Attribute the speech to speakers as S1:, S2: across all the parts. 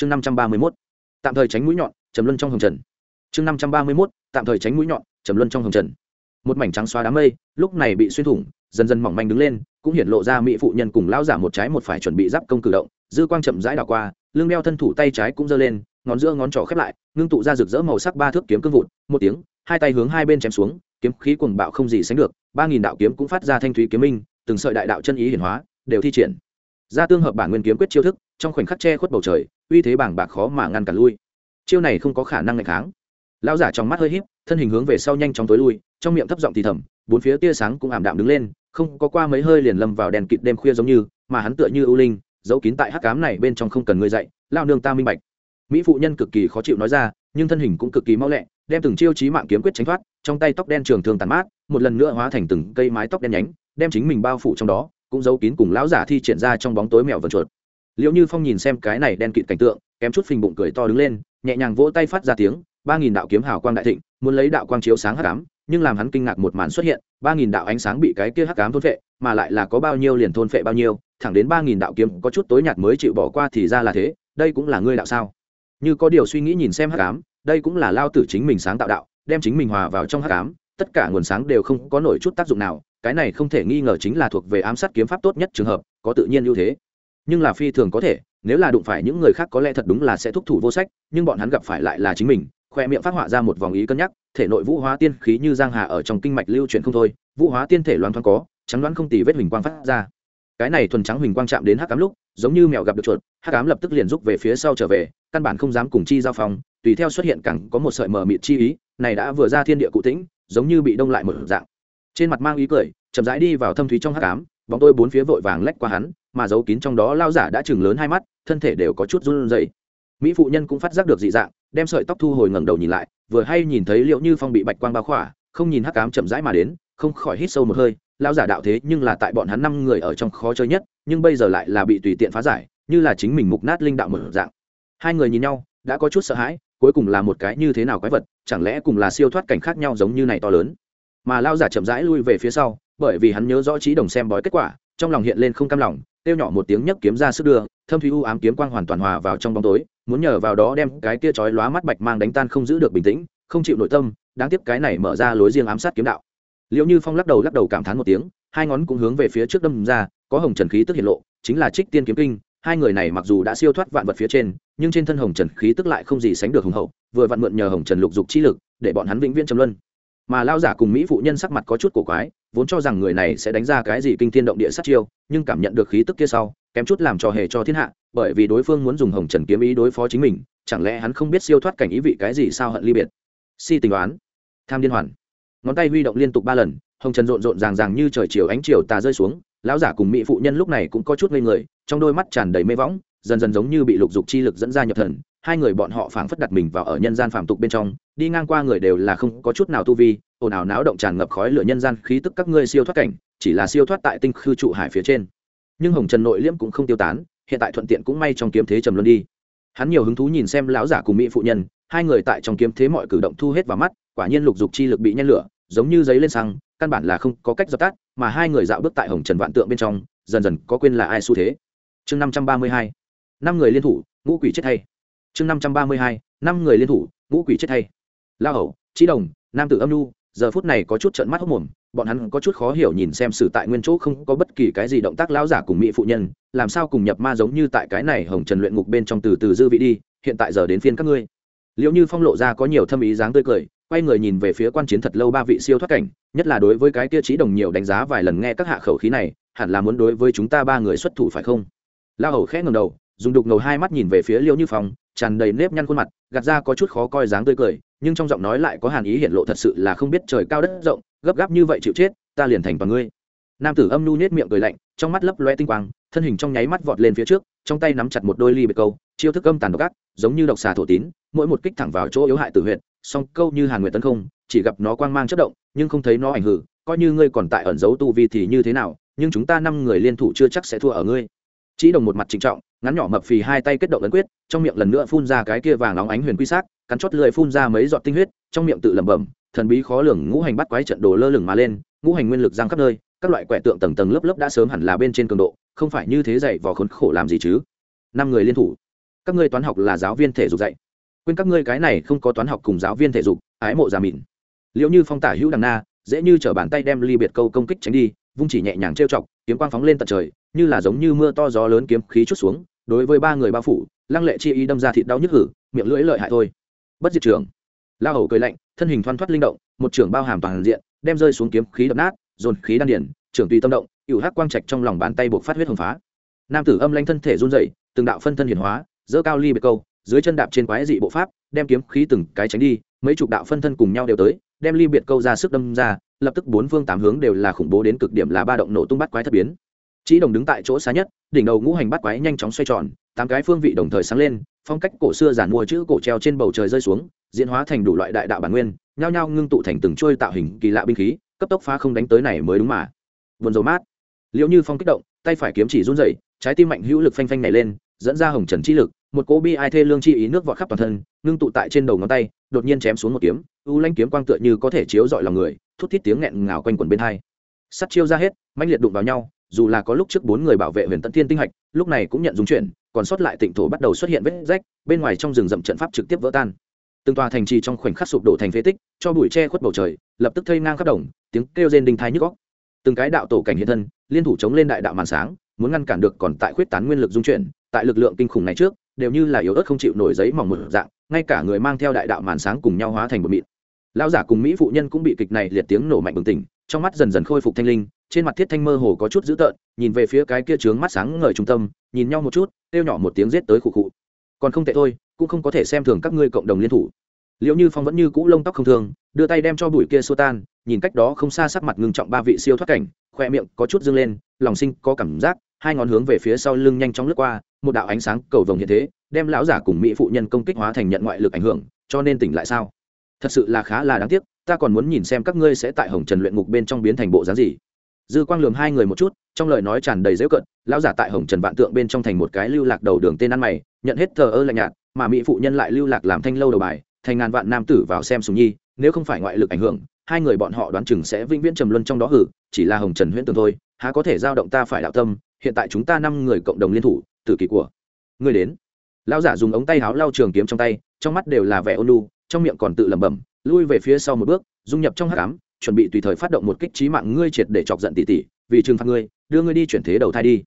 S1: chương năm trăm ba mươi mốt, tạm thời tránh mũi nhọn, trầm luân trong hồng trần. Chương năm trăm ba mươi mốt, tạm thời tránh mũi nhọn, trầm luân trong hồng trần. Một mảnh trắng xóa đám mây, lúc này bị xuyên thủng, dần dần mỏng manh đứng lên, cũng hiện lộ ra mỹ phụ nhân cùng lão giả một trái một phải chuẩn bị giáp công cử động. Dư quang chậm rãi đảo qua, lưng đeo thân thủ tay trái cũng giơ lên, ngón giữa ngón trỏ khép lại, ngưng tụ ra rực rỡ màu sắc ba thước kiếm cương vụt, một tiếng, hai tay hướng hai bên chém xuống, kiếm khí cuồng bạo không gì sánh được, ba nghìn đạo kiếm cũng phát ra thanh thúy kiếm minh, từng sợi đại đạo chân ý hiển hóa, đều thi triển. Ra tương hợp bản nguyên kiếm quyết chiêu thức, trong khoảnh khắc che khuất bầu trời uy thế bảng bạc khó mà ngăn cản lui. Chiêu này không có khả năng ngày kháng. Lão giả trong mắt hơi híp thân hình hướng về sau nhanh chóng tối lui trong miệng thấp giọng thì thầm bốn phía tia sáng cũng ảm đạm đứng lên không có qua mấy hơi liền lâm vào đèn kịt đêm khuya giống như mà hắn tựa như ưu linh giấu kín tại hắc cám này bên trong không cần người dậy, lao nương ta minh bạch. Mỹ phụ nhân cực kỳ khó chịu nói ra nhưng thân hình cũng cực kỳ mau lẹ đem từng chiêu chí mạng kiếm quyết tránh thoát trong tay tóc đen trường thường tàn mát một lần nữa hóa thành từng cây mái tóc đen nhánh đem chính mình bao phủ trong đó cũng giấu kín cùng lão giả thi triển ra trong bóng tối mèo vần chuột liệu như phong nhìn xem cái này đen kịt cảnh tượng, kém chút phình bụng cười to đứng lên, nhẹ nhàng vỗ tay phát ra tiếng, ba nghìn đạo kiếm hào quang đại thịnh, muốn lấy đạo quang chiếu sáng hắc ám, nhưng làm hắn kinh ngạc một màn xuất hiện, ba nghìn đạo ánh sáng bị cái kia hắc ám thôn phệ, mà lại là có bao nhiêu liền thôn phệ bao nhiêu, thẳng đến ba nghìn đạo kiếm có chút tối nhạt mới chịu bỏ qua thì ra là thế, đây cũng là ngươi đạo sao? Như có điều suy nghĩ nhìn xem hắc ám, đây cũng là lao tử chính mình sáng tạo đạo, đem chính mình hòa vào trong hắc ám, tất cả nguồn sáng đều không có nổi chút tác dụng nào, cái này không thể nghi ngờ chính là thuộc về ám sát kiếm pháp tốt nhất trường hợp, có tự nhiên ưu thế nhưng là phi thường có thể, nếu là đụng phải những người khác có lẽ thật đúng là sẽ thúc thủ vô sách, nhưng bọn hắn gặp phải lại là chính mình, khoe miệng phát họa ra một vòng ý cân nhắc, thể nội vũ hóa tiên khí như giang hà ở trong kinh mạch lưu chuyển không thôi, vũ hóa tiên thể loan thoáng có, trắng đoán không tì vết huỳnh quang phát ra. Cái này thuần trắng huỳnh quang chạm đến hắc cám lúc, giống như mèo gặp được chuột, hắc cám lập tức liền rút về phía sau trở về, căn bản không dám cùng chi giao phòng tùy theo xuất hiện cẳng có một sợi mờ mịt chi ý, này đã vừa ra thiên địa cụ tĩnh, giống như bị đông lại một dạng. Trên mặt mang ý cười, chậm rãi đi vào thâm thúy trong hắc cám bóng tôi bốn phía vội vàng lách qua hắn, mà giấu kín trong đó lao giả đã chừng lớn hai mắt, thân thể đều có chút run rẩy. Mỹ phụ nhân cũng phát giác được dị dạng, đem sợi tóc thu hồi ngẩng đầu nhìn lại, vừa hay nhìn thấy liệu như phong bị bạch quang bao khỏa, không nhìn hắc cám chậm rãi mà đến, không khỏi hít sâu một hơi, lao giả đạo thế nhưng là tại bọn hắn năm người ở trong khó chơi nhất, nhưng bây giờ lại là bị tùy tiện phá giải, như là chính mình mục nát linh đạo mở dạng. Hai người nhìn nhau, đã có chút sợ hãi, cuối cùng là một cái như thế nào quái vật, chẳng lẽ cùng là siêu thoát cảnh khác nhau giống như này to lớn. Mà lao giả chậm rãi lui về phía sau bởi vì hắn nhớ rõ trí đồng xem bói kết quả, trong lòng hiện lên không cam lòng tiêu nhỏ một tiếng nhấc kiếm ra sức đưa, thâm thúy u ám kiếm quang hoàn toàn hòa vào trong bóng tối, muốn nhờ vào đó đem cái kia chói lóa mắt bạch mang đánh tan không giữ được bình tĩnh, không chịu nội tâm, đáng tiếc cái này mở ra lối riêng ám sát kiếm đạo. Liệu như phong lắc đầu lắc đầu cảm thán một tiếng, hai ngón cũng hướng về phía trước đâm ra, có hồng trần khí tức hiện lộ, chính là trích tiên kiếm kinh, hai người này mặc dù đã siêu thoát vạn vật phía trên, nhưng trên thân hồng trần khí tức lại không gì sánh được hùng hậu, vừa vặn mượn nhờ hồng trần lục dục chi lực, để bọn hắn vĩnh viễn trầm luân mà lao giả cùng mỹ phụ nhân sắc mặt có chút cổ quái, vốn cho rằng người này sẽ đánh ra cái gì kinh thiên động địa sát chiêu, nhưng cảm nhận được khí tức kia sau, kém chút làm trò hề cho thiên hạ, bởi vì đối phương muốn dùng hồng trần kiếm ý đối phó chính mình, chẳng lẽ hắn không biết siêu thoát cảnh ý vị cái gì sao hận ly biệt. Si tình đoán. Tham điên hoàn. Ngón tay huy động liên tục ba lần, hồng trần rộn rộn ràng ràng như trời chiều ánh chiều tà rơi xuống, lão giả cùng mỹ phụ nhân lúc này cũng có chút ngây người, trong đôi mắt tràn đầy mê võng, dần dần giống như bị lục dục chi lực dẫn ra nhập thần hai người bọn họ phảng phất đặt mình vào ở nhân gian phạm tục bên trong, đi ngang qua người đều là không có chút nào tu vi, ồn ào náo động tràn ngập khói lửa nhân gian khí tức các ngươi siêu thoát cảnh, chỉ là siêu thoát tại tinh khư trụ hải phía trên. Nhưng hồng trần nội liễm cũng không tiêu tán, hiện tại thuận tiện cũng may trong kiếm thế trầm luân đi. Hắn nhiều hứng thú nhìn xem lão giả cùng mỹ phụ nhân, hai người tại trong kiếm thế mọi cử động thu hết vào mắt, quả nhiên lục dục chi lực bị nhen lửa, giống như giấy lên xăng, căn bản là không có cách dập tắt, mà hai người dạo bước tại hồng trần vạn tượng bên trong, dần dần có quên là ai xu thế. Chương năm trăm ba mươi hai, năm người liên thủ, ngũ quỷ chết hay chương năm trăm ba mươi hai, năm người liên thủ, ngũ quỷ chết thay. La hầu trí đồng, nam tử âm nhu, giờ phút này có chút trận mắt hốc mồm, bọn hắn có chút khó hiểu nhìn xem sự tại nguyên chỗ không có bất kỳ cái gì động tác lão giả cùng mỹ phụ nhân, làm sao cùng nhập ma giống như tại cái này hồng trần luyện ngục bên trong từ từ dư vị đi, hiện tại giờ đến phiên các ngươi. Liệu như phong lộ ra có nhiều thâm ý dáng tươi cười, quay người nhìn về phía quan chiến thật lâu ba vị siêu thoát cảnh, nhất là đối với cái kia trí đồng nhiều đánh giá vài lần nghe các hạ khẩu khí này, hẳn là muốn đối với chúng ta ba người xuất thủ phải không? La hầu khẽ ngầm đầu, dùng đục ngầu hai mắt nhìn về phía liễu như phong tràn đầy nếp nhăn khuôn mặt, gạt ra có chút khó coi dáng tươi cười, nhưng trong giọng nói lại có hàn ý hiện lộ thật sự là không biết trời cao đất rộng, gấp gáp như vậy chịu chết, ta liền thành toàn ngươi. Nam tử âm nu nết miệng cười lạnh, trong mắt lấp loe tinh quang, thân hình trong nháy mắt vọt lên phía trước, trong tay nắm chặt một đôi ly bệt câu, chiêu thức âm tàn độc ác, giống như độc xà thổ tín, mỗi một kích thẳng vào chỗ yếu hại tử huyệt, song câu như hàn nguyệt tấn không, chỉ gặp nó quang mang chất động, nhưng không thấy nó ảnh hưởng coi như ngươi còn tại ẩn giấu tu vi thì như thế nào, nhưng chúng ta năm người liên thủ chưa chắc sẽ thua ở ngươi. Chỉ đồng một mặt trịnh trọng ngắn nhỏ mập phì hai tay kết động ấn quyết, trong miệng lần nữa phun ra cái kia vàng óng ánh huyền quy sắc, cắn chót lưỡi phun ra mấy giọt tinh huyết, trong miệng tự lẩm bẩm, thần bí khó lường ngũ hành bắt quái trận đồ lơ lửng mà lên, ngũ hành nguyên lực giang khắp nơi, các loại quẻ tượng tầng tầng lớp lớp đã sớm hẳn là bên trên cường độ, không phải như thế dậy vò khốn khổ làm gì chứ? Năm người liên thủ. Các ngươi toán học là giáo viên thể dục dạy. Quên các ngươi cái này không có toán học cùng giáo viên thể dục, ái mộ già mịn. Liệu như phong tả hữu đằng na, dễ như chở bàn tay đem ly biệt câu công kích tránh đi, vung chỉ nhẹ nhàng trêu chọc, kiếm quang phóng lên tận trời như là giống như mưa to gió lớn kiếm khí chút xuống, đối với ba người bao phủ, lăng lệ chi ý đâm ra thịt đau nhức hử, miệng lưỡi lợi hại thôi. Bất diệt trưởng. La hầu cười lạnh, thân hình thoăn thoắt linh động, một trưởng bao hàm toàn diện, đem rơi xuống kiếm khí đập nát, dồn khí đan điển trưởng tùy tâm động, ỉu hắc quang trạch trong lòng bàn tay buộc phát huyết hồng phá. Nam tử âm lanh thân thể run dậy từng đạo phân thân hiển hóa dỡ cao ly biệt câu, dưới chân đạp trên quái dị bộ pháp, đem kiếm khí từng cái tránh đi, mấy chục đạo phân thân cùng nhau đều tới, đem ly biệt câu ra sức đâm ra, lập tức bốn phương tám hướng đều là khủng bố đến cực điểm là ba động nổ tung bắt quái thất biến chỉ đồng đứng tại chỗ xa nhất, đỉnh đầu ngũ hành bắt quái nhanh chóng xoay tròn, tám cái phương vị đồng thời sáng lên, phong cách cổ xưa giản mua chữ cổ treo trên bầu trời rơi xuống, diễn hóa thành đủ loại đại đạo bản nguyên, nhao nhao ngưng tụ thành từng trôi tạo hình kỳ lạ binh khí, cấp tốc phá không đánh tới này mới đúng mà. Buồn dầu mát. Liễu như phong kích động, tay phải kiếm chỉ run rẩy, trái tim mạnh hữu lực phanh phanh nảy lên, dẫn ra hồng trần chi lực, một cỗ bi ai thê lương chi ý nước vọt khắp toàn thân, ngưng tụ tại trên đầu ngón tay, đột nhiên chém xuống một kiếm, u lanh kiếm quang tựa như có thể chiếu dọi lòng người, thút thít tiếng nghẹn ngào quanh quần bên hai. Sắt chiêu ra hết, mãnh liệt đụng vào nhau dù là có lúc trước bốn người bảo vệ huyền tận thiên tinh hạch, lúc này cũng nhận dung chuyển, còn sót lại tịnh thổ bắt đầu xuất hiện vết rách, bên ngoài trong rừng rậm trận pháp trực tiếp vỡ tan. Từng tòa thành trì trong khoảnh khắc sụp đổ thành phế tích, cho bụi che khuất bầu trời, lập tức thây ngang khắp đồng, tiếng kêu rên đinh thai nhức góc từng cái đạo tổ cảnh hiện thân, liên thủ chống lên đại đạo màn sáng, muốn ngăn cản được còn tại khuyết tán nguyên lực dung chuyển, tại lực lượng kinh khủng này trước, đều như là yếu ớt không chịu nổi giấy mỏng mực dạng, ngay cả người mang theo đại đạo màn sáng cùng nhau hóa thành một mịn. Lão giả cùng mỹ phụ nhân cũng bị kịch này liệt tiếng nổ mạnh bừng tỉnh trong mắt dần dần khôi phục thanh linh, trên mặt thiết thanh mơ hồ có chút dữ tợn, nhìn về phía cái kia trướng mắt sáng ngời trung tâm, nhìn nhau một chút, kêu nhỏ một tiếng giết tới khụ khụ. Còn không tệ thôi, cũng không có thể xem thường các ngươi cộng đồng liên thủ. Liệu như phong vẫn như cũ lông tóc không thường đưa tay đem cho bụi kia xô tan, nhìn cách đó không xa sắc mặt ngưng trọng ba vị siêu thoát cảnh, khoe miệng có chút dâng lên, lòng sinh có cảm giác, hai ngón hướng về phía sau lưng nhanh chóng lướt qua, một đạo ánh sáng cầu vồng hiện thế, đem lão giả cùng mỹ phụ nhân công kích hóa thành nhận ngoại lực ảnh hưởng, cho nên tỉnh lại sao? Thật sự là khá là đáng tiếc, ta còn muốn nhìn xem các ngươi sẽ tại hồng trần luyện ngục bên trong biến thành bộ dáng gì. Dư quang lườm hai người một chút, trong lời nói tràn đầy dễu cận lão giả tại hồng trần vạn tượng bên trong thành một cái lưu lạc đầu đường tên ăn mày, nhận hết thờ ơ lạnh nhạt, mà mỹ phụ nhân lại lưu lạc làm thanh lâu đầu bài, thành ngàn vạn nam tử vào xem sùng nhi, nếu không phải ngoại lực ảnh hưởng, hai người bọn họ đoán chừng sẽ vĩnh viễn trầm luân trong đó hử, chỉ là hồng trần huyễn tường thôi, há có thể giao động ta phải đạo tâm, hiện tại chúng ta năm người cộng đồng liên thủ, tử kỳ của người đến. Lão giả dùng ống tay háo lau trường kiếm trong tay, trong mắt đều là vẻ ôn lu trong miệng còn tự lẩm bẩm, lui về phía sau một bước, dung nhập trong hát cám chuẩn bị tùy thời phát động một kích trí mạng ngươi triệt để chọc giận tỷ tỷ, vì trừng phạt ngươi, đưa ngươi đi chuyển thế đầu thai đi.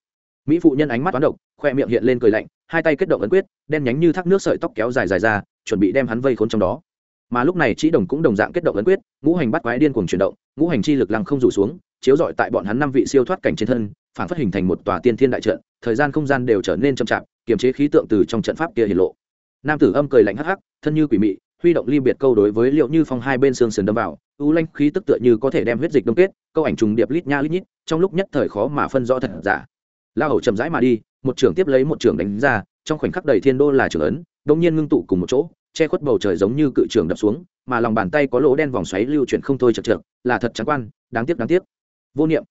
S1: Mỹ phụ nhân ánh mắt toán độc, khoe miệng hiện lên cười lạnh, hai tay kết động ấn quyết, đen nhánh như thác nước sợi tóc kéo dài dài ra, chuẩn bị đem hắn vây khốn trong đó. Mà lúc này chỉ đồng cũng đồng dạng kết động ấn quyết, ngũ hành bắt quái điên cuồng chuyển động, ngũ hành chi lực lăng không rủ xuống, chiếu rọi tại bọn hắn năm vị siêu thoát cảnh trên thân, phản phát hình thành một tòa tiên thiên đại trận, thời gian không gian đều trở nên chậm chạp, kiềm chế khí tượng từ trong trận pháp kia hiện lộ. Nam tử âm cười lạnh hắc hắc, thân như quỷ mị huy động ly biệt câu đối với liệu như phong hai bên xương sườn đâm vào, u lanh khí tức tựa như có thể đem huyết dịch đông kết, câu ảnh trùng điệp lít nha lít nhít, trong lúc nhất thời khó mà phân rõ thật giả. La hầu chậm rãi mà đi, một trưởng tiếp lấy một trưởng đánh ra, trong khoảnh khắc đầy thiên đô là trưởng ấn đông nhiên ngưng tụ cùng một chỗ, che khuất bầu trời giống như cự trường đập xuống, mà lòng bàn tay có lỗ đen vòng xoáy lưu chuyển không thôi chật trượt là thật trắng quan, đáng tiếc đáng tiếc. Vô niệm.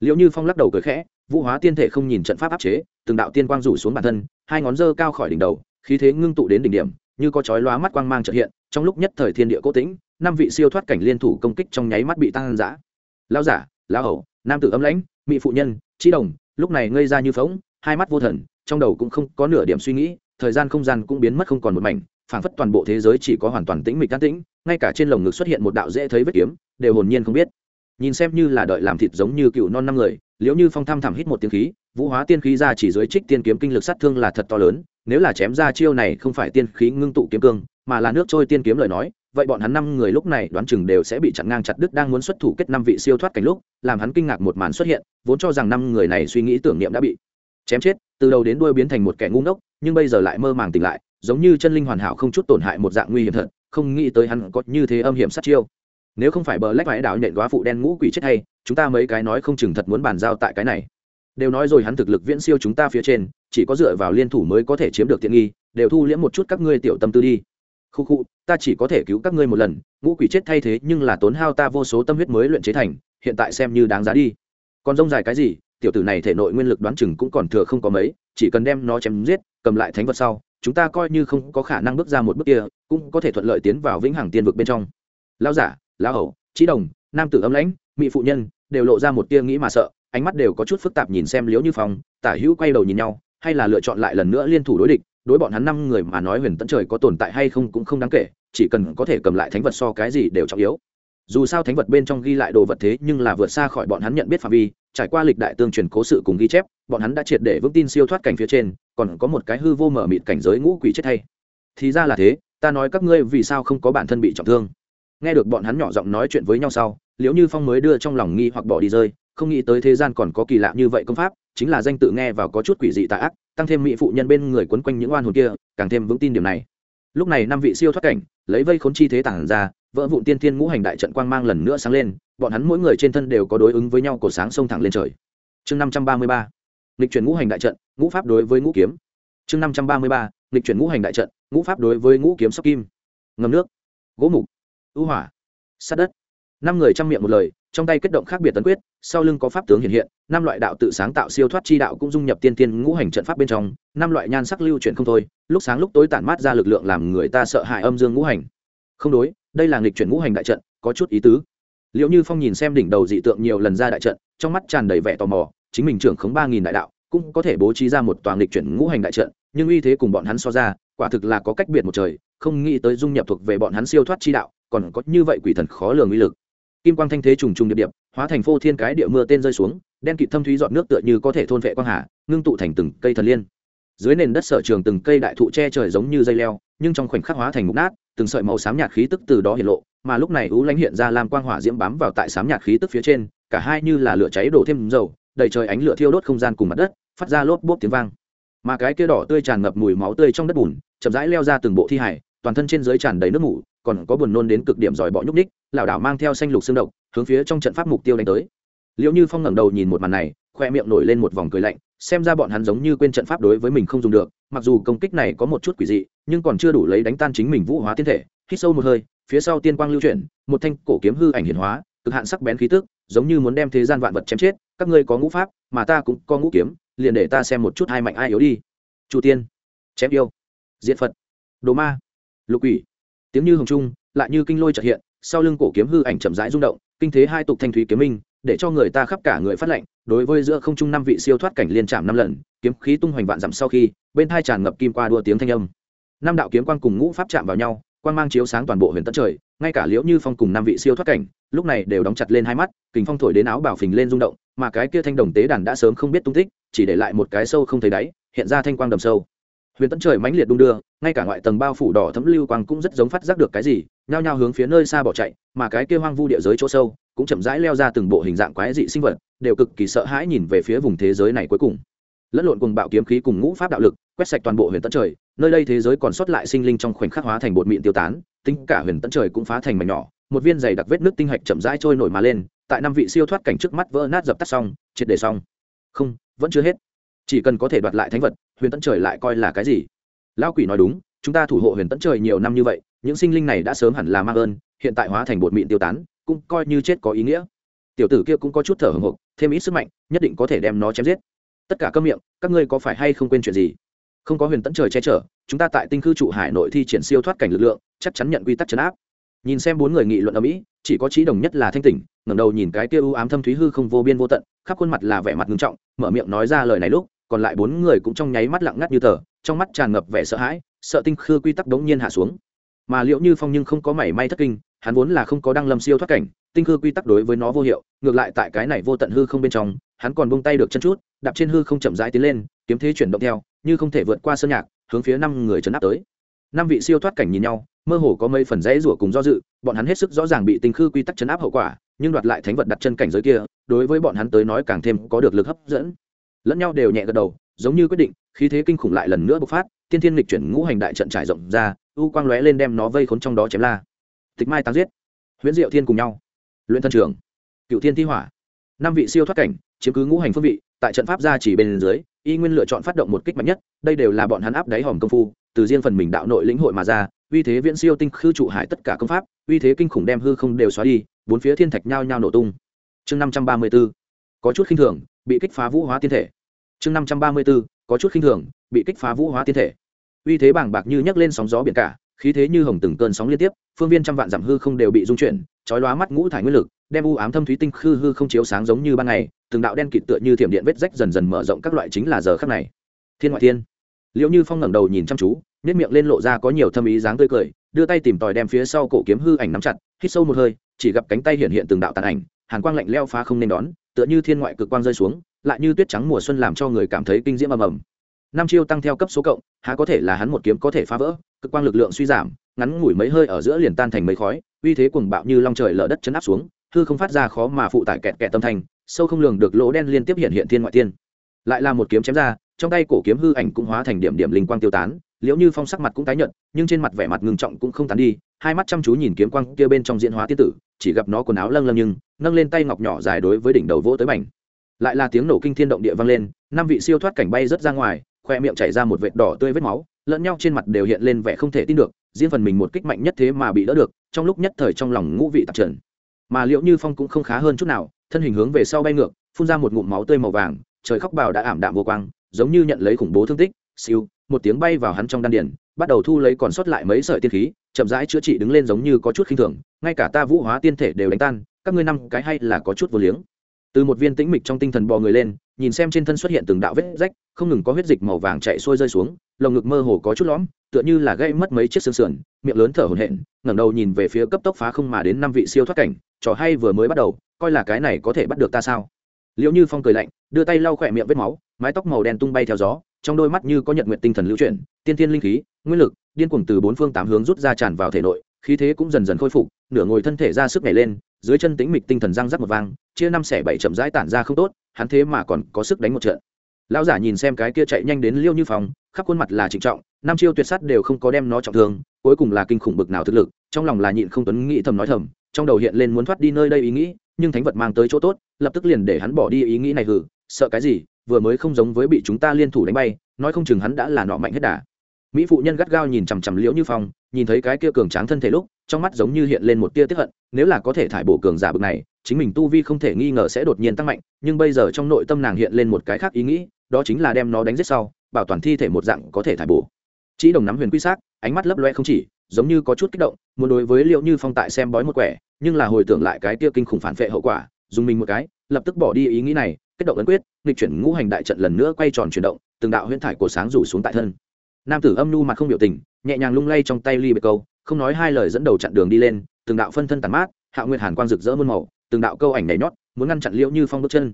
S1: Liệu như phong lắc đầu cười khẽ, vũ hóa tiên thể không nhìn trận pháp áp chế, từng đạo tiên quang rủ xuống bản thân, hai ngón dơ cao khỏi đỉnh đầu, khí thế ngưng tụ đến đỉnh điểm như có chói lóa mắt quang mang trợ hiện, trong lúc nhất thời thiên địa cố tĩnh, năm vị siêu thoát cảnh liên thủ công kích trong nháy mắt bị tăng giã lao giả lao hầu, nam tử âm lãnh, mỹ phụ nhân trí đồng, lúc này ngây ra như phóng hai mắt vô thần, trong đầu cũng không có nửa điểm suy nghĩ, thời gian không gian cũng biến mất không còn một mảnh, phảng phất toàn bộ thế giới chỉ có hoàn toàn tĩnh mịch can tĩnh, ngay cả trên lồng ngực xuất hiện một đạo dễ thấy vết kiếm, đều hồn nhiên không biết. Nhìn xem như là đợi làm thịt giống như cựu non năm người, liễu như phong thăm thẳm hít một tiếng khí, vũ hóa tiên khí ra chỉ dưới trích tiên kiếm kinh lực sát thương là thật to lớn nếu là chém ra chiêu này không phải tiên khí ngưng tụ kiếm cương, mà là nước trôi tiên kiếm lời nói, vậy bọn hắn năm người lúc này đoán chừng đều sẽ bị chặn ngang chặt đứt đang muốn xuất thủ kết năm vị siêu thoát cảnh lúc, làm hắn kinh ngạc một màn xuất hiện, vốn cho rằng năm người này suy nghĩ tưởng niệm đã bị chém chết, từ đầu đến đuôi biến thành một kẻ ngu ngốc, nhưng bây giờ lại mơ màng tỉnh lại, giống như chân linh hoàn hảo không chút tổn hại một dạng nguy hiểm thật, không nghĩ tới hắn có như thế âm hiểm sát chiêu. Nếu không phải bờ lách vải đảo nhện quá phụ đen ngũ quỷ chết hay, chúng ta mấy cái nói không chừng thật muốn bàn giao tại cái này đều nói rồi hắn thực lực viễn siêu chúng ta phía trên, chỉ có dựa vào liên thủ mới có thể chiếm được tiện nghi, đều thu liễm một chút các ngươi tiểu tâm tư đi. Khu khu, ta chỉ có thể cứu các ngươi một lần, ngũ quỷ chết thay thế nhưng là tốn hao ta vô số tâm huyết mới luyện chế thành, hiện tại xem như đáng giá đi. Còn rông dài cái gì, tiểu tử này thể nội nguyên lực đoán chừng cũng còn thừa không có mấy, chỉ cần đem nó chém giết, cầm lại thánh vật sau, chúng ta coi như không có khả năng bước ra một bước kia, cũng có thể thuận lợi tiến vào vĩnh hằng tiên vực bên trong. Lao giả lao hầu trí đồng, nam tử âm lãnh mỹ phụ nhân, đều lộ ra một tia nghĩ mà sợ ánh mắt đều có chút phức tạp nhìn xem liễu như phong, tả hữu quay đầu nhìn nhau, hay là lựa chọn lại lần nữa liên thủ đối địch, đối bọn hắn năm người mà nói huyền tận trời có tồn tại hay không cũng không đáng kể, chỉ cần có thể cầm lại thánh vật so cái gì đều trọng yếu. Dù sao thánh vật bên trong ghi lại đồ vật thế nhưng là vượt xa khỏi bọn hắn nhận biết phạm vi, trải qua lịch đại tương truyền cố sự cùng ghi chép, bọn hắn đã triệt để vững tin siêu thoát cảnh phía trên, còn có một cái hư vô mở mịt cảnh giới ngũ quỷ chết thay. Thì ra là thế, ta nói các ngươi vì sao không có bản thân bị trọng thương. Nghe được bọn hắn nhỏ giọng nói chuyện với nhau sau, liễu như phong mới đưa trong lòng nghi hoặc bỏ đi rơi không nghĩ tới thế gian còn có kỳ lạ như vậy công pháp, chính là danh tự nghe vào có chút quỷ dị tạ ác, tăng thêm mỹ phụ nhân bên người quấn quanh những oan hồn kia, càng thêm vững tin điểm này. Lúc này năm vị siêu thoát cảnh, lấy vây khốn chi thế tản ra, vỡ vụn tiên thiên ngũ hành đại trận quang mang lần nữa sáng lên, bọn hắn mỗi người trên thân đều có đối ứng với nhau cổ sáng sông thẳng lên trời. Chương năm trăm ba mươi ba lịch chuyển ngũ hành đại trận, ngũ pháp đối với ngũ kiếm. Chương năm trăm ba mươi ba lịch chuyển ngũ hành đại trận, ngũ pháp đối với ngũ kiếm sóc kim. Ngầm nước, gỗ mục, ưu hỏa, sát đất. Năm người chăm miệng một lời trong tay kết động khác biệt tấn quyết, sau lưng có pháp tướng hiện hiện, năm loại đạo tự sáng tạo siêu thoát chi đạo cũng dung nhập tiên tiên ngũ hành trận pháp bên trong, năm loại nhan sắc lưu chuyển không thôi, lúc sáng lúc tối tản mát ra lực lượng làm người ta sợ hãi âm dương ngũ hành. Không đối, đây là nghịch chuyển ngũ hành đại trận, có chút ý tứ. Liệu như phong nhìn xem đỉnh đầu dị tượng nhiều lần ra đại trận, trong mắt tràn đầy vẻ tò mò, chính mình trưởng khống ba nghìn đại đạo, cũng có thể bố trí ra một toàn nghịch chuyển ngũ hành đại trận, nhưng uy thế cùng bọn hắn so ra, quả thực là có cách biệt một trời, không nghĩ tới dung nhập thuộc về bọn hắn siêu thoát chi đạo, còn có như vậy quỷ thần khó lường uy lực kim quang thanh thế trùng trùng điệp điệp, hóa thành phô thiên cái địa mưa tên rơi xuống, đen kịt thâm thúy giọt nước tựa như có thể thôn vệ quang hà, ngưng tụ thành từng cây thần liên. Dưới nền đất sở trường từng cây đại thụ che trời giống như dây leo, nhưng trong khoảnh khắc hóa thành mục nát, từng sợi màu xám nhạt khí tức từ đó hiện lộ, mà lúc này ú lãnh hiện ra làm quang hỏa diễm bám vào tại xám nhạt khí tức phía trên, cả hai như là lửa cháy đổ thêm dầu, đầy trời ánh lửa thiêu đốt không gian cùng mặt đất, phát ra lốp bốp tiếng vang. Mà cái kia đỏ tươi tràn ngập mùi máu tươi trong đất bùn, chậm rãi leo ra từng bộ thi hải toàn thân trên dưới tràn đầy nước mủ, còn có buồn nôn đến cực điểm giỏi bọ nhúc ních lảo đảo mang theo xanh lục xương độc, hướng phía trong trận pháp mục tiêu đánh tới. Liệu như phong ngẩng đầu nhìn một màn này khoe miệng nổi lên một vòng cười lạnh, xem ra bọn hắn giống như quên trận pháp đối với mình không dùng được, mặc dù công kích này có một chút quỷ dị, nhưng còn chưa đủ lấy đánh tan chính mình vũ hóa tiên thể, hít sâu một hơi, phía sau tiên quang lưu chuyển, một thanh cổ kiếm hư ảnh hiển hóa, cực hạn sắc bén khí tức, giống như muốn đem thế gian vạn vật chém chết, các ngươi có ngũ pháp, mà ta cũng có ngũ kiếm, liền để ta xem một chút hai mạnh ai yếu đi. Chủ tiên, chém yêu diện phật, đồ ma, lục quỷ. Tiếng như hồng trung, lại như kinh lôi trợ hiện sau lưng cổ kiếm hư ảnh chậm rãi rung động, kinh thế hai tục thanh thúy kiếm minh, để cho người ta khắp cả người phát lệnh đối với giữa không trung năm vị siêu thoát cảnh liên chạm năm lần, kiếm khí tung hoành vạn dặm sau khi, bên thai tràn ngập kim qua đua tiếng thanh âm. Năm đạo kiếm quang cùng ngũ pháp chạm vào nhau, quang mang chiếu sáng toàn bộ huyền tất trời, ngay cả liễu như phong cùng năm vị siêu thoát cảnh, lúc này đều đóng chặt lên hai mắt kính phong thổi đến áo bảo phình lên rung động, mà cái kia thanh đồng tế đàn đã sớm không biết tung tích, chỉ để lại một cái sâu không thấy đáy, hiện ra thanh quang đầm sâu huyền Tẫn trời mãnh liệt đung đưa, ngay cả ngoại tầng bao phủ đỏ thấm lưu quang cũng rất giống phát giác được cái gì, nhao nhao hướng phía nơi xa bỏ chạy, mà cái kia hoang vu địa giới chỗ sâu cũng chậm rãi leo ra từng bộ hình dạng quái dị sinh vật, đều cực kỳ sợ hãi nhìn về phía vùng thế giới này cuối cùng. Lẫn lộn cùng bạo kiếm khí cùng ngũ pháp đạo lực, quét sạch toàn bộ huyền Tẫn trời, nơi đây thế giới còn sót lại sinh linh trong khoảnh khắc hóa thành bột mịn tiêu tán, tính cả huyền Tẫn trời cũng phá thành mảnh nhỏ, một viên giày đặc vết nước tinh hạch chậm rãi trôi nổi mà lên, tại năm vị siêu thoát cảnh trước mắt vỡ nát dập tắt xong, triệt để xong. Không, vẫn chưa hết chỉ cần có thể đoạt lại thánh vật, huyền tấn trời lại coi là cái gì? Lão quỷ nói đúng, chúng ta thủ hộ huyền tấn trời nhiều năm như vậy, những sinh linh này đã sớm hẳn là mang ơn, hiện tại hóa thành bột mịn tiêu tán, cũng coi như chết có ý nghĩa. Tiểu tử kia cũng có chút thở hồng hộc, thêm ít sức mạnh, nhất định có thể đem nó chém giết. Tất cả các miệng, các ngươi có phải hay không quên chuyện gì? Không có huyền tấn trời che chở, chúng ta tại tinh khư trụ hải nội thi triển siêu thoát cảnh lực lượng, chắc chắn nhận quy tắc chấn áp. Nhìn xem bốn người nghị luận ở mỹ, chỉ có trí đồng nhất là thanh tỉnh, ngẩng đầu nhìn cái kia u ám thâm thúy hư không vô biên vô tận, khắp khuôn mặt là vẻ mặt ngưng trọng, mở miệng nói ra lời này lúc còn lại bốn người cũng trong nháy mắt lặng ngắt như tờ, trong mắt tràn ngập vẻ sợ hãi, sợ tinh khư quy tắc đống nhiên hạ xuống. Mà liệu như phong nhưng không có mảy may thất kinh, hắn vốn là không có đăng lâm siêu thoát cảnh, tinh khư quy tắc đối với nó vô hiệu, ngược lại tại cái này vô tận hư không bên trong, hắn còn bông tay được chân chút, đạp trên hư không chậm rãi tiến lên, kiếm thế chuyển động theo, như không thể vượt qua sơn nhạc, hướng phía năm người trấn áp tới. Năm vị siêu thoát cảnh nhìn nhau, mơ hồ có mấy phần rẽ rủa cùng do dự, bọn hắn hết sức rõ ràng bị tinh khư quy tắc chấn áp hậu quả, nhưng đoạt lại thánh vật đặt chân cảnh giới kia, đối với bọn hắn tới nói càng thêm có được lực hấp dẫn lẫn nhau đều nhẹ gật đầu, giống như quyết định, khí thế kinh khủng lại lần nữa bộc phát, tiên thiên lịch chuyển ngũ hành đại trận trải rộng ra, u quang lóe lên đem nó vây khốn trong đó chém la. Tịch mai tán giết, huyễn diệu thiên cùng nhau. Luyện thân trường cựu thiên thi hỏa. Năm vị siêu thoát cảnh, chiếm cứ ngũ hành phương vị, tại trận pháp gia chỉ bên dưới, y nguyên lựa chọn phát động một kích mạnh nhất, đây đều là bọn hắn áp đáy hòm công phu, từ riêng phần mình đạo nội lĩnh hội mà ra, uy thế viễn siêu tinh khư trụ hải tất cả công pháp, uy thế kinh khủng đem hư không đều xóa đi, bốn phía thiên thạch nhao nhao nổ tung. Chương năm trăm ba mươi b ố có chút khinh thường, bị kích phá vũ hóa tiên thể chương năm trăm ba mươi b ố có chút khinh thường, bị kích phá vũ hóa tiên thể. Uy thế bảng bạc như nhấc lên sóng gió biển cả, khí thế như hồng từng cơn sóng liên tiếp, phương viên trăm vạn giảm hư không đều bị dung chuyển, chói lóa mắt ngũ thải nguyên lực, đem u ám thâm thúy tinh khư hư không chiếu sáng giống như ban ngày, từng đạo đen kịt tựa như thiểm điện vết rách dần dần mở rộng các loại chính là giờ khắc này. Thiên ngoại thiên. Liệu như phong ngẩng đầu nhìn chăm chú nếp miệng lên lộ ra có nhiều thâm ý dáng tươi cười, đưa tay tìm tòi đem phía sau cổ kiếm hư ảnh nắm chặt, hít sâu một hơi, chỉ gặp cánh tay hiện hiện từng đạo tàn ảnh, hàn quang lạnh leo phá không nên đón tựa như thiên ngoại cực quang rơi xuống, lại như tuyết trắng mùa xuân làm cho người cảm thấy kinh diễm ầm ầm. Năm chiêu tăng theo cấp số cộng, há có thể là hắn một kiếm có thể phá vỡ, cực quang lực lượng suy giảm, ngắn ngủi mấy hơi ở giữa liền tan thành mấy khói, uy thế cuồng bạo như long trời lở đất chấn áp xuống, hư không phát ra khó mà phụ tải kẹt kẹt tâm thành sâu không lường được lỗ đen liên tiếp hiện hiện thiên ngoại tiên lại là một kiếm chém ra, trong tay cổ kiếm hư ảnh cũng hóa thành điểm điểm linh quang tiêu tán liễu như phong sắc mặt cũng tái nhợt, nhưng trên mặt vẻ mặt ngưng trọng cũng không tán đi, hai mắt chăm chú nhìn kiếm quang kia bên trong diễn hóa tiên tử, chỉ gặp nó quần áo lâng lâng nhưng, nâng lên tay ngọc nhỏ dài đối với đỉnh đầu vỗ tới mảnh lại là tiếng nổ kinh thiên động địa vang lên, năm vị siêu thoát cảnh bay rất ra ngoài, khoe miệng chảy ra một vệt đỏ tươi vết máu, lẫn nhau trên mặt đều hiện lên vẻ không thể tin được, riêng phần mình một kích mạnh nhất thế mà bị đỡ được, trong lúc nhất thời trong lòng ngũ vị tạp trần. Mà liệu như phong cũng không khá hơn chút nào, thân hình hướng về sau bay ngược, phun ra một ngụm máu tươi màu vàng, trời khóc bào đã ảm đạm vô quang, giống như nhận lấy khủng bố thương tích, siêu một tiếng bay vào hắn trong đan điền, bắt đầu thu lấy còn sót lại mấy sợi tiên khí, chậm rãi chữa trị đứng lên giống như có chút khinh thường, ngay cả ta vũ hóa tiên thể đều đánh tan, các ngươi năm cái hay là có chút vô liếng. Từ một viên tĩnh mịch trong tinh thần bò người lên, nhìn xem trên thân xuất hiện từng đạo vết rách, không ngừng có huyết dịch màu vàng chạy xuôi rơi xuống, lồng ngực mơ hồ có chút lõm, tựa như là gây mất mấy chiếc xương sườn, miệng lớn thở hổn hển, ngẩng đầu nhìn về phía cấp tốc phá không mà đến năm vị siêu thoát cảnh, trò hay vừa mới bắt đầu, coi là cái này có thể bắt được ta sao? Liệu như phong cười lạnh, đưa tay lau khỏe miệng vết máu, mái tóc màu đen tung bay theo gió trong đôi mắt như có nhận nguyện tinh thần lưu chuyển, tiên tiên linh khí, nguyên lực, điên cuồng từ bốn phương tám hướng rút ra tràn vào thể nội, khí thế cũng dần dần khôi phục, nửa ngồi thân thể ra sức nhảy lên, dưới chân tĩnh mịch tinh thần răng rắc một vang, chia năm xẻ bảy chậm rãi tản ra không tốt, hắn thế mà còn có sức đánh một trận. Lão giả nhìn xem cái kia chạy nhanh đến liêu như phòng khắp khuôn mặt là trịnh trọng, năm chiêu tuyệt sắt đều không có đem nó trọng thương, cuối cùng là kinh khủng bực nào thực lực, trong lòng là nhịn không tuấn nghĩ thầm nói thầm, trong đầu hiện lên muốn thoát đi nơi đây ý nghĩ, nhưng thánh vật mang tới chỗ tốt, lập tức liền để hắn bỏ đi ý nghĩ này hử, sợ cái gì vừa mới không giống với bị chúng ta liên thủ đánh bay nói không chừng hắn đã là nọ mạnh hết đà. Mỹ phụ nhân gắt gao nhìn chằm chằm liễu như phong nhìn thấy cái kia cường tráng thân thể lúc trong mắt giống như hiện lên một tia tiếp hận nếu là có thể thải bổ cường giả bực này chính mình tu vi không thể nghi ngờ sẽ đột nhiên tăng mạnh nhưng bây giờ trong nội tâm nàng hiện lên một cái khác ý nghĩ đó chính là đem nó đánh giết sau bảo toàn thi thể một dạng có thể thải bổ. Chỉ đồng nắm huyền quy sát, ánh mắt lấp loe không chỉ giống như có chút kích động muốn đối với liệu như phong tại xem bói một quẻ nhưng là hồi tưởng lại cái kia kinh khủng phản vệ hậu quả dùng mình một cái lập tức bỏ đi ý nghĩ này, kết động ấn quyết, nghịch chuyển ngũ hành đại trận lần nữa quay tròn chuyển động, từng đạo huyễn thải của sáng rủ xuống tại thân. Nam tử âm nhu mặt không biểu tình, nhẹ nhàng lung lay trong tay ly bệt câu, không nói hai lời dẫn đầu chặn đường đi lên, từng đạo phân thân tàn mát, hạ nguyên hàn quang rực rỡ muôn màu, từng đạo câu ảnh nhảy nhót, muốn ngăn chặn liễu như phong bước chân.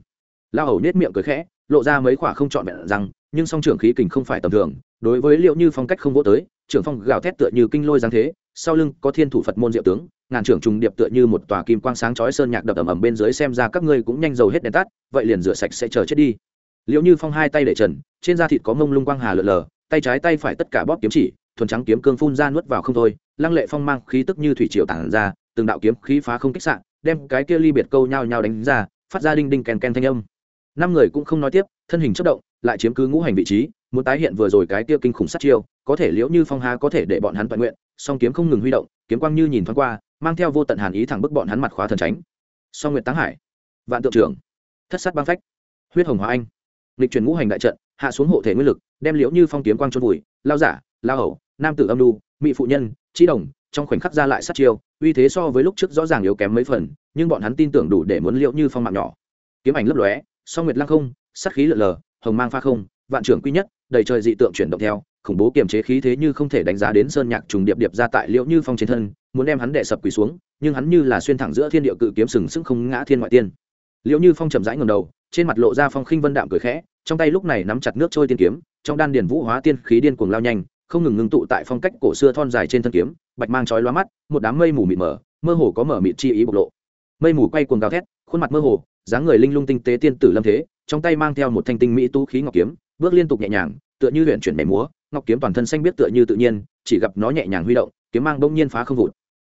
S1: Lao hầu nết miệng cười khẽ, lộ ra mấy khỏa không trọn vẹn rằng, nhưng song trưởng khí kình không phải tầm thường, đối với liệu như phong cách không vỗ tới, trưởng phong gào thét tựa như kinh lôi giáng thế, sau lưng có thiên thủ phật môn diệu tướng ngàn trưởng trùng điệp tựa như một tòa kim quang sáng chói sơn nhạc đập ầm ầm bên dưới xem ra các ngươi cũng nhanh dầu hết đèn tắt, vậy liền rửa sạch sẽ chờ chết đi. Liễu như phong hai tay để trần, trên da thịt có mông lung quang hà lượn lờ, tay trái tay phải tất cả bóp kiếm chỉ, thuần trắng kiếm cương phun ra nuốt vào không thôi, lăng lệ phong mang khí tức như thủy triều tản ra, từng đạo kiếm khí phá không kích sạn đem cái kia ly biệt câu nhau nhau đánh ra, phát ra đinh đinh ken ken thanh âm. Năm người cũng không nói tiếp, thân hình chớp động, lại chiếm cứ ngũ hành vị trí, muốn tái hiện vừa rồi cái kia kinh khủng sát chiêu, có thể liễu như phong há có thể để bọn hắn toàn nguyện, song kiếm không ngừng huy động, kiếm quang như nhìn thoáng qua mang theo vô tận hàn ý thẳng bức bọn hắn mặt khóa thần tránh. Song nguyệt táng hải, vạn tượng trưởng, thất sát băng phách, huyết hồng hóa anh lịch truyền ngũ hành đại trận, hạ xuống hộ thể nguyên lực, đem liễu như phong kiếm quang trôn vùi, lao giả, lao hầu, nam tử âm đu mỹ phụ nhân trí đồng, trong khoảnh khắc ra lại sát chiêu, uy thế so với lúc trước rõ ràng yếu kém mấy phần, nhưng bọn hắn tin tưởng đủ để muốn liễu như phong mạng nhỏ. Kiếm ảnh lấp lóe, song nguyệt lăng không, sát khí lượn lờ, hồng mang pha không, vạn trưởng quy nhất, đầy trời dị tượng chuyển động theo, khủng bố kiềm chế khí thế như không thể đánh giá đến sơn nhạc trùng điệp điệp ra tại liễu như phong trên thân muốn đem hắn đệ sập quỳ xuống, nhưng hắn như là xuyên thẳng giữa thiên địa cự kiếm sừng sững không ngã thiên ngoại tiên. Liễu như phong chậm rãi ngầm đầu, trên mặt lộ ra phong khinh vân đạm cười khẽ, trong tay lúc này nắm chặt nước trôi tiên kiếm, trong đan điền vũ hóa tiên khí điên cuồng lao nhanh, không ngừng ngưng tụ tại phong cách cổ xưa thon dài trên thân kiếm, bạch mang chói lóa mắt, một đám mây mù mịt mờ, mơ hồ có mở mịt chi ý bộc lộ. Mây mù quay cuồng gào thét, khuôn mặt mơ hồ, dáng người linh lung tinh tế tiên tử lâm thế, trong tay mang theo một thanh tinh mỹ tú khí ngọc kiếm, bước liên tục nhẹ nhàng, tựa như luyện chuyển mẻ múa, ngọc kiếm toàn thân xanh biết tựa như tự nhiên, chỉ gặp nó nhẹ nhàng huy động, kiếm mang bỗng nhiên phá không vụt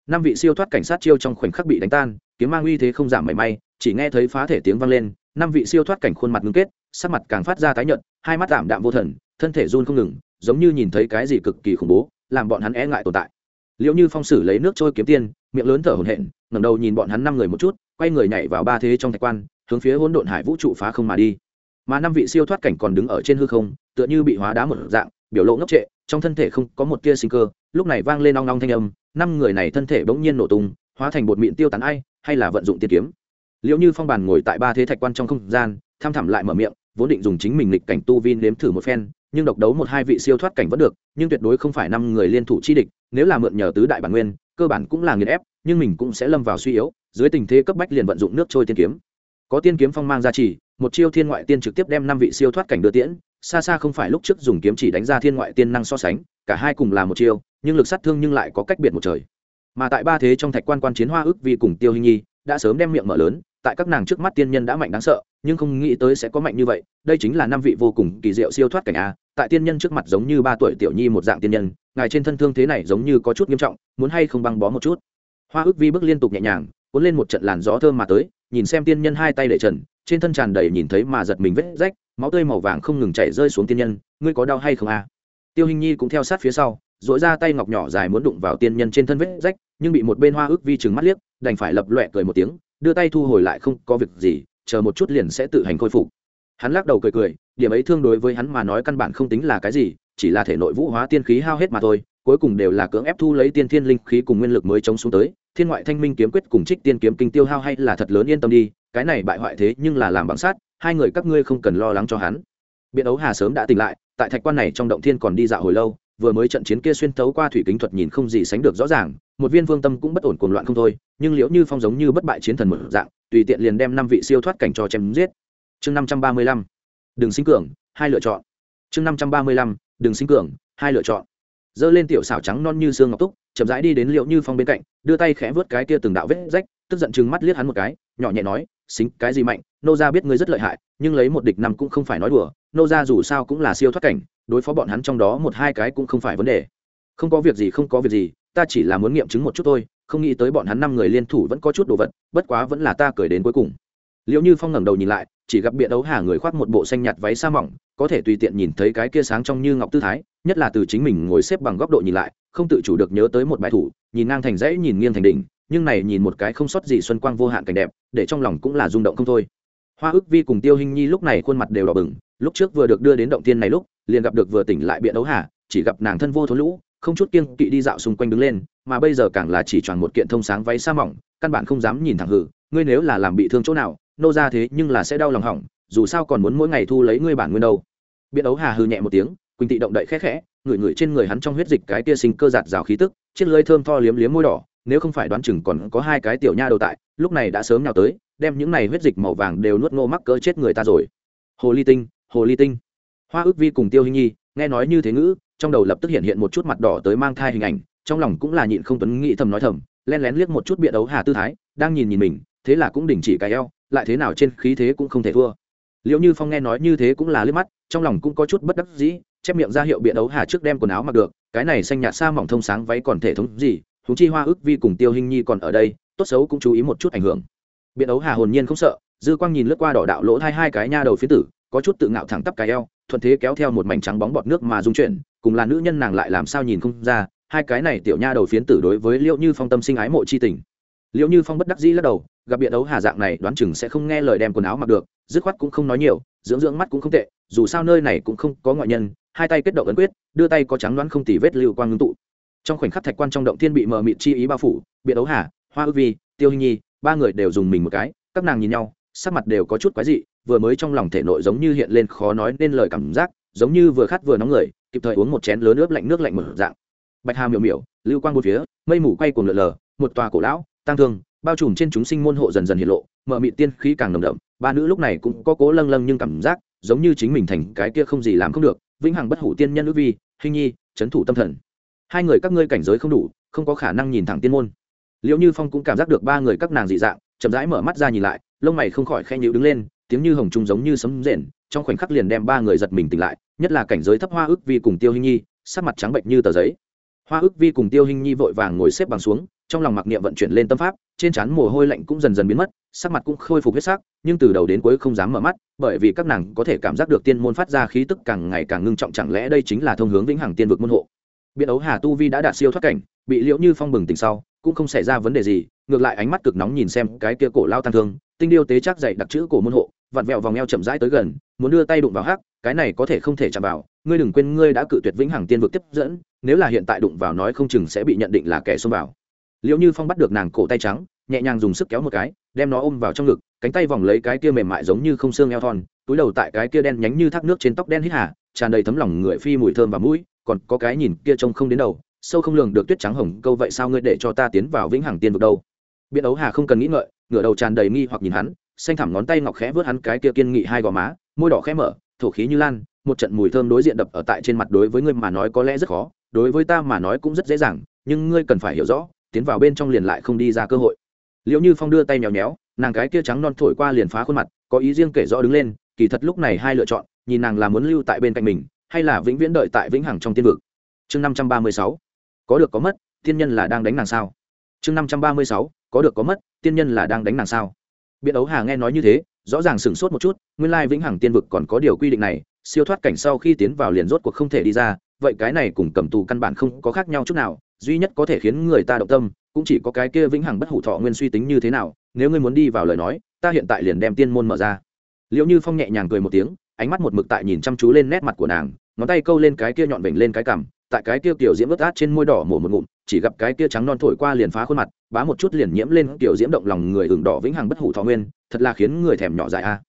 S1: năm vị siêu thoát cảnh sát chiêu trong khoảnh khắc bị đánh tan, kiếm mang uy thế không giảm mảy may, chỉ nghe thấy phá thể tiếng vang lên, năm vị siêu thoát cảnh khuôn mặt ngưng kết, sắc mặt càng phát ra tái nhợt, hai mắt tạm đạm vô thần, thân thể run không ngừng, giống như nhìn thấy cái gì cực kỳ khủng bố, làm bọn hắn e ngại tồn tại. Liệu như phong sử lấy nước trôi kiếm tiên, miệng lớn thở hổn hển, ngẩng đầu nhìn bọn hắn năm người một chút, quay người nhảy vào ba thế trong thạch quan, hướng phía hỗn độn hải vũ trụ phá không mà đi. Mà năm vị siêu thoát cảnh còn đứng ở trên hư không, tựa như bị hóa đá một dạng, biểu lộ ngốc trệ, trong thân thể không có một tia sinh cơ lúc này vang lên ong ong thanh âm, năm người này thân thể bỗng nhiên nổ tung, hóa thành bột mịn tiêu tán ai, hay là vận dụng tiên kiếm. Liệu như phong bàn ngồi tại ba thế thạch quan trong không gian, tham thẳm lại mở miệng, vốn định dùng chính mình lịch cảnh tu vi nếm thử một phen, nhưng độc đấu một hai vị siêu thoát cảnh vẫn được, nhưng tuyệt đối không phải năm người liên thủ chi địch, nếu là mượn nhờ tứ đại bản nguyên, cơ bản cũng là nghiền ép, nhưng mình cũng sẽ lâm vào suy yếu, dưới tình thế cấp bách liền vận dụng nước trôi tiên kiếm. Có tiên kiếm phong mang ra chỉ, một chiêu thiên ngoại tiên trực tiếp đem năm vị siêu thoát cảnh đưa tiễn, xa xa không phải lúc trước dùng kiếm chỉ đánh ra thiên ngoại tiên năng so sánh cả hai cùng là một chiêu, nhưng lực sát thương nhưng lại có cách biệt một trời. Mà tại ba thế trong thạch quan quan chiến hoa ước vi cùng tiêu hình nhi, đã sớm đem miệng mở lớn, tại các nàng trước mắt tiên nhân đã mạnh đáng sợ, nhưng không nghĩ tới sẽ có mạnh như vậy, đây chính là năm vị vô cùng kỳ diệu siêu thoát cảnh a, tại tiên nhân trước mặt giống như ba tuổi tiểu nhi một dạng tiên nhân, ngài trên thân thương thế này giống như có chút nghiêm trọng, muốn hay không băng bó một chút. Hoa ước vi bước liên tục nhẹ nhàng, cuốn lên một trận làn gió thơm mà tới, nhìn xem tiên nhân hai tay để trần, trên thân tràn đầy nhìn thấy mà giật mình vết rách, máu tươi màu vàng không ngừng chảy rơi xuống tiên nhân, ngươi có đau hay không a? Tiêu hình nhi cũng theo sát phía sau, duỗi ra tay ngọc nhỏ dài muốn đụng vào tiên nhân trên thân vết rách, nhưng bị một bên hoa ước vi trừng mắt liếc, đành phải lập loẹ cười một tiếng, đưa tay thu hồi lại không có việc gì, chờ một chút liền sẽ tự hành khôi phục. Hắn lắc đầu cười cười, điểm ấy thương đối với hắn mà nói căn bản không tính là cái gì, chỉ là thể nội vũ hóa tiên khí hao hết mà thôi, cuối cùng đều là cưỡng ép thu lấy tiên thiên linh khí cùng nguyên lực mới chống xuống tới. Thiên ngoại thanh minh kiếm quyết cùng trích tiên kiếm kinh tiêu hao hay là thật lớn yên tâm đi, cái này bại hoại thế nhưng là làm bằng sát hai người các ngươi không cần lo lắng cho hắn. Biện ấu hà sớm đã tỉnh lại tại thạch quan này trong động thiên còn đi dạo hồi lâu, vừa mới trận chiến kia xuyên tấu qua thủy kính thuật nhìn không gì sánh được rõ ràng, một viên vương tâm cũng bất ổn cuồng loạn không thôi, nhưng liễu như phong giống như bất bại chiến thần một dạng, tùy tiện liền đem năm vị siêu thoát cảnh cho chém giết. Chương năm trăm ba mươi lăm, đừng sinh cường, hai lựa chọn. Chương năm trăm ba mươi lăm, đừng sinh cường, hai lựa chọn. Giơ lên tiểu xảo trắng non như xương ngọc túc, chậm rãi đi đến liệu như phong bên cạnh, đưa tay khẽ vớt cái kia từng đạo vết rách, tức giận chừng mắt liếc hắn một cái, nhỏ nhẹ nói xính cái gì mạnh, nô gia biết ngươi rất lợi hại, nhưng lấy một địch năm cũng không phải nói đùa, nô gia dù sao cũng là siêu thoát cảnh, đối phó bọn hắn trong đó một hai cái cũng không phải vấn đề. Không có việc gì, không có việc gì, ta chỉ là muốn nghiệm chứng một chút thôi, không nghĩ tới bọn hắn năm người liên thủ vẫn có chút đồ vật, bất quá vẫn là ta cười đến cuối cùng. Liệu như phong ngẩng đầu nhìn lại, chỉ gặp biện đấu hà người khoác một bộ xanh nhạt váy sa mỏng, có thể tùy tiện nhìn thấy cái kia sáng trong như ngọc tư thái, nhất là từ chính mình ngồi xếp bằng góc độ nhìn lại, không tự chủ được nhớ tới một bài thủ, nhìn ngang thành dãy, nhìn nghiêng thành đỉnh nhưng này nhìn một cái không sót gì xuân quang vô hạn cảnh đẹp, để trong lòng cũng là rung động không thôi. Hoa ức vi cùng tiêu hình nhi lúc này khuôn mặt đều đỏ bừng, lúc trước vừa được đưa đến động tiên này lúc, liền gặp được vừa tỉnh lại biện đấu hà, chỉ gặp nàng thân vô thối lũ, không chút kiêng kỵ đi dạo xung quanh đứng lên, mà bây giờ càng là chỉ tròn một kiện thông sáng váy sa mỏng, căn bản không dám nhìn thẳng hử, ngươi nếu là làm bị thương chỗ nào, nô ra thế nhưng là sẽ đau lòng hỏng, dù sao còn muốn mỗi ngày thu lấy ngươi bản nguyên đâu. Biện đấu hà hư nhẹ một tiếng, quỳnh tị động đậy khẽ khẽ, ngửi ngửi trên người hắn trong huyết dịch cái tia sinh cơ giạt rào khí tức, chiếc lưỡi thơm tho liếm liếm môi đỏ nếu không phải đoán chừng còn có hai cái tiểu nha đầu tại, lúc này đã sớm nào tới, đem những này huyết dịch màu vàng đều nuốt ngô mắc cỡ chết người ta rồi. Hồ ly tinh, hồ ly tinh. Hoa ước vi cùng tiêu hình nhi, nghe nói như thế ngữ, trong đầu lập tức hiện hiện một chút mặt đỏ tới mang thai hình ảnh, trong lòng cũng là nhịn không tuấn nghĩ thầm nói thầm, len lén liếc một chút biện đấu hà tư thái, đang nhìn nhìn mình, thế là cũng đình chỉ cái eo, lại thế nào trên khí thế cũng không thể thua. Liệu như phong nghe nói như thế cũng là liếc mắt, trong lòng cũng có chút bất đắc dĩ, chép miệng ra hiệu biện đấu hà trước đem quần áo mặc được, cái này xanh nhạt xa mỏng thông sáng váy còn thể thống gì chúng chi hoa ước vi cùng tiêu hình nhi còn ở đây, tốt xấu cũng chú ý một chút ảnh hưởng. Biện ấu hà hồn nhiên không sợ, dư quang nhìn lướt qua đỏ đạo lỗ hai hai cái nha đầu phía tử, có chút tự ngạo thẳng tắp cái eo, thuận thế kéo theo một mảnh trắng bóng bọt nước mà dung chuyển, cùng là nữ nhân nàng lại làm sao nhìn không ra, hai cái này tiểu nha đầu phiến tử đối với liệu như phong tâm sinh ái mộ chi tình. Liệu như phong bất đắc dĩ lắc đầu, gặp biện ấu hà dạng này đoán chừng sẽ không nghe lời đem quần áo mặc được, dứt khoát cũng không nói nhiều, dưỡng dưỡng mắt cũng không tệ, dù sao nơi này cũng không có ngoại nhân, hai tay kết động ấn quyết, đưa tay có trắng đoán không tỉ vết lưu quang ngưng tụ trong khoảnh khắc thạch quan trong động thiên bị mờ mịt chi ý bao phủ biện ấu hà, hoa ước vi, tiêu hình nhi, ba người đều dùng mình một cái, các nàng nhìn nhau, sắc mặt đều có chút quái dị, vừa mới trong lòng thể nội giống như hiện lên khó nói nên lời cảm giác, giống như vừa khát vừa nóng người, kịp thời uống một chén lớn ướp lạnh nước lạnh mở dạng. Bạch hà miểu miểu, lưu quang một phía, mây mù quay cuồng lượn lờ, một tòa cổ lão tăng thương, bao trùm trên chúng sinh môn hộ dần dần hiện lộ mở mị tiên khí càng nồng đậm, ba nữ lúc này cũng có cố lâng lâng nhưng cảm giác, giống như chính mình thành cái kia không gì làm không được, vĩnh hằng bất hủ tiên nhân ước vi hình nhi trấn thủ tâm thần hai người các ngươi cảnh giới không đủ, không có khả năng nhìn thẳng tiên môn. Liệu như phong cũng cảm giác được ba người các nàng dị dạng, chậm rãi mở mắt ra nhìn lại, lông mày không khỏi khe nhịu đứng lên, tiếng như hồng trung giống như sấm rền, trong khoảnh khắc liền đem ba người giật mình tỉnh lại, nhất là cảnh giới thấp hoa ước vi cùng tiêu hình nhi, sắc mặt trắng bệnh như tờ giấy. Hoa ước vi cùng tiêu hình nhi vội vàng ngồi xếp bằng xuống, trong lòng mặc niệm vận chuyển lên tâm pháp, trên trán mồ hôi lạnh cũng dần dần biến mất, sắc mặt cũng khôi phục huyết sắc, nhưng từ đầu đến cuối không dám mở mắt, bởi vì các nàng có thể cảm giác được tiên môn phát ra khí tức càng ngày càng ngưng trọng, chẳng lẽ đây chính là thông hướng vĩnh hằng tiên vực môn hộ? Biện ấu hà tu vi đã đạt siêu thoát cảnh, bị liễu như phong bừng tỉnh sau, cũng không xảy ra vấn đề gì, ngược lại ánh mắt cực nóng nhìn xem cái kia cổ lao tăng thương, tinh điêu tế chắc dậy đặc chữ cổ môn hộ, vặn vẹo vòng eo chậm rãi tới gần, muốn đưa tay đụng vào hắc, cái này có thể không thể chạm vào, ngươi đừng quên ngươi đã cự tuyệt vĩnh hằng tiên vực tiếp dẫn, nếu là hiện tại đụng vào nói không chừng sẽ bị nhận định là kẻ xông vào. Liệu như phong bắt được nàng cổ tay trắng, nhẹ nhàng dùng sức kéo một cái, đem nó ôm vào trong ngực, cánh tay vòng lấy cái kia mềm mại giống như không xương eo thon, túi đầu tại cái kia đen nhánh như thác nước trên tóc đen hít hà, tràn đầy thấm lòng người phi mùi thơm và mũi còn có cái nhìn kia trông không đến đầu, sâu không lường được tuyết trắng hồng, câu vậy sao ngươi để cho ta tiến vào vĩnh hằng tiên vực đâu? Biện ấu hà không cần nghĩ ngợi, ngửa đầu tràn đầy nghi hoặc nhìn hắn, xanh thẳm ngón tay ngọc khẽ vớt hắn cái kia kiên nghị hai gò má, môi đỏ khẽ mở, thổ khí như lan, một trận mùi thơm đối diện đập ở tại trên mặt đối với ngươi mà nói có lẽ rất khó, đối với ta mà nói cũng rất dễ dàng, nhưng ngươi cần phải hiểu rõ, tiến vào bên trong liền lại không đi ra cơ hội. Liệu như phong đưa tay nhéo nhéo, nàng cái kia trắng non thổi qua liền phá khuôn mặt, có ý riêng kể rõ đứng lên, kỳ thật lúc này hai lựa chọn, nhìn nàng là muốn lưu tại bên cạnh mình hay là vĩnh viễn đợi tại vĩnh hằng trong tiên vực? Chương năm trăm ba mươi sáu. Có được có mất, tiên nhân là đang đánh nàng sao? Chương năm trăm ba mươi sáu. Có được có mất, tiên nhân là đang đánh nàng sao? Biện ấu hà nghe nói như thế, rõ ràng sửng sốt một chút, nguyên lai vĩnh hằng tiên vực còn có điều quy định này, siêu thoát cảnh sau khi tiến vào liền rốt cuộc không thể đi ra, vậy cái này cùng cầm tù căn bản không có khác nhau chút nào, duy nhất có thể khiến người ta động tâm, cũng chỉ có cái kia vĩnh hằng bất hủ thọ nguyên suy tính như thế nào, nếu ngươi muốn đi vào lời nói, ta hiện tại liền đem tiên môn mở ra. Liệu như phong nhẹ nhàng cười một tiếng ánh mắt một mực tại nhìn chăm chú lên nét mặt của nàng, ngón tay câu lên cái kia nhọn vểnh lên cái cằm, tại cái kia kiểu diễm ướt át trên môi đỏ mổ một ngụm, chỉ gặp cái kia trắng non thổi qua liền phá khuôn mặt, bá một chút liền nhiễm lên kiểu diễm động lòng người ửng đỏ vĩnh hằng bất hủ thọ nguyên, thật là khiến người thèm nhỏ dại a.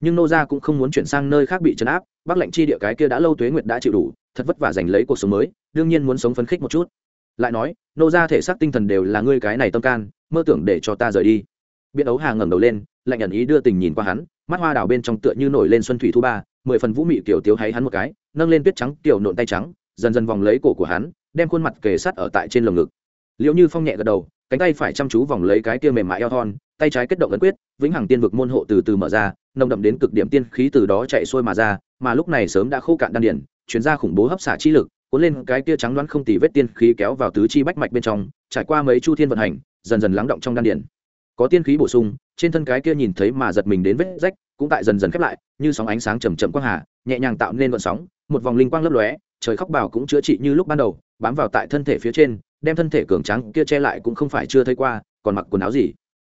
S1: Nhưng nô gia cũng không muốn chuyển sang nơi khác bị chấn áp, bắc lệnh chi địa cái kia đã lâu tuế nguyệt đã chịu đủ, thật vất vả giành lấy cuộc sống mới, đương nhiên muốn sống phấn khích một chút. Lại nói, nô gia thể xác tinh thần đều là ngươi cái này tâm can, mơ tưởng để cho ta rời đi. Biện ấu hà ngẩng đầu lên, lạnh ẩn ý đưa tình nhìn qua hắn mắt hoa đào bên trong tựa như nổi lên xuân thủy thu ba, mười phần vũ mị kiểu tiếu hay hắn một cái, nâng lên tuyết trắng, kiểu nộn tay trắng, dần dần vòng lấy cổ của hắn, đem khuôn mặt kề sát ở tại trên lồng ngực. Liệu như phong nhẹ gật đầu, cánh tay phải chăm chú vòng lấy cái tia mềm mại eo thon, tay trái kết động ấn quyết, vĩnh hằng tiên vực môn hộ từ từ mở ra, nồng đậm đến cực điểm tiên khí từ đó chạy xuôi mà ra, mà lúc này sớm đã khô cạn đan điển chuyển ra khủng bố hấp xả chi lực, cuốn lên cái tia trắng đoán không tì vết tiên khí kéo vào tứ chi bách mạch bên trong, trải qua mấy chu thiên vận hành, dần dần lắng động trong đan điển. Có tiên khí bổ sung trên thân cái kia nhìn thấy mà giật mình đến vết rách cũng tại dần dần khép lại, như sóng ánh sáng chầm chậm quang hà, nhẹ nhàng tạo nên vận sóng, một vòng linh quang lấp lóe, trời khóc bảo cũng chữa trị như lúc ban đầu, bám vào tại thân thể phía trên, đem thân thể cường tráng kia che lại cũng không phải chưa thấy qua, còn mặc quần áo gì.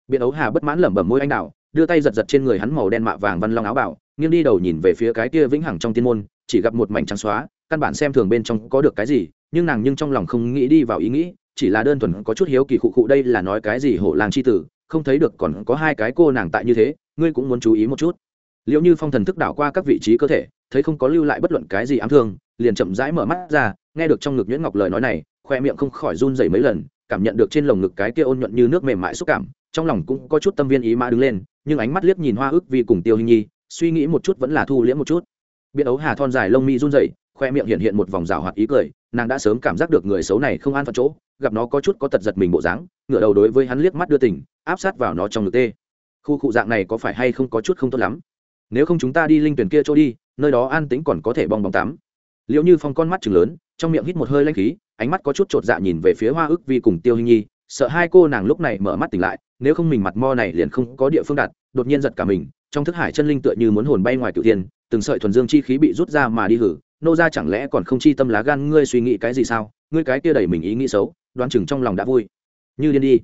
S1: Biện ấu hà bất mãn lẩm bẩm môi anh đạo đưa tay giật giật trên người hắn màu đen mạ vàng văn long áo bảo, nghiêng đi đầu nhìn về phía cái kia vĩnh hằng trong tiên môn, chỉ gặp một mảnh trắng xóa, căn bản xem thường bên trong có được cái gì, nhưng nàng nhưng trong lòng không nghĩ đi vào ý nghĩ, chỉ là đơn thuần có chút hiếu kỳ khụ khụ đây là nói cái gì hổ làng chi tử không thấy được còn có hai cái cô nàng tại như thế, ngươi cũng muốn chú ý một chút. Liệu như phong thần thức đảo qua các vị trí cơ thể, thấy không có lưu lại bất luận cái gì ám thương, liền chậm rãi mở mắt ra, nghe được trong ngực nhuyễn ngọc lời nói này, khoe miệng không khỏi run dày mấy lần, cảm nhận được trên lồng ngực cái kia ôn nhuận như nước mềm mại xúc cảm, trong lòng cũng có chút tâm viên ý mã đứng lên, nhưng ánh mắt liếc nhìn hoa ức vì cùng tiêu hình nhi, suy nghĩ một chút vẫn là thu liễm một chút. Biện ấu hà thon dài lông mi run dày khoe miệng hiện hiện một vòng rào hoạt ý cười, nàng đã sớm cảm giác được người xấu này không an phận chỗ gặp nó có chút có tật giật mình bộ dáng, ngửa đầu đối với hắn liếc mắt đưa tình, áp sát vào nó trong ngực tê. Khu cụ dạng này có phải hay không có chút không tốt lắm? Nếu không chúng ta đi linh tuyển kia chỗ đi, nơi đó an tính còn có thể bong bóng tắm. Liệu như phong con mắt chừng lớn, trong miệng hít một hơi lanh khí, ánh mắt có chút chột dạ nhìn về phía hoa ức vi cùng tiêu hình nhi, sợ hai cô nàng lúc này mở mắt tỉnh lại, nếu không mình mặt mo này liền không có địa phương đặt, đột nhiên giật cả mình, trong thức hải chân linh tựa như muốn hồn bay ngoài cựu thiên, từng sợi thuần dương chi khí bị rút ra mà đi hử nô ra chẳng lẽ còn không chi tâm lá gan ngươi suy nghĩ cái gì sao? Ngươi cái kia đẩy mình ý nghĩ xấu, đoán chừng trong lòng đã vui. Như điên đi.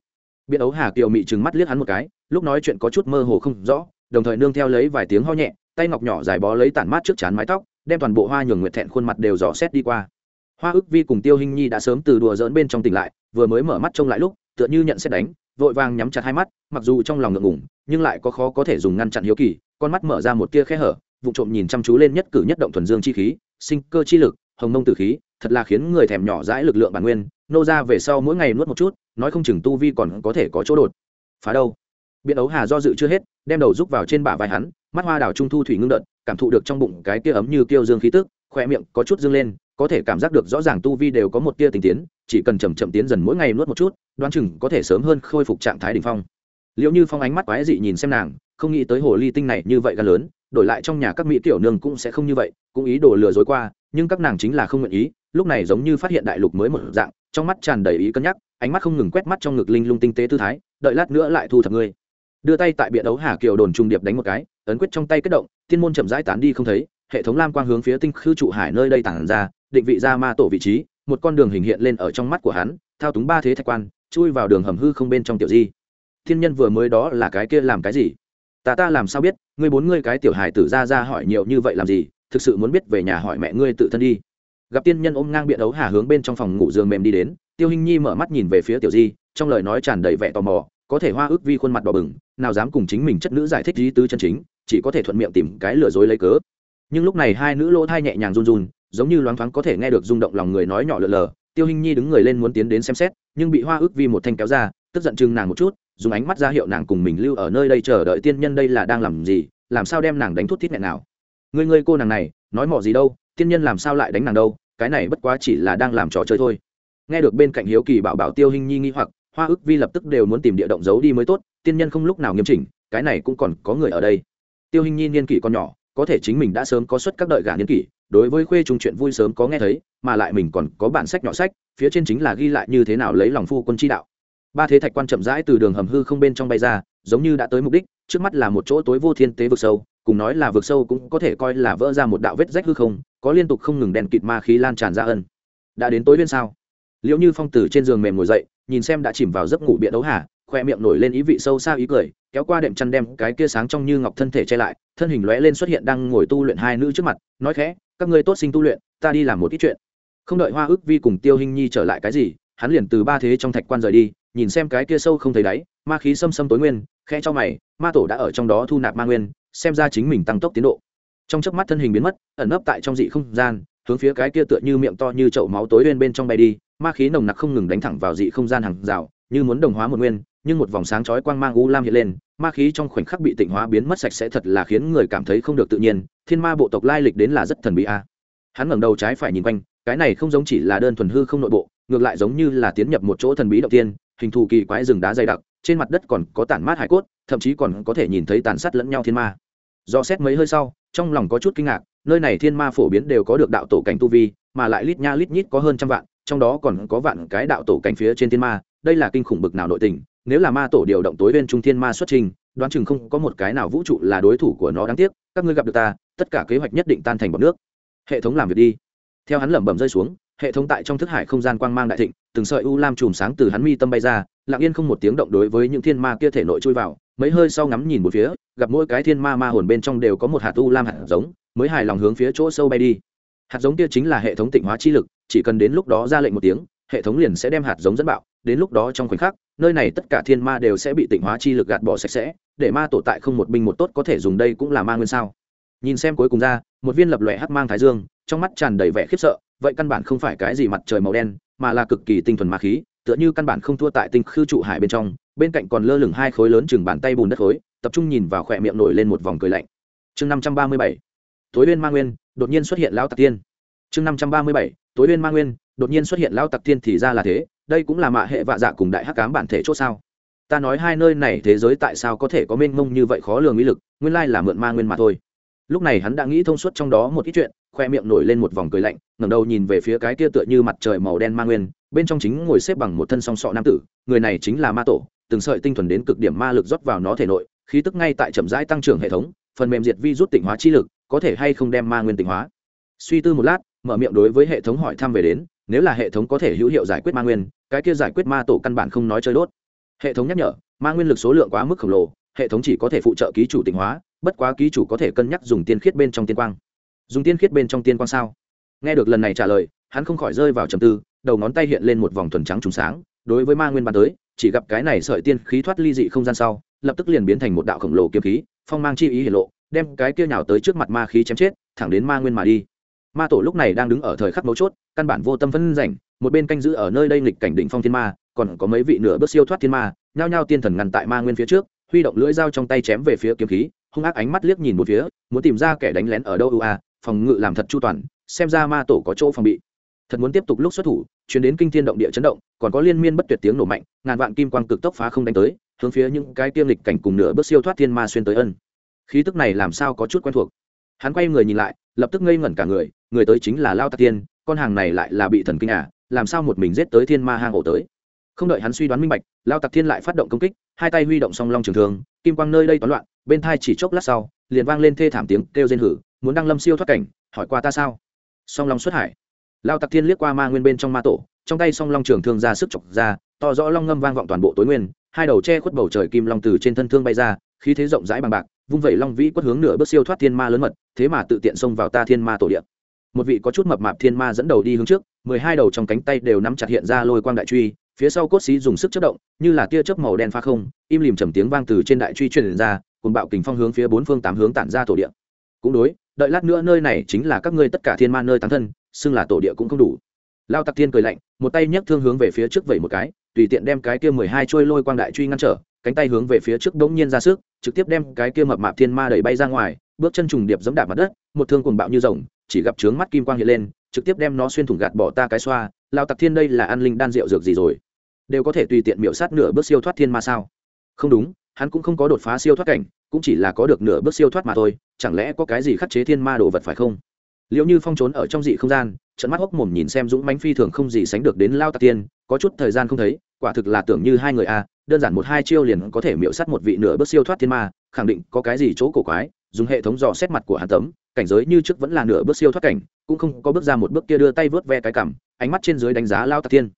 S1: Biện ấu hà kiều mị chừng mắt liếc hắn một cái, lúc nói chuyện có chút mơ hồ không rõ, đồng thời nương theo lấy vài tiếng ho nhẹ, tay ngọc nhỏ dài bó lấy tản mát trước chán mái tóc, đem toàn bộ hoa nhường nguyệt thẹn khuôn mặt đều dò xét đi qua. Hoa ức vi cùng tiêu hình nhi đã sớm từ đùa dỡn bên trong tỉnh lại, vừa mới mở mắt trông lại lúc, tựa như nhận xét đánh, vội vàng nhắm chặt hai mắt, mặc dù trong lòng ngượng ngủng nhưng lại có khó có thể dùng ngăn chặn hiếu kỳ, con mắt mở ra một tia khe hở vụ trộm nhìn chăm chú lên nhất cử nhất động thuần dương chi khí sinh cơ chi lực, hồng mông tử khí, thật là khiến người thèm nhỏ dãi lực lượng bản nguyên, nô ra về sau mỗi ngày nuốt một chút, nói không chừng tu vi còn có thể có chỗ đột. Phá đâu? Biện ấu hà do dự chưa hết, đem đầu rúc vào trên bả vai hắn, mắt hoa đảo trung thu thủy ngưng đợt, cảm thụ được trong bụng cái kia ấm như kiêu dương khí tức khoe miệng có chút dương lên, có thể cảm giác được rõ ràng tu vi đều có một tia tình tiến, chỉ cần chậm chậm tiến dần mỗi ngày nuốt một chút, đoán chừng có thể sớm hơn khôi phục trạng thái đ ỉ n h phong. Liệu như phong ánh mắt quái dị nhìn xem nàng, không nghĩ tới hồ ly tinh này như vậy gan lớn đổi lại trong nhà các mỹ tiểu nương cũng sẽ không như vậy, cũng ý đồ lừa dối qua, nhưng các nàng chính là không nguyện ý, lúc này giống như phát hiện đại lục mới một dạng, trong mắt tràn đầy ý cân nhắc, ánh mắt không ngừng quét mắt trong ngực linh lung tinh tế tư thái, đợi lát nữa lại thu thập ngươi. Đưa tay tại bia đấu hà kiều đồn trung điệp đánh một cái, ấn quyết trong tay kết động thiên môn chậm rãi tán đi không thấy, hệ thống lam quang hướng phía tinh khư trụ hải nơi đây tản ra, định vị ra ma tổ vị trí, một con đường hình hiện lên ở trong mắt của hắn, thao túng ba thế thạch quan, chui vào đường hầm hư không bên trong tiểu di. Thiên nhân vừa mới đó là cái kia làm cái gì? Ta ta làm sao biết, ngươi bốn ngươi cái tiểu hài tử ra ra hỏi nhiều như vậy làm gì, thực sự muốn biết về nhà hỏi mẹ ngươi tự thân đi. Gặp tiên nhân ôm ngang biện đấu hà hướng bên trong phòng ngủ giường mềm đi đến, tiêu hình nhi mở mắt nhìn về phía tiểu di, trong lời nói tràn đầy vẻ tò mò, có thể hoa ước vi khuôn mặt đỏ bừng, nào dám cùng chính mình chất nữ giải thích lý tứ chân chính, chỉ có thể thuận miệng tìm cái lừa dối lấy cớ. Nhưng lúc này hai nữ lỗ thai nhẹ nhàng run run, giống như loáng thoáng có thể nghe được rung động lòng người nói nhỏ lờ lờ, tiêu hình nhi đứng người lên muốn tiến đến xem xét, nhưng bị hoa ước vi một thanh kéo ra, tức giận chừng nàng một chút dùng ánh mắt ra hiệu nàng cùng mình lưu ở nơi đây chờ đợi tiên nhân đây là đang làm gì, làm sao đem nàng đánh thuốc thiết mẹ nào. Người người cô nàng này, nói mỏ gì đâu, tiên nhân làm sao lại đánh nàng đâu, cái này bất quá chỉ là đang làm trò chơi thôi. Nghe được bên cạnh hiếu kỳ bảo bảo tiêu hình nhi nghi hoặc, hoa ước vi lập tức đều muốn tìm địa động giấu đi mới tốt, tiên nhân không lúc nào nghiêm chỉnh, cái này cũng còn có người ở đây. Tiêu hình nhi niên kỷ con nhỏ, có thể chính mình đã sớm có suất các đợi gà niên kỷ, đối với khuê trung chuyện vui sớm có nghe thấy, mà lại mình còn có bản sách nhỏ sách, phía trên chính là ghi lại như thế nào lấy lòng phu quân chi đạo ba thế thạch quan chậm rãi từ đường hầm hư không bên trong bay ra, giống như đã tới mục đích, trước mắt là một chỗ tối vô thiên tế vực sâu, cùng nói là vực sâu cũng có thể coi là vỡ ra một đạo vết rách hư không, có liên tục không ngừng đèn kịt ma khí lan tràn ra ân. Đã đến tối bên sao? Liệu như phong tử trên giường mềm ngồi dậy, nhìn xem đã chìm vào giấc ngủ biện đấu hà, khoe miệng nổi lên ý vị sâu xa ý cười, kéo qua đệm chăn đem cái kia sáng trong như ngọc thân thể che lại, thân hình lóe lên xuất hiện đang ngồi tu luyện hai nữ trước mặt, nói khẽ, các ngươi tốt sinh tu luyện, ta đi làm một ít chuyện. Không đợi hoa ước vi cùng tiêu hình nhi trở lại cái gì, hắn liền từ ba thế trong thạch quan rời đi nhìn xem cái kia sâu không thấy đáy, ma khí xâm xâm tối nguyên khe cho mày, ma tổ đã ở trong đó thu nạp ma nguyên, xem ra chính mình tăng tốc tiến độ. Trong chớp mắt thân hình biến mất, ẩn nấp tại trong dị không gian, hướng phía cái kia tựa như miệng to như chậu máu tối nguyên bên trong bay đi, ma khí nồng nặc không ngừng đánh thẳng vào dị không gian hàng rào, như muốn đồng hóa một nguyên, nhưng một vòng sáng chói quang mang u lam hiện lên, ma khí trong khoảnh khắc bị tịnh hóa biến mất sạch sẽ thật là khiến người cảm thấy không được tự nhiên, thiên ma bộ tộc lai lịch đến là rất thần bí a. Hắn ngẩng đầu trái phải nhìn quanh, cái này không giống chỉ là đơn thuần hư không nội bộ, ngược lại giống như là tiến nhập một chỗ thần bí đầu tiên hình thù kỳ quái rừng đá dày đặc, trên mặt đất còn có tản mát hải cốt, thậm chí còn có thể nhìn thấy tàn sát lẫn nhau thiên ma. Do xét mấy hơi sau, trong lòng có chút kinh ngạc, nơi này thiên ma phổ biến đều có được đạo tổ cảnh tu vi, mà lại lít nha lít nhít có hơn trăm vạn, trong đó còn có vạn cái đạo tổ cảnh phía trên thiên ma, đây là kinh khủng bực nào nội tình, nếu là ma tổ điều động tối bên trung thiên ma xuất trình, đoán chừng không có một cái nào vũ trụ là đối thủ của nó đáng tiếc, các ngươi gặp được ta, tất cả kế hoạch nhất định tan thành bọc nước. Hệ thống làm việc đi. Theo hắn lẩm bẩm rơi xuống hệ thống tại trong thức hải không gian quang mang đại thịnh, từng sợi u lam chùm sáng từ hắn mi tâm bay ra, lặng yên không một tiếng động đối với những thiên ma kia thể nội chui vào, mấy hơi sau ngắm nhìn một phía, gặp mỗi cái thiên ma ma hồn bên trong đều có một hạt u lam hạt giống, mới hài lòng hướng phía chỗ sâu bay đi. Hạt giống kia chính là hệ thống tịnh hóa chi lực, chỉ cần đến lúc đó ra lệnh một tiếng, hệ thống liền sẽ đem hạt giống dẫn bạo, đến lúc đó trong khoảnh khắc, nơi này tất cả thiên ma đều sẽ bị tịnh hóa chi lực gạt bỏ sạch sẽ, để ma tổ tại không một binh một tốt có thể dùng đây cũng là ma nguyên sao. Nhìn xem cuối cùng ra, một viên lập lòe hắc mang thái dương, trong mắt tràn đầy vẻ khiếp sợ vậy căn bản không phải cái gì mặt trời màu đen, mà là cực kỳ tinh thuần ma khí, tựa như căn bản không thua tại tinh khư trụ hải bên trong, bên cạnh còn lơ lửng hai khối lớn chừng bàn tay bùn đất khối, tập trung nhìn vào khỏe miệng nổi lên một vòng cười lạnh. Chương năm trăm ba mươi bảy, tối uyên ma nguyên, đột nhiên xuất hiện lão tặc tiên. Chương năm trăm ba mươi bảy, tối uyên ma nguyên, đột nhiên xuất hiện lão tặc tiên thì ra là thế, đây cũng là mạ hệ vạ dạ cùng đại hắc cám bản thể c h ỗ sao? Ta nói hai nơi này thế giới tại sao có thể có mênh mông như vậy khó lường mỹ lực, nguyên lai là mượn ma nguyên mà thôi. Lúc này hắn đã nghĩ thông suốt trong đó một ít chuyện khoe miệng nổi lên một vòng cười lạnh, ngẩng đầu nhìn về phía cái kia tựa như mặt trời màu đen ma nguyên, bên trong chính ngồi xếp bằng một thân song sọ nam tử, người này chính là ma tổ, từng sợi tinh thuần đến cực điểm ma lực rót vào nó thể nội, khí tức ngay tại chậm rãi tăng trưởng hệ thống, phần mềm diệt vi rút tỉnh hóa chi lực, có thể hay không đem ma nguyên tỉnh hóa. Suy tư một lát, mở miệng đối với hệ thống hỏi thăm về đến, nếu là hệ thống có thể hữu hiệu giải quyết ma nguyên, cái kia giải quyết ma tổ căn bản không nói chơi đốt. Hệ thống nhắc nhở, ma nguyên lực số lượng quá mức khổng lồ, hệ thống chỉ có thể phụ trợ ký chủ tỉnh hóa, bất quá ký chủ có thể cân nhắc dùng tiên khiết bên trong tiên quang dùng tiên khiết bên trong tiên quang sao? Nghe được lần này trả lời, hắn không khỏi rơi vào trầm tư, đầu ngón tay hiện lên một vòng thuần trắng trùng sáng, đối với ma nguyên bàn tới, chỉ gặp cái này sợi tiên khí thoát ly dị không gian sau, lập tức liền biến thành một đạo khổng lồ kiếm khí, phong mang chi ý hiển lộ, đem cái kia nhào tới trước mặt ma khí chém chết, thẳng đến ma nguyên mà đi. Ma tổ lúc này đang đứng ở thời khắc mấu chốt, căn bản vô tâm phân rảnh, một bên canh giữ ở nơi đây nghịch cảnh đỉnh phong thiên ma, còn có mấy vị nửa bước siêu thoát thiên ma, nhao nhao tiên thần ngăn tại ma nguyên phía trước, huy động lưỡi dao trong tay chém về phía kiếm khí, hung ác ánh mắt liếc nhìn một phía, muốn tìm ra kẻ đánh lén ở đâu ưu a phòng ngự làm thật chu toàn, xem ra ma tổ có chỗ phòng bị. Thật muốn tiếp tục lúc xuất thủ chuyển đến kinh thiên động địa chấn động, còn có liên miên bất tuyệt tiếng nổ mạnh, ngàn vạn kim quang cực tốc phá không đánh tới, hướng phía những cái tiêm lịch cảnh cùng nửa bước siêu thoát thiên ma xuyên tới ân. Khí tức này làm sao có chút quen thuộc. Hắn quay người nhìn lại, lập tức ngây ngẩn cả người người tới chính là lao tạc tiên, con hàng này lại là bị thần kinh à làm sao một mình giết tới thiên ma hang ổ tới. Không đợi hắn suy đoán minh bạch, lao tạc thiên lại phát động công kích, hai tay huy động song long trường thường kim quang nơi đây toán loạn, bên thai chỉ chốc lát sau, liền vang lên thê thảm tiếng kêu rên hử muốn đăng lâm siêu thoát cảnh, hỏi qua ta sao? Song long xuất hải. Lao tặc thiên liếc qua ma nguyên bên trong ma tổ, trong tay song long trường thương ra sức chọc ra, to rõ long ngâm vang vọng toàn bộ tối nguyên, hai đầu che khuất bầu trời kim long từ trên thân thương bay ra, khí thế rộng rãi bằng bạc, vung vẩy long vĩ quất hướng nửa bước siêu thoát thiên ma lớn mật, thế mà tự tiện xông vào ta thiên ma tổ điện một vị có chút mập mạp thiên ma dẫn đầu đi hướng trước, mười hai đầu trong cánh tay đều nắm chặt hiện ra lôi quang đại truy, phía sau cốt xí dùng sức chất động, như là tia chớp màu đen pha không, im lìm trầm tiếng vang từ trên đại truy truyền ra cùng bạo kình phong hướng phía bốn phương tám hướng tản ra tổ điện cũng đối đợi lát nữa nơi này chính là các ngươi tất cả thiên ma nơi tán thân, xưng là tổ địa cũng không đủ. Lao tặc thiên cười lạnh, một tay nhấc thương hướng về phía trước vẩy một cái, tùy tiện đem cái kia mười hai trôi lôi quang đại truy ngăn trở, cánh tay hướng về phía trước đ n g nhiên ra sức, trực tiếp đem cái kia mập mạp thiên ma đẩy bay ra ngoài, bước chân trùng điệp giẫm đạp mặt đất, một thương cuồng bạo như rồng, chỉ gặp trướng mắt kim quang hiện lên, trực tiếp đem nó xuyên thủng gạt bỏ ta cái xoa, lao tặc thiên đây là an linh đan rượu dược gì rồi? Đều có thể tùy tiện miễu sát nửa bước siêu thoát thiên ma sao? Không đúng, hắn cũng không có đột phá siêu thoát cảnh cũng chỉ là có được nửa bước siêu thoát mà thôi, chẳng lẽ có cái gì khắc chế thiên ma đồ vật phải không? Liệu như phong trốn ở trong dị không gian trận mắt hốc mồm nhìn xem dũng mánh phi thường không gì sánh được đến lao tạc tiên, có chút thời gian không thấy, quả thực là tưởng như hai người a, đơn giản một hai chiêu liền có thể miễu s á t một vị nửa bước siêu thoát thiên ma, khẳng định có cái gì chỗ cổ quái, dùng hệ thống dò xét mặt của hàn tấm, cảnh giới như trước vẫn là nửa bước siêu thoát cảnh, cũng không có bước ra một bước kia đưa tay vớt ve cái cảm ánh mắt trên dưới đánh giá lao tạc tiên.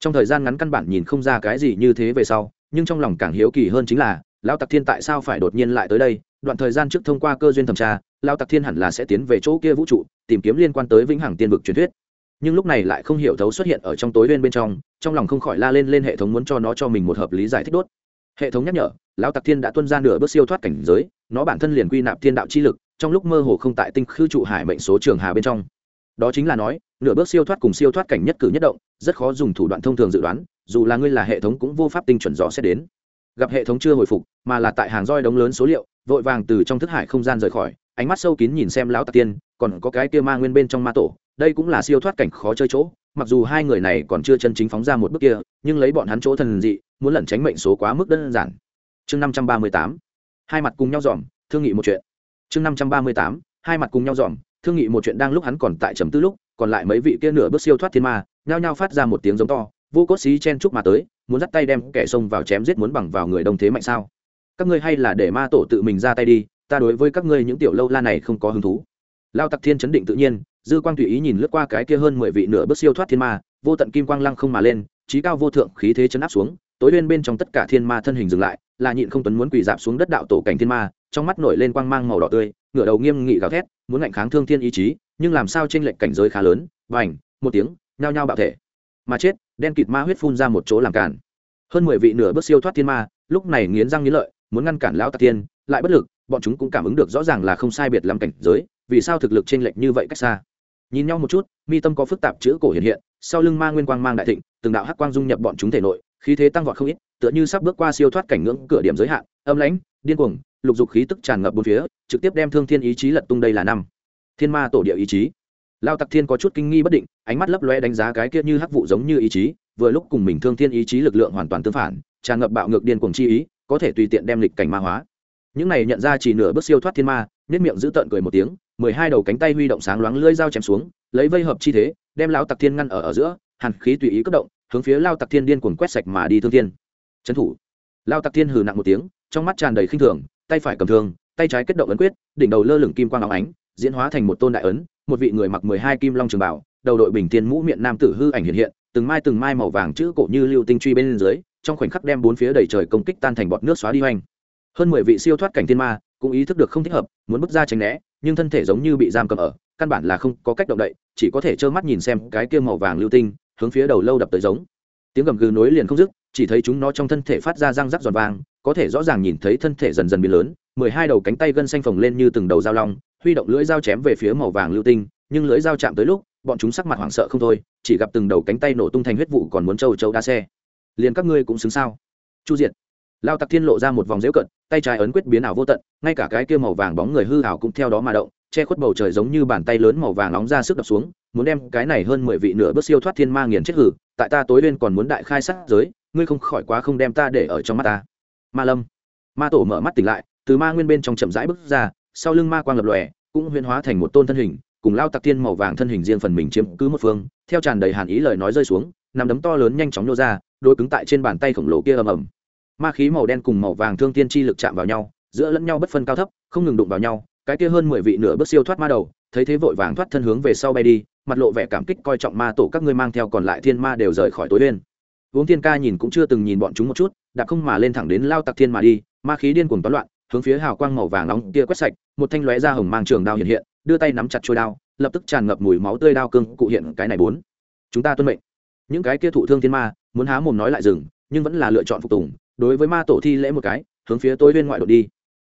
S1: Trong thời gian ngắn căn bản nhìn không ra cái gì như thế về sau, nhưng trong lòng càng hiếu kỳ hơn chính là Lão tặc thiên tại sao phải đột nhiên lại tới đây? Đoạn thời gian trước thông qua cơ duyên thẩm tra Lão tặc thiên hẳn là sẽ tiến về chỗ kia vũ trụ, tìm kiếm liên quan tới vĩnh hằng tiên vực truyền thuyết. Nhưng lúc này lại không hiểu thấu xuất hiện ở trong tối bên bên trong trong lòng không khỏi la lên lên hệ thống muốn cho nó cho mình một hợp lý giải thích đốt. Hệ thống nhắc nhở lão tặc thiên đã tuân ra nửa bước siêu thoát cảnh giới, nó bản thân liền quy nạp thiên đạo chi lực, trong lúc mơ hồ không tại tinh khư trụ hải mệnh số trường hà bên trong. Đó chính là nói, nửa bước siêu thoát cùng siêu thoát cảnh nhất cử nhất động, rất khó dùng thủ đoạn thông thường dự đoán, dù là ngươi là hệ thống cũng vô pháp tinh chuẩn rõ sẽ đến gặp hệ thống chưa hồi phục, mà là tại hàng roi đống lớn số liệu, vội vàng từ trong thức hải không gian rời khỏi, ánh mắt sâu kín nhìn xem lão tạc tiên, còn có cái kia ma nguyên bên trong ma tổ, đây cũng là siêu thoát cảnh khó chơi chỗ, mặc dù hai người này còn chưa chân chính phóng ra một bước kia, nhưng lấy bọn hắn chỗ thần dị, muốn lẩn tránh mệnh số quá mức đơn giản. Chương năm trăm ba mươi tám, hai mặt cùng nhau dòm, thương nghị một chuyện. Chương năm trăm ba mươi tám, hai mặt cùng nhau dòm, thương nghị một chuyện đang lúc hắn còn tại trầm tư lúc, còn lại mấy vị kia nửa bước siêu thoát thiên ma, nhao nhao phát ra một tiếng giống to, vô cốt xí chen chúc mà tới muốn dắt tay đem kẻ xông vào chém giết muốn bằng vào người đông thế mạnh sao? Các ngươi hay là để ma tổ tự mình ra tay đi, ta đối với các ngươi những tiểu lâu la này không có hứng thú. Lao tặc thiên chấn định tự nhiên, dư quang tùy ý nhìn lướt qua cái kia hơn mười vị nửa bước siêu thoát thiên ma, vô tận kim quang lăng không mà lên, trí cao vô thượng khí thế chấn áp xuống, tối lên bên trong tất cả thiên ma thân hình dừng lại, là nhịn không tuấn muốn quỳ dạp xuống đất đạo tổ cảnh thiên ma, trong mắt nổi lên quang mang màu đỏ tươi, ngửa đầu nghiêm nghị gào thét, muốn ngạnh kháng thương thiên ý chí, nhưng làm sao trên lệnh cảnh giới khá lớn và ảnh một tiếng, nhao nhao bạo thể mà chết, đen kịt ma huyết phun ra một chỗ làm cản. Hơn mười vị nửa bước siêu thoát thiên ma, lúc này nghiến răng nghiến lợi, muốn ngăn cản lão tạc tiên, lại bất lực, bọn chúng cũng cảm ứng được rõ ràng là không sai biệt lắm cảnh giới, vì sao thực lực t r ê n lệch như vậy cách xa. Nhìn nhau một chút, mi tâm có phức tạp chữ cổ hiện hiện, sau lưng ma nguyên quang mang đại thịnh, từng đạo hắc quang dung nhập bọn chúng thể nội, khí thế tăng vọt không ít, tựa như sắp bước qua siêu thoát cảnh ngưỡng cửa điểm giới hạn, âm lãnh, điên cuồng, lục dục khí tức tràn ngập bốn phía, trực tiếp đem thương thiên ý chí lật tung đây là năm. Thiên ma tổ địa ý chí lao tặc thiên có chút kinh nghi bất định, ánh mắt lấp loe đánh giá cái kia như hắc vụ giống như ý chí, vừa lúc cùng mình thương thiên ý chí lực lượng hoàn toàn tương phản, tràn ngập bạo ngược điên cuồng chi ý, có thể tùy tiện đem lịch cảnh ma hóa. Những này nhận ra chỉ nửa bước siêu thoát thiên ma nếp miệng giữ tợn cười một tiếng, mười hai đầu cánh tay huy động sáng loáng lưỡi dao chém xuống, lấy vây hợp chi thế, đem lao tặc thiên ngăn ở ở giữa, hàn khí tùy ý cấp động, hướng phía lao tặc thiên điên cuồng quét sạch mà đi thương thiên. Trấn thủ. Lao tặc thiên hừ nặng một tiếng, trong mắt tràn đầy khinh thường, tay phải cầm thương, tay trái kết động ấn quyết, đỉnh đầu lơ lửng kim quang áo ánh diễn hóa thành một tôn đại ấn, một vị người mặc mười hai kim long trường bảo, đầu đội bình tiên mũ miệng nam tử hư ảnh hiện hiện, từng mai từng mai màu vàng chữ cổ như lưu tinh truy bên dưới, trong khoảnh khắc đem bốn phía đầy trời công kích tan thành bọt nước xóa đi hoành. Hơn mười vị siêu thoát cảnh tiên ma, cũng ý thức được không thích hợp, muốn bước ra tránh né, nhưng thân thể giống như bị giam cầm ở, căn bản là không có cách động đậy, chỉ có thể trơ mắt nhìn xem cái kia màu vàng lưu tinh, hướng phía đầu lâu đập tới giống. Tiếng gầm gừ nối liền không dứt, chỉ thấy chúng nó trong thân thể phát ra răng rắc giòn vàng, có thể rõ ràng nhìn thấy thân thể dần dần biến lớn, mười hai đầu cánh tay gân xanh phồng lên như từng đầu dao long huy động lưỡi dao chém về phía màu vàng lưu tinh, nhưng lưỡi dao chạm tới lúc, bọn chúng sắc mặt hoảng sợ không thôi, chỉ gặp từng đầu cánh tay nổ tung thành huyết vụ còn muốn trâu trâu đa xe. Liền các ngươi cũng xứng sao? Chu diệt. Lao tặc thiên lộ ra một vòng dễu cận tay trái ấn quyết biến ảo vô tận, ngay cả cái kia màu vàng bóng người hư ảo cũng theo đó mà động, che khuất bầu trời giống như bàn tay lớn màu vàng nóng ra sức đập xuống, muốn đem cái này hơn mười vị nửa bước siêu thoát thiên ma nghiền chết hử, tại ta tối lên còn muốn đại khai sát giới, ngươi không khỏi quá không đem ta để ở trong mắt ta. Ma lâm. Ma tổ mở mắt tỉnh lại, từ ma nguyên bên trong chậm rãi bước ra sau lưng ma quang lập lòe, cũng huyễn hóa thành một tôn thân hình, cùng lao tặc tiên màu vàng thân hình riêng phần mình chiếm cứ một phương, theo tràn đầy hàn ý lời nói rơi xuống nằm đấm to lớn nhanh chóng nô ra đôi cứng tại trên bàn tay khổng lồ kia ầm ầm. Ma khí màu đen cùng màu vàng thương tiên chi lực chạm vào nhau, giữa lẫn nhau bất phân cao thấp, không ngừng đụng vào nhau, cái kia hơn mười vị nửa bước siêu thoát ma đầu, thấy thế vội vàng thoát thân hướng về sau bay đi, mặt lộ vẻ cảm kích coi trọng ma tổ các ngươi mang theo còn lại thiên ma đều rời khỏi tối lên uống thiên ca nhìn cũng chưa từng nhìn bọn chúng một chút, đã không mà lên thẳng đến lao tặc thiên mà đi, ma khí điên cuồng toán loạn hướng phía hào quang màu vàng nóng kia quét sạch, một thanh lóe ra hồng mang trường đao hiện hiện, đưa tay nắm chặt trôi đao, lập tức tràn ngập mùi máu tươi đao cương cụ hiện cái này bốn. Chúng ta tuân mệnh. Những cái kia thụ thương thiên ma, muốn há mồm nói lại dừng, nhưng vẫn là lựa chọn phục tùng, đối với ma tổ thi lễ một cái, hướng phía tối bên ngoại đột đi.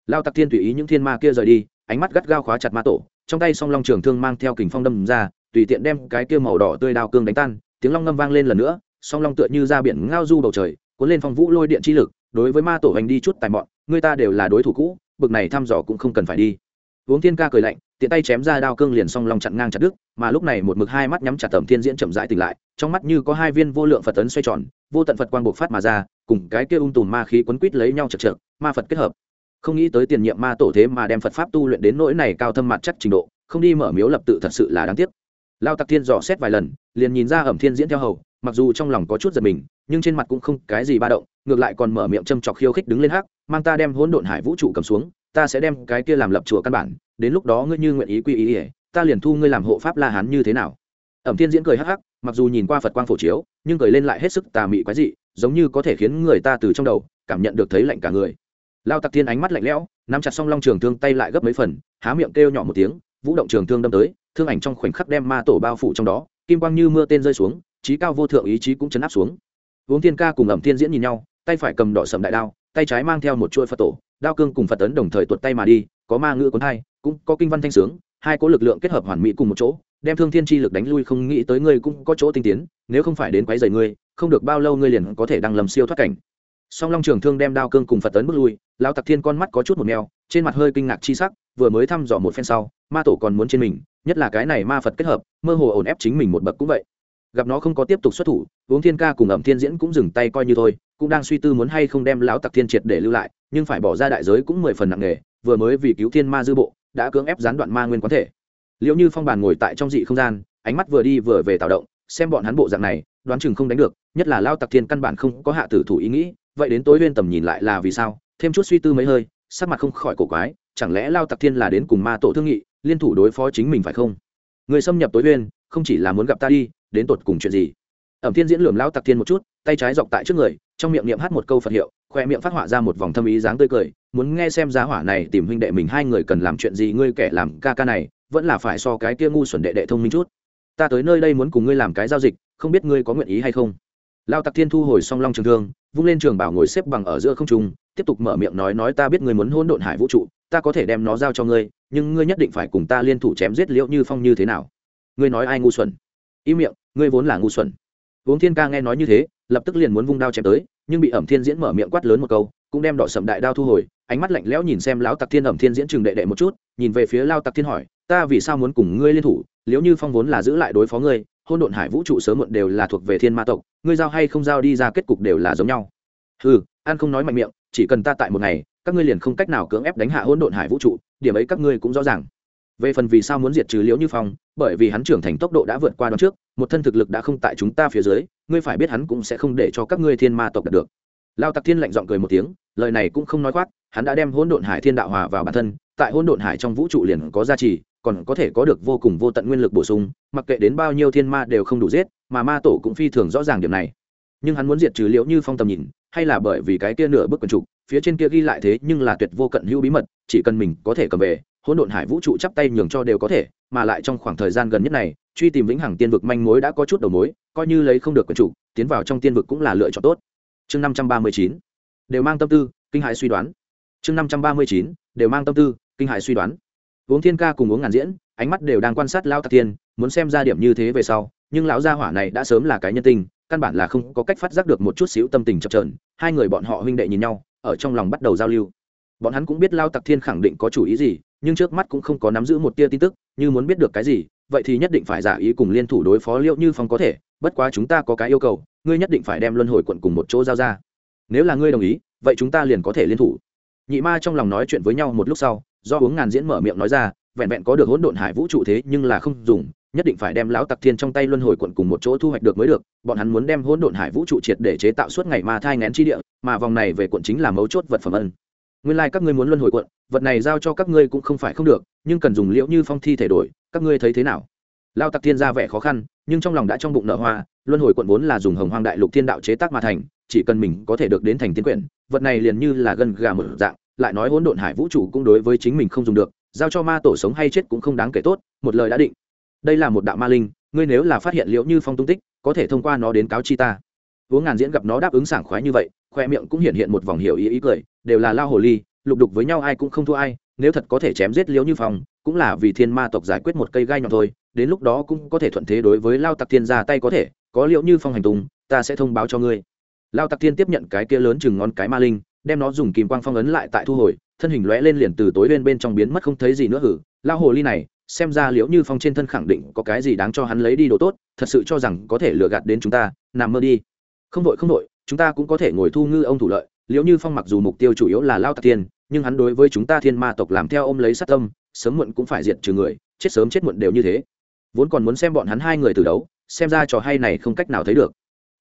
S1: Lao tặc thiên tùy ý những thiên ma kia rời đi, ánh mắt gắt gao khóa chặt ma tổ, trong tay song long trường thương mang theo kình phong đâm ra, tùy tiện đem cái kia màu đỏ tươi đao cương đánh tan, tiếng long ngâm vang lên lần nữa, song long tựa như ra biển ngao du bầu trời, cuốn lên phong vũ lôi điện chi lực, đối với ma tổ hành đi chút tài mọn người ta đều là đối thủ cũ, bực này thăm dò cũng không cần phải đi. Uống thiên ca cười lạnh, tiện tay chém ra đao cương liền song long chặn ngang chặt đứt, mà lúc này một mực hai mắt nhắm chặt tầm thiên diễn chậm rãi tỉnh lại, trong mắt như có hai viên vô lượng phật tấn xoay tròn, vô tận phật quang bộc phát mà ra, cùng cái kia ung tùm ma khí quấn quít lấy nhau chật chật ma phật kết hợp. Không nghĩ tới tiền nhiệm ma tổ thế mà đem phật pháp tu luyện đến nỗi này cao thâm mặt chắc trình độ, không đi mở miếu lập tự thật sự là đáng tiếc. Lao tặc thiên dò xét vài lần, liền nhìn ra ẩm thiên diễn theo hầu, mặc dù trong lòng có chút giật mình, nhưng trên mặt cũng không cái gì ba động, ngược lại còn mở miệng châm chọc khiêu khích đứng lên hắc mang ta đem hỗn độn hải vũ trụ cầm xuống, ta sẽ đem cái kia làm lập chùa căn bản, đến lúc đó ngươi như nguyện ý quy ý ỉa ta liền thu ngươi làm hộ pháp la hán như thế nào? Ẩm thiên diễn cười hắc hắc, mặc dù nhìn qua phật quang phổ chiếu, nhưng cười lên lại hết sức tà mị quái dị, giống như có thể khiến người ta từ trong đầu cảm nhận được thấy lạnh cả người. Lao tặc thiên ánh mắt lạnh lẽo, nắm chặt song long trường thương tay lại gấp mấy phần, há miệng kêu nhỏ một tiếng, vũ động trường thương đâm tới, thương ảnh trong khoảnh khắc đem ma tổ bao phủ trong đó, kim quang như mưa tên rơi xuống, trí cao vô thượng ý chí cũng chấn áp xuống. Uống thiên ca cùng ẩm thiên diễn nhìn nhau, tay phải cầm đỏ sầm đại đao tay trái mang theo một chuỗi phật tổ, đao cương cùng phật tấn đồng thời tuột tay mà đi, có ma ngữ cuốn hai, cũng có kinh văn thanh sướng, hai có lực lượng kết hợp hoàn mỹ cùng một chỗ, đem thương thiên chi lực đánh lui không nghĩ tới ngươi cũng có chỗ tinh tiến, nếu không phải đến quấy rầy ngươi, không được bao lâu ngươi liền có thể đăng lầm siêu thoát cảnh. Song long trường thương đem đao cương cùng phật tấn bước lui lao tặc thiên con mắt có chút một mèo, trên mặt hơi kinh ngạc chi sắc, vừa mới thăm dò một phen sau, ma tổ còn muốn trên mình, nhất là cái này ma phật kết hợp, mơ hồ ổn ép chính mình một bậc cũng vậy. Gặp nó không có tiếp tục xuất thủ, uống thiên ca cùng ẩm thiên diễn cũng dừng tay coi như thôi cũng đang suy tư muốn hay không đem lão tặc thiên triệt để lưu lại, nhưng phải bỏ ra đại giới cũng mười phần nặng nề, vừa mới vì cứu thiên ma dư bộ, đã cưỡng ép gián đoạn ma nguyên quán thể. Liệu như phong bàn ngồi tại trong dị không gian, ánh mắt vừa đi vừa về tạo động, xem bọn hắn bộ dạng này, đoán chừng không đánh được, nhất là lao tặc thiên căn bản không có hạ tử thủ ý nghĩ, vậy đến tối huyên tầm nhìn lại là vì sao, thêm chút suy tư mấy hơi, sắc mặt không khỏi cổ quái, chẳng lẽ lao tặc thiên là đến cùng ma tổ thương nghị, liên thủ đối phó chính mình phải không? Người xâm nhập tối huyên, không chỉ là muốn gặp ta đi, đến tột cùng chuyện gì? Ẩm thiên diễn lường lao tặc thiên một chút tay trái dọc tại trước người, trong miệng niệm hát một câu phật hiệu, khoe miệng phát họa ra một vòng thâm ý dáng tươi cười, muốn nghe xem giá hỏa này tìm huynh đệ mình hai người cần làm chuyện gì, ngươi kẻ làm ca ca này, vẫn là phải so cái kia ngu xuẩn đệ đệ thông minh chút. Ta tới nơi đây muốn cùng ngươi làm cái giao dịch, không biết ngươi có nguyện ý hay không? Lao tặc thiên thu hồi song long trường thương, vung lên trường bảo ngồi xếp bằng ở giữa không trung, tiếp tục mở miệng nói nói ta biết ngươi muốn hôn độn hải vũ trụ, ta có thể đem nó giao cho ngươi, nhưng ngươi nhất định phải cùng ta liên thủ chém giết liễu như phong như thế nào? Ngươi nói ai ngu xuẩn? Ý miệng, ngươi vốn là ngu xuẩn uống thiên ca nghe nói như thế, lập tức liền muốn vung đao chém tới, nhưng bị ẩm thiên diễn mở miệng quát lớn một câu, cũng đem đỏ sầm đại đao thu hồi, ánh mắt lạnh lẽo nhìn xem lão tặc thiên ẩm thiên diễn chừng đệ đệ một chút, nhìn về phía lao tặc thiên hỏi, ta vì sao muốn cùng ngươi liên thủ? Nếu như phong vốn là giữ lại đối phó ngươi hôn độn hải vũ trụ sớm muộn đều là thuộc về thiên ma tộc, ngươi giao hay không giao đi ra kết cục đều là giống nhau. Ừ an không nói mạnh miệng, chỉ cần ta tại một ngày, các ngươi liền không cách nào cưỡng ép đánh hạ hôn độn hải vũ trụ, điểm ấy các ngươi cũng rõ ràng về phần vì sao muốn diệt trừ liễu như phong, bởi vì hắn trưởng thành tốc độ đã vượt qua đón trước, một thân thực lực đã không tại chúng ta phía dưới, ngươi phải biết hắn cũng sẽ không để cho các ngươi thiên ma tộc đạt được. Lao tặc thiên lạnh giọng cười một tiếng, lời này cũng không nói khoác, hắn đã đem hôn độn hải thiên đạo hòa vào bản thân, tại hôn độn hải trong vũ trụ liền có giá trị còn có thể có được vô cùng vô tận nguyên lực bổ sung, mặc kệ đến bao nhiêu thiên ma đều không đủ giết, mà ma tổ cũng phi thường rõ ràng điểm này. Nhưng hắn muốn diệt trừ liễu như phong tầm nhìn, hay là bởi vì cái kia nửa bức quần trục, phía trên kia ghi lại thế nhưng là tuyệt vô cận hữu bí mật, chỉ cần mình có thể cầm về hỗn độn hải vũ trụ chắp tay nhường cho đều có thể, mà lại trong khoảng thời gian gần nhất này, truy tìm vĩnh hằng tiên vực manh mối đã có chút đầu mối, coi như lấy không được quần chủ, tiến vào trong tiên vực cũng là lựa chọn tốt. Chương năm trăm ba mươi chín, đều mang tâm tư, kinh hại suy đoán. Chương năm trăm ba mươi chín, đều mang tâm tư, kinh hại suy đoán. Uống thiên ca cùng uống ngàn diễn, ánh mắt đều đang quan sát lao tạc tiên muốn xem ra điểm như thế về sau, nhưng lão gia hỏa này đã sớm là cái nhân tình, căn bản là không có cách phát giác được một chút xíu tâm tình chập trờn hai người bọn họ huynh đệ nhìn nhau, ở trong lòng bắt đầu giao lưu. Bọn hắn cũng biết lao tặc thiên khẳng định có chủ ý gì nhưng trước mắt cũng không có nắm giữ một tia tin tức, như muốn biết được cái gì, vậy thì nhất định phải giả ý cùng liên thủ đối phó liệu như phong có thể, bất quá chúng ta có cái yêu cầu, ngươi nhất định phải đem luân hồi quận cùng một chỗ giao ra. Nếu là ngươi đồng ý, vậy chúng ta liền có thể liên thủ. Nhị ma trong lòng nói chuyện với nhau một lúc sau, do uống ngàn diễn mở miệng nói ra, vẹn vẹn có được hỗn độn hải vũ trụ thế nhưng là không dùng, nhất định phải đem lão tặc thiên trong tay luân hồi quận cùng một chỗ thu hoạch được mới được, bọn hắn muốn đem hỗn độn hải vũ trụ triệt để chế tạo suốt ngày ma thai ngén chi địa, mà vòng này về quận chính là mấu chốt vật phẩm ân nguyên lai các ngươi muốn luân hồi quận, vật này giao cho các ngươi cũng không phải không được, nhưng cần dùng liễu như phong thi thể đổi, các ngươi thấy thế nào? Lao tặc thiên ra vẻ khó khăn, nhưng trong lòng đã trong bụng nợ hoa, luân hồi quận vốn là dùng hồng hoang đại lục thiên đạo chế tác mà thành, chỉ cần mình có thể được đến thành tiên quyển, vật này liền như là gân gà một dạng, lại nói hỗn độn hải vũ trụ cũng đối với chính mình không dùng được, giao cho ma tổ sống hay chết cũng không đáng kể tốt, một lời đã định. Đây là một đạo ma linh, ngươi nếu là phát hiện liễu như phong tung tích, có thể thông qua nó đến cáo chi ta. Uống ngàn diễn gặp nó đáp ứng sảng khoái như vậy khoe miệng cũng hiện hiện một vòng hiểu ý ý cười, đều là lao hồ ly, lục đục với nhau ai cũng không thua ai, nếu thật có thể chém giết liễu như phong, cũng là vì thiên ma tộc giải quyết một cây gai nhọn thôi, đến lúc đó cũng có thể thuận thế đối với lao tặc thiên ra tay có thể, có liệu như phong hành tùng ta sẽ thông báo cho ngươi. Lao tặc thiên tiếp nhận cái kia lớn chừng ngón cái ma linh, đem nó dùng kìm quang phong ấn lại tại thu hồi, thân hình lóe lên liền từ tối bên bên trong biến mất không thấy gì nữa hử. Lao hồ ly này, xem ra liễu như phong trên thân khẳng định có cái gì đáng cho hắn lấy đi đồ tốt, thật sự cho rằng có thể lừa gạt đến chúng ta, nằm mơ đi. Không đội không đội chúng ta cũng có thể ngồi thu ngư ông thủ lợi liệu như phong mặc dù mục tiêu chủ yếu là lao tạc tiên, nhưng hắn đối với chúng ta thiên ma tộc làm theo ôm lấy sát tâm, sớm muộn cũng phải diệt trừ người, chết sớm chết muộn đều như thế. Vốn còn muốn xem bọn hắn hai người từ đấu, xem ra trò hay này không cách nào thấy được.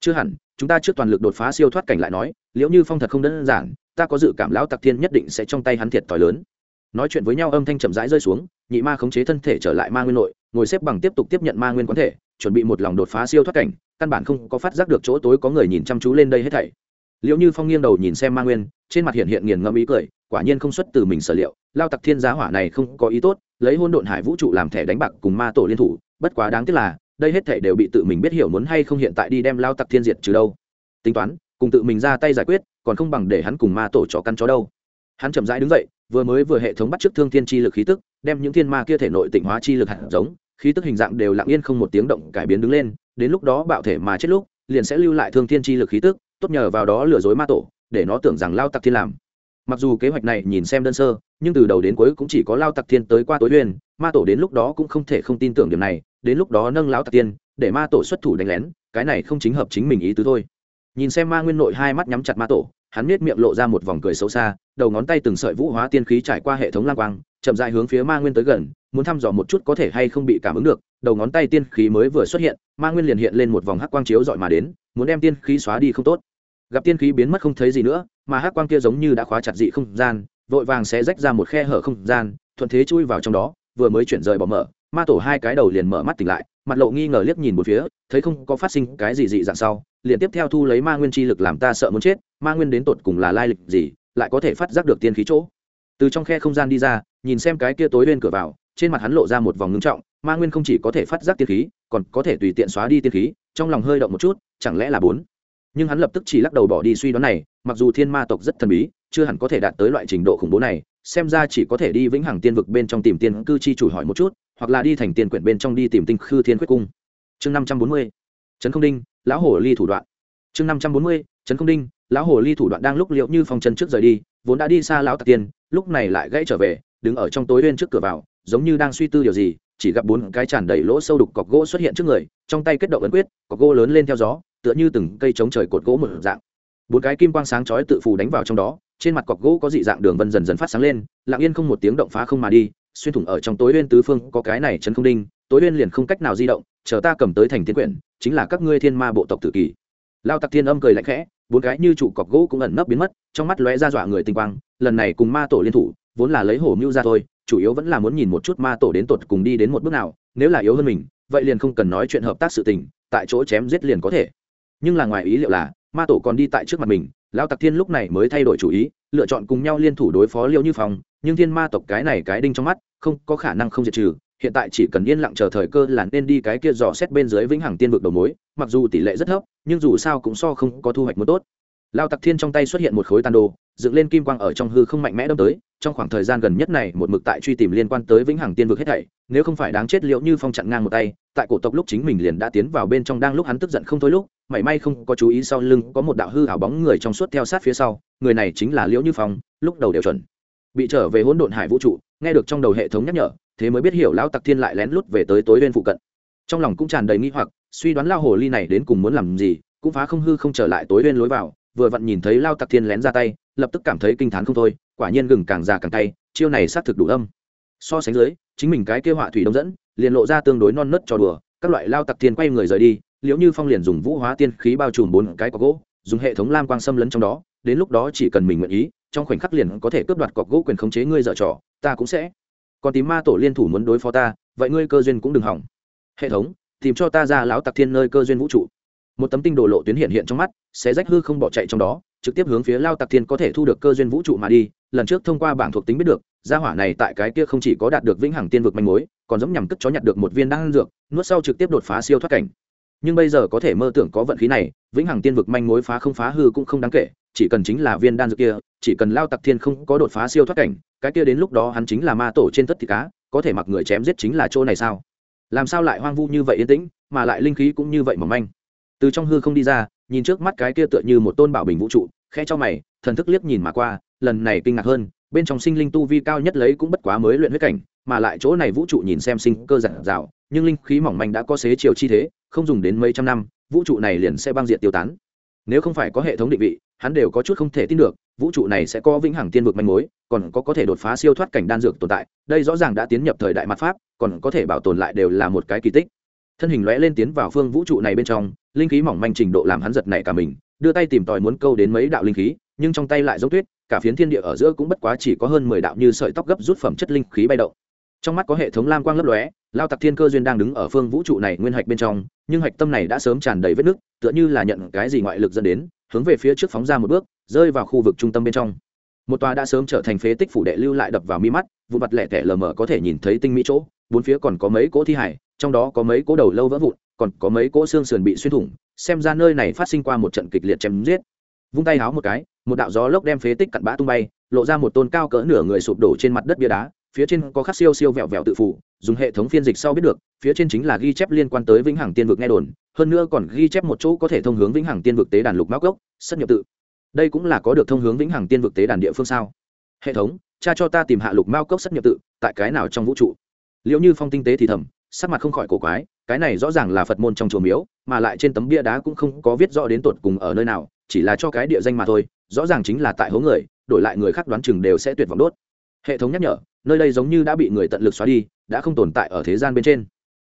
S1: Chưa hẳn, chúng ta trước toàn lực đột phá siêu thoát cảnh lại nói liệu như phong thật không đơn giản, ta có dự cảm lão tặc thiên nhất định sẽ trong tay hắn thiệt thòi lớn. Nói chuyện với nhau âm thanh chậm rãi rơi xuống, nhị ma khống chế thân thể trở lại ma nguyên nội, ngồi xếp bằng tiếp tục tiếp nhận ma nguyên quán thể, chuẩn bị một lòng đột phá siêu thoát cảnh căn bản không có phát giác được chỗ tối có người nhìn chăm chú lên đây hết thảy. Liệu như phong nghiêng đầu nhìn xem ma nguyên, trên mặt hiện hiện nghiền ngẫm ý cười, quả nhiên không xuất từ mình sở liệu, lao tặc thiên giá hỏa này không có ý tốt, lấy hôn độn hải vũ trụ làm thẻ đánh bạc cùng ma tổ liên thủ, bất quá đáng tiếc là, đây hết thảy đều bị tự mình biết hiểu muốn hay không hiện tại đi đem lao tặc thiên diệt trừ đâu. Tính toán, cùng tự mình ra tay giải quyết, còn không bằng để hắn cùng ma tổ chó căn chó đâu. Hắn chậm rãi đứng dậy, vừa mới vừa hệ thống bắt trước thương thiên chi lực khí tức, đem những thiên ma kia thể nội tịnh hóa chi lực hạt giống, khí tức hình dạng đều lặng yên không một tiếng động cải biến đứng lên đến lúc đó bạo thể mà chết lúc, liền sẽ lưu lại thương thiên chi lực khí tức, tốt nhờ vào đó lừa dối ma tổ, để nó tưởng rằng lao tặc thiên làm. Mặc dù kế hoạch này nhìn xem đơn sơ, nhưng từ đầu đến cuối cũng chỉ có lao tặc thiên tới qua tối uyên, ma tổ đến lúc đó cũng không thể không tin tưởng điểm này, đến lúc đó nâng lao tặc tiên để ma tổ xuất thủ đánh lén, cái này không chính hợp chính mình ý tứ thôi. Nhìn xem ma nguyên nội hai mắt nhắm chặt ma tổ, hắn miết miệng lộ ra một vòng cười xấu xa, đầu ngón tay từng sợi vũ hóa tiên khí trải qua hệ thống lang quang, chậm dài hướng phía ma nguyên tới gần, muốn thăm dò một chút có thể hay không bị cảm ứng được đầu ngón tay tiên khí mới vừa xuất hiện, ma nguyên liền hiện lên một vòng hắc quang chiếu dọi mà đến, muốn đem tiên khí xóa đi không tốt. Gặp tiên khí biến mất không thấy gì nữa, mà hắc quang kia giống như đã khóa chặt dị không gian, vội vàng sẽ rách ra một khe hở không gian, thuận thế chui vào trong đó, vừa mới chuyển rời bỏ mở, ma tổ hai cái đầu liền mở mắt tỉnh lại, mặt lộ nghi ngờ liếc nhìn một phía, thấy không có phát sinh cái gì dị dạng sau, liền tiếp theo thu lấy ma nguyên chi lực làm ta sợ muốn chết, ma nguyên đến tột cùng là lai lịch gì, lại có thể phát giác được tiên khí chỗ. Từ trong khe không gian đi ra, nhìn xem cái kia tối bên cửa vào, trên mặt hắn lộ ra một vòng ngưng trọng ma nguyên không chỉ có thể phát giác tiên khí, còn có thể tùy tiện xóa đi tiên khí, trong lòng hơi động một chút, chẳng lẽ là bốn? Nhưng hắn lập tức chỉ lắc đầu bỏ đi suy đoán này, mặc dù thiên ma tộc rất thần bí, chưa hẳn có thể đạt tới loại trình độ khủng bố này, xem ra chỉ có thể đi vĩnh hằng tiên vực bên trong tìm tiên cư chi chủ hỏi một chút, hoặc là đi thành tiên quyển bên trong đi tìm tinh khư thiên quyết cung. Chương năm trăm bốn mươi, trấn không đinh, lão hồ ly thủ đoạn. Chương năm trăm bốn mươi, trấn không đinh, lão hồ ly thủ đoạn đang lúc liệu như phong chân trước rời đi, vốn đã đi xa lão tạc tiên, lúc này lại gãy trở về, đứng ở trong tối bên trước cửa vào, giống như đang suy tư điều gì chỉ gặp bốn cái tràn đầy lỗ sâu đục cọc gỗ xuất hiện trước người, trong tay kết động ấn quyết, cọc gỗ lớn lên theo gió, tựa như từng cây chống trời cột gỗ một dạng. Bốn cái kim quang sáng chói tự phù đánh vào trong đó, trên mặt cọc gỗ có dị dạng đường vân dần dần phát sáng lên, lặng yên không một tiếng động phá không mà đi, xuyên thủng ở trong tối uyên tứ phương, có cái này chấn không đinh, tối uyên liền không cách nào di động, chờ ta cầm tới thành tiên quyển, chính là các ngươi thiên ma bộ tộc tự kỷ lao tặc thiên âm cười lạnh khẽ, bốn cái như trụ cọc gỗ cũng ẩn nấp biến mất, trong mắt lóe ra dọa người tinh quang, lần này cùng ma tổ liên thủ, vốn là lấy hổ mưu ra thôi chủ yếu vẫn là muốn nhìn một chút ma tổ đến tột cùng đi đến một bước nào, nếu là yếu hơn mình, vậy liền không cần nói chuyện hợp tác sự tình, tại chỗ chém giết liền có thể. Nhưng là ngoài ý liệu là, ma tổ còn đi tại trước mặt mình, lão tặc thiên lúc này mới thay đổi chủ ý, lựa chọn cùng nhau liên thủ đối phó liêu như phòng nhưng thiên ma tộc cái này cái đinh trong mắt, không có khả năng không diệt trừ, hiện tại chỉ cần yên lặng chờ thời cơ là nên đi cái kia dò xét bên dưới vĩnh hằng tiên vực đầu mối, mặc dù tỷ lệ rất thấp, nhưng dù sao cũng so không có thu hoạch một tốt lao tặc thiên trong tay xuất hiện một khối tàn đồ, dựng lên kim quang ở trong hư không mạnh mẽ đâm tới, trong khoảng thời gian gần nhất này, một mực tại truy tìm liên quan tới vĩnh hằng tiên vực hết thảy, nếu không phải đáng chết liệu như phong chặn ngang một tay, tại cổ tộc lúc chính mình liền đã tiến vào bên trong, đang lúc hắn tức giận không thôi lúc, mảy may không có chú ý sau lưng, có một đạo hư hảo bóng người trong suốt theo sát phía sau, người này chính là liễu như phong, lúc đầu đều chuẩn bị trở về hỗn độn hải vũ trụ, nghe được trong đầu hệ thống nhắc nhở, thế mới biết hiểu lão tặc thiên lại lén lút về tới tối bên phụ cận. Trong lòng cũng tràn đầy nghi hoặc, suy đoán lao hồ ly này đến cùng muốn làm gì, cũng phá không hư không trở lại tối bên lối vào vừa vặn nhìn thấy lao tặc thiên lén ra tay, lập tức cảm thấy kinh t h á n không thôi, quả nhiên gừng càng già càng tay chiêu này xác thực đủ âm. So sánh dưới, chính mình cái kêu họa thủy đông dẫn, liền lộ ra tương đối non nớt trò đùa, các loại lao tặc thiên quay người rời đi, liễu như phong liền dùng vũ hóa tiên khí bao trùm bốn cái cọc gỗ, dùng hệ thống lam quang xâm lấn trong đó, đến lúc đó chỉ cần mình nguyện ý, trong khoảnh khắc liền có thể cướp đoạt cọc gỗ quyền khống chế ngươi dở trò, ta cũng sẽ. Còn tìm ma tổ liên thủ muốn đối phó ta, vậy ngươi cơ duyên cũng đừng hỏng. Hệ thống, tìm cho ta ra lão tặc thiên nơi cơ duyên vũ trụ một tấm tinh đồ lộ tuyến hiện hiện trong mắt sẽ rách hư không bỏ chạy trong đó, trực tiếp hướng phía lao tạc thiên có thể thu được cơ duyên vũ trụ mà đi, lần trước thông qua bảng thuộc tính biết được, gia hỏa này tại cái kia không chỉ có đạt được vĩnh hằng tiên vực manh mối, còn giống nhằm cất chó nhặt được một viên đan dược, nuốt sau trực tiếp đột phá siêu thoát cảnh. Nhưng bây giờ có thể mơ tưởng có vận khí này, vĩnh hằng tiên vực manh mối phá không phá hư cũng không đáng kể, chỉ cần chính là viên đan dược kia, chỉ cần lao tặc thiên không có đột phá siêu thoát cảnh, cái kia đến lúc đó hắn chính là ma tổ trên tất thịt cá, có thể mặc người chém giết chính là chỗ này sao? Làm sao lại hoang vu như vậy yên tĩnh, mà lại linh khí cũng như vậy mỏng manh? Từ trong hư không đi ra, nhìn trước mắt cái kia tựa như một tôn bảo bình vũ trụ, khẽ cho mày, thần thức liếc nhìn mà qua, lần này kinh ngạc hơn, bên trong sinh linh tu vi cao nhất lấy cũng bất quá mới luyện huyết cảnh, mà lại chỗ này vũ trụ nhìn xem sinh cơ giản dạo nhưng linh khí mỏng manh đã có xế chiều chi thế, không dùng đến mấy trăm năm, vũ trụ này liền sẽ băng diện tiêu tán. Nếu không phải có hệ thống định vị, hắn đều có chút không thể tin được, vũ trụ này sẽ có vĩnh hằng tiên vực manh mối, còn có có thể đột phá siêu thoát cảnh đan dược tồn tại, đây rõ ràng đã tiến nhập thời đại mặt pháp, còn có thể bảo tồn lại đều là một cái kỳ tích thân hình lóe lên tiến vào phương vũ trụ này bên trong, linh khí mỏng manh trình độ làm hắn giật nảy cả mình, đưa tay tìm tòi muốn câu đến mấy đạo linh khí, nhưng trong tay lại giống tuyết, cả phiến thiên địa ở giữa cũng bất quá chỉ có hơn mười đạo như sợi tóc gấp rút phẩm chất linh khí bay động. Trong mắt có hệ thống lam quang lấp lóe, lao tặc thiên cơ duyên đang đứng ở phương vũ trụ này nguyên hạch bên trong, nhưng hạch tâm này đã sớm tràn đầy vết nứt, tựa như là nhận cái gì ngoại lực dẫn đến, hướng về phía trước phóng ra một bước, rơi vào khu vực trung tâm bên trong. Một tòa đã sớm trở thành phế tích phủ đệ lưu lại đập vào mi mắt vụ mặt lẻ tẻ lờ mờ có thể nhìn thấy tinh mỹ chỗ bốn phía còn có mấy cỗ thi hải trong đó có mấy cỗ đầu lâu vỡ vụn, còn có mấy cỗ xương sườn bị xuyên thủng, xem ra nơi này phát sinh qua một trận kịch liệt chém giết. Vung tay háo một cái, một đạo gió lốc đem phế tích cặn bã tung bay, lộ ra một tôn cao cỡ nửa người sụp đổ trên mặt đất bia đá, phía trên có khắc siêu siêu vẹo vẹo tự phụ, dùng hệ thống phiên dịch sau biết được, phía trên chính là ghi chép liên quan tới vĩnh hằng tiên vực nghe đồn, hơn nữa còn ghi chép một chỗ có thể thông hướng vĩnh hằng tiên vực tế đàn lục mao gốc sất nhập tự. Đây cũng là có được thông hướng vĩnh hằng tiên vực tế đàn địa phương sao? Hệ thống cha cho ta tìm hạ lục mao cốc sất nhập tự, tại cái nào trong vũ trụ? Liệu như phong tinh tế thì thầm, sắc mặt không khỏi cổ quái, cái này rõ ràng là phật môn trong chùa miếu, mà lại trên tấm bia đá cũng không có viết rõ đến tột cùng ở nơi nào, chỉ là cho cái địa danh mà thôi, rõ ràng chính là tại hố người, đổi lại người khác đoán chừng đều sẽ tuyệt vọng đốt. Hệ thống nhắc nhở, nơi đây giống như đã bị người tận lực xóa đi, đã không tồn tại ở thế gian bên trên.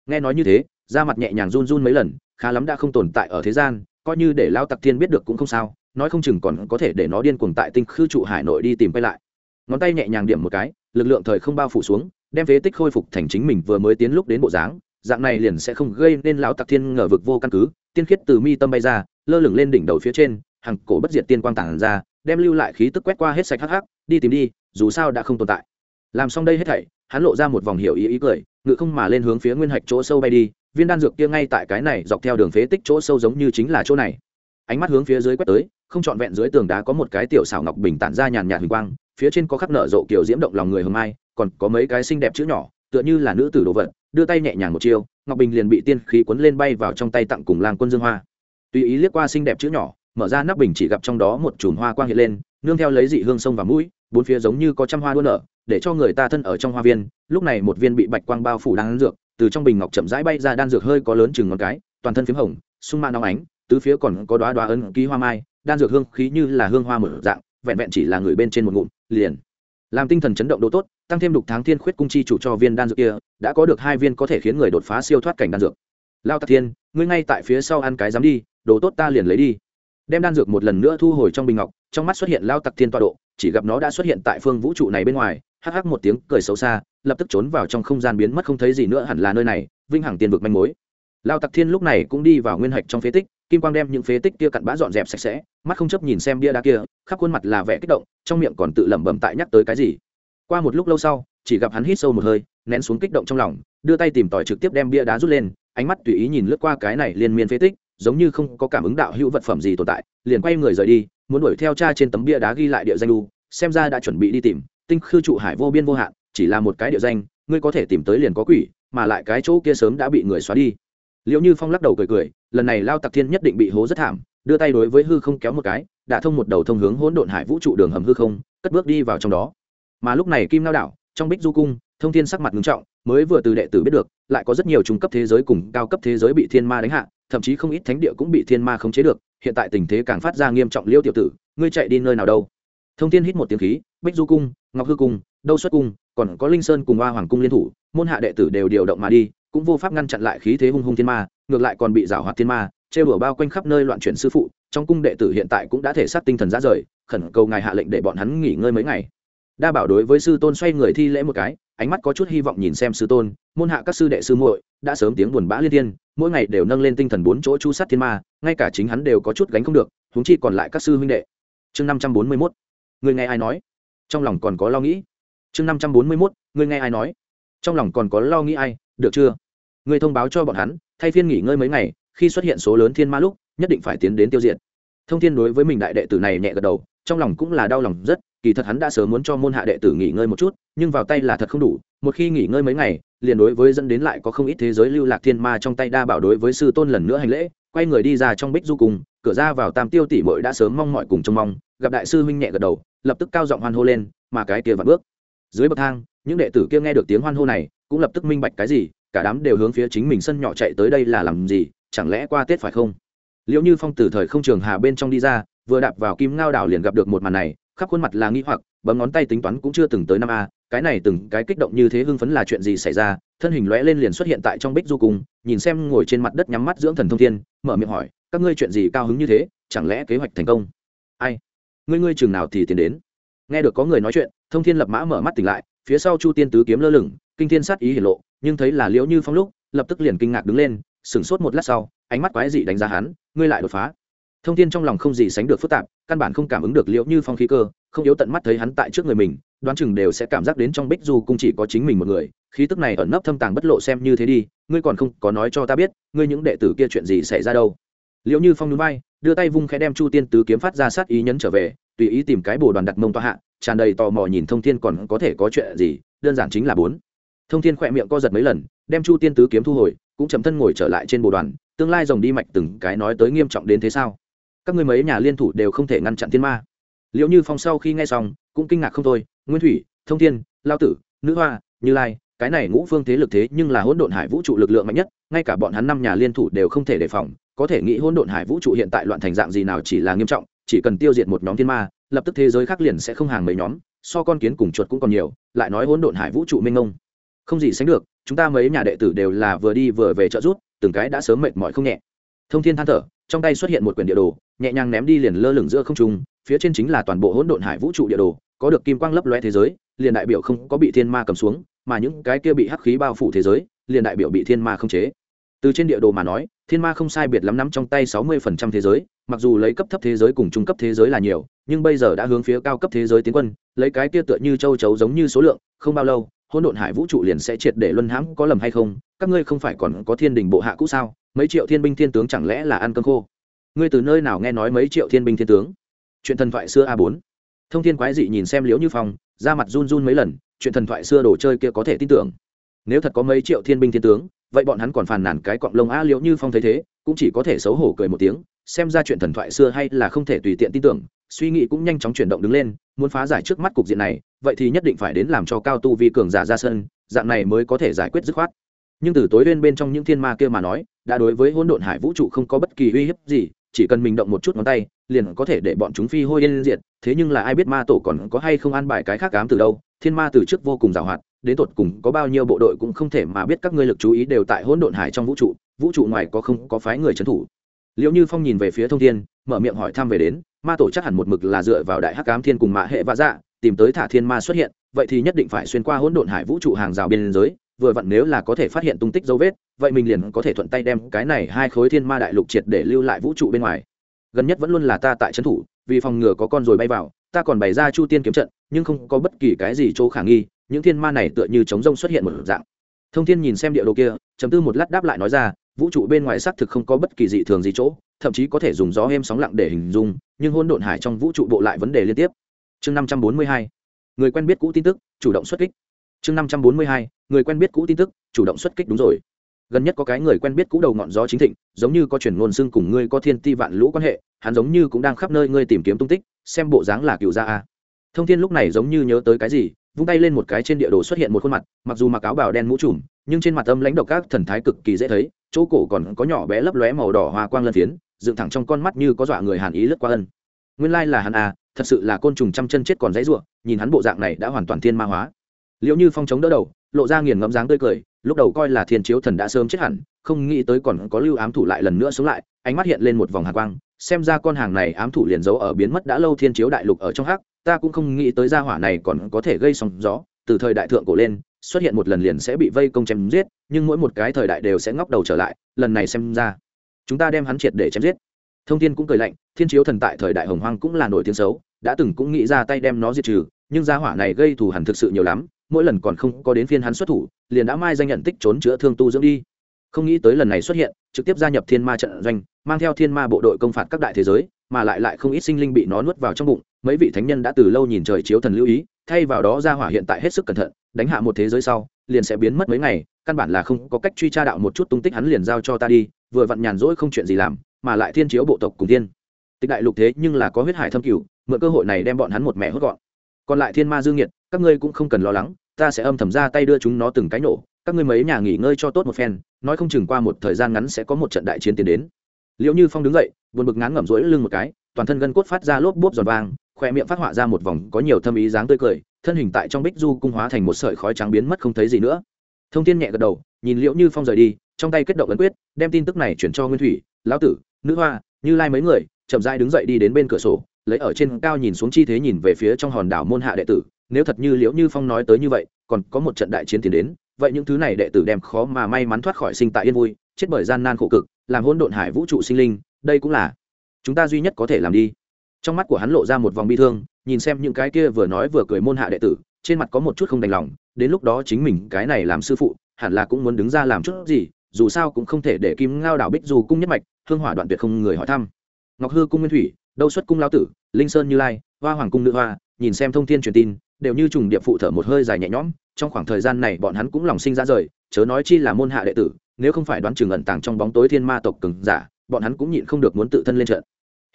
S1: Nghe nói như thế, da mặt nhẹ nhàng run run mấy lần, khá lắm đã không tồn tại ở thế gian, coi như để lao tặc thiên biết được cũng không sao, nói không chừng còn có thể để nó điên cuồng tại tinh khư trụ hải nội đi tìm quay lại. Ngón tay nhẹ nhàng điểm một cái, lực lượng thời không bao phủ xuống đem phế tích khôi phục thành chính mình vừa mới tiến lúc đến bộ dáng, dạng này liền sẽ không gây nên lão tặc thiên ngờ vực vô căn cứ, tiên khiết từ mi tâm bay ra, lơ lửng lên đỉnh đầu phía trên, hàng cổ bất diệt tiên quang tản ra, đem lưu lại khí tức quét qua hết sạch hắc hắc, đi tìm đi, dù sao đã không tồn tại. Làm xong đây hết thảy, hắn lộ ra một vòng hiểu ý ý cười, ngự không mà lên hướng phía nguyên hạch chỗ sâu bay đi, viên đan dược kia ngay tại cái này dọc theo đường phế tích chỗ sâu giống như chính là chỗ này. Ánh mắt hướng phía dưới quét tới, không trọn vẹn dưới tường đá có một cái tiểu xảo ngọc bình tản ra nhàn nhạt huỳnh quang, phía trên có khắc nở rộ kiểu diễm động lòng người hồng mai còn có mấy cái xinh đẹp chữ nhỏ, tựa như là nữ tử đồ vật, đưa tay nhẹ nhàng một chiêu, ngọc bình liền bị tiên khí cuốn lên bay vào trong tay tặng cùng làng quân dương hoa. Tùy ý liếc qua xinh đẹp chữ nhỏ, mở ra nắp bình chỉ gặp trong đó một chùm hoa quang hiện lên, nương theo lấy dị hương sông và mũi, bốn phía giống như có trăm hoa đua nở, để cho người ta thân ở trong hoa viên. Lúc này một viên bị bạch quang bao phủ đan dược, từ trong bình ngọc chậm rãi bay ra đan dược hơi có lớn chừng ngón cái, toàn thân p h í m hồng, sung ma nóng ánh, tứ phía còn có đoá đoá ấn ký hoa mai, đan dược hương khí như là hương hoa một dạng, vẹn vẹn chỉ là người bên trên một ngụm, liền làm tinh thần chấn động độ tốt, tăng thêm đục tháng thiên khuyết cung chi chủ cho viên đan dược kia, đã có được hai viên có thể khiến người đột phá siêu thoát cảnh đan dược. Lao tạc thiên, ngươi ngay tại phía sau ăn cái dám đi, đồ tốt ta liền lấy đi. Đem đan dược một lần nữa thu hồi trong bình ngọc, trong mắt xuất hiện lao tặc thiên tọa độ, chỉ gặp nó đã xuất hiện tại phương vũ trụ này bên ngoài, hắc hắc một tiếng cười xấu xa, lập tức trốn vào trong không gian biến mất không thấy gì nữa hẳn là nơi này, vinh hằng tiên vực manh mối. Lao tặc thiên lúc này cũng đi vào nguyên hạch trong phế tích, kim quang đem những phế tích kia cặn bã dọn dẹp sạch sẽ mắt không chấp nhìn xem bia đá kia, khắp khuôn mặt là vẻ kích động, trong miệng còn tự lẩm bẩm tại nhắc tới cái gì. Qua một lúc lâu sau, chỉ gặp hắn hít sâu một hơi, nén xuống kích động trong lòng, đưa tay tìm tòi trực tiếp đem bia đá rút lên, ánh mắt tùy ý nhìn lướt qua cái này liên miên phế tích, giống như không có cảm ứng đạo hữu vật phẩm gì tồn tại, liền quay người rời đi, muốn đuổi theo cha trên tấm bia đá ghi lại địa danh đu xem ra đã chuẩn bị đi tìm, tinh khư trụ hải vô biên vô hạn, chỉ là một cái địa danh, ngươi có thể tìm tới liền có quỷ, mà lại cái chỗ kia sớm đã bị người xóa đi. Liệu như phong lắc đầu cười cười, lần này lao tặc thiên nhất định bị hố rất thảm đưa tay đối với hư không kéo một cái đã thông một đầu thông hướng hỗn độn hải vũ trụ đường hầm hư không, cất bước đi vào trong đó. Mà lúc này kim lao đảo, trong bích du cung, thông thiên sắc mặt ngưng trọng, mới vừa từ đệ tử biết được, lại có rất nhiều trung cấp thế giới cùng cao cấp thế giới bị thiên ma đánh hạ, thậm chí không ít thánh địa cũng bị thiên ma khống chế được, hiện tại tình thế càng phát ra nghiêm trọng liêu tiểu tử, ngươi chạy đi nơi nào đâu? Thông thiên hít một tiếng khí, bích du cung, ngọc hư cung, đâu xuất cung, còn có linh sơn cùng hoa hoàng cung liên thủ, môn hạ đệ tử đều điều động mà đi, cũng vô pháp ngăn chặn lại khí thế hung hung thiên ma, ngược lại còn bị giảo hoạt thiên ma trêu đùa bao quanh khắp nơi loạn chuyển sư phụ, trong cung đệ tử hiện tại cũng đã thể sát tinh thần ra rời, khẩn cầu ngài hạ lệnh để bọn hắn nghỉ ngơi mấy ngày. Đa bảo đối với sư tôn xoay người thi lễ một cái, ánh mắt có chút hy vọng nhìn xem sư tôn, môn hạ các sư đệ sư muội, đã sớm tiếng buồn bã liên thiên, mỗi ngày đều nâng lên tinh thần bốn chỗ chu sát thiên ma, ngay cả chính hắn đều có chút gánh không được, huống chi còn lại các sư huynh đệ. Chương năm trăm bốn mươi mốt, người nghe ai nói? Trong lòng còn có lo nghĩ. Chương năm trăm bốn mươi mốt, người nghe ai nói? Trong lòng còn có lo nghĩ ai, được chưa? Người thông báo cho bọn hắn, thay phiên nghỉ ngơi mấy ngày khi xuất hiện số lớn thiên ma lúc, nhất định phải tiến đến tiêu diệt. Thông thiên đối với mình đại đệ tử này nhẹ gật đầu, trong lòng cũng là đau lòng rất, kỳ thật hắn đã sớm muốn cho môn hạ đệ tử nghỉ ngơi một chút, nhưng vào tay là thật không đủ, một khi nghỉ ngơi mấy ngày, liền đối với dẫn đến lại có không ít thế giới lưu lạc thiên ma trong tay đa bảo đối với sư tôn lần nữa hành lễ, quay người đi ra trong bích du cùng cửa ra vào tam tiêu tỷ mội đã sớm mong mọi cùng trông mong, gặp đại sư huynh nhẹ gật đầu, lập tức cao giọng hoan hô lên, mà cái kia vặn bước. Dưới bậc thang, những đệ tử kia nghe được tiếng hoan hô này, cũng lập tức minh bạch cái gì, cả đám đều hướng phía chính mình sân nhỏ chạy tới đây là làm gì chẳng lẽ qua tết phải không? Liệu như phong từ thời không trường hà bên trong đi ra, vừa đạp vào kim ngao đảo liền gặp được một màn này, khắp khuôn mặt là nghi hoặc, bấm ngón tay tính toán cũng chưa từng tới năm a, cái này từng cái kích động như thế hưng phấn là chuyện gì xảy ra? Thân hình lóe lên liền xuất hiện tại trong bích du cung, nhìn xem ngồi trên mặt đất nhắm mắt dưỡng thần thông thiên, mở miệng hỏi, các ngươi chuyện gì cao hứng như thế? Chẳng lẽ kế hoạch thành công? Ai? Ngươi ngươi chừng nào thì tiến đến? Nghe được có người nói chuyện, thông thiên lập mã mở mắt tỉnh lại, phía sau chu tiên tứ kiếm lơ lửng, kinh thiên sát ý hiển lộ, nhưng thấy là liễu như phong lúc, lập tức liền kinh ngạc đứng lên sửng sốt một lát sau, ánh mắt quái dị đánh giá hắn, ngươi lại đột phá. Thông thiên trong lòng không gì sánh được phức tạp, căn bản không cảm ứng được liễu như phong khí cơ, không yếu tận mắt thấy hắn tại trước người mình, đoán chừng đều sẽ cảm giác đến trong bích du cung chỉ có chính mình một người, khí tức này ẩn nấp thâm tàng bất lộ xem như thế đi, ngươi còn không có nói cho ta biết, ngươi những đệ tử kia chuyện gì xảy ra đâu. Liệu như phong núi bay đưa tay vung khẽ đem chu tiên tứ kiếm phát ra sát ý nhấn trở về, tùy ý tìm cái bồ đoàn đặt mông toa hạ, tràn đầy tò mò nhìn thông thiên còn có thể có chuyện gì, đơn giản chính là bốn. Thông thiên khỏe miệng co giật mấy lần, đem chu tiên tứ kiếm thu hồi cũng chậm thân ngồi trở lại trên bồ đoàn, tương lai dòng đi mạch từng cái nói tới nghiêm trọng đến thế sao? Các người mấy nhà liên thủ đều không thể ngăn chặn thiên ma. Liệu như phong sau khi nghe xong, cũng kinh ngạc không thôi, nguyên thủy, thông thiên, lao tử, nữ hoa, như lai, cái này ngũ phương thế lực thế nhưng là hỗn độn hải vũ trụ lực lượng mạnh nhất, ngay cả bọn hắn năm nhà liên thủ đều không thể đề phòng, có thể nghĩ hỗn độn hải vũ trụ hiện tại loạn thành dạng gì nào chỉ là nghiêm trọng, chỉ cần tiêu diệt một nhóm thiên ma, lập tức thế giới khác liền sẽ không hàng mấy nhóm, so con kiến cùng chuột cũng còn nhiều, lại nói hỗn độn hải vũ trụ minh ông không gì sánh được, chúng ta mấy nhà đệ tử đều là vừa đi vừa về trợ rút, từng cái đã sớm mệt mỏi không nhẹ. Thông thiên than thở, trong tay xuất hiện một quyển địa đồ, nhẹ nhàng ném đi liền lơ lửng giữa không trung, phía trên chính là toàn bộ hỗn độn hải vũ trụ địa đồ, có được kim quang lấp loe thế giới, liền đại biểu không có bị thiên ma cầm xuống, mà những cái kia bị hắc khí bao phủ thế giới, liền đại biểu bị thiên ma không chế. Từ trên địa đồ mà nói, thiên ma không sai biệt lắm nắm trong tay sáu mươi phần trăm thế giới, mặc dù lấy cấp thấp thế giới cùng trung cấp thế giới là nhiều, nhưng bây giờ đã hướng phía cao cấp thế giới tiến quân, lấy cái kia tựa như châu chấu giống như số lượng, không bao lâu hỗn độn hải vũ trụ liền sẽ triệt để luân hãm, có lầm hay không? Các ngươi không phải còn có thiên đình bộ hạ cũ sao? Mấy triệu thiên binh thiên tướng chẳng lẽ là ăn cơm khô? Ngươi từ nơi nào nghe nói mấy triệu thiên binh thiên tướng? Chuyện thần thoại xưa a bốn. Thông thiên quái dị nhìn xem liễu như phong ra mặt run run mấy lần, chuyện thần thoại xưa đồ chơi kia có thể tin tưởng. Nếu thật có mấy triệu thiên binh thiên tướng, vậy bọn hắn còn phàn nàn cái cọng lông a liễu như phong thấy thế, cũng chỉ có thể xấu hổ cười một tiếng xem ra chuyện thần thoại xưa hay là không thể tùy tiện tin tưởng, suy nghĩ cũng nhanh chóng chuyển động đứng lên, muốn phá giải trước mắt cục diện này, vậy thì nhất định phải đến làm cho cao tu vi cường giả ra sân, dạng này mới có thể giải quyết dứt khoát. Nhưng từ tối bên bên trong những thiên ma kia mà nói, đã đối với hỗn độn hải vũ trụ không có bất kỳ uy hiếp gì, chỉ cần mình động một chút ngón tay, liền có thể để bọn chúng phi hôi yên diệt, thế nhưng là ai biết ma tổ còn có hay không an bài cái khác cám từ đâu, thiên ma từ trước vô cùng giàu hoạt đến tột cùng có bao nhiêu bộ đội cũng không thể mà biết các ngươi lực chú ý đều tại hỗn độn hải trong vũ trụ vũ trụ ngoài có không có phái người trấn thủ liệu như phong nhìn về phía thông thiên, mở miệng hỏi thăm về đến, ma tổ chắc hẳn một mực là dựa vào đại hắc cám thiên cùng mạ hệ vạ dạ tìm tới thả thiên ma xuất hiện, vậy thì nhất định phải xuyên qua hỗn độn hải vũ trụ hàng rào biên giới, vừa vặn nếu là có thể phát hiện tung tích dấu vết, vậy mình liền có thể thuận tay đem cái này hai khối thiên ma đại lục triệt để lưu lại vũ trụ bên ngoài. Gần nhất vẫn luôn là ta tại trấn thủ, vì phòng ngừa có con rồi bay vào, ta còn bày ra chu tiên kiếm trận, nhưng không có bất kỳ cái gì chỗ khả nghi, những thiên ma này tựa như chống rông xuất hiện một dạng. Thông thiên nhìn xem địa đồ kia chấm tư một lát đáp lại nói ra vũ trụ bên ngoài xác thực không có bất kỳ dị thường gì chỗ, thậm chí có thể dùng gió êm sóng lặng để hình dung, nhưng hôn độn hải trong vũ trụ bộ lại vấn đề liên tiếp. Chương năm trăm bốn mươi hai, người quen biết cũ tin tức, chủ động xuất kích. Chương năm trăm bốn mươi hai, người quen biết cũ tin tức, chủ động xuất kích đúng rồi. Gần nhất có cái người quen biết cũ đầu ngọn gió chính thịnh, giống như có chuyển ngôn xưng cùng ngươi có thiên ti vạn lũ quan hệ, hắn giống như cũng đang khắp nơi ngươi tìm kiếm tung tích, xem bộ dáng là cựu gia a. Thông thiên lúc này giống như nhớ tới cái gì vung tay lên một cái trên địa đồ xuất hiện một khuôn mặt mặc dù mặc áo bào đen mũ trùm nhưng trên mặt âm lãnh độc các thần thái cực kỳ dễ thấy chỗ cổ còn có nhỏ bé lấp lóe màu đỏ hoa quang lân phiến dựng thẳng trong con mắt như có dọa người hàn ý lướt qua ân. Nguyên lai là hắn à, thật sự là côn trùng trăm chân chết còn dãy ruộng nhìn hắn bộ dạng này đã hoàn toàn thiên ma hóa. Liệu như phong chống đỡ đầu lộ ra nghiền ngẫm dáng tươi cười lúc đầu coi là thiên chiếu thần đã sớm chết hẳn không nghĩ tới còn có lưu ám thủ lại lần nữa sống lại ánh mắt hiện lên một vòng hạ quang xem ra con hàng này ám thủ liền giấu ở biến mất đã lâu thiên chiếu đại lục ở trong hắc, ta cũng không nghĩ tới gia hỏa này còn có thể gây sóng gió. Từ thời đại thượng cổ lên, xuất hiện một lần liền sẽ bị vây công chém giết, nhưng mỗi một cái thời đại đều sẽ ngóc đầu trở lại, lần này xem ra, chúng ta đem hắn triệt để chém giết. Thông thiên cũng cười lạnh, thiên chiếu thần tại thời đại hồng hoang cũng là nổi tiếng xấu, đã từng cũng nghĩ ra tay đem nó diệt trừ, nhưng gia hỏa này gây thù hẳn thực sự nhiều lắm, mỗi lần còn không có đến phiên hắn xuất thủ, liền đã mai danh nhận tích trốn chữa thương tu dưỡng đi không nghĩ tới lần này xuất hiện, trực tiếp gia nhập thiên ma trận doanh, mang theo thiên ma bộ đội công phạt các đại thế giới, mà lại lại không ít sinh linh bị nó nuốt vào trong bụng, mấy vị thánh nhân đã từ lâu nhìn trời chiếu thần lưu ý, thay vào đó ra hỏa hiện tại hết sức cẩn thận, đánh hạ một thế giới sau, liền sẽ biến mất mấy ngày, căn bản là không có cách truy tra đạo một chút tung tích hắn liền giao cho ta đi, vừa vặn nhàn rỗi không chuyện gì làm, mà lại thiên chiếu bộ tộc cùng thiên. Tịch đại lục thế nhưng là có huyết hải thâm cửu, mượn cơ hội này đem bọn hắn một mẹ hốt gọn. Còn lại thiên ma dương nhiệt, các ngươi cũng không cần lo lắng, ta sẽ âm thầm ra tay đưa chúng nó từng cái nổ, các ngươi mấy nhà nghỉ ngơi cho tốt một phen nói không chừng qua một thời gian ngắn sẽ có một trận đại chiến tiến đến. Liệu như phong đứng dậy, buồn bực ngán ngẩm rỗi lưng một cái, toàn thân gân cốt phát ra lốp bốp giòn vang khoe miệng phát họa ra một vòng có nhiều thâm ý dáng tươi cười, thân hình tại trong bích du cung hóa thành một sợi khói trắng biến mất không thấy gì nữa. Thông tin nhẹ gật đầu, nhìn liễu như phong rời đi, trong tay kết động ấn quyết, đem tin tức này chuyển cho nguyên thủy, lão tử, nữ hoa, như lai mấy người, chậm rãi đứng dậy đi đến bên cửa sổ, lấy ở trên cao nhìn xuống chi thế nhìn về phía trong hòn đảo môn hạ đệ tử, nếu thật như liễu như phong nói tới như vậy, còn có một trận đại chiến tiến đến vậy những thứ này đệ tử đem khó mà may mắn thoát khỏi sinh tại yên vui, chết bởi gian nan khổ cực, làm hôn độn hải vũ trụ sinh linh, đây cũng là chúng ta duy nhất có thể làm đi. Trong mắt của hắn lộ ra một vòng bi thương, nhìn xem những cái kia vừa nói vừa cười môn hạ đệ tử, trên mặt có một chút không đành lòng, đến lúc đó chính mình cái này làm sư phụ, hẳn là cũng muốn đứng ra làm chút gì, dù sao cũng không thể để kim ngao đảo bích dù cung nhất mạch, hương hỏa đoạn tuyệt không người hỏi thăm. Ngọc hư cung nguyên thủy, đâu xuất cung lao tử, linh sơn như lai, hoa hoàng cung nữ hoa, nhìn xem thông tin truyền tin đều như trùng điệp phụ thở một hơi dài nhẹ nhõm, trong khoảng thời gian này bọn hắn cũng lòng sinh ra rời, chớ nói chi là môn hạ đệ tử, nếu không phải đoán chừng ẩn tàng trong bóng tối thiên ma tộc cừng giả, bọn hắn cũng nhịn không được muốn tự thân lên trận.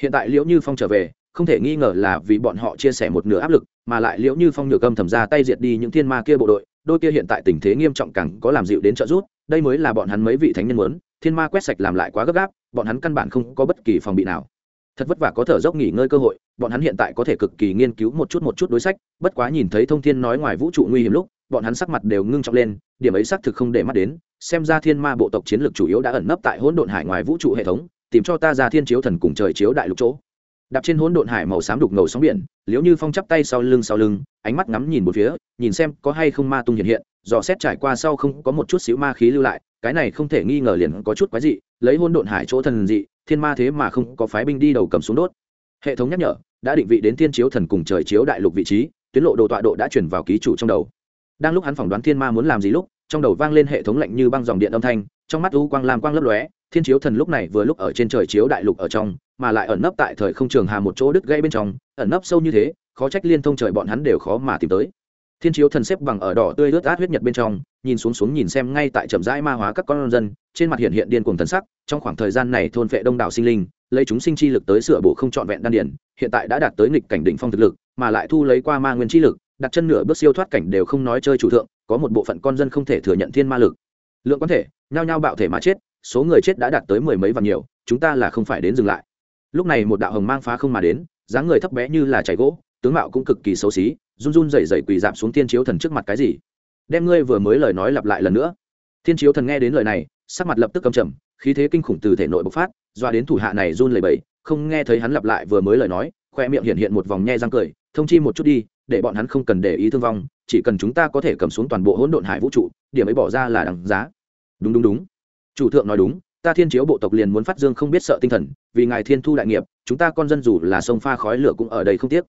S1: Hiện tại liễu như phong trở về, không thể nghi ngờ là vì bọn họ chia sẻ một nửa áp lực, mà lại liễu như phong nhược âm thầm ra tay diệt đi những thiên ma kia bộ đội, đôi kia hiện tại tình thế nghiêm trọng càng có làm dịu đến trợ giúp, đây mới là bọn hắn mấy vị thánh nhân muốn, thiên ma quét sạch làm lại quá gấp gáp, bọn hắn căn bản không có bất kỳ phòng bị nào thật vất vả có thở dốc nghỉ ngơi cơ hội, bọn hắn hiện tại có thể cực kỳ nghiên cứu một chút một chút đối sách, bất quá nhìn thấy thông thiên nói ngoài vũ trụ nguy hiểm lúc, bọn hắn sắc mặt đều ngưng trọng lên, điểm ấy xác thực không để mắt đến, xem ra thiên ma bộ tộc chiến lược chủ yếu đã ẩn nấp tại hỗn độn hải ngoài vũ trụ hệ thống, tìm cho ta ra thiên chiếu thần cùng trời chiếu đại lục chỗ. Đạp trên hỗn độn hải màu xám đục ngầu sóng biển liếu như phong chắp tay sau lưng sau lưng, ánh mắt ngắm nhìn một phía, nhìn xem có hay không ma tung hiện hiện, dò xét trải qua sau không có một chút xíu ma khí lưu lại, cái này không thể nghi ngờ liền có chút quái dị lấy hôn độn hải chỗ thần dị, thiên ma thế mà không có phái binh đi đầu cầm xuống đốt. Hệ thống nhắc nhở, đã định vị đến thiên chiếu thần cùng trời chiếu đại lục vị trí, tuyến lộ đồ tọa độ đã chuyển vào ký chủ trong đầu. Đang lúc hắn phỏng đoán thiên ma muốn làm gì lúc, trong đầu vang lên hệ thống lạnh như băng dòng điện âm thanh, trong mắt u quang lam quang lấp lóe, thiên chiếu thần lúc này vừa lúc ở trên trời chiếu đại lục ở trong, mà lại ẩn nấp tại thời không trường hà một chỗ đứt gây bên trong, ẩn nấp sâu như thế, khó trách liên thông trời bọn hắn đều khó mà tìm tới thiên chiếu thần xếp bằng ở đỏ tươi ướt át huyết nhật bên trong, nhìn xuống xuống nhìn xem ngay tại chậm rãi ma hóa các con dân, trên mặt hiện hiện điên cuồng thần sắc, trong khoảng thời gian này thôn vệ đông đảo sinh linh, lấy chúng sinh chi lực tới sửa bổ không trọn vẹn đan điển hiện tại đã đạt tới nghịch cảnh đỉnh phong thực lực, mà lại thu lấy qua ma nguyên chi lực, đặt chân nửa bước siêu thoát cảnh đều không nói chơi chủ thượng, có một bộ phận con dân không thể thừa nhận thiên ma lực. Lượng quan thể, nhao nhao bạo thể mà chết, số người chết đã đạt tới mười mấy và nhiều, chúng ta là không phải đến dừng lại. Lúc này một đạo hồng mang phá không mà đến, dáng người thấp bé như là chảy gỗ tướng mạo cũng cực kỳ xấu xí, run run rẩy rẩy quỳ dạp xuống thiên chiếu thần trước mặt cái gì? Đem ngươi vừa mới lời nói lặp lại lần nữa. Thiên chiếu thần nghe đến lời này, sắc mặt lập tức cầm trầm, khí thế kinh khủng từ thể nội bộc phát, doa đến thủ hạ này run lẩy bẩy, không nghe thấy hắn lặp lại vừa mới lời nói, khoe miệng hiện hiện một vòng nhe răng cười, thông chi một chút đi, để bọn hắn không cần để ý thương vong, chỉ cần chúng ta có thể cầm xuống toàn bộ hỗn độn hải vũ trụ, điểm ấy bỏ ra là đằng giá. Đúng đúng đúng. Chủ thượng nói đúng, ta thiên chiếu bộ tộc liền muốn phát dương không biết sợ tinh thần, vì ngài thiên thu đại nghiệp, chúng ta con dân dù là sông pha khói lửa cũng ở đây không tiếc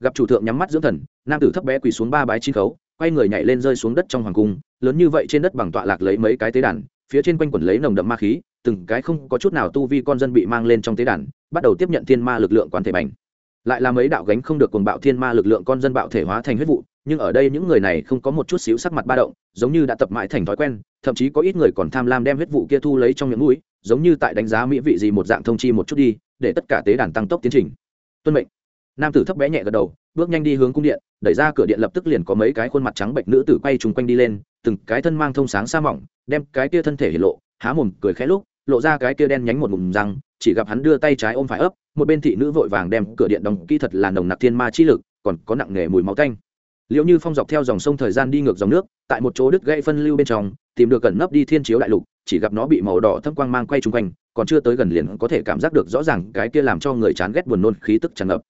S1: gặp chủ thượng nhắm mắt dưỡng thần, nam tử thấp bé quỳ xuống ba bái chi khấu, quay người nhảy lên rơi xuống đất trong hoàng cung, lớn như vậy trên đất bằng tọa lạc lấy mấy cái tế đàn, phía trên quanh quẩn lấy nồng đậm ma khí, từng cái không có chút nào tu vi con dân bị mang lên trong tế đàn, bắt đầu tiếp nhận thiên ma lực lượng quán thể bành. Lại là mấy đạo gánh không được cuồng bạo thiên ma lực lượng con dân bạo thể hóa thành huyết vụ, nhưng ở đây những người này không có một chút xíu sắc mặt ba động, giống như đã tập mãi thành thói quen, thậm chí có ít người còn tham lam đem huyết vụ kia thu lấy trong những mũi, giống như tại đánh giá mỹ vị gì một dạng thông chi một chút đi, để tất cả tế đàn tăng tốc tiến trình. Tuân mệnh nam tử thấp bé nhẹ gật đầu, bước nhanh đi hướng cung điện, đẩy ra cửa điện lập tức liền có mấy cái khuôn mặt trắng bệnh nữ tử quay chung quanh đi lên, từng cái thân mang thông sáng sa mỏng, đem cái kia thân thể hiện lộ, há mồm cười khẽ lúc, lộ ra cái kia đen nhánh một mùm răng, chỉ gặp hắn đưa tay trái ôm phải ấp, một bên thị nữ vội vàng đem cửa điện đóng kỹ thật là nồng nặc thiên ma chi lực, còn có nặng nghề mùi máu tanh. Liệu như phong dọc theo dòng sông thời gian đi ngược dòng nước, tại một chỗ đứt gãy phân lưu bên trong, tìm được gần nấp đi thiên chiếu đại lục, chỉ gặp nó bị màu đỏ thâm quang mang quay chung quanh, còn chưa tới gần liền có thể cảm giác được rõ ràng cái kia làm cho người chán ghét buồn nôn khí tức tràn ngập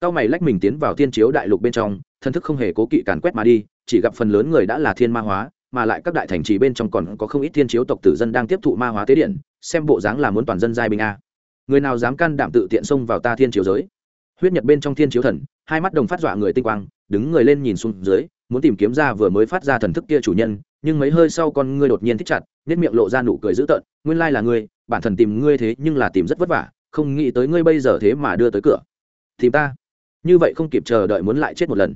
S1: cao mày lách mình tiến vào thiên chiếu đại lục bên trong, thân thức không hề cố kỵ càn quét mà đi, chỉ gặp phần lớn người đã là thiên ma hóa, mà lại các đại thành trì bên trong còn có không ít thiên chiếu tộc tử dân đang tiếp thụ ma hóa tế điện, xem bộ dáng là muốn toàn dân giai bình a. Người nào dám can đảm tự tiện xông vào ta thiên chiếu giới? Huyết nhật bên trong thiên chiếu thần, hai mắt đồng phát dọa người tinh quang, đứng người lên nhìn xuống dưới, muốn tìm kiếm ra vừa mới phát ra thần thức kia chủ nhân, nhưng mấy hơi sau con ngươi đột nhiên thích chặt nhất miệng lộ ra nụ cười dữ tợn, nguyên lai là ngươi, bản thần tìm ngươi thế nhưng là tìm rất vất vả, không nghĩ tới ngươi bây giờ thế mà đưa tới cửa. Tìm ta? Như vậy không kịp chờ đợi muốn lại chết một lần.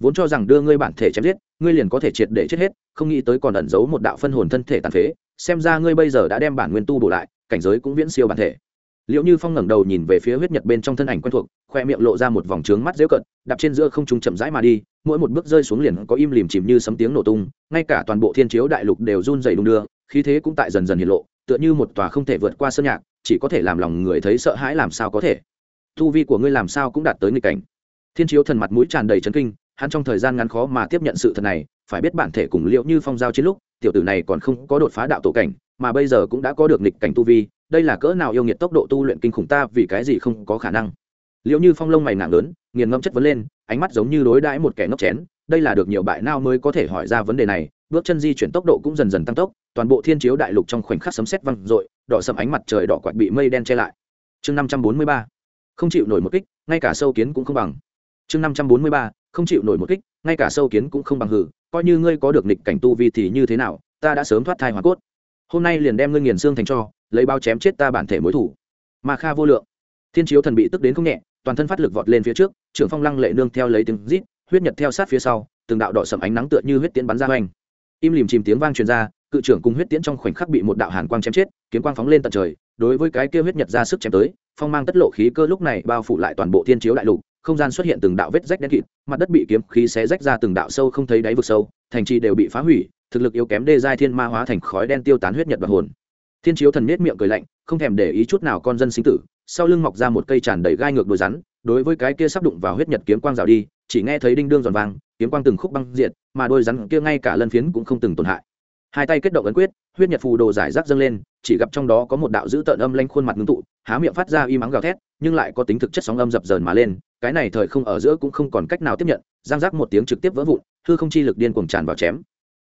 S1: Vốn cho rằng đưa ngươi bản thể chém giết, ngươi liền có thể triệt để chết hết, không nghĩ tới còn ẩn giấu một đạo phân hồn thân thể tàn phế, xem ra ngươi bây giờ đã đem bản nguyên tu bổ lại, cảnh giới cũng viễn siêu bản thể. Liệu như phong ngẩng đầu nhìn về phía huyết nhật bên trong thân ảnh quen thuộc, khoe miệng lộ ra một vòng trướng mắt dễu cận, đạp trên giữa không trung chậm rãi mà đi, mỗi một bước rơi xuống liền có im lìm chìm như sấm tiếng nổ tung, ngay cả toàn bộ thiên chiếu đại lục đều run dày đung đưa, khí thế cũng tại dần dần hiện lộ, tựa như một tòa không thể vượt qua sơn nhạc, chỉ có thể làm lòng người thấy sợ hãi làm sao có thể thu vi của ngươi làm sao cũng đạt tới nghịch cảnh. Thiên chiếu thần mặt mũi tràn đầy chấn kinh, hắn trong thời gian ngắn khó mà tiếp nhận sự thật này, phải biết bản thể cùng liệu như phong giao chiến lúc, tiểu tử này còn không có đột phá đạo tổ cảnh, mà bây giờ cũng đã có được nghịch cảnh tu vi, đây là cỡ nào yêu nghiệt tốc độ tu luyện kinh khủng ta vì cái gì không có khả năng. Liệu như phong lông mày nặng lớn, nghiền ngẫm chất vấn lên, ánh mắt giống như đối đãi một kẻ ngốc chén, đây là được nhiều bại nao mới có thể hỏi ra vấn đề này, bước chân di chuyển tốc độ cũng dần dần tăng tốc, toàn bộ thiên chiếu đại lục trong khoảnh khắc sấm sét văng rội đỏ sầm ánh mặt trời đỏ quạch bị mây đen che lại. Chương năm trăm bốn mươi ba không chịu nổi một kích, ngay cả sâu kiến cũng không bằng. Chương năm trăm bốn mươi ba, không chịu nổi một kích, ngay cả sâu kiến cũng không bằng hử, coi như ngươi có được nịch cảnh tu vi thì như thế nào, ta đã sớm thoát thai hoa cốt. Hôm nay liền đem ngươi nghiền xương thành cho, lấy bao chém chết ta bản thể mối thủ. Mà kha vô lượng. Thiên chiếu thần bị tức đến không nhẹ, toàn thân phát lực vọt lên phía trước, trưởng phong lăng lệ nương theo lấy tiếng rít, huyết nhật theo sát phía sau, từng đạo đỏ sầm ánh nắng tựa như huyết tiễn bắn ra hoành. Im lìm chìm tiếng vang truyền ra, cự trưởng cùng huyết tiễn trong khoảnh khắc bị một đạo hàn quang chém chết, kiếm quang phóng lên tận trời, đối với cái kia huyết nhật ra sức chém tới phong mang tất lộ khí cơ lúc này bao phủ lại toàn bộ thiên chiếu đại lục, không gian xuất hiện từng đạo vết rách đen kịt, mặt đất bị kiếm khí xé rách ra từng đạo sâu không thấy đáy vực sâu, thành trì đều bị phá hủy, thực lực yếu kém đê giai thiên ma hóa thành khói đen tiêu tán huyết nhật và hồn. Thiên chiếu thần nết miệng cười lạnh, không thèm để ý chút nào con dân sinh tử, sau lưng mọc ra một cây tràn đầy gai ngược đôi rắn, đối với cái kia sắp đụng vào huyết nhật kiếm quang rào đi, chỉ nghe thấy đinh đương giòn vàng kiếm quang từng khúc băng diện mà đôi rắn kia ngay cả lân phiến cũng không từng tổn hại. Hai tay kết động ấn quyết huyết nhật phù đồ giải rác dâng lên, chỉ gặp trong đó có một đạo dữ tợn âm lanh khuôn mặt ngưng tụ, há miệng phát ra y mắng gào thét, nhưng lại có tính thực chất sóng âm dập dờn mà lên, cái này thời không ở giữa cũng không còn cách nào tiếp nhận giang giác một tiếng trực tiếp vỡ vụn, hư không chi lực điên cuồng tràn vào chém.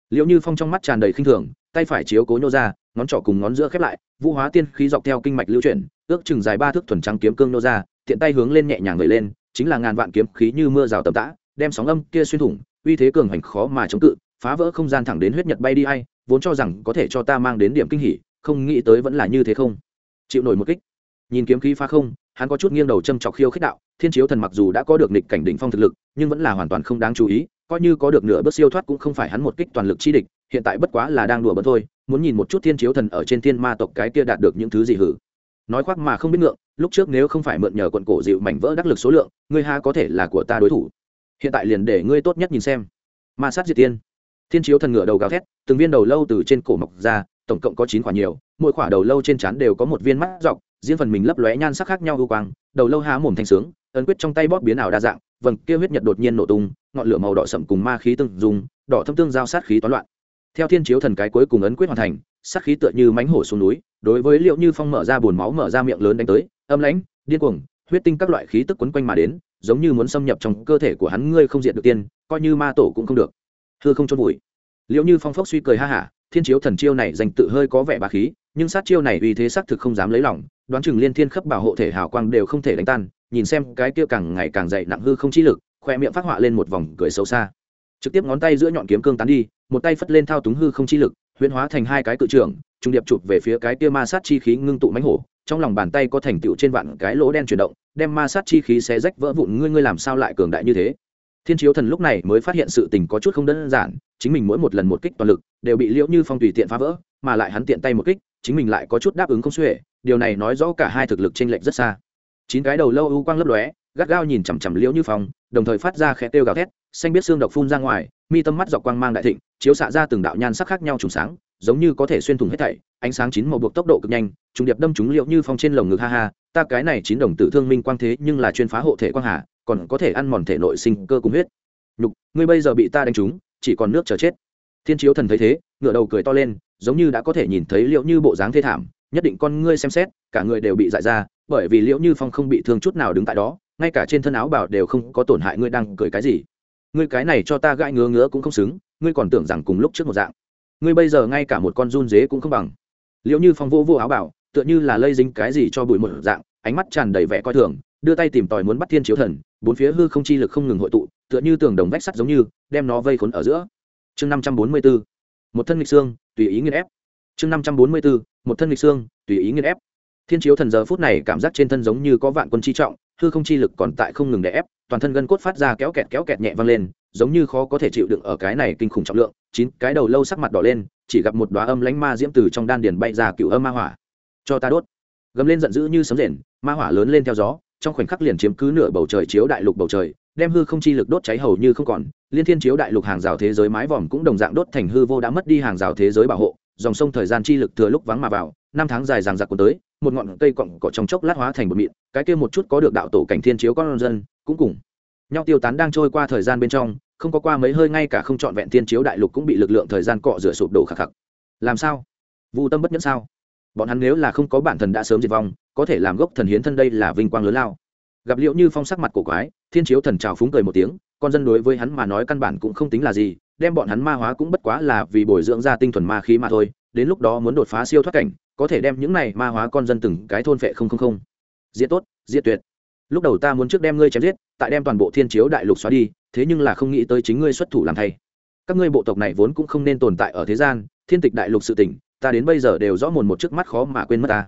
S1: Liệu như phong trong mắt tràn đầy khinh thường, tay phải chiếu cố nhô ra, ngón trỏ cùng ngón giữa khép lại, vũ hóa tiên khí dọc theo kinh mạch lưu chuyển, ước chừng dài ba thước thuần trắng kiếm cương nô ra, tiện tay hướng lên nhẹ nhàng người lên, chính là ngàn vạn kiếm khí như mưa rào tầm tã, đem sóng âm kia xuyên thủng, uy thế cường hành khó mà chống cự, phá vỡ không gian thẳng đến huyết nhật bay đi hay vốn cho rằng có thể cho ta mang đến điểm kinh hỉ, không nghĩ tới vẫn là như thế không. Chịu nổi một kích. Nhìn kiếm khí phá không, hắn có chút nghiêng đầu châm chọc khiêu khích đạo, thiên chiếu thần mặc dù đã có được nịch cảnh đỉnh phong thực lực, nhưng vẫn là hoàn toàn không đáng chú ý, coi như có được nửa bước siêu thoát cũng không phải hắn một kích toàn lực chi địch, hiện tại bất quá là đang đùa bỡn thôi, muốn nhìn một chút thiên chiếu thần ở trên thiên ma tộc cái kia đạt được những thứ gì hử. Nói khoác mà không biết ngượng, lúc trước nếu không phải mượn nhờ quận cổ dịu mảnh vỡ đắc lực số lượng, ngươi ha có thể là của ta đối thủ. Hiện tại liền để ngươi tốt nhất nhìn xem. Ma sát diệt tiên thiên chiếu thần ngựa đầu gào thét từng viên đầu lâu từ trên cổ mọc ra tổng cộng có chín quả nhiều mỗi quả đầu lâu trên trán đều có một viên mắt dọc riêng phần mình lấp lóe nhan sắc khác nhau ưu quang đầu lâu há mồm thanh sướng ấn quyết trong tay bóp biến ảo đa dạng vầng kia huyết nhật đột nhiên nổ tung ngọn lửa màu đỏ sậm cùng ma khí tương dung, đỏ thâm tương giao sát khí toán loạn. Theo thiên chiếu thần cái cuối cùng ấn quyết hoàn thành sát khí tựa như mánh hổ xuống núi đối với liệu như phong mở ra buồn máu mở ra miệng lớn đánh tới âm lãnh điên cuồng huyết tinh các loại khí tức quấn quanh mà đến giống như muốn xâm nhập trong cơ thể của hắn ngươi không diện được tiên coi như ma tổ cũng không được hư không chôn vùi. Liệu như phong phốc suy cười ha hả, thiên chiếu thần chiêu này dành tự hơi có vẻ bà khí, nhưng sát chiêu này uy thế xác thực không dám lấy lòng, đoán chừng liên thiên khắp bảo hộ thể hào quang đều không thể đánh tan, nhìn xem cái kia càng ngày càng dày nặng hư không chi lực, khoe miệng phát họa lên một vòng cười xấu xa. Trực tiếp ngón tay giữa nhọn kiếm cương tán đi, một tay phất lên thao túng hư không chi lực, huyễn hóa thành hai cái cự trưởng, trung điệp chụp về phía cái kia ma sát chi khí ngưng tụ mánh hổ, trong lòng bàn tay có thành tựu trên vạn cái lỗ đen chuyển động, đem ma sát chi khí xé rách vỡ vụn, ngươi ngươi làm sao lại cường đại như thế? Thiên chiếu thần lúc này mới phát hiện sự tình có chút không đơn giản, chính mình mỗi một lần một kích toàn lực đều bị liễu như phong tùy tiện phá vỡ, mà lại hắn tiện tay một kích, chính mình lại có chút đáp ứng không xuể, điều này nói rõ cả hai thực lực chênh lệch rất xa. Chín cái đầu lâu u quang lấp lóe, gắt gao nhìn chằm chằm liễu như phong, đồng thời phát ra khẽ tiêu gào thét, xanh biết xương độc phun ra ngoài, mi tâm mắt dọc quang mang đại thịnh, chiếu xạ ra từng đạo nhan sắc khác nhau trùng sáng, giống như có thể xuyên thủng hết thảy, ánh sáng chín màu buộc tốc độ cực nhanh, trùng điệp đâm chúng liễu như phong trên lồng ngực, ha ha, ta cái này chín đồng tử thương minh quang thế nhưng là chuyên phá hộ thể quang hà còn có thể ăn mòn thể nội sinh cơ cùng huyết. Nhục, ngươi bây giờ bị ta đánh trúng, chỉ còn nước chờ chết. Thiên chiếu thần thấy thế, ngửa đầu cười to lên, giống như đã có thể nhìn thấy liệu như bộ dáng thê thảm, nhất định con ngươi xem xét, cả người đều bị dại ra, bởi vì liệu như phong không bị thương chút nào đứng tại đó, ngay cả trên thân áo bảo đều không có tổn hại ngươi đang cười cái gì. Ngươi cái này cho ta gãi ngứa ngứa cũng không xứng, ngươi còn tưởng rằng cùng lúc trước một dạng. Ngươi bây giờ ngay cả một con run dế cũng không bằng. Liệu như phong vô vô áo bảo, tựa như là lây dính cái gì cho bụi một dạng, ánh mắt tràn đầy vẻ coi thường, đưa tay tìm tòi muốn bắt thiên chiếu thần bốn phía hư không chi lực không ngừng hội tụ, tựa như tường đồng vách sắt giống như, đem nó vây khốn ở giữa. Chương năm trăm bốn mươi bốn, một thân lịch xương, tùy ý nghiên ép. Chương năm trăm bốn mươi bốn, một thân lịch xương, tùy ý nghiên ép. Thiên chiếu thần giờ phút này cảm giác trên thân giống như có vạn quân chi trọng, hư không chi lực còn tại không ngừng đè ép, toàn thân gân cốt phát ra kéo kẹt kéo kẹt nhẹ vang lên, giống như khó có thể chịu đựng ở cái này kinh khủng trọng lượng, chín cái đầu lâu sắc mặt đỏ lên, chỉ gặp một đoá âm lánh ma diễm từ trong đan điền bay ra cựu âm ma hỏa. Cho ta đốt. Gầm lên giận dữ như sấm rền, ma hỏa lớn lên theo gió trong khoảnh khắc liền chiếm cứ nửa bầu trời chiếu đại lục bầu trời, đem hư không chi lực đốt cháy hầu như không còn, liên thiên chiếu đại lục hàng rào thế giới mái vòm cũng đồng dạng đốt thành hư vô đã mất đi hàng rào thế giới bảo hộ, dòng sông thời gian chi lực thừa lúc vắng mà vào, năm tháng dài ràng giặc cuốn tới, một ngọn cây cọng cỏ trong chốc lát hóa thành một mịn, cái kia một chút có được đạo tổ cảnh thiên chiếu con dân, cũng cùng nhau tiêu tán đang trôi qua thời gian bên trong, không có qua mấy hơi ngay cả không trọn vẹn thiên chiếu đại lục cũng bị lực lượng thời gian cọ rửa sụp đổ khạc khạc. Làm sao? Vu tâm bất nhẫn sao? Bọn hắn nếu là không có bản thần đã sớm diệt vong, có thể làm gốc thần hiến thân đây là vinh quang lớn lao. Gặp liệu như phong sắc mặt cổ quái, thiên chiếu thần trào phúng cười một tiếng, con dân đối với hắn mà nói căn bản cũng không tính là gì, đem bọn hắn ma hóa cũng bất quá là vì bồi dưỡng ra tinh thuần ma khí mà thôi, đến lúc đó muốn đột phá siêu thoát cảnh, có thể đem những này ma hóa con dân từng cái thôn phệ không không không. Diễn tốt diễn tuyệt. Lúc đầu ta muốn trước đem ngươi chém giết, tại đem toàn bộ thiên chiếu đại lục xóa đi, thế nhưng là không nghĩ tới chính ngươi xuất thủ làm thay. Các ngươi bộ tộc này vốn cũng không nên tồn tại ở thế gian, thiên tịch đại lục sự tỉnh ta đến bây giờ đều rõ mồn một trước mắt khó mà quên mất ta.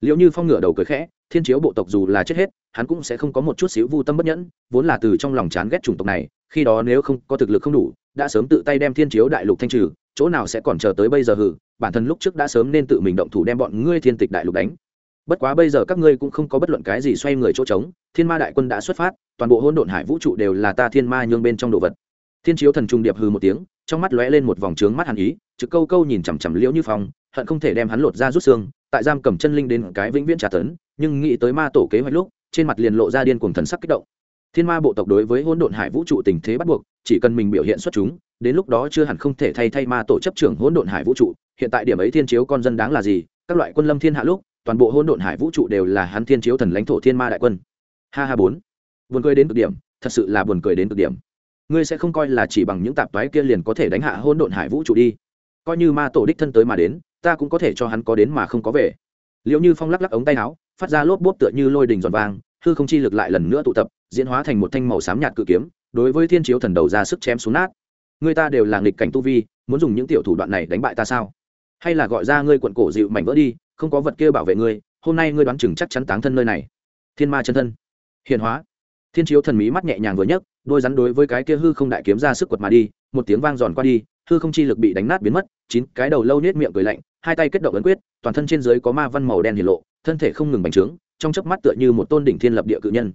S1: Liệu như phong ngửa đầu cười khẽ, thiên chiếu bộ tộc dù là chết hết, hắn cũng sẽ không có một chút xíu vu tâm bất nhẫn, vốn là từ trong lòng chán ghét chủng tộc này, khi đó nếu không có thực lực không đủ, đã sớm tự tay đem thiên chiếu đại lục thanh trừ, chỗ nào sẽ còn chờ tới bây giờ hử bản thân lúc trước đã sớm nên tự mình động thủ đem bọn ngươi thiên tịch đại lục đánh. Bất quá bây giờ các ngươi cũng không có bất luận cái gì xoay người chỗ trống, thiên ma đại quân đã xuất phát, toàn bộ hôn độn hải vũ trụ đều là ta thiên ma nhương bên trong đồ vật. Thiên chiếu thần trung điệp hư một tiếng trong mắt lóe lên một vòng trướng mắt hàn ý, trực câu câu nhìn chằm chằm liễu như phong, hận không thể đem hắn lột ra rút xương, tại giam cầm chân linh đến cái vĩnh viễn trả tấn, nhưng nghĩ tới ma tổ kế hoạch lúc, trên mặt liền lộ ra điên cuồng thần sắc kích động. Thiên ma bộ tộc đối với hỗn độn hải vũ trụ tình thế bắt buộc, chỉ cần mình biểu hiện xuất chúng, đến lúc đó chưa hẳn không thể thay thay ma tổ chấp trưởng hỗn độn hải vũ trụ, hiện tại điểm ấy thiên chiếu con dân đáng là gì, các loại quân lâm thiên hạ lúc, toàn bộ hỗn độn hải vũ trụ đều là hắn thiên chiếu thần lãnh thổ thiên ma đại quân. Ha ha bốn. Buồn cười đến cực điểm, thật sự là buồn cười đến cực điểm ngươi sẽ không coi là chỉ bằng những tạp toái kia liền có thể đánh hạ hôn độn hải vũ trụ đi. Coi như ma tổ đích thân tới mà đến, ta cũng có thể cho hắn có đến mà không có về. Liệu như phong lắc lắc ống tay áo, phát ra lốp bốp tựa như lôi đình giòn vang, hư không chi lực lại lần nữa tụ tập, diễn hóa thành một thanh màu xám nhạt cự kiếm, đối với thiên chiếu thần đầu ra sức chém xuống nát. Người ta đều là nghịch cảnh tu vi, muốn dùng những tiểu thủ đoạn này đánh bại ta sao? Hay là gọi ra ngươi quận cổ dịu mảnh vỡ đi, không có vật kia bảo vệ ngươi, hôm nay ngươi đoán chừng chắc chắn táng thân nơi này. Thiên ma chân thân. Hiền hóa thiên chiếu thần mí mắt nhẹ nhàng vừa nhấc, đôi rắn đối với cái kia hư không đại kiếm ra sức quật mà đi, một tiếng vang giòn qua đi, hư không chi lực bị đánh nát biến mất, chín cái đầu lâu nết miệng cười lạnh, hai tay kết động ấn quyết, toàn thân trên dưới có ma văn màu đen hiển lộ, thân thể không ngừng bành trướng, trong chớp mắt tựa như một tôn đỉnh thiên lập địa cự nhân.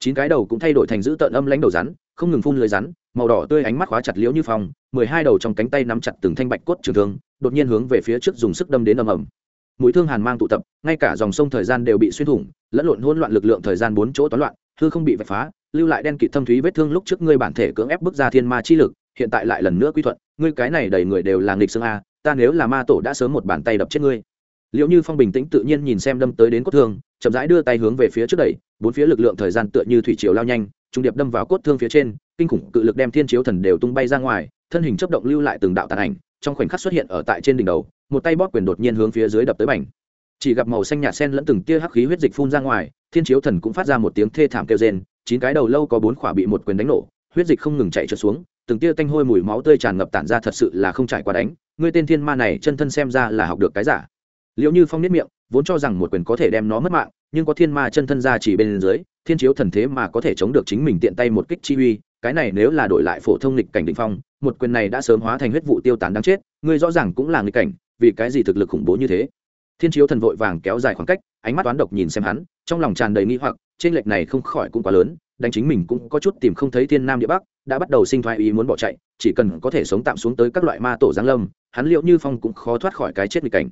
S1: Chín cái đầu cũng thay đổi thành giữ tợn âm lãnh đầu rắn, không ngừng phun lưới rắn, màu đỏ tươi ánh mắt khóa chặt liễu như phong, mười hai đầu trong cánh tay nắm chặt từng thanh bạch cốt trường thương, đột nhiên hướng về phía trước dùng sức đâm đến ầm ầm. Mũi thương hàn mang tụ tập, ngay cả dòng sông thời gian đều bị xuyên thủng, lẫn lộn hỗn loạn lực lượng thời gian bốn chỗ toán loạn hư không bị vạch phá, lưu lại đen kịt thâm thúy vết thương lúc trước ngươi bản thể cưỡng ép bước ra thiên ma chi lực, hiện tại lại lần nữa quy thuận, ngươi cái này đầy người đều là nghịch xương a, ta nếu là ma tổ đã sớm một bàn tay đập chết ngươi. Liệu như phong bình tĩnh tự nhiên nhìn xem đâm tới đến cốt thương, chậm rãi đưa tay hướng về phía trước đẩy, bốn phía lực lượng thời gian tựa như thủy chiều lao nhanh, trung điệp đâm vào cốt thương phía trên, kinh khủng cự lực đem thiên chiếu thần đều tung bay ra ngoài, thân hình chấp động lưu lại từng đạo tàn ảnh, trong khoảnh khắc xuất hiện ở tại trên đỉnh đầu, một tay bóp quyền đột nhiên hướng phía dưới đập tới bành chỉ gặp màu xanh nhạt sen lẫn từng tia hắc khí huyết dịch phun ra ngoài, thiên chiếu thần cũng phát ra một tiếng thê thảm kêu rên, chín cái đầu lâu có bốn khỏa bị một quyền đánh nổ, huyết dịch không ngừng chạy trượt xuống, từng tia tanh hôi mùi máu tươi tràn ngập tản ra thật sự là không trải qua đánh, ngươi tên thiên ma này chân thân xem ra là học được cái giả. Liệu như phong nếp miệng, vốn cho rằng một quyền có thể đem nó mất mạng, nhưng có thiên ma chân thân ra chỉ bên dưới, thiên chiếu thần thế mà có thể chống được chính mình tiện tay một kích chi uy, cái này nếu là đổi lại phổ thông nghịch cảnh định phong, một quyền này đã sớm hóa thành huyết vụ tiêu tán đáng chết, ngươi rõ ràng cũng là nghịch cảnh, vì cái gì thực lực khủng bố như thế? Thiên chiếu thần vội vàng kéo dài khoảng cách, ánh mắt toán độc nhìn xem hắn, trong lòng tràn đầy nghi hoặc, trên lệch này không khỏi cũng quá lớn, đánh chính mình cũng có chút tìm không thấy thiên nam địa bắc, đã bắt đầu sinh thoái ý muốn bỏ chạy, chỉ cần có thể sống tạm xuống tới các loại ma tổ giáng lâm, hắn liệu như phong cũng khó thoát khỏi cái chết nghịch cảnh.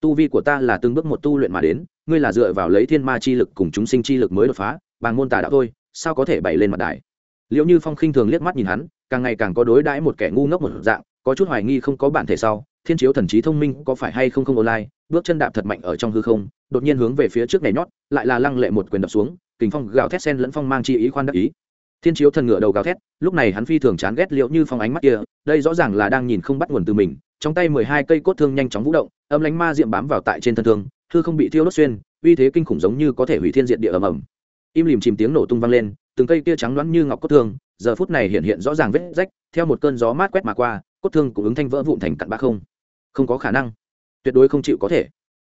S1: Tu vi của ta là từng bước một tu luyện mà đến, ngươi là dựa vào lấy thiên ma chi lực cùng chúng sinh chi lực mới đột phá bằng môn tà đạo thôi, sao có thể bày lên mặt đài? Liệu như phong khinh thường liếc mắt nhìn hắn, càng ngày càng có đối đãi một kẻ ngu ngốc một dạng, có chút hoài nghi không có bản thể sau thiên chiếu thần trí thông minh có phải hay không không online, bước chân đạp thật mạnh ở trong hư không, đột nhiên hướng về phía trước này nhót, lại là lăng lệ một quyền đập xuống, kình phong gào thét sen lẫn phong mang chi ý khoan đắc ý. Thiên chiếu thần ngựa đầu gào thét, lúc này hắn phi thường chán ghét liệu như phong ánh mắt kia, đây rõ ràng là đang nhìn không bắt nguồn từ mình, trong tay mười hai cây cốt thương nhanh chóng vũ động, âm lánh ma diệm bám vào tại trên thân thương thư không bị thiêu đốt xuyên, uy thế kinh khủng giống như có thể hủy thiên diện địa ầm ầm. Im lìm chìm tiếng nổ tung vang lên, từng cây kia trắng loãng như ngọc cốt thương, giờ phút này hiện hiện rõ ràng vết rách, theo một cơn gió mát quét mà qua, cốt thương cũng ứng thanh vỡ vụn thành cặn bã không không có khả năng. Tuyệt đối không chịu có thể.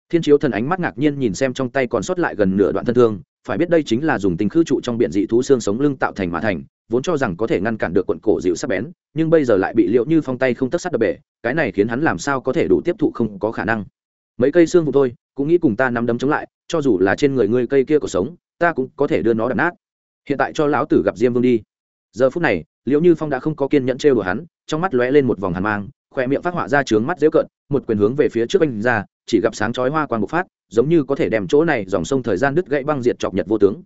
S1: Thiên chiếu thần ánh mắt ngạc nhiên nhìn xem trong tay còn sót lại gần nửa đoạn thân thương, phải biết đây chính là dùng tình khư trụ trong biện dị thú xương sống lưng tạo thành mà thành, vốn cho rằng có thể ngăn cản được quận cổ dịu sắp bén, nhưng bây giờ lại bị liệu như phong tay không tất sắt đập bể, cái này khiến hắn làm sao có thể đủ tiếp thụ không có khả năng. Mấy cây xương vụ thôi, cũng nghĩ cùng ta nắm đấm chống lại, cho dù là trên người ngươi cây kia cuộc sống, ta cũng có thể đưa nó đập nát. Hiện tại cho lão tử gặp diêm vương đi. Giờ phút này, liệu như phong đã không có kiên nhẫn trêu đùa hắn, trong mắt lóe lên một vòng hàn mang, khỏe miệng phát họa ra trướng mắt dễu cận một quyền hướng về phía trước anh ra, chỉ gặp sáng chói hoa quang bộc phát, giống như có thể đem chỗ này dòng sông thời gian đứt gãy băng diệt chọc nhật vô tướng.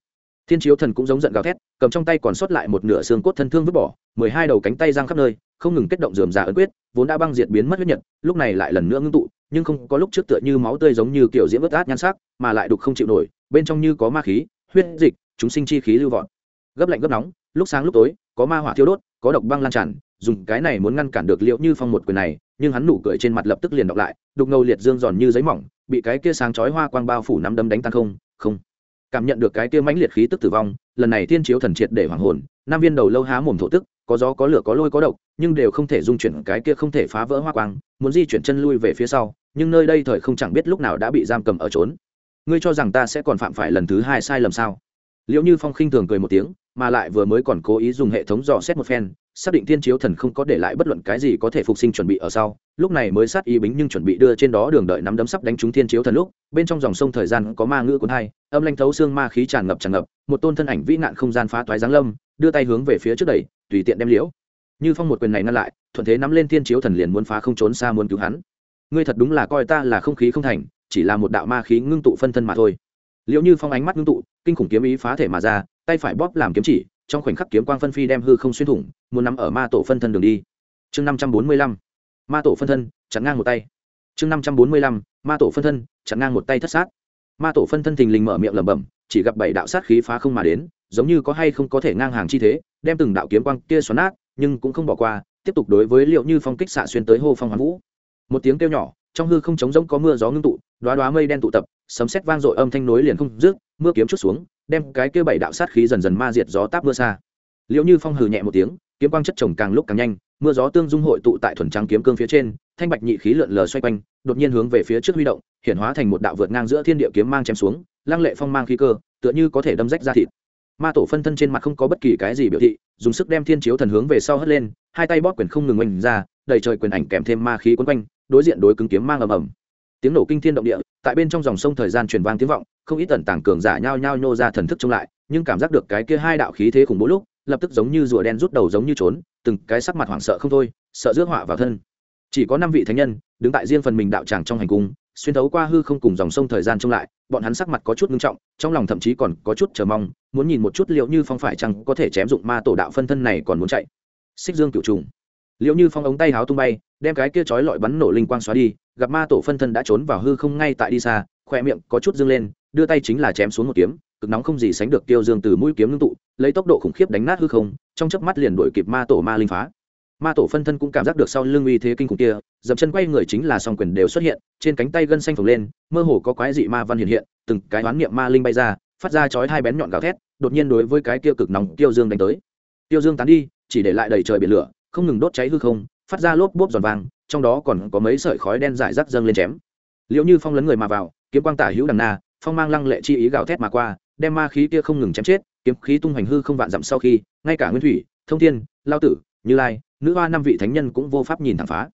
S1: Thiên chiếu thần cũng giống giận gào thét, cầm trong tay còn sót lại một nửa xương cốt thân thương vứt bỏ, mười hai đầu cánh tay giang khắp nơi, không ngừng kết động dườm già ấn quyết, vốn đã băng diệt biến mất huyết nhật, lúc này lại lần nữa ngưng tụ, nhưng không có lúc trước tựa như máu tươi giống như kiểu diễm ướt át nhan sắc, mà lại đục không chịu nổi, bên trong như có ma khí, huyết dịch, chúng sinh chi khí lưu vọt. Gấp lạnh gấp nóng, lúc sáng lúc tối, có ma hỏa thiêu đốt, có độc băng lan tràn dùng cái này muốn ngăn cản được liệu như phong một quyền này, nhưng hắn nụ cười trên mặt lập tức liền đọc lại, đục ngầu liệt dương giòn như giấy mỏng, bị cái kia sáng chói hoa quang bao phủ nắm đấm đánh tan không không. Cảm nhận được cái kia mãnh liệt khí tức tử vong, lần này thiên chiếu thần triệt để hoàng hồn, nam viên đầu lâu há mồm thổ tức, có gió có lửa có lôi có độc, nhưng đều không thể dung chuyển cái kia không thể phá vỡ hoa quang, muốn di chuyển chân lui về phía sau, nhưng nơi đây thời không chẳng biết lúc nào đã bị giam cầm ở trốn. Ngươi cho rằng ta sẽ còn phạm phải lần thứ hai sai lầm sao? Liệu như phong khinh thường cười một tiếng mà lại vừa mới còn cố ý dùng hệ thống dò xét một phen, xác định thiên chiếu thần không có để lại bất luận cái gì có thể phục sinh chuẩn bị ở sau. Lúc này mới sát ý bính nhưng chuẩn bị đưa trên đó đường đợi nắm đấm sắp đánh trúng thiên chiếu thần lúc, bên trong dòng sông thời gian có ma ngữ cuốn hai, âm lanh thấu xương ma khí tràn ngập tràn ngập, một tôn thân ảnh vĩ nạn không gian phá toái giáng lâm, đưa tay hướng về phía trước đẩy, tùy tiện đem liễu. Như phong một quyền này ngăn lại, thuận thế nắm lên thiên chiếu thần liền muốn phá không trốn xa muốn cứu hắn. Ngươi thật đúng là coi ta là không khí không thành, chỉ là một đạo ma khí ngưng tụ phân thân mà thôi. Liệu như phong ánh mắt ngưng tụ, kinh khủng kiếm ý phá thể mà ra tay phải bóp làm kiếm chỉ, trong khoảnh khắc kiếm quang phân phi đem hư không xuyên thủng, muốn nắm ở ma tổ phân thân đường đi. Chương năm trăm bốn mươi lăm. Ma tổ phân thân, chặn ngang một tay. Chương năm trăm bốn mươi lăm. Ma tổ phân thân, chặn ngang một tay thất sát. Ma tổ phân thân thình lình mở miệng lẩm bẩm, chỉ gặp bảy đạo sát khí phá không mà đến, giống như có hay không có thể ngang hàng chi thế, đem từng đạo kiếm quang kia xoắn nát, nhưng cũng không bỏ qua, tiếp tục đối với liệu như phong kích xạ xuyên tới hô phong hoàn vũ. Một tiếng kêu nhỏ, trong hư không trống rỗng có mưa gió ngưng tụ đoá đoá mây đen tụ tập, sấm sét vang dội âm thanh nối liền không rước mưa kiếm chút xuống đem cái kia bảy đạo sát khí dần dần ma diệt gió táp mưa xa. Liệu như phong hừ nhẹ một tiếng, kiếm quang chất chồng càng lúc càng nhanh, mưa gió tương dung hội tụ tại thuần trắng kiếm cương phía trên, thanh bạch nhị khí lượn lờ xoay quanh, đột nhiên hướng về phía trước huy động hiện hóa thành một đạo vượt ngang giữa thiên địa kiếm mang chém xuống, lăng lệ phong mang khí cơ, tựa như có thể đâm rách ra thịt. Ma tổ phân thân trên mặt không có bất kỳ cái gì biểu thị, dùng sức đem thiên chiếu thần hướng về sau hất lên, hai tay bóp quyền không ngừng oanh ra, đầy trời quyền ảnh kèm thêm ma khí quấn quanh, đối diện đối cứng kiếm mang ầm ầm. Tiếng nổ kinh thiên động địa, tại bên trong dòng sông thời gian truyền vang tiếng vọng không ít tần tàng cường giả nhao nhao nhô ra thần thức trông lại, nhưng cảm giác được cái kia hai đạo khí thế khủng bố lúc, lập tức giống như rùa đen rút đầu giống như trốn, từng cái sắc mặt hoảng sợ không thôi, sợ rước họa vào thân. Chỉ có năm vị thánh nhân, đứng tại riêng phần mình đạo tràng trong hành cung, xuyên thấu qua hư không cùng dòng sông thời gian trông lại, bọn hắn sắc mặt có chút ngưng trọng, trong lòng thậm chí còn có chút chờ mong, muốn nhìn một chút liệu như phong phải chăng có thể chém dụng ma tổ đạo phân thân này còn muốn chạy. Xích dương cựu trùng. Liệu như phong ống tay háo tung bay, đem cái kia chói lọi bắn nổ linh quang xóa đi, gặp ma tổ phân thân đã trốn vào hư không ngay tại đi xa khoe miệng có chút dương lên đưa tay chính là chém xuống một kiếm, cực nóng không gì sánh được tiêu dương từ mũi kiếm ngưng tụ, lấy tốc độ khủng khiếp đánh nát hư không, trong chớp mắt liền đuổi kịp ma tổ ma linh phá. Ma tổ phân thân cũng cảm giác được sau lưng uy thế kinh khủng kia, dậm chân quay người chính là song quyền đều xuất hiện, trên cánh tay gân xanh phồng lên, mơ hồ có quái dị ma văn hiện hiện, từng cái oán niệm ma linh bay ra, phát ra chói hai bén nhọn gào thét, đột nhiên đối với cái kia cực nóng tiêu dương đánh tới. Tiêu dương tán đi, chỉ để lại đầy trời biển lửa, không ngừng đốt cháy hư không, phát ra lốp bốp giòn vàng, trong đó còn có mấy sợi khói đen dại rác dâng lên chém. Liệu như phong lấn người mà vào, kiếm quang tả hữu đằng na phong mang lăng lệ chi ý gào thét mà qua, đem ma khí kia không ngừng chém chết, kiếm khí tung hoành hư không vạn dặm sau khi, ngay cả nguyên thủy, thông thiên, lao tử, như lai, nữ hoa năm vị thánh nhân cũng vô pháp nhìn thẳng phá.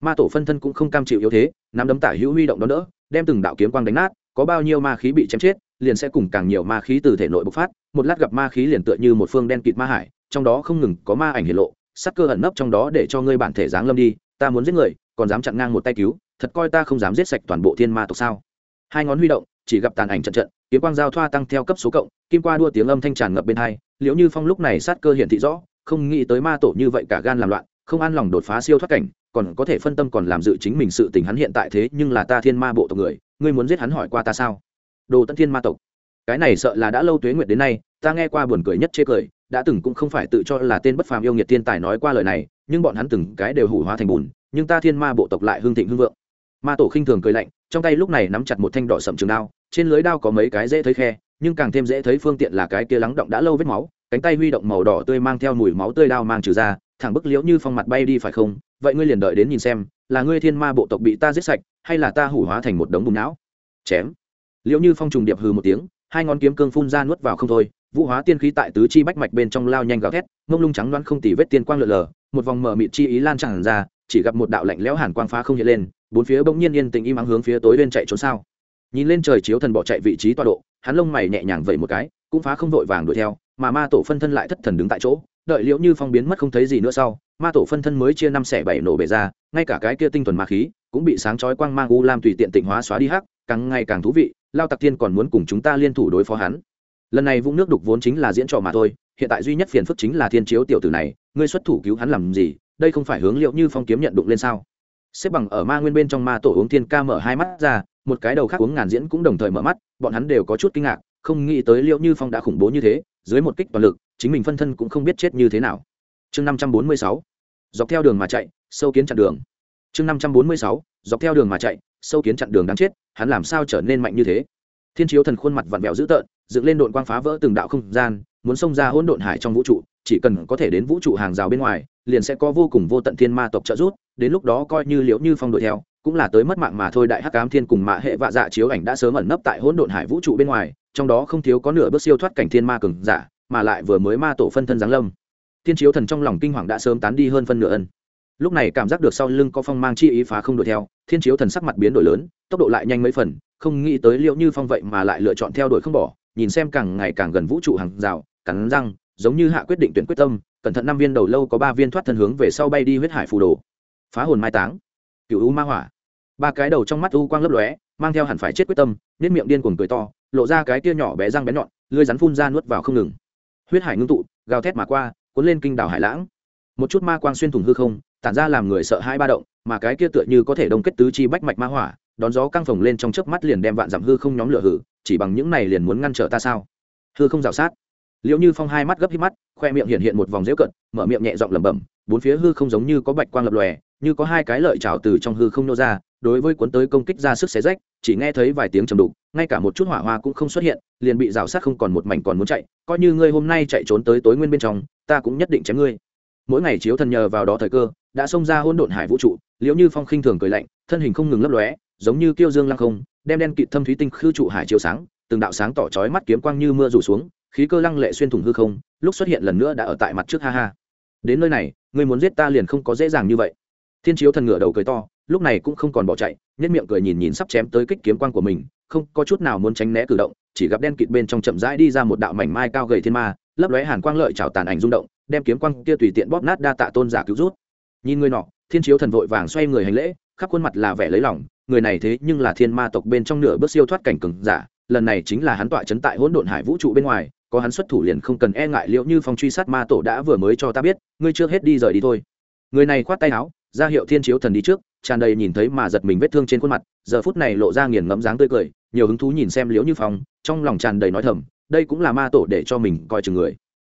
S1: Ma tổ phân thân cũng không cam chịu yếu thế, nắm đấm tả hữu huy động đó đỡ, đem từng đạo kiếm quang đánh nát, có bao nhiêu ma khí bị chém chết, liền sẽ cùng càng nhiều ma khí từ thể nội bộc phát, một lát gặp ma khí liền tựa như một phương đen kịt ma hải, trong đó không ngừng có ma ảnh hiện lộ, sắc cơ ẩn nấp trong đó để cho ngươi bản thể giáng lâm đi, ta muốn giết người, còn dám chặn ngang một tay cứu, thật coi ta không dám giết sạch toàn bộ thiên ma tộc sao? Hai ngón huy động chỉ gặp tàn ảnh trận trận, kiếm quang giao thoa tăng theo cấp số cộng, kim qua đua tiếng âm thanh tràn ngập bên hai, liễu như phong lúc này sát cơ hiển thị rõ, không nghĩ tới ma tổ như vậy cả gan làm loạn, không an lòng đột phá siêu thoát cảnh, còn có thể phân tâm còn làm dự chính mình sự tình hắn hiện tại thế nhưng là ta thiên ma bộ tộc người, ngươi muốn giết hắn hỏi qua ta sao? Đồ tận thiên ma tộc. Cái này sợ là đã lâu tuế nguyệt đến nay, ta nghe qua buồn cười nhất chê cười, đã từng cũng không phải tự cho là tên bất phàm yêu nghiệt thiên tài nói qua lời này, nhưng bọn hắn từng cái đều hủ hóa thành bùn, nhưng ta thiên ma bộ tộc lại hương thịnh hương vượng. Ma tổ khinh thường cười lạnh trong tay lúc này nắm chặt một thanh đỏ sậm trường đao, trên lưới đao có mấy cái dễ thấy khe, nhưng càng thêm dễ thấy phương tiện là cái kia lắng động đã lâu vết máu, cánh tay huy động màu đỏ tươi mang theo mùi máu tươi đao mang trừ ra, thẳng bức liễu như phong mặt bay đi phải không? Vậy ngươi liền đợi đến nhìn xem, là ngươi thiên ma bộ tộc bị ta giết sạch, hay là ta hủ hóa thành một đống bùn não? Chém. Liễu như phong trùng điệp hừ một tiếng, hai ngón kiếm cương phun ra nuốt vào không thôi, vũ hóa tiên khí tại tứ chi bách mạch bên trong lao nhanh gào thét, mông lung trắng đoán không tỉ vết tiên quang lượn lờ, một vòng mở mịt chi ý lan tràn ra, chỉ gặp một đạo lạnh lẽo hàn quang phá không hiện lên bốn phía bỗng nhiên yên tĩnh im ắng hướng phía tối bên chạy trốn sao. Nhìn lên trời chiếu thần bỏ chạy vị trí tọa độ, hắn lông mày nhẹ nhàng vẩy một cái, cũng phá không vội vàng đuổi theo, mà ma tổ phân thân lại thất thần đứng tại chỗ, đợi liễu như phong biến mất không thấy gì nữa sau, ma tổ phân thân mới chia năm xẻ bảy nổ bể ra, ngay cả cái kia tinh thuần ma khí cũng bị sáng chói quang mang u lam tùy tiện tịnh hóa xóa đi hắc, càng ngày càng thú vị, lao tặc tiên còn muốn cùng chúng ta liên thủ đối phó hắn. Lần này vũng nước đục vốn chính là diễn trò mà thôi, hiện tại duy nhất phiền phức chính là thiên chiếu tiểu tử này, ngươi xuất thủ cứu hắn làm gì, đây không phải hướng liệu như phong kiếm nhận đụng lên sao? Xếp bằng ở ma nguyên bên trong ma tổ uống thiên ca mở hai mắt ra, một cái đầu khác uống ngàn diễn cũng đồng thời mở mắt, bọn hắn đều có chút kinh ngạc, không nghĩ tới liệu như phong đã khủng bố như thế, dưới một kích toàn lực, chính mình phân thân cũng không biết chết như thế nào. Chương năm trăm bốn mươi sáu, dọc theo đường mà chạy, sâu kiến chặn đường. Chương năm trăm bốn mươi sáu, dọc theo đường mà chạy, sâu kiến chặn đường đáng chết, hắn làm sao trở nên mạnh như thế? Thiên chiếu thần khuôn mặt vặn vẹo dữ tợn, dựng lên đội quang phá vỡ từng đạo không gian, muốn xông ra hỗn độn hải trong vũ trụ chỉ cần có thể đến vũ trụ hàng rào bên ngoài, liền sẽ có vô cùng vô tận thiên ma tộc trợ giúp, đến lúc đó coi như liễu như phong đuổi theo, cũng là tới mất mạng mà thôi, đại hắc ám thiên cùng mạ hệ vạ dạ chiếu ảnh đã sớm ẩn nấp tại hỗn độn hải vũ trụ bên ngoài, trong đó không thiếu có nửa bước siêu thoát cảnh thiên ma cường giả, mà lại vừa mới ma tổ phân thân giáng lâm. Thiên chiếu thần trong lòng kinh hoàng đã sớm tán đi hơn phân nửa ân. Lúc này cảm giác được sau lưng có phong mang chi ý phá không đuổi theo, thiên chiếu thần sắc mặt biến đổi lớn, tốc độ lại nhanh mấy phần, không nghĩ tới liệu như phong vậy mà lại lựa chọn theo đuổi không bỏ, nhìn xem càng ngày càng gần vũ trụ hàng rào, cắn răng giống như hạ quyết định tuyển quyết tâm, cẩn thận năm viên đầu lâu có ba viên thoát thân hướng về sau bay đi huyết hải phù đồ. Phá hồn mai táng. Cựu u ma hỏa. Ba cái đầu trong mắt u quang lấp lóe, mang theo hẳn phải chết quyết tâm nết miệng điên cuồng cười to, lộ ra cái tia nhỏ bé răng bé nhọn lưới rắn phun ra nuốt vào không ngừng. Huyết hải ngưng tụ, gào thét mà qua, cuốn lên kinh đảo hải lãng. Một chút ma quang xuyên thủng hư không, tản ra làm người sợ hai ba động, mà cái kia tựa như có thể đông kết tứ chi bách mạch ma hỏa, đón gió căng phồng lên trong chớp mắt liền đem vạn dặm hư không nhóm lửa hử, chỉ bằng những này liền muốn ngăn trở ta sao? Hư không rào sát liệu như phong hai mắt gấp hít mắt, khoe miệng hiện hiện một vòng rễu cận mở miệng nhẹ giọng lẩm bẩm, bốn phía hư không giống như có bạch quang lập lòe, như có hai cái lợi trào từ trong hư không nô ra, đối với cuốn tới công kích ra sức xé rách, chỉ nghe thấy vài tiếng trầm đục, ngay cả một chút hỏa hoa cũng không xuất hiện, liền bị rào sát không còn một mảnh còn muốn chạy, coi như ngươi hôm nay chạy trốn tới tối nguyên bên trong, ta cũng nhất định chém ngươi. Mỗi ngày chiếu thần nhờ vào đó thời cơ, đã xông ra hôn độn hải vũ trụ liệu như phong khinh thường cười lạnh, thân hình không ngừng lấp lóe, giống như kiêu dương lăng không, đem đen kịt thâm thúy tinh khư trụ hải chiếu sáng, từng đạo sáng tỏ chói mắt kiếm quang như mưa rủ xuống khí cơ lăng lệ xuyên thủng hư không, lúc xuất hiện lần nữa đã ở tại mặt trước, ha ha. Đến nơi này, ngươi muốn giết ta liền không có dễ dàng như vậy. Thiên chiếu thần ngựa đầu cười to, lúc này cũng không còn bỏ chạy nhất miệng cười nhìn nhìn sắp chém tới kích kiếm quang của mình, không có chút nào muốn tránh né cử động, chỉ gặp đen kịt bên trong chậm rãi đi ra một đạo mảnh mai cao gầy thiên ma, lấp lóe hàn quang lợi trào tàn ảnh rung động, đem kiếm quang kia tùy tiện bóp nát đa tạ tôn giả cứu rút. Nhìn người nọ, thiên chiếu thần vội vàng xoay người hành lễ, khắp khuôn mặt là vẻ lấy lòng, người này thế nhưng là thiên ma tộc bên trong nửa bước siêu thoát cảnh cường giả, lần này chính là hắn tọa chấn tại hỗn độn hải vũ trụ bên ngoài có hắn xuất thủ liền không cần e ngại liệu như phong truy sát ma tổ đã vừa mới cho ta biết, ngươi chưa hết đi rời đi thôi. Người này khoát tay áo, ra hiệu thiên chiếu thần đi trước, tràn đầy nhìn thấy mà giật mình vết thương trên khuôn mặt, giờ phút này lộ ra nghiền ngẫm dáng tươi cười, nhiều hứng thú nhìn xem liễu như phong, trong lòng tràn đầy nói thầm, đây cũng là ma tổ để cho mình coi chừng người.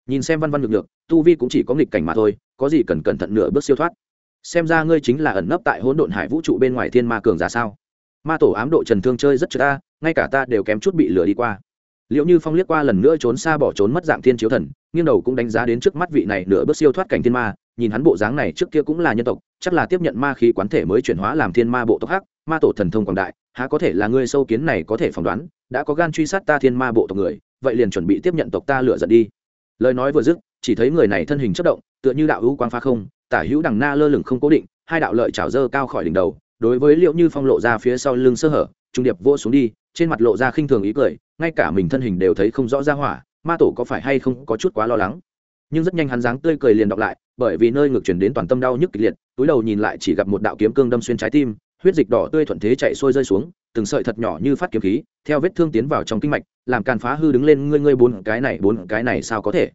S1: Nhìn xem văn văn được được tu vi cũng chỉ có nghịch cảnh mà thôi, có gì cần cẩn thận nửa bước siêu thoát. Xem ra ngươi chính là ẩn nấp tại hỗn độn hải vũ trụ bên ngoài thiên ma cường giả sao? Ma tổ ám độ trần thương chơi rất chớ ta, ngay cả ta đều kém chút bị lừa đi qua liệu như phong liếc qua lần nữa trốn xa bỏ trốn mất dạng thiên chiếu thần, nghiêng đầu cũng đánh giá đến trước mắt vị này nửa bước siêu thoát cảnh thiên ma, nhìn hắn bộ dáng này trước kia cũng là nhân tộc, chắc là tiếp nhận ma khí quán thể mới chuyển hóa làm thiên ma bộ tộc hắc, ma tổ thần thông quảng đại, há có thể là ngươi sâu kiến này có thể phỏng đoán, đã có gan truy sát ta thiên ma bộ tộc người, vậy liền chuẩn bị tiếp nhận tộc ta lựa giận đi. Lời nói vừa dứt, chỉ thấy người này thân hình chất động, tựa như đạo hữu quang pha không, tả hữu đằng na lơ lửng không cố định, hai đạo lợi trào dơ cao khỏi đỉnh đầu, đối với liệu như phong lộ ra phía sau lưng sơ hở, trung điệp vô xuống đi trên mặt lộ ra khinh thường ý cười, ngay cả mình thân hình đều thấy không rõ ra hỏa, ma tổ có phải hay không có chút quá lo lắng. Nhưng rất nhanh hắn dáng tươi cười liền đọc lại, bởi vì nơi ngược chuyển đến toàn tâm đau nhức kịch liệt, túi đầu nhìn lại chỉ gặp một đạo kiếm cương đâm xuyên trái tim, huyết dịch đỏ tươi thuận thế chạy xuôi rơi xuống, từng sợi thật nhỏ như phát kiếm khí, theo vết thương tiến vào trong kinh mạch, làm càn phá hư đứng lên, ngươi ngươi bốn cái này, bốn cái này sao có thể?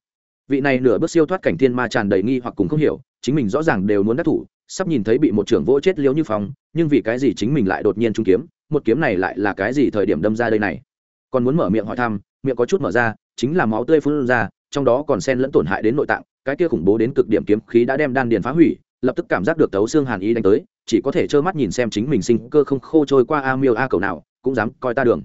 S1: Vị này nửa bước siêu thoát cảnh thiên ma tràn đầy nghi hoặc cùng không hiểu, chính mình rõ ràng đều muốn đắc thủ, sắp nhìn thấy bị một trưởng vỗ chết liếu như phòng nhưng vì cái gì chính mình lại đột nhiên trung kiếm? Một kiếm này lại là cái gì thời điểm đâm ra đây này? Còn muốn mở miệng hỏi thăm, miệng có chút mở ra, chính là máu tươi phun ra, trong đó còn sen lẫn tổn hại đến nội tạng, cái kia khủng bố đến cực điểm kiếm khí đã đem đan điền phá hủy, lập tức cảm giác được tấu xương hàn ý đánh tới, chỉ có thể trơ mắt nhìn xem chính mình sinh cơ không khô trôi qua a miêu a cầu nào, cũng dám coi ta đường.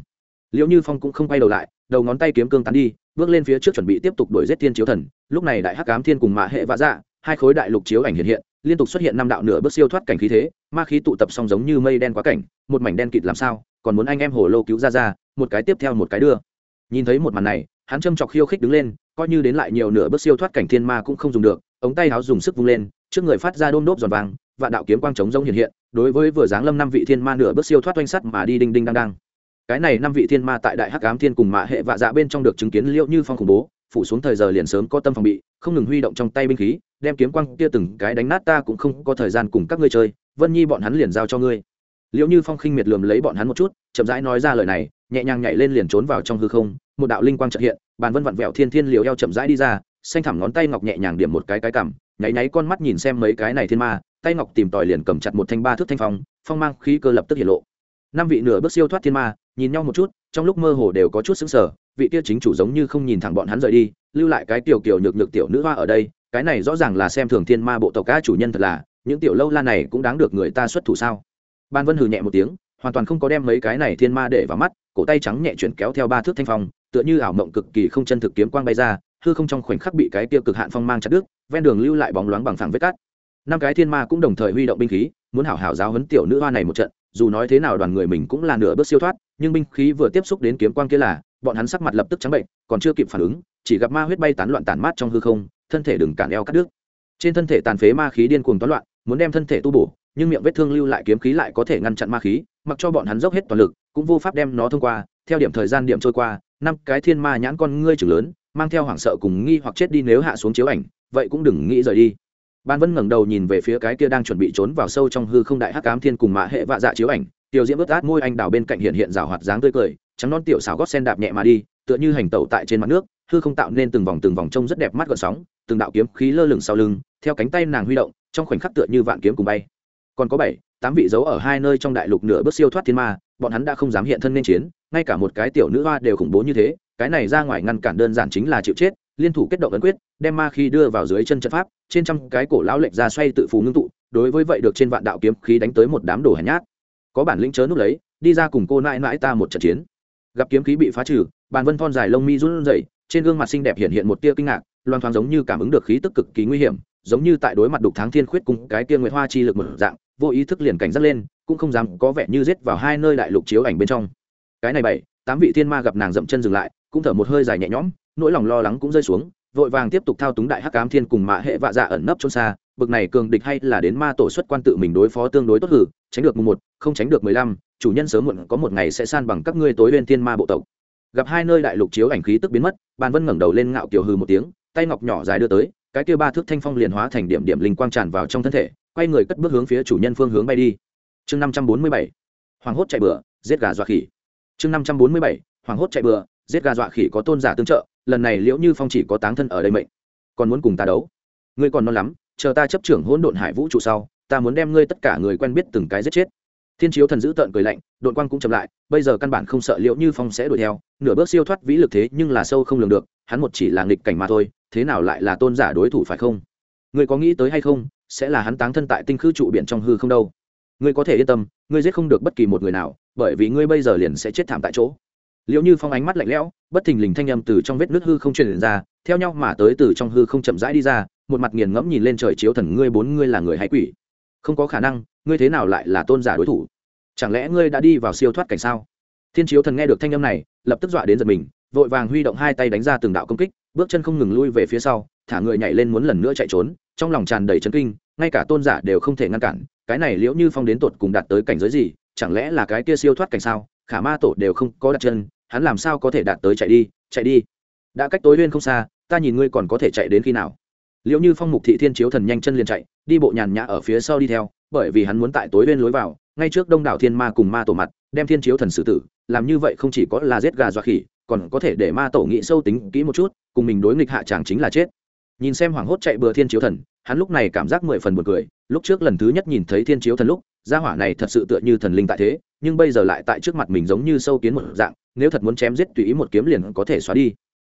S1: Liệu như phong cũng không quay đầu lại, đầu ngón tay kiếm cương tán đi, bước lên phía trước chuẩn bị tiếp tục đuổi giết thiên chiếu thần. Lúc này đại hắc cám thiên cùng mạ hệ vạ dạ hai khối đại lục chiếu ảnh hiện hiện, liên tục xuất hiện năm đạo nửa bước siêu thoát cảnh khí thế ma khí tụ tập xong giống như mây đen quá cảnh, một mảnh đen kịt làm sao, còn muốn anh em hồ lô cứu ra ra, một cái tiếp theo một cái đưa. Nhìn thấy một màn này, hắn châm chọc khiêu khích đứng lên, coi như đến lại nhiều nửa bước siêu thoát cảnh thiên ma cũng không dùng được, ống tay áo dùng sức vung lên, trước người phát ra đôm đốp giòn vàng và đạo kiếm quang trống rông hiện hiện, đối với vừa giáng lâm năm vị thiên ma nửa bước siêu thoát oanh sắt mà đi đinh đinh đang đang cái này năm vị thiên ma tại đại hắc ám thiên cùng mạ hệ vạ dạ bên trong được chứng kiến liệu như phong khủng bố, phủ xuống thời giờ liền sớm có tâm phòng bị, không ngừng huy động trong tay binh khí, đem kiếm quang kia từng cái đánh nát ta cũng không có thời gian cùng các ngươi chơi vân nhi bọn hắn liền giao cho ngươi. Liệu như phong khinh miệt lườm lấy bọn hắn một chút, chậm rãi nói ra lời này, nhẹ nhàng nhảy lên liền trốn vào trong hư không, một đạo linh quang trợ hiện, bàn vân vặn vẹo thiên thiên liều eo chậm rãi đi ra, xanh thẳm ngón tay ngọc nhẹ nhàng điểm một cái cái cằm, nháy nháy con mắt nhìn xem mấy cái này thiên ma, tay ngọc tìm tòi liền cầm chặt một thanh ba thước thanh phong phong mang khí cơ lập tức hiện lộ. Năm vị nửa bước siêu thoát thiên ma, nhìn nhau một chút, trong lúc mơ hồ đều có chút xứng sở vị kia chính chủ giống như không nhìn thẳng bọn hắn rời đi, lưu lại cái tiểu kiểu nhược nhược tiểu nữ hoa ở đây, cái này rõ ràng là xem thường thiên ma bộ tộc ca chủ nhân thật là những tiểu lâu la này cũng đáng được người ta xuất thủ sao? Ban vân hừ nhẹ một tiếng, hoàn toàn không có đem mấy cái này thiên ma để vào mắt, cổ tay trắng nhẹ chuyển kéo theo ba thước thanh phong, tựa như ảo mộng cực kỳ không chân thực kiếm quang bay ra, hư không trong khoảnh khắc bị cái tiêu cực hạn phong mang chặt đứt, ven đường lưu lại bóng loáng bằng phẳng vết cát. Năm cái thiên ma cũng đồng thời huy động binh khí, muốn hảo hảo giáo huấn tiểu nữ hoa này một trận, dù nói thế nào đoàn người mình cũng là nửa bước siêu thoát, nhưng binh khí vừa tiếp xúc đến kiếm quang kia là, bọn hắn sắc mặt lập tức trắng bệnh, còn chưa kịp phản ứng, chỉ gặp ma huyết bay tán loạn tàn mát trong hư không, thân thể đừng cản eo cắt đứt. Trên thân thể tàn phế ma khí điên cuồng toán loạn muốn đem thân thể tu bổ, nhưng miệng vết thương lưu lại kiếm khí lại có thể ngăn chặn ma khí, mặc cho bọn hắn dốc hết toàn lực, cũng vô pháp đem nó thông qua. Theo điểm thời gian điểm trôi qua, năm cái thiên ma nhãn con ngươi trưởng lớn, mang theo hoảng sợ cùng nghi hoặc chết đi nếu hạ xuống chiếu ảnh, vậy cũng đừng nghĩ rời đi. Ban vân ngẩng đầu nhìn về phía cái kia đang chuẩn bị trốn vào sâu trong hư không đại hắc ám thiên cùng mạ hệ vạ dạ chiếu ảnh. Tiểu diễm ướt át môi anh đào bên cạnh hiện hiện rào hoạt dáng tươi cười, trắng non tiểu xảo gót sen đạp nhẹ mà đi, tựa như hành tẩu tại trên mặt nước, hư không tạo nên từng vòng từng vòng trông rất đẹp mắt gợn sóng, từng đạo kiếm khí lơ lửng sau lưng theo cánh tay nàng huy động, trong khoảnh khắc tựa như vạn kiếm cùng bay. Còn có bảy, tám vị dấu ở hai nơi trong đại lục nửa bước siêu thoát thiên ma, bọn hắn đã không dám hiện thân nên chiến, ngay cả một cái tiểu nữ hoa đều khủng bố như thế, cái này ra ngoài ngăn cản đơn giản chính là chịu chết, liên thủ kết động ấn quyết, đem ma khi đưa vào dưới chân trận pháp, trên trăm cái cổ lão lệch ra xoay tự phù ngưng tụ, đối với vậy được trên vạn đạo kiếm khí đánh tới một đám đồ hèn nhát. Có bản lĩnh chớ núp lấy, đi ra cùng cô nãi nãi ta một trận chiến. Gặp kiếm khí bị phá trừ, bàn vân thon dài lông mi run rẩy, trên gương mặt xinh đẹp hiện hiện một tia kinh ngạc, loan thoáng giống như cảm ứng được khí tức cực kỳ nguy hiểm giống như tại đối mặt đục tháng thiên khuyết cùng cái kia nguyệt hoa chi lực mở dạng, vô ý thức liền cảnh giác lên, cũng không dám có vẻ như giết vào hai nơi đại lục chiếu ảnh bên trong. Cái này bảy, tám vị thiên ma gặp nàng dậm chân dừng lại, cũng thở một hơi dài nhẹ nhõm, nỗi lòng lo lắng cũng rơi xuống, vội vàng tiếp tục thao túng đại hắc ám thiên cùng mạ hệ vạ dạ ẩn nấp trốn xa, bực này cường địch hay là đến ma tổ xuất quan tự mình đối phó tương đối tốt hử, tránh được mùng một, không tránh được mười lăm, chủ nhân sớm muộn có một ngày sẽ san bằng các ngươi tối lên thiên ma bộ tộc. Gặp hai nơi đại lục chiếu ảnh khí tức biến mất, bàn vân ngẩng đầu lên ngạo kiều hư một tiếng, tay ngọc nhỏ dài đưa tới cái kia ba thước thanh phong liền hóa thành điểm điểm linh quang tràn vào trong thân thể, quay người cất bước hướng phía chủ nhân phương hướng bay đi. Chương năm trăm bốn mươi bảy, hoàng hốt chạy bừa, giết gà dọa khỉ. Chương năm trăm bốn mươi bảy, hoàng hốt chạy bừa, giết gà dọa khỉ có tôn giả tương trợ, lần này liễu như phong chỉ có táng thân ở đây mệnh. Còn muốn cùng ta đấu? Ngươi còn non lắm, chờ ta chấp trưởng hỗn độn hải vũ trụ sau, ta muốn đem ngươi tất cả người quen biết từng cái giết chết. Thiên chiếu thần giữ tợn cười lạnh đội quang cũng chậm lại, bây giờ căn bản không sợ liễu như phong sẽ đuổi theo, nửa bước siêu thoát vĩ lực thế nhưng là sâu không lường được, hắn một chỉ là nghịch cảnh mà thôi thế nào lại là tôn giả đối thủ phải không? Ngươi có nghĩ tới hay không, sẽ là hắn táng thân tại tinh khư trụ biển trong hư không đâu. Ngươi có thể yên tâm, ngươi giết không được bất kỳ một người nào, bởi vì ngươi bây giờ liền sẽ chết thảm tại chỗ. Liệu như phong ánh mắt lạnh lẽo, bất thình lình thanh â m từ trong vết nước hư không truyền ra, theo nhau mà tới từ trong hư không chậm rãi đi ra, một mặt nghiền ngẫm nhìn lên trời chiếu thần ngươi bốn ngươi là người hay quỷ? Không có khả năng, ngươi thế nào lại là tôn giả đối thủ? Chẳng lẽ ngươi đã đi vào siêu thoát cảnh sao? Thiên chiếu thần nghe được thanh âm này, lập tức dọa đến giật mình vội vàng huy động hai tay đánh ra từng đạo công kích, bước chân không ngừng lui về phía sau, thả người nhảy lên muốn lần nữa chạy trốn, trong lòng tràn đầy chấn kinh, ngay cả tôn giả đều không thể ngăn cản, cái này liễu như phong đến tột cùng đạt tới cảnh giới gì, chẳng lẽ là cái kia siêu thoát cảnh sao? Khả ma tổ đều không có đặt chân, hắn làm sao có thể đạt tới chạy đi chạy đi? Đã cách tối huyên không xa, ta nhìn ngươi còn có thể chạy đến khi nào? Liệu như phong mục thị thiên chiếu thần nhanh chân liền chạy, đi bộ nhàn nhã ở phía sau đi theo, bởi vì hắn muốn tại tối huyên lối vào, ngay trước đông đảo thiên ma cùng ma tổ mặt, đem thiên chiếu thần xử tử, làm như vậy không chỉ có là giết gà dọa khỉ còn có thể để ma tổ nghĩ sâu tính kỹ một chút, cùng mình đối nghịch hạ chàng chính là chết. Nhìn xem hoảng hốt chạy bừa thiên chiếu thần, hắn lúc này cảm giác mười phần buồn cười, lúc trước lần thứ nhất nhìn thấy thiên chiếu thần lúc, gia hỏa này thật sự tựa như thần linh tại thế, nhưng bây giờ lại tại trước mặt mình giống như sâu kiến một dạng, nếu thật muốn chém giết tùy ý một kiếm liền có thể xóa đi.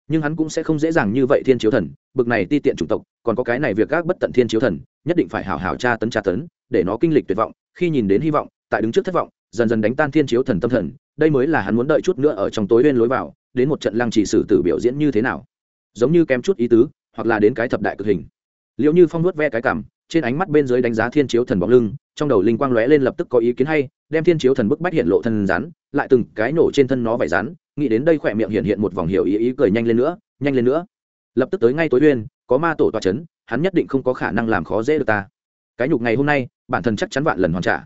S1: Nhưng hắn cũng sẽ không dễ dàng như vậy thiên chiếu thần, bực này ti tiện chủng tộc, còn có cái này việc gác bất tận thiên chiếu thần, nhất định phải hảo hảo tra tấn tra tấn, để nó kinh lịch tuyệt vọng, khi nhìn đến hy vọng, tại đứng trước thất vọng, dần dần đánh tan thiên chiếu thần tâm thần đây mới là hắn muốn đợi chút nữa ở trong tối bên lối vào đến một trận lăng trì sử tử biểu diễn như thế nào. Giống như kém chút ý tứ hoặc là đến cái thập đại cực hình. Liệu như phong nuốt ve cái cảm trên ánh mắt bên dưới đánh giá thiên chiếu thần bóng lưng trong đầu linh quang lóe lên lập tức có ý kiến hay đem thiên chiếu thần bức bách hiện lộ thân rắn lại từng cái nổ trên thân nó vải rắn nghĩ đến đây khỏe miệng hiện hiện một vòng hiểu ý ý cười nhanh lên nữa nhanh lên nữa. Lập tức tới ngay tối uyên có ma tổ toa chấn, hắn nhất định không có khả năng làm khó dễ được ta. Cái nhục ngày hôm nay bản thân chắc chắn vạn lần hoàn trả.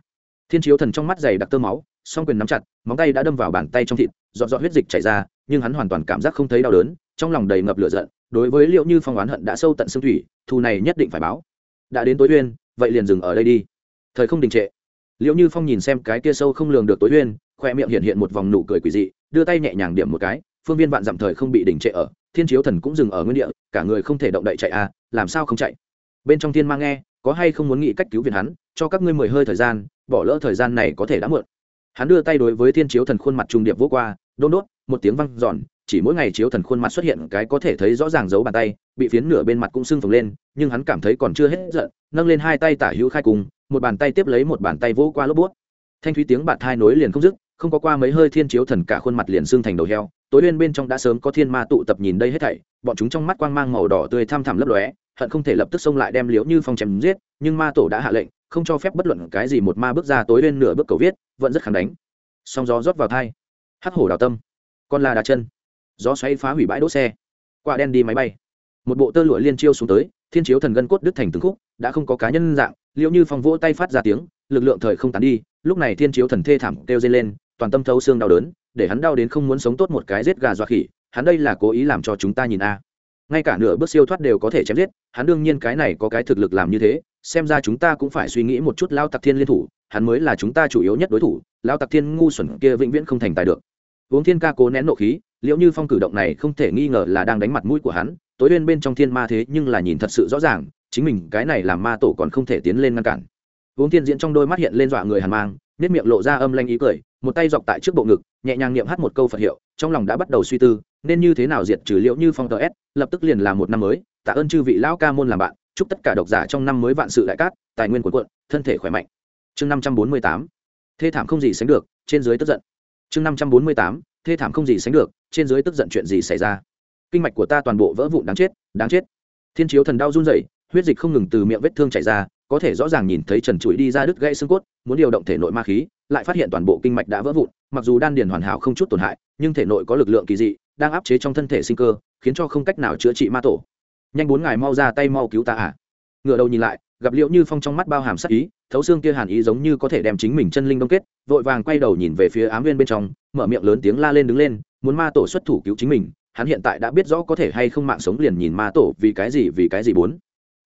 S1: Thiên chiếu thần trong mắt dày đặc tơ máu song quyền nắm chặt móng tay đã đâm vào bàn tay trong thịt dọn dọn huyết dịch chảy ra, nhưng hắn hoàn toàn cảm giác không thấy đau đớn, trong lòng đầy ngập lửa giận, đối với liệu như phong oán hận đã sâu tận xương thủy, thù này nhất định phải báo. Đã đến tối uyên, vậy liền dừng ở đây đi. Thời không đình trệ. Liệu như phong nhìn xem cái kia sâu không lường được tối uyên, khoe miệng hiện hiện một vòng nụ cười quỷ dị, đưa tay nhẹ nhàng điểm một cái, phương viên vạn dặm thời không bị đình trệ ở, thiên chiếu thần cũng dừng ở nguyên địa, cả người không thể động đậy chạy à làm sao không chạy? Bên trong thiên mang nghe, có hay không muốn nghĩ cách cứu viện hắn, cho các ngươi mười hơi thời gian, bỏ lỡ thời gian này có thể đã muộn hắn đưa tay đối với thiên chiếu thần khuôn mặt trung điệp vô qua, đôn đốt, một tiếng văng giòn chỉ mỗi ngày chiếu thần khuôn mặt xuất hiện cái có thể thấy rõ ràng dấu bàn tay, bị phiến nửa bên mặt cũng sưng phồng lên, nhưng hắn cảm thấy còn chưa hết giận, nâng lên hai tay tả hữu khai cùng, một bàn tay tiếp lấy một bàn tay vỗ qua lốp bút. Thanh thúy tiếng bạt thai nối liền không dứt, không có qua mấy hơi thiên chiếu thần cả khuôn mặt liền xương thành đầu heo. Tối bên bên trong đã sớm có thiên ma tụ tập nhìn đây hết thảy, bọn chúng trong mắt quang mang màu đỏ tươi tham thẳm lấp lóe, hận không thể lập tức xông lại đem liễu như phong chém giết, nhưng ma tổ đã hạ lệnh không cho phép bất luận cái gì một ma bước ra tối bên nửa bước cầu viết, vẫn rất kháng đánh. Song gió rót vào thai. Hắc hổ đào tâm. Con la đá chân. Gió xoay phá hủy bãi đỗ xe. Quả đen đi máy bay. Một bộ tơ lụa liên chiêu xuống tới, thiên chiếu thần gân cốt đứt thành từng khúc, đã không có cá nhân dạng liệu như phong vỗ tay phát ra tiếng, lực lượng thời không tán đi, lúc này thiên chiếu thần thê thảm kêu dây lên, toàn tâm thấu xương đau đớn, để hắn đau đến không muốn sống tốt một cái giết gà dọa khỉ, hắn đây là cố ý làm cho chúng ta nhìn a. Ngay cả nửa bước siêu thoát đều có thể chém giết, hắn đương nhiên cái này có cái thực lực làm như thế xem ra chúng ta cũng phải suy nghĩ một chút lao tặc thiên liên thủ, hắn mới là chúng ta chủ yếu nhất đối thủ lao tặc thiên ngu xuẩn kia vĩnh viễn không thành tài được. Uống thiên ca cố nén nộ khí, liệu như phong cử động này không thể nghi ngờ là đang đánh mặt mũi của hắn, tối bên bên trong thiên ma thế nhưng là nhìn thật sự rõ ràng, chính mình cái này làm ma tổ còn không thể tiến lên ngăn cản. Uống thiên diễn trong đôi mắt hiện lên dọa người hàn mang nếp miệng lộ ra âm lanh ý cười, một tay dọc tại trước bộ ngực, nhẹ nhàng niệm hát một câu phật hiệu, trong lòng đã bắt đầu suy tư, nên như thế nào diệt trừ liệu như phong tờ s, lập tức liền là một năm mới, tạ ơn chư vị lão ca môn làm bạn chúc tất cả độc giả trong năm mới vạn sự đại cát, tài nguyên của quận thân thể khỏe mạnh. Chương năm trăm bốn mươi tám, thê thảm không gì sánh được, trên dưới tức giận. Chương năm trăm bốn mươi tám, thê thảm không gì sánh được, trên dưới tức giận chuyện gì xảy ra? Kinh mạch của ta toàn bộ vỡ vụn đáng chết đáng chết. Thiên chiếu thần đau run rẩy, huyết dịch không ngừng từ miệng vết thương chảy ra, có thể rõ ràng nhìn thấy trần trụi đi ra đứt gãy xương cốt, muốn điều động thể nội ma khí, lại phát hiện toàn bộ kinh mạch đã vỡ vụn, mặc dù đan điền hoàn hảo không chút tổn hại, nhưng thể nội có lực lượng kỳ dị, đang áp chế trong thân thể sinh cơ, khiến cho không cách nào chữa trị ma tổ nhanh bốn ngài mau ra tay mau cứu ta à. Ngựa đầu nhìn lại, gặp liệu như phong trong mắt bao hàm sắc ý, thấu xương kia hàn ý giống như có thể đem chính mình chân linh đông kết, vội vàng quay đầu nhìn về phía ám viên bên trong, mở miệng lớn tiếng la lên đứng lên, muốn ma tổ xuất thủ cứu chính mình, hắn hiện tại đã biết rõ có thể hay không mạng sống liền nhìn ma tổ vì cái gì, vì cái gì bốn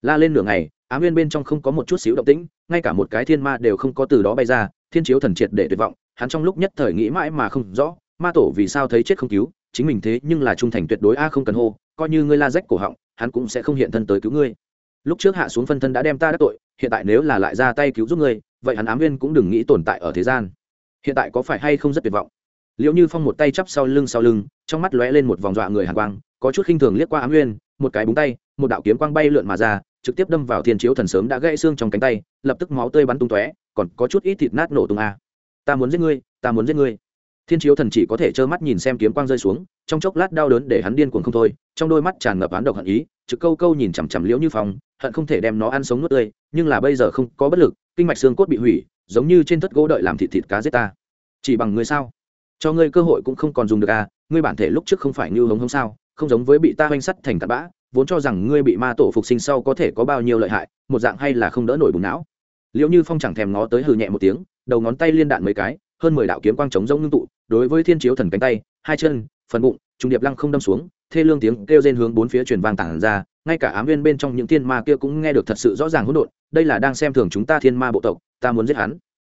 S1: la lên nửa ngày, ám viên bên trong không có một chút xíu động tĩnh, ngay cả một cái thiên ma đều không có từ đó bay ra, thiên chiếu thần triệt để tuyệt vọng, hắn trong lúc nhất thời nghĩ mãi mà không rõ ma tổ vì sao thấy chết không cứu chính mình thế nhưng là trung thành tuyệt đối a không cần hô coi như ngươi la rách cổ họng hắn cũng sẽ không hiện thân tới cứu ngươi. Lúc trước hạ xuống phân thân đã đem ta đắc tội hiện tại nếu là lại ra tay cứu giúp ngươi vậy hắn ám viên cũng đừng nghĩ tồn tại ở thế gian. Hiện tại có phải hay không rất tuyệt vọng? Liệu như phong một tay chắp sau lưng sau lưng trong mắt lóe lên một vòng dọa người hàn quang có chút khinh thường liếc qua ám Nguyên, một cái búng tay một đạo kiếm quang bay lượn mà ra trực tiếp đâm vào thiên chiếu thần sớm đã gãy xương trong cánh tay lập tức máu tươi bắn tung tóe còn có chút ít thịt nát nổ tung a. Ta muốn giết ngươi ta muốn giết ngươi thiên chiếu thần chỉ có thể trơ mắt nhìn xem kiếm quang rơi xuống, trong chốc lát đau đớn để hắn điên cuồng không thôi, trong đôi mắt tràn ngập án độc hận ý, trực câu câu nhìn chằm chằm liễu như phong, hận không thể đem nó ăn sống nuốt tươi, nhưng là bây giờ không có bất lực, kinh mạch xương cốt bị hủy, giống như trên thất gỗ đợi làm thịt thịt cá giết ta. Chỉ bằng ngươi sao? Cho ngươi cơ hội cũng không còn dùng được à ngươi bản thể lúc trước không phải như hống hống sao, không giống với bị ta oanh sắt thành cặn bã, vốn cho rằng ngươi bị ma tổ phục sinh sau có thể có bao nhiêu lợi hại, một dạng hay là không đỡ nổi bùn não. Liệu như phong chẳng thèm ngó tới hừ nhẹ một tiếng, đầu ngón tay liên đạn mấy cái hơn mười đạo kiếm quang trống rỗng ngưng tụ, đối với thiên chiếu thần cánh tay, hai chân, phần bụng, trung điệp lăng không đâm xuống, thê lương tiếng kêu rên hướng bốn phía truyền vang tản ra, ngay cả ám viên bên trong những thiên ma kia cũng nghe được thật sự rõ ràng hỗn độn, đây là đang xem thường chúng ta thiên ma bộ tộc, ta muốn giết hắn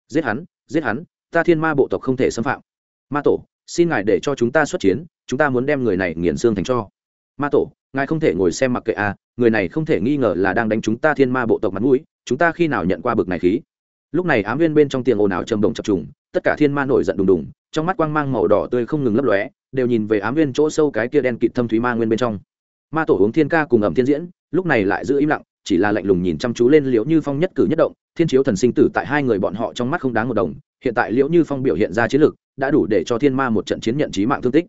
S1: giết hắn giết hắn, ta thiên ma bộ tộc không thể xâm phạm. Ma tổ, xin ngài để cho chúng ta xuất chiến, chúng ta muốn đem người này nghiền xương thành cho. Ma tổ, ngài không thể ngồi xem mặc kệ à người này không thể nghi ngờ là đang đánh chúng ta thiên ma bộ tộc mặt mũi, chúng ta khi nào nhận qua bực này khí? Lúc này ám viên bên trong tiền ồn ào trầm động chập trùng tất cả thiên ma nổi giận đùng đùng, trong mắt quang mang màu đỏ tươi không ngừng lấp lóe, đều nhìn về ám viên chỗ sâu cái kia đen kịt thâm thúy ma nguyên bên trong. Ma tổ uống thiên ca cùng ẩm thiên diễn, lúc này lại giữ im lặng, chỉ là lạnh lùng nhìn chăm chú lên liễu như phong nhất cử nhất động, thiên chiếu thần sinh tử tại hai người bọn họ trong mắt không đáng một đồng, hiện tại liễu như phong biểu hiện ra chiến lược đã đủ để cho thiên ma một trận chiến nhận trí mạng thương tích.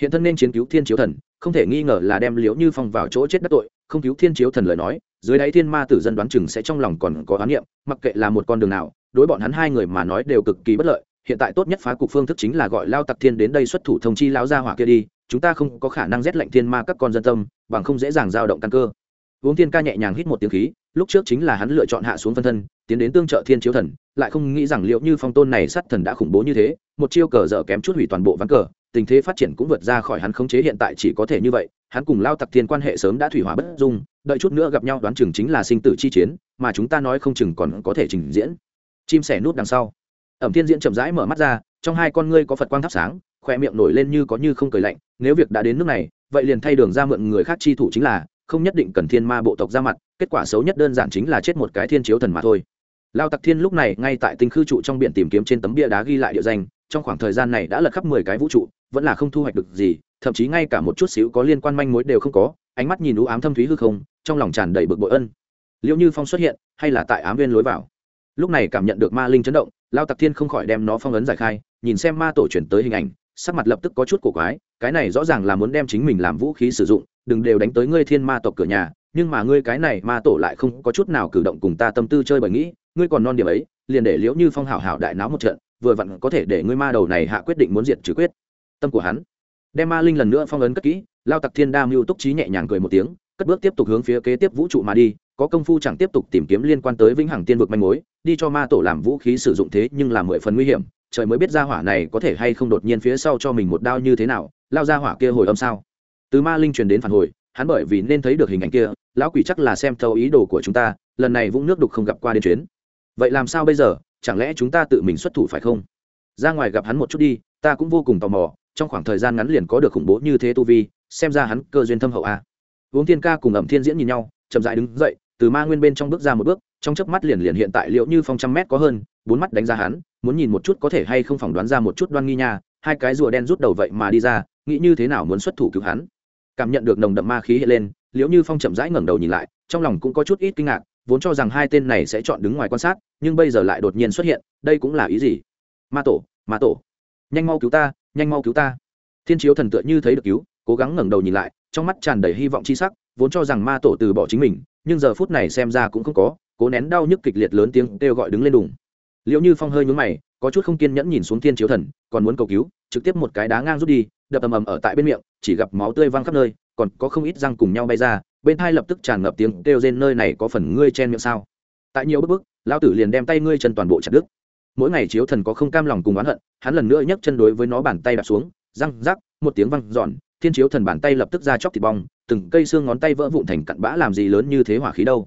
S1: Hiện thân nên chiến cứu thiên chiếu thần không thể nghi ngờ là đem liễu như phong vào chỗ chết đắc tội, không cứu thiên chiếu thần lời nói, dưới đáy thiên ma tử dân đoán chừng sẽ trong lòng còn có oán niệm, mặc kệ là một con đường nào, đối bọn hắn hai người mà nói đều cực kỳ bất lợi, hiện tại tốt nhất phá cục phương thức chính là gọi lao tặc thiên đến đây xuất thủ thông chi lão gia hỏa kia đi, chúng ta không có khả năng rét lạnh thiên ma các con dân tâm, bằng không dễ dàng dao động căn cơ. Uống thiên ca nhẹ nhàng hít một tiếng khí, lúc trước chính là hắn lựa chọn hạ xuống phân thân, tiến đến tương trợ thiên chiếu thần, lại không nghĩ rằng liệu như phong tôn này sát thần đã khủng bố như thế, một chiêu cờ dở kém chút hủy toàn bộ ván cờ tình thế phát triển cũng vượt ra khỏi hắn khống chế hiện tại chỉ có thể như vậy, hắn cùng lao tặc thiên quan hệ sớm đã thủy hóa bất dung, đợi chút nữa gặp nhau đoán chừng chính là sinh tử chi chiến, mà chúng ta nói không chừng còn có thể trình diễn. Chim sẻ nút đằng sau. Ẩm thiên diễn chậm rãi mở mắt ra, trong hai con ngươi có phật quang thắp sáng, khoe miệng nổi lên như có như không cười lạnh, nếu việc đã đến nước này, vậy liền thay đường ra mượn người khác chi thủ chính là, không nhất định cần thiên ma bộ tộc ra mặt, kết quả xấu nhất đơn giản chính là chết một cái thiên chiếu thần mà thôi. Lao tặc thiên lúc này ngay tại tinh khư trụ trong biển tìm kiếm trên tấm bia đá ghi lại địa danh, trong khoảng thời gian này đã lật khắp mười cái vũ trụ vẫn là không thu hoạch được gì, thậm chí ngay cả một chút xíu có liên quan manh mối đều không có, ánh mắt nhìn u ám thâm thúy hư không, trong lòng tràn đầy bực bội ân. Liệu như phong xuất hiện, hay là tại ám viên lối vào? Lúc này cảm nhận được ma linh chấn động, lao tặc thiên không khỏi đem nó phong ấn giải khai, nhìn xem ma tổ chuyển tới hình ảnh, sắc mặt lập tức có chút cổ quái, cái này rõ ràng là muốn đem chính mình làm vũ khí sử dụng, đừng đều đánh tới ngươi thiên ma tộc cửa nhà, nhưng mà ngươi cái này ma tổ lại không có chút nào cử động cùng ta tâm tư chơi bởi nghĩ, ngươi còn non điểm ấy, liền để liễu như phong hảo hảo đại náo một trận, vừa vặn có thể để ngươi ma đầu này hạ quyết định muốn diệt trừ quyết tâm của hắn. Đem ma linh lần nữa phong ấn cất kỹ, lao tặc thiên đa mưu túc trí nhẹ nhàng cười một tiếng, cất bước tiếp tục hướng phía kế tiếp vũ trụ mà đi, có công phu chẳng tiếp tục tìm kiếm liên quan tới vĩnh hằng tiên vực manh mối, đi cho ma tổ làm vũ khí sử dụng thế nhưng là mười phần nguy hiểm, trời mới biết ra hỏa này có thể hay không đột nhiên phía sau cho mình một đao như thế nào, lao ra hỏa kia hồi âm sao? Từ ma linh truyền đến phản hồi, hắn bởi vì nên thấy được hình ảnh kia, lão quỷ chắc là xem thấu ý đồ của chúng ta, lần này vũng nước đục không gặp qua đến chuyến. Vậy làm sao bây giờ, chẳng lẽ chúng ta tự mình xuất thủ phải không? Ra ngoài gặp hắn một chút đi, ta cũng vô cùng tò mò trong khoảng thời gian ngắn liền có được khủng bố như thế tu vi, xem ra hắn cơ duyên thâm hậu a. Uống thiên ca cùng ẩm thiên diễn nhìn nhau, chậm dại đứng dậy, từ ma nguyên bên trong bước ra một bước, trong chớp mắt liền liền hiện tại liệu như phong trăm mét có hơn, bốn mắt đánh ra hắn, muốn nhìn một chút có thể hay không phỏng đoán ra một chút đoan nghi nha, hai cái rùa đen rút đầu vậy mà đi ra, nghĩ như thế nào muốn xuất thủ cứu hắn. Cảm nhận được nồng đậm ma khí hiện lên, liễu như phong chậm rãi ngẩng đầu nhìn lại, trong lòng cũng có chút ít kinh ngạc, vốn cho rằng hai tên này sẽ chọn đứng ngoài quan sát, nhưng bây giờ lại đột nhiên xuất hiện, đây cũng là ý gì? Ma tổ ma tổ, nhanh mau cứu ta nhanh mau cứu ta. Thiên chiếu thần tựa như thấy được cứu, cố gắng ngẩng đầu nhìn lại, trong mắt tràn đầy hy vọng chi sắc, vốn cho rằng ma tổ từ bỏ chính mình, nhưng giờ phút này xem ra cũng không có, cố nén đau nhức kịch liệt lớn tiếng kêu gọi đứng lên đùng. Liệu như phong hơi nhún mày, có chút không kiên nhẫn nhìn xuống thiên chiếu thần, còn muốn cầu cứu, trực tiếp một cái đá ngang rút đi, đập ầm ầm ở tại bên miệng, chỉ gặp máu tươi văng khắp nơi, còn có không ít răng cùng nhau bay ra, bên hai lập tức tràn ngập tiếng kêu rên, nơi này có phần ngươi chen miệng sao? Tại nhiều bức bức lão tử liền đem tay ngươi chân toàn bộ chặt đứt mỗi ngày chiếu thần có không cam lòng cùng oán hận, hắn lần nữa nhấc chân đối với nó bàn tay đạp xuống, răng rắc, một tiếng văng giòn thiên chiếu thần bàn tay lập tức ra chóc thịt bong, từng cây xương ngón tay vỡ vụn thành cặn bã làm gì lớn như thế hỏa khí đâu.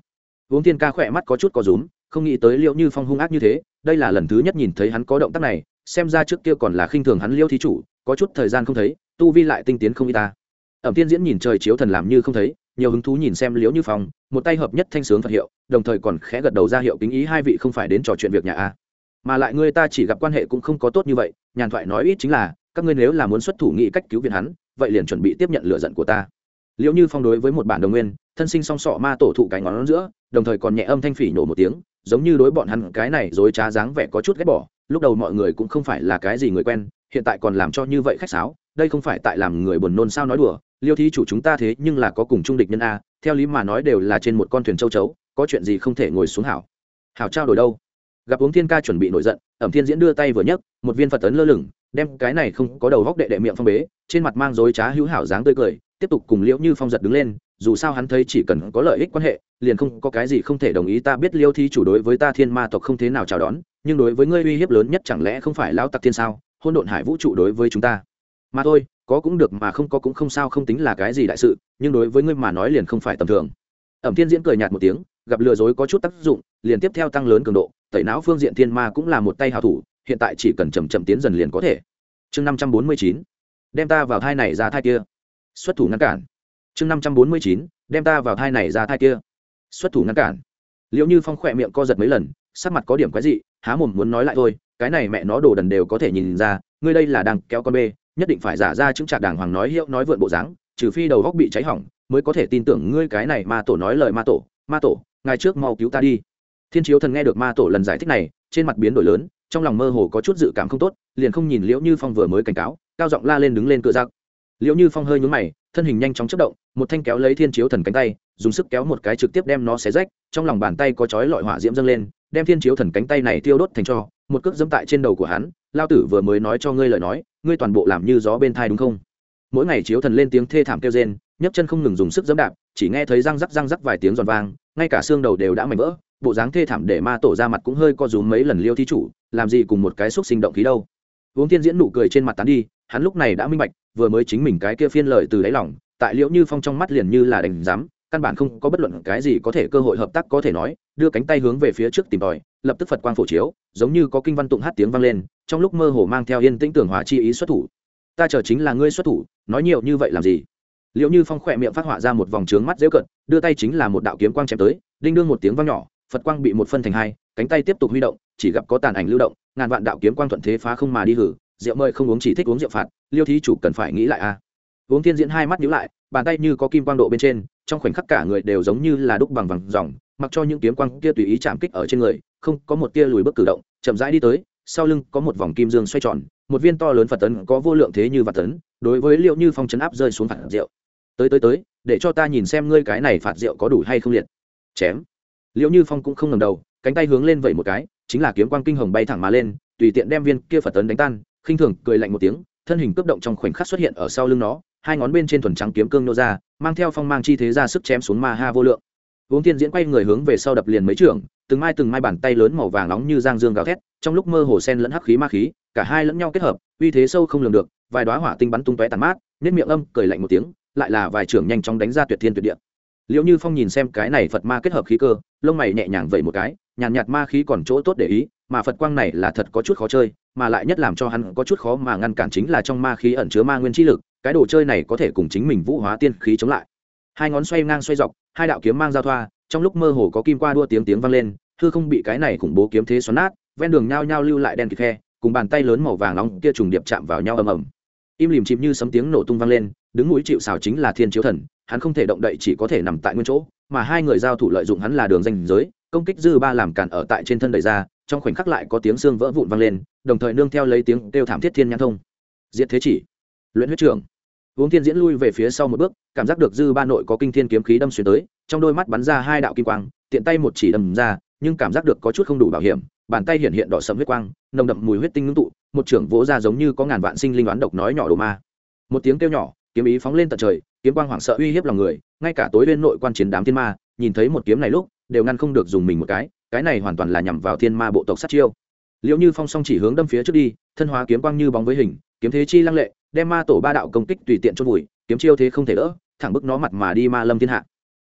S1: Uống thiên ca khỏe mắt có chút có rúm, không nghĩ tới liệu như phong hung ác như thế, đây là lần thứ nhất nhìn thấy hắn có động tác này, xem ra trước kia còn là khinh thường hắn liêu thí chủ, có chút thời gian không thấy, tu vi lại tinh tiến không y ta. Ẩm tiên diễn nhìn trời chiếu thần làm như không thấy, nhiều hứng thú nhìn xem liễu như phong, một tay hợp nhất thanh sướng phật hiệu, đồng thời còn khẽ gật đầu ra hiệu kính ý hai vị không phải đến trò chuyện việc nhà a mà lại người ta chỉ gặp quan hệ cũng không có tốt như vậy, nhàn thoại nói ít chính là, các ngươi nếu là muốn xuất thủ nghị cách cứu viện hắn, vậy liền chuẩn bị tiếp nhận lựa giận của ta. Liệu như phong đối với một bản đồng nguyên, thân sinh song sọ ma tổ thụ cái ngón giữa, đồng thời còn nhẹ âm thanh phỉ nổ một tiếng, giống như đối bọn hắn cái này dối trá dáng vẻ có chút ghét bỏ, lúc đầu mọi người cũng không phải là cái gì người quen, hiện tại còn làm cho như vậy khách sáo, đây không phải tại làm người buồn nôn sao nói đùa, liêu thí chủ chúng ta thế nhưng là có cùng trung địch nhân a, theo lý mà nói đều là trên một con thuyền châu chấu, có chuyện gì không thể ngồi xuống hảo. Hảo trao đổi đâu? Gặp uống thiên ca chuẩn bị nổi giận, ẩm thiên diễn đưa tay vừa nhấc, một viên phật tấn lơ lửng, đem cái này không có đầu góc đệ đệ miệng phong bế, trên mặt mang dối trá hữu hảo dáng tươi cười, tiếp tục cùng liễu như phong giật đứng lên, dù sao hắn thấy chỉ cần có lợi ích quan hệ, liền không có cái gì không thể đồng ý ta biết liêu thi chủ đối với ta thiên ma tộc không thế nào chào đón, nhưng đối với ngươi uy hiếp lớn nhất chẳng lẽ không phải lão tặc thiên sao? Hôn độn hải vũ trụ đối với chúng ta. Mà thôi, có cũng được mà không có cũng không sao, không tính là cái gì đại sự, nhưng đối với ngươi mà nói liền không phải tầm thường. Ẩm thiên diễn cười nhạt một tiếng gặp lừa dối có chút tác dụng, liền tiếp theo tăng lớn cường độ, tẩy não phương diện thiên ma cũng là một tay hào thủ, hiện tại chỉ cần chầm chậm tiến dần liền có thể. Chương năm trăm bốn mươi chín, đem ta vào thai này ra thai kia. Xuất thủ ngăn cản. Chương năm trăm bốn mươi chín, đem ta vào thai này ra thai kia. Xuất thủ ngăn cản. Liệu như phong khỏe miệng co giật mấy lần, sắc mặt có điểm quái dị, há mồm muốn nói lại thôi, cái này mẹ nó đồ đần đều có thể nhìn ra, ngươi đây là đang kéo con bê, nhất định phải giả ra chứng trạc đàng hoàng nói hiệu, nói vượn bộ dáng, trừ phi đầu góc bị cháy hỏng, mới có thể tin tưởng ngươi cái này ma tổ nói lời ma tổ ma tổ ngài trước mau cứu ta đi. Thiên chiếu thần nghe được ma tổ lần giải thích này, trên mặt biến đổi lớn, trong lòng mơ hồ có chút dự cảm không tốt, liền không nhìn liễu như phong vừa mới cảnh cáo, cao giọng la lên đứng lên cựa giặc liễu như phong hơi nhúng mày, thân hình nhanh chóng chất động, một thanh kéo lấy thiên chiếu thần cánh tay, dùng sức kéo một cái trực tiếp đem nó xé rách, trong lòng bàn tay có chói lọi hỏa diễm dâng lên, đem thiên chiếu thần cánh tay này tiêu đốt thành cho, một cước dẫm tại trên đầu của hắn, lao tử vừa mới nói cho ngươi lời nói, ngươi toàn bộ làm như gió bên thai đúng không? Mỗi ngày chiếu thần lên tiếng thê thảm kêu rên, nhấc chân không ngừng dùng sức dẫm đạp, chỉ nghe thấy răng rắc răng rắc vài tiếng giòn vang ngay cả xương đầu đều đã mảnh vỡ, bộ dáng thê thảm để ma tổ ra mặt cũng hơi co rúm mấy lần liêu thi chủ, làm gì cùng một cái xúc sinh động khí đâu. Uống tiên diễn nụ cười trên mặt tán đi, hắn lúc này đã minh bạch, vừa mới chính mình cái kia phiên lời từ đáy lòng, tại liễu như phong trong mắt liền như là đành dám căn bản không có bất luận cái gì có thể cơ hội hợp tác có thể nói, đưa cánh tay hướng về phía trước tìm tòi, lập tức phật quang phổ chiếu, giống như có kinh văn tụng hát tiếng vang lên, trong lúc mơ hồ mang theo yên tĩnh tưởng hòa chi ý xuất thủ. Ta chờ chính là ngươi xuất thủ, nói nhiều như vậy làm gì? Liệu như phong khỏe miệng phát họa ra một vòng trướng mắt dễ cận đưa tay chính là một đạo kiếm quang chém tới, đinh đương một tiếng vang nhỏ, phật quang bị một phân thành hai, cánh tay tiếp tục huy động, chỉ gặp có tàn ảnh lưu động, ngàn vạn đạo kiếm quang thuận thế phá không mà đi hử, rượu mời không uống chỉ thích uống rượu phạt, liêu thí chủ cần phải nghĩ lại a. Uống thiên diễn hai mắt nhíu lại, bàn tay như có kim quang độ bên trên, trong khoảnh khắc cả người đều giống như là đúc bằng vàng dòng, mặc cho những kiếm quang kia tùy ý chạm kích ở trên người, không có một tia lùi bước cử động, chậm rãi đi tới, sau lưng có một vòng kim dương xoay tròn, một viên to lớn phật tấn có vô lượng thế như vật tấn, đối với liệu như phong chấn áp rơi xuống phạt rượu tới tới tới, để cho ta nhìn xem ngươi cái này phạt rượu có đủ hay không liệt. Chém. Liệu như phong cũng không ngầm đầu, cánh tay hướng lên vẩy một cái, chính là kiếm quang kinh hồng bay thẳng mà lên, tùy tiện đem viên kia phật tấn đánh tan, khinh thường cười lạnh một tiếng, thân hình cướp động trong khoảnh khắc xuất hiện ở sau lưng nó, hai ngón bên trên thuần trắng kiếm cương nô ra, mang theo phong mang chi thế ra sức chém xuống ma ha vô lượng. Uống tiên diễn quay người hướng về sau đập liền mấy trưởng từng mai từng mai bàn tay lớn màu vàng nóng như giang dương gào thét, trong lúc mơ hồ sen lẫn hắc khí ma khí, cả hai lẫn nhau kết hợp, uy thế sâu không lường được, vài đoá hỏa tinh bắn tung tóe tàn mát nhất miệng âm cười lạnh một tiếng lại là vài trưởng nhanh chóng đánh ra tuyệt thiên tuyệt địa. Liệu như phong nhìn xem cái này phật ma kết hợp khí cơ lông mày nhẹ nhàng vậy một cái nhàn nhạt, nhạt ma khí còn chỗ tốt để ý mà phật quang này là thật có chút khó chơi mà lại nhất làm cho hắn có chút khó mà ngăn cản chính là trong ma khí ẩn chứa ma nguyên chi lực cái đồ chơi này có thể cùng chính mình vũ hóa tiên khí chống lại. Hai ngón xoay ngang xoay dọc hai đạo kiếm mang giao thoa trong lúc mơ hồ có kim qua đua tiếng tiếng vang lên hư không bị cái này khủng bố kiếm thế xoắn nát ven đường nhao nhao lưu lại đen kịt khe cùng bàn tay lớn màu vàng nóng kia trùng điệp chạm vào nhau ầm ầm. Im lìm chìm như sấm tiếng nổ tung vang lên đứng núi chịu xào chính là thiên chiếu thần, hắn không thể động đậy chỉ có thể nằm tại nguyên chỗ, mà hai người giao thủ lợi dụng hắn là đường danh giới, công kích dư ba làm cản ở tại trên thân đầy ra, trong khoảnh khắc lại có tiếng xương vỡ vụn vang lên, đồng thời nương theo lấy tiếng kêu thảm thiết thiên nhãn thông. Diệt thế chỉ. Luyện huyết trưởng. Uống thiên diễn lui về phía sau một bước, cảm giác được dư ba nội có kinh thiên kiếm khí đâm xuyên tới, trong đôi mắt bắn ra hai đạo kim quang, tiện tay một chỉ đâm ra, nhưng cảm giác được có chút không đủ bảo hiểm, bàn tay hiện hiện đỏ sẫm huyết quang, nồng đậm mùi huyết tinh ngưng tụ, một trưởng vỗ ra giống như có ngàn vạn sinh linh đoán độc nói nhỏ đồ ma. Một tiếng kêu nhỏ kiếm ý phóng lên tận trời, kiếm quang hoảng sợ uy hiếp lòng người, ngay cả tối bên nội quan chiến đám thiên ma, nhìn thấy một kiếm này lúc, đều ngăn không được dùng mình một cái cái này hoàn toàn là nhằm vào thiên ma bộ tộc sát chiêu. Liệu như phong song chỉ hướng đâm phía trước đi, thân hóa kiếm quang như bóng với hình, kiếm thế chi lăng lệ, đem ma tổ ba đạo công kích tùy tiện chôn vùi, kiếm chiêu thế không thể đỡ, thẳng bức nó mặt mà đi ma lâm thiên hạ.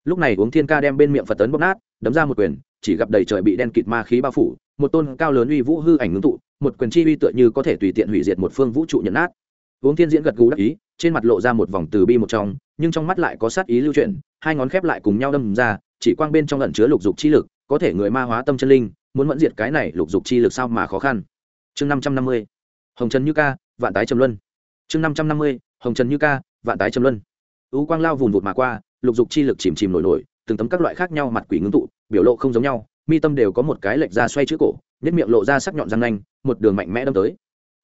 S1: Lúc này uống thiên ca đem bên miệng phật tấn bóp nát, đấm ra một quyền, chỉ gặp đầy trời bị đen kịt ma khí bao phủ, một tôn cao lớn uy vũ hư ảnh ngưng tụ, một quyền chi uy tựa như có thể tùy tiện hủy diệt một phương vũ trụ nhận nát uống thiên diễn gật gù đắc ý, trên mặt lộ ra một vòng từ bi một trong, nhưng trong mắt lại có sát ý lưu chuyển, hai ngón khép lại cùng nhau đâm ra, chỉ quang bên trong lẩn chứa lục dục chi lực, có thể người ma hóa tâm chân linh, muốn mẫn diệt cái này lục dục chi lực sao mà khó khăn. Chương năm trăm năm mươi, hồng trần như ca, vạn tái trầm luân. Chương năm trăm năm mươi, hồng trần như ca, vạn tái trầm luân. Ú quang lao vùn vụt mà qua, lục dục chi lực chìm chìm nổi nổi, từng tấm các loại khác nhau mặt quỷ ngưng tụ, biểu lộ không giống nhau, mi tâm đều có một cái lệch ra xoay chữ cổ, nhất miệng lộ ra sắc nhọn răng nanh, một đường mạnh mẽ đâm tới.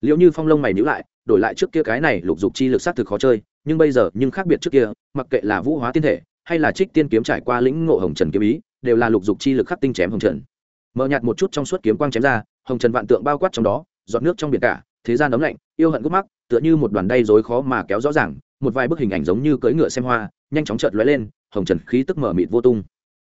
S1: Liệu như phong lông mày nhữ lại đổi lại trước kia cái này lục dục chi lực s á t thực khó chơi, nhưng bây giờ, nhưng khác biệt trước kia, mặc kệ là vũ hóa tiên thể, hay là trích tiên kiếm trải qua lĩnh ngộ hồng trần kiếm ý, đều là lục dục chi lực khắc tinh chém hồng trần. Mở nhạt một chút trong suốt kiếm quang chém ra, hồng trần vạn tượng bao quát trong đó, giọt nước trong biển cả, thế gian ấm lạnh, yêu hận gốc mắc tựa như một đoàn đay dối khó mà kéo rõ ràng, một vài bức hình ảnh giống như cưỡi ngựa xem hoa, nhanh chóng chợt lóe lên, hồng trần khí tức mở mịt vô tung.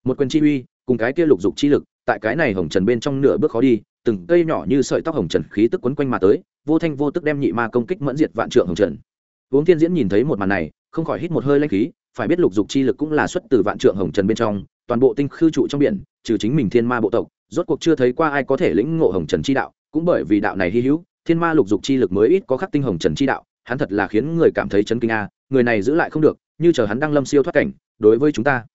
S1: Một quyền chi uy, cùng cái kia lục dục chi lực, tại cái này hồng trần bên trong nửa bước khó đi từng cây nhỏ như sợi tóc hồng trần khí tức quấn quanh mà tới, vô thanh vô tức đem nhị ma công kích mẫn diệt vạn trượng hồng trần. Uống thiên diễn nhìn thấy một màn này, không khỏi hít một hơi lanh khí, phải biết lục dục chi lực cũng là xuất từ vạn trượng hồng trần bên trong, toàn bộ tinh khư trụ trong biển, trừ chính mình thiên ma bộ tộc, rốt cuộc chưa thấy qua ai có thể lĩnh ngộ hồng trần chi đạo, cũng bởi vì đạo này hy hữu, thiên ma lục dục chi lực mới ít có khắc tinh hồng trần chi đạo, hắn thật là khiến người cảm thấy chấn kinh a, người này giữ lại không được, như chờ hắn đang lâm siêu thoát cảnh, đối với chúng ta,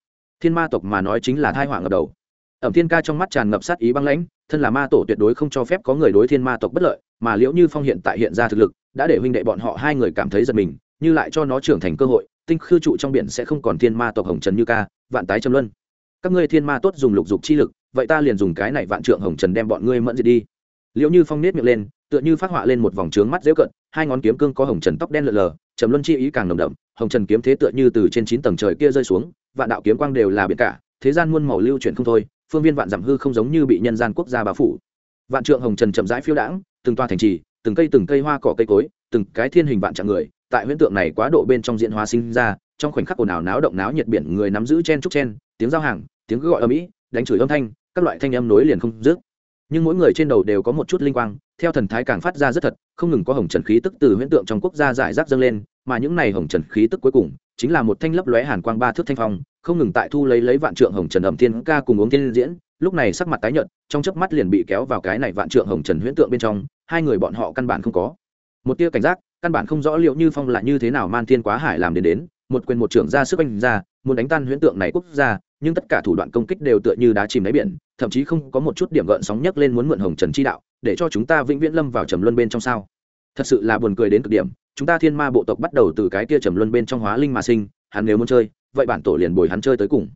S1: thiên ma tộc mà nói chính là thai họa ngập đầu ẩm thiên ca trong mắt tràn ngập sát ý băng lãnh, thân là ma tổ tuyệt đối không cho phép có người đối thiên ma tộc bất lợi, mà liễu như phong hiện tại hiện ra thực lực, đã để huynh đệ bọn họ hai người cảm thấy giật mình, như lại cho nó trưởng thành cơ hội, tinh khư trụ trong biển sẽ không còn thiên ma tộc hồng trần như ca, vạn tái châm luân. Các ngươi thiên ma tốt dùng lục dục chi lực, vậy ta liền dùng cái này vạn trượng hồng trần đem bọn ngươi mẫn diệt đi. Liễu như phong nết miệng lên, tựa như phát họa lên một vòng trướng mắt dễ cận, hai ngón kiếm cương có hồng trần tóc đen lợn lờ trầm luân chi ý càng nồng đậm, hồng trần kiếm thế tựa như từ trên chín tầng trời kia rơi xuống, vạn đạo kiếm quang đều là biển cả, thế gian muôn màu lưu chuyển không thôi phương viên vạn dặm hư không giống như bị nhân gian quốc gia bao phủ. Vạn trượng hồng trần chậm rãi phiêu đãng, từng toa thành trì, từng cây từng cây hoa cỏ cây cối, từng cái thiên hình vạn trạng người, tại huyễn tượng này quá độ bên trong diễn hóa sinh ra, trong khoảnh khắc ồn ào náo động náo nhiệt biển người nắm giữ chen trúc chen, tiếng giao hàng, tiếng gọi âm ĩ, đánh chửi âm thanh, các loại thanh âm nối liền không dứt. Nhưng mỗi người trên đầu đều có một chút linh quang, theo thần thái càng phát ra rất thật, không ngừng có hồng trần khí tức từ huyễn tượng trong quốc gia giải rác dâng lên, mà những này hồng trần khí tức cuối cùng, chính là một thanh lấp lóe hàn quang ba thước thanh phong không ngừng tại thu lấy lấy vạn trượng hồng trần ẩm thiên ca cùng uống thiên diễn, lúc này sắc mặt tái nhợt, trong chớp mắt liền bị kéo vào cái này vạn trượng hồng trần huyễn tượng bên trong, hai người bọn họ căn bản không có. Một tia cảnh giác, căn bản không rõ liệu như phong là như thế nào man thiên quá hải làm đến đến, một quyền một trưởng ra sức anh ra, muốn đánh tan huyễn tượng này quốc gia, nhưng tất cả thủ đoạn công kích đều tựa như đá chìm đáy biển, thậm chí không có một chút điểm gợn sóng nhấc lên muốn mượn hồng trần chi đạo, để cho chúng ta vĩnh viễn lâm vào trầm luân bên trong sao. Thật sự là buồn cười đến cực điểm, chúng ta thiên ma bộ tộc bắt đầu từ cái kia trầm luân bên trong hóa linh mà sinh, hắn nếu muốn chơi vậy bản tổ liền bồi hắn chơi tới cùng.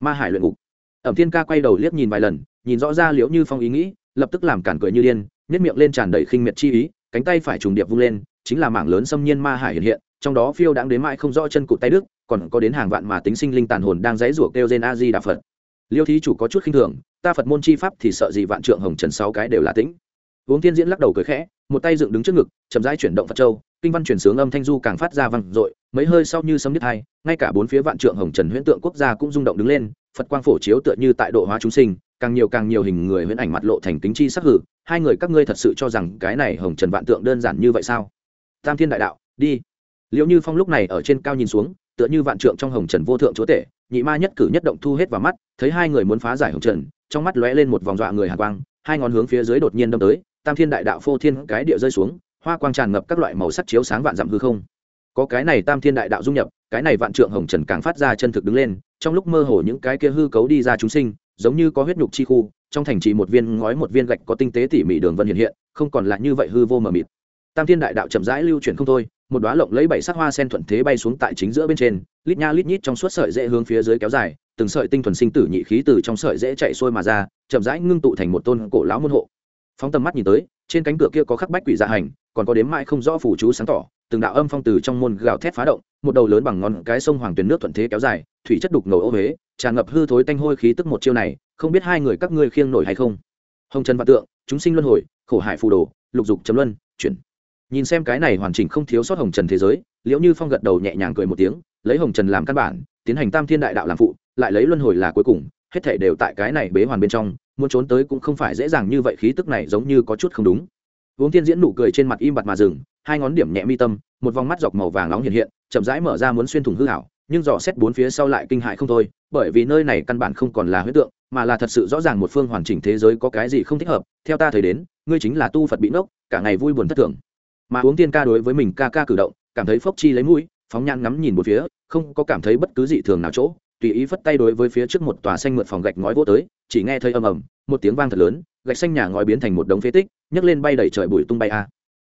S1: Ma hải luyện ngục. Ẩm thiên ca quay đầu liếc nhìn vài lần, nhìn rõ ra liễu như phong ý nghĩ, lập tức làm cản cười như điên nhất miệng lên tràn đầy khinh miệt chi ý, cánh tay phải trùng điệp vung lên, chính là mảng lớn xâm nhiên ma hải hiện hiện, trong đó phiêu đáng đến mãi không rõ chân cụt tay đức còn có đến hàng vạn mà tính sinh linh tàn hồn đang dãy rủa kêu gen a di đà phật. Liêu thí chủ có chút khinh thường, ta phật môn chi pháp thì sợ gì vạn trượng hồng trần sáu cái đều là tĩnh uống tiên diễn lắc đầu cười khẽ, một tay dựng đứng trước ngực, chậm rãi chuyển động phật châu, kinh văn chuyển sướng âm thanh du càng phát ra vang dội, mấy hơi sau như sấm nhất hai, ngay cả bốn phía vạn trượng hồng trần huyễn tượng quốc gia cũng rung động đứng lên, phật quang phổ chiếu tựa như tại độ hóa chúng sinh, càng nhiều càng nhiều hình người huyễn ảnh mặt lộ thành kính chi sắc hử, hai người các ngươi thật sự cho rằng cái này hồng trần vạn tượng đơn giản như vậy sao? Tam thiên đại đạo, đi. Liệu như phong lúc này ở trên cao nhìn xuống, tựa như vạn trượng trong hồng trần vô thượng chúa tể, nhị ma nhất cử nhất động thu hết vào mắt, thấy hai người muốn phá giải hồng trần, trong mắt lóe lên một vòng dọa người hàn quang, hai ngón hướng phía dưới đột nhiên đâm tới tam thiên đại đạo phô thiên cái địa rơi xuống, hoa quang tràn ngập các loại màu sắc chiếu sáng vạn dặm hư không. Có cái này tam thiên đại đạo dung nhập, cái này vạn trượng hồng trần càng phát ra chân thực đứng lên, trong lúc mơ hồ những cái kia hư cấu đi ra chúng sinh, giống như có huyết nhục chi khu, trong thành trì một viên ngói một viên gạch có tinh tế tỉ mỉ đường vân hiện hiện, không còn là như vậy hư vô mờ mịt. Tam thiên đại đạo chậm rãi lưu chuyển không thôi, một đoá lộng lấy bảy sắc hoa sen thuận thế bay xuống tại chính giữa bên trên, lít nha lít nhít trong suốt sợi dễ hướng phía dưới kéo dài, từng sợi tinh thuần sinh tử nhị khí từ trong sợi dễ chạy xuôi mà ra, chậm rãi ngưng tụ thành một tôn cổ lão môn hộ phóng tầm mắt nhìn tới, trên cánh cửa kia có khắc bách quỷ dạ hành, còn có đếm mãi không rõ phủ chú sáng tỏ, từng đạo âm phong từ trong môn gào thét phá động, một đầu lớn bằng ngón cái sông hoàng tuyền nước thuận thế kéo dài, thủy chất đục ngầu ô huế, tràn ngập hư thối tanh hôi khí tức một chiêu này, không biết hai người các ngươi khiêng nổi hay không. Hồng trần vạn tượng, chúng sinh luân hồi, khổ hải phù đồ, lục dục chấm luân, chuyển. Nhìn xem cái này hoàn chỉnh không thiếu sót hồng trần thế giới, liễu như phong gật đầu nhẹ nhàng cười một tiếng, lấy hồng trần làm căn bản, tiến hành tam thiên đại đạo làm phụ, lại lấy luân hồi là cuối cùng, hết thể đều tại cái này bế hoàn bên trong muốn trốn tới cũng không phải dễ dàng như vậy, khí tức này giống như có chút không đúng. Uống tiên diễn nụ cười trên mặt im bặt mà dừng, hai ngón điểm nhẹ mi tâm, một vòng mắt dọc màu vàng nóng hiện hiện, chậm rãi mở ra muốn xuyên thủng hư hảo nhưng dò xét bốn phía sau lại kinh hại không thôi, bởi vì nơi này căn bản không còn là huyết tượng, mà là thật sự rõ ràng một phương hoàn chỉnh thế giới có cái gì không thích hợp. Theo ta thấy đến, ngươi chính là tu phật bị nốc cả ngày vui buồn thất thường. Mà uống tiên ca đối với mình ca ca cử động, cảm thấy phốc chi lấy mũi, phóng nhan ngắm nhìn một phía, không có cảm thấy bất cứ gì thường nào chỗ tùy ý phất tay đối với phía trước một tòa xanh mượt phòng gạch ngói vỗ tới, chỉ nghe thấy ầm ầm, một tiếng vang thật lớn, gạch xanh nhà ngói biến thành một đống phế tích, nhấc lên bay đầy trời bụi tung bay a.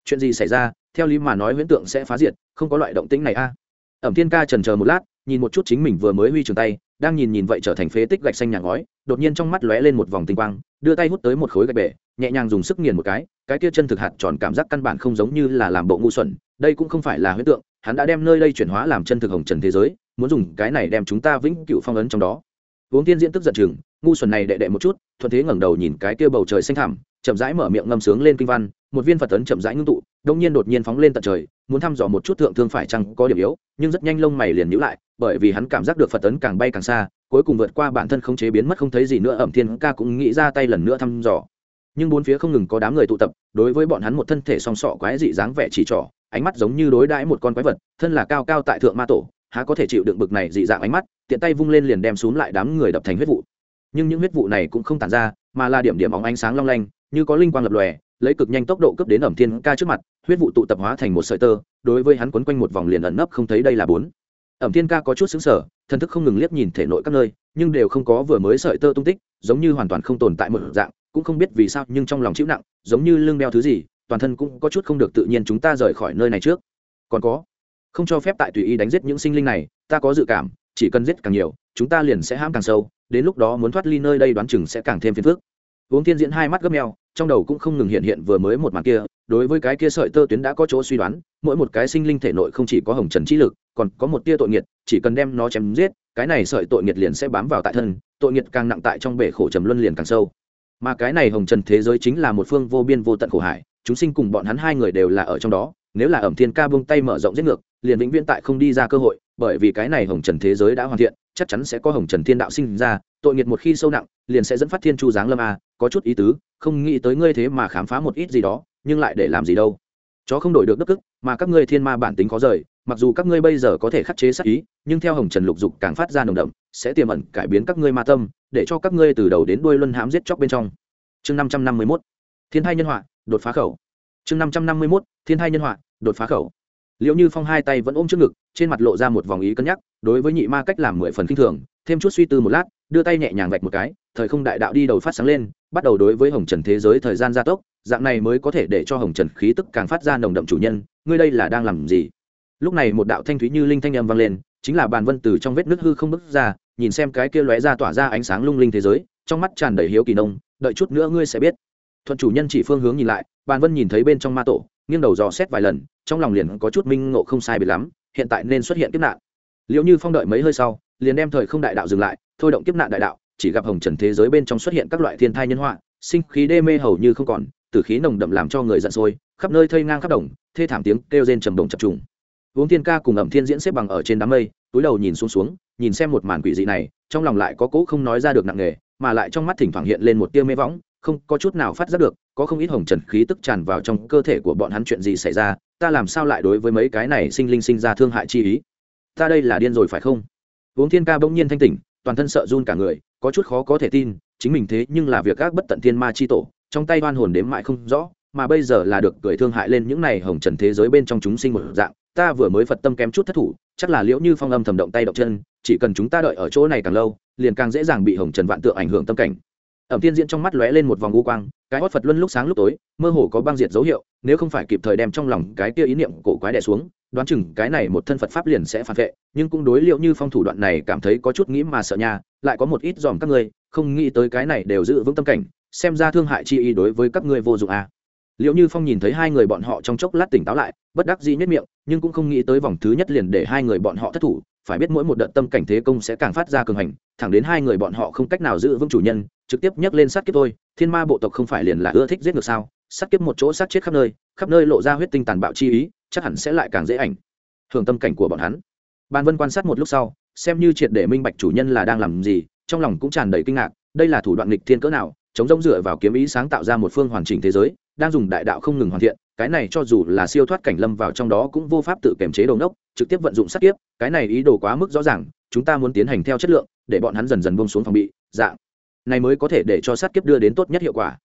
S1: Chuyện gì xảy ra? Theo lý mà nói huyễn tượng sẽ phá diệt, không có loại động tĩnh này a. Ẩm thiên ca trần chờ một lát, nhìn một chút chính mình vừa mới huy trường tay, đang nhìn nhìn vậy trở thành phế tích gạch xanh nhà ngói, đột nhiên trong mắt lóe lên một vòng tinh quang, đưa tay hút tới một khối gạch bể, nhẹ nhàng dùng sức nghiền một cái cái kia chân thực hạt tròn cảm giác căn bản không giống như là làm bộ ngu xuẩn, đây cũng không phải là huyễn tượng, hắn đã đem nơi đây chuyển hóa làm chân thực hồng trần thế giới muốn dùng cái này đem chúng ta vĩnh cựu phong ấn trong đó. Uống tiên diễn tức giận chừng, ngu xuẩn này đệ đệ một chút, thuận thế ngẩng đầu nhìn cái kia bầu trời xanh thẳm, chậm rãi mở miệng ngâm sướng lên kinh văn, một viên phật tấn chậm rãi ngưng tụ đông nhiên đột nhiên phóng lên tận trời, muốn thăm dò một chút thượng thương phải chăng có điểm yếu, nhưng rất nhanh lông mày liền nhíu lại, bởi vì hắn cảm giác được phật tấn càng bay càng xa, cuối cùng vượt qua bản thân không chế biến mất không thấy gì nữa, ẩm thiên ca cũng nghĩ ra tay lần nữa thăm dò. Nhưng bốn phía không ngừng có đám người tụ tập, đối với bọn hắn một thân thể song sọ quái dị dáng vẻ chỉ trỏ, ánh mắt giống như đối đãi một con quái vật, thân là cao cao tại thượng ma tổ há có thể chịu đựng bực này dị dạng ánh mắt, tiện tay vung lên liền đem xuống lại đám người đập thành huyết vụ. Nhưng những huyết vụ này cũng không tàn ra, mà là điểm điểm óng ánh sáng long lanh, như có linh quang lập lòe, lấy cực nhanh tốc độ cấp đến ẩm thiên ca trước mặt, huyết vụ tụ tập hóa thành một sợi tơ, đối với hắn quấn quanh một vòng liền ẩn nấp không thấy đây là bốn. Ẩm thiên ca có chút xứng sở thần thức không ngừng liếc nhìn thể nội các nơi, nhưng đều không có vừa mới sợi tơ tung tích, giống như hoàn toàn không tồn tại một dạng, cũng không biết vì sao nhưng trong lòng chịu nặng, giống như lưng đeo thứ gì, toàn thân cũng có chút không được tự nhiên chúng ta rời khỏi nơi này trước. Còn có không cho phép tại tùy ý đánh giết những sinh linh này, ta có dự cảm, chỉ cần giết càng nhiều, chúng ta liền sẽ hãm càng sâu, đến lúc đó muốn thoát ly nơi đây đoán chừng sẽ càng thêm phiền phức. Uống thiên diễn hai mắt gấp meo, trong đầu cũng không ngừng hiện hiện vừa mới một màn kia, đối với cái kia sợi tơ tuyến đã có chỗ suy đoán, mỗi một cái sinh linh thể nội không chỉ có hồng trần trí lực, còn có một tia tội nghiệt, chỉ cần đem nó chém giết, cái này sợi tội nghiệt liền sẽ bám vào tại thân, tội nghiệt càng nặng tại trong bể khổ trầm luân liền càng sâu. Mà cái này hồng trần thế giới chính là một phương vô biên vô tận khổ hải, chúng sinh cùng bọn hắn hai người đều là ở trong đó nếu là ẩm thiên ca buông tay mở rộng giết ngược, liền vĩnh viễn tại không đi ra cơ hội, bởi vì cái này hồng trần thế giới đã hoàn thiện, chắc chắn sẽ có hồng trần thiên đạo sinh ra, tội nghiệt một khi sâu nặng, liền sẽ dẫn phát thiên chu giáng lâm a, có chút ý tứ, không nghĩ tới ngươi thế mà khám phá một ít gì đó, nhưng lại để làm gì đâu. Chó không đổi được đức ức mà các ngươi thiên ma bản tính khó rời, mặc dù các ngươi bây giờ có thể khắc chế sát ý, nhưng theo hồng trần lục dục càng phát ra nồng đậm, sẽ tiềm ẩn cải biến các ngươi ma tâm, để cho các ngươi từ đầu đến đuôi luân hãm giết chóc bên trong. Chương năm trăm năm mươi mốt. Thiên thai nhân họa, đột phá khẩu chương năm trăm năm mươi mốt, thiên thai nhân họa, đột phá khẩu. Liệu như phong hai tay vẫn ôm trước ngực, trên mặt lộ ra một vòng ý cân nhắc, đối với nhị ma cách làm mười phần k i n h thường, thêm chút suy tư một lát, đưa tay nhẹ nhàng vạch một cái, thời không đại đạo đi đầu phát sáng lên, bắt đầu đối với hồng trần thế giới thời gian gia tốc, dạng này mới có thể để cho hồng trần khí tức càng phát ra nồng đậm chủ nhân, ngươi đây là đang làm gì? Lúc này một đạo thanh thúy như linh thanh âm vang lên, chính là bàn vân từ trong vết nước hư không bước ra, nhìn xem cái kia lóe ra tỏa ra ánh sáng lung linh thế giới, trong mắt tràn đầy hiếu kỳ nông, đợi chút nữa ngươi sẽ biết. Thuận chủ nhân chỉ phương hướng nhìn lại bàn vân nhìn thấy bên trong ma tổ, nghiêng đầu dò xét vài lần, trong lòng liền có chút minh ngộ không sai biệt lắm, hiện tại nên xuất hiện kiếp nạn. Liệu như phong đợi mấy hơi sau, liền đem thời không đại đạo dừng lại, thôi động kiếp nạn đại đạo, chỉ gặp hồng trần thế giới bên trong xuất hiện các loại thiên thai nhân họa, sinh khí đê mê hầu như không còn, tử khí nồng đậm làm cho người giận sôi, khắp nơi thây ngang khắp đồng, thê thảm tiếng kêu rên trầm đồng chập trùng. Uống thiên ca cùng ẩm thiên diễn xếp bằng ở trên đám mây, túi đầu nhìn xuống xuống, nhìn xem một màn quỷ dị này, trong lòng lại có cỗ không nói ra được nặng nề, mà lại trong mắt thỉnh thoảng hiện lên một tia mê võng không có chút nào phát giác được, có không ít hồng trần khí tức tràn vào trong cơ thể của bọn hắn chuyện gì xảy ra, ta làm sao lại đối với mấy cái này sinh linh sinh ra thương hại chi ý? Ta đây là điên rồi phải không? Uống thiên ca bỗng nhiên thanh tỉnh, toàn thân sợ run cả người, có chút khó có thể tin, chính mình thế nhưng là việc các bất tận thiên ma chi tổ, trong tay hoan hồn đếm mãi không rõ, mà bây giờ là được cười thương hại lên những này hồng trần thế giới bên trong chúng sinh một dạng, ta vừa mới phật tâm kém chút thất thủ, chắc là liễu như phong âm thầm động tay động chân, chỉ cần chúng ta đợi ở chỗ này càng lâu, liền càng dễ dàng bị hồng trần vạn tượng ảnh hưởng tâm cảnh ẩm tiên diễn trong mắt lóe lên một vòng u quang, cái hót phật luân lúc sáng lúc tối, mơ hồ có băng diệt dấu hiệu, nếu không phải kịp thời đem trong lòng cái kia ý niệm cổ quái đè xuống, đoán chừng cái này một thân phật pháp liền sẽ phản vệ, nhưng cũng đối liệu như phong thủ đoạn này cảm thấy có chút nghĩ mà sợ nha, lại có một ít dòm các ngươi, không nghĩ tới cái này đều giữ vững tâm cảnh, xem ra thương hại chi ý đối với các ngươi vô dụng à. liệu như phong nhìn thấy hai người bọn họ trong chốc lát tỉnh táo lại, bất đắc dĩ nhất miệng, nhưng cũng không nghĩ tới vòng thứ nhất liền để hai người bọn họ thất thủ, phải biết mỗi một đợt tâm cảnh thế công sẽ càng phát ra cường hành, thẳng đến hai người bọn họ không cách nào giữ vững chủ nhân trực tiếp nhắc lên sát kiếp thôi, thiên ma bộ tộc không phải liền là ưa thích giết ngược sao? Sát kiếp một chỗ, sát chết khắp nơi khắp nơi lộ ra huyết tinh tàn bạo chi ý, chắc hẳn sẽ lại càng dễ ảnh hưởng tâm cảnh của bọn hắn. Ban vân quan sát một lúc sau, xem như triệt để minh bạch chủ nhân là đang làm gì, trong lòng cũng tràn đầy kinh ngạc, đây là thủ đoạn nghịch thiên cỡ nào, chống rỗng dựa vào kiếm ý sáng tạo ra một phương hoàn chỉnh thế giới, đang dùng đại đạo không ngừng hoàn thiện, cái này cho dù là siêu thoát cảnh lâm vào trong đó cũng vô pháp tự kiềm chế đầu nốc trực tiếp vận dụng sát kiếp, cái này ý đồ quá mức rõ ràng, chúng ta muốn tiến hành theo chất lượng, để bọn hắn dần dần bông xuống phòng bị, dạng này mới có thể để cho sát kiếp đưa đến tốt nhất hiệu quả.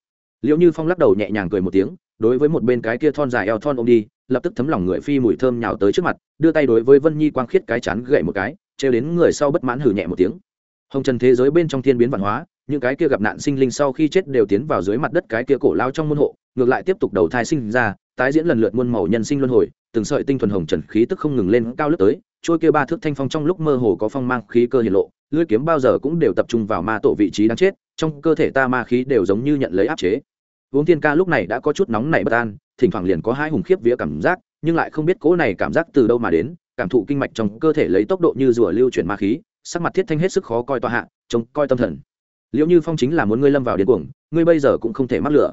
S1: Liệu như phong lắc đầu nhẹ nhàng cười một tiếng, đối với một bên cái kia thon dài eo thon ôm đi, lập tức thấm lòng người phi mùi thơm nhào tới trước mặt, đưa tay đối với vân nhi quang khiết cái chán gậy một cái, trêu đến người sau bất mãn hử nhẹ một tiếng. Hồng trần thế giới bên trong thiên biến văn hóa, những cái kia gặp nạn sinh linh sau khi chết đều tiến vào dưới mặt đất cái kia cổ lao trong môn hộ, ngược lại tiếp tục đầu thai sinh ra, tái diễn lần lượt muôn màu nhân sinh luân hồi, từng sợi tinh thuần hồng trần khí tức không ngừng lên cao lướt tới trôi kia ba thước thanh phong trong lúc mơ hồ có phong mang khí cơ hiện lộ, lưỡi kiếm bao giờ cũng đều tập trung vào ma tổ vị trí đáng chết, trong cơ thể ta ma khí đều giống như nhận lấy áp chế. Uống thiên ca lúc này đã có chút nóng nảy bất an, thỉnh thoảng liền có hai hùng khiếp vía cảm giác, nhưng lại không biết cỗ này cảm giác từ đâu mà đến, cảm thụ kinh mạch trong cơ thể lấy tốc độ như rùa lưu chuyển ma khí, sắc mặt thiết thanh hết sức khó coi tọa hạ, trông coi tâm thần. Liệu như phong chính là muốn ngươi lâm vào điên cuồng, ngươi bây giờ cũng không thể mắc lửa.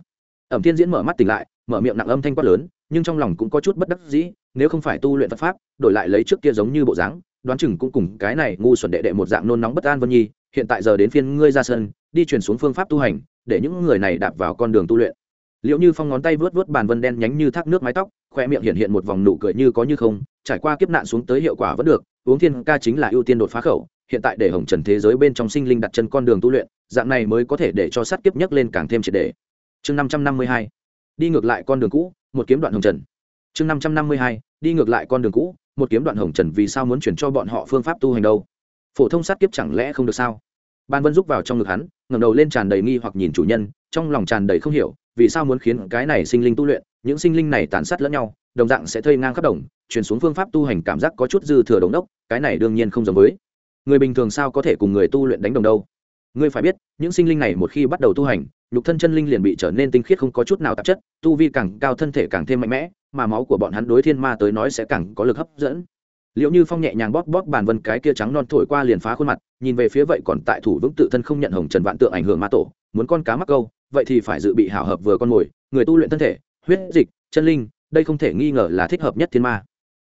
S1: Ẩm thiên diễn mở mắt tỉnh lại, mở miệng nặng âm thanh quát lớn nhưng trong lòng cũng có chút bất đắc dĩ, nếu không phải tu luyện phật pháp, đổi lại lấy trước kia giống như bộ dáng, đoán chừng cũng cùng cái này ngu xuẩn đệ đệ một dạng nôn nóng bất an vân nhi, hiện tại giờ đến phiên ngươi ra sân, đi truyền xuống phương pháp tu hành, để những người này đạp vào con đường tu luyện. Liệu như phong ngón tay vớt vớt bàn vân đen nhánh như thác nước mái tóc khoe miệng hiện hiện một vòng nụ cười như có như không, trải qua kiếp nạn xuống tới hiệu quả vẫn được, uống thiên ca chính là ưu tiên đột phá khẩu, hiện tại để hồng trần thế giới bên trong sinh linh đặt chân con đường tu luyện, dạng này mới có thể để cho sát kiếp nhấc lên càng thêm triệt đề chương năm trăm năm mươi hai, đi ngược lại con đường cũ một kiếm đoạn hồng trần. Chương năm trăm năm mươi hai, đi ngược lại con đường cũ, một kiếm đoạn hồng trần vì sao muốn chuyển cho bọn họ phương pháp tu hành đâu? Phổ thông sát kiếp chẳng lẽ không được sao? Ban vân rúc vào trong ngực hắn, ngẩng đầu lên tràn đầy nghi hoặc nhìn chủ nhân, trong lòng tràn đầy không hiểu, vì sao muốn khiến cái này sinh linh tu luyện, những sinh linh này tàn sát lẫn nhau, đồng dạng sẽ thây ngang khắp đồng, chuyển xuống phương pháp tu hành cảm giác có chút dư thừa đồng đốc, cái này đương nhiên không giống với. Người bình thường sao có thể cùng người tu luyện đánh đồng đâu? Ngươi phải biết, những sinh linh này một khi bắt đầu tu hành nhục thân chân linh liền bị trở nên tinh khiết không có chút nào tạp chất, tu vi càng cao thân thể càng thêm mạnh mẽ, mà máu của bọn hắn đối thiên ma tới nói sẽ càng có lực hấp dẫn. Liệu như phong nhẹ nhàng bóp bóp bàn vân cái kia trắng non thổi qua liền phá khuôn mặt, nhìn về phía vậy còn tại thủ vững tự thân không nhận hồng trần vạn tượng ảnh hưởng ma tổ, muốn con cá mắc câu, vậy thì phải dự bị hảo hợp vừa con mồi, người tu luyện thân thể, huyết dịch, chân linh, đây không thể nghi ngờ là thích hợp nhất thiên ma.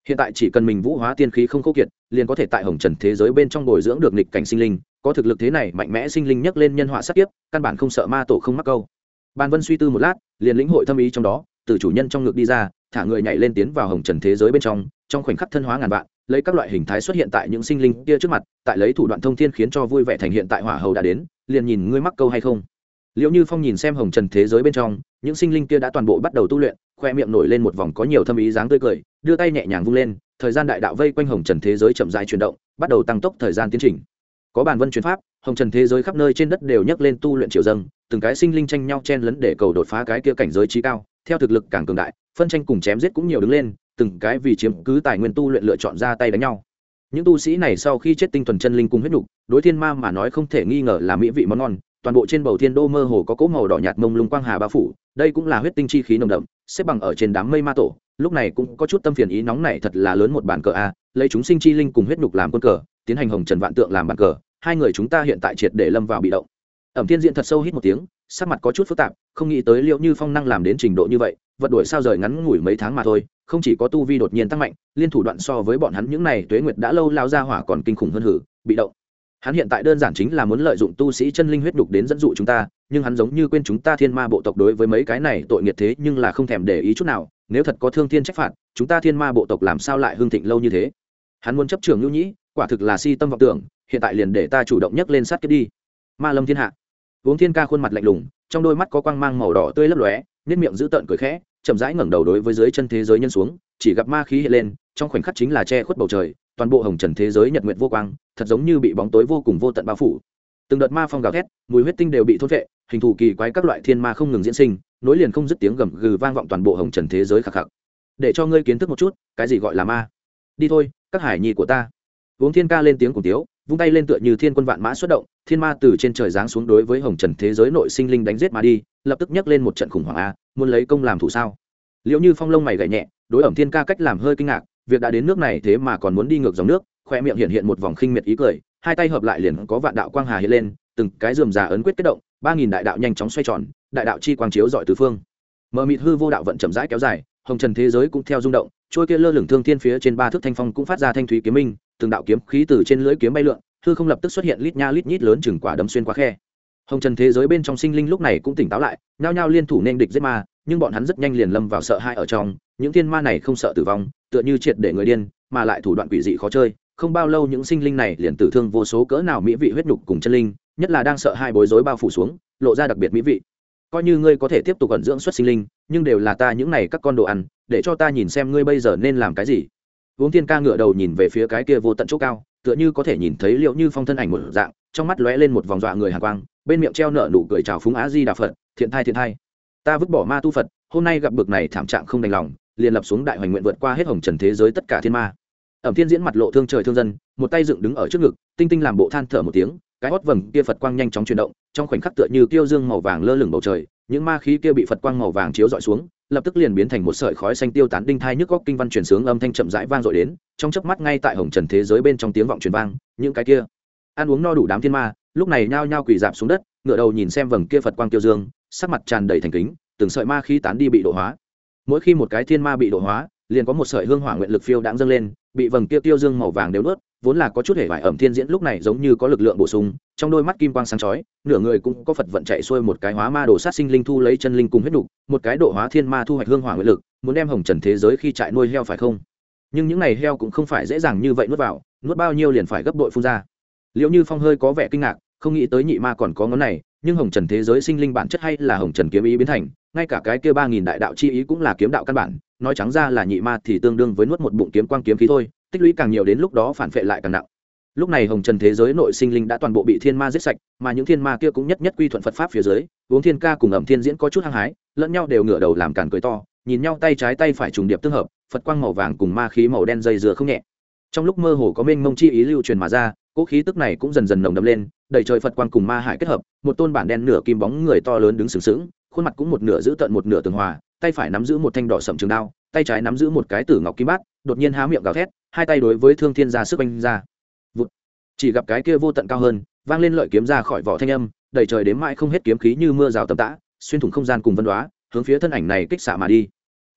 S1: Hiện tại chỉ cần mình vũ hóa tiên khí không khô kiệt liền có thể tại hồng trần thế giới bên trong bồi dưỡng được nghịch cảnh sinh linh, có thực lực thế này mạnh mẽ sinh linh nhấc lên nhân họa sát tiếp căn bản không sợ ma tổ không mắc câu. Ban vân suy tư một lát, liền lĩnh hội thâm ý trong đó, từ chủ nhân trong ngực đi ra, thả người nhảy lên tiến vào hồng trần thế giới bên trong trong khoảnh khắc thân hóa ngàn vạn, lấy các loại hình thái xuất hiện tại những sinh linh kia trước mặt, tại lấy thủ đoạn thông thiên khiến cho vui vẻ thành hiện tại hỏa hầu đã đến, liền nhìn ngươi mắc câu hay không. Liệu như phong nhìn xem hồng trần thế giới bên trong, những sinh linh kia đã toàn bộ bắt đầu tu luyện, khoe miệng nổi lên một vòng có nhiều thâm ý dáng tươi cười, đưa tay nhẹ nhàng vung lên thời gian đại đạo vây quanh hồng trần thế giới chậm dài chuyển động, bắt đầu tăng tốc thời gian tiến trình. Có bàn vân chuyển pháp, hồng trần thế giới khắp nơi trên đất đều nhấc lên tu luyện triều dâng, từng cái sinh linh tranh nhau chen lấn để cầu đột phá cái kia cảnh giới trí cao, theo thực lực càng cường đại, phân tranh cùng chém giết cũng nhiều đứng lên, từng cái vì chiếm cứ tài nguyên tu luyện lựa chọn ra tay đánh nhau. Những tu sĩ này sau khi chết tinh thuần chân linh cùng huyết nhục, đối thiên ma mà nói không thể nghi ngờ là mỹ vị món ngon, toàn bộ trên bầu thiên đô mơ hồ có cỗ màu đỏ nhạt mông lung quang hà bao phủ, đây cũng là huyết tinh chi khí nồng đậm, xếp bằng ở trên đám mây ma tổ lúc này cũng có chút tâm phiền ý nóng này thật là lớn một bản cờ a, lấy chúng sinh chi linh cùng huyết nhục làm quân cờ, tiến hành hồng trần vạn tượng làm bàn cờ, hai người chúng ta hiện tại triệt để lâm vào bị động. Ẩm thiên diện thật sâu hít một tiếng, sắc mặt có chút phức tạp, không nghĩ tới liệu như phong năng làm đến trình độ như vậy, vật đuổi sao rời ngắn ngủi mấy tháng mà thôi, không chỉ có tu vi đột nhiên tăng mạnh, liên thủ đoạn so với bọn hắn những này tuế nguyệt đã lâu lao ra hỏa còn kinh khủng hơn hử, bị động. Hắn hiện tại đơn giản chính là muốn lợi dụng tu sĩ chân linh huyết đục đến dẫn dụ chúng ta, nhưng hắn giống như quên chúng ta thiên ma bộ tộc đối với mấy cái này tội nghiệt thế nhưng là không thèm để ý chút nào nếu thật có thương thiên trách phạt, chúng ta thiên ma bộ tộc làm sao lại hương thịnh lâu như thế? Hắn muốn chấp trường nhu nhĩ, quả thực là si tâm vọng tưởng, hiện tại liền để ta chủ động nhấc lên sát kiếp đi. Ma lâm thiên hạ. Uống thiên ca khuôn mặt lạnh lùng, trong đôi mắt có quang mang màu đỏ tươi lấp lóe nếp miệng giữ tợn cười khẽ, chậm rãi ngẩng đầu đối với dưới chân thế giới nhân xuống, chỉ gặp ma khí hiện lên, trong khoảnh khắc chính là che khuất bầu trời, toàn bộ hồng trần thế giới nhật nguyện vô quang, thật giống như bị bóng tối vô cùng vô tận bao phủ. Từng đợt ma phong gào thét, mùi huyết tinh đều bị thốt vệ hình thù kỳ quái các loại thiên ma không ngừng diễn sinh, nối liền không dứt tiếng gầm gừ vang vọng toàn bộ hồng trần thế giới khạc khạc để cho ngươi kiến thức một chút, cái gì gọi là ma? Đi thôi, các hải nhi của ta. Uống thiên ca lên tiếng cùng tiếu, vung tay lên tựa như thiên quân vạn mã xuất động, thiên ma từ trên trời giáng xuống đối với hồng trần thế giới nội sinh linh đánh giết mà đi, lập tức nhấc lên một trận khủng hoảng a, muốn lấy công làm thủ sao? Liệu như phong lông mày gậy nhẹ, đối ẩm thiên ca cách làm hơi kinh ngạc, việc đã đến nước này thế mà còn muốn đi ngược dòng nước, khoe miệng hiện hiện một vòng khinh miệt ý cười, hai tay hợp lại liền có vạn đạo quang hà hiện lên, từng cái dườm già ấn quyết kết động ba nghìn đại đạo nhanh chóng xoay tròn, đại đạo chi quang chiếu dọi tứ phương. Mờ mịt hư vô đạo vận chậm rãi kéo dài, hồng trần thế giới cũng theo rung động, trôi kia lơ lửng thương thiên phía trên ba thước thanh phong cũng phát ra thanh thúy kiếm minh, từng đạo kiếm khí từ trên lưỡi kiếm bay lượn, hư không lập tức xuất hiện lít nha lít nhít lớn chừng quả đấm xuyên qua khe. Hồng trần thế giới bên trong sinh linh lúc này cũng tỉnh táo lại, nhao nhao liên thủ nên địch giết ma, nhưng bọn hắn rất nhanh liền lâm vào sợ hãi ở trong, những thiên ma này không sợ tử vong, tựa như triệt để người điên, mà lại thủ đoạn quỷ dị khó chơi, không bao lâu những sinh linh này liền tử thương vô số cỡ nào mỹ vị huyết nhục cùng chân linh nhất là đang sợ hai bối rối bao phủ xuống, lộ ra đặc biệt mỹ vị. Coi như ngươi có thể tiếp tục ẩn dưỡng xuất sinh linh, nhưng đều là ta những này các con đồ ăn, để cho ta nhìn xem ngươi bây giờ nên làm cái gì. Uống thiên ca ngựa đầu nhìn về phía cái kia vô tận chỗ cao, tựa như có thể nhìn thấy liệu như phong thân ảnh một dạng, trong mắt lóe lên một vòng dọa người hàn quang, bên miệng treo nợ nụ cười chào phúng á di đà phật, thiện thai thiện thai. Ta vứt bỏ ma tu phật, hôm nay gặp bực này thảm trạng không đành lòng, liền lập xuống đại hoành nguyện vượt qua hết hồng trần thế giới tất cả thiên ma. Ẩm thiên diễn mặt lộ thương trời thương dân, một tay dựng đứng ở trước ngực, tinh tinh làm bộ than thở một tiếng cái hót vầng kia phật quang nhanh chóng chuyển động, trong khoảnh khắc tựa như tiêu dương màu vàng lơ lửng bầu trời, những ma khí kia bị phật quang màu vàng chiếu dọi xuống, lập tức liền biến thành một sợi khói xanh tiêu tán đinh thai nhức góc kinh văn chuyển sướng âm thanh chậm rãi vang dội đến, trong chớp mắt ngay tại hồng trần thế giới bên trong tiếng vọng truyền vang, những cái kia ăn uống no đủ đám thiên ma, lúc này nhao nhao quỳ dạp xuống đất ngựa đầu nhìn xem vầng kia phật quang tiêu dương, sắc mặt tràn đầy thành kính, từng sợi ma khí tán đi bị độ hóa. Mỗi khi một cái thiên ma bị độ hóa, liền có một sợi hương hỏa nguyện lực phiêu đãng dâng lên, bị vầng kia tiêu dương màu vàng đều nuốt vốn là có chút hề vải ẩm thiên diễn lúc này giống như có lực lượng bổ sung, trong đôi mắt kim quang sáng chói, nửa người cũng có phật vận chạy xuôi một cái hóa ma đồ sát sinh linh thu lấy chân linh cùng huyết đục, một cái độ hóa thiên ma thu hoạch hương hỏa nguyện lực, muốn đem hồng trần thế giới khi trại nuôi heo phải không? Nhưng những này heo cũng không phải dễ dàng như vậy nuốt vào, nuốt bao nhiêu liền phải gấp đội phun ra. Liệu như phong hơi có vẻ kinh ngạc, không nghĩ tới nhị ma còn có ngón này, nhưng hồng trần thế giới sinh linh bản chất hay là hồng trần kiếm ý biến thành, ngay cả cái kia ba nghìn đại đạo chi ý cũng là kiếm đạo căn bản, nói trắng ra là nhị ma thì tương đương với nuốt một bụng kiếm quang kiếm khí thôi tích lũy càng nhiều đến lúc đó phản phệ lại càng nặng. Lúc này hồng trần thế giới nội sinh linh đã toàn bộ bị thiên ma giết sạch, mà những thiên ma kia cũng nhất nhất quy thuận phật pháp phía dưới, uống thiên ca cùng ẩm thiên diễn có chút hăng hái, lẫn nhau đều ngửa đầu làm càn cười to, nhìn nhau tay trái tay phải trùng điệp tương hợp, phật quang màu vàng cùng ma khí màu đen dây dừa không nhẹ. Trong lúc mơ hồ có mênh mông chi ý lưu truyền mà ra, cỗ khí tức này cũng dần dần nồng đậm lên đầy trời phật quang cùng ma hải kết hợp, một tôn bản đen nửa kim bóng người to lớn đứng sừng sững, khuôn mặt cũng một nửa giữ tận một nửa tường hòa, tay phải nắm giữ một thanh đỏ sậm trường đao, tay trái nắm giữ một cái tử ngọc kim bát, đột nhiên há miệng gào thét hai tay đối với thương thiên ra sức oanh ra. Vụt. chỉ gặp cái kia vô tận cao hơn, vang lên lợi kiếm ra khỏi vỏ thanh âm đầy trời đến mãi không hết kiếm khí như mưa rào tầm tã, xuyên thủng không gian cùng vân đoá, hướng phía thân ảnh này kích xạ mà đi.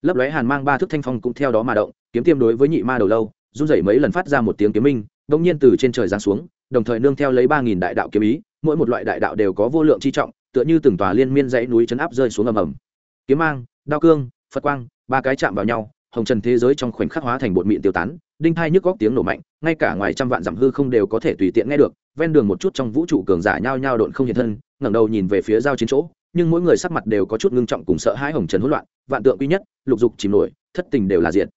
S1: Lấp lóe hàn mang ba thước thanh phong cũng theo đó mà động, kiếm tiêm đối với nhị ma đầu lâu, run rẩy mấy lần phát ra một tiếng kiếm minh đông nhiên từ trên trời giáng xuống, đồng thời nương theo lấy ba nghìn đại đạo kiếm ý, mỗi một loại đại đạo đều có vô lượng chi trọng, tựa như từng tòa liên miên dãy núi chấn áp rơi xuống ầm ầm. Kiếm mang, đao cương, phật quang, ba cái chạm vào nhau, hồng trần thế giới trong khoảnh khắc hóa thành bột mịn tiêu tán đinh thai nhức góc tiếng nổ mạnh, ngay cả ngoài trăm vạn dặm hư không đều có thể tùy tiện nghe được, ven đường một chút trong vũ trụ cường giả nhao nhao độn không hiện thân, ngẩng đầu nhìn về phía giao chiến chỗ, nhưng mỗi người sắc mặt đều có chút ngưng trọng cùng sợ hãi hồng trần hỗn loạn, vạn tượng quy nhất, lục dục chìm nổi, thất tình đều là diện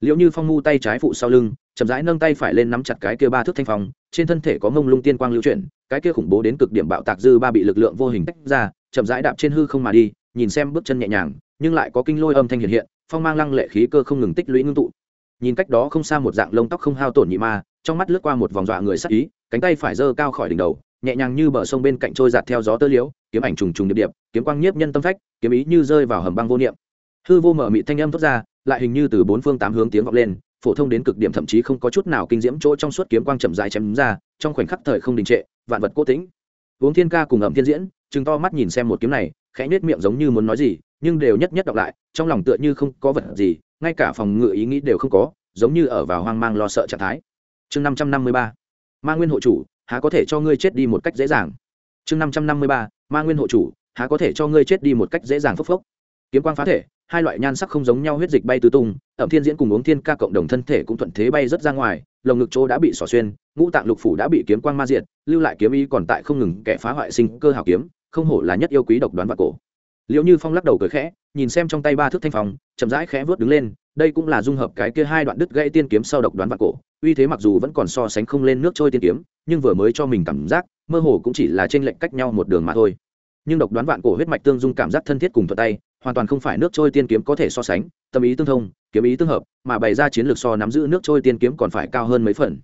S1: liệu như phong mu tay trái phụ sau lưng, chậm rãi nâng tay phải lên nắm chặt cái kia ba thước thanh phong, trên thân thể có mông lung tiên quang lưu chuyển, cái kia khủng bố đến cực điểm bạo tạc dư ba bị lực lượng vô hình tách ra, chậm rãi đạp trên hư không mà đi, nhìn xem bước chân nhẹ nhàng, nhưng lại có kinh lôi âm thanh hiện hiện, phong mang lăng lệ khí cơ không ngừng tích lũy ngưng tụ nhìn cách đó không xa một dạng lông tóc không hao tổn nhị ma, trong mắt lướt qua một vòng dọa người sắc ý, cánh tay phải giơ cao khỏi đỉnh đầu, nhẹ nhàng như bờ sông bên cạnh trôi giạt theo gió tơ liễu, kiếm ảnh trùng trùng điệp điệp, kiếm quang nhiếp nhân tâm phách, kiếm ý như rơi vào hầm băng vô niệm. Hư vô mở mị thanh âm thoát ra, lại hình như từ bốn phương tám hướng tiếng vọng lên, phổ thông đến cực điểm thậm chí không có chút nào kinh diễm chỗ trong suốt kiếm quang chậm dài chém ra, trong khoảnh khắc thời không đình trệ, vạn vật cố tĩnh. Uống thiên ca cùng ẩm thiên diễn chừng to mắt nhìn xem một kiếm này, khẽ nhếch miệng giống như muốn nói gì, nhưng đều nhất nhất đọc lại, trong lòng tựa như không có vật gì ngay cả phòng ngự ý nghĩ đều không có, giống như ở vào hoang mang lo sợ trạng thái. Chương năm trăm năm mươi ba, ma nguyên hộ chủ, há có thể cho ngươi chết đi một cách dễ dàng? Chương năm trăm năm mươi ba, ma nguyên hộ chủ, há có thể cho ngươi chết đi một cách dễ dàng phốc phốc? Kiếm quang phá thể, hai loại nhan sắc không giống nhau huyết dịch bay tứ tung, ẩm thiên diễn cùng uống thiên ca cộng đồng thân thể cũng thuận thế bay rất ra ngoài, lồng ngực chỗ đã bị xỏ xuyên, ngũ tạng lục phủ đã bị kiếm quang ma diệt, lưu lại kiếm ý còn tại không ngừng kẻ phá hoại sinh cơ hào kiếm, không hổ là nhất yêu quý độc đoán và cổ. Liệu như phong lắc đầu cười khẽ nhìn xem trong tay ba thước thanh phòng chậm rãi khẽ vớt đứng lên, đây cũng là dung hợp cái kia hai đoạn đứt gãy tiên kiếm sau độc đoán vạn cổ. Uy thế mặc dù vẫn còn so sánh không lên nước trôi tiên kiếm, nhưng vừa mới cho mình cảm giác, mơ hồ cũng chỉ là trên lệnh cách nhau một đường mà thôi. Nhưng độc đoán vạn cổ huyết mạch tương dung cảm giác thân thiết cùng thuận tay, hoàn toàn không phải nước trôi tiên kiếm có thể so sánh, tâm ý tương thông, kiếm ý tương hợp, mà bày ra chiến lược so nắm giữ nước trôi tiên kiếm còn phải cao hơn mấy phần.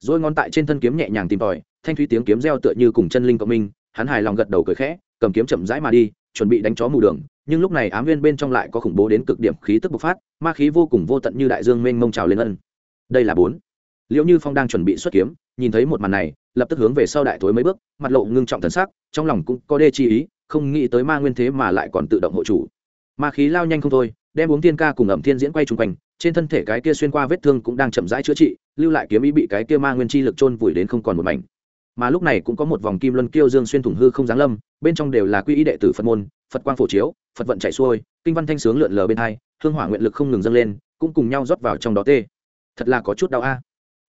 S1: Rồi ngón tại trên thân kiếm nhẹ nhàng tìm tòi, thanh thúy tiếng kiếm reo tựa như cùng chân linh cộng minh, hắn hài lòng gật đầu cười khẽ, cầm kiếm chậm rãi mà đi, chuẩn bị đánh chó mù đường nhưng lúc này ám viên bên trong lại có khủng bố đến cực điểm khí tức bộc phát, ma khí vô cùng vô tận như đại dương mênh mông trào lên ân. Đây là bốn. Liệu như phong đang chuẩn bị xuất kiếm, nhìn thấy một màn này, lập tức hướng về sau đại thối mấy bước, mặt lộ ngưng trọng thần sắc, trong lòng cũng có đê chi ý, không nghĩ tới ma nguyên thế mà lại còn tự động hộ chủ. Ma khí lao nhanh không thôi, đem uống tiên ca cùng ẩm thiên diễn quay chung quanh, trên thân thể cái kia xuyên qua vết thương cũng đang chậm rãi chữa trị, lưu lại kiếm ý bị cái kia ma nguyên chi lực chôn vùi đến không còn một mảnh. Mà lúc này cũng có một vòng kim luân kiêu dương xuyên thủng hư không giáng lâm, bên trong đều là quy ý đệ tử phật môn, phật quang phổ chiếu phật vận chạy xuôi, kinh văn thanh sướng lượn lờ bên hai, hương hỏa nguyện lực không ngừng dâng lên, cũng cùng nhau rót vào trong đó tê. Thật là có chút đau a.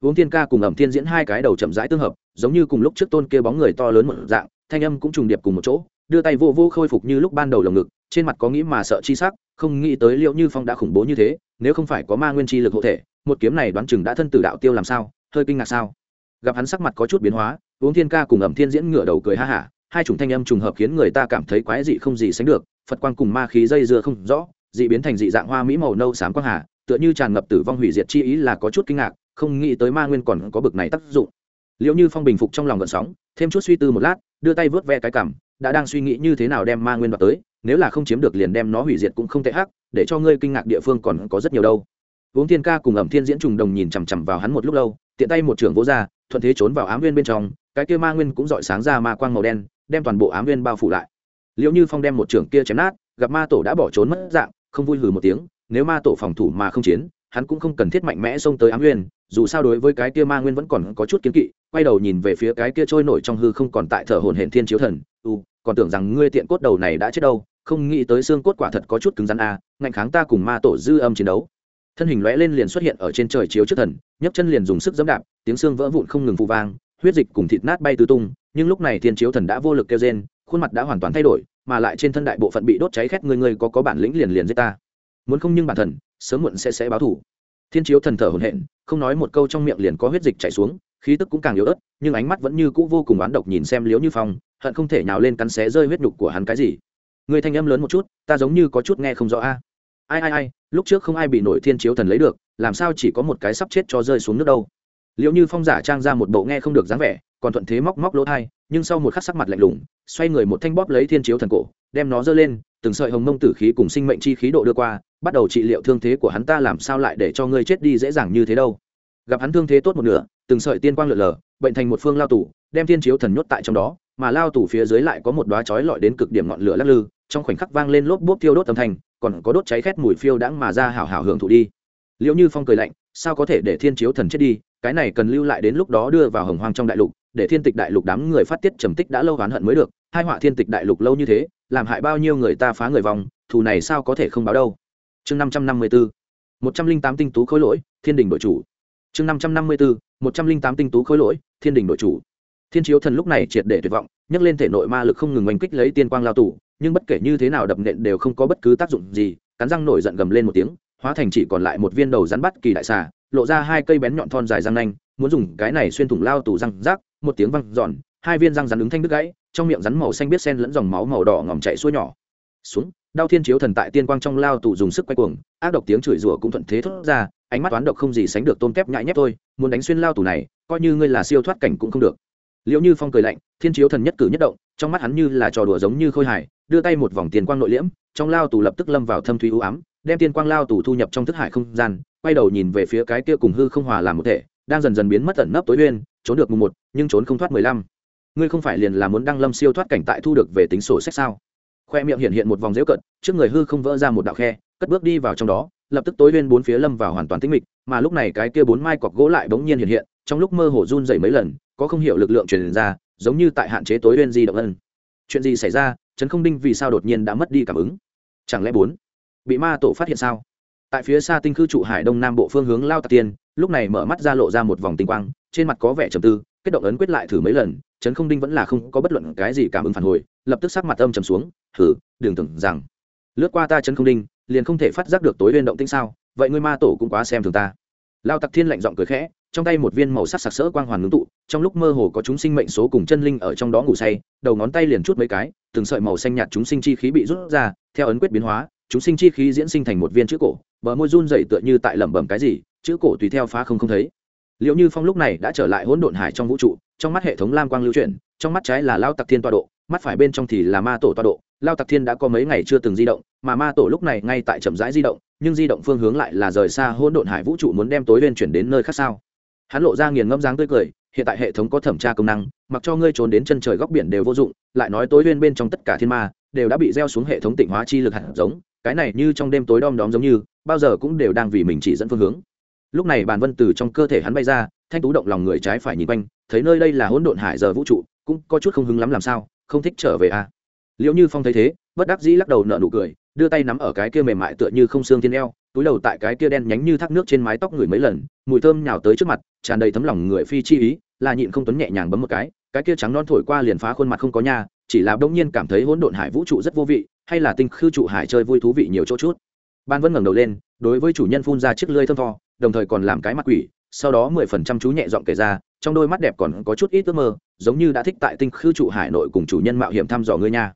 S1: Uống thiên ca cùng ẩm thiên diễn hai cái đầu chậm rãi tương hợp, giống như cùng lúc trước tôn kia bóng người to lớn một dạng, thanh âm cũng trùng điệp cùng một chỗ, đưa tay vô vô khôi phục như lúc ban đầu lồng ngực, trên mặt có nghĩ mà sợ chi sắc, không nghĩ tới liệu như phong đã khủng bố như thế, nếu không phải có ma nguyên chi lực hộ thể, một kiếm này đoán chừng đã thân tử đạo tiêu làm sao, hơi kinh ngạc sao. Gặp hắn sắc mặt có chút biến hóa, uống thiên ca cùng ẩm thiên diễn ngửa đầu cười ha hả, hai chủng thanh âm trùng hợp khiến người ta cảm thấy quái dị không gì sánh được phật quang cùng ma khí dây dưa không rõ, dị biến thành dị dạng hoa mỹ màu nâu xám quang hà, tựa như tràn ngập tử vong hủy diệt chi ý là có chút kinh ngạc, không nghĩ tới ma nguyên còn có bực này tác dụng. Liệu như phong bình phục trong lòng gợn sóng, thêm chút suy tư một lát, đưa tay vớt ve cái cảm đã đang suy nghĩ như thế nào đem ma nguyên vào tới, nếu là không chiếm được liền đem nó hủy diệt cũng không tệ hắc, để cho ngươi kinh ngạc địa phương còn có rất nhiều đâu. Uống thiên ca cùng ẩm thiên diễn trùng đồng nhìn chằm chằm vào hắn một lúc lâu, tiện tay một trưởng vỗ ra, thuận thế trốn vào ám viên bên trong, cái kia ma nguyên cũng dọi sáng ra ma quang màu đen, đem toàn bộ ám viên bao phủ lại liệu như phong đem một trưởng kia chém nát gặp ma tổ đã bỏ trốn mất dạng không vui hừ một tiếng nếu ma tổ phòng thủ mà không chiến hắn cũng không cần thiết mạnh mẽ xông tới ám nguyên dù sao đối với cái kia ma nguyên vẫn còn có chút kiến kỵ quay đầu nhìn về phía cái kia trôi nổi trong hư không còn tại thở hồn hển thiên chiếu thần u còn tưởng rằng ngươi tiện cốt đầu này đã chết đâu không nghĩ tới xương cốt quả thật có chút cứng rắn a à, ngạnh kháng ta cùng ma tổ dư âm chiến đấu. Thân hình lóe lên liền xuất hiện ở trên trời chiếu trước thần nhấc chân liền dùng sức dẫm đạp tiếng xương vỡ vụn không ngừng phụ vang huyết dịch cùng thịt nát bay tứ tung nhưng lúc này thiên chiếu thần đã vô lực kêu rên khuôn mặt đã hoàn toàn thay đổi mà lại trên thân đại bộ phận bị đốt cháy khét người người có có bản lĩnh liền liền giết ta. Muốn không nhưng bản thần, sớm muộn sẽ sẽ báo thủ thiên chiếu thần thở hổn hển, không nói một câu trong miệng liền có huyết dịch chảy xuống, khí tức cũng càng yếu ớt, nhưng ánh mắt vẫn như cũ vô cùng oán độc nhìn xem liếu như phong, hận không thể nào lên cắn xé rơi huyết nhục của hắn cái gì. Người thanh âm lớn một chút, ta giống như có chút nghe không rõ a. Ai ai ai, lúc trước không ai bị nổi thiên chiếu thần lấy được, làm sao chỉ có một cái sắp chết cho rơi xuống nước đâu. Liệu như phong giả trang ra một bộ nghe không được dáng vẻ, còn thuận thế móc móc lỗ thai nhưng sau một khắc sắc mặt lạnh lùng, xoay người một thanh bóp lấy thiên chiếu thần cổ, đem nó giơ lên, từng sợi hồng mông tử khí cùng sinh mệnh chi khí độ đưa qua, bắt đầu trị liệu thương thế của hắn ta làm sao lại để cho ngươi chết đi dễ dàng như thế đâu. Gặp hắn thương thế tốt một nửa, từng sợi tiên quang lượn lờ, bệnh thành một phương lao tủ đem thiên chiếu thần nhốt tại trong đó, mà lao tủ phía dưới lại có một đoá chói lọi đến cực điểm ngọn lửa lắc lư, trong khoảnh khắc vang lên lốp bốp tiêu đốt âm thanh, còn có đốt cháy khét mùi phiêu đãng mà ra hảo hảo hưởng thụ đi. Liệu như phong cười lạnh, sao có thể để thiên chiếu thần chết đi, cái này cần lưu lại đến lúc đó đưa vào hồng hoang trong đại lục để thiên tịch đại lục đám người phát tiết trầm tích đã lâu oán hận mới được, hai họa thiên tịch đại lục lâu như thế, làm hại bao nhiêu người ta phá người vòng thù này sao có thể không báo đâu. Chương năm trăm năm mươi bốn một trăm linh tám tinh tú khối lỗi, thiên đình đội chủ. Chương năm trăm năm mươi bốn một trăm linh tám tinh tú khối lỗi, thiên đình đội chủ. Thiên chiếu thần lúc này triệt để tuyệt vọng, nhấc lên thể nội ma lực không ngừng oanh kích lấy tiên quang lao tù, nhưng bất kể như thế nào đập nện đều không có bất cứ tác dụng gì, cắn răng nổi giận gầm lên một tiếng, hóa thành chỉ còn lại một viên đầu rắn bắt kỳ đại xà, lộ ra hai cây bén nhọn thon dài răng nanh, muốn dùng cái này xuyên thủng lao tù răng rác một tiếng văng giòn hai viên răng rắn ứng thanh đứt gãy, trong miệng rắn màu xanh biết sen lẫn dòng máu màu đỏ ngòm chạy xuôi nhỏ. Xuống đao thiên chiếu thần tại tiên quang trong lao tù dùng sức quay cuồng, ác độc tiếng chửi rủa cũng thuận thế thốt ra, ánh mắt toán độc không gì sánh được tôn kép nhại nhép thôi, muốn đánh xuyên lao tù này, coi như ngươi là siêu thoát cảnh cũng không được. Liệu như phong cười lạnh, thiên chiếu thần nhất cử nhất động, trong mắt hắn như là trò đùa giống như khôi hài, đưa tay một vòng tiền quang nội liễm, trong lao tù lập tức lâm vào thâm thúy u ám, đem tiên quang lao tù thu nhập trong thức hải không gian, quay đầu nhìn về phía cái kia cùng hư không hòa làm một thể, đang dần dần biến mất tận nấp tối uyên trốn được mùng một, nhưng trốn không thoát mười lăm. Ngươi không phải liền là muốn đăng lâm siêu thoát cảnh tại thu được về tính sổ sách sao? Khoe miệng hiện hiện một vòng dễu cận, trước người hư không vỡ ra một đạo khe, cất bước đi vào trong đó, lập tức tối uyên bốn phía lâm vào hoàn toàn tĩnh mịch, mà lúc này cái kia bốn mai cọc gỗ lại bỗng nhiên hiện hiện, trong lúc mơ hồ run dày mấy lần, có không hiểu lực lượng truyền ra, giống như tại hạn chế tối uyên di động ân. Chuyện gì xảy ra? Trấn không đinh vì sao đột nhiên đã mất đi cảm ứng? Chẳng lẽ bốn bị ma tổ phát hiện sao? Tại phía xa tinh khư trụ hải đông nam bộ phương hướng lao tạc tiên, lúc này mở mắt ra lộ ra một vòng tinh quang trên mặt có vẻ trầm tư, kết động ấn quyết lại thử mấy lần, trấn không đinh vẫn là không có bất luận cái gì cảm ứng phản hồi, lập tức sắc mặt âm trầm xuống thử đừng tưởng rằng, lướt qua ta trấn không đinh, liền không thể phát giác được tối huyên động tinh sao, vậy ngươi ma tổ cũng quá xem thường ta. Lao tặc thiên lạnh giọng cười khẽ, trong tay một viên màu sắc sặc sỡ quang hoàn ngưng tụ, trong lúc mơ hồ có chúng sinh mệnh số cùng chân linh ở trong đó ngủ say, đầu ngón tay liền chút mấy cái, từng sợi màu xanh nhạt chúng sinh chi khí bị rút ra, theo ấn quyết biến hóa, chúng sinh chi khí diễn sinh thành một viên chữ cổ, bờ môi run dậy tựa như tại lẩm bẩm cái gì, chữ cổ tùy theo phá không không thấy liệu như phong lúc này đã trở lại hỗn độn hải trong vũ trụ, trong mắt hệ thống lam quang lưu chuyển, trong mắt trái là lao tặc thiên toa độ, mắt phải bên trong thì là ma tổ toa độ. Lao tặc thiên đã có mấy ngày chưa từng di động, mà ma tổ lúc này ngay tại chậm rãi di động, nhưng di động phương hướng lại là rời xa hỗn độn hải vũ trụ muốn đem tối lên chuyển đến nơi khác sao? Hắn lộ ra nghiền ngâm dáng tươi cười, hiện tại hệ thống có thẩm tra công năng, mặc cho ngươi trốn đến chân trời góc biển đều vô dụng, lại nói tối lên bên trong tất cả thiên ma, đều đã bị gieo xuống hệ thống tịnh hóa chi lực hạt giống, cái này như trong đêm tối đom đóm giống như, bao giờ cũng đều đang vì mình chỉ dẫn phương hướng lúc này bàn vân từ trong cơ thể hắn bay ra, thanh tú động lòng người trái phải nhìn quanh, thấy nơi đây là hỗn độn hải giờ vũ trụ, cũng có chút không hứng lắm làm sao, không thích trở về à? Liệu như phong thấy thế, bất đắc dĩ lắc đầu nợ nụ cười, đưa tay nắm ở cái kia mềm mại tựa như không xương thiên eo, túi đầu tại cái kia đen nhánh như thác nước trên mái tóc người mấy lần, mùi thơm nhào tới trước mặt, tràn đầy thấm lòng người phi chi ý, là nhịn không tuấn nhẹ nhàng bấm một cái cái kia trắng non thổi qua liền phá khuôn mặt không có nha, chỉ là đông nhiên cảm thấy hỗn độn hải vũ trụ rất vô vị, hay là tinh khư trụ hải chơi vui thú vị nhiều chỗ chút. Ban vẫn ngẩng đầu lên, đối với chủ nhân phun ra chiếc lưỡi thơm tho đồng thời còn làm cái mặt quỷ, sau đó mười phần trăm chú nhẹ giọng kể ra, trong đôi mắt đẹp còn có chút ít ước mơ, giống như đã thích tại tinh khư trụ hải nội cùng chủ nhân mạo hiểm thăm dò ngươi nha.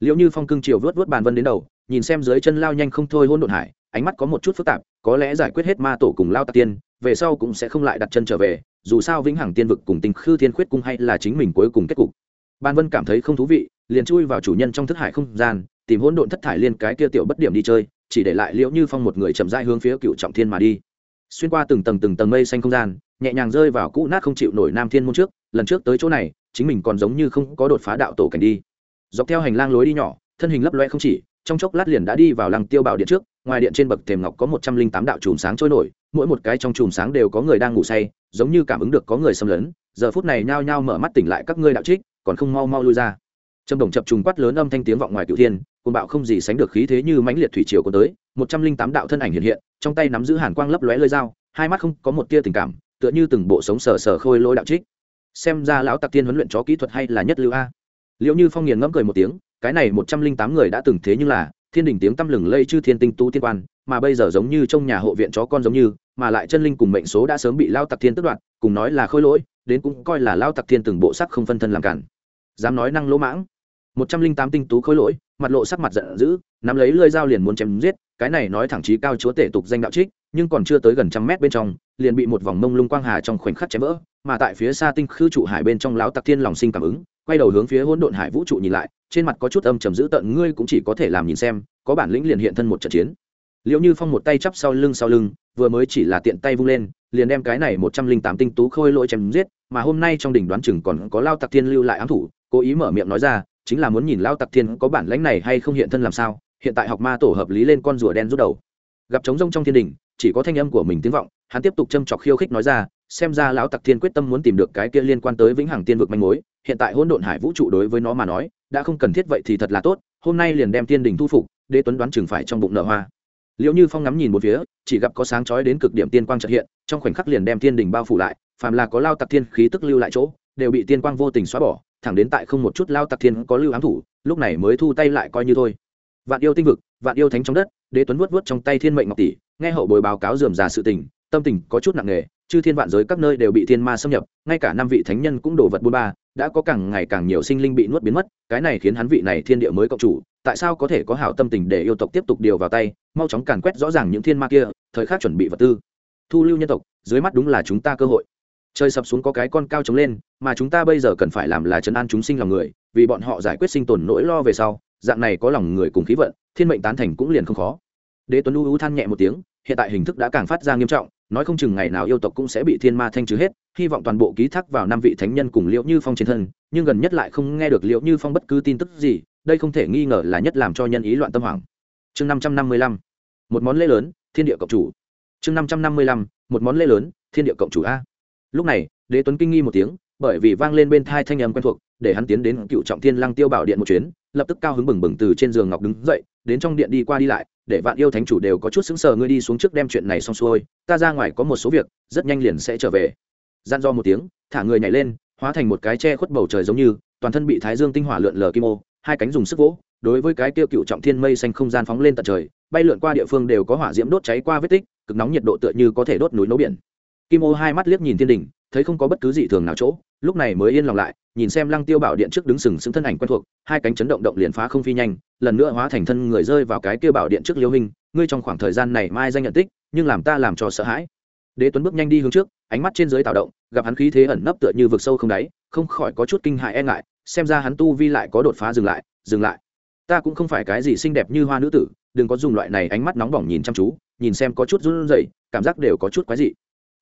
S1: Liệu như phong cưng chiều vớt vớt bàn vân đến đầu, nhìn xem dưới chân lao nhanh không thôi hôn độn hải, ánh mắt có một chút phức tạp, có lẽ giải quyết hết ma tổ cùng lao tạc tiên, về sau cũng sẽ không lại đặt chân trở về, dù sao vĩnh hằng tiên vực cùng tinh khư thiên khuyết cung hay là chính mình cuối cùng kết cục. Ban vân cảm thấy không thú vị, liền chui vào chủ nhân trong thất hải không gian, tìm hỗn độn thất thải liên cái kia tiểu bất điểm đi chơi, chỉ để lại liễu như phong một người chậm rãi hướng phía cựu trọng thiên mà đi xuyên qua từng tầng từng tầng mây xanh không gian, nhẹ nhàng rơi vào cũ nát không chịu nổi nam thiên môn trước, lần trước tới chỗ này, chính mình còn giống như không có đột phá đạo tổ cảnh đi. Dọc theo hành lang lối đi nhỏ, thân hình lấp loe không chỉ, trong chốc lát liền đã đi vào lăng tiêu bảo điện trước, ngoài điện trên bậc thềm ngọc có một trăm linh tám đạo chùm sáng trôi nổi, mỗi một cái trong chùm sáng đều có người đang ngủ say, giống như cảm ứng được có người xâm lấn, giờ phút này nhao nhao mở mắt tỉnh lại các ngươi đạo trích, còn không mau mau lui ra trầm đồng chập trùng quát lớn âm thanh tiếng vọng ngoài cửu thiên côn bạo không gì sánh được khí thế như mãnh liệt thủy triều có tới, một trăm linh tám đạo thân ảnh hiện hiện, trong tay nắm giữ hàn quang lấp lóe lơi dao, hai mắt không có một tia tình cảm, tựa như từng bộ sống sờ sờ khôi lỗi đạo trích. Xem ra lão tặc tiên huấn luyện chó kỹ thuật hay là nhất lưu a. Liệu như phong nghiền ngẫm cười một tiếng, cái này một trăm linh tám người đã từng thế nhưng là, thiên đình tiếng tăm lừng lây chư thiên tinh tu tiên quan, mà bây giờ giống như trong nhà hộ viện chó con giống như, mà lại chân linh cùng mệnh số đã sớm bị lao tặc thiên tước đoạt, cùng nói là khôi lỗi, đến cũng coi là lao tặc thiên từng bộ sắc không phân thân làm cản. Dám nói năng lỗ mãng một trăm linh tám tinh tú khôi lỗi, mặt lộ sắc mặt giận dữ, nắm lấy lơi dao liền muốn chém giết, cái này nói thẳng chí cao chúa tể tục danh đạo trích, nhưng còn chưa tới gần trăm mét bên trong, liền bị một vòng mông lung quang hà trong khoảnh khắc chém vỡ, mà tại phía xa tinh khư trụ hải bên trong lão tặc thiên lòng sinh cảm ứng, quay đầu hướng phía hỗn độn hải vũ trụ nhìn lại, trên mặt có chút âm trầm dữ tợn, ngươi cũng chỉ có thể làm nhìn xem, có bản lĩnh liền hiện thân một trận chiến. Liệu như phong một tay chắp sau lưng sau lưng, vừa mới chỉ là tiện tay vung lên, liền đem cái này một trăm linh tám tinh tú khôi lỗi chém giết, mà hôm nay trong đỉnh đoán chừng còn có lao tặc thiên lưu lại ám thủ, cố ý mở miệng nói ra chính là muốn nhìn lao tặc thiên có bản lãnh này hay không hiện thân làm sao, hiện tại học ma tổ hợp lý lên con rùa đen rút đầu. Gặp trống rông trong thiên đình, chỉ có thanh âm của mình tiếng vọng, hắn tiếp tục châm chọc khiêu khích nói ra, xem ra lão tặc thiên quyết tâm muốn tìm được cái kia liên quan tới vĩnh hằng tiên vực manh mối, hiện tại hỗn độn hải vũ trụ đối với nó mà nói, đã không cần thiết vậy thì thật là tốt, hôm nay liền đem thiên đình thu phục, đế tuấn đoán chừng phải trong bụng nợ hoa. Liệu như phong ngắm nhìn một phía, chỉ gặp có sáng chói đến cực điểm tiên quang trật hiện, trong khoảnh khắc liền đem thiên đình bao phủ lại, phàm là có lao tặc thiên khí tức lưu lại chỗ, đều bị tiên quang vô tình xóa bỏ thẳng đến tại không một chút lao tặc thiên có lưu ám thủ, lúc này mới thu tay lại coi như thôi. Vạn yêu tinh vực, vạn yêu thánh trong đất, đế tuấn vuốt vuốt trong tay thiên mệnh ngọc tỷ, nghe hậu bồi báo cáo dườm già sự tình, tâm tình có chút nặng nề, chư thiên vạn giới các nơi đều bị thiên ma xâm nhập, ngay cả năm vị thánh nhân cũng đổ vật bôn ba, đã có càng ngày càng nhiều sinh linh bị nuốt biến mất, cái này khiến hắn vị này thiên địa mới cộng chủ, tại sao có thể có hảo tâm tình để yêu tộc tiếp tục điều vào tay, mau chóng càn quét rõ ràng những thiên ma kia, thời khắc chuẩn bị vật tư. Thu lưu nhân tộc, dưới mắt đúng là chúng ta cơ hội trời sập xuống có cái con cao trống lên, mà chúng ta bây giờ cần phải làm là chấn an chúng sinh lòng người, vì bọn họ giải quyết sinh tồn nỗi lo về sau, dạng này có lòng người cùng khí vận, thiên mệnh tán thành cũng liền không khó. Đế tuấn u u than nhẹ một tiếng, hiện tại hình thức đã càng phát ra nghiêm trọng, nói không chừng ngày nào yêu tộc cũng sẽ bị thiên ma thanh trừ hết, hy vọng toàn bộ ký thác vào năm vị thánh nhân cùng liễu như phong trên thân, nhưng gần nhất lại không nghe được liễu như phong bất cứ tin tức gì, đây không thể nghi ngờ là nhất làm cho nhân ý loạn tâm hoàng. chương năm trăm năm mươi lăm, một món lễ lớn, thiên địa cộng chủ. Chương năm trăm năm mươi lăm, một món lễ lớn, thiên địa cộng chủ a lúc này, đế tuấn kinh nghi một tiếng, bởi vì vang lên bên thai thanh âm quen thuộc, để hắn tiến đến cựu trọng thiên lăng tiêu bảo điện một chuyến, lập tức cao hứng bừng bừng từ trên giường ngọc đứng dậy, đến trong điện đi qua đi lại, để vạn yêu thánh chủ đều có chút xứng sờ ngươi đi xuống trước đem chuyện này xong xuôi, ta ra ngoài có một số việc, rất nhanh liền sẽ trở về. Gian do một tiếng, thả người nhảy lên, hóa thành một cái che khuất bầu trời giống như, toàn thân bị thái dương tinh hỏa lượn lờ kim ô, hai cánh dùng sức vỗ, đối với cái tiêu cựu trọng thiên mây xanh không gian phóng lên tận trời, bay lượn qua địa phương đều có hỏa diễm đốt cháy qua vết tích, cực nóng nhiệt độ tựa như có thể đốt núi nấu biển kim ô hai mắt liếc nhìn thiên đình, thấy không có bất cứ gì thường nào chỗ, lúc này mới yên lòng lại, nhìn xem lăng tiêu bảo điện trước đứng sừng sững thân ảnh quen thuộc, hai cánh chấn động động liền phá không phi nhanh, lần nữa hóa thành thân người rơi vào cái kia bảo điện trước liêu hình, ngươi trong khoảng thời gian này mai danh nhận tích, nhưng làm ta làm cho sợ hãi. Đế tuấn bước nhanh đi hướng trước, ánh mắt trên dưới tạo động, gặp hắn khí thế ẩn nấp tựa như vực sâu không đáy, không khỏi có chút kinh hại e ngại, xem ra hắn tu vi lại có đột phá dừng lại dừng lại. Ta cũng không phải cái gì xinh đẹp như hoa nữ tử, đừng có dùng loại này ánh mắt nóng bỏng nhìn chăm chú, nhìn xem có chút run rẩy, cảm giác đều có chút quái dị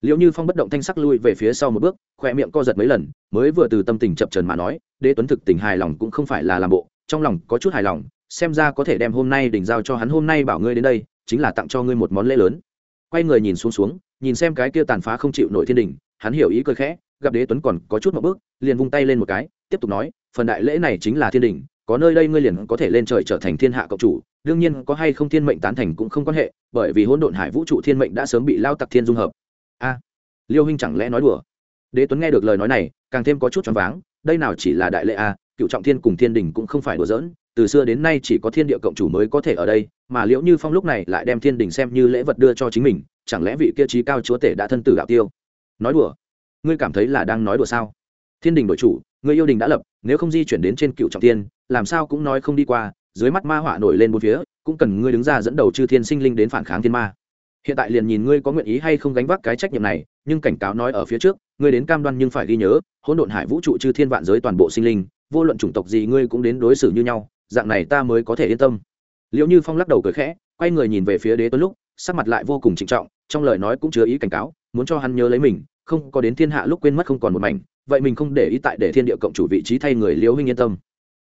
S1: liệu như phong bất động thanh sắc lui về phía sau một bước khoe miệng co giật mấy lần, mới vừa từ tâm tình chập trần mà nói, đế tuấn thực tình hài lòng cũng không phải là làm bộ, trong lòng có chút hài lòng, xem ra có thể đem hôm nay đỉnh giao cho hắn hôm nay bảo ngươi đến đây, chính là tặng cho ngươi một món lễ lớn. Quay người nhìn xuống xuống, nhìn xem cái kia tàn phá không chịu nổi thiên đình, hắn hiểu ý cười khẽ, gặp đế tuấn còn có chút một bước, liền vung tay lên một cái, tiếp tục nói, phần đại lễ này chính là thiên đình, có nơi đây ngươi liền có thể lên trời trở thành thiên hạ cộng chủ, đương nhiên có hay không thiên mệnh tán thành cũng không quan hệ, bởi vì hỗn độn hải vũ trụ thiên mệnh đã sớm bị lao tặc thiên dung hợp a. Liêu huynh chẳng lẽ nói đùa? Đế tuấn nghe được lời nói này, càng thêm có chút choáng váng, đây nào chỉ là đại lệ a, cựu trọng thiên cùng thiên đình cũng không phải đùa giỡn, từ xưa đến nay chỉ có thiên địa cộng chủ mới có thể ở đây, mà liễu như phong lúc này lại đem thiên đình xem như lễ vật đưa cho chính mình, chẳng lẽ vị kia trí cao chúa tể đã thân tử đạo tiêu? Nói đùa? Ngươi cảm thấy là đang nói đùa sao? Thiên đình đổi chủ, người yêu đình đã lập, nếu không di chuyển đến trên cựu trọng thiên, làm sao cũng nói không đi qua, dưới mắt ma họa nổi lên bốn phía, cũng cần ngươi đứng ra dẫn đầu chư thiên sinh linh đến phản kháng thiên ma hiện tại liền nhìn ngươi có nguyện ý hay không gánh vác cái trách nhiệm này, nhưng cảnh cáo nói ở phía trước, ngươi đến cam đoan nhưng phải ghi nhớ, hỗn độn hải vũ trụ chư thiên vạn giới toàn bộ sinh linh, vô luận chủng tộc gì ngươi cũng đến đối xử như nhau, dạng này ta mới có thể yên tâm. Liệu như phong lắc đầu cười khẽ, quay người nhìn về phía đế tuấn lúc, sắc mặt lại vô cùng trịnh trọng, trong lời nói cũng chứa ý cảnh cáo, muốn cho hắn nhớ lấy mình, không có đến thiên hạ lúc quên mất không còn một mảnh, vậy mình không để ý tại để thiên địa cộng chủ vị trí thay người liễu huynh yên tâm.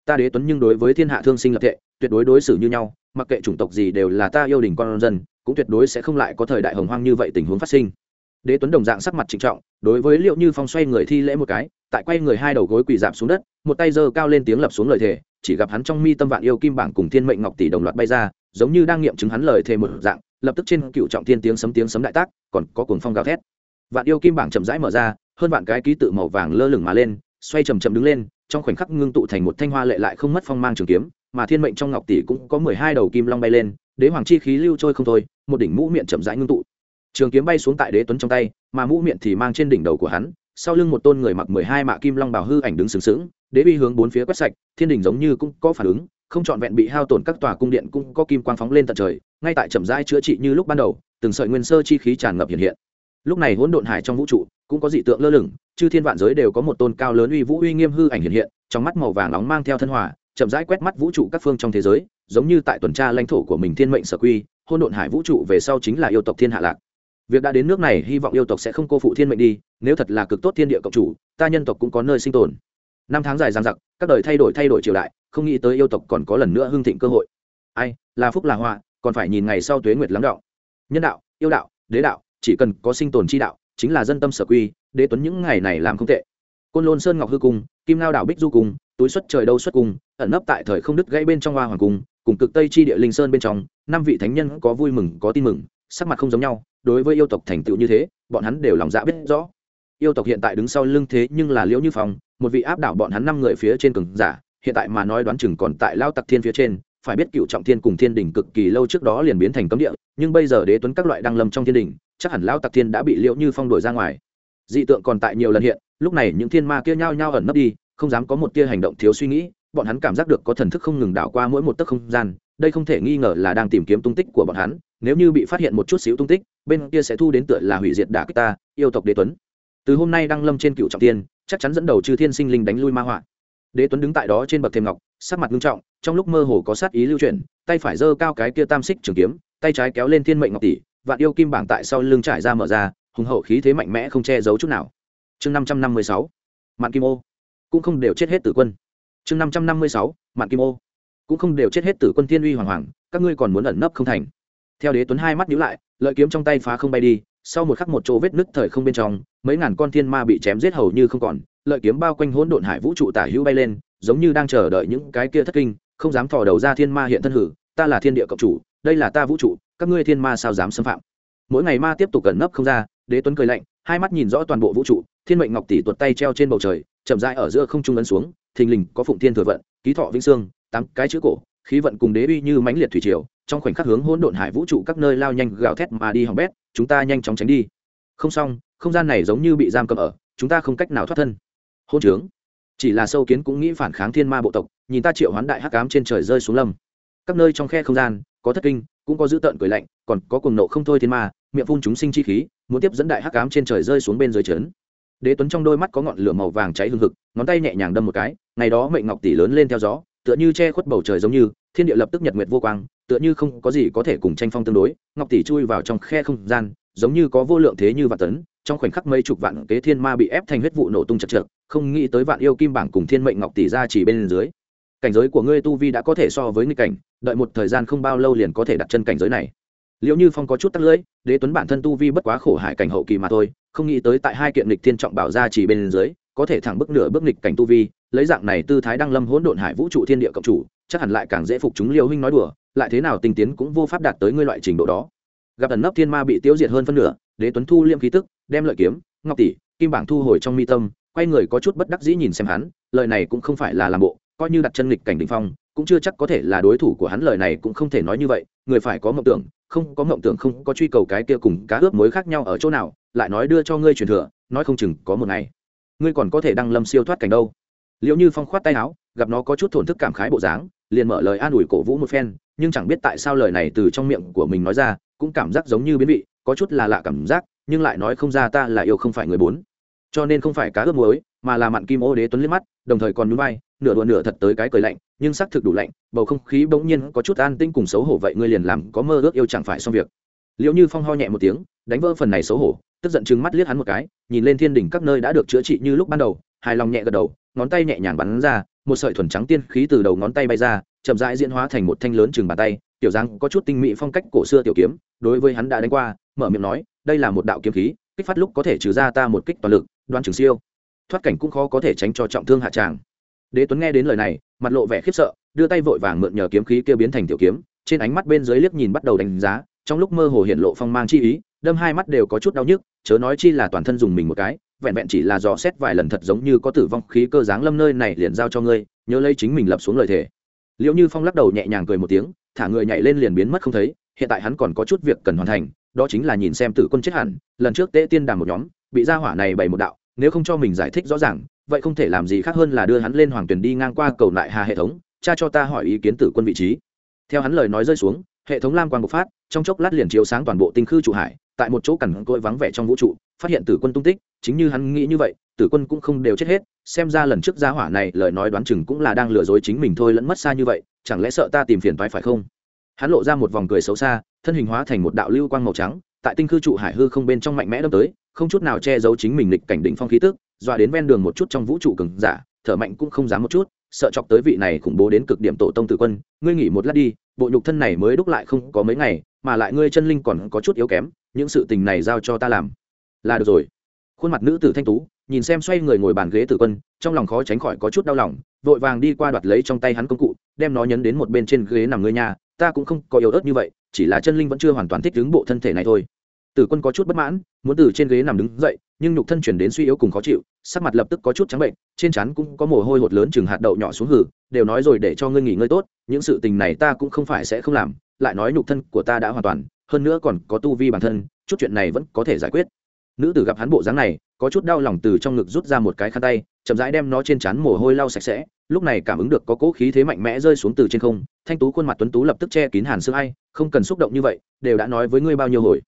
S1: Ta đế tuấn nhưng đối với thiên hạ thương sinh lập thệ, tuyệt đối đối xử như nhau, mặc kệ chủng tộc gì đều là ta yêu đình con dân cũng tuyệt đối sẽ không lại có thời đại hồng hoang như vậy tình huống phát sinh. Đế tuấn đồng dạng sắc mặt trịnh trọng, đối với liệu như phong xoay người thi lễ một cái, tại quay người hai đầu gối quỳ dạp xuống đất, một tay giơ cao lên tiếng lập xuống lời thề, chỉ gặp hắn trong mi tâm vạn yêu kim bảng cùng thiên mệnh ngọc tỷ đồng loạt bay ra, giống như đang nghiệm chứng hắn lời thề một dạng, lập tức trên cựu trọng thiên tiếng sấm tiếng sấm đại tác, còn có cuồng phong gào thét. Vạn yêu kim bảng chậm rãi mở ra, hơn vạn cái ký tự màu vàng lơ lửng mà lên, xoay chầm chậm đứng lên, trong khoảnh khắc ngưng tụ thành một thanh hoa lệ lại không mất phong mang trường kiếm, mà thiên mệnh trong ngọc tỷ cũng có mười hai đầu kim long bay lên đế hoàng chi khí lưu trôi không thôi, một đỉnh mũ miệng chậm rãi ngưng tụ. Trường kiếm bay xuống tại đế tuấn trong tay, mà mũ miệng thì mang trên đỉnh đầu của hắn, sau lưng một tôn người mặc mười hai mạ kim long bào hư ảnh đứng sừng sững, đế uy hướng bốn phía quét sạch, thiên đình giống như cũng có phản ứng, không trọn vẹn bị hao tổn các tòa cung điện cũng có kim quang phóng lên tận trời, ngay tại chậm rãi chữa trị như lúc ban đầu, từng sợi nguyên sơ chi khí tràn ngập hiện hiện. Lúc này hỗn độn hải trong vũ trụ cũng có dị tượng lơ lửng, chư thiên vạn giới đều có một tôn cao lớn uy vũ uy nghiêm hư ảnh hiện hiện, trong mắt màu vàng nóng mang theo thân hòa, chậm rãi quét mắt vũ trụ các phương trong thế giới giống như tại tuần tra lãnh thổ của mình thiên mệnh sở quy, hôn độn hải vũ trụ về sau chính là yêu tộc thiên hạ lạc. Việc đã đến nước này, hy vọng yêu tộc sẽ không cô phụ thiên mệnh đi, nếu thật là cực tốt thiên địa cộng chủ, ta nhân tộc cũng có nơi sinh tồn. Năm tháng dài dằng dặc, các đời thay đổi thay đổi triều đại, không nghĩ tới yêu tộc còn có lần nữa hưng thịnh cơ hội. Ai, là phúc là họa, còn phải nhìn ngày sau tuế nguyệt lắng đạo. Nhân đạo, yêu đạo, đế đạo, chỉ cần có sinh tồn chi đạo, chính là dân tâm sở quy, đế tuấn những ngày này làm không tệ. Côn lôn sơn ngọc hư cung, kim lao đảo bích du cung, túi xuất trời đâu xuất cung, ẩn nấp tại thời không đứt gãy bên trong hoa hoàng cung cùng cực tây chi địa linh sơn bên trong, năm vị thánh nhân có vui mừng, có tin mừng, sắc mặt không giống nhau, đối với yêu tộc thành tựu như thế, bọn hắn đều lòng dạ biết rõ. Yêu tộc hiện tại đứng sau lưng thế nhưng là liễu như phong, một vị áp đảo bọn hắn năm người phía trên cường giả, hiện tại mà nói đoán chừng còn tại lao tặc thiên phía trên, phải biết cựu trọng thiên cùng thiên đình cực kỳ lâu trước đó liền biến thành cấm địa, nhưng bây giờ đế tuấn các loại đang lâm trong thiên đình chắc hẳn lao tặc thiên đã bị liễu như phong đổi ra ngoài. Dị tượng còn tại nhiều lần hiện, lúc này những thiên ma kia nhao nhao ẩn nấp đi, không dám có một tia hành động thiếu suy nghĩ bọn hắn cảm giác được có thần thức không ngừng đảo qua mỗi một tấc không gian, đây không thể nghi ngờ là đang tìm kiếm tung tích của bọn hắn, nếu như bị phát hiện một chút xíu tung tích, bên kia sẽ thu đến tựa là hủy diệt đả kích ta, yêu tộc đế tuấn. Từ hôm nay đăng lâm trên cựu trọng tiên, chắc chắn dẫn đầu chư thiên sinh linh đánh lui ma họa. Đế tuấn đứng tại đó trên bậc thềm ngọc, sắc mặt nghiêm trọng, trong lúc mơ hồ có sát ý lưu chuyển, tay phải giơ cao cái kia tam xích trường kiếm, tay trái kéo lên thiên mệnh ngọc tỷ, vạn yêu kim bảng tại sau lưng trải ra mở ra, hùng hậu khí thế mạnh mẽ không che giấu chút nào. Chương năm trăm năm mươi sáu, mạn kim ô. Cũng không đều chết hết tử quân chương năm trăm năm mươi sáu mạn kim ô. Cũng không đều chết hết tử quân thiên uy hoàng hoàng, các ngươi còn muốn ẩn nấp không thành. Theo đế tuấn hai mắt nhíu lại, lợi kiếm trong tay phá không bay đi, sau một khắc một chỗ vết nứt thời không bên trong, mấy ngàn con thiên ma bị chém giết hầu như không còn, lợi kiếm bao quanh hỗn độn hải vũ trụ tả hữu bay lên, giống như đang chờ đợi những cái kia thất kinh, không dám thò đầu ra thiên ma hiện thân hử, ta là thiên địa cộng chủ, đây là ta vũ trụ, các ngươi thiên ma sao dám xâm phạm? Mỗi ngày ma tiếp tục cẩn nấp không ra, đế tuấn cười lạnh, hai mắt nhìn rõ toàn bộ vũ trụ, thiên mệnh ngọc tỷ tuột tay treo trên bầu trời, chậm rãi ở giữa không trung ấn xuống thình lình có phụng thiên thừa vận, ký thọ vĩnh sương tám cái chữ cổ, khí vận cùng đế uy như mãnh liệt thủy triều, trong khoảnh khắc hướng hỗn độn hải vũ trụ các nơi lao nhanh gào thét mà đi hỏng bét, chúng ta nhanh chóng tránh đi. Không xong, không gian này giống như bị giam cầm ở, chúng ta không cách nào thoát thân. Hôn trướng. Chỉ là sâu kiến cũng nghĩ phản kháng thiên ma bộ tộc, nhìn ta triệu hoán đại hắc cám trên trời rơi xuống lâm. Các nơi trong khe không gian, có thất kinh, cũng có dữ tợn cười lạnh, còn có cuồng nộ không thôi thiên ma, miệng phun chúng sinh chi khí, muốn tiếp dẫn đại hắc cám trên trời rơi xuống bên dưới trấn đế tuấn trong đôi mắt có ngọn lửa màu vàng cháy hừng hực, ngón tay nhẹ nhàng đâm một cái, ngày đó mệnh ngọc tỷ lớn lên theo gió, tựa như che khuất bầu trời giống như, thiên địa lập tức nhật nguyệt vô quang, tựa như không có gì có thể cùng tranh phong tương đối, ngọc tỷ chui vào trong khe không gian, giống như có vô lượng thế như vạn tấn, trong khoảnh khắc mấy chục vạn kế thiên ma bị ép thành huyết vụ nổ tung chật trượt không nghĩ tới vạn yêu kim bảng cùng thiên mệnh ngọc tỷ ra chỉ bên dưới. Cảnh giới của ngươi tu vi đã có thể so với nghịch cảnh, đợi một thời gian không bao lâu liền có thể đặt chân cảnh giới này liệu như phong có chút tắt lưỡi, đế tuấn bản thân tu vi bất quá khổ hải cảnh hậu kỳ mà thôi, không nghĩ tới tại hai kiện lịch thiên trọng bảo ra chỉ bên dưới, có thể thẳng bước nửa bước lịch cảnh tu vi, lấy dạng này tư thái đăng lâm hỗn độn hải vũ trụ thiên địa cộng chủ, chắc hẳn lại càng dễ phục chúng liêu huynh nói đùa, lại thế nào tinh tiến cũng vô pháp đạt tới ngươi loại trình độ đó. Gặp ẩn nấp thiên ma bị tiêu diệt hơn phân nửa, đế tuấn thu liêm khí tức, đem lợi kiếm, ngọc tỷ, kim bảng thu hồi trong mi tâm, quay người có chút bất đắc dĩ nhìn xem hắn, lời này cũng không phải là làm bộ, coi như đặt chân lịch cảnh đ phong, cũng chưa chắc có thể là đối thủ của hắn, lời này cũng không thể nói như vậy người phải có mộng tưởng, không có mộng tưởng không có truy cầu cái kia cùng cá ướp mối khác nhau ở chỗ nào, lại nói đưa cho ngươi truyền thừa, nói không chừng có một ngày, ngươi còn có thể đăng lâm siêu thoát cảnh đâu. Liệu như phong khoát tay áo, gặp nó có chút thổn thức cảm khái bộ dáng, liền mở lời an ủi cổ vũ một phen, nhưng chẳng biết tại sao lời này từ trong miệng của mình nói ra, cũng cảm giác giống như biến vị, có chút là lạ cảm giác, nhưng lại nói không ra ta là yêu không phải người bốn. Cho nên không phải cá ướp muối, mà là mặn kim ô đế tuấn liếc mắt, đồng thời còn núi bay nửa đùa nửa thật tới cái cười lạnh nhưng xác thực đủ lạnh, bầu không khí bỗng nhiên có chút an tinh cùng xấu hổ vậy ngươi liền làm có mơ ước yêu chẳng phải xong việc. Liệu như phong ho nhẹ một tiếng, đánh vỡ phần này xấu hổ, tức giận chừng mắt liếc hắn một cái, nhìn lên thiên đỉnh các nơi đã được chữa trị như lúc ban đầu, hài lòng nhẹ gật đầu, ngón tay nhẹ nhàng bắn ra, một sợi thuần trắng tiên khí từ đầu ngón tay bay ra, chậm rãi diễn hóa thành một thanh lớn chừng bàn tay, tiểu giang có chút tinh mỹ phong cách cổ xưa tiểu kiếm, đối với hắn đã đánh qua, mở miệng nói, đây là một đạo kiếm khí, kích phát lúc có thể trừ ra ta một kích toàn lực, đoan trường siêu. Thoát cảnh cũng khó có thể tránh cho trọng thương hạ tràng. Đế tuấn nghe đến lời này mặt lộ vẻ khiếp sợ, đưa tay vội vàng mượn nhờ kiếm khí kia biến thành tiểu kiếm, trên ánh mắt bên dưới liếc nhìn bắt đầu đánh giá, trong lúc mơ hồ hiện lộ phong mang chi ý, đâm hai mắt đều có chút đau nhức, chớ nói chi là toàn thân dùng mình một cái, vẹn vẹn chỉ là dò xét vài lần thật giống như có tử vong khí cơ dáng lâm nơi này liền giao cho ngươi, nhớ lấy chính mình lập xuống lời thề. Liệu như phong lắc đầu nhẹ nhàng cười một tiếng, thả người nhảy lên liền biến mất không thấy, hiện tại hắn còn có chút việc cần hoàn thành, đó chính là nhìn xem tử quân chết hẳn, lần trước tế tiên đàm một nhóm, bị gia hỏa này bày một đạo, nếu không cho mình giải thích rõ ràng vậy không thể làm gì khác hơn là đưa hắn lên hoàng tuyển đi ngang qua cầu lại hà hệ thống, cha cho ta hỏi ý kiến tử quân vị trí. Theo hắn lời nói rơi xuống, hệ thống lam quang bộc phát, trong chốc lát liền chiếu sáng toàn bộ tinh khư trụ hải, tại một chỗ cằn cỗi vắng vẻ trong vũ trụ, phát hiện tử quân tung tích, chính như hắn nghĩ như vậy, tử quân cũng không đều chết hết, xem ra lần trước gia hỏa này lời nói đoán chừng cũng là đang lừa dối chính mình thôi lẫn mất xa như vậy, chẳng lẽ sợ ta tìm phiền toái phải không? Hắn lộ ra một vòng cười xấu xa, thân hình hóa thành một đạo lưu quang màu trắng, tại tinh khư trụ hải hư không bên trong mạnh mẽ đâm tới, không chút nào che giấu chính mình lịch cảnh đỉnh phong khí tức dọa đến ven đường một chút trong vũ trụ cường giả, thở mạnh cũng không dám một chút, sợ chọc tới vị này khủng bố đến cực điểm tổ tông tử quân, ngươi nghỉ một lát đi, bộ nhục thân này mới đúc lại không có mấy ngày, mà lại ngươi chân linh còn có chút yếu kém, những sự tình này giao cho ta làm. Là được rồi. Khuôn mặt nữ tử thanh tú, nhìn xem xoay người ngồi bàn ghế tử quân, trong lòng khó tránh khỏi có chút đau lòng, vội vàng đi qua đoạt lấy trong tay hắn công cụ, đem nó nhấn đến một bên trên ghế nằm ngươi nhà ta cũng không có yếu ớt như vậy, chỉ là chân linh vẫn chưa hoàn toàn thích ứng bộ thân thể này thôi tử quân có chút bất mãn, muốn từ trên ghế nằm đứng dậy, nhưng nhục thân chuyển đến suy yếu cùng khó chịu, sắc mặt lập tức có chút trắng bệnh, trên chắn cũng có mồ hôi hột lớn chừng hạt đậu nhỏ xuống hử, đều nói rồi để cho ngươi nghỉ ngơi tốt, những sự tình này ta cũng không phải sẽ không làm, lại nói nhục thân của ta đã hoàn toàn, hơn nữa còn có tu vi bản thân, chút chuyện này vẫn có thể giải quyết. Nữ tử gặp hắn bộ dáng này, có chút đau lòng từ trong ngực rút ra một cái khăn tay, chậm rãi đem nó trên chắn mồ hôi lau sạch sẽ, lúc này cảm ứng được có cỗ khí thế mạnh mẽ rơi xuống từ trên không, thanh tú khuôn mặt tuấn tú lập tức che kín hàn xương ai, không cần xúc động như vậy, đều đã nói với ngươi bao nhiêu hồi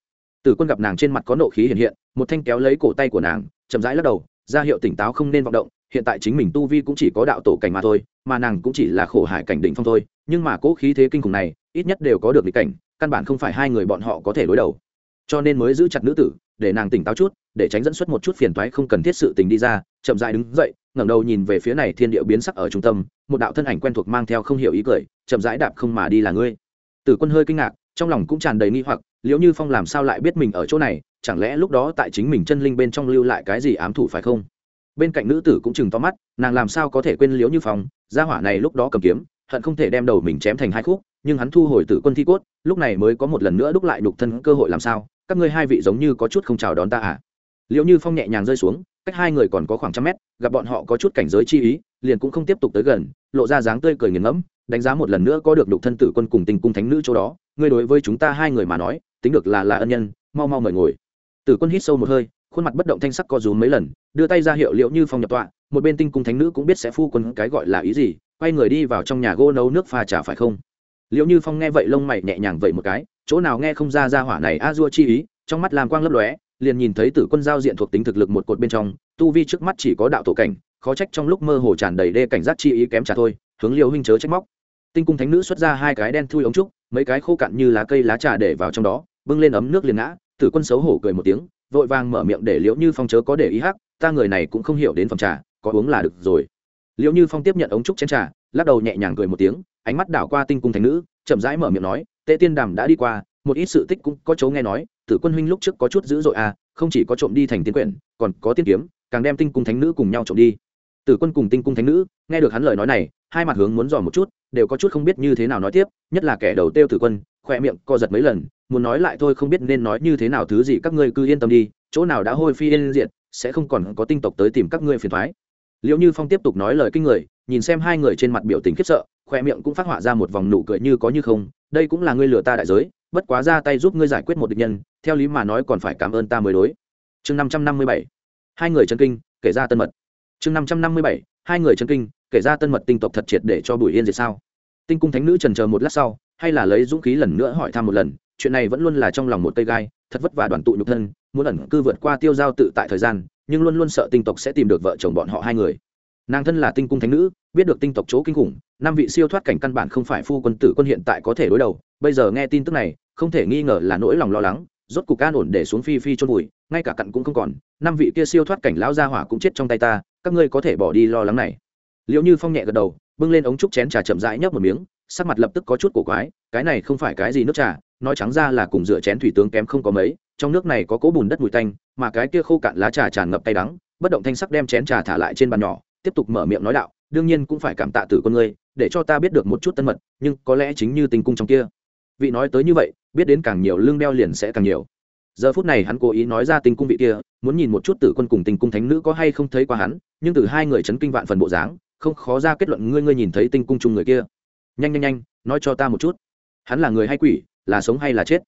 S1: tử quân gặp nàng trên mặt có nộ khí hiện hiện, một thanh kéo lấy cổ tay của nàng, chậm rãi lắc đầu, ra hiệu tỉnh táo không nên vọng động, hiện tại chính mình tu vi cũng chỉ có đạo tổ cảnh mà thôi, mà nàng cũng chỉ là khổ hải cảnh định phong thôi, nhưng mà cỗ khí thế kinh khủng này, ít nhất đều có được lịch cảnh, căn bản không phải hai người bọn họ có thể đối đầu. Cho nên mới giữ chặt nữ tử, để nàng tỉnh táo chút, để tránh dẫn xuất một chút phiền toái không cần thiết sự tình đi ra, chậm dại đứng dậy, ngẩng đầu nhìn về phía này thiên địa biến sắc ở trung tâm, một đạo thân ảnh quen thuộc mang theo không hiểu ý cười, chậm rãi đạp không mà đi là ngươi. Tử quân hơi kinh ngạc trong lòng cũng tràn đầy nghi hoặc, liệu như phong làm sao lại biết mình ở chỗ này, chẳng lẽ lúc đó tại chính mình chân linh bên trong lưu lại cái gì ám thủ phải không? Bên cạnh nữ tử cũng chừng to mắt, nàng làm sao có thể quên liễu như phong, gia hỏa này lúc đó cầm kiếm, hận không thể đem đầu mình chém thành hai khúc, nhưng hắn thu hồi tử quân thi cốt, lúc này mới có một lần nữa đúc lại đục thân cơ hội làm sao, các ngươi hai vị giống như có chút không chào đón ta à? Liệu như phong nhẹ nhàng rơi xuống, cách hai người còn có khoảng trăm mét, gặp bọn họ có chút cảnh giới chi ý, liền cũng không tiếp tục tới gần, lộ ra dáng tươi cười nghiền ngẫm đánh giá một lần nữa có được đục thân tử quân cùng tình cung thánh nữ chỗ đó, ngươi đối với chúng ta hai người mà nói, tính được là là ân nhân, mau mau mời ngồi. Tử quân hít sâu một hơi, khuôn mặt bất động thanh sắc co rúm mấy lần, đưa tay ra hiệu liệu như phong nhập tọa, một bên tinh cung thánh nữ cũng biết sẽ phu quân cái gọi là ý gì, quay người đi vào trong nhà gỗ nấu nước pha trà phải không? Liệu như phong nghe vậy lông mày nhẹ nhàng vậy một cái, chỗ nào nghe không ra ra hỏa này a dua chi ý, trong mắt làm quang lấp lóe, liền nhìn thấy tử quân giao diện thuộc tính thực lực một cột bên trong, tu vi trước mắt chỉ có đạo tổ cảnh, khó trách trong lúc mơ hồ tràn đầy đê cảnh giác chi ý kém trả thôi, hướng liều huynh chớ trách móc tinh cung thánh nữ xuất ra hai cái đen thui ống trúc, mấy cái khô cạn như lá cây lá trà để vào trong đó, bưng lên ấm nước liền ngã, tử quân xấu hổ cười một tiếng, vội vàng mở miệng để liễu như phong chớ có để ý hắc, ta người này cũng không hiểu đến phòng trà, có uống là được rồi. Liễu như phong tiếp nhận ống trúc chén trà, lắc đầu nhẹ nhàng cười một tiếng, ánh mắt đảo qua tinh cung thánh nữ, chậm rãi mở miệng nói tệ tiên đàm đã đi qua, một ít sự tích cũng có chấu nghe nói, tử quân huynh lúc trước có chút dữ dội à không chỉ có trộm đi thành tiên quyển, còn có tiên kiếm, càng đem tinh cung thánh nữ cùng nhau trộm đi. Tử quân cùng tinh cung thánh nữ, nghe được hắn lời nói này, hai mặt hướng muốn dò một chút đều có chút không biết như thế nào nói tiếp, nhất là kẻ đầu tiêu tử quân, khoe miệng co giật mấy lần, muốn nói lại thôi không biết nên nói như thế nào thứ gì, các ngươi cứ yên tâm đi, chỗ nào đã hôi phi yên diện sẽ không còn có tinh tộc tới tìm các ngươi phiền thoái. Liệu như phong tiếp tục nói lời kinh người, nhìn xem hai người trên mặt biểu tình khiếp sợ, khoe miệng cũng phát họa ra một vòng nụ cười như có như không, đây cũng là ngươi lừa ta đại giới, bất quá ra tay giúp ngươi giải quyết một địch nhân, theo lý mà nói còn phải cảm ơn ta mới đối. Chương năm trăm năm mươi bảy. Hai người chân kinh, kể ra tân mật. Chương năm trăm năm mươi bảy hai người chân kinh, kể ra tân mật tinh tộc thật triệt để cho bùi yên diệt sao? Tinh cung thánh nữ trần chờ một lát sau, hay là lấy dũng khí lần nữa hỏi thăm một lần, chuyện này vẫn luôn là trong lòng một cây gai, thật vất vả đoàn tụ nhục thân, muốn ẩn cư vượt qua tiêu giao tự tại thời gian, nhưng luôn luôn sợ tinh tộc sẽ tìm được vợ chồng bọn họ hai người. Nàng thân là tinh cung thánh nữ, biết được tinh tộc chỗ kinh khủng, năm vị siêu thoát cảnh căn bản không phải phu quân tử quân hiện tại có thể đối đầu, bây giờ nghe tin tức này, không thể nghi ngờ là nỗi lòng lo lắng, rốt cục an ổn để xuống phi phi chôn vùi, ngay cả cặn cũng không còn, năm vị kia siêu thoát cảnh lão gia hỏa cũng chết trong tay ta các ngươi có thể bỏ đi lo lắng này. Liệu như phong nhẹ gật đầu, bưng lên ống trúc chén trà chậm rãi nhấp một miếng, sắc mặt lập tức có chút cổ quái, cái này không phải cái gì nước trà, nói trắng ra là cùng rửa chén thủy tướng kém không có mấy, trong nước này có cố bùn đất mùi tanh, mà cái kia khô cạn lá trà tràn ngập tay đắng, bất động thanh sắc đem chén trà thả lại trên bàn nhỏ, tiếp tục mở miệng nói đạo, đương nhiên cũng phải cảm tạ tử con ngươi, để cho ta biết được một chút tân mật, nhưng có lẽ chính như tình cung trong kia. Vị nói tới như vậy, biết đến càng nhiều lương đeo liền sẽ càng nhiều. Giờ phút này hắn cố ý nói ra tình cung vị kia muốn nhìn một chút tử quân cùng tình cung thánh nữ có hay không thấy qua hắn, nhưng từ hai người chấn kinh vạn phần bộ dáng, không khó ra kết luận ngươi ngươi nhìn thấy tinh cung chung người kia. Nhanh nhanh nhanh, nói cho ta một chút. Hắn là người hay quỷ, là sống hay là chết?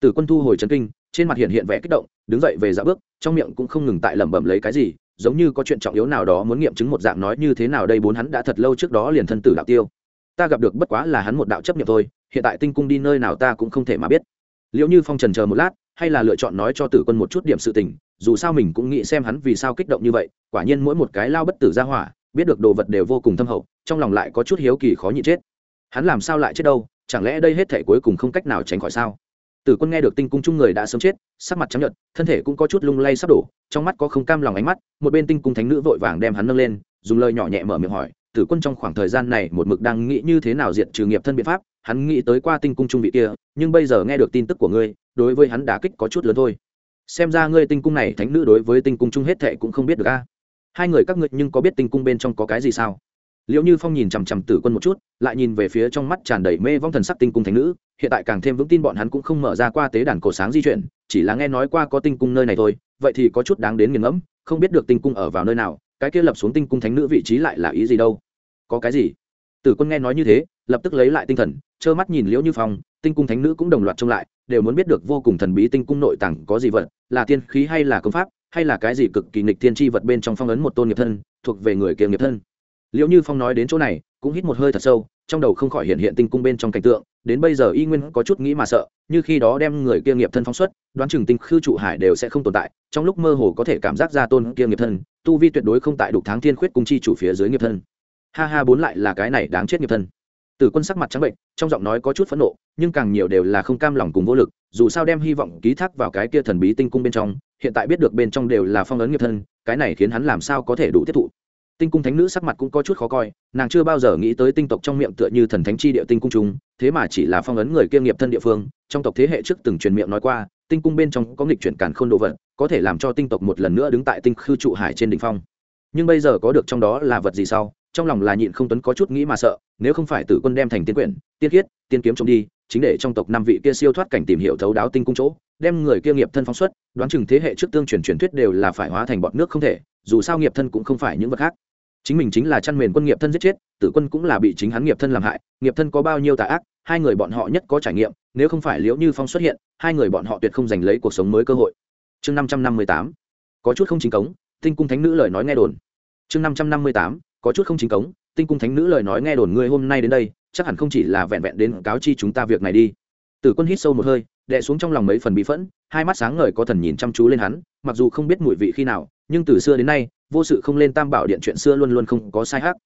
S1: Tử quân thu hồi chấn kinh, trên mặt hiện hiện vẻ kích động, đứng dậy về dạ bước, trong miệng cũng không ngừng tại lẩm bẩm lấy cái gì, giống như có chuyện trọng yếu nào đó muốn nghiệm chứng một dạng nói như thế nào đây bốn hắn đã thật lâu trước đó liền thân tử đạo tiêu. Ta gặp được bất quá là hắn một đạo chấp nhận thôi, hiện tại tinh cung đi nơi nào ta cũng không thể mà biết. Liệu như phong trần chờ một lát, hay là lựa chọn nói cho tử quân một chút điểm sự tình dù sao mình cũng nghĩ xem hắn vì sao kích động như vậy, quả nhiên mỗi một cái lao bất tử ra hỏa, biết được đồ vật đều vô cùng thâm hậu, trong lòng lại có chút hiếu kỳ khó nhịn chết. Hắn làm sao lại chết đâu, chẳng lẽ đây hết thể cuối cùng không cách nào tránh khỏi sao? Tử quân nghe được tinh cung chung người đã sớm chết, sắc mặt trắng nhợt, thân thể cũng có chút lung lay sắp đổ, trong mắt có không cam lòng ánh mắt, một bên tinh cung thánh nữ vội vàng đem hắn nâng lên, dùng lời nhỏ nhẹ mở miệng hỏi, tử quân trong khoảng thời gian này một mực đang nghĩ như thế nào diệt trừ nghiệp thân biện pháp? Hắn nghĩ tới qua tinh cung trung vị kia, nhưng bây giờ nghe được tin tức của ngươi, đối với hắn đả kích có chút lớn thôi xem ra ngươi tinh cung này thánh nữ đối với tinh cung chung hết thệ cũng không biết được a. Hai người các ngươi nhưng có biết tinh cung bên trong có cái gì sao? Liệu như phong nhìn chằm chằm tử quân một chút, lại nhìn về phía trong mắt tràn đầy mê vong thần sắc tinh cung thánh nữ, hiện tại càng thêm vững tin bọn hắn cũng không mở ra qua tế đàn cổ sáng di chuyển, chỉ là nghe nói qua có tinh cung nơi này thôi, vậy thì có chút đáng đến nghiền ngẫm, không biết được tinh cung ở vào nơi nào, cái kia lập xuống tinh cung thánh nữ vị trí lại là ý gì đâu? Có cái gì? Tử quân nghe nói như thế, lập tức lấy lại tinh thần, trơ mắt nhìn liễu như phong, tinh cung thánh nữ cũng đồng loạt trông lại đều muốn biết được vô cùng thần bí tinh cung nội tàng có gì vật, là tiên khí hay là công pháp, hay là cái gì cực kỳ nghịch tiên tri vật bên trong phong ấn một tôn nghiệp thân, thuộc về người kia nghiệp thân. Liệu như phong nói đến chỗ này, cũng hít một hơi thật sâu, trong đầu không khỏi hiện hiện tinh cung bên trong cảnh tượng, đến bây giờ y nguyên có chút nghĩ mà sợ, như khi đó đem người kia nghiệp thân phóng xuất, đoán chừng tinh khư trụ hải đều sẽ không tồn tại, trong lúc mơ hồ có thể cảm giác ra tôn kia nghiệp thân, tu vi tuyệt đối không tại đục tháng thiên khuyết cung chi chủ phía dưới nghiệp thân. Ha ha, bốn lại là cái này đáng chết nghiệp thân tử quân sắc mặt trắng bệnh, trong giọng nói có chút phẫn nộ, nhưng càng nhiều đều là không cam lòng cùng vô lực, dù sao đem hy vọng ký thác vào cái kia thần bí tinh cung bên trong, hiện tại biết được bên trong đều là phong ấn nghiệp thân, cái này khiến hắn làm sao có thể đủ tiếp thụ. Tinh cung thánh nữ sắc mặt cũng có chút khó coi, nàng chưa bao giờ nghĩ tới tinh tộc trong miệng tựa như thần thánh chi địa tinh cung trung thế mà chỉ là phong ấn người kia nghiệp thân địa phương, trong tộc thế hệ trước từng truyền miệng nói qua, tinh cung bên trong có nghịch chuyển cản khôn độ vật, có thể làm cho tinh tộc một lần nữa đứng tại tinh khư trụ hải trên đỉnh phong. Nhưng bây giờ có được trong đó là vật gì sau? Trong lòng là nhịn không tuấn có chút nghĩ mà sợ, nếu không phải tử quân đem thành tiên quyển, tiên khiết, tiên kiếm trộm đi, chính để trong tộc năm vị kia siêu thoát cảnh tìm hiểu thấu đáo tinh cung chỗ, đem người kia nghiệp thân phóng xuất, đoán chừng thế hệ trước tương truyền truyền thuyết đều là phải hóa thành bọn nước không thể, dù sao nghiệp thân cũng không phải những vật khác. Chính mình chính là chăn mền quân nghiệp thân giết chết, tử quân cũng là bị chính hắn nghiệp thân làm hại, nghiệp thân có bao nhiêu tà ác, hai người bọn họ nhất có trải nghiệm, nếu không phải liễu như phong xuất hiện, hai người bọn họ tuyệt không giành lấy cuộc sống mới cơ hội. Chương năm trăm năm mươi tám, có chút không chính cống, tinh cung thánh nữ lời nói nghe đồn. Chương năm trăm năm mươi tám có chút không chính cống, tinh cung thánh nữ lời nói nghe đồn ngươi hôm nay đến đây, chắc hẳn không chỉ là vẹn vẹn đến cáo chi chúng ta việc này đi. Tử quân hít sâu một hơi, đè xuống trong lòng mấy phần bị phẫn, hai mắt sáng ngời có thần nhìn chăm chú lên hắn, mặc dù không biết mùi vị khi nào, nhưng từ xưa đến nay, vô sự không lên tam bảo điện chuyện xưa luôn luôn không có sai hát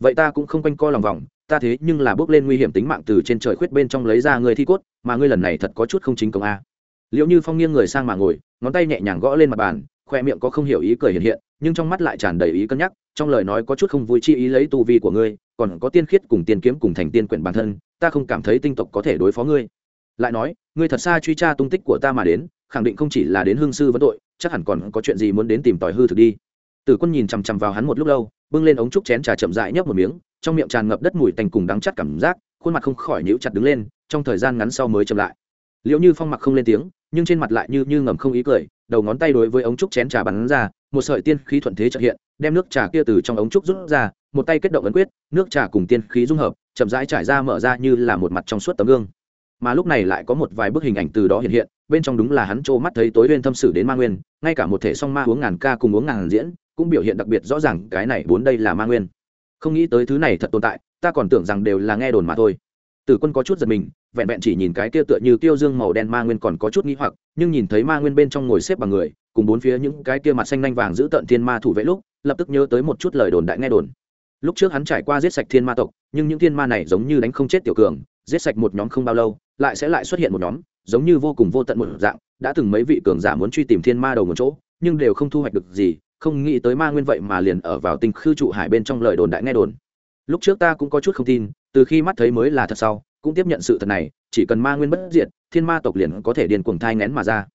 S1: vậy ta cũng không quanh co lòng vòng, ta thế nhưng là bước lên nguy hiểm tính mạng từ trên trời khuyết bên trong lấy ra người thi cốt, mà ngươi lần này thật có chút không chính công a. Liệu như phong nghiêng người sang mà ngồi, ngón tay nhẹ nhàng gõ lên mặt bàn khoe miệng có không hiểu ý cười hiện hiện, nhưng trong mắt lại tràn đầy ý cân nhắc, trong lời nói có chút không vui chi ý lấy tu vi của ngươi, còn có tiên khiết cùng tiên kiếm cùng thành tiên quyển bản thân, ta không cảm thấy tinh tộc có thể đối phó ngươi. Lại nói, ngươi thật xa truy tra tung tích của ta mà đến, khẳng định không chỉ là đến hương sư vấn tội, chắc hẳn còn có chuyện gì muốn đến tìm tòi hư thực đi. Tử quân nhìn chằm chằm vào hắn một lúc lâu, bưng lên ống trúc chén trà chậm dại nhấp một miếng, trong miệng tràn ngập đất mùi tành cùng đắng chắt cảm giác, khuôn mặt không khỏi nhíu chặt đứng lên, trong thời gian ngắn sau mới chậm lại. Liệu như phong mặc không lên tiếng, nhưng trên mặt lại như như ngầm không ý cười đầu ngón tay đối với ống trúc chén trà bắn ra, một sợi tiên khí thuận thế trợ hiện, đem nước trà kia từ trong ống trúc rút ra, một tay kết động ấn quyết, nước trà cùng tiên khí dung hợp, chậm rãi trải ra mở ra như là một mặt trong suốt tấm gương. Mà lúc này lại có một vài bức hình ảnh từ đó hiện hiện, bên trong đúng là hắn trô mắt thấy tối lên thâm sử đến ma nguyên, ngay cả một thể song ma uống ngàn ca cùng uống ngàn diễn, cũng biểu hiện đặc biệt rõ ràng cái này vốn đây là ma nguyên. Không nghĩ tới thứ này thật tồn tại, ta còn tưởng rằng đều là nghe đồn mà thôi. Tử quân có chút giật mình vẹn vẹn chỉ nhìn cái kia tựa như tiêu dương màu đen ma nguyên còn có chút nghĩ hoặc, nhưng nhìn thấy ma nguyên bên trong ngồi xếp bằng người, cùng bốn phía những cái kia mặt xanh lanh vàng giữ tận thiên ma thủ vệ lúc, lập tức nhớ tới một chút lời đồn đại nghe đồn. Lúc trước hắn trải qua giết sạch thiên ma tộc, nhưng những thiên ma này giống như đánh không chết tiểu cường, giết sạch một nhóm không bao lâu, lại sẽ lại xuất hiện một nhóm, giống như vô cùng vô tận một dạng, đã từng mấy vị cường giả muốn truy tìm thiên ma đầu một chỗ, nhưng đều không thu hoạch được gì, không nghĩ tới ma nguyên vậy mà liền ở vào tinh khư trụ hải bên trong lời đồn đại nghe đồn. Lúc trước ta cũng có chút không tin, từ khi mắt thấy mới là thật sau cũng tiếp nhận sự thật này, chỉ cần ma nguyên bất diệt, thiên ma tộc liền có thể điền cuồng thai ngén mà ra.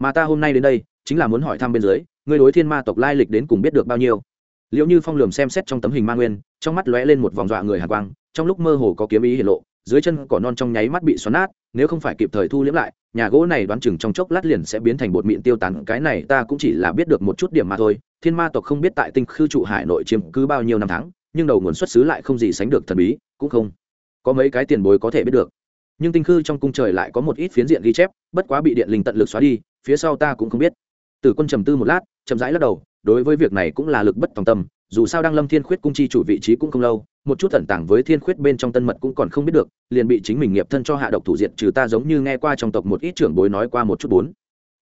S1: Mà ta hôm nay đến đây, chính là muốn hỏi thăm bên dưới người đối thiên ma tộc lai lịch đến cùng biết được bao nhiêu? Liệu như phong lườm xem xét trong tấm hình ma nguyên, trong mắt lóe lên một vòng dọa người hàn quang, trong lúc mơ hồ có kiếm ý hiện lộ, dưới chân cỏ non trong nháy mắt bị xoắn nát, nếu không phải kịp thời thu liễm lại, nhà gỗ này đoán chừng trong chốc lát liền sẽ biến thành bột mịn tiêu tán, cái này ta cũng chỉ là biết được một chút điểm mà thôi. Thiên ma tộc không biết tại tinh khư trụ hải nội chiếm cứ bao nhiêu năm tháng, nhưng đầu nguồn xuất xứ lại không gì sánh được thần bí, cũng không có mấy cái tiền bối có thể biết được. Nhưng tinh khư trong cung trời lại có một ít phiến diện ghi chép, bất quá bị điện linh tận lực xóa đi, phía sau ta cũng không biết. Tử quân trầm tư một lát, chậm rãi lắc đầu, đối với việc này cũng là lực bất tòng tâm, dù sao đang lâm thiên khuyết cung chi chủ vị trí cũng không lâu, một chút tẩn tàng với thiên khuyết bên trong tân mật cũng còn không biết được, liền bị chính mình nghiệp thân cho hạ độc thủ diệt trừ ta giống như nghe qua trong tộc một ít trưởng bối nói qua một chút bốn.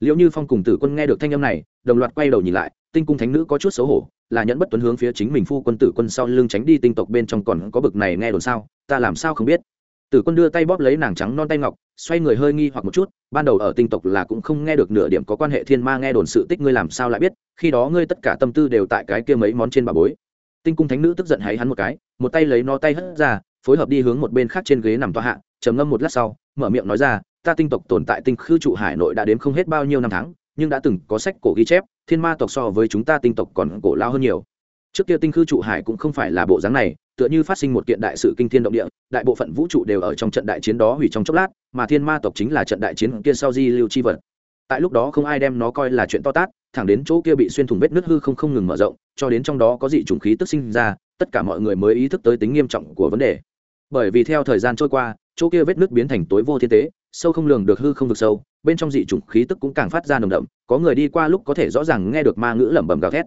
S1: Liệu như phong cùng tử quân nghe được thanh âm này, đồng loạt quay đầu nhìn lại tinh cung thánh nữ có chút xấu hổ, là nhẫn bất tuấn hướng phía chính mình phu quân tử quân sau lưng tránh đi tinh tộc bên trong còn có bực này nghe đồn sao, ta làm sao không biết. Tử quân đưa tay bóp lấy nàng trắng non tay ngọc, xoay người hơi nghi hoặc một chút, ban đầu ở tinh tộc là cũng không nghe được nửa điểm có quan hệ thiên ma nghe đồn sự tích ngươi làm sao lại biết, khi đó ngươi tất cả tâm tư đều tại cái kia mấy món trên bà bối. Tinh cung thánh nữ tức giận hãy hắn một cái, một tay lấy nó tay hất ra, phối hợp đi hướng một bên khác trên ghế nằm toa hạ, trầm ngâm một lát sau, mở miệng nói ra, ta tinh tộc tồn tại tinh khư trụ hải nội đã đếm không hết bao nhiêu năm tháng nhưng đã từng có sách cổ ghi chép, thiên ma tộc so với chúng ta tinh tộc còn cổ lao hơn nhiều. Trước kia tinh khư trụ hải cũng không phải là bộ dáng này, tựa như phát sinh một kiện đại sự kinh thiên động địa, đại bộ phận vũ trụ đều ở trong trận đại chiến đó hủy trong chốc lát, mà thiên ma tộc chính là trận đại chiến kia sau di lưu chi vật. Tại lúc đó không ai đem nó coi là chuyện to tát, thẳng đến chỗ kia bị xuyên thủng vết nứt hư không không ngừng mở rộng, cho đến trong đó có dị trùng khí tức sinh ra, tất cả mọi người mới ý thức tới tính nghiêm trọng của vấn đề bởi vì theo thời gian trôi qua, chỗ kia vết nứt biến thành tối vô thiên tế, sâu không lường được hư không vực sâu, bên trong dị chủng khí tức cũng càng phát ra nồng đậm, có người đi qua lúc có thể rõ ràng nghe được ma ngữ lẩm bẩm gào thét.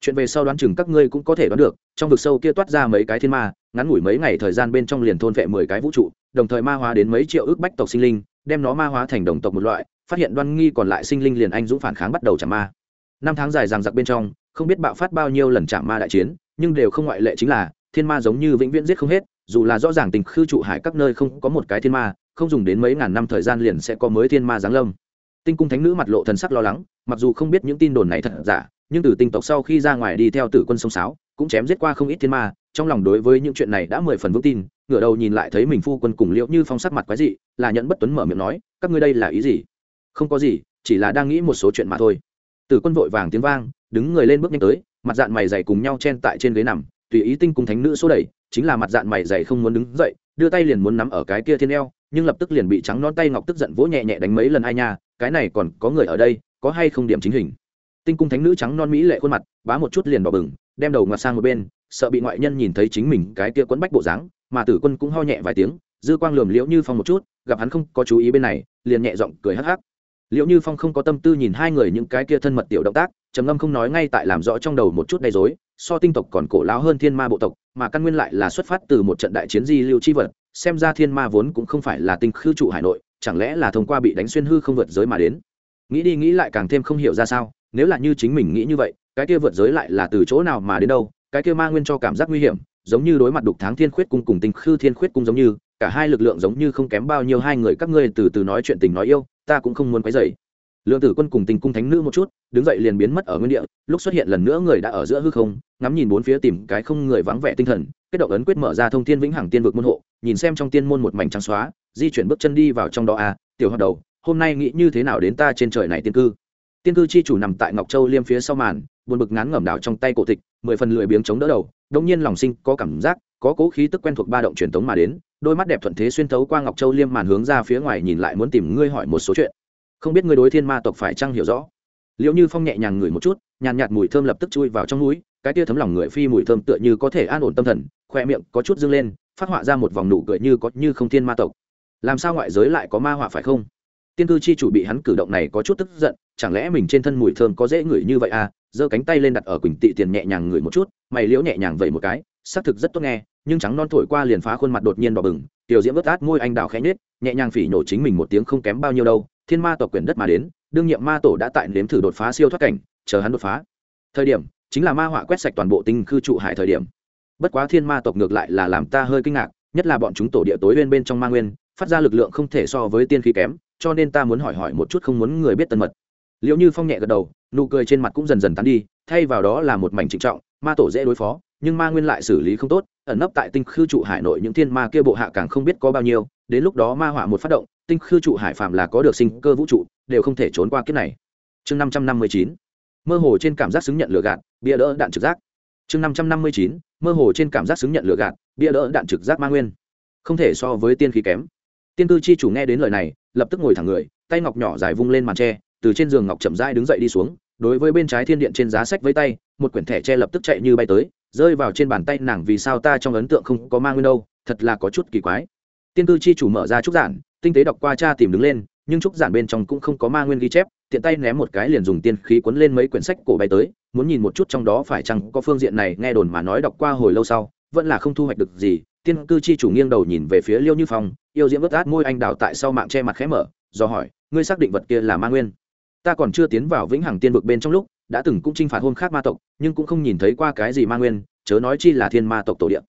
S1: Chuyện về sau đoán chừng các ngươi cũng có thể đoán được, trong vực sâu kia toát ra mấy cái thiên ma, ngắn ngủi mấy ngày thời gian bên trong liền thôn vệ mười cái vũ trụ, đồng thời ma hóa đến mấy triệu ước bách tộc sinh linh, đem nó ma hóa thành đồng tộc một loại, phát hiện đoan nghi còn lại sinh linh liền anh dũng phản kháng bắt đầu trả ma. Năm tháng dài ràng giặc bên trong, không biết bạo phát bao nhiêu lần trả ma đại chiến, nhưng đều không ngoại lệ chính là, thiên ma giống như vĩnh viễn giết không hết dù là rõ ràng tình khư trụ hải các nơi không có một cái thiên ma, không dùng đến mấy ngàn năm thời gian liền sẽ có mới thiên ma giáng lâm. Tinh cung thánh nữ mặt lộ thần sắc lo lắng, mặc dù không biết những tin đồn này thật giả, nhưng từ tinh tộc sau khi ra ngoài đi theo tử quân sông sáo, cũng chém giết qua không ít thiên ma, trong lòng đối với những chuyện này đã mười phần vững tin, ngửa đầu nhìn lại thấy mình phu quân cùng liễu như phong sắc mặt quái dị, là nhận bất tuấn mở miệng nói, các ngươi đây là ý gì? Không có gì, chỉ là đang nghĩ một số chuyện mà thôi. Tử quân vội vàng tiếng vang, đứng người lên bước nhanh tới, mặt dạng mày dày cùng nhau chen tại trên ghế nằm tùy ý tinh Cung thánh nữ số đẩy, chính là mặt dạng mày dày không muốn đứng dậy, đưa tay liền muốn nắm ở cái kia thiên eo, nhưng lập tức liền bị trắng non tay ngọc tức giận vỗ nhẹ nhẹ đánh mấy lần ai nha, cái này còn có người ở đây, có hay không điểm chính hình? Tinh cung thánh nữ trắng non mỹ lệ khuôn mặt, bá một chút liền đỏ bừng, đem đầu ngoặt sang một bên, sợ bị ngoại nhân nhìn thấy chính mình cái kia quấn bách bộ dáng, mà tử quân cũng ho nhẹ vài tiếng, dư quang lườm liễu như phong một chút, gặp hắn không có chú ý bên này, liền nhẹ giọng cười hắc hắc. Liễu như phong không có tâm tư nhìn hai người những cái kia thân mật tiểu động tác, trầm ngâm không nói ngay tại làm rõ trong đầu một chút đầy dối so tinh tộc còn cổ lão hơn thiên ma bộ tộc, mà căn nguyên lại là xuất phát từ một trận đại chiến di lưu chi vật, xem ra thiên ma vốn cũng không phải là tinh khư trụ hải nội, chẳng lẽ là thông qua bị đánh xuyên hư không vượt giới mà đến? Nghĩ đi nghĩ lại càng thêm không hiểu ra sao, nếu là như chính mình nghĩ như vậy, cái kia vượt giới lại là từ chỗ nào mà đến đâu, cái kia ma nguyên cho cảm giác nguy hiểm, giống như đối mặt đục tháng thiên khuyết cung cùng tinh khư thiên khuyết cung giống như, cả hai lực lượng giống như không kém bao nhiêu, hai người các ngươi từ từ nói chuyện tình nói yêu, ta cũng không muốn quấy dày lượng tử quân cùng tình cung thánh nữ một chút đứng dậy liền biến mất ở nguyên địa lúc xuất hiện lần nữa người đã ở giữa hư không ngắm nhìn bốn phía tìm cái không người vắng vẻ tinh thần kết động ấn quyết mở ra thông thiên vĩnh hằng tiên vực môn hộ nhìn xem trong tiên môn một mảnh trắng xóa di chuyển bước chân đi vào trong đó a à, tiểu hoạt đầu hôm nay nghĩ như thế nào đến ta trên trời này tiên cư? Tiên cư chi chủ nằm tại ngọc châu liêm phía sau màn buồn bực ngán ngẩm đảo trong tay cổ tịch mười phần lười biếng chống đỡ đầu đông nhiên lòng sinh có cảm giác có cố khí tức quen thuộc ba động truyền tống mà đến đôi mắt đẹp thuận thế xuyên thấu qua ngọc châu liêm màn hướng ra phía ngoài nhìn lại muốn tìm ngươi hỏi một số chuyện không biết ngươi đối thiên ma tộc phải chăng hiểu rõ? Liệu như phong nhẹ nhàng ngửi một chút, nhàn nhạt mùi thơm lập tức chui vào trong núi, cái tia thấm lòng người phi mùi thơm tựa như có thể an ổn tâm thần khoe miệng có chút dâng lên, phát họa ra một vòng nụ cười như có như không thiên ma tộc. Làm sao ngoại giới lại có ma họa phải không? Tiên cư chi chủ bị hắn cử động này có chút tức giận, chẳng lẽ mình trên thân mùi thơm có dễ ngửi như vậy à? Giơ cánh tay lên đặt ở quỳnh tị tiền nhẹ nhàng ngửi một chút, mày liễu nhẹ nhàng vậy một cái, xác thực rất tốt nghe, nhưng trắng non thổi qua liền phá khuôn mặt đột nhiên đỏ bừng, tiểu diễm vớt át môi anh đào khẽ nhết nhẹ nhàng phỉ nhổ chính mình một tiếng không kém bao nhiêu đâu thiên ma tộc quyền đất mà đến, đương nhiệm ma tổ đã tại nếm thử đột phá siêu thoát cảnh, chờ hắn đột phá. Thời điểm, chính là ma họa quét sạch toàn bộ tinh khư trụ hải thời điểm. Bất quá thiên ma tộc ngược lại là làm ta hơi kinh ngạc, nhất là bọn chúng tổ địa tối bên bên trong ma nguyên, phát ra lực lượng không thể so với tiên khí kém, cho nên ta muốn hỏi hỏi một chút không muốn người biết tân mật. Liệu như phong nhẹ gật đầu, nụ cười trên mặt cũng dần dần tán đi, thay vào đó là một mảnh trịnh trọng, ma tổ dễ đối phó, nhưng ma nguyên lại xử lý không tốt, ẩn nấp tại tinh khư trụ hải nội những thiên ma kia bộ hạ càng không biết có bao nhiêu, đến lúc đó ma họa một phát động tinh khư trụ hải phạm là có được sinh cơ vũ trụ, đều không thể trốn qua kiếp này. Chương năm trăm năm mươi chín, mơ hồ trên cảm giác xứng nhận lửa gạt, bia đỡ đạn trực giác. Chương năm trăm năm mươi chín, mơ hồ trên cảm giác xứng nhận lửa gạt, bia đỡ đạn trực giác ma nguyên. Không thể so với tiên khí kém. Tiên cư chi chủ nghe đến lời này, lập tức ngồi thẳng người, tay ngọc nhỏ dài vung lên màn tre, từ trên giường ngọc chậm rãi đứng dậy đi xuống, đối với bên trái thiên điện trên giá sách với tay, một quyển thẻ tre lập tức chạy như bay tới, rơi vào trên bàn tay nàng vì sao ta trong ấn tượng không có ma nguyên đâu, thật là có chút kỳ quái. Tiên cư chi chủ mở ra trúc giản tinh tế đọc qua cha tìm đứng lên, nhưng trúc giản bên trong cũng không có ma nguyên ghi chép, tiện tay ném một cái liền dùng tiên khí cuốn lên mấy quyển sách cổ bay tới, muốn nhìn một chút trong đó phải chăng có phương diện này nghe đồn mà nói đọc qua hồi lâu sau, vẫn là không thu hoạch được gì. Tiên cư chi chủ nghiêng đầu nhìn về phía liêu như phong, yêu diễm vớt át môi anh đào tại sau mạng che mặt khẽ mở, do hỏi, ngươi xác định vật kia là ma nguyên? Ta còn chưa tiến vào vĩnh hằng tiên vực bên trong lúc, đã từng cũng chinh phạt hôn khác ma tộc, nhưng cũng không nhìn thấy qua cái gì ma nguyên, chớ nói chi là thiên ma tộc tổ điện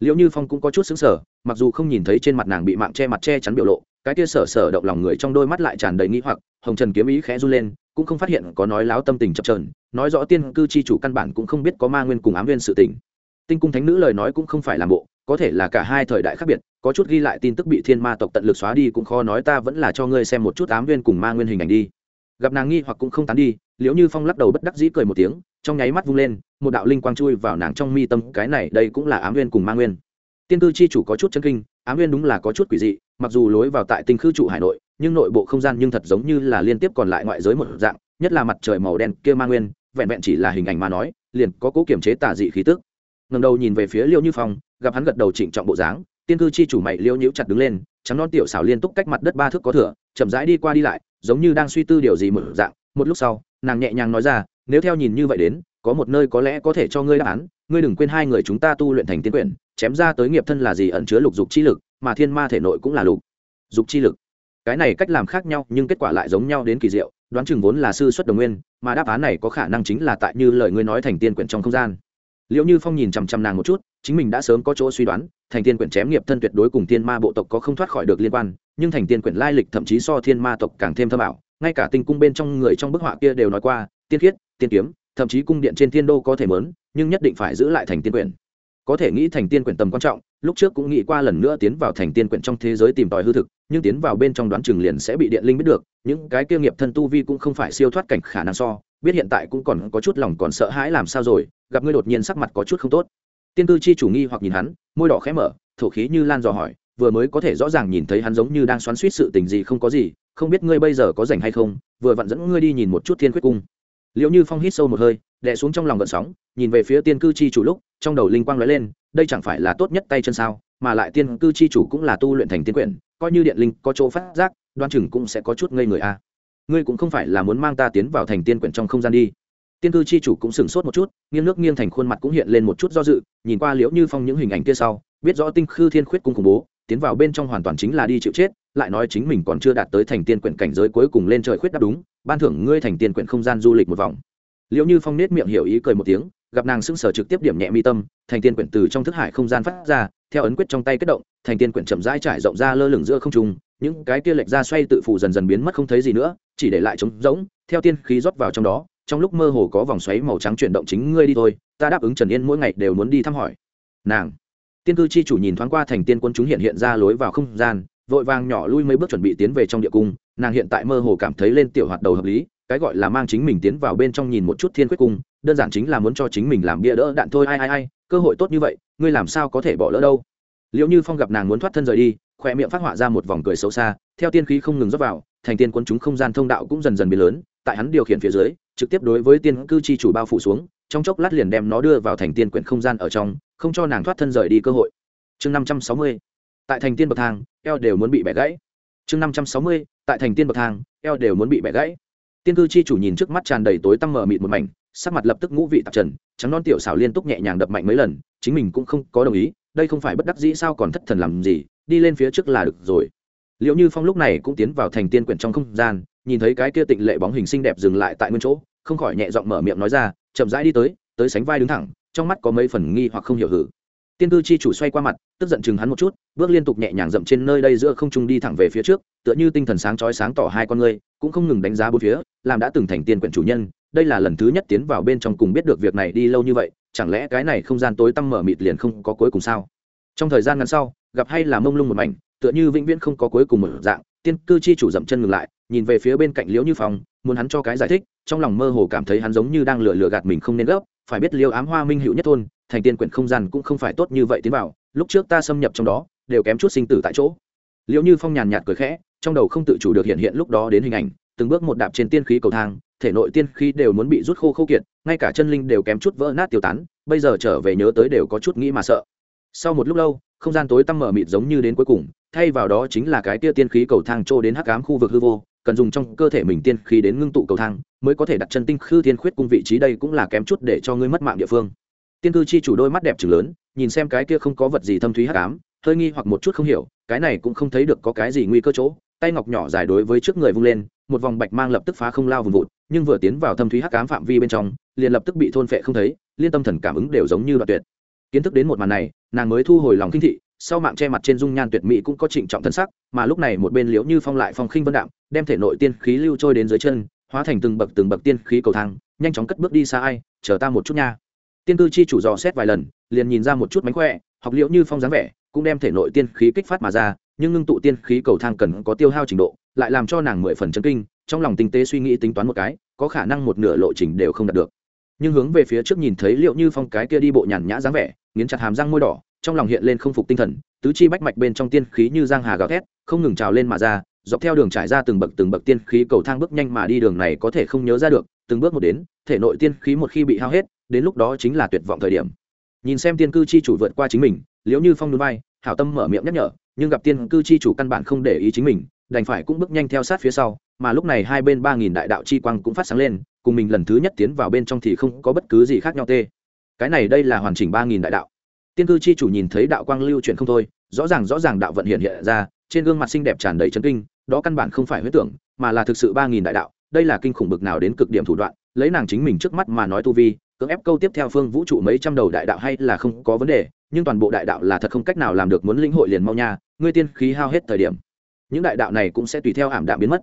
S1: liệu như phong cũng có chút xứng sở mặc dù không nhìn thấy trên mặt nàng bị mạng che mặt che chắn biểu lộ cái kia sở sở động lòng người trong đôi mắt lại tràn đầy nghĩ hoặc, hồng trần kiếm ý khẽ run lên, cũng không phát hiện có nói láo tâm tình chập trờn nói rõ tiên cư chi chủ căn bản cũng không biết có ma nguyên cùng ám viên sự tình. Tinh cung thánh nữ lời nói cũng không phải làm bộ, có thể là cả hai thời đại khác biệt, có chút ghi lại tin tức bị thiên ma tộc tận lực xóa đi cũng khó nói ta vẫn là cho ngươi xem một chút ám viên cùng ma nguyên hình ảnh đi. Gặp nàng nghi hoặc cũng không tán đi, liễu như phong lắc đầu bất đắc dĩ cười một tiếng, trong nháy mắt vung lên, một đạo linh quang chui vào nàng trong mi tâm, cái này đây cũng là ám nguyên cùng ma nguyên tiên cư chi chủ có chút chân kinh, ám nguyên đúng là có chút quỷ dị, mặc dù lối vào tại tinh khư trụ hải nội, nhưng nội bộ không gian nhưng thật giống như là liên tiếp còn lại ngoại giới một dạng, nhất là mặt trời màu đen kia ma nguyên, vẹn vẹn chỉ là hình ảnh mà nói, liền có cố kiểm chế tà dị khí tức. Ngầm đầu nhìn về phía liêu như phong, gặp hắn gật đầu trịnh trọng bộ dáng, tiên cư chi chủ mày liêu nhíu chặt đứng lên, trắng non tiểu xảo liên túc cách mặt đất ba thước có thửa chậm rãi đi qua đi lại, giống như đang suy tư điều gì một dạng. Một lúc sau, nàng nhẹ nhàng nói ra, nếu theo nhìn như vậy đến, có một nơi có lẽ có thể cho ngươi đáp án, ngươi đừng quên hai người chúng ta tu luyện thành tiên quyển chém ra tới nghiệp thân là gì ẩn chứa lục dục chi lực, mà thiên ma thể nội cũng là lục dục chi lực. Cái này cách làm khác nhau, nhưng kết quả lại giống nhau đến kỳ diệu, đoán chừng vốn là sư xuất đồng nguyên, mà đáp án này có khả năng chính là tại như lời ngươi nói thành tiên quyển trong không gian. Liệu như phong nhìn chằm chằm nàng một chút, chính mình đã sớm có chỗ suy đoán, thành tiên quyển chém nghiệp thân tuyệt đối cùng tiên ma bộ tộc có không thoát khỏi được liên quan, nhưng thành tiên quyển lai lịch thậm chí so thiên ma tộc càng thêm thâm ảo, ngay cả tinh cung bên trong người trong bức họa kia đều nói qua, tiên khiết, tiên kiếm, thậm chí cung điện trên thiên đô có thể mớn, nhưng nhất định phải giữ lại thành tiên quyển có thể nghĩ thành tiên quyển tầm quan trọng, lúc trước cũng nghĩ qua lần nữa tiến vào thành tiên quyển trong thế giới tìm tòi hư thực, nhưng tiến vào bên trong đoán chừng liền sẽ bị điện linh biết được, những cái kia nghiệp thân tu vi cũng không phải siêu thoát cảnh khả năng so, biết hiện tại cũng còn có chút lòng còn sợ hãi làm sao rồi, gặp ngươi đột nhiên sắc mặt có chút không tốt. Tiên cư chi chủ nghi hoặc nhìn hắn, môi đỏ khẽ mở, thổ khí như lan dò hỏi, vừa mới có thể rõ ràng nhìn thấy hắn giống như đang xoắn suýt sự tình gì không có gì, không biết ngươi bây giờ có rảnh hay không, vừa vặn dẫn ngươi đi nhìn một chút thiên quyết cung. Liệu như phong hít sâu một hơi, đè xuống trong lòng gợn sóng, nhìn về phía tiên cư chi chủ lúc trong đầu linh quang lóe lên, đây chẳng phải là tốt nhất tay chân sao, mà lại tiên cư chi chủ cũng là tu luyện thành tiên quyển, coi như điện linh có chỗ phát giác, đoan chừng cũng sẽ có chút ngây người a. Ngươi cũng không phải là muốn mang ta tiến vào thành tiên quyển trong không gian đi. Tiên cư chi chủ cũng sửng sốt một chút, nghiêng nước nghiêng thành khuôn mặt cũng hiện lên một chút do dự, nhìn qua liễu như phong những hình ảnh kia sau, biết rõ tinh khư thiên khuyết cung khủng bố, tiến vào bên trong hoàn toàn chính là đi chịu chết, lại nói chính mình còn chưa đạt tới thành tiên quyển cảnh giới cuối cùng lên trời khuyết đáp đúng, ban thưởng ngươi thành tiên quyển không gian du lịch một vòng. Liễu như phong nết miệng hiểu ý cười một tiếng gặp nàng sững sờ trực tiếp điểm nhẹ mi tâm, thành tiên quyển từ trong thức hải không gian phát ra, theo ấn quyết trong tay kết động, thành tiên quyển chậm rãi trải rộng ra lơ lửng giữa không trung, những cái kia lệch ra xoay tự phụ dần dần biến mất không thấy gì nữa, chỉ để lại trống rỗng, theo tiên khí rót vào trong đó, trong lúc mơ hồ có vòng xoáy màu trắng chuyển động chính ngươi đi thôi, ta đáp ứng trần yên mỗi ngày đều muốn đi thăm hỏi. Nàng, tiên cư chi chủ nhìn thoáng qua thành tiên quân chúng hiện hiện ra lối vào không gian, vội vàng nhỏ lui mấy bước chuẩn bị tiến về trong địa cung, nàng hiện tại mơ hồ cảm thấy lên tiểu hoạt đầu hợp lý cái gọi là mang chính mình tiến vào bên trong nhìn một chút thiên quyết cung, đơn giản chính là muốn cho chính mình làm bia đỡ đạn thôi, ai ai ai, cơ hội tốt như vậy, ngươi làm sao có thể bỏ lỡ đâu. Liệu như phong gặp nàng muốn thoát thân rời đi khoe miệng phát họa ra một vòng cười xấu xa, theo tiên khí không ngừng rót vào, thành tiên quân chúng không gian thông đạo cũng dần dần biến lớn, tại hắn điều khiển phía dưới, trực tiếp đối với tiên cư chi chủ bao phủ xuống, trong chốc lát liền đem nó đưa vào thành tiên quyển không gian ở trong, không cho nàng thoát thân rời đi cơ hội. Chương năm trăm sáu mươi, tại thành tiên bậc thang, eo đều muốn bị bẻ gãy. Chương năm trăm sáu mươi, tại thành tiên bậc thang, eo đều muốn bị bẻ gãy tiên cư chi chủ nhìn trước mắt tràn đầy tối tăm mờ mịt một mảnh, sắc mặt lập tức ngũ vị tạp trần, trắng non tiểu xảo liên tục nhẹ nhàng đập mạnh mấy lần, chính mình cũng không có đồng ý, đây không phải bất đắc dĩ sao còn thất thần làm gì, đi lên phía trước là được rồi. Liệu như phong lúc này cũng tiến vào thành tiên quyển trong không gian, nhìn thấy cái kia tịnh lệ bóng hình xinh đẹp dừng lại tại nguyên chỗ, không khỏi nhẹ giọng mở miệng nói ra, chậm rãi đi tới tới sánh vai đứng thẳng, trong mắt có mấy phần nghi hoặc không hiểu hử tiên cư chi chủ xoay qua mặt, tức giận chừng hắn một chút, bước liên tục nhẹ nhàng dậm trên nơi đây giữa không trung đi thẳng về phía trước, tựa như tinh thần sáng chói sáng tỏ hai con ngươi cũng không ngừng đánh giá bốn phía, làm đã từng thành tiên quyển chủ nhân, đây là lần thứ nhất tiến vào bên trong cùng biết được việc này đi lâu như vậy, chẳng lẽ cái này không gian tối tăm mở mịt liền không có cuối cùng sao? Trong thời gian ngắn sau, gặp hay là mông lung một mảnh, tựa như vĩnh viễn không có cuối cùng một dạng, tiên cư chi chủ dậm chân ngừng lại, nhìn về phía bên cạnh liễu như phong, muốn hắn cho cái giải thích, trong lòng mơ hồ cảm thấy hắn giống như đang lừa lừa gạt mình không nên gấp, phải biết liêu ám hoa minh hữu nhất thôn thành tiên quyển không gian cũng không phải tốt như vậy tiến vào, lúc trước ta xâm nhập trong đó, đều kém chút sinh tử tại chỗ. Liệu như phong nhàn nhạt cười khẽ, trong đầu không tự chủ được hiện hiện lúc đó đến hình ảnh, từng bước một đạp trên tiên khí cầu thang, thể nội tiên khí đều muốn bị rút khô khô kiệt, ngay cả chân linh đều kém chút vỡ nát tiêu tán, bây giờ trở về nhớ tới đều có chút nghĩ mà sợ. Sau một lúc lâu, không gian tối tăm mở mịt giống như đến cuối cùng, thay vào đó chính là cái tia tiên khí cầu thang trô đến hắc ám khu vực hư vô, cần dùng trong cơ thể mình tiên khí đến ngưng tụ cầu thang, mới có thể đặt chân tinh khư thiên khuyết cung vị trí đây cũng là kém chút để cho ngươi mất mạng địa phương tiên cư chi chủ đôi mắt đẹp trừng lớn, nhìn xem cái kia không có vật gì thâm thúy hắc ám, hơi nghi hoặc một chút không hiểu, cái này cũng không thấy được có cái gì nguy cơ chỗ. Tay ngọc nhỏ dài đối với trước người vung lên, một vòng bạch mang lập tức phá không lao vùng vụt, nhưng vừa tiến vào thâm thúy hắc ám phạm vi bên trong, liền lập tức bị thôn phệ không thấy, liên tâm thần cảm ứng đều giống như đoạn tuyệt. Kiến thức đến một màn này, nàng mới thu hồi lòng kinh thị, sau mạng che mặt trên dung nhan tuyệt mỹ cũng có trịnh trọng thân sắc, mà lúc này một bên liễu như phong lại phong khinh vân đạm, đem thể nội tiên khí lưu trôi đến dưới chân, hóa thành từng bậc từng bậc tiên khí cầu thang, nhanh chóng cất bước đi xa ai, chờ ta một chút nha tiên cư chi chủ dò xét vài lần, liền nhìn ra một chút mánh khỏe, học liệu như phong dáng vẻ, cũng đem thể nội tiên khí kích phát mà ra, nhưng ngưng tụ tiên khí cầu thang cần có tiêu hao trình độ, lại làm cho nàng mười phần chân kinh, trong lòng tinh tế suy nghĩ tính toán một cái, có khả năng một nửa lộ trình đều không đạt được. Nhưng hướng về phía trước nhìn thấy liệu như phong cái kia đi bộ nhàn nhã dáng vẻ, nghiến chặt hàm răng môi đỏ, trong lòng hiện lên không phục tinh thần, tứ chi bách mạch bên trong tiên khí như giang hà gào thét, không ngừng trào lên mà ra, dọc theo đường trải ra từng bậc từng bậc tiên khí cầu thang bước nhanh mà đi đường này có thể không nhớ ra được, từng bước một đến, thể nội tiên khí một khi bị hao hết đến lúc đó chính là tuyệt vọng thời điểm. Nhìn xem tiên cư chi chủ vượt qua chính mình, liễu như phong núi bay hảo tâm mở miệng nhắc nhở, nhưng gặp tiên cư chi chủ căn bản không để ý chính mình, đành phải cũng bước nhanh theo sát phía sau, mà lúc này hai bên ba nghìn đại đạo chi quang cũng phát sáng lên, cùng mình lần thứ nhất tiến vào bên trong thì không có bất cứ gì khác nhau tê. Cái này đây là hoàn chỉnh ba nghìn đại đạo. Tiên cư chi chủ nhìn thấy đạo quang lưu chuyển không thôi, rõ ràng rõ ràng đạo vận hiện hiện ra, trên gương mặt xinh đẹp tràn đầy chấn kinh, đó căn bản không phải huyết tưởng, mà là thực sự ba nghìn đại đạo, đây là kinh khủng bực nào đến cực điểm thủ đoạn, lấy nàng chính mình trước mắt mà nói tu vi cưỡng ép câu tiếp theo phương vũ trụ mấy trăm đầu đại đạo hay là không có vấn đề, nhưng toàn bộ đại đạo là thật không cách nào làm được muốn lĩnh hội liền mau nha, ngươi tiên khí hao hết thời điểm. Những đại đạo này cũng sẽ tùy theo ảm đạm biến mất.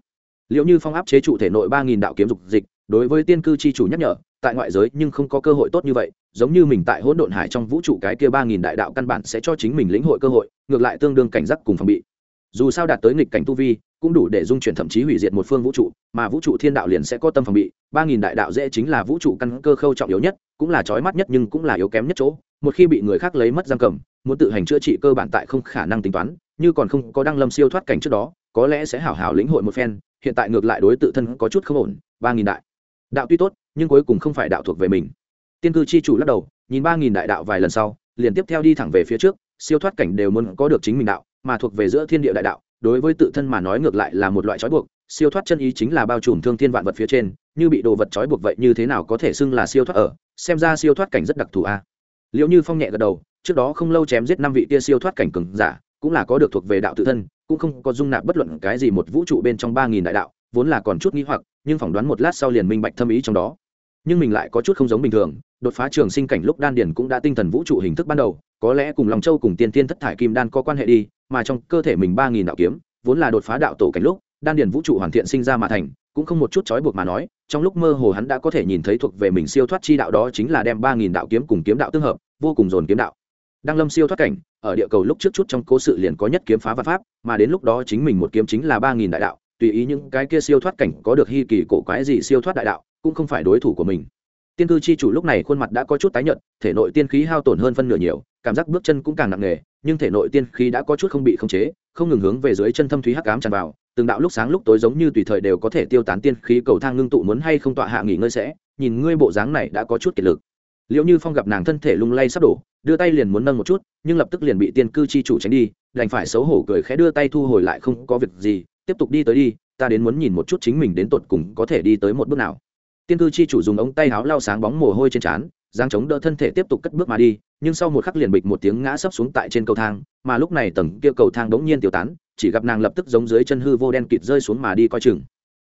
S1: Liệu như phong áp chế trụ thể nội ba nghìn đạo kiếm dục dịch, đối với tiên cư chi chủ nhắc nhở, tại ngoại giới nhưng không có cơ hội tốt như vậy, giống như mình tại hỗn độn hải trong vũ trụ cái kia ba nghìn đại đạo căn bản sẽ cho chính mình lĩnh hội cơ hội, ngược lại tương đương cảnh giác cùng phòng bị. Dù sao đạt tới nghịch cảnh tu vi cũng đủ để dung chuyển thậm chí hủy diệt một phương vũ trụ, mà vũ trụ thiên đạo liền sẽ có tâm phòng bị. Ba nghìn đại đạo dễ chính là vũ trụ căn cơ khâu trọng yếu nhất, cũng là trói mắt nhất nhưng cũng là yếu kém nhất chỗ. Một khi bị người khác lấy mất giam cầm, muốn tự hành chữa trị cơ bản tại không khả năng tính toán, như còn không có đăng lâm siêu thoát cảnh trước đó, có lẽ sẽ hảo hảo lĩnh hội một phen, hiện tại ngược lại đối tự thân có chút không ổn. Ba nghìn đại đạo tuy tốt, nhưng cuối cùng không phải đạo thuộc về mình. Tiên cư chi chủ lắc đầu, nhìn ba nghìn đại đạo vài lần sau, liền tiếp theo đi thẳng về phía trước, siêu thoát cảnh đều muốn có được chính mình đạo, mà thuộc về giữa thiên địa đại đạo đối với tự thân mà nói ngược lại là một loại trói buộc, siêu thoát chân ý chính là bao trùm thương thiên vạn vật phía trên, như bị đồ vật trói buộc vậy như thế nào có thể xưng là siêu thoát ở, xem ra siêu thoát cảnh rất đặc thù a. Liệu như phong nhẹ gật đầu, trước đó không lâu chém giết năm vị tia siêu thoát cảnh cường giả, cũng là có được thuộc về đạo tự thân, cũng không có dung nạp bất luận cái gì một vũ trụ bên trong ba nghìn đại đạo, vốn là còn chút nghĩ hoặc, nhưng phỏng đoán một lát sau liền minh bạch thâm ý trong đó. Nhưng mình lại có chút không giống bình thường, đột phá trường sinh cảnh lúc đan điền cũng đã tinh thần vũ trụ hình thức ban đầu, có lẽ cùng lòng châu cùng tiên tiên thất thải kim đan có quan hệ đi mà trong cơ thể mình ba nghìn đạo kiếm, vốn là đột phá đạo tổ cảnh lúc, đan điền vũ trụ hoàn thiện sinh ra mà thành, cũng không một chút trói buộc mà nói, trong lúc mơ hồ hắn đã có thể nhìn thấy thuộc về mình siêu thoát chi đạo đó chính là đem ba nghìn đạo kiếm cùng kiếm đạo tương hợp, vô cùng dồn kiếm đạo. Đăng lâm siêu thoát cảnh, ở địa cầu lúc trước chút trong cố sự liền có nhất kiếm phá vật pháp, mà đến lúc đó chính mình một kiếm chính là ba nghìn đại đạo, tùy ý những cái kia siêu thoát cảnh có được hy kỳ cổ quái gì siêu thoát đại đạo, cũng không phải đối thủ của mình. Tiên cư chi chủ lúc này khuôn mặt đã có chút tái nhợt, thể nội tiên khí hao tổn hơn phân nửa nhiều, cảm giác bước chân cũng càng nặng nề nhưng thể nội tiên khí đã có chút không bị khống chế, không ngừng hướng về dưới chân thâm thúy hắc ám tràn vào, từng đạo lúc sáng lúc tối giống như tùy thời đều có thể tiêu tán tiên khí, cầu thang ngưng tụ muốn hay không tọa hạ nghỉ ngơi sẽ, nhìn ngươi bộ dáng này đã có chút kiệt lực. Liệu như phong gặp nàng thân thể lung lay sắp đổ, đưa tay liền muốn nâng một chút, nhưng lập tức liền bị tiên cư chi chủ tránh đi, đành phải xấu hổ cười khẽ đưa tay thu hồi lại không có việc gì, tiếp tục đi tới đi, ta đến muốn nhìn một chút chính mình đến tột cùng có thể đi tới một bước nào. Tiên cư chi chủ dùng ống tay áo lau sáng bóng mồ hôi trên trán giang chống đỡ thân thể tiếp tục cất bước mà đi nhưng sau một khắc liền bịch một tiếng ngã sấp xuống tại trên cầu thang, mà lúc này tầng kia cầu thang đống nhiên tiêu tán, chỉ gặp nàng lập tức giống dưới chân hư vô đen kịt rơi xuống mà đi coi chừng.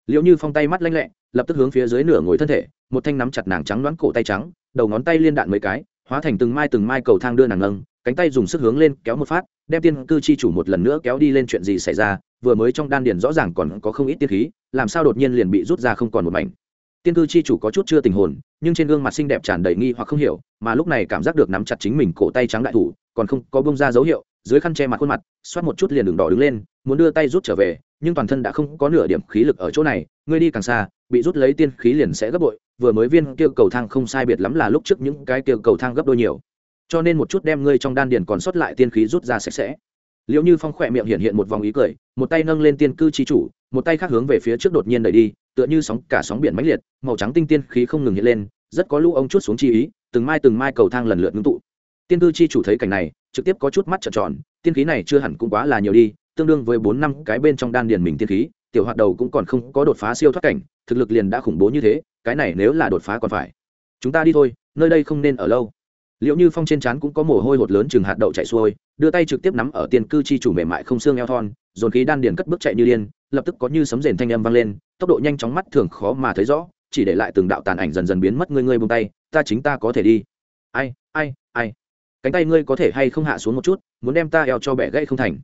S1: Liệu như phong tay mắt lanh lẹ, lập tức hướng phía dưới nửa ngồi thân thể, một thanh nắm chặt nàng trắng đoán cổ tay trắng, đầu ngón tay liên đạn mấy cái, hóa thành từng mai từng mai cầu thang đưa nàng nâng, cánh tay dùng sức hướng lên kéo một phát, đem tiên cư chi chủ một lần nữa kéo đi lên chuyện gì xảy ra, vừa mới trong đan điền rõ ràng còn có không ít tiên khí, làm sao đột nhiên liền bị rút ra không còn một mảnh tiên cư chi chủ có chút chưa tình hồn, nhưng trên gương mặt xinh đẹp tràn đầy nghi hoặc không hiểu, mà lúc này cảm giác được nắm chặt chính mình cổ tay trắng đại thủ, còn không có bông ra dấu hiệu, dưới khăn che mặt khuôn mặt, xoát một chút liền đường đỏ đứng lên, muốn đưa tay rút trở về, nhưng toàn thân đã không có nửa điểm khí lực ở chỗ này, ngươi đi càng xa, bị rút lấy tiên khí liền sẽ gấp bội, vừa mới viên kêu cầu thang không sai biệt lắm là lúc trước những cái kêu cầu thang gấp đôi nhiều. Cho nên một chút đem ngươi trong đan điền còn sót lại tiên khí rút ra sạch sẽ. Liệu như phong khỏe miệng hiện hiện một vòng ý cười, một tay nâng lên tiên cư chi chủ, một tay khác hướng về phía trước đột nhiên đẩy đi tựa như sóng, cả sóng biển mãnh liệt, màu trắng tinh tiên khí không ngừng hiện lên, rất có lũ ông chút xuống chi ý, từng mai từng mai cầu thang lần lượt ngưng tụ. Tiên cư chi chủ thấy cảnh này, trực tiếp có chút mắt trợn tròn, tiên khí này chưa hẳn cũng quá là nhiều đi, tương đương với bốn năm cái bên trong đan điền mình tiên khí, tiểu hoạt đầu cũng còn không có đột phá siêu thoát cảnh, thực lực liền đã khủng bố như thế, cái này nếu là đột phá còn phải. Chúng ta đi thôi, nơi đây không nên ở lâu. Liệu như phong trên trán cũng có mồ hôi hột lớn chừng hạt đậu chạy xuôi, đưa tay trực tiếp nắm ở tiên cư chi chủ mềm mại không xương eo thon dồn khí đan điền cất bước chạy như điên, lập tức có như sấm rền thanh âm vang lên, tốc độ nhanh chóng mắt thường khó mà thấy rõ, chỉ để lại từng đạo tàn ảnh dần dần biến mất, ngươi ngươi buông tay, ta chính ta có thể đi. Ai ai ai? Cánh tay ngươi có thể hay không hạ xuống một chút, muốn đem ta eo cho bẻ gãy không thành.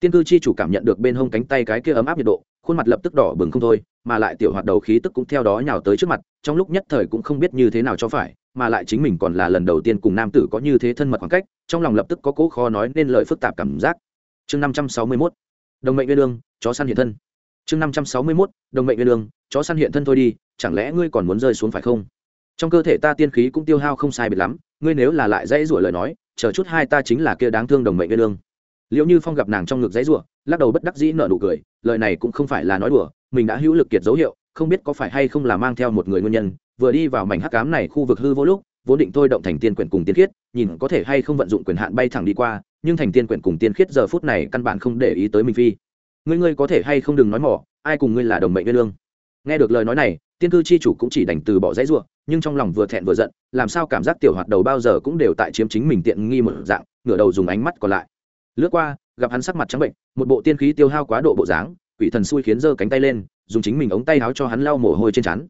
S1: Tiên cư chi chủ cảm nhận được bên hông cánh tay cái kia ấm áp nhiệt độ, khuôn mặt lập tức đỏ bừng không thôi, mà lại tiểu hoạt đầu khí tức cũng theo đó nhào tới trước mặt, trong lúc nhất thời cũng không biết như thế nào cho phải, mà lại chính mình còn là lần đầu tiên cùng nam tử có như thế thân mật khoảng cách, trong lòng lập tức có cố khó nói nên lời phức tạp cảm giác. Chương năm trăm sáu mươi mốt đồng mệnh nguyên lương, chó săn hiện thân. Chương năm trăm sáu mươi mốt, đồng mệnh nguyên lương, chó săn hiện thân thôi đi, chẳng lẽ ngươi còn muốn rơi xuống phải không? Trong cơ thể ta tiên khí cũng tiêu hao không sai biệt lắm, ngươi nếu là lại dãy rủa lời nói, chờ chút hai ta chính là kia đáng thương đồng mệnh nguyên lương. Liệu như phong gặp nàng trong ngực dãy rủa, lắc đầu bất đắc dĩ nợ nụ cười, lời này cũng không phải là nói đùa, mình đã hữu lực kiệt dấu hiệu, không biết có phải hay không là mang theo một người nguyên nhân, vừa đi vào mảnh hắc cám này khu vực hư vô lúc vốn định thôi động thành tiên quyển cùng tiên khiết, nhìn có thể hay không vận dụng quyền hạn bay thẳng đi qua, nhưng thành tiên quyển cùng tiên khiết giờ phút này căn bản không để ý tới mình phi. Ngươi ngươi có thể hay không đừng nói mỏ, ai cùng ngươi là đồng mệnh nguyên lương? Nghe được lời nói này, tiên cư chi chủ cũng chỉ đành từ bỏ dãy ruộng, nhưng trong lòng vừa thẹn vừa giận, làm sao cảm giác tiểu hoạt đầu bao giờ cũng đều tại chiếm chính mình tiện nghi một dạng, ngửa đầu dùng ánh mắt còn lại. Lướt qua, gặp hắn sắc mặt trắng bệnh, một bộ tiên khí tiêu hao quá độ bộ dáng, quỷ thần xui khiến giơ cánh tay lên, dùng chính mình ống tay áo cho hắn lau mồ hôi trên trán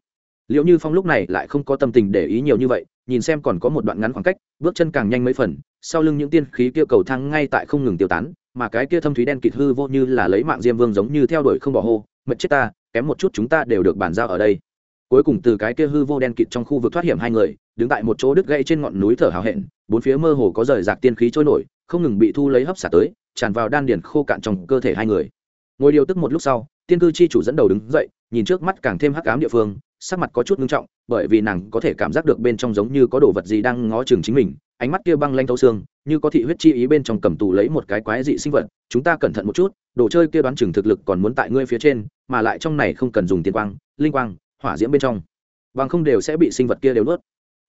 S1: liệu như phong lúc này lại không có tâm tình để ý nhiều như vậy, nhìn xem còn có một đoạn ngắn khoảng cách, bước chân càng nhanh mấy phần, sau lưng những tiên khí kia cầu thang ngay tại không ngừng tiêu tán, mà cái kia thâm thúy đen kịt hư vô như là lấy mạng diêm vương giống như theo đuổi không bỏ hô, mệt chết ta, kém một chút chúng ta đều được bàn giao ở đây. Cuối cùng từ cái kia hư vô đen kịt trong khu vực thoát hiểm hai người, đứng tại một chỗ đứt gãy trên ngọn núi thở hào hẹn, bốn phía mơ hồ có rời rạc tiên khí trôi nổi, không ngừng bị thu lấy hấp xả tới, tràn vào đan điền khô cạn trong cơ thể hai người. Ngồi điều tức một lúc sau, tiên cư chi chủ dẫn đầu đứng dậy nhìn trước mắt càng thêm hắc ám địa phương, sắc mặt có chút ngưng trọng, bởi vì nàng có thể cảm giác được bên trong giống như có đồ vật gì đang ngó chừng chính mình, ánh mắt kia băng lanh thấu xương, như có thị huyết chi ý bên trong cầm tù lấy một cái quái dị sinh vật, chúng ta cẩn thận một chút, đồ chơi kia đoán chừng thực lực còn muốn tại ngươi phía trên, mà lại trong này không cần dùng tiền quang, linh quang, hỏa diễm bên trong. Bằng không đều sẽ bị sinh vật kia đều nuốt.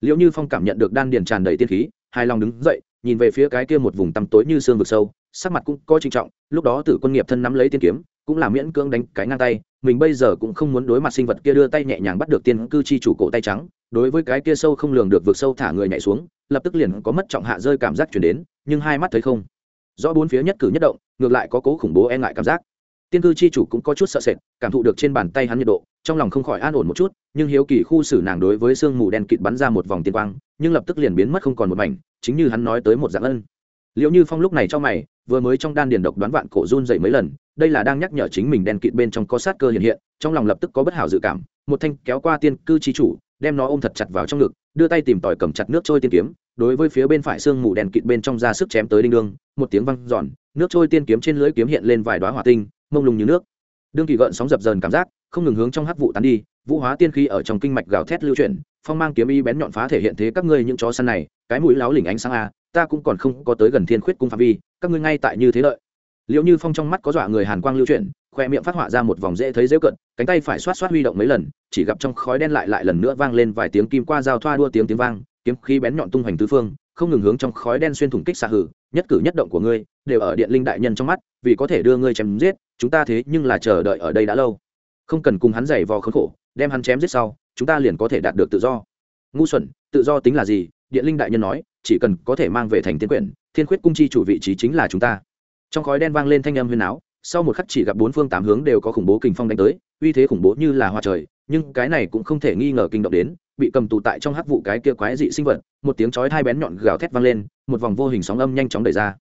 S1: Liệu như phong cảm nhận được đan điền tràn đầy tiên khí, hài lòng đứng dậy, nhìn về phía cái kia một vùng tăm tối như xương vực sâu, sắc mặt cũng có trinh trọng, lúc đó tử quân nghiệp thân nắm lấy tiên kiếm, cũng là miễn cưỡng đánh cái ngang tay mình bây giờ cũng không muốn đối mặt sinh vật kia đưa tay nhẹ nhàng bắt được tiên cư chi chủ cổ tay trắng, đối với cái kia sâu không lường được vượt sâu thả người nhảy xuống, lập tức liền có mất trọng hạ rơi cảm giác chuyển đến, nhưng hai mắt thấy không. Rõ bốn phía nhất cử nhất động, ngược lại có cố khủng bố e ngại cảm giác. Tiên cư chi chủ cũng có chút sợ sệt, cảm thụ được trên bàn tay hắn nhiệt độ, trong lòng không khỏi an ổn một chút, nhưng hiếu kỳ khu xử nàng đối với sương mù đen kịt bắn ra một vòng tiên quang, nhưng lập tức liền biến mất không còn một mảnh, chính như hắn nói tới một dạng ân. Liệu như phong lúc này cho mày, vừa mới trong đan điền độc đoán vạn cổ run dậy mấy lần đây là đang nhắc nhở chính mình đen kịt bên trong có sát cơ hiện hiện, trong lòng lập tức có bất hảo dự cảm, một thanh kéo qua tiên cư chi chủ, đem nó ôm thật chặt vào trong ngực, đưa tay tìm tòi cầm chặt nước trôi tiên kiếm, đối với phía bên phải xương mù đen kịt bên trong ra sức chém tới đinh đương, một tiếng văng giòn nước trôi tiên kiếm trên lưỡi kiếm hiện lên vài đoá hỏa tinh, mông lung như nước. Đương kỳ gợn sóng dập dờn cảm giác, không ngừng hướng trong hắc vụ tán đi, vũ hóa tiên khí ở trong kinh mạch gào thét lưu chuyển, phong mang kiếm y bén nhọn phá thể hiện thế các ngươi những chó săn này, cái mũi láo lỉnh ánh sáng a, ta cũng còn không có tới gần thiên khuyết cung phạm vi, các ngươi ngay tại như thế lợi liệu như phong trong mắt có dọa người hàn quang lưu chuyển, khoe miệng phát họa ra một vòng dễ thấy dễ cận, cánh tay phải xoát xoát huy động mấy lần, chỉ gặp trong khói đen lại lại lần nữa vang lên vài tiếng kim qua giao thoa đua tiếng tiếng vang, kiếm khí bén nhọn tung hoành tứ phương, không ngừng hướng trong khói đen xuyên thủng kích xạ hử, nhất cử nhất động của ngươi, đều ở điện linh đại nhân trong mắt, vì có thể đưa ngươi chém giết, chúng ta thế nhưng là chờ đợi ở đây đã lâu. Không cần cùng hắn giày vò khốn khổ, đem hắn chém giết sau, chúng ta liền có thể đạt được tự do. Ngu xuẩn, tự do tính là gì? Điện linh đại nhân nói, chỉ cần có thể mang về thành tiên quyển, thiên khuyết cung chi chủ vị trí chính là chúng ta trong khói đen vang lên thanh âm huyền áo sau một khắc chỉ gặp bốn phương tám hướng đều có khủng bố kình phong đánh tới, uy thế khủng bố như là hoa trời, nhưng cái này cũng không thể nghi ngờ kinh động đến, bị cầm tù tại trong hắc vụ cái kia quái dị sinh vật, một tiếng chói hai bén nhọn gào thét vang lên, một vòng vô hình sóng âm nhanh chóng đẩy ra.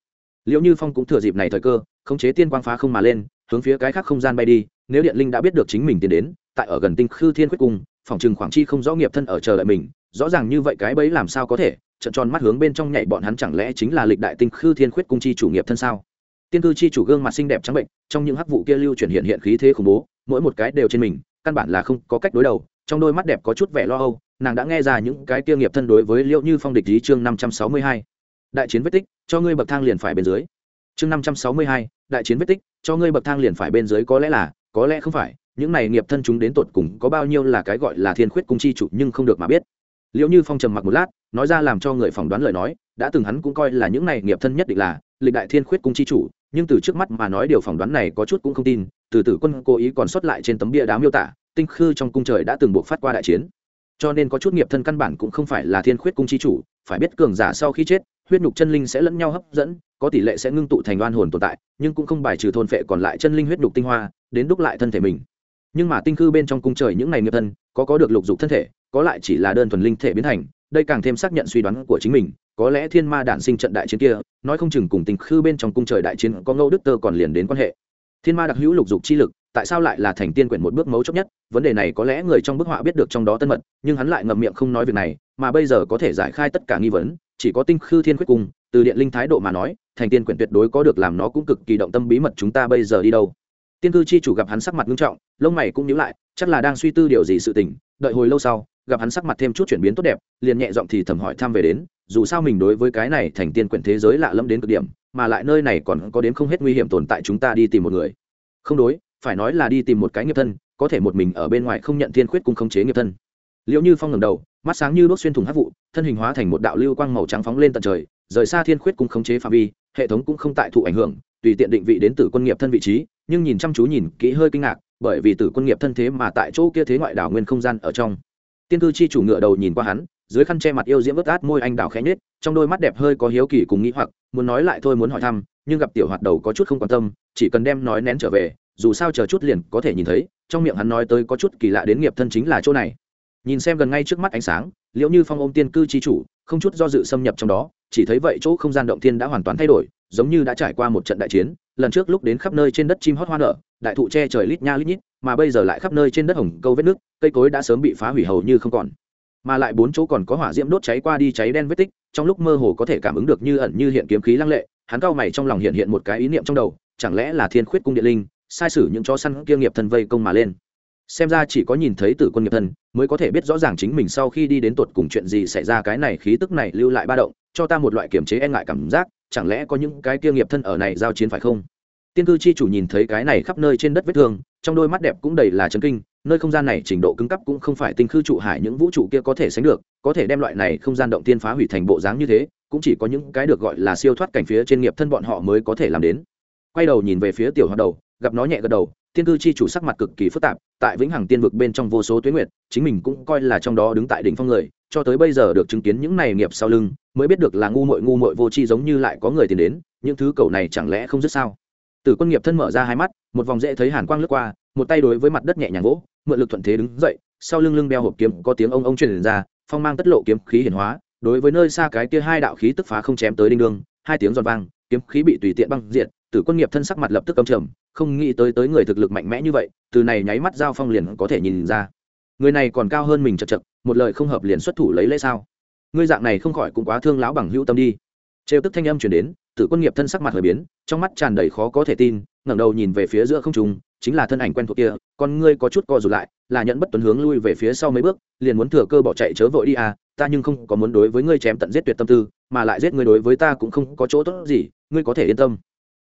S1: Liệu như phong cũng thừa dịp này thời cơ, khống chế tiên quang phá không mà lên, hướng phía cái khác không gian bay đi, nếu điện linh đã biết được chính mình tiến đến, tại ở gần tinh khư thiên quyết cung, phòng trừng khoảng chi không rõ nghiệp thân ở chờ đợi mình, rõ ràng như vậy cái bấy làm sao có thể, trận tròn mắt hướng bên trong nhảy bọn hắn chẳng lẽ chính là lịch đại tinh khư thiên khuyết cung chi chủ nghiệp thân sao? Tiên cư chi chủ gương mặt xinh đẹp trắng bệnh, trong những hắc vụ kia lưu chuyển hiện hiện khí thế khủng bố, mỗi một cái đều trên mình, căn bản là không có cách đối đầu, trong đôi mắt đẹp có chút vẻ lo âu, nàng đã nghe ra những cái kia nghiệp thân đối với liệu như phong địch lý chương năm trăm sáu mươi hai. Đại chiến vết tích, cho ngươi bậc thang liền phải bên dưới. Chương năm trăm sáu mươi hai, đại chiến vết tích, cho ngươi bậc thang liền phải bên dưới có lẽ là, có lẽ không phải, những này nghiệp thân chúng đến tột cùng có bao nhiêu là cái gọi là thiên khuyết cung chi chủ nhưng không được mà biết. Liệu như phong trầm mặc một lát, nói ra làm cho người phỏng đoán lời nói, đã từng hắn cũng coi là những này nghiệp thân nhất định là lịch đại thiên khuyết cung chi chủ, nhưng từ trước mắt mà nói điều phỏng đoán này có chút cũng không tin, từ tử quân cố ý còn xuất lại trên tấm bia đá miêu tả, tinh khư trong cung trời đã từng buộc phát qua đại chiến. Cho nên có chút nghiệp thân căn bản cũng không phải là thiên khuyết cung chi chủ, phải biết cường giả sau khi chết, huyết nhục chân linh sẽ lẫn nhau hấp dẫn, có tỷ lệ sẽ ngưng tụ thành oan hồn tồn tại, nhưng cũng không bài trừ thôn phệ còn lại chân linh huyết đục tinh hoa, đến đúc lại thân thể mình. Nhưng mà tinh khư bên trong cung trời những ngày nghiệp thân, có có được lục dục thân thể, có lại chỉ là đơn thuần linh thể biến thành, đây càng thêm xác nhận suy đoán của chính mình, có lẽ thiên ma đản sinh trận đại chiến kia nói không chừng cùng tinh khư bên trong cung trời đại chiến có ngẫu đức tơ còn liền đến quan hệ. Thiên ma đặc hữu lục dục chi lực, tại sao lại là thành tiên quyển một bước mấu chốt nhất? Vấn đề này có lẽ người trong bức họa biết được trong đó tân mật, nhưng hắn lại ngậm miệng không nói việc này, mà bây giờ có thể giải khai tất cả nghi vấn, chỉ có tinh khư thiên quyết cung từ điện linh thái độ mà nói, thành tiên quyển tuyệt đối có được làm nó cũng cực kỳ động tâm bí mật chúng ta bây giờ đi đâu. Tiên cư chi chủ gặp hắn sắc mặt nghiêm trọng, lông mày cũng nhíu lại, chắc là đang suy tư điều gì sự tình, đợi hồi lâu sau gặp hắn sắc mặt thêm chút chuyển biến tốt đẹp, liền nhẹ giọng thì thầm hỏi thăm về đến, dù sao mình đối với cái này thành tiên quyển thế giới lạ lẫm đến cực điểm, mà lại nơi này còn có đến không hết nguy hiểm tồn tại chúng ta đi tìm một người. Không đối, phải nói là đi tìm một cái nghiệp thân, có thể một mình ở bên ngoài không nhận thiên khuyết cung khống chế nghiệp thân. Liệu như phong ngẩng đầu, mắt sáng như đốt xuyên thủng hát vụ, thân hình hóa thành một đạo lưu quang màu trắng phóng lên tận trời, rời xa thiên khuyết cung khống chế phạm vi, hệ thống cũng không tại thụ ảnh hưởng, tùy tiện định vị đến từ quân nghiệp thân vị trí, nhưng nhìn chăm chú nhìn kỹ hơi kinh ngạc, bởi vì tử quân nghiệp thân thế mà tại chỗ kia thế ngoại đảo nguyên không gian ở trong tiên cư chi chủ ngựa đầu nhìn qua hắn, dưới khăn che mặt yêu diễm vớt át, môi anh đào khẽ nhết trong đôi mắt đẹp hơi có hiếu kỳ cùng nghĩ hoặc, muốn nói lại thôi muốn hỏi thăm, nhưng gặp tiểu hoạt đầu có chút không quan tâm, chỉ cần đem nói nén trở về, dù sao chờ chút liền có thể nhìn thấy, trong miệng hắn nói tới có chút kỳ lạ đến nghiệp thân chính là chỗ này. Nhìn xem gần ngay trước mắt ánh sáng liệu như phong ôm tiên cư chi chủ, không chút do dự xâm nhập trong đó, chỉ thấy vậy chỗ không gian động thiên đã hoàn toàn thay đổi, giống như đã trải qua một trận đại chiến, lần trước lúc đến khắp nơi trên đất chim hót hoa nở, đại thụ che trời lít nha lít nhít mà bây giờ lại khắp nơi trên đất hồng câu vết nước, cây cối đã sớm bị phá hủy hầu như không còn. Mà lại bốn chỗ còn có hỏa diễm đốt cháy qua đi cháy đen vết tích, trong lúc mơ hồ có thể cảm ứng được như ẩn như hiện kiếm khí lăng lệ, hắn cao mày trong lòng hiện hiện một cái ý niệm trong đầu, chẳng lẽ là thiên khuyết cung điện linh, sai sử những chó săn kia nghiệp thân vây công mà lên. Xem ra chỉ có nhìn thấy tử quân nghiệp thân mới có thể biết rõ ràng chính mình sau khi đi đến tột cùng chuyện gì xảy ra cái này khí tức này lưu lại ba động, cho ta một loại kiểm chế e ngại cảm giác, chẳng lẽ có những cái kia nghiệp thân ở này giao chiến phải không? Tiên cư chi chủ nhìn thấy cái này khắp nơi trên đất vết thương, trong đôi mắt đẹp cũng đầy là chấn kinh, nơi không gian này trình độ cứng cấp cũng không phải tinh khư trụ hải những vũ trụ kia có thể sánh được, có thể đem loại này không gian động tiên phá hủy thành bộ dáng như thế, cũng chỉ có những cái được gọi là siêu thoát cảnh phía trên nghiệp thân bọn họ mới có thể làm đến. Quay đầu nhìn về phía tiểu hoạt đầu, gặp nó nhẹ gật đầu, tiên cư chi chủ sắc mặt cực kỳ phức tạp, tại vĩnh hằng tiên vực bên trong vô số tuyến nguyệt, chính mình cũng coi là trong đó đứng tại đỉnh phong người, cho tới bây giờ được chứng kiến những này nghiệp sau lưng, mới biết được là ngu muội ngu muội vô tri giống như lại có người tìm đến, những thứ cầu này chẳng lẽ không dứt sao? Tử quân nghiệp thân mở ra hai mắt, một vòng dễ thấy hàn quang lướt qua, một tay đối với mặt đất nhẹ nhàng vỗ, mượn lực thuận thế đứng dậy, sau lưng lưng đeo hộp kiếm, có tiếng ông ông truyền ra, phong mang tất lộ kiếm khí hiển hóa, đối với nơi xa cái kia hai đạo khí tức phá không chém tới đinh đương, hai tiếng giòn vang, kiếm khí bị tùy tiện băng diện tử quân nghiệp thân sắc mặt lập tức âm trầm, không nghĩ tới tới người thực lực mạnh mẽ như vậy, từ này nháy mắt giao phong liền có thể nhìn ra. Người này còn cao hơn mình chật chật, một lời không hợp liền xuất thủ lấy lễ sao? Ngươi dạng này không khỏi cũng quá thương lão bằng hữu tâm đi. Trêu tức thanh âm chuyển đến tử quân nghiệp thân sắc mặt hơi biến, trong mắt tràn đầy khó có thể tin, ngẩng đầu nhìn về phía giữa không trung, chính là thân ảnh quen thuộc kia, con ngươi có chút co rụt lại, là nhận bất tuấn hướng lui về phía sau mấy bước, liền muốn thừa cơ bỏ chạy chớ vội đi à ta nhưng không có muốn đối với ngươi chém tận giết tuyệt tâm tư, mà lại giết ngươi đối với ta cũng không có chỗ tốt gì, ngươi có thể yên tâm.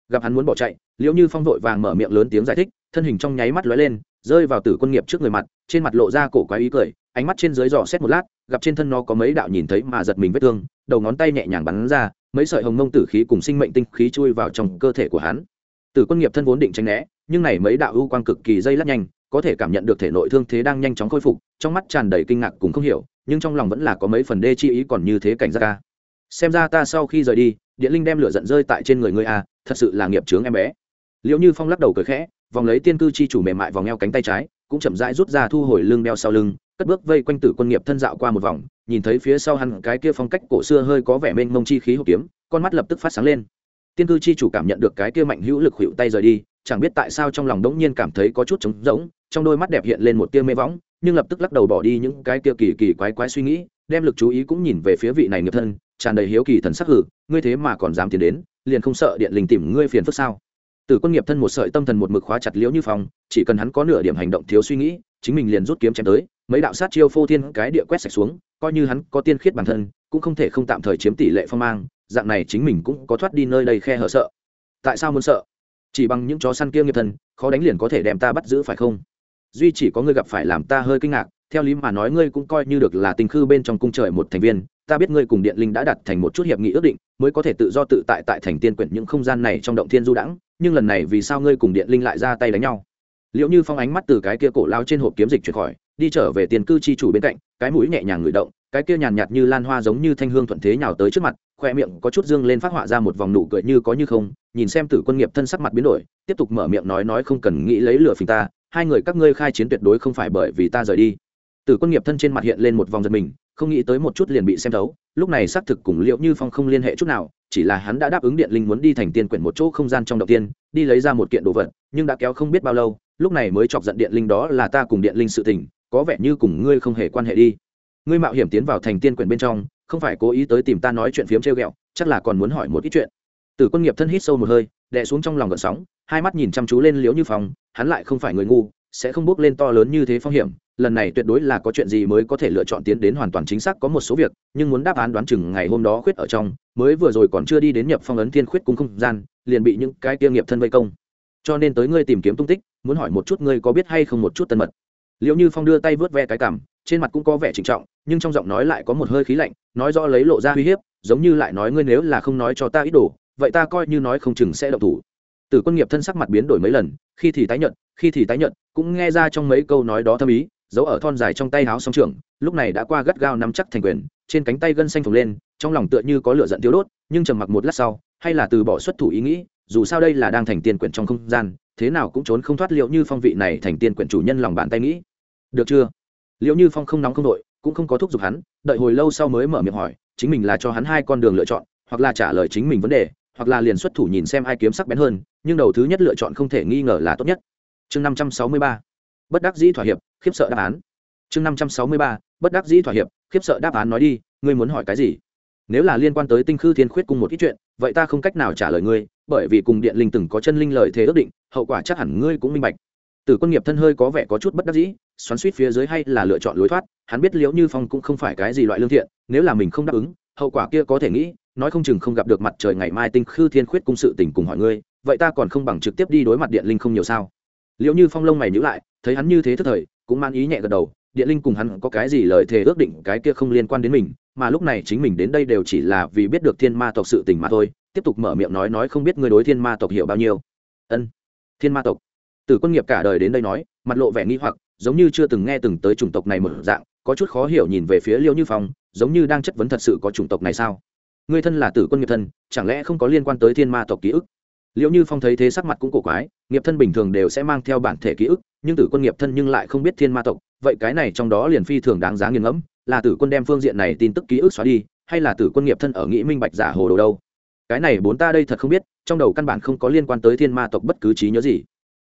S1: Gặp hắn muốn bỏ chạy, liễu như phong vội vàng mở miệng lớn tiếng giải thích, thân hình trong nháy mắt lóe lên, rơi vào tử quân nghiệp trước người mặt, trên mặt lộ ra cổ quái ý cười, ánh mắt trên dưới dò xét một lát gặp trên thân nó có mấy đạo nhìn thấy mà giật mình vết thương, đầu ngón tay nhẹ nhàng bắn ra, mấy sợi hồng mông tử khí cùng sinh mệnh tinh khí chui vào trong cơ thể của hắn. Tử quân nghiệp thân vốn định tránh né, nhưng này mấy đạo ưu quang cực kỳ dây lắc nhanh, có thể cảm nhận được thể nội thương thế đang nhanh chóng khôi phục, trong mắt tràn đầy kinh ngạc cùng không hiểu, nhưng trong lòng vẫn là có mấy phần đê chi ý còn như thế cảnh giác ca xem ra ta sau khi rời đi điện linh đem lửa giận rơi tại trên người ngươi a, thật sự là nghiệp chướng em bé. Liệu như phong lắc đầu cười khẽ, vòng lấy tiên cư chi chủ mềm mại vòng eo cánh tay trái, cũng chậm rãi rút ra thu hồi lưng đeo sau lưng cất bước vây quanh tử quân nghiệp thân dạo qua một vòng, nhìn thấy phía sau hắn cái kia phong cách cổ xưa hơi có vẻ mênh mông chi khí hộp kiếm, con mắt lập tức phát sáng lên. Tiên cư chi chủ cảm nhận được cái kia mạnh hữu lực hữu tay rời đi, chẳng biết tại sao trong lòng đống nhiên cảm thấy có chút trống rỗng, trong đôi mắt đẹp hiện lên một tia mê võng, nhưng lập tức lắc đầu bỏ đi những cái kia kỳ kỳ quái quái suy nghĩ, đem lực chú ý cũng nhìn về phía vị này nghiệp thân, tràn đầy hiếu kỳ thần sắc hử, ngươi thế mà còn dám tiến đến, liền không sợ điện linh tìm ngươi phiền phức sao? Tử quân nghiệp thân một sợi tâm thần một mực khóa chặt liễu như phòng chỉ cần hắn có nửa điểm hành động thiếu suy nghĩ chính mình liền rút kiếm chém tới, mấy đạo sát chiêu phô thiên cái địa quét sạch xuống, coi như hắn có tiên khiết bản thân, cũng không thể không tạm thời chiếm tỷ lệ phong mang, dạng này chính mình cũng có thoát đi nơi đây khe hở sợ. Tại sao muốn sợ? Chỉ bằng những chó săn kia nghiệp thân khó đánh liền có thể đem ta bắt giữ phải không? Duy chỉ có ngươi gặp phải làm ta hơi kinh ngạc, theo lý mà nói ngươi cũng coi như được là tình khư bên trong cung trời một thành viên, ta biết ngươi cùng điện linh đã đặt thành một chút hiệp nghị ước định, mới có thể tự do tự tại tại thành tiên quyển những không gian này trong động thiên du đãng, nhưng lần này vì sao ngươi cùng điện linh lại ra tay đánh nhau? Liệu như phong ánh mắt từ cái kia cổ lao trên hộp kiếm dịch chuyển khỏi, đi trở về tiền cư chi chủ bên cạnh, cái mũi nhẹ nhàng ngửi động, cái kia nhàn nhạt như lan hoa giống như thanh hương thuận thế nhào tới trước mặt khoe miệng có chút dương lên phát họa ra một vòng nụ cười như có như không, nhìn xem tử quân nghiệp thân sắc mặt biến đổi, tiếp tục mở miệng nói nói không cần nghĩ lấy lửa phình ta, hai người các ngươi khai chiến tuyệt đối không phải bởi vì ta rời đi. Tử quân nghiệp thân trên mặt hiện lên một vòng giật mình không nghĩ tới một chút liền bị xem thấu, lúc này xác thực cùng liệu như phong không liên hệ chút nào, chỉ là hắn đã đáp ứng điện linh muốn đi thành tiên quyển một chỗ không gian trong đầu tiên, đi lấy ra một kiện đồ vật, nhưng đã kéo không biết bao lâu, lúc này mới chọc giận điện linh đó là ta cùng điện linh sự tình, có vẻ như cùng ngươi không hề quan hệ đi. Ngươi mạo hiểm tiến vào thành tiên quyển bên trong, không phải cố ý tới tìm ta nói chuyện phiếm trêu ghẹo, chắc là còn muốn hỏi một ít chuyện. Tử quân nghiệp thân hít sâu một hơi, đè xuống trong lòng gợn sóng, hai mắt nhìn chăm chú lên liếu như phong, hắn lại không phải người ngu, sẽ không bước lên to lớn như thế phong hiểm lần này tuyệt đối là có chuyện gì mới có thể lựa chọn tiến đến hoàn toàn chính xác có một số việc, nhưng muốn đáp án đoán chừng ngày hôm đó khuyết ở trong, mới vừa rồi còn chưa đi đến nhập phong ấn thiên khuyết cung không gian, liền bị những cái kia nghiệp thân vây công. Cho nên tới ngươi tìm kiếm tung tích, muốn hỏi một chút ngươi có biết hay không một chút tân mật. Liệu như phong đưa tay vớt ve cái cảm, trên mặt cũng có vẻ trịnh trọng, nhưng trong giọng nói lại có một hơi khí lạnh, nói rõ lấy lộ ra uy hiếp, giống như lại nói ngươi nếu là không nói cho ta ít đồ, vậy ta coi như nói không chừng sẽ động thủ. Tử quân nghiệp thân sắc mặt biến đổi mấy lần, khi thì tái nhận khi thì tái nhận cũng nghe ra trong mấy câu nói đó thâm ý giấu ở thon dài trong tay háo song trưởng, lúc này đã qua gắt gao nắm chắc thành quyền, trên cánh tay gân xanh phồng lên, trong lòng tựa như có lửa giận thiếu đốt, nhưng trầm mặc một lát sau, hay là từ bỏ xuất thủ ý nghĩ, dù sao đây là đang thành tiên quyển trong không gian, thế nào cũng trốn không thoát liệu như phong vị này thành tiên quyển chủ nhân lòng bàn tay nghĩ. Được chưa? Liệu như phong không nóng không đội, cũng không có thúc giục hắn, đợi hồi lâu sau mới mở miệng hỏi, chính mình là cho hắn hai con đường lựa chọn, hoặc là trả lời chính mình vấn đề, hoặc là liền xuất thủ nhìn xem ai kiếm sắc bén hơn, nhưng đầu thứ nhất lựa chọn không thể nghi ngờ là tốt nhất. Chương năm trăm sáu mươi ba. Bất đắc dĩ thỏa hiệp khiếp sợ đáp án. Chương năm trăm sáu mươi ba, bất đắc dĩ thỏa hiệp, khiếp sợ đáp án nói đi, ngươi muốn hỏi cái gì? Nếu là liên quan tới tinh khư thiên khuyết cùng một ít chuyện, vậy ta không cách nào trả lời ngươi, bởi vì cùng điện linh từng có chân linh lời thế ước định, hậu quả chắc hẳn ngươi cũng minh bạch. Tử quân nghiệp thân hơi có vẻ có chút bất đắc dĩ, xoắn xuýt phía dưới hay là lựa chọn lối thoát, hắn biết liễu như phong cũng không phải cái gì loại lương thiện, nếu là mình không đáp ứng, hậu quả kia có thể nghĩ, nói không chừng không gặp được mặt trời ngày mai tinh khư thiên khuyết cung sự tình cùng hỏi ngươi, vậy ta còn không bằng trực tiếp đi đối mặt điện linh không nhiều sao? Liễu như phong lông mày nhíu lại, thấy hắn như thế thất thời cũng man ý nhẹ gật đầu, điện linh cùng hắn có cái gì lời thề ước định cái kia không liên quan đến mình, mà lúc này chính mình đến đây đều chỉ là vì biết được thiên ma tộc sự tình mà thôi, tiếp tục mở miệng nói nói không biết ngươi đối thiên ma tộc hiểu bao nhiêu. Ân, thiên ma tộc. Từ quân nghiệp cả đời đến đây nói, mặt lộ vẻ nghi hoặc, giống như chưa từng nghe từng tới chủng tộc này một dạng, có chút khó hiểu nhìn về phía liêu như phong, giống như đang chất vấn thật sự có chủng tộc này sao? Người thân là tử quân nghiệp thân, chẳng lẽ không có liên quan tới thiên ma tộc ký ức? Liệu như phong thấy thế sắc mặt cũng cổ quái, nghiệp thân bình thường đều sẽ mang theo bản thể ký ức nhưng tử quân nghiệp thân nhưng lại không biết thiên ma tộc, vậy cái này trong đó liền phi thường đáng giá nghiền ngẫm, là tử quân đem phương diện này tin tức ký ức xóa đi, hay là tử quân nghiệp thân ở nghĩ minh bạch giả hồ đồ đâu? Cái này bốn ta đây thật không biết, trong đầu căn bản không có liên quan tới thiên ma tộc bất cứ trí nhớ gì.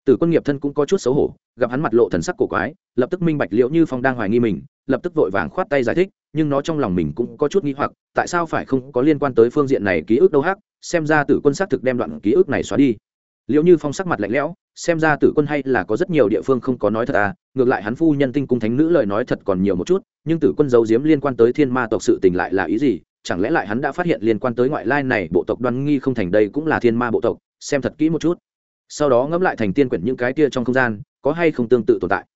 S1: Tử quân nghiệp thân cũng có chút xấu hổ, gặp hắn mặt lộ thần sắc cổ quái, lập tức minh bạch liệu như phong đang hoài nghi mình, lập tức vội vàng khoát tay giải thích, nhưng nó trong lòng mình cũng có chút nghi hoặc, tại sao phải không có liên quan tới phương diện này ký ức đâu hắc, xem ra tử quân xác thực đem đoạn ký ức này xóa đi. Liệu như phong sắc mặt lạnh lẽo xem ra tử quân hay là có rất nhiều địa phương không có nói thật à ngược lại hắn phu nhân tinh cung thánh nữ lời nói thật còn nhiều một chút, nhưng tử quân giấu giếm liên quan tới thiên ma tộc sự tình lại là ý gì, chẳng lẽ lại hắn đã phát hiện liên quan tới ngoại lai này bộ tộc đoan nghi không thành đây cũng là thiên ma bộ tộc, xem thật kỹ một chút. Sau đó ngẫm lại thành tiên quyển những cái kia trong không gian, có hay không tương tự tồn tại.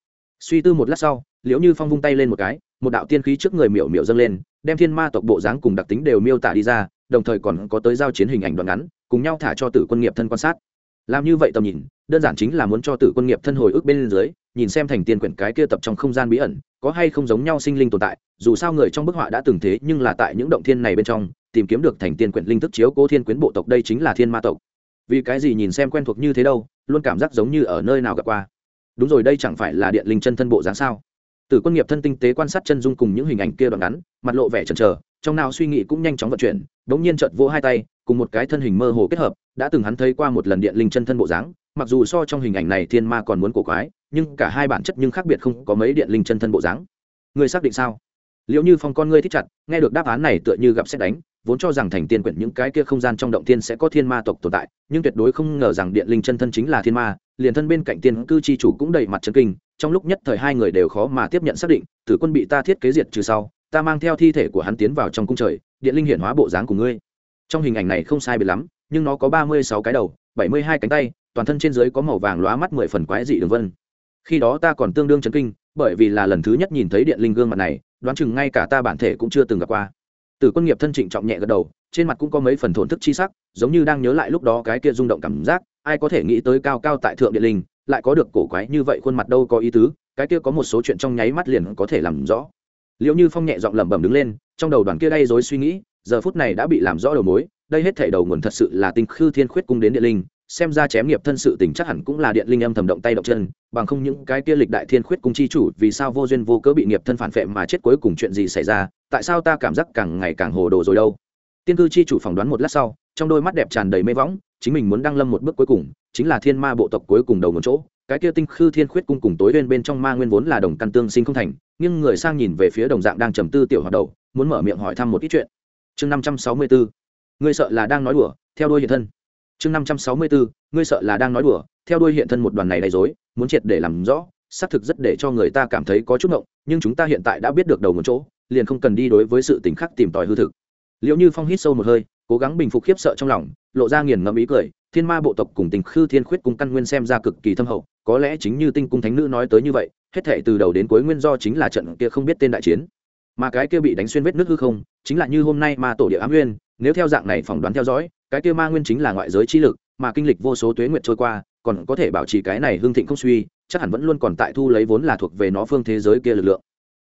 S1: Suy tư một lát sau, liễu như phong vung tay lên một cái, một đạo tiên khí trước người miểu miểu dâng lên, đem thiên ma tộc bộ dáng cùng đặc tính đều miêu tả đi ra, đồng thời còn có tới giao chiến hình ảnh đoạn ngắn, cùng nhau thả cho tử quân nghiệp thân quan sát làm như vậy tầm nhìn, đơn giản chính là muốn cho tử quân nghiệp thân hồi ức bên dưới, nhìn xem thành tiên quyển cái kia tập trong không gian bí ẩn, có hay không giống nhau sinh linh tồn tại, dù sao người trong bức họa đã từng thế, nhưng là tại những động thiên này bên trong, tìm kiếm được thành tiên quyển linh thức chiếu cố thiên quyến bộ tộc đây chính là thiên ma tộc. Vì cái gì nhìn xem quen thuộc như thế đâu, luôn cảm giác giống như ở nơi nào gặp qua. Đúng rồi, đây chẳng phải là điện linh chân thân bộ dáng sao? Tử quân nghiệp thân tinh tế quan sát chân dung cùng những hình ảnh kia đoạn ngắn, mặt lộ vẻ chần chờ, trong nào suy nghĩ cũng nhanh chóng vận chuyển, bỗng nhiên chợt vỗ hai tay, cùng một cái thân hình mơ hồ kết hợp đã từng hắn thấy qua một lần điện linh chân thân bộ dáng, mặc dù so trong hình ảnh này thiên ma còn muốn cổ quái, nhưng cả hai bản chất nhưng khác biệt không có mấy điện linh chân thân bộ dáng. Ngươi xác định sao? Liệu như phong con ngươi thích chặt, nghe được đáp án này tựa như gặp xét đánh, vốn cho rằng thành tiên quyển những cái kia không gian trong động tiên sẽ có thiên ma tộc tồn tại, nhưng tuyệt đối không ngờ rằng điện linh chân thân chính là thiên ma, liền thân bên cạnh tiên cư chi chủ cũng đầy mặt chân kinh, trong lúc nhất thời hai người đều khó mà tiếp nhận xác định, tử quân bị ta thiết kế diệt trừ sau, ta mang theo thi thể của hắn tiến vào trong cung trời, điện linh hiển hóa bộ dáng của ngươi. Trong hình ảnh này không sai biệt lắm nhưng nó có ba mươi sáu cái đầu, bảy mươi hai cánh tay, toàn thân trên dưới có màu vàng lóa mắt mười phần quái dị đường vân. Khi đó ta còn tương đương chấn kinh, bởi vì là lần thứ nhất nhìn thấy điện linh gương mặt này, đoán chừng ngay cả ta bản thể cũng chưa từng gặp qua. Tử quân nghiệp thân trịnh trọng nhẹ gật đầu, trên mặt cũng có mấy phần thổn thức chi sắc, giống như đang nhớ lại lúc đó cái kia rung động cảm giác, ai có thể nghĩ tới cao cao tại thượng điện linh, lại có được cổ quái như vậy khuôn mặt đâu có ý tứ, cái kia có một số chuyện trong nháy mắt liền có thể làm rõ. Liệu như phong nhẹ giọng lẩm bẩm đứng lên, trong đầu đoàn kia đay dối suy nghĩ, giờ phút này đã bị làm rõ đầu mối đây hết thể đầu nguồn thật sự là tinh khư thiên khuyết cung đến Địa linh, xem ra chém nghiệp thân sự tình chắc hẳn cũng là điện linh âm thầm động tay động chân, bằng không những cái kia lịch đại thiên khuyết cung chi chủ vì sao vô duyên vô cớ bị nghiệp thân phản phệ mà chết cuối cùng chuyện gì xảy ra, tại sao ta cảm giác càng ngày càng hồ đồ rồi đâu? Tiên cư chi chủ phỏng đoán một lát sau, trong đôi mắt đẹp tràn đầy mê võng, chính mình muốn đăng lâm một bước cuối cùng, chính là thiên ma bộ tộc cuối cùng đầu một chỗ. Cái kia tinh khư thiên khuyết cung cùng tối bên bên trong ma nguyên vốn là đồng căn tương sinh không thành, nhưng người sang nhìn về phía đồng dạng đang trầm tư tiểu hoạt đầu, muốn mở miệng hỏi thăm một ít chuyện. Chương năm trăm sáu mươi bốn ngươi sợ là đang nói đùa, theo đuôi hiện thân. Chương năm trăm sáu mươi bốn ngươi sợ là đang nói đùa, theo đuôi hiện thân một đoàn này đầy dối muốn triệt để làm rõ, xác thực rất để cho người ta cảm thấy có chút ngộng, nhưng chúng ta hiện tại đã biết được đầu một chỗ, liền không cần đi đối với sự tình khác tìm tòi hư thực. Liệu như phong hít sâu một hơi, cố gắng bình phục khiếp sợ trong lòng, lộ ra nghiền ngẫm ý cười, thiên ma bộ tộc cùng tình khư thiên khuyết cung căn nguyên xem ra cực kỳ thâm hậu, có lẽ chính như tinh cung thánh nữ nói tới như vậy, hết thệ từ đầu đến cuối nguyên do chính là trận kia không biết tên đại chiến. Mà cái kia bị đánh xuyên vết nước hư không, chính là như hôm nay mà tổ địa ám nguyên nếu theo dạng này phỏng đoán theo dõi, cái kia ma nguyên chính là ngoại giới chi lực, mà kinh lịch vô số tuế nguyệt trôi qua, còn có thể bảo trì cái này hương thịnh không suy, chắc hẳn vẫn luôn còn tại thu lấy vốn là thuộc về nó phương thế giới kia lực lượng.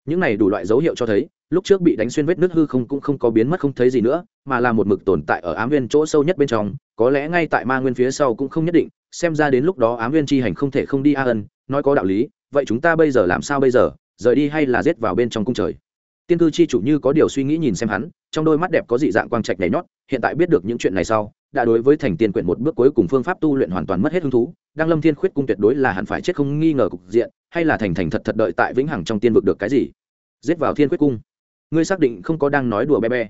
S1: Những này đủ loại dấu hiệu cho thấy, lúc trước bị đánh xuyên vết nước hư không cũng không có biến mất không thấy gì nữa, mà là một mực tồn tại ở ám viên chỗ sâu nhất bên trong, có lẽ ngay tại ma nguyên phía sau cũng không nhất định, xem ra đến lúc đó ám viên chi hành không thể không đi a ân, nói có đạo lý, vậy chúng ta bây giờ làm sao bây giờ, rời đi hay là giết vào bên trong cung trời? Tiên cư chi chủ như có điều suy nghĩ nhìn xem hắn, trong đôi mắt đẹp có dị dạng quang trạch nhảy nhót, hiện tại biết được những chuyện này sau, đã đối với thành tiên quyển một bước cuối cùng phương pháp tu luyện hoàn toàn mất hết hứng thú. Đang lâm thiên khuyết cung tuyệt đối là hẳn phải chết không nghi ngờ cục diện, hay là thành thành thật thật đợi tại vĩnh hằng trong tiên vực được cái gì? Giết vào thiên khuyết cung. Ngươi xác định không có đang nói đùa bé bé.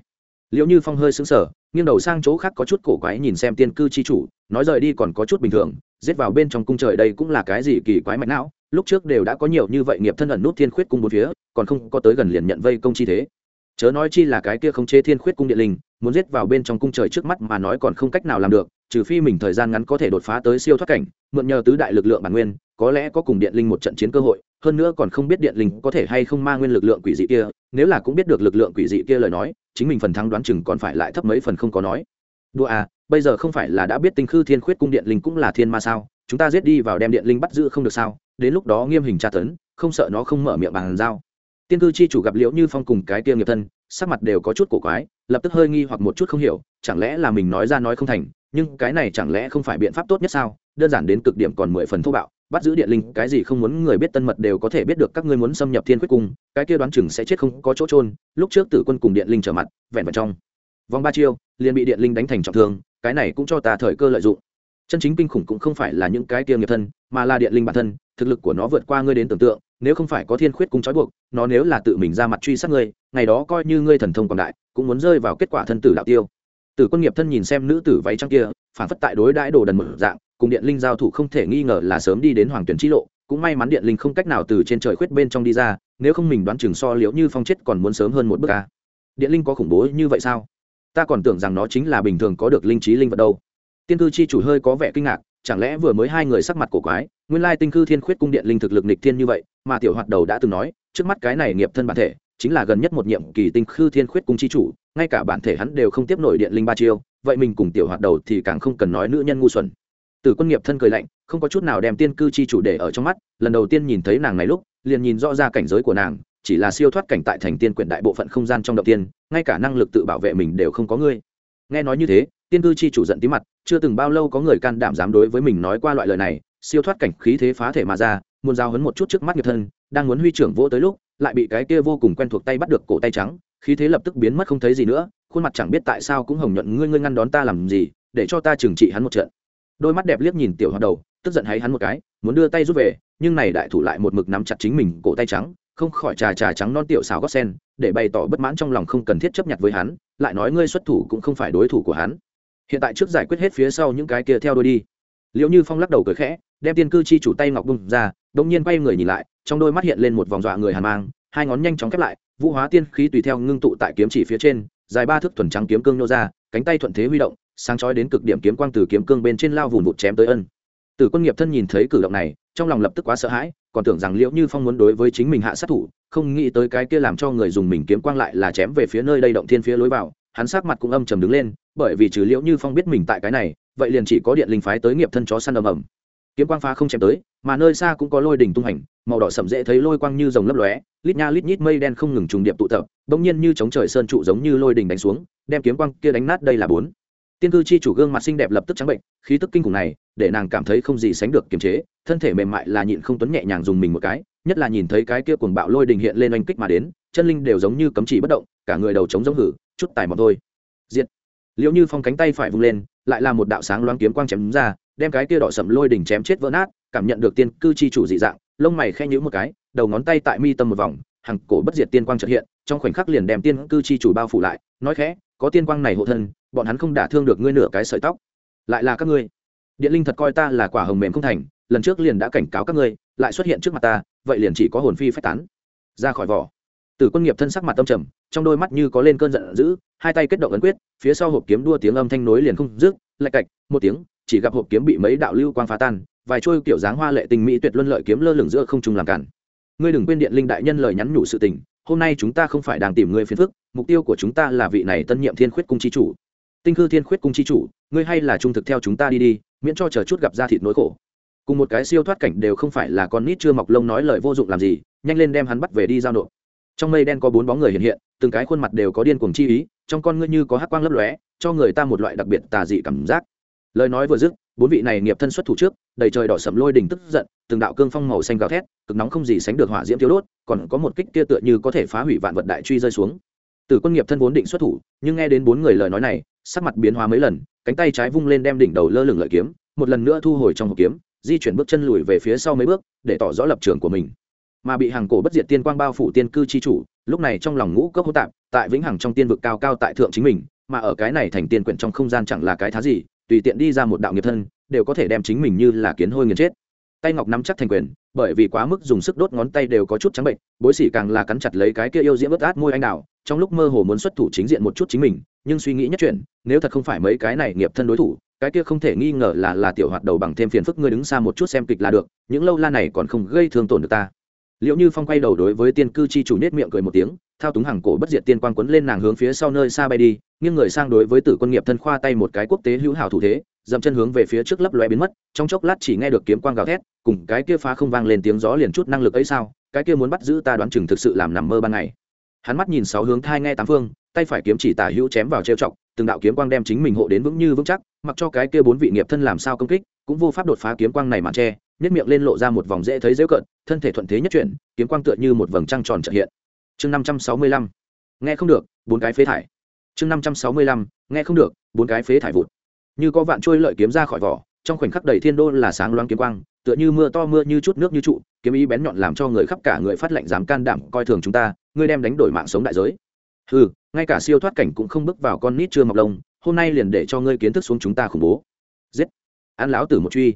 S1: Liệu như phong hơi xứng sở nghiêng đầu sang chỗ khác có chút cổ quái nhìn xem tiên cư chi chủ, nói rời đi còn có chút bình thường giết vào bên trong cung trời đây cũng là cái gì kỳ quái mạnh não, lúc trước đều đã có nhiều như vậy nghiệp thân ẩn nút thiên khuyết cung một phía, còn không có tới gần liền nhận vây công chi thế. Chớ nói chi là cái kia không chế thiên khuyết cung điện linh, muốn giết vào bên trong cung trời trước mắt mà nói còn không cách nào làm được, trừ phi mình thời gian ngắn có thể đột phá tới siêu thoát cảnh, mượn nhờ tứ đại lực lượng bản nguyên, có lẽ có cùng điện linh một trận chiến cơ hội, hơn nữa còn không biết điện linh có thể hay không mang nguyên lực lượng quỷ dị kia, nếu là cũng biết được lực lượng quỷ dị kia lời nói, chính mình phần thắng đoán chừng còn phải lại thấp mấy phần không có nói. Đùa à bây giờ không phải là đã biết tinh khư thiên khuyết cung điện linh cũng là thiên ma sao? Chúng ta giết đi vào đem điện linh bắt giữ không được sao? Đến lúc đó nghiêm hình tra tấn, không sợ nó không mở miệng bằng dao tiên cư chi chủ gặp liễu như phong cùng cái kia nghiệp thân, sắc mặt đều có chút cổ quái, lập tức hơi nghi hoặc một chút không hiểu, chẳng lẽ là mình nói ra nói không thành, nhưng cái này chẳng lẽ không phải biện pháp tốt nhất sao? Đơn giản đến cực điểm còn mười phần thô bạo, bắt giữ điện linh, cái gì không muốn người biết tân mật đều có thể biết được các ngươi muốn xâm nhập thiên quyết cung, cái kia đoán chừng sẽ chết không có chỗ trôn lúc trước tử quân cùng điện linh trở mặt, vẹn vào trong vòng ba chiêu, liền bị điện linh đánh thành trọng thương cái này cũng cho ta thời cơ lợi dụng. Chân chính kinh khủng cũng không phải là những cái kia nghiệp thân, mà là điện linh bản thân, thực lực của nó vượt qua ngươi đến tưởng tượng, nếu không phải có thiên khuyết cung trói buộc, nó nếu là tự mình ra mặt truy sát ngươi, ngày đó coi như ngươi thần thông còn đại, cũng muốn rơi vào kết quả thân tử đạo tiêu. Tử quân nghiệp thân nhìn xem nữ tử váy trăng kia, phản phất tại đối đãi đồ đần mở dạng, cùng điện linh giao thủ không thể nghi ngờ là sớm đi đến hoàng tuyển chi lộ, cũng may mắn điện linh không cách nào từ trên trời khuyết bên trong đi ra, nếu không mình đoán chừng so liễu như phong chết còn muốn sớm hơn một bước ca điện linh có khủng bố như vậy sao? Ta còn tưởng rằng nó chính là bình thường có được linh trí linh vật đâu. Tiên cư chi chủ hơi có vẻ kinh ngạc, chẳng lẽ vừa mới hai người sắc mặt cổ quái, nguyên lai tinh cư thiên khuyết cung điện linh thực lực nịch thiên như vậy, mà tiểu hoạt đầu đã từng nói, trước mắt cái này nghiệp thân bản thể, chính là gần nhất một nhiệm kỳ tinh khư thiên khuyết cung chi chủ, ngay cả bản thể hắn đều không tiếp nổi điện linh ba chiêu, vậy mình cùng tiểu hoạt đầu thì càng không cần nói nữ nhân ngu xuẩn. Từ quân nghiệp thân cười lạnh, không có chút nào đem tiên cư chi chủ để ở trong mắt, lần đầu tiên nhìn thấy nàng này lúc, liền nhìn rõ ra cảnh giới của nàng chỉ là siêu thoát cảnh tại thành tiên quyển đại bộ phận không gian trong động tiên, ngay cả năng lực tự bảo vệ mình đều không có ngươi. Nghe nói như thế, tiên cư chi chủ giận tí mặt, chưa từng bao lâu có người can đảm dám đối với mình nói qua loại lời này, siêu thoát cảnh khí thế phá thể mà ra, muốn giao hấn một chút trước mắt nghiệp thân, đang muốn huy trưởng vỗ tới lúc, lại bị cái kia vô cùng quen thuộc tay bắt được cổ tay trắng, khí thế lập tức biến mất không thấy gì nữa, khuôn mặt chẳng biết tại sao cũng hồng nhuận, ngươi ngươi ngăn đón ta làm gì, để cho ta trừng trị hắn một trận. Đôi mắt đẹp liếc nhìn tiểu hoạt đầu, tức giận hay hắn một cái, muốn đưa tay rút về, nhưng này đại thủ lại một mực nắm chặt chính mình cổ tay trắng không khỏi trà trà trắng non tiểu xào gót sen, để bày tỏ bất mãn trong lòng không cần thiết chấp nhận với hắn, lại nói ngươi xuất thủ cũng không phải đối thủ của hắn. Hiện tại trước giải quyết hết phía sau những cái kia theo đuôi đi. Liệu như phong lắc đầu cười khẽ, đem tiên cư chi chủ tay ngọc bung ra đông nhiên quay người nhìn lại, trong đôi mắt hiện lên một vòng dọa người hàn mang, hai ngón nhanh chóng khép lại, vũ hóa tiên khí tùy theo ngưng tụ tại kiếm chỉ phía trên, dài ba thước thuần trắng kiếm cương nô ra, cánh tay thuận thế huy động, sáng chói đến cực điểm kiếm quang từ kiếm cương bên trên lao vùn vụt chém tới ân tử quân nghiệp thân nhìn thấy cử động này, trong lòng lập tức quá sợ hãi, còn tưởng rằng liễu như phong muốn đối với chính mình hạ sát thủ, không nghĩ tới cái kia làm cho người dùng mình kiếm quang lại là chém về phía nơi đây động thiên phía lối vào, hắn sắc mặt cũng âm trầm đứng lên, bởi vì trừ liễu như phong biết mình tại cái này, vậy liền chỉ có điện linh phái tới nghiệp thân chó săn ầm ầm. Kiếm quang phá không chém tới, mà nơi xa cũng có lôi đỉnh tung hành, màu đỏ sậm dễ thấy lôi quang như dòng lấp lóe, lít nha lít nhít mây đen không ngừng trùng điệp tụ tập, bỗng nhiên như chống trời sơn trụ giống như lôi đỉnh đánh xuống, đem kiếm quang kia đánh nát đây là bốn tiên cư chi chủ gương mặt xinh đẹp lập tức trắng bệnh, khí tức kinh khủng này, để nàng cảm thấy không gì sánh được kiềm chế, thân thể mềm mại là nhịn không tuấn nhẹ nhàng dùng mình một cái, nhất là nhìn thấy cái kia cuồng bạo lôi đình hiện lên oanh kích mà đến, chân linh đều giống như cấm chỉ bất động, cả người đầu trống giống hử, chút tài mọc thôi. Diệt. Liệu như phong cánh tay phải vung lên, lại là một đạo sáng loáng kiếm quang chém ra, đem cái kia đỏ sậm lôi đỉnh chém chết vỡ nát, cảm nhận được tiên cư chi chủ dị dạng, lông mày khe nhữ một cái, đầu ngón tay tại mi tâm một vòng, hàng cổ bất diệt tiên quang trợ hiện, trong khoảnh khắc liền đem tiên cư chi chủ bao phủ lại, nói khẽ, có tiên quang này hộ thân bọn hắn không đả thương được ngươi nửa cái sợi tóc. Lại là các ngươi. Điện linh thật coi ta là quả hồng mềm không thành, lần trước liền đã cảnh cáo các ngươi, lại xuất hiện trước mặt ta, vậy liền chỉ có hồn phi phách tán. Ra khỏi vỏ. Tử quân nghiệp thân sắc mặt tâm trầm, trong đôi mắt như có lên cơn giận dữ, hai tay kết động ấn quyết, phía sau hộp kiếm đua tiếng âm thanh nối liền không dứt, lạch cạch, một tiếng, chỉ gặp hộp kiếm bị mấy đạo lưu quang phá tan, vài trôi kiểu dáng hoa lệ tình mỹ tuyệt luân lợi kiếm lơ lửng giữa không trung làm cản. Ngươi đừng quên điện linh đại nhân lời nhắn nhủ sự tình, hôm nay chúng ta không phải đang tìm ngươi phiền phức, mục tiêu của chúng ta là vị này tân nhiệm thiên khuyết cung chi chủ tinh khư thiên khuyết cung chi chủ, ngươi hay là trung thực theo chúng ta đi đi, miễn cho chờ chút gặp ra thịt nỗi khổ. Cùng một cái siêu thoát cảnh đều không phải là con nít chưa mọc lông nói lời vô dụng làm gì, nhanh lên đem hắn bắt về đi giao nộp. Trong mây đen có bốn bóng người hiện hiện, từng cái khuôn mặt đều có điên cuồng chi ý, trong con ngươi như có hắc quang lấp lóe, cho người ta một loại đặc biệt tà dị cảm giác. Lời nói vừa dứt, bốn vị này nghiệp thân xuất thủ trước, đầy trời đỏ sầm lôi đình tức giận, từng đạo cương phong màu xanh gào thét, cực nóng không gì sánh được hỏa diễm thiếu đốt, còn có một kích kia tựa như có thể phá hủy vạn vật đại truy rơi xuống. Từ quân nghiệp thân vốn định xuất thủ, nhưng nghe đến bốn người lời nói này sắc mặt biến hóa mấy lần, cánh tay trái vung lên đem đỉnh đầu lơ lửng lợi kiếm, một lần nữa thu hồi trong hộp kiếm, di chuyển bước chân lùi về phía sau mấy bước, để tỏ rõ lập trường của mình. Mà bị hàng cổ bất diệt tiên quang bao phủ tiên cư chi chủ, lúc này trong lòng ngũ cốc hỗn tạp, tại vĩnh hằng trong tiên vực cao cao tại thượng chính mình, mà ở cái này thành tiên quyển trong không gian chẳng là cái thá gì, tùy tiện đi ra một đạo nghiệp thân, đều có thể đem chính mình như là kiến hôi nghiền chết. Tay ngọc nắm chắc thành quyền, bởi vì quá mức dùng sức đốt ngón tay đều có chút trắng bệnh, bối xỉ càng là cắn chặt lấy cái kia yêu diễm bất át môi anh đào, trong lúc mơ hồ muốn xuất thủ chính diện một chút chính mình nhưng suy nghĩ nhất chuyện nếu thật không phải mấy cái này nghiệp thân đối thủ, cái kia không thể nghi ngờ là là tiểu hoạt đầu bằng thêm phiền phức ngươi đứng xa một chút xem kịch là được, những lâu la này còn không gây thương tổn được ta. Liệu như phong quay đầu đối với tiên cư chi chủ nết miệng cười một tiếng, thao túng hàng cổ bất diệt tiên quang quấn lên nàng hướng phía sau nơi xa bay đi, nghiêng người sang đối với tử quân nghiệp thân khoa tay một cái quốc tế hữu hảo thủ thế, dậm chân hướng về phía trước lấp lóe biến mất, trong chốc lát chỉ nghe được kiếm quang gào thét, cùng cái kia phá không vang lên tiếng gió liền chút năng lực ấy sao, cái kia muốn bắt giữ ta đoán chừng thực sự làm nằm mơ ban ngày hắn mắt nhìn sáu hướng thai nghe tám phương, tay phải kiếm chỉ tả hữu chém vào trêu chọc, từng đạo kiếm quang đem chính mình hộ đến vững như vững chắc, mặc cho cái kia bốn vị nghiệp thân làm sao công kích, cũng vô pháp đột phá kiếm quang này mà che nhất miệng lên lộ ra một vòng dễ thấy dễ cận thân thể thuận thế nhất chuyển, kiếm quang tựa như một vầng trăng tròn trợ hiện. Chương năm trăm sáu mươi lăm. Nghe không được, bốn cái phế thải. Chương năm trăm sáu mươi lăm, nghe không được, bốn cái phế thải vụt. Như có vạn trôi lợi kiếm ra khỏi vỏ, trong khoảnh khắc đầy thiên đô là sáng loáng kiếm quang tựa như mưa to mưa như chút nước như trụ, kiếm ý bén nhọn làm cho người khắp cả người phát lệnh dám can đảm coi thường chúng ta, ngươi đem đánh đổi mạng sống đại giới. Ừ ngay cả siêu thoát cảnh cũng không bước vào con nít chưa mọc lông, hôm nay liền để cho ngươi kiến thức xuống chúng ta khủng bố. Giết. An lão tử một truy.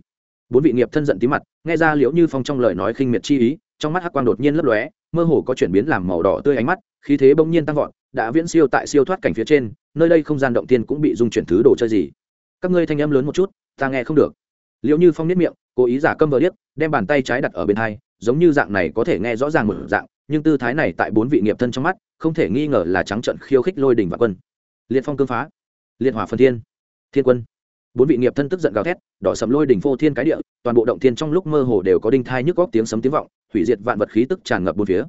S1: Bốn vị nghiệp thân giận tí mặt, nghe ra liễu như phong trong lời nói khinh miệt chi ý, trong mắt hắc quang đột nhiên lấp lóe, mơ hồ có chuyển biến làm màu đỏ tươi ánh mắt, khí thế bỗng nhiên tăng vọt, đã viễn siêu tại siêu thoát cảnh phía trên, nơi đây không gian động tiên cũng bị dung chuyển thứ đồ chơi gì. Các ngươi thanh âm lớn một chút, ta nghe không được. Liệu như phong nít miệng cố ý giả câm vờ điếc, đem bàn tay trái đặt ở bên hai, giống như dạng này có thể nghe rõ ràng một dạng, nhưng tư thái này tại bốn vị nghiệp thân trong mắt, không thể nghi ngờ là trắng trận khiêu khích lôi đình và quân. Liệt phong cương phá, liệt hỏa phân thiên thiên quân. Bốn vị nghiệp thân tức giận gào thét, đỏ sầm lôi đỉnh phô thiên cái địa, toàn bộ động thiên trong lúc mơ hồ đều có đinh thai nhức góc tiếng sấm tiếng vọng, hủy diệt vạn vật khí tức tràn ngập bốn phía.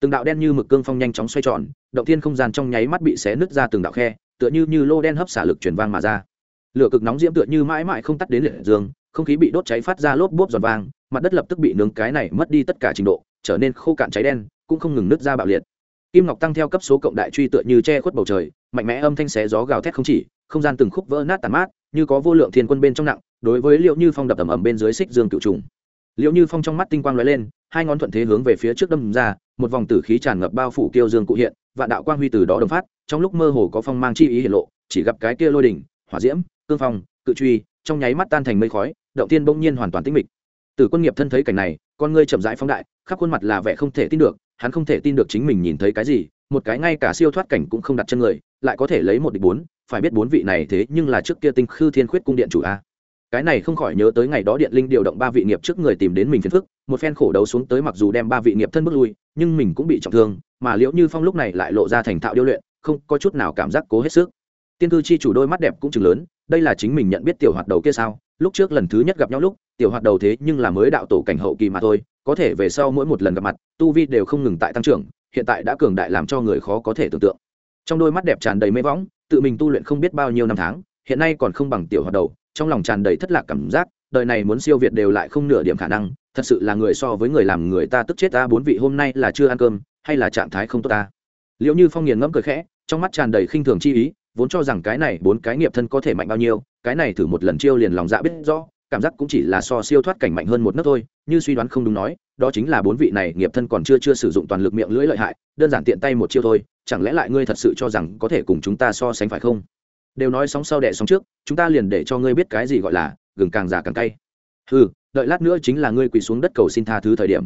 S1: Từng đạo đen như mực cương phong nhanh chóng xoay tròn, động thiên không gian trong nháy mắt bị xé nứt ra từng đạo khe, tựa như như lô đen hấp xả lực truyền vang mà ra. Lửa cực nóng diễm tựa như mãi mãi không tắt đến liệt dương không khí bị đốt cháy phát ra lốp bốp giòn vang, mặt đất lập tức bị nướng cái này mất đi tất cả trình độ, trở nên khô cạn cháy đen, cũng không ngừng nứt ra bạo liệt. Kim ngọc tăng theo cấp số cộng đại truy tựa như che khuất bầu trời, mạnh mẽ âm thanh xé gió gào thét không chỉ, không gian từng khúc vỡ nát tàn mát, như có vô lượng thiên quân bên trong nặng, đối với liệu như phong đập ầm ầm bên dưới xích dương cựu trùng. Liệu như phong trong mắt tinh quang lóe lên, hai ngón thuận thế hướng về phía trước đâm ra, một vòng tử khí tràn ngập bao phủ kiêu dương cụ hiện và đạo quang huy từ đó đồng phát, trong lúc mơ hồ có phong mang chi ý hiện lộ, chỉ gặp cái kia lôi đỉnh, hỏa diễm, cương phong, cự truy, trong nháy mắt tan thành mây khói động tiên bỗng nhiên hoàn toàn tĩnh mịch. Tử quân nghiệp thân thấy cảnh này, con ngươi chậm rãi phóng đại, khắp khuôn mặt là vẻ không thể tin được, hắn không thể tin được chính mình nhìn thấy cái gì, một cái ngay cả siêu thoát cảnh cũng không đặt chân người, lại có thể lấy một địch bốn, phải biết bốn vị này thế nhưng là trước kia tinh khư thiên khuyết cung điện chủ a. Cái này không khỏi nhớ tới ngày đó điện linh điều động ba vị nghiệp trước người tìm đến mình phiền phức, một phen khổ đấu xuống tới mặc dù đem ba vị nghiệp thân bước lui, nhưng mình cũng bị trọng thương, mà liễu như phong lúc này lại lộ ra thành thạo điêu luyện, không có chút nào cảm giác cố hết sức. Tiên cư chi chủ đôi mắt đẹp cũng chừng lớn, đây là chính mình nhận biết tiểu hoạt đầu kia sao? Lúc trước lần thứ nhất gặp nhau lúc, tiểu hoạt đầu thế nhưng là mới đạo tổ cảnh hậu kỳ mà thôi, có thể về sau mỗi một lần gặp mặt, tu vi đều không ngừng tại tăng trưởng, hiện tại đã cường đại làm cho người khó có thể tưởng tượng. Trong đôi mắt đẹp tràn đầy mê võng, tự mình tu luyện không biết bao nhiêu năm tháng, hiện nay còn không bằng tiểu hoạt đầu, trong lòng tràn đầy thất lạc cảm giác, đời này muốn siêu việt đều lại không nửa điểm khả năng, thật sự là người so với người làm người ta tức chết ta, bốn vị hôm nay là chưa ăn cơm, hay là trạng thái không tốt ta? Liệu như phong nghiền ngẫm cười khẽ, trong mắt tràn đầy khinh thường chi ý vốn cho rằng cái này bốn cái nghiệp thân có thể mạnh bao nhiêu, cái này thử một lần chiêu liền lòng dạ biết rõ, cảm giác cũng chỉ là so siêu thoát cảnh mạnh hơn một nấc thôi, như suy đoán không đúng nói, đó chính là bốn vị này nghiệp thân còn chưa chưa sử dụng toàn lực miệng lưỡi lợi hại, đơn giản tiện tay một chiêu thôi, chẳng lẽ lại ngươi thật sự cho rằng có thể cùng chúng ta so sánh phải không? Đều nói sóng sau đẻ sóng trước, chúng ta liền để cho ngươi biết cái gì gọi là, gừng càng già càng cay. Ừ đợi lát nữa chính là ngươi quỳ xuống đất cầu xin tha thứ thời điểm.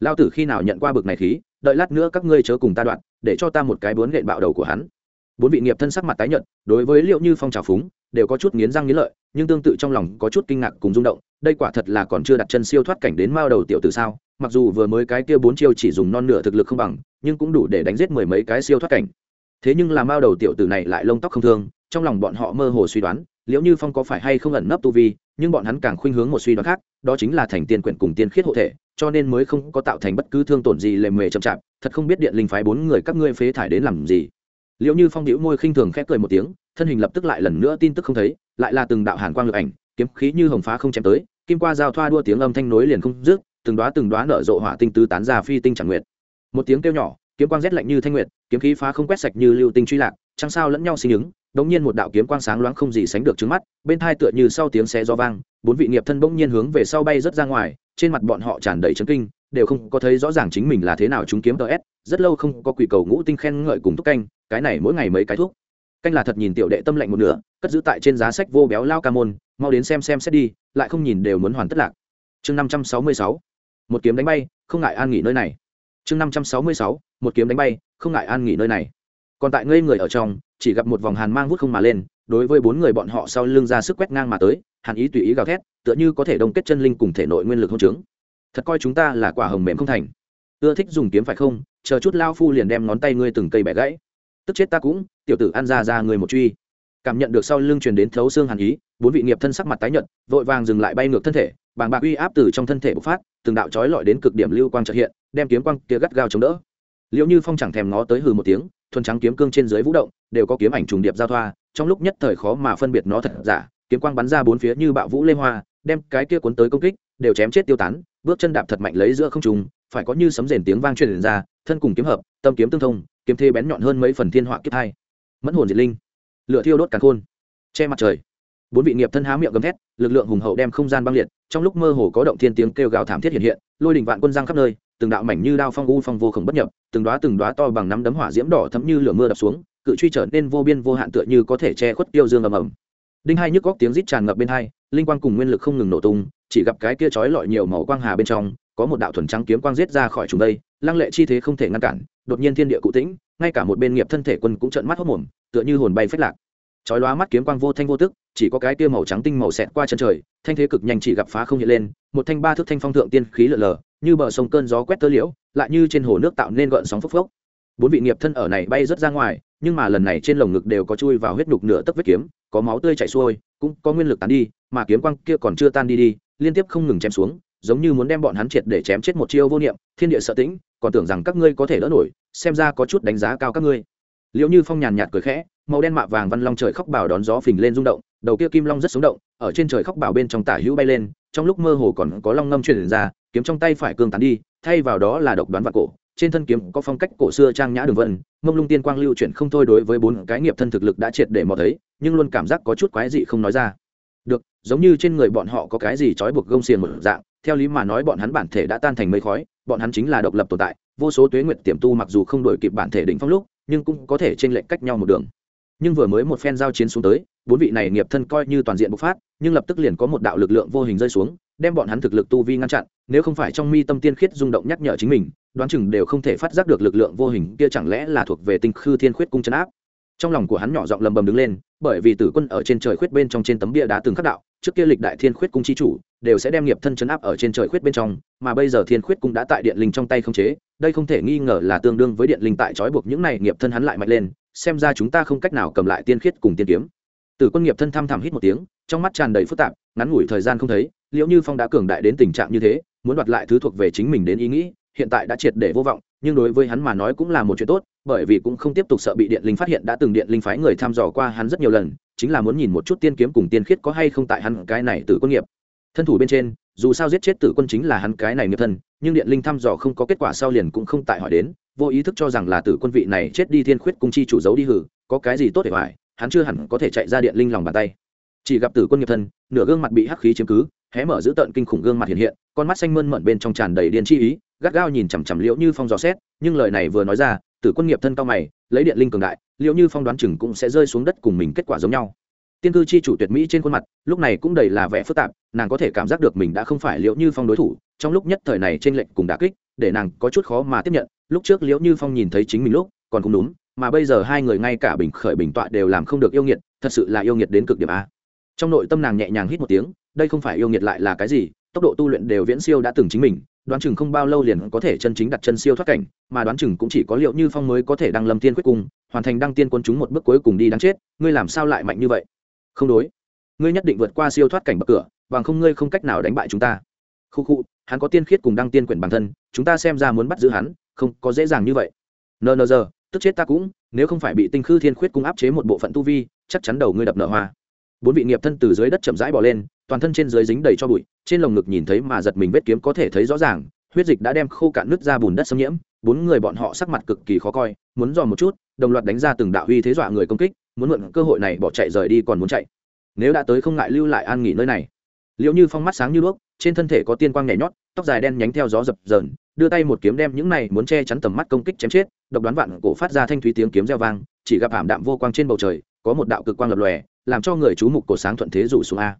S1: Lao tử khi nào nhận qua bực này khí, đợi lát nữa các ngươi chớ cùng ta đoạn, để cho ta một cái bướn gậy bạo đầu của hắn bốn vị nghiệp thân sắc mặt tái nhợt, đối với liệu như phong trào phúng, đều có chút nghiến răng nghiến lợi, nhưng tương tự trong lòng có chút kinh ngạc cùng rung động, đây quả thật là còn chưa đặt chân siêu thoát cảnh đến mao đầu tiểu từ sao, mặc dù vừa mới cái kia bốn chiêu chỉ dùng non nửa thực lực không bằng, nhưng cũng đủ để đánh giết mười mấy cái siêu thoát cảnh. Thế nhưng là mao đầu tiểu tử này lại lông tóc không thương, trong lòng bọn họ mơ hồ suy đoán liễu như phong có phải hay không ẩn nấp tu vi, nhưng bọn hắn càng khuynh hướng một suy đoán khác, đó chính là thành tiên quyển cùng tiên khiết hộ thể, cho nên mới không có tạo thành bất cứ thương tổn gì lề mề chậm chạp, thật không biết điện linh phái bốn người các ngươi phế thải đến làm gì liệu như phong điệu môi khinh thường khép cười một tiếng, thân hình lập tức lại lần nữa tin tức không thấy, lại là từng đạo hàn quang lực ảnh, kiếm khí như hồng phá không chém tới, kim qua giao thoa đua tiếng âm thanh nối liền không dứt, từng đoá từng đoá nở rộ hỏa tinh tứ tán ra phi tinh chẳng nguyệt. Một tiếng kêu nhỏ, kiếm quang rét lạnh như thanh nguyệt, kiếm khí phá không quét sạch như lưu tinh truy lạc, trăng sao lẫn nhau sinh ứng, đống nhiên một đạo kiếm quang sáng loáng không gì sánh được trước mắt, bên thai tựa như sau tiếng xé gió vang, bốn vị nghiệp thân bỗng nhiên hướng về sau bay rất ra ngoài, trên mặt bọn họ tràn đầy chấn kinh, đều không có thấy rõ ràng chính mình là thế nào chúng kiếm ts rất lâu không có quỷ cầu ngũ tinh khen ngợi cùng thúc canh cái này mỗi ngày mấy cái thuốc. Canh là thật nhìn tiểu đệ tâm lạnh một nửa, cất giữ tại trên giá sách vô béo lao ca môn, mau đến xem xem xét đi, lại không nhìn đều muốn hoàn tất lạc. Chương năm trăm sáu mươi sáu, một kiếm đánh bay, không ngại an nghỉ nơi này. Chương năm trăm sáu mươi sáu, một kiếm đánh bay, không ngại an nghỉ nơi này. Còn tại ngây người ở trong, chỉ gặp một vòng hàn mang vút không mà lên, đối với bốn người bọn họ sau lưng ra sức quét ngang mà tới, hàn ý tùy ý gào thét, tựa như có thể đông kết chân linh cùng thể nội nguyên lực không trướng. Thật coi chúng ta là quả hồng mềm không thành. Ưa thích dùng kiếm phải không? Chờ chút lao phu liền đem ngón tay ngươi từng cây bẻ gãy tức chết ta cũng, tiểu tử ăn ra ra người một truy. Cảm nhận được sau lưng truyền đến thấu xương hàn ý, bốn vị nghiệp thân sắc mặt tái nhợt, vội vàng dừng lại bay ngược thân thể, bàng bạc uy áp từ trong thân thể bộc phát, từng đạo trói lọi đến cực điểm lưu quang trợ hiện, đem kiếm quang kia gắt gao chống đỡ. Liệu như phong chẳng thèm ngó tới hừ một tiếng, thuần trắng kiếm cương trên dưới vũ động, đều có kiếm ảnh trùng điệp giao thoa, trong lúc nhất thời khó mà phân biệt nó thật giả, kiếm quang bắn ra bốn phía như bạo vũ lê hoa, đem cái kia cuốn tới công kích, đều chém chết tiêu tán, bước chân đạp thật mạnh lấy giữa không trùng phải có như sấm rền tiếng vang truyền ra, thân cùng kiếm hợp, tâm kiếm tương thông kiếm thê bén nhọn hơn mấy phần thiên họa kiếp hai. Mẫn hồn diệt linh. Lửa thiêu đốt càn khôn. Che mặt trời. Bốn vị nghiệp thân há miệng gầm thét, lực lượng hùng hậu đem không gian băng liệt, trong lúc mơ hồ có động thiên tiếng kêu gào thảm thiết hiện hiện, lôi đình vạn quân giang khắp nơi, từng đạo mảnh như đao phong u phong vô khổng bất nhập, từng đóa từng đóa to bằng nắm đấm hỏa diễm đỏ thấm như lửa mưa đập xuống, cự truy trở nên vô biên vô hạn tựa như có thể che khuất tiêu dương ầm ầm. Đinh hai nhức góc tiếng rít tràn ngập bên hai linh quang cùng nguyên lực không ngừng nổ tung, chỉ gặp cái kia chói lọi nhiều màu quang hà bên trong, có một đạo thuần trắng kiếm quang giết ra khỏi chúng đây, lăng lệ chi thế không thể ngăn cản, đột nhiên thiên địa cụ tĩnh, ngay cả một bên nghiệp thân thể quân cũng trợn mắt hốt mồm, tựa như hồn bay phách lạc. Chói lóa mắt kiếm quang vô thanh vô tức, chỉ có cái kia màu trắng tinh màu xẹt qua chân trời, thanh thế cực nhanh chỉ gặp phá không hiện lên, một thanh ba thước thanh phong thượng tiên khí lở lờ, như bờ sông cơn gió quét tơ liễu, lại như trên hồ nước tạo nên gợn sóng phốc phốc. Bốn vị nghiệp thân ở này bay rất ra ngoài, nhưng mà lần này trên lồng ngực đều có chui vào huyết nhục nửa tấc vết kiếm, có máu tươi chảy xuôi cũng có nguyên lực tán đi, mà kiếm quang kia còn chưa tan đi đi, liên tiếp không ngừng chém xuống, giống như muốn đem bọn hắn triệt để chém chết một chiêu vô niệm, thiên địa sợ tĩnh, còn tưởng rằng các ngươi có thể đỡ nổi, xem ra có chút đánh giá cao các ngươi. Liệu như phong nhàn nhạt cười khẽ, màu đen mạ vàng văn long trời khóc bảo đón gió phình lên rung động, đầu kia kim long rất sống động, ở trên trời khóc bảo bên trong tả hữu bay lên, trong lúc mơ hồ còn có long ngâm truyền ra, kiếm trong tay phải cương tán đi, thay vào đó là độc đoán vạn cổ, trên thân kiếm có phong cách cổ xưa trang nhã đường vân, mông lung tiên quang lưu chuyển không thôi đối với bốn cái nghiệp thân thực lực đã triệt để mò thấy nhưng luôn cảm giác có chút quái dị không nói ra. Được, giống như trên người bọn họ có cái gì trói buộc gông xiềng một dạng, theo lý mà nói bọn hắn bản thể đã tan thành mây khói, bọn hắn chính là độc lập tồn tại, vô số tuế nguyệt tiềm tu mặc dù không đổi kịp bản thể đỉnh phong lúc, nhưng cũng có thể trên lệch cách nhau một đường. Nhưng vừa mới một phen giao chiến xuống tới, bốn vị này nghiệp thân coi như toàn diện bộc phát, nhưng lập tức liền có một đạo lực lượng vô hình rơi xuống, đem bọn hắn thực lực tu vi ngăn chặn, nếu không phải trong mi tâm tiên khiết rung động nhắc nhở chính mình, đoán chừng đều không thể phát giác được lực lượng vô hình kia chẳng lẽ là thuộc về tinh khư thiên khuyết cung chấn áp trong lòng của hắn nhỏ giọng lầm bầm đứng lên, bởi vì tử quân ở trên trời khuyết bên trong trên tấm bia đá từng khắc đạo, trước kia lịch đại thiên khuyết cung chi chủ, đều sẽ đem nghiệp thân chấn áp ở trên trời khuyết bên trong, mà bây giờ thiên khuyết cung đã tại điện linh trong tay không chế, đây không thể nghi ngờ là tương đương với điện linh tại trói buộc những này nghiệp thân hắn lại mạnh lên, xem ra chúng ta không cách nào cầm lại tiên khiết cùng tiên kiếm. Tử quân nghiệp thân thăm thẳm hít một tiếng, trong mắt tràn đầy phức tạp, ngắn ngủi thời gian không thấy liệu như phong đã cường đại đến tình trạng như thế, muốn đoạt lại thứ thuộc về chính mình đến ý nghĩ, hiện tại đã triệt để vô vọng nhưng đối với hắn mà nói cũng là một chuyện tốt, bởi vì cũng không tiếp tục sợ bị điện linh phát hiện đã từng điện linh phái người thăm dò qua hắn rất nhiều lần, chính là muốn nhìn một chút tiên kiếm cùng tiên khiết có hay không tại hắn cái này tử quân nghiệp. Thân thủ bên trên, dù sao giết chết tử quân chính là hắn cái này nghiệp thân, nhưng điện linh thăm dò không có kết quả sau liền cũng không tại hỏi đến, vô ý thức cho rằng là tử quân vị này chết đi thiên khuyết cung chi chủ giấu đi hử, có cái gì tốt để hoài, hắn chưa hẳn có thể chạy ra điện linh lòng bàn tay. Chỉ gặp tử quân nghiệp thân, nửa gương mặt bị hắc khí chiếm cứ, hé mở giữ tợn kinh khủng gương mặt hiện hiện, con mắt xanh mơn mận bên trong tràn đầy điên chi ý gắt gao nhìn chằm chằm liễu như phong dò xét, nhưng lời này vừa nói ra, tử quân nghiệp thân cao mày, lấy điện linh cường đại, liễu như phong đoán chừng cũng sẽ rơi xuống đất cùng mình kết quả giống nhau. Tiên cư chi chủ tuyệt mỹ trên khuôn mặt, lúc này cũng đầy là vẻ phức tạp, nàng có thể cảm giác được mình đã không phải liễu như phong đối thủ, trong lúc nhất thời này trên lệnh cùng đà kích, để nàng có chút khó mà tiếp nhận, lúc trước liễu như phong nhìn thấy chính mình lúc, còn không đúng, mà bây giờ hai người ngay cả bình khởi bình tọa đều làm không được yêu nghiệt, thật sự là yêu nghiệt đến cực điểm a. Trong nội tâm nàng nhẹ nhàng hít một tiếng, đây không phải yêu nghiệt lại là cái gì, tốc độ tu luyện đều viễn siêu đã từng chính mình đoán chừng không bao lâu liền có thể chân chính đặt chân siêu thoát cảnh, mà đoán chừng cũng chỉ có liệu như phong mới có thể đăng lâm tiên quyết cung, hoàn thành đăng tiên quân chúng một bước cuối cùng đi đáng chết, ngươi làm sao lại mạnh như vậy? Không đối. Ngươi nhất định vượt qua siêu thoát cảnh bậc cửa, bằng không ngươi không cách nào đánh bại chúng ta. Khu khu, hắn có tiên khiết cùng đăng tiên quyển bản thân, chúng ta xem ra muốn bắt giữ hắn, không có dễ dàng như vậy. Nờ nờ giờ tức chết ta cũng, nếu không phải bị tinh khư thiên khuyết cung áp chế một bộ phận tu vi, chắc chắn đầu ngươi đập nợ hoa. Bốn vị nghiệp thân từ dưới đất chậm rãi bỏ lên toàn thân trên dưới dính đầy cho bụi, trên lồng ngực nhìn thấy mà giật mình vết kiếm có thể thấy rõ ràng, huyết dịch đã đem khô cạn nước ra bùn đất xâm nhiễm, bốn người bọn họ sắc mặt cực kỳ khó coi, muốn dò một chút, đồng loạt đánh ra từng đạo uy thế dọa người công kích, muốn mượn cơ hội này bỏ chạy rời đi còn muốn chạy. Nếu đã tới không ngại lưu lại an nghỉ nơi này. Liệu như phong mắt sáng như đuốc, trên thân thể có tiên quang nhảy nhót, tóc dài đen nhánh theo gió dập dờn, đưa tay một kiếm đem những này muốn che chắn tầm mắt công kích chém chết, độc đoán vạn cổ phát ra thanh thúy tiếng kiếm reo vang, chỉ gặp ảm đạm vô quang trên bầu trời, có một đạo cực quang lập lòe, làm cho người chú mục cổ sáng thuận thế rủ xuống a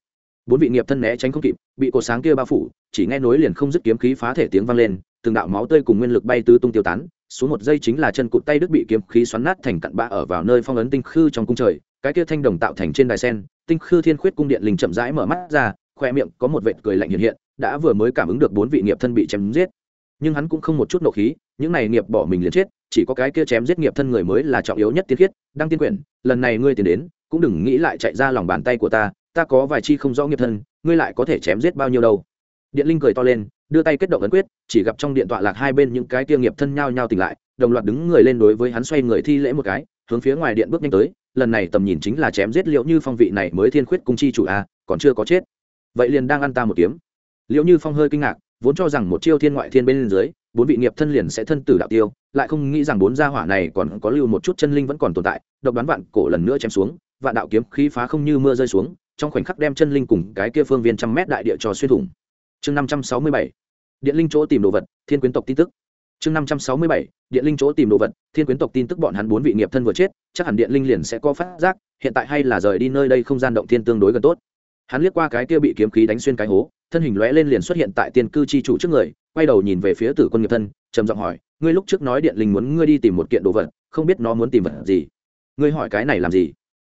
S1: bốn vị nghiệp thân né tránh không kịp, bị cột sáng kia bao phủ, chỉ nghe nối liền không dứt kiếm khí phá thể tiếng vang lên, từng đạo máu tươi cùng nguyên lực bay tứ tung tiêu tán, xuống một giây chính là chân cụt tay đức bị kiếm khí xoắn nát thành cặn bã ở vào nơi phong ấn tinh khư trong cung trời, cái kia thanh đồng tạo thành trên đài sen, tinh khư thiên khuyết cung điện linh chậm rãi mở mắt ra, khoe miệng có một vệt cười lạnh hiện hiện, đã vừa mới cảm ứng được bốn vị nghiệp thân bị chém giết. Nhưng hắn cũng không một chút nộ khí, những này nghiệp bỏ mình liền chết, chỉ có cái kia chém giết nghiệp thân người mới là trọng yếu nhất tiên khiết đăng tiên quyển, lần này ngươi tiến đến, cũng đừng nghĩ lại chạy ra lòng bàn tay của ta ta có vài chi không rõ nghiệp thân, ngươi lại có thể chém giết bao nhiêu đâu. Điện linh cười to lên, đưa tay kết động ấn quyết, chỉ gặp trong điện tọa lạc hai bên những cái tia nghiệp thân nhau nhau tỉnh lại, đồng loạt đứng người lên đối với hắn xoay người thi lễ một cái, hướng phía ngoài điện bước nhanh tới, lần này tầm nhìn chính là chém giết liệu như phong vị này mới thiên khuyết cung chi chủ a, còn chưa có chết. Vậy liền đang ăn ta một kiếm. Liệu như phong hơi kinh ngạc, vốn cho rằng một chiêu thiên ngoại thiên bên dưới, bốn vị nghiệp thân liền sẽ thân tử đạo tiêu, lại không nghĩ rằng bốn gia hỏa này còn có lưu một chút chân linh vẫn còn tồn tại, độc đoán vạn cổ lần nữa chém xuống, vạn đạo kiếm khí phá không như mưa rơi xuống trong khoảnh khắc đem chân linh cùng cái kia phương viên trăm mét đại địa cho xuyên thủng. Chương năm trăm sáu mươi bảy, điện linh chỗ tìm đồ vật, thiên quyến tộc tin tức. Chương năm trăm sáu mươi bảy, điện linh chỗ tìm đồ vật, thiên quyến tộc tin tức bọn hắn bốn vị nghiệp thân vừa chết, chắc hẳn điện linh liền sẽ có phát giác, hiện tại hay là rời đi nơi đây không gian động thiên tương đối gần tốt. Hắn liếc qua cái kia bị kiếm khí đánh xuyên cái hố, thân hình lóe lên liền xuất hiện tại tiên cư chi chủ trước người, quay đầu nhìn về phía tử quân nghiệp thân, trầm giọng hỏi, ngươi lúc trước nói điện linh muốn ngươi đi tìm một kiện đồ vật, không biết nó muốn tìm vật gì? Ngươi hỏi cái này làm gì?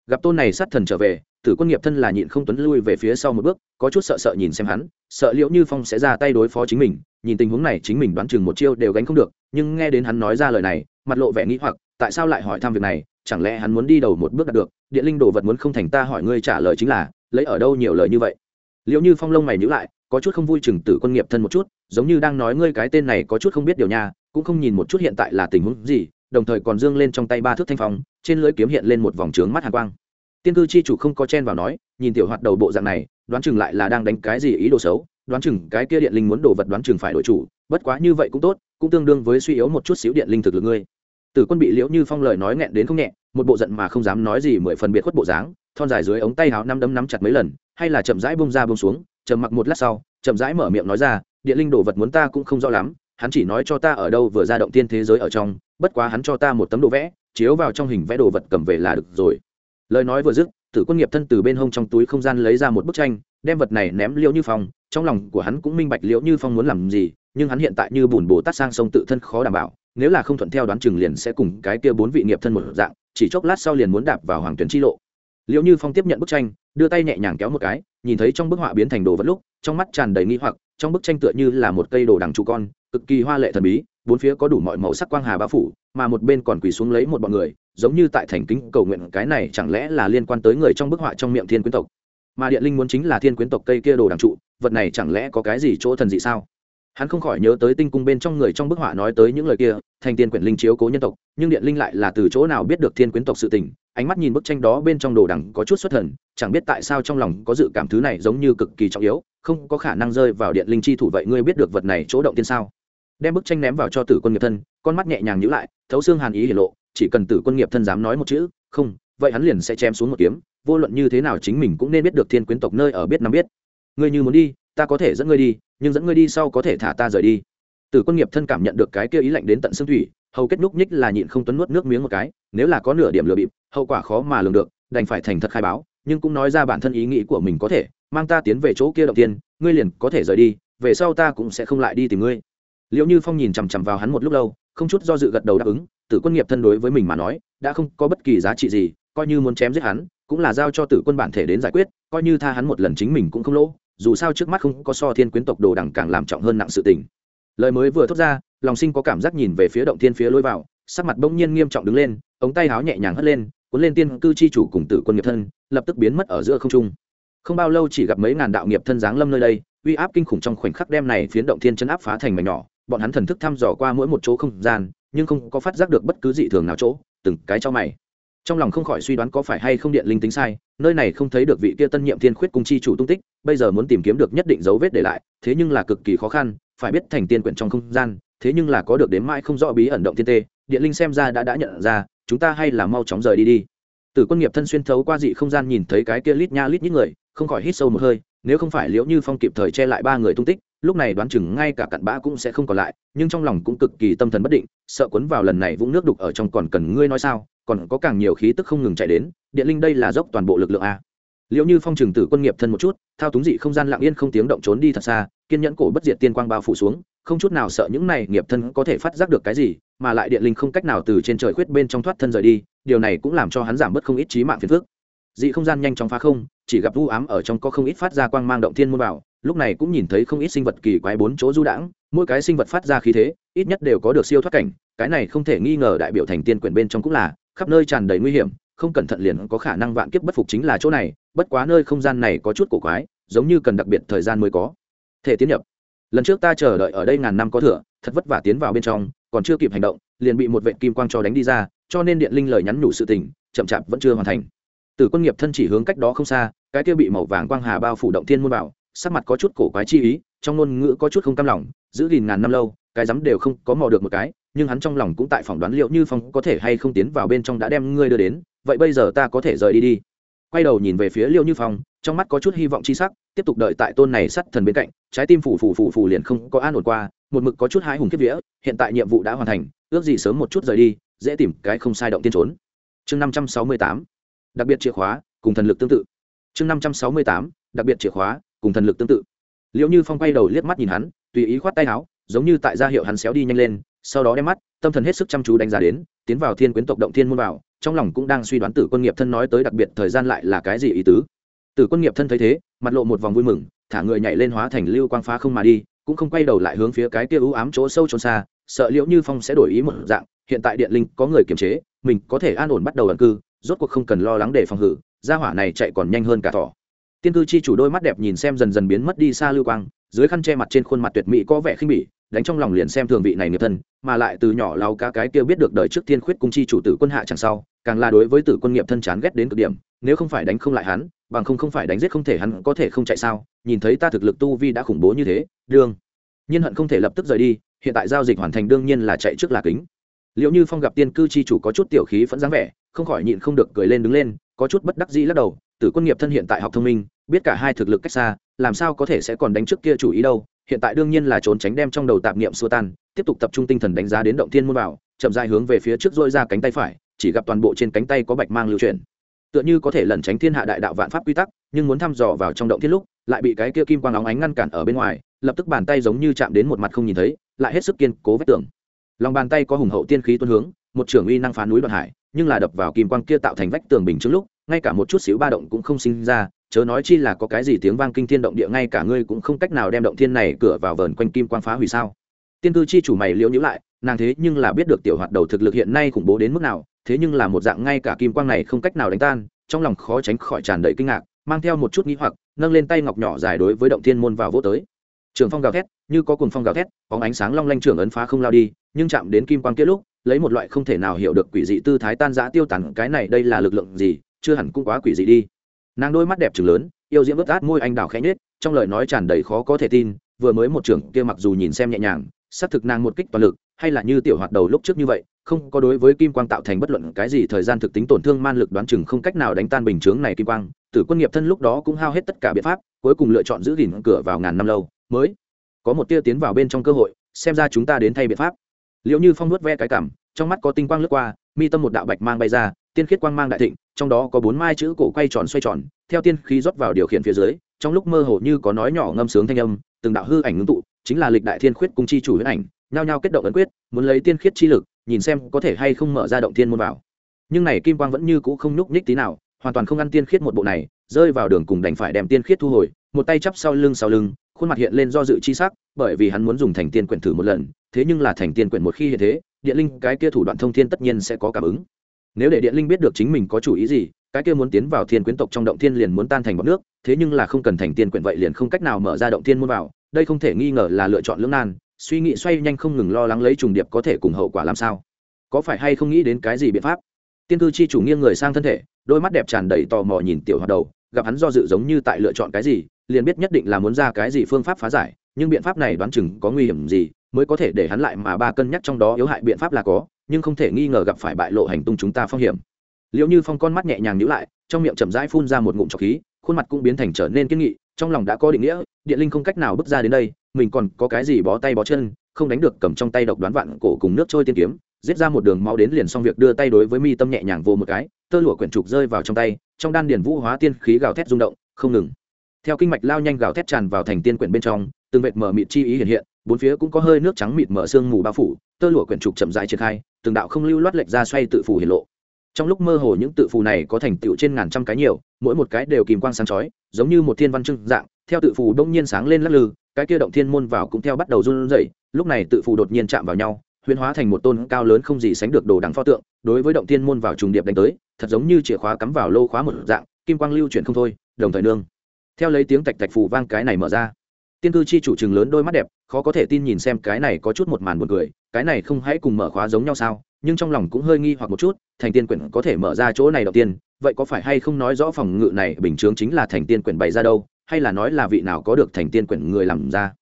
S1: Gặp tôn này sát thần trở về tử quân nghiệp thân là nhịn không tuấn lui về phía sau một bước, có chút sợ sợ nhìn xem hắn, sợ liệu như phong sẽ ra tay đối phó chính mình, nhìn tình huống này chính mình đoán chừng một chiêu đều gánh không được, nhưng nghe đến hắn nói ra lời này, mặt lộ vẻ nghĩ hoặc, tại sao lại hỏi thăm việc này, chẳng lẽ hắn muốn đi đầu một bước đạt được điện linh đồ vật muốn không thành ta hỏi ngươi trả lời chính là, lấy ở đâu nhiều lời như vậy. Liệu như phong lông mày nhữ lại, có chút không vui chừng tử quân nghiệp thân một chút, giống như đang nói ngươi cái tên này có chút không biết điều nha, cũng không nhìn một chút hiện tại là tình huống gì, đồng thời còn dương lên trong tay ba thước thanh phong, trên lưỡi kiếm hiện lên một vòng trướng mắt hàn quang tiên cư chi chủ không có chen vào nói, nhìn tiểu hoạt đầu bộ dạng này, đoán chừng lại là đang đánh cái gì ý đồ xấu, đoán chừng cái kia điện linh muốn đồ vật đoán chừng phải đổi chủ, bất quá như vậy cũng tốt, cũng tương đương với suy yếu một chút xíu điện linh thực lực ngươi. Tử quân bị liễu như phong lời nói nghẹn đến không nhẹ, một bộ giận mà không dám nói gì mười phần biệt khuất bộ dáng, thon dài dưới ống tay háo năm đấm nắm chặt mấy lần, hay là chậm rãi bông ra bông xuống chầm mặc một lát sau, chậm rãi mở miệng nói ra, điện linh đồ vật muốn ta cũng không rõ lắm, hắn chỉ nói cho ta ở đâu vừa ra động tiên thế giới ở trong, bất quá hắn cho ta một tấm đồ vẽ, chiếu vào trong hình vẽ đồ vật cầm về là được rồi lời nói vừa dứt, tử quân nghiệp thân từ bên hông trong túi không gian lấy ra một bức tranh, đem vật này ném liễu như phong, trong lòng của hắn cũng minh bạch liễu như phong muốn làm gì, nhưng hắn hiện tại như bùn bồ tát sang sông tự thân khó đảm bảo, nếu là không thuận theo đoán chừng liền sẽ cùng cái kia bốn vị nghiệp thân một dạng, chỉ chốc lát sau liền muốn đạp vào hoàng tuyến chi lộ. Liễu như phong tiếp nhận bức tranh, đưa tay nhẹ nhàng kéo một cái, nhìn thấy trong bức họa biến thành đồ vật lúc, trong mắt tràn đầy nghi hoặc, trong bức tranh tựa như là một cây đồ đằng trụ con, cực kỳ hoa lệ thần bí, bốn phía có đủ mọi màu sắc quang hà bao phủ, mà một bên còn quỳ xuống lấy một bọn người giống như tại thành kính cầu nguyện, cái này chẳng lẽ là liên quan tới người trong bức họa trong miệng thiên quyến tộc? Mà điện linh muốn chính là thiên quyến tộc cây kia đồ đằng trụ, vật này chẳng lẽ có cái gì chỗ thần dị sao? Hắn không khỏi nhớ tới tinh cung bên trong người trong bức họa nói tới những lời kia, thành tiên quyển linh chiếu cố nhân tộc, nhưng điện linh lại là từ chỗ nào biết được thiên quyến tộc sự tình, ánh mắt nhìn bức tranh đó bên trong đồ đằng có chút xuất thần, chẳng biết tại sao trong lòng có dự cảm thứ này giống như cực kỳ trọng yếu, không có khả năng rơi vào điện linh chi thủ vậy ngươi biết được vật này chỗ động tiên sao? Đem bức tranh ném vào cho tử quân nghiệp thân, con mắt nhẹ nhàng nhữ lại, thấu xương hàn ý hiển lộ chỉ cần tử quân nghiệp thân dám nói một chữ, không, vậy hắn liền sẽ chém xuống một kiếm, vô luận như thế nào chính mình cũng nên biết được thiên quyến tộc nơi ở biết nắm biết. Ngươi như muốn đi, ta có thể dẫn ngươi đi, nhưng dẫn ngươi đi sau có thể thả ta rời đi. Tử quân nghiệp thân cảm nhận được cái kia ý lạnh đến tận xương thủy, hầu kết núc nhích là nhịn không tuấn nuốt nước miếng một cái, nếu là có nửa điểm lừa bịp, hậu quả khó mà lường được, đành phải thành thật khai báo, nhưng cũng nói ra bản thân ý nghĩ của mình có thể, mang ta tiến về chỗ kia đầu tiên, ngươi liền có thể rời đi, về sau ta cũng sẽ không lại đi tìm ngươi. Liệu như phong nhìn chằm chằm vào hắn một lúc lâu không chút do dự gật đầu đáp ứng, tử quân nghiệp thân đối với mình mà nói, đã không có bất kỳ giá trị gì, coi như muốn chém giết hắn, cũng là giao cho tử quân bản thể đến giải quyết, coi như tha hắn một lần chính mình cũng không lỗ, dù sao trước mắt không có so thiên quyến tộc đồ đằng càng làm trọng hơn nặng sự tình. Lời mới vừa thốt ra, lòng sinh có cảm giác nhìn về phía động thiên phía lối vào, sắc mặt bỗng nhiên nghiêm trọng đứng lên, ống tay áo nhẹ nhàng hất lên, cuốn lên tiên cư chi chủ cùng tử quân nghiệp thân, lập tức biến mất ở giữa không trung. Không bao lâu chỉ gặp mấy ngàn đạo nghiệp thân giáng lâm nơi đây, uy áp kinh khủng trong khoảnh khắc đem này phiến động thiên chân áp phá thành mảnh nhỏ bọn hắn thần thức thăm dò qua mỗi một chỗ không gian, nhưng không có phát giác được bất cứ dị thường nào chỗ, từng cái cho mày. Trong lòng không khỏi suy đoán có phải hay không điện linh tính sai, nơi này không thấy được vị kia tân nhiệm thiên khuyết cung chi chủ tung tích, bây giờ muốn tìm kiếm được nhất định dấu vết để lại, thế nhưng là cực kỳ khó khăn, phải biết thành tiên quyển trong không gian, thế nhưng là có được đến mãi không rõ bí ẩn động thiên tê, điện linh xem ra đã đã nhận ra, chúng ta hay là mau chóng rời đi đi. Từ quân nghiệp thân xuyên thấu qua dị không gian nhìn thấy cái kia lít nha lít nhít người, không khỏi hít sâu một hơi, nếu không phải liễu như phong kịp thời che lại ba người tung tích lúc này đoán chừng ngay cả cặn bã cũng sẽ không còn lại, nhưng trong lòng cũng cực kỳ tâm thần bất định, sợ quấn vào lần này vũng nước đục ở trong còn cần ngươi nói sao, còn có càng nhiều khí tức không ngừng chạy đến, điện linh đây là dốc toàn bộ lực lượng a. Liệu như phong trừng tử quân nghiệp thân một chút, thao túng dị không gian lặng yên không tiếng động trốn đi thật xa, kiên nhẫn cổ bất diệt tiên quang bao phủ xuống, không chút nào sợ những này nghiệp thân có thể phát giác được cái gì, mà lại điện linh không cách nào từ trên trời khuyết bên trong thoát thân rời đi, điều này cũng làm cho hắn giảm bớt không ít trí mạng phiền phức. Dị không gian nhanh chóng phá không, chỉ gặp u ám ở trong có không ít phát ra quang mang động thiên môn bảo lúc này cũng nhìn thấy không ít sinh vật kỳ quái bốn chỗ du đãng, mỗi cái sinh vật phát ra khí thế, ít nhất đều có được siêu thoát cảnh, cái này không thể nghi ngờ đại biểu thành tiên quyển bên trong cũng là, khắp nơi tràn đầy nguy hiểm, không cẩn thận liền có khả năng vạn kiếp bất phục chính là chỗ này, bất quá nơi không gian này có chút cổ quái, giống như cần đặc biệt thời gian mới có. Thể tiến nhập. Lần trước ta chờ đợi ở đây ngàn năm có thừa, thật vất vả tiến vào bên trong, còn chưa kịp hành động, liền bị một vệ kim quang cho đánh đi ra, cho nên điện linh lời nhắn nhủ sự tình, chậm chạp vẫn chưa hoàn thành. Từ quân nghiệp thân chỉ hướng cách đó không xa, cái kia bị màu vàng quang hà bao phủ động thiên môn bảo sắc mặt có chút cổ quái chi ý, trong ngôn ngữ có chút không cam lòng, giữ gìn ngàn năm lâu, cái rắm đều không có mò được một cái, nhưng hắn trong lòng cũng tại phỏng đoán liệu như phong có thể hay không tiến vào bên trong đã đem ngươi đưa đến, vậy bây giờ ta có thể rời đi đi. Quay đầu nhìn về phía liêu như phong, trong mắt có chút hy vọng chi sắc, tiếp tục đợi tại tôn này sắt thần bên cạnh, trái tim phủ phủ phủ phủ liền không có an ổn qua, một mực có chút hái hùng kiếp vía, hiện tại nhiệm vụ đã hoàn thành, ước gì sớm một chút rời đi, dễ tìm cái không sai động tiên trốn. Chương năm trăm sáu mươi tám, đặc biệt chìa khóa, cùng thần lực tương tự. Chương năm trăm sáu mươi tám, đặc biệt chìa khóa cùng thần lực tương tự. Liệu như phong quay đầu liếc mắt nhìn hắn, tùy ý khoát tay áo, giống như tại gia hiệu hắn xéo đi nhanh lên, sau đó đem mắt, tâm thần hết sức chăm chú đánh giá đến, tiến vào thiên quyến tộc động thiên môn vào, trong lòng cũng đang suy đoán tử quân nghiệp thân nói tới đặc biệt thời gian lại là cái gì ý tứ. Tử quân nghiệp thân thấy thế, mặt lộ một vòng vui mừng, thả người nhảy lên hóa thành lưu quang phá không mà đi, cũng không quay đầu lại hướng phía cái kia ưu ám chỗ sâu trốn xa, sợ liễu như phong sẽ đổi ý một dạng, hiện tại điện linh có người kiềm chế, mình có thể an ổn bắt đầu ẩn cư, rốt cuộc không cần lo lắng để phòng hử gia hỏa này chạy còn nhanh hơn cả thỏ tiên cư chi chủ đôi mắt đẹp nhìn xem dần dần biến mất đi xa lưu quang, dưới khăn che mặt trên khuôn mặt tuyệt mỹ có vẻ khinh bỉ, đánh trong lòng liền xem thường vị này nghiệp thân, mà lại từ nhỏ lao cá cái kia biết được đời trước tiên khuyết cung chi chủ tử quân hạ chẳng sau, càng là đối với tử quân nghiệp thân chán ghét đến cực điểm, nếu không phải đánh không lại hắn, bằng không không phải đánh giết không thể hắn có thể không chạy sao, nhìn thấy ta thực lực tu vi đã khủng bố như thế, đương nhiên hận không thể lập tức rời đi, hiện tại giao dịch hoàn thành đương nhiên là chạy trước là kính. Liệu như phong gặp tiên cư chi chủ có chút tiểu khí vẫn dáng vẻ, không khỏi nhịn không được cười lên đứng lên, có chút bất đắc dĩ lắc đầu, tử quân nghiệp thân hiện tại học thông minh biết cả hai thực lực cách xa, làm sao có thể sẽ còn đánh trước kia chủ ý đâu, hiện tại đương nhiên là trốn tránh đem trong đầu tạp niệm xua tan, tiếp tục tập trung tinh thần đánh giá đến động thiên môn bảo chậm dài hướng về phía trước dôi ra cánh tay phải, chỉ gặp toàn bộ trên cánh tay có bạch mang lưu chuyển. Tựa như có thể lẩn tránh thiên hạ đại đạo vạn pháp quy tắc, nhưng muốn thăm dò vào trong động thiên lúc, lại bị cái kia kim quang óng ánh ngăn cản ở bên ngoài, lập tức bàn tay giống như chạm đến một mặt không nhìn thấy, lại hết sức kiên cố vết tưởng lòng bàn tay có hùng hậu tiên khí tuôn hướng, một trưởng uy năng phá núi đoạn hải, nhưng là đập vào kim quang kia tạo thành vách tường bình trước lúc ngay cả một chút xíu ba động cũng không sinh ra, chớ nói chi là có cái gì tiếng vang kinh thiên động địa, ngay cả ngươi cũng không cách nào đem động thiên này cửa vào vờn quanh kim quang phá hủy sao? Tiên cư chi chủ mày liễu nhữ lại, nàng thế nhưng là biết được tiểu hoạt đầu thực lực hiện nay khủng bố đến mức nào, thế nhưng là một dạng ngay cả kim quang này không cách nào đánh tan, trong lòng khó tránh khỏi tràn đầy kinh ngạc, mang theo một chút nghĩ hoặc, nâng lên tay ngọc nhỏ dài đối với động thiên môn vào vô tới. Trường phong gào thét, như có cùng phong gào thét, bóng ánh sáng long lanh trường ấn phá không lao đi, nhưng chạm đến kim quang kia lúc, lấy một loại không thể nào hiểu được quỷ dị tư thái tan giã tiêu tản cái này đây là lực lượng gì chưa hẳn cũng quá quỷ dị đi. Nàng đôi mắt đẹp trừng lớn, yêu diễm ướt át, môi anh đào khẽ nhết trong lời nói tràn đầy khó có thể tin, vừa mới một trưởng kia mặc dù nhìn xem nhẹ nhàng, xác thực nàng một kích toàn lực, hay là như tiểu hoạt đầu lúc trước như vậy, không có đối với kim quang tạo thành bất luận cái gì thời gian thực tính tổn thương man lực đoán chừng không cách nào đánh tan bình chướng này kim quang, tử quân nghiệp thân lúc đó cũng hao hết tất cả biện pháp, cuối cùng lựa chọn giữ gìn cửa vào ngàn năm lâu, mới có một tia tiến vào bên trong cơ hội, xem ra chúng ta đến thay biện pháp. Liệu như phong nuốt ve cái cảm, trong mắt có tinh quang lướt qua, mi tâm một đạo bạch mang bay ra, tiên khiết quang mang đại thịnh trong đó có bốn mai chữ cổ quay tròn xoay tròn, theo tiên khí rót vào điều khiển phía dưới, trong lúc mơ hồ như có nói nhỏ ngâm sướng thanh âm, từng đạo hư ảnh ngưng tụ, chính là lịch đại thiên khuyết cung chi chủ huyết ảnh, nhao nhao kết động ấn quyết, muốn lấy tiên khiết chi lực, nhìn xem có thể hay không mở ra động thiên môn vào. Nhưng này kim quang vẫn như cũ không nhúc nhích tí nào, hoàn toàn không ăn tiên khiết một bộ này, rơi vào đường cùng đành phải đem tiên khiết thu hồi, một tay chắp sau lưng sau lưng, khuôn mặt hiện lên do dự chi sắc, bởi vì hắn muốn dùng thành tiên quyển thử một lần, thế nhưng là thành tiên quyển một khi hiện thế, địa linh cái kia thủ đoạn thông thiên tất nhiên sẽ có cảm ứng nếu để điện linh biết được chính mình có chủ ý gì, cái kia muốn tiến vào thiên quyến tộc trong động thiên liền muốn tan thành bọc nước, thế nhưng là không cần thành tiên quyển vậy liền không cách nào mở ra động thiên môn vào, đây không thể nghi ngờ là lựa chọn lưỡng nan, suy nghĩ xoay nhanh không ngừng lo lắng lấy trùng điệp có thể cùng hậu quả làm sao. Có phải hay không nghĩ đến cái gì biện pháp? Tiên cư chi chủ nghiêng người sang thân thể, đôi mắt đẹp tràn đầy tò mò nhìn tiểu hoạt đầu, gặp hắn do dự giống như tại lựa chọn cái gì, liền biết nhất định là muốn ra cái gì phương pháp phá giải, nhưng biện pháp này đoán chừng có nguy hiểm gì, mới có thể để hắn lại mà ba cân nhắc trong đó yếu hại biện pháp là có nhưng không thể nghi ngờ gặp phải bại lộ hành tung chúng ta phong hiểm. Liệu như phong con mắt nhẹ nhàng nhíu lại, trong miệng chậm rãi phun ra một ngụm trọc khí, khuôn mặt cũng biến thành trở nên kiên nghị, trong lòng đã có định nghĩa, điện linh không cách nào bước ra đến đây, mình còn có cái gì bó tay bó chân, không đánh được cầm trong tay độc đoán vạn cổ cùng nước trôi tiên kiếm, giết ra một đường máu đến liền xong việc đưa tay đối với mi tâm nhẹ nhàng vô một cái, tơ lụa quyển trục rơi vào trong tay, trong đan điền vũ hóa tiên khí gào thét rung động, không ngừng. Theo kinh mạch lao nhanh gào thét tràn vào thành tiên quyển bên trong, từng vệt mở mịt chi ý hiện hiện bốn phía cũng có hơi nước trắng mịt mở sương mù bao phủ, tơ lụa quyển trục chậm rãi triển khai, từng đạo không lưu loát lệch ra xoay tự phủ hiển lộ. Trong lúc mơ hồ những tự phù này có thành tựu trên ngàn trăm cái nhiều, mỗi một cái đều kìm quang sáng chói, giống như một thiên văn trưng dạng, theo tự phù đông nhiên sáng lên lắc lư, cái kia động thiên môn vào cũng theo bắt đầu run rẩy, lúc này tự phù đột nhiên chạm vào nhau, huyễn hóa thành một tôn cao lớn không gì sánh được đồ đằng pho tượng, đối với động thiên môn vào trùng điệp đánh tới, thật giống như chìa khóa cắm vào lô khóa một dạng, kim quang lưu chuyển không thôi, đồng thời nương. Theo lấy tiếng tạch tạch phù vang cái này mở ra tiên cư chi chủ trừng lớn đôi mắt đẹp, khó có thể tin nhìn xem cái này có chút một màn buồn cười, cái này không hãy cùng mở khóa giống nhau sao? Nhưng trong lòng cũng hơi nghi hoặc một chút, thành tiên quyển có thể mở ra chỗ này đầu tiên, vậy có phải hay không nói rõ phòng ngự này bình chướng chính là thành tiên quyển bày ra đâu, hay là nói là vị nào có được thành tiên quyển người làm ra?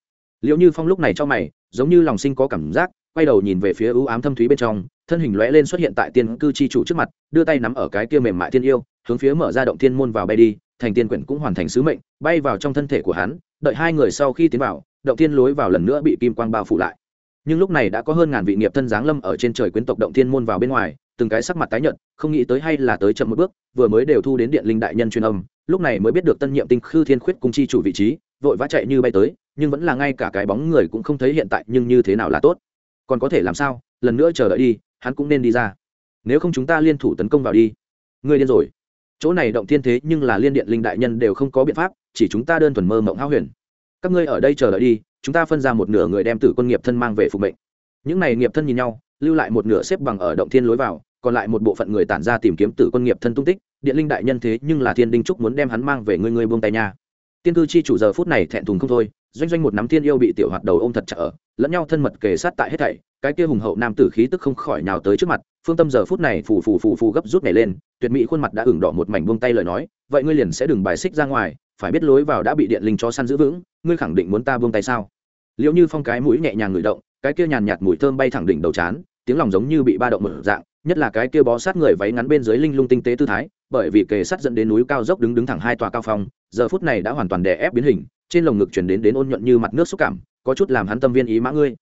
S1: Liệu như phong lúc này cho mày, giống như lòng sinh có cảm giác, quay đầu nhìn về phía ưu ám thâm thúy bên trong, thân hình lóe lên xuất hiện tại tiên cư chi chủ trước mặt, đưa tay nắm ở cái kia mềm mại tiên yêu hướng phía mở ra động thiên môn vào bay đi, thành tiên quyển cũng hoàn thành sứ mệnh, bay vào trong thân thể của hắn, đợi hai người sau khi tiến vào, động tiên lối vào lần nữa bị kim quang bao phủ lại. Nhưng lúc này đã có hơn ngàn vị nghiệp thân giáng lâm ở trên trời quyến tộc động thiên môn vào bên ngoài, từng cái sắc mặt tái nhợt, không nghĩ tới hay là tới chậm một bước, vừa mới đều thu đến điện linh đại nhân truyền âm, lúc này mới biết được tân nhiệm tinh khư thiên khuyết cung chi chủ vị trí, vội vã chạy như bay tới, nhưng vẫn là ngay cả cái bóng người cũng không thấy hiện tại, nhưng như thế nào là tốt? Còn có thể làm sao? Lần nữa chờ đợi đi, hắn cũng nên đi ra. Nếu không chúng ta liên thủ tấn công vào đi. Ngươi điên rồi chỗ này động thiên thế nhưng là liên điện linh đại nhân đều không có biện pháp, chỉ chúng ta đơn thuần mơ mộng hao huyền. Các ngươi ở đây chờ đợi đi, chúng ta phân ra một nửa người đem tử quân nghiệp thân mang về phục mệnh. Những này nghiệp thân nhìn nhau, lưu lại một nửa xếp bằng ở động thiên lối vào, còn lại một bộ phận người tản ra tìm kiếm tử quân nghiệp thân tung tích, điện linh đại nhân thế nhưng là thiên đinh trúc muốn đem hắn mang về ngươi ngươi buông tay nha. Tiên cư chi chủ giờ phút này thẹn thùng không thôi, doanh doanh một nắm thiên yêu bị tiểu hoạt đầu ôm thật chặt ở, lẫn nhau thân mật kề sát tại hết thảy cái kia hùng hậu nam tử khí tức không khỏi nào tới trước mặt, phương tâm giờ phút này phù phù phù phù gấp rút này lên, tuyệt mỹ khuôn mặt đã ửng đỏ một mảnh buông tay lời nói, vậy ngươi liền sẽ đừng bài xích ra ngoài, phải biết lối vào đã bị điện linh cho săn giữ vững, ngươi khẳng định muốn ta buông tay sao? Liệu như phong cái mũi nhẹ nhàng ngửi động, cái kia nhàn nhạt mùi thơm bay thẳng đỉnh đầu chán, tiếng lòng giống như bị ba động mở dạng, nhất là cái kia bó sát người váy ngắn bên dưới linh lung tinh tế tư thái, bởi vì kề sắt dẫn đến núi cao dốc đứng đứng thẳng hai tòa cao phong, giờ phút này đã hoàn toàn đè ép biến hình, trên lồng ngực chuyển đến đến ôn nhuận như mặt nước xúc cảm, có chút làm hắn tâm viên ý mã ngươi.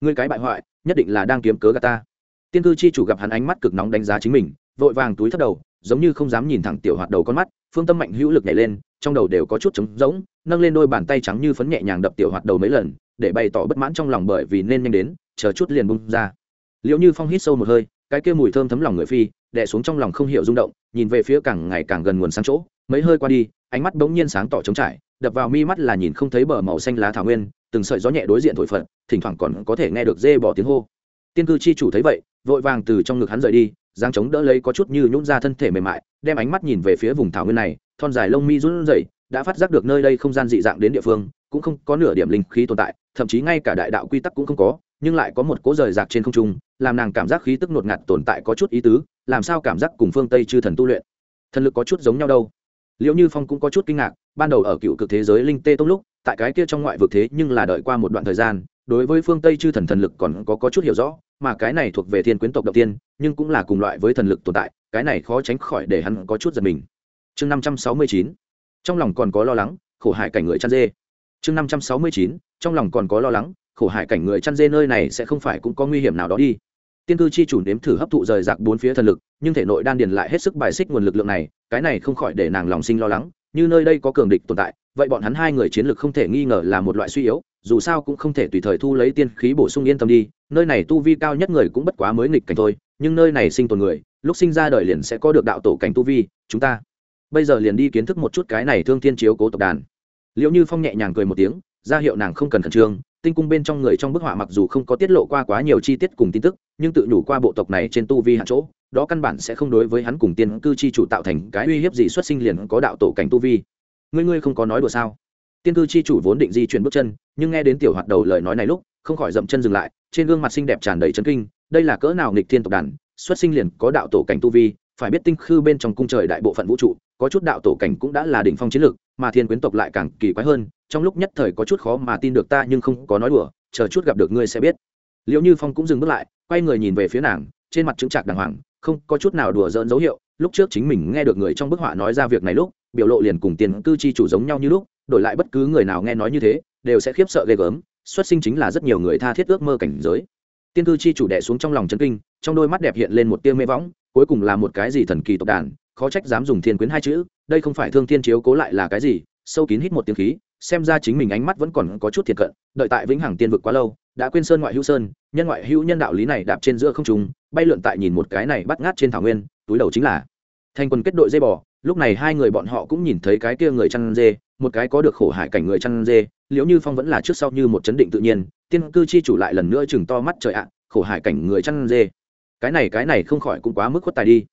S1: Ngươi cái bại hoại nhất định là đang kiếm cớ gà ta. Tiên cư chi chủ gặp hắn ánh mắt cực nóng đánh giá chính mình, vội vàng túi thất đầu, giống như không dám nhìn thẳng tiểu hoạt đầu con mắt, phương tâm mạnh hữu lực nhảy lên, trong đầu đều có chút trống rỗng, nâng lên đôi bàn tay trắng như phấn nhẹ nhàng đập tiểu hoạt đầu mấy lần, để bày tỏ bất mãn trong lòng bởi vì nên nhanh đến, chờ chút liền bung ra. Liệu như phong hít sâu một hơi, cái kia mùi thơm thấm lòng người phi, đè xuống trong lòng không hiểu rung động, nhìn về phía càng ngày càng gần nguồn sáng chỗ, mấy hơi qua đi, ánh mắt bỗng nhiên sáng tỏ trống trải, đập vào mi mắt là nhìn không thấy bờ màu xanh lá thảo nguyên từng sợi gió nhẹ đối diện thổi phật, thỉnh thoảng còn có thể nghe được dê bỏ tiếng hô. Tiên cư chi chủ thấy vậy, vội vàng từ trong ngực hắn rời đi giang chống đỡ lấy có chút như nhún ra thân thể mềm mại, đem ánh mắt nhìn về phía vùng thảo nguyên này, thon dài lông mi run rẩy, đã phát giác được nơi đây không gian dị dạng đến địa phương, cũng không có nửa điểm linh khí tồn tại, thậm chí ngay cả đại đạo quy tắc cũng không có, nhưng lại có một cỗ rời rạc trên không trung, làm nàng cảm giác khí tức ngột ngạt tồn tại có chút ý tứ, làm sao cảm giác cùng phương tây chư thần tu luyện. Thần lực có chút giống nhau đâu. Liệu như phong cũng có chút kinh ngạc, ban đầu ở cựu cực thế giới linh tê tông lúc tại cái kia trong ngoại vực thế nhưng là đợi qua một đoạn thời gian đối với phương tây chư thần thần lực còn có, có chút hiểu rõ mà cái này thuộc về thiên quyến tộc đầu tiên nhưng cũng là cùng loại với thần lực tồn tại cái này khó tránh khỏi để hắn có chút giật mình. Chương năm trăm sáu mươi chín trong lòng còn có lo lắng khổ hại cảnh người chăn dê. Chương năm trăm sáu mươi chín trong lòng còn có lo lắng khổ hại cảnh người chăn dê nơi này sẽ không phải cũng có nguy hiểm nào đó đi. Tiên cư chi chủ nếm thử hấp thụ rời rạc bốn phía thần lực nhưng thể nội đan điền lại hết sức bài xích nguồn lực lượng này cái này không khỏi để nàng lòng sinh lo lắng như nơi đây có cường địch tồn tại, vậy bọn hắn hai người chiến lược không thể nghi ngờ là một loại suy yếu, dù sao cũng không thể tùy thời thu lấy tiên khí bổ sung yên tâm đi, nơi này tu vi cao nhất người cũng bất quá mới nghịch cảnh thôi, nhưng nơi này sinh tồn người, lúc sinh ra đời liền sẽ có được đạo tổ cảnh tu vi, chúng ta bây giờ liền đi kiến thức một chút cái này thương thiên chiếu cố tộc đàn. Liệu như phong nhẹ nhàng cười một tiếng, ra hiệu nàng không cần khẩn trương tinh cung bên trong người trong bức họa mặc dù không có tiết lộ qua quá nhiều chi tiết cùng tin tức, nhưng tự nhủ qua bộ tộc này trên tu vi hạn chỗ, đó căn bản sẽ không đối với hắn cùng tiên cư chi chủ tạo thành cái uy hiếp gì xuất sinh liền có đạo tổ cảnh tu vi. Ngươi ngươi không có nói đùa sao? Tiên cư chi chủ vốn định di chuyển bước chân, nhưng nghe đến tiểu hoạt đầu lời nói này lúc, không khỏi dậm chân dừng lại, trên gương mặt xinh đẹp tràn đầy chấn kinh, đây là cỡ nào nghịch thiên tộc đàn, xuất sinh liền có đạo tổ cảnh tu vi phải biết tinh khư bên trong cung trời đại bộ phận vũ trụ, có chút đạo tổ cảnh cũng đã là đỉnh phong chiến lược, mà thiên quyến tộc lại càng kỳ quái hơn, trong lúc nhất thời có chút khó mà tin được ta nhưng không có nói đùa, chờ chút gặp được ngươi sẽ biết. Liệu như phong cũng dừng bước lại, quay người nhìn về phía nàng, trên mặt chứng trạc đàng hoàng, không có chút nào đùa dỡn dấu hiệu, lúc trước chính mình nghe được người trong bức họa nói ra việc này lúc, biểu lộ liền cùng tiền cư chi chủ giống nhau như lúc, đổi lại bất cứ người nào nghe nói như thế, đều sẽ khiếp sợ ghê gớm, xuất sinh chính là rất nhiều người tha thiết ước mơ cảnh giới. Tiên cư chi chủ đẻ xuống trong lòng chân kinh, trong đôi mắt đẹp hiện lên một tia mê võng cuối cùng là một cái gì thần kỳ tộc đàn, khó trách dám dùng thiên quyến hai chữ, đây không phải thương thiên chiếu cố lại là cái gì, sâu kín hít một tiếng khí, xem ra chính mình ánh mắt vẫn còn có chút thiệt cận, đợi tại vĩnh hằng tiên vực quá lâu, đã quên sơn ngoại hữu sơn, nhân ngoại hữu nhân đạo lý này đạp trên giữa không trùng bay lượn tại nhìn một cái này bắt ngát trên thảo nguyên, túi đầu chính là thành quần kết đội dây bò, lúc này hai người bọn họ cũng nhìn thấy cái kia người chăn dê, một cái có được khổ hải cảnh người chăn dê, liễu như phong vẫn là trước sau như một chấn định tự nhiên, tiên cư chi chủ lại lần nữa chừng to mắt trời ạ, khổ hải cảnh người chăn dê cái này cái này không khỏi cũng quá mức khuất tài đi.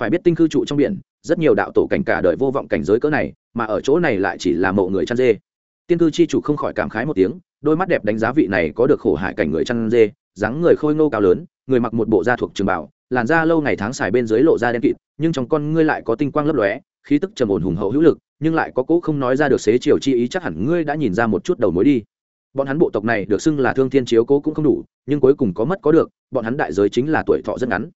S1: Phải biết tinh cư trụ trong biển, rất nhiều đạo tổ cảnh cả đời vô vọng cảnh giới cỡ này, mà ở chỗ này lại chỉ là mộ người chăn dê. Tiên cư chi chủ không khỏi cảm khái một tiếng, đôi mắt đẹp đánh giá vị này có được khổ hại cảnh người chăn dê, dáng người khôi ngô cao lớn, người mặc một bộ da thuộc trường bảo, làn da lâu ngày tháng xài bên dưới lộ ra đen kịt, nhưng trong con ngươi lại có tinh quang lấp lóe, khí tức trầm ổn hùng hậu hữu lực, nhưng lại có cỗ không nói ra được xế chiều chi ý chắc hẳn ngươi đã nhìn ra một chút đầu mối đi bọn hắn bộ tộc này được xưng là thương thiên chiếu cố cũng không đủ, nhưng cuối cùng có mất có được, bọn hắn đại giới chính là tuổi thọ rất ngắn.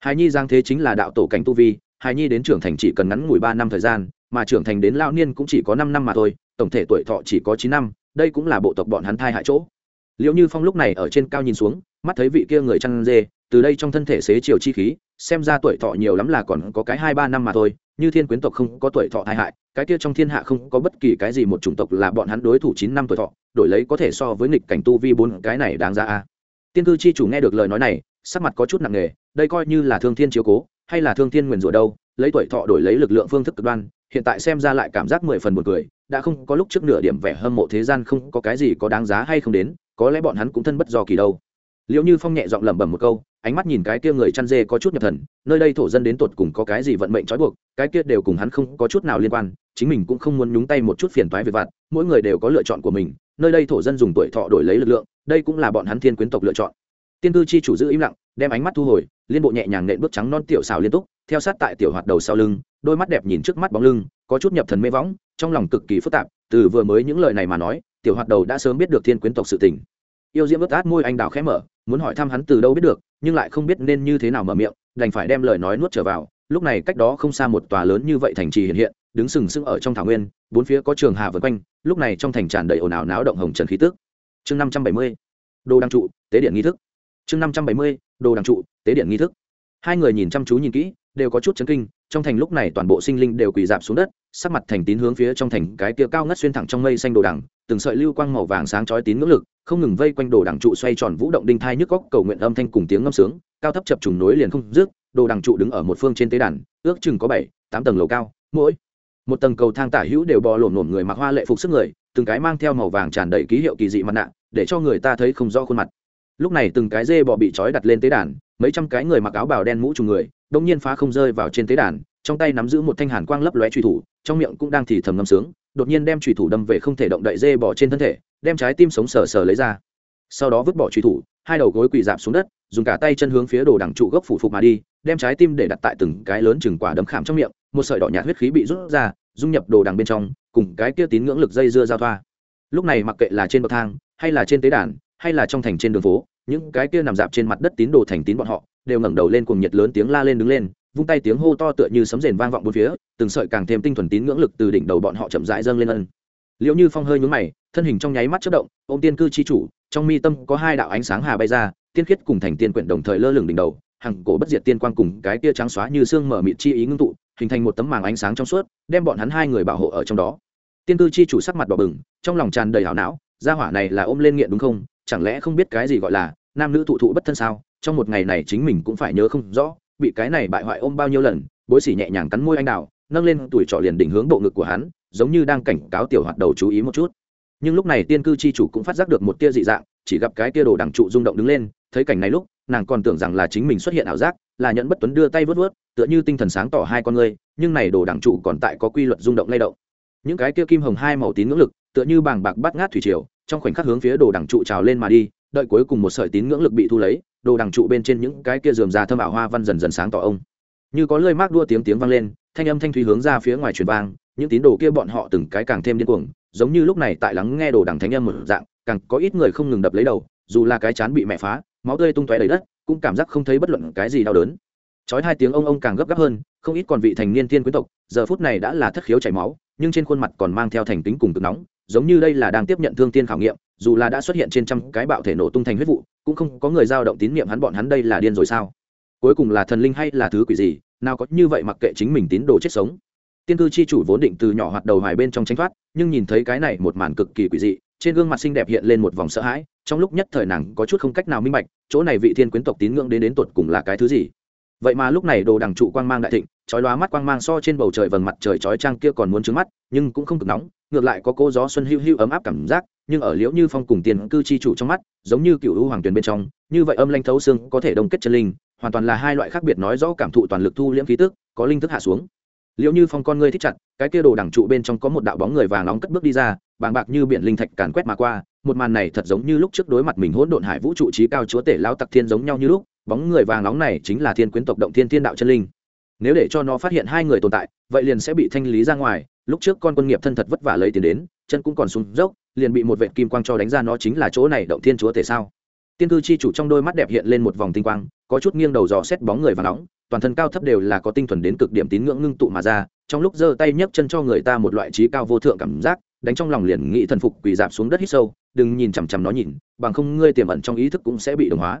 S1: Hài nhi giang thế chính là đạo tổ cảnh tu vi hài nhi đến trưởng thành chỉ cần ngắn ngủi ba năm thời gian, mà trưởng thành đến lao niên cũng chỉ có năm năm mà thôi, tổng thể tuổi thọ chỉ có chín năm, đây cũng là bộ tộc bọn hắn thai hại chỗ. Liệu như phong lúc này ở trên cao nhìn xuống, mắt thấy vị kia người chăn dê, từ đây trong thân thể xế chiều chi khí xem ra tuổi thọ nhiều lắm là còn có cái hai ba năm mà thôi, như thiên quyến tộc không có tuổi thọ thai hại, cái kia trong thiên hạ không có bất kỳ cái gì một chủng tộc là bọn hắn đối thủ chín năm tuổi thọ, đổi lấy có thể so với nghịch cảnh tu vi bốn cái này đáng ra a. Tiên cư chi chủ nghe được lời nói này, sắc mặt có chút nặng nề, đây coi như là thương thiên chiếu cố, hay là thương thiên nguyền rủa đâu, lấy tuổi thọ đổi lấy lực lượng phương thức cực đoan, hiện tại xem ra lại cảm giác mười phần một cười, đã không có lúc trước nửa điểm vẻ hâm mộ thế gian không có cái gì có đáng giá hay không đến, có lẽ bọn hắn cũng thân bất do kỳ đâu. Liệu như phong nhẹ giọng lẩm bẩm một câu ánh mắt nhìn cái kia người chăn dê có chút nhập thần, nơi đây thổ dân đến tột cùng có cái gì vận mệnh trói buộc, cái kia đều cùng hắn không có chút nào liên quan, chính mình cũng không muốn nhúng tay một chút phiền toái về vặt, mỗi người đều có lựa chọn của mình, nơi đây thổ dân dùng tuổi thọ đổi lấy lực lượng, đây cũng là bọn hắn thiên quyến tộc lựa chọn. Tiên cư chi chủ giữ im lặng, đem ánh mắt thu hồi, liên bộ nhẹ nhàng nện bước trắng non tiểu xào liên tục, theo sát tại tiểu hoạt đầu sau lưng, đôi mắt đẹp nhìn trước mắt bóng lưng, có chút nhập thần mê võng, trong lòng cực kỳ phức tạp, từ vừa mới những lời này mà nói, tiểu hoạt đầu đã sớm biết được thiên quyến tộc sự tình yêu diễm ướt át môi anh đào khẽ mở, muốn hỏi thăm hắn từ đâu biết được, nhưng lại không biết nên như thế nào mở miệng, đành phải đem lời nói nuốt trở vào. Lúc này cách đó không xa một tòa lớn như vậy thành trì hiện hiện, đứng sừng sững ở trong thảo nguyên, bốn phía có trường hà vân quanh, lúc này trong thành tràn đầy ồn ào náo động hồng trần khí tước chương năm trăm bảy mươi, đồ đăng trụ, tế điện nghi thức. Chương năm trăm bảy mươi, đồ đăng trụ, tế điện nghi thức. Hai người nhìn chăm chú nhìn kỹ, đều có chút chấn kinh, trong thành lúc này toàn bộ sinh linh đều quỳ dạp xuống đất, sắc mặt thành tín hướng phía trong thành cái kia cao ngất xuyên thẳng trong mây xanh đồ đằng, từng sợi lưu quang màu vàng sáng chói tín ngưỡng lực không ngừng vây quanh đồ đằng trụ xoay tròn vũ động đinh thai nhức góc cầu nguyện âm thanh cùng tiếng ngâm sướng, cao thấp chập trùng nối liền không dứt, đồ đằng trụ đứng ở một phương trên tế đàn, ước chừng có bảy, tám tầng lầu cao, mỗi một tầng cầu thang tả hữu đều bò lổm lổm người mặc hoa lệ phục sức người, từng cái mang theo màu vàng tràn đầy ký hiệu kỳ dị mặt nạ, để cho người ta thấy không rõ khuôn mặt. Lúc này từng cái dê bò bị trói đặt lên tế đàn, mấy trăm cái người mặc áo bào đen mũ trùng người đông nhiên phá không rơi vào trên tế đàn, trong tay nắm giữ một thanh hàn quang lấp lóe truy thủ, trong miệng cũng đang thì thầm ngâm sướng đột nhiên đem trùy thủ đâm về không thể động đậy dê bỏ trên thân thể, đem trái tim sống sờ sờ lấy ra. Sau đó vứt bỏ trùy thủ, hai đầu gối quỳ dạp xuống đất, dùng cả tay chân hướng phía đồ đằng trụ gốc phủ phục mà đi, đem trái tim để đặt tại từng cái lớn chừng quả đấm khảm trong miệng, một sợi đỏ nhạt huyết khí bị rút ra, dung nhập đồ đằng bên trong, cùng cái kia tín ngưỡng lực dây dưa giao thoa. Lúc này mặc kệ là trên bậc thang, hay là trên tế đàn, hay là trong thành trên đường phố, những cái kia nằm dạp trên mặt đất tín đồ thành tín bọn họ, đều ngẩng đầu lên cùng nhiệt lớn tiếng la lên đứng lên vung tay tiếng hô to tựa như sấm rền vang vọng bốn phía, từng sợi càng thêm tinh thuần tín ngưỡng lực từ đỉnh đầu bọn họ chậm rãi dâng lên ân. Liệu như phong hơi nhướng mày, thân hình trong nháy mắt chất động, ôm tiên cư chi chủ, trong mi tâm có hai đạo ánh sáng hà bay ra, tiên khiết cùng thành tiên quyển đồng thời lơ lửng đỉnh đầu hàng cổ bất diệt tiên quang cùng cái kia trắng xóa như xương mở mịt chi ý ngưng tụ, hình thành một tấm màng ánh sáng trong suốt, đem bọn hắn hai người bảo hộ ở trong đó. Tiên cư chi chủ sắc mặt đỏ bừng, trong lòng tràn đầy hảo não, gia hỏa này là ôm lên nghiện đúng không? Chẳng lẽ không biết cái gì gọi là nam nữ thụ thụ bất thân sao? Trong một ngày này chính mình cũng phải nhớ không rõ bị cái này bại hoại ôm bao nhiêu lần, bối xỉ nhẹ nhàng cắn môi anh đào, nâng lên tuổi trọ liền đỉnh hướng bộ ngực của hắn, giống như đang cảnh cáo tiểu hoạt đầu chú ý một chút. Nhưng lúc này tiên cư chi chủ cũng phát giác được một tia dị dạng, chỉ gặp cái tia đồ đằng trụ rung động đứng lên, thấy cảnh này lúc, nàng còn tưởng rằng là chính mình xuất hiện ảo giác, là nhận bất tuấn đưa tay vớt vớt, tựa như tinh thần sáng tỏ hai con ngươi nhưng này đồ đằng trụ còn tại có quy luật rung động lay động. Những cái kia kim hồng hai màu tín ngưỡng lực, tựa như bàng bạc bắt ngát thủy triều, trong khoảnh khắc hướng phía đồ đằng trụ trào lên mà đi, đợi cuối cùng một sợi tín ngưỡng lực bị thu lấy đồ đằng trụ bên trên những cái kia dườm già thơm ảo hoa văn dần dần sáng tỏ ông. Như có lơi mác đua tiếng tiếng vang lên, thanh âm thanh thúy hướng ra phía ngoài truyền vang, những tín đồ kia bọn họ từng cái càng thêm điên cuồng, giống như lúc này tại lắng nghe đồ đằng thánh âm một dạng, càng có ít người không ngừng đập lấy đầu, dù là cái chán bị mẹ phá, máu tươi tung tóe đầy đất, cũng cảm giác không thấy bất luận cái gì đau đớn. Chói hai tiếng ông ông càng gấp gáp hơn, không ít còn vị thành niên thiên quyến tộc, giờ phút này đã là thất khiếu chảy máu, nhưng trên khuôn mặt còn mang theo thành tính cùng cực nóng, giống như đây là đang tiếp nhận thương tiên khảo nghiệm dù là đã xuất hiện trên trăm cái bạo thể nổ tung thành huyết vụ, cũng không có người dao động tín nhiệm hắn bọn hắn đây là điên rồi sao? Cuối cùng là thần linh hay là thứ quỷ gì, nào có như vậy mặc kệ chính mình tín đồ chết sống. Tiên cư chi chủ vốn định từ nhỏ hoạt đầu hoài bên trong tranh thoát, nhưng nhìn thấy cái này một màn cực kỳ quỷ dị, trên gương mặt xinh đẹp hiện lên một vòng sợ hãi, trong lúc nhất thời nàng có chút không cách nào minh bạch, chỗ này vị thiên quyến tộc tín ngưỡng đến đến tột cùng là cái thứ gì? Vậy mà lúc này đồ đằng trụ quang mang đại thịnh, chói lóa mắt quang mang so trên bầu trời vầng mặt trời chói trang kia còn muốn trứng mắt, nhưng cũng không cực nóng, ngược lại có cô gió xuân hữu hữu ấm áp cảm giác, nhưng ở liễu như phong cùng tiền cư chi chủ trong mắt, giống như cựu u hoàng tuyền bên trong, như vậy âm lanh thấu xương có thể đông kết chân linh, hoàn toàn là hai loại khác biệt nói rõ cảm thụ toàn lực thu liễm khí tức, có linh thức hạ xuống. Liễu như phong con ngươi thích chặt, cái kia đồ đẳng trụ bên trong có một đạo bóng người vàng nóng cất bước đi ra, bàng bạc như biển linh thạch càn quét mà qua, một màn này thật giống như lúc trước đối mặt mình hỗn độn hải vũ trụ trí cao chúa tể lao tặc thiên giống nhau như lúc bóng người vàng nóng này chính là thiên quyến tộc động thiên thiên đạo chân linh. Nếu để cho nó phát hiện hai người tồn tại, vậy liền sẽ bị thanh lý ra ngoài, lúc trước con quân nghiệp thân thật vất vả lấy tiền đến, chân cũng còn xuống dốc, liền bị một vệ kim quang cho đánh ra nó chính là chỗ này động thiên chúa thể sao? Tiên cư chi chủ trong đôi mắt đẹp hiện lên một vòng tinh quang, có chút nghiêng đầu dò xét bóng người và nóng, toàn thân cao thấp đều là có tinh thuần đến cực điểm tín ngưỡng ngưng tụ mà ra, trong lúc giơ tay nhấc chân cho người ta một loại trí cao vô thượng cảm giác, đánh trong lòng liền nghĩ thần phục quỳ dạp xuống đất hít sâu, đừng nhìn chằm chằm nó nhìn, bằng không ngươi tiềm ẩn trong ý thức cũng sẽ bị đồng hóa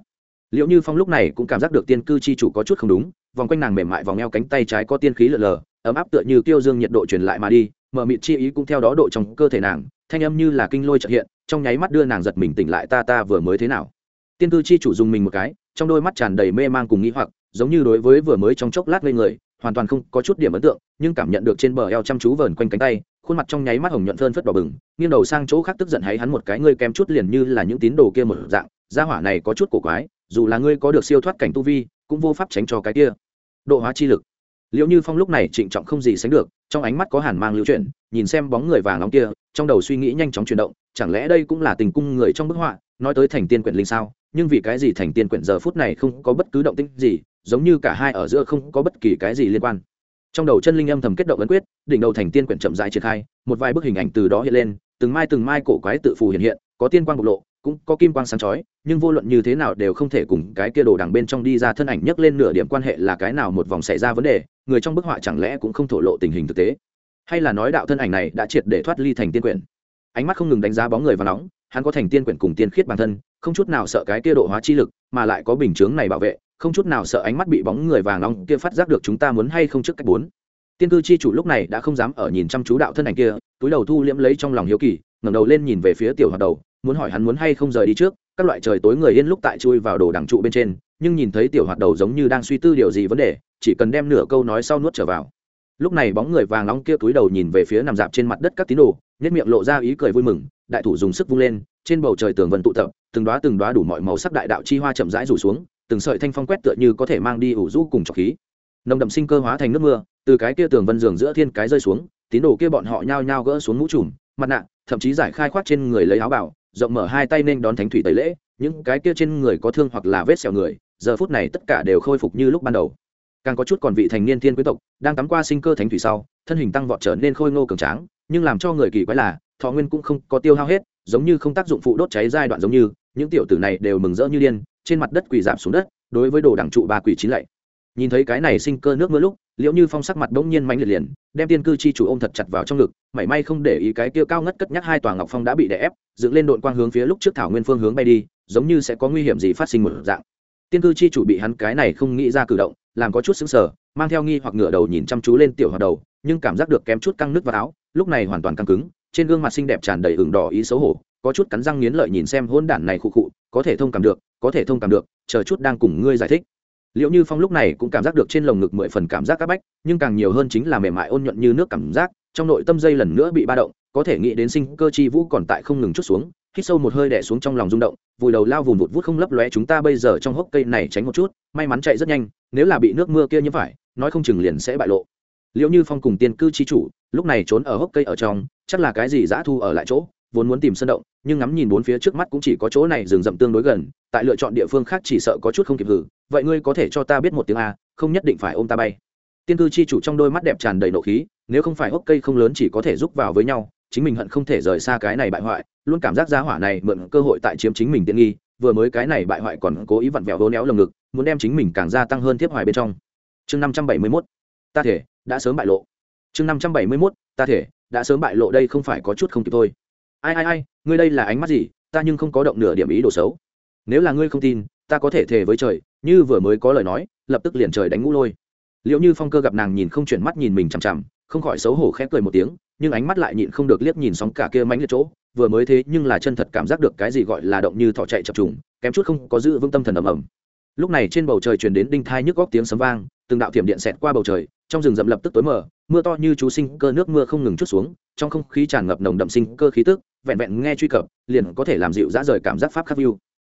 S1: liệu như phong lúc này cũng cảm giác được tiên cư chi chủ có chút không đúng, vòng quanh nàng mềm mại vòng eo cánh tay trái có tiên khí lờ lờ, ấm áp tựa như tiêu dương nhiệt độ truyền lại mà đi, mở mịt chi ý cũng theo đó độ trong cơ thể nàng, thanh âm như là kinh lôi trợ hiện, trong nháy mắt đưa nàng giật mình tỉnh lại ta ta vừa mới thế nào. Tiên cư chi chủ dùng mình một cái, trong đôi mắt tràn đầy mê mang cùng nghĩ hoặc, giống như đối với vừa mới trong chốc lát lên người, hoàn toàn không có chút điểm ấn tượng, nhưng cảm nhận được trên bờ eo chăm chú vờn quanh cánh tay, khuôn mặt trong nháy mắt hồng nhuận phơn phất đỏ bừng, nghiêng đầu sang chỗ khác tức giận hay hắn một cái, ngươi kém chút liền như là những tín đồ kia một dạng, gia hỏa này có chút cổ quái dù là ngươi có được siêu thoát cảnh tu vi, cũng vô pháp tránh cho cái kia. Độ hóa chi lực. Liệu như phong lúc này trịnh trọng không gì sánh được, trong ánh mắt có hàn mang lưu chuyển, nhìn xem bóng người vàng nóng kia, trong đầu suy nghĩ nhanh chóng chuyển động, chẳng lẽ đây cũng là tình cung người trong bức họa, nói tới thành tiên quyển linh sao? Nhưng vì cái gì thành tiên quyển giờ phút này không có bất cứ động tĩnh gì, giống như cả hai ở giữa không có bất kỳ cái gì liên quan. Trong đầu chân linh âm thầm kết động ấn quyết, đỉnh đầu thành tiên quyển chậm rãi triển khai, một vài bức hình ảnh từ đó hiện lên, từng mai từng mai cổ quái tự phù hiện hiện, có tiên quang bộc lộ cũng có kim quang sáng chói, nhưng vô luận như thế nào đều không thể cùng cái kia đồ đằng bên trong đi ra thân ảnh nhấc lên nửa điểm quan hệ là cái nào một vòng xảy ra vấn đề, người trong bức họa chẳng lẽ cũng không thổ lộ tình hình thực tế. Hay là nói đạo thân ảnh này đã triệt để thoát ly thành tiên quyển. Ánh mắt không ngừng đánh giá bóng người và nóng, hắn có thành tiên quyển cùng tiên khiết bản thân, không chút nào sợ cái kia độ hóa chi lực, mà lại có bình chướng này bảo vệ, không chút nào sợ ánh mắt bị bóng người vàng nóng kia phát giác được chúng ta muốn hay không trước cách bốn. Tiên cư chi chủ lúc này đã không dám ở nhìn chăm chú đạo thân ảnh kia, túi đầu thu liễm lấy trong lòng hiếu kỳ, ngẩng đầu lên nhìn về phía tiểu hoạt đầu muốn hỏi hắn muốn hay không rời đi trước, các loại trời tối người yên lúc tại chui vào đồ đằng trụ bên trên, nhưng nhìn thấy tiểu hoạt đầu giống như đang suy tư điều gì vấn đề, chỉ cần đem nửa câu nói sau nuốt trở vào. Lúc này bóng người vàng nóng kia túi đầu nhìn về phía nằm dạp trên mặt đất các tín đồ, nhất miệng lộ ra ý cười vui mừng, đại thủ dùng sức vung lên, trên bầu trời tường vân tụ tập, từng đoá từng đoá đủ mọi màu sắc đại đạo chi hoa chậm rãi rủ xuống, từng sợi thanh phong quét tựa như có thể mang đi ủ rũ cùng trọc khí. Nồng đậm sinh cơ hóa thành nước mưa, từ cái kia tường vân giường giữa thiên cái rơi xuống, tín đồ kia bọn họ nhao nhao gỡ xuống mũ trùm, mặt nạ, thậm chí giải khai khoác trên người lấy áo bảo rộng mở hai tay nên đón thánh thủy tẩy lễ, những cái kia trên người có thương hoặc là vết sẹo người, giờ phút này tất cả đều khôi phục như lúc ban đầu. Càng có chút còn vị thành niên thiên quý tộc, đang tắm qua sinh cơ thánh thủy sau, thân hình tăng vọt trở nên khôi ngô cường tráng, nhưng làm cho người kỳ quái là, thọ nguyên cũng không có tiêu hao hết, giống như không tác dụng phụ đốt cháy giai đoạn giống như, những tiểu tử này đều mừng rỡ như điên, trên mặt đất quỳ giảm xuống đất, đối với đồ đẳng trụ ba quỳ chín lạy. Nhìn thấy cái này sinh cơ nước mưa lúc liệu như phong sắc mặt bỗng nhiên mạnh liệt liền, đem tiên cư chi chủ ôm thật chặt vào trong ngực, mảy may không để ý cái kia cao ngất cất nhắc hai tòa ngọc phong đã bị đè ép, dựng lên đội quang hướng phía lúc trước thảo nguyên phương hướng bay đi, giống như sẽ có nguy hiểm gì phát sinh một dạng. Tiên cư chi chủ bị hắn cái này không nghĩ ra cử động, làm có chút xứng sở mang theo nghi hoặc ngửa đầu nhìn chăm chú lên tiểu hoạt đầu, nhưng cảm giác được kém chút căng nước vào áo, lúc này hoàn toàn căng cứng, trên gương mặt xinh đẹp tràn đầy ửng đỏ ý xấu hổ, có chút cắn răng nghiến lợi nhìn xem hôn đản này khụ khụ, có thể thông cảm được, có thể thông cảm được, chờ chút đang cùng ngươi giải thích liệu như phong lúc này cũng cảm giác được trên lồng ngực mười phần cảm giác c áp bách, nhưng càng nhiều hơn chính là mềm mại ôn nhuận như nước cảm giác, trong nội tâm dây lần nữa bị ba động, có thể nghĩ đến sinh cơ chi vũ còn tại không ngừng chút xuống, hít sâu một hơi đẻ xuống trong lòng rung động, vùi đầu lao vùng vụt vút không lấp lóe chúng ta bây giờ trong hốc cây này tránh một chút, may mắn chạy rất nhanh, nếu là bị nước mưa kia nhiễm phải, nói không chừng liền sẽ bại lộ. Liệu như phong cùng tiên cư chi chủ, lúc này trốn ở hốc cây ở trong, chắc là cái gì dã thu ở lại chỗ? Vốn muốn tìm sân động, nhưng ngắm nhìn bốn phía trước mắt cũng chỉ có chỗ này rừng rậm tương đối gần, tại lựa chọn địa phương khác chỉ sợ có chút không kịp hử. Vậy ngươi có thể cho ta biết một tiếng a, không nhất định phải ôm ta bay. Tiên cư chi chủ trong đôi mắt đẹp tràn đầy nộ khí, nếu không phải hốc cây không lớn chỉ có thể giúp vào với nhau, chính mình hận không thể rời xa cái này bại hoại, luôn cảm giác giá hỏa này mượn cơ hội tại chiếm chính mình tiện nghi, vừa mới cái này bại hoại còn cố ý vặn vẹo hố néo lồng ngực, muốn đem chính mình càng gia tăng hơn thiếp hoài bên trong. Chương năm trăm bảy mươi mốt, ta thể, đã sớm bại lộ. Chương năm trăm bảy mươi mốt, ta thể, đã sớm bại lộ đây không phải có chút không kịp thôi ai ai ai, ngươi đây là ánh mắt gì? Ta nhưng không có động nửa điểm ý đồ xấu. Nếu là ngươi không tin, ta có thể thề với trời, như vừa mới có lời nói, lập tức liền trời đánh ngũ lôi. Liệu như phong cơ gặp nàng nhìn không chuyển mắt nhìn mình chằm chằm, không khỏi xấu hổ khép cười một tiếng, nhưng ánh mắt lại nhịn không được liếc nhìn sóng cả kia mánh liệt chỗ, vừa mới thế nhưng là chân thật cảm giác được cái gì gọi là động như thọ chạy chập trùng, kém chút không có giữ vững tâm thần ầm ầm. Lúc này trên bầu trời truyền đến đinh thai nhức góc tiếng sấm vang, từng đạo thiểm điện xẹt qua bầu trời, trong rừng rậm lập tức tối mờ, mưa to như chú sinh cơ, nước mưa không ngừng chút xuống, trong không khí tràn ngập nồng đậm sinh cơ khí tức vẹn vẹn nghe truy cập, liền có thể làm dịu dã rời cảm giác pháp khắc view.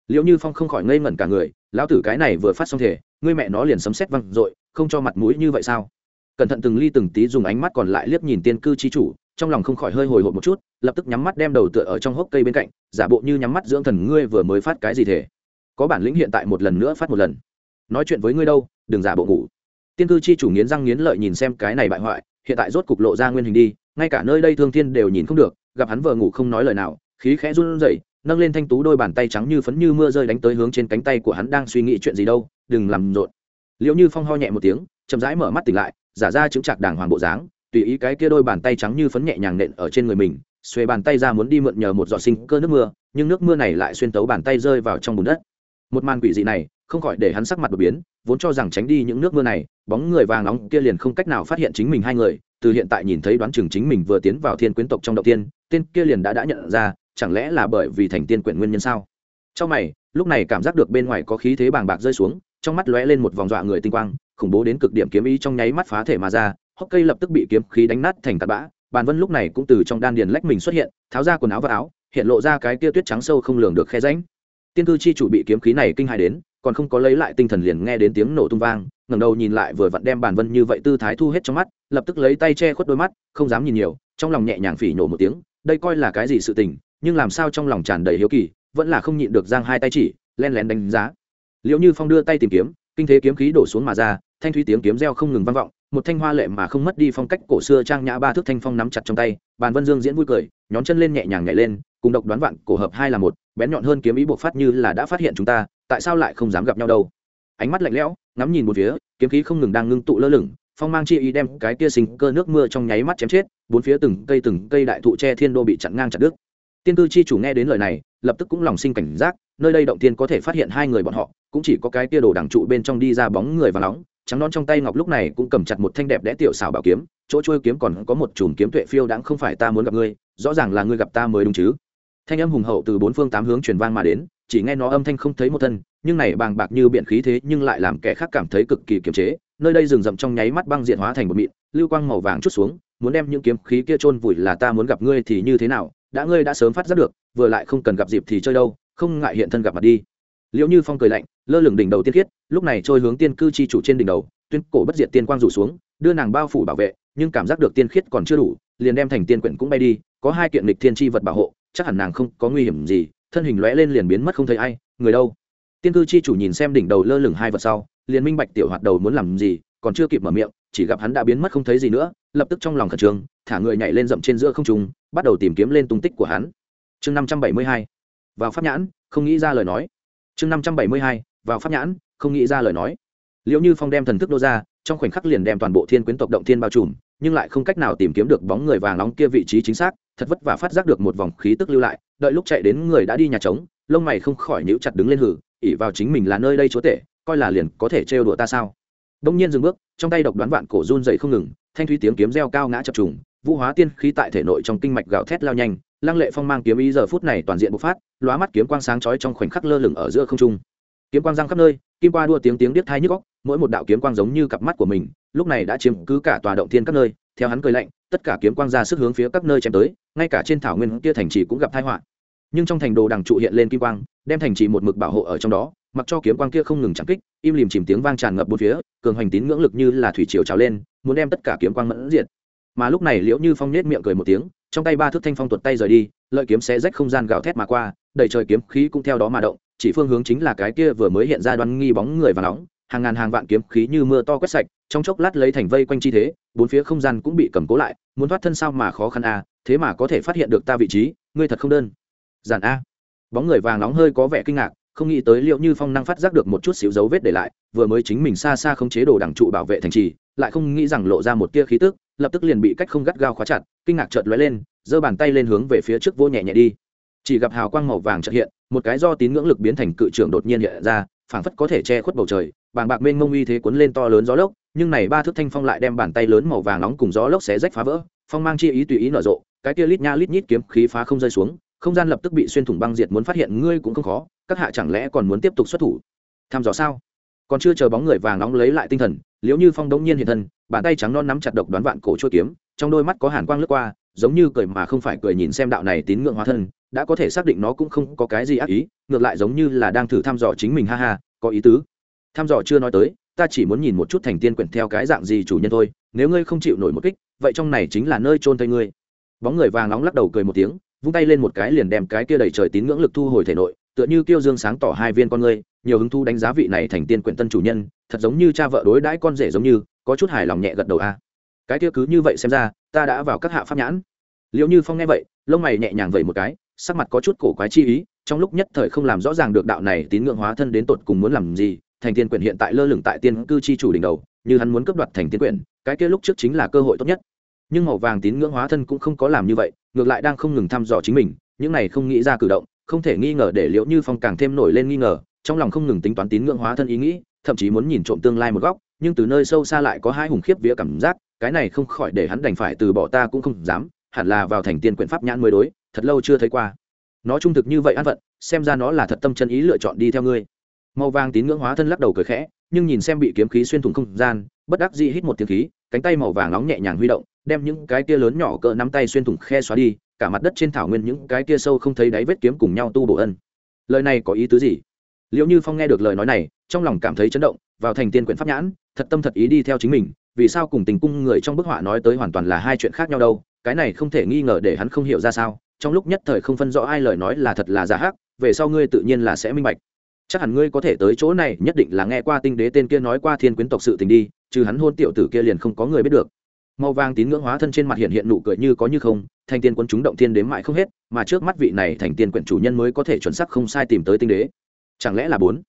S1: Liệu như phong không khỏi ngây ngẩn cả người, lão tử cái này vừa phát xong thể, ngươi mẹ nó liền sấm xét văng dội, không cho mặt mũi như vậy sao? Cẩn thận từng ly từng tí dùng ánh mắt còn lại liếc nhìn tiên cư chi chủ, trong lòng không khỏi hơi hồi hộp một chút, lập tức nhắm mắt đem đầu tựa ở trong hốc cây bên cạnh, giả bộ như nhắm mắt dưỡng thần ngươi vừa mới phát cái gì thể. Có bản lĩnh hiện tại một lần nữa phát một lần. Nói chuyện với ngươi đâu, đừng giả bộ ngủ. Tiên cư chi chủ nghiến răng nghiến lợi nhìn xem cái này bại hoại, hiện tại rốt cục lộ ra nguyên hình đi, ngay cả nơi đây thương thiên đều nhìn không được gặp hắn vừa ngủ không nói lời nào, khí khẽ run rẩy, nâng lên thanh tú đôi bàn tay trắng như phấn như mưa rơi đánh tới hướng trên cánh tay của hắn đang suy nghĩ chuyện gì đâu, đừng làm rộn. Liệu như phong ho nhẹ một tiếng, chậm rãi mở mắt tỉnh lại, giả ra chứng chạc đàng hoàng bộ dáng, tùy ý cái kia đôi bàn tay trắng như phấn nhẹ nhàng nện ở trên người mình xuê bàn tay ra muốn đi mượn nhờ một giọt sinh cơ nước mưa, nhưng nước mưa này lại xuyên tấu bàn tay rơi vào trong bùn đất. Một màn quỷ dị này không khỏi để hắn sắc mặt đột biến, vốn cho rằng tránh đi những nước mưa này, bóng người vàng nóng kia liền không cách nào phát hiện chính mình hai người, từ hiện tại nhìn thấy đoán chừng chính mình vừa tiến vào thiên quyến tộc trong đầu tiên, tên kia liền đã đã nhận ra, chẳng lẽ là bởi vì thành tiên quyển nguyên nhân sao? Trong mày, lúc này cảm giác được bên ngoài có khí thế bàng bạc rơi xuống, trong mắt lóe lên một vòng dọa người tinh quang, khủng bố đến cực điểm kiếm ý trong nháy mắt phá thể mà ra, hốc cây lập tức bị kiếm khí đánh nát thành tạt bã, bàn vân lúc này cũng từ trong đan điền lách mình xuất hiện, tháo ra quần áo và áo, hiện lộ ra cái tia tuyết trắng sâu không lường được khe ránh tiên cư chi chủ bị kiếm khí này kinh hãi đến còn không có lấy lại tinh thần liền nghe đến tiếng nổ tung vang, ngẩng đầu nhìn lại vừa vặn đem bàn vân như vậy tư thái thu hết trong mắt, lập tức lấy tay che khuất đôi mắt, không dám nhìn nhiều, trong lòng nhẹ nhàng phỉ nổ một tiếng, đây coi là cái gì sự tình, nhưng làm sao trong lòng tràn đầy hiếu kỳ, vẫn là không nhịn được giang hai tay chỉ, len lén đánh giá. Liệu như phong đưa tay tìm kiếm, kinh thế kiếm khí đổ xuống mà ra, thanh thúy tiếng kiếm reo không ngừng vang vọng, một thanh hoa lệ mà không mất đi phong cách cổ xưa trang nhã ba thước thanh phong nắm chặt trong tay, bàn vân dương diễn vui cười, nhón chân lên nhẹ nhàng nhảy lên, cùng độc đoán vạn cổ hợp hai là một, bén nhọn hơn kiếm ý buộc phát như là đã phát hiện chúng ta tại sao lại không dám gặp nhau đâu? Ánh mắt lạnh lẽo, ngắm nhìn một phía, kiếm khí không ngừng đang ngưng tụ lơ lửng, phong mang chi ý đem cái kia sinh cơ nước mưa trong nháy mắt chém chết, bốn phía từng cây từng cây đại thụ tre thiên đô bị chặn ngang chặt đứt. Tiên tư chi chủ nghe đến lời này, lập tức cũng lòng sinh cảnh giác, nơi đây động tiên có thể phát hiện hai người bọn họ, cũng chỉ có cái kia đồ đằng trụ bên trong đi ra bóng người và nóng, trắng non trong tay ngọc lúc này cũng cầm chặt một thanh đẹp đẽ tiểu xảo bảo kiếm, chỗ trôi kiếm còn có một chùm kiếm tuệ phiêu đãng không phải ta muốn gặp ngươi, rõ ràng là ngươi gặp ta mới đúng chứ. Thanh âm hùng hậu từ bốn phương tám hướng truyền vang mà đến chỉ nghe nó âm thanh không thấy một thân, nhưng này bàng bạc như biện khí thế nhưng lại làm kẻ khác cảm thấy cực kỳ kiềm chế, nơi đây rừng rậm trong nháy mắt băng diện hóa thành một mịn, lưu quang màu vàng chút xuống, muốn đem những kiếm khí kia chôn vùi là ta muốn gặp ngươi thì như thế nào, đã ngươi đã sớm phát giác được, vừa lại không cần gặp dịp thì chơi đâu, không ngại hiện thân gặp mặt đi. Liệu như phong cười lạnh, lơ lửng đỉnh đầu tiên khiết, lúc này trôi hướng tiên cư chi chủ trên đỉnh đầu, tuyên cổ bất diệt tiên quang rủ xuống, đưa nàng bao phủ bảo vệ, nhưng cảm giác được tiên khiết còn chưa đủ, liền đem thành tiên quyển cũng bay đi, có hai kiện lịch thiên tri vật bảo hộ, chắc hẳn nàng không có nguy hiểm gì thân hình lóe lên liền biến mất không thấy ai, người đâu? Tiên cư chi chủ nhìn xem đỉnh đầu lơ lửng hai vật sau, liền minh bạch tiểu hoạt đầu muốn làm gì, còn chưa kịp mở miệng, chỉ gặp hắn đã biến mất không thấy gì nữa, lập tức trong lòng khẩn trương, thả người nhảy lên rậm trên giữa không trung, bắt đầu tìm kiếm lên tung tích của hắn. Chương năm trăm bảy mươi hai, vào pháp nhãn, không nghĩ ra lời nói. Chương năm trăm bảy mươi hai, vào pháp nhãn, không nghĩ ra lời nói. Liệu như phong đem thần thức đô ra, trong khoảnh khắc liền đem toàn bộ thiên quyến tộc động thiên bao trùm, nhưng lại không cách nào tìm kiếm được bóng người vàng nóng kia vị trí chính xác thật vất vả phát giác được một vòng khí tức lưu lại, đợi lúc chạy đến người đã đi nhà trống, lông mày không khỏi nhíu chặt đứng lên hử, ỉ vào chính mình là nơi đây chúa tể, coi là liền có thể trêu đùa ta sao? Đông nhiên dừng bước, trong tay độc đoán vạn cổ run dậy không ngừng, thanh thúy tiếng kiếm reo cao ngã chập trùng, vũ hóa tiên khí tại thể nội trong kinh mạch gào thét lao nhanh, lăng lệ phong mang kiếm ý giờ phút này toàn diện bộc phát, lóa mắt kiếm quang sáng chói trong khoảnh khắc lơ lửng ở giữa không trung. Kiếm quang răng khắp nơi, kim qua đua tiếng tiếng điếc thai nhức góc mỗi một đạo kiếm quang giống như cặp mắt của mình, lúc này đã chiếm cứ cả tòa động thiên các nơi, theo hắn cười lạnh, tất cả kiếm quang ra sức hướng phía các nơi chém tới ngay cả trên thảo nguyên kia thành trì cũng gặp tai họa. Nhưng trong thành đồ đằng trụ hiện lên kim quang, đem thành trì một mực bảo hộ ở trong đó, mặc cho kiếm quang kia không ngừng chạm kích, im lìm chìm tiếng vang tràn ngập bốn phía, cường hoành tín ngưỡng lực như là thủy triều trào lên, muốn đem tất cả kiếm quang mẫn diệt. Mà lúc này liễu như phong nết miệng cười một tiếng, trong tay ba thước thanh phong tuột tay rời đi, lợi kiếm xé rách không gian gào thét mà qua, đầy trời kiếm khí cũng theo đó mà động, chỉ phương hướng chính là cái kia vừa mới hiện ra đoan nghi bóng người và nóng, hàng ngàn hàng vạn kiếm khí như mưa to quét sạch, trong chốc lát lấy thành vây quanh chi thế, bốn phía không gian cũng bị cầm cố lại, muốn thoát thân sao mà khó khăn a thế mà có thể phát hiện được ta vị trí, ngươi thật không đơn giản a. Bóng người vàng nóng hơi có vẻ kinh ngạc, không nghĩ tới liệu như phong năng phát giác được một chút xíu dấu vết để lại, vừa mới chính mình xa xa không chế đồ đảng trụ bảo vệ thành trì, lại không nghĩ rằng lộ ra một tia khí tức, lập tức liền bị cách không gắt gao khóa chặt, kinh ngạc chợt lóe lên, giơ bàn tay lên hướng về phía trước vô nhẹ nhẹ đi. Chỉ gặp hào quang màu vàng chợt hiện, một cái do tín ngưỡng lực biến thành cự trưởng đột nhiên hiện ra, phảng phất có thể che khuất bầu trời, bàng bạc mênh mông uy thế cuốn lên to lớn gió lốc, nhưng này ba thước thanh phong lại đem bàn tay lớn màu vàng nóng cùng gió lốc xé rách phá vỡ, phong mang chi ý tùy ý nở rộ cái kia lít nha lít nhít kiếm khí phá không rơi xuống, không gian lập tức bị xuyên thủng băng diệt, muốn phát hiện ngươi cũng không khó, các hạ chẳng lẽ còn muốn tiếp tục xuất thủ? Tham dò sao? Còn chưa chờ bóng người vàng nóng lấy lại tinh thần liếu như phong đống nhiên hiện thân, bàn tay trắng non nắm chặt độc đoán vạn cổ chuôi kiếm, trong đôi mắt có hàn quang lướt qua, giống như cười mà không phải cười nhìn xem đạo này tín ngưỡng hóa thân, đã có thể xác định nó cũng không có cái gì ác ý, ngược lại giống như là đang thử thăm dò chính mình, ha ha, có ý tứ. Thăm dò chưa nói tới, ta chỉ muốn nhìn một chút thành tiên quyển theo cái dạng gì chủ nhân thôi, nếu ngươi không chịu nổi một kích, vậy trong này chính là nơi trôn thây ngươi bóng người vàng nóng lắc đầu cười một tiếng, vung tay lên một cái liền đem cái kia đầy trời tín ngưỡng lực thu hồi thể nội, tựa như kiêu dương sáng tỏ hai viên con ngươi, nhiều hứng thu đánh giá vị này thành tiên quyển tân chủ nhân, thật giống như cha vợ đối đãi con rể giống như, có chút hài lòng nhẹ gật đầu a. Cái kia cứ như vậy xem ra, ta đã vào các hạ pháp nhãn. Liệu như phong nghe vậy, lông mày nhẹ nhàng vẩy một cái, sắc mặt có chút cổ quái chi ý, trong lúc nhất thời không làm rõ ràng được đạo này tín ngưỡng hóa thân đến tột cùng muốn làm gì, thành tiên quyển hiện tại lơ lửng tại tiên cư chi chủ đỉnh đầu, như hắn muốn cướp đoạt thành tiên quyển, cái kia lúc trước chính là cơ hội tốt nhất nhưng màu vàng tín ngưỡng hóa thân cũng không có làm như vậy, ngược lại đang không ngừng thăm dò chính mình, những này không nghĩ ra cử động, không thể nghi ngờ để liệu như phong càng thêm nổi lên nghi ngờ, trong lòng không ngừng tính toán tín ngưỡng hóa thân ý nghĩ, thậm chí muốn nhìn trộm tương lai một góc, nhưng từ nơi sâu xa lại có hai hùng khiếp vía cảm giác, cái này không khỏi để hắn đành phải từ bỏ ta cũng không dám, hẳn là vào thành tiên quyển pháp nhãn mới đối, thật lâu chưa thấy qua. Nó trung thực như vậy an vận xem ra nó là thật tâm chân ý lựa chọn đi theo ngươi. Màu vàng tín ngưỡng hóa thân lắc đầu cười khẽ, nhưng nhìn xem bị kiếm khí xuyên thủng không gian, bất đắc dĩ hít một tiếng khí, cánh tay màu vàng nóng nhẹ nhàng huy động đem những cái kia lớn nhỏ cỡ nắm tay xuyên thủng khe xóa đi, cả mặt đất trên thảo nguyên những cái kia sâu không thấy đáy vết kiếm cùng nhau tu bổ ân. Lời này có ý tứ gì? Liệu như phong nghe được lời nói này, trong lòng cảm thấy chấn động, vào thành tiên quyển pháp nhãn, thật tâm thật ý đi theo chính mình, vì sao cùng tình cung người trong bức họa nói tới hoàn toàn là hai chuyện khác nhau đâu, cái này không thể nghi ngờ để hắn không hiểu ra sao, trong lúc nhất thời không phân rõ ai lời nói là thật là giả hắc, về sau ngươi tự nhiên là sẽ minh bạch. Chắc hẳn ngươi có thể tới chỗ này, nhất định là nghe qua tinh đế tên kia nói qua thiên quyến tộc sự tình đi, trừ hắn hôn tiểu tử kia liền không có người biết được màu vàng tín ngưỡng hóa thân trên mặt hiện hiện nụ cười như có như không thành tiên quân chúng động tiên đếm mãi không hết, mà trước mắt vị này thành tiên quyển chủ nhân mới có thể chuẩn xác không sai tìm tới tinh đế. Chẳng lẽ là bốn?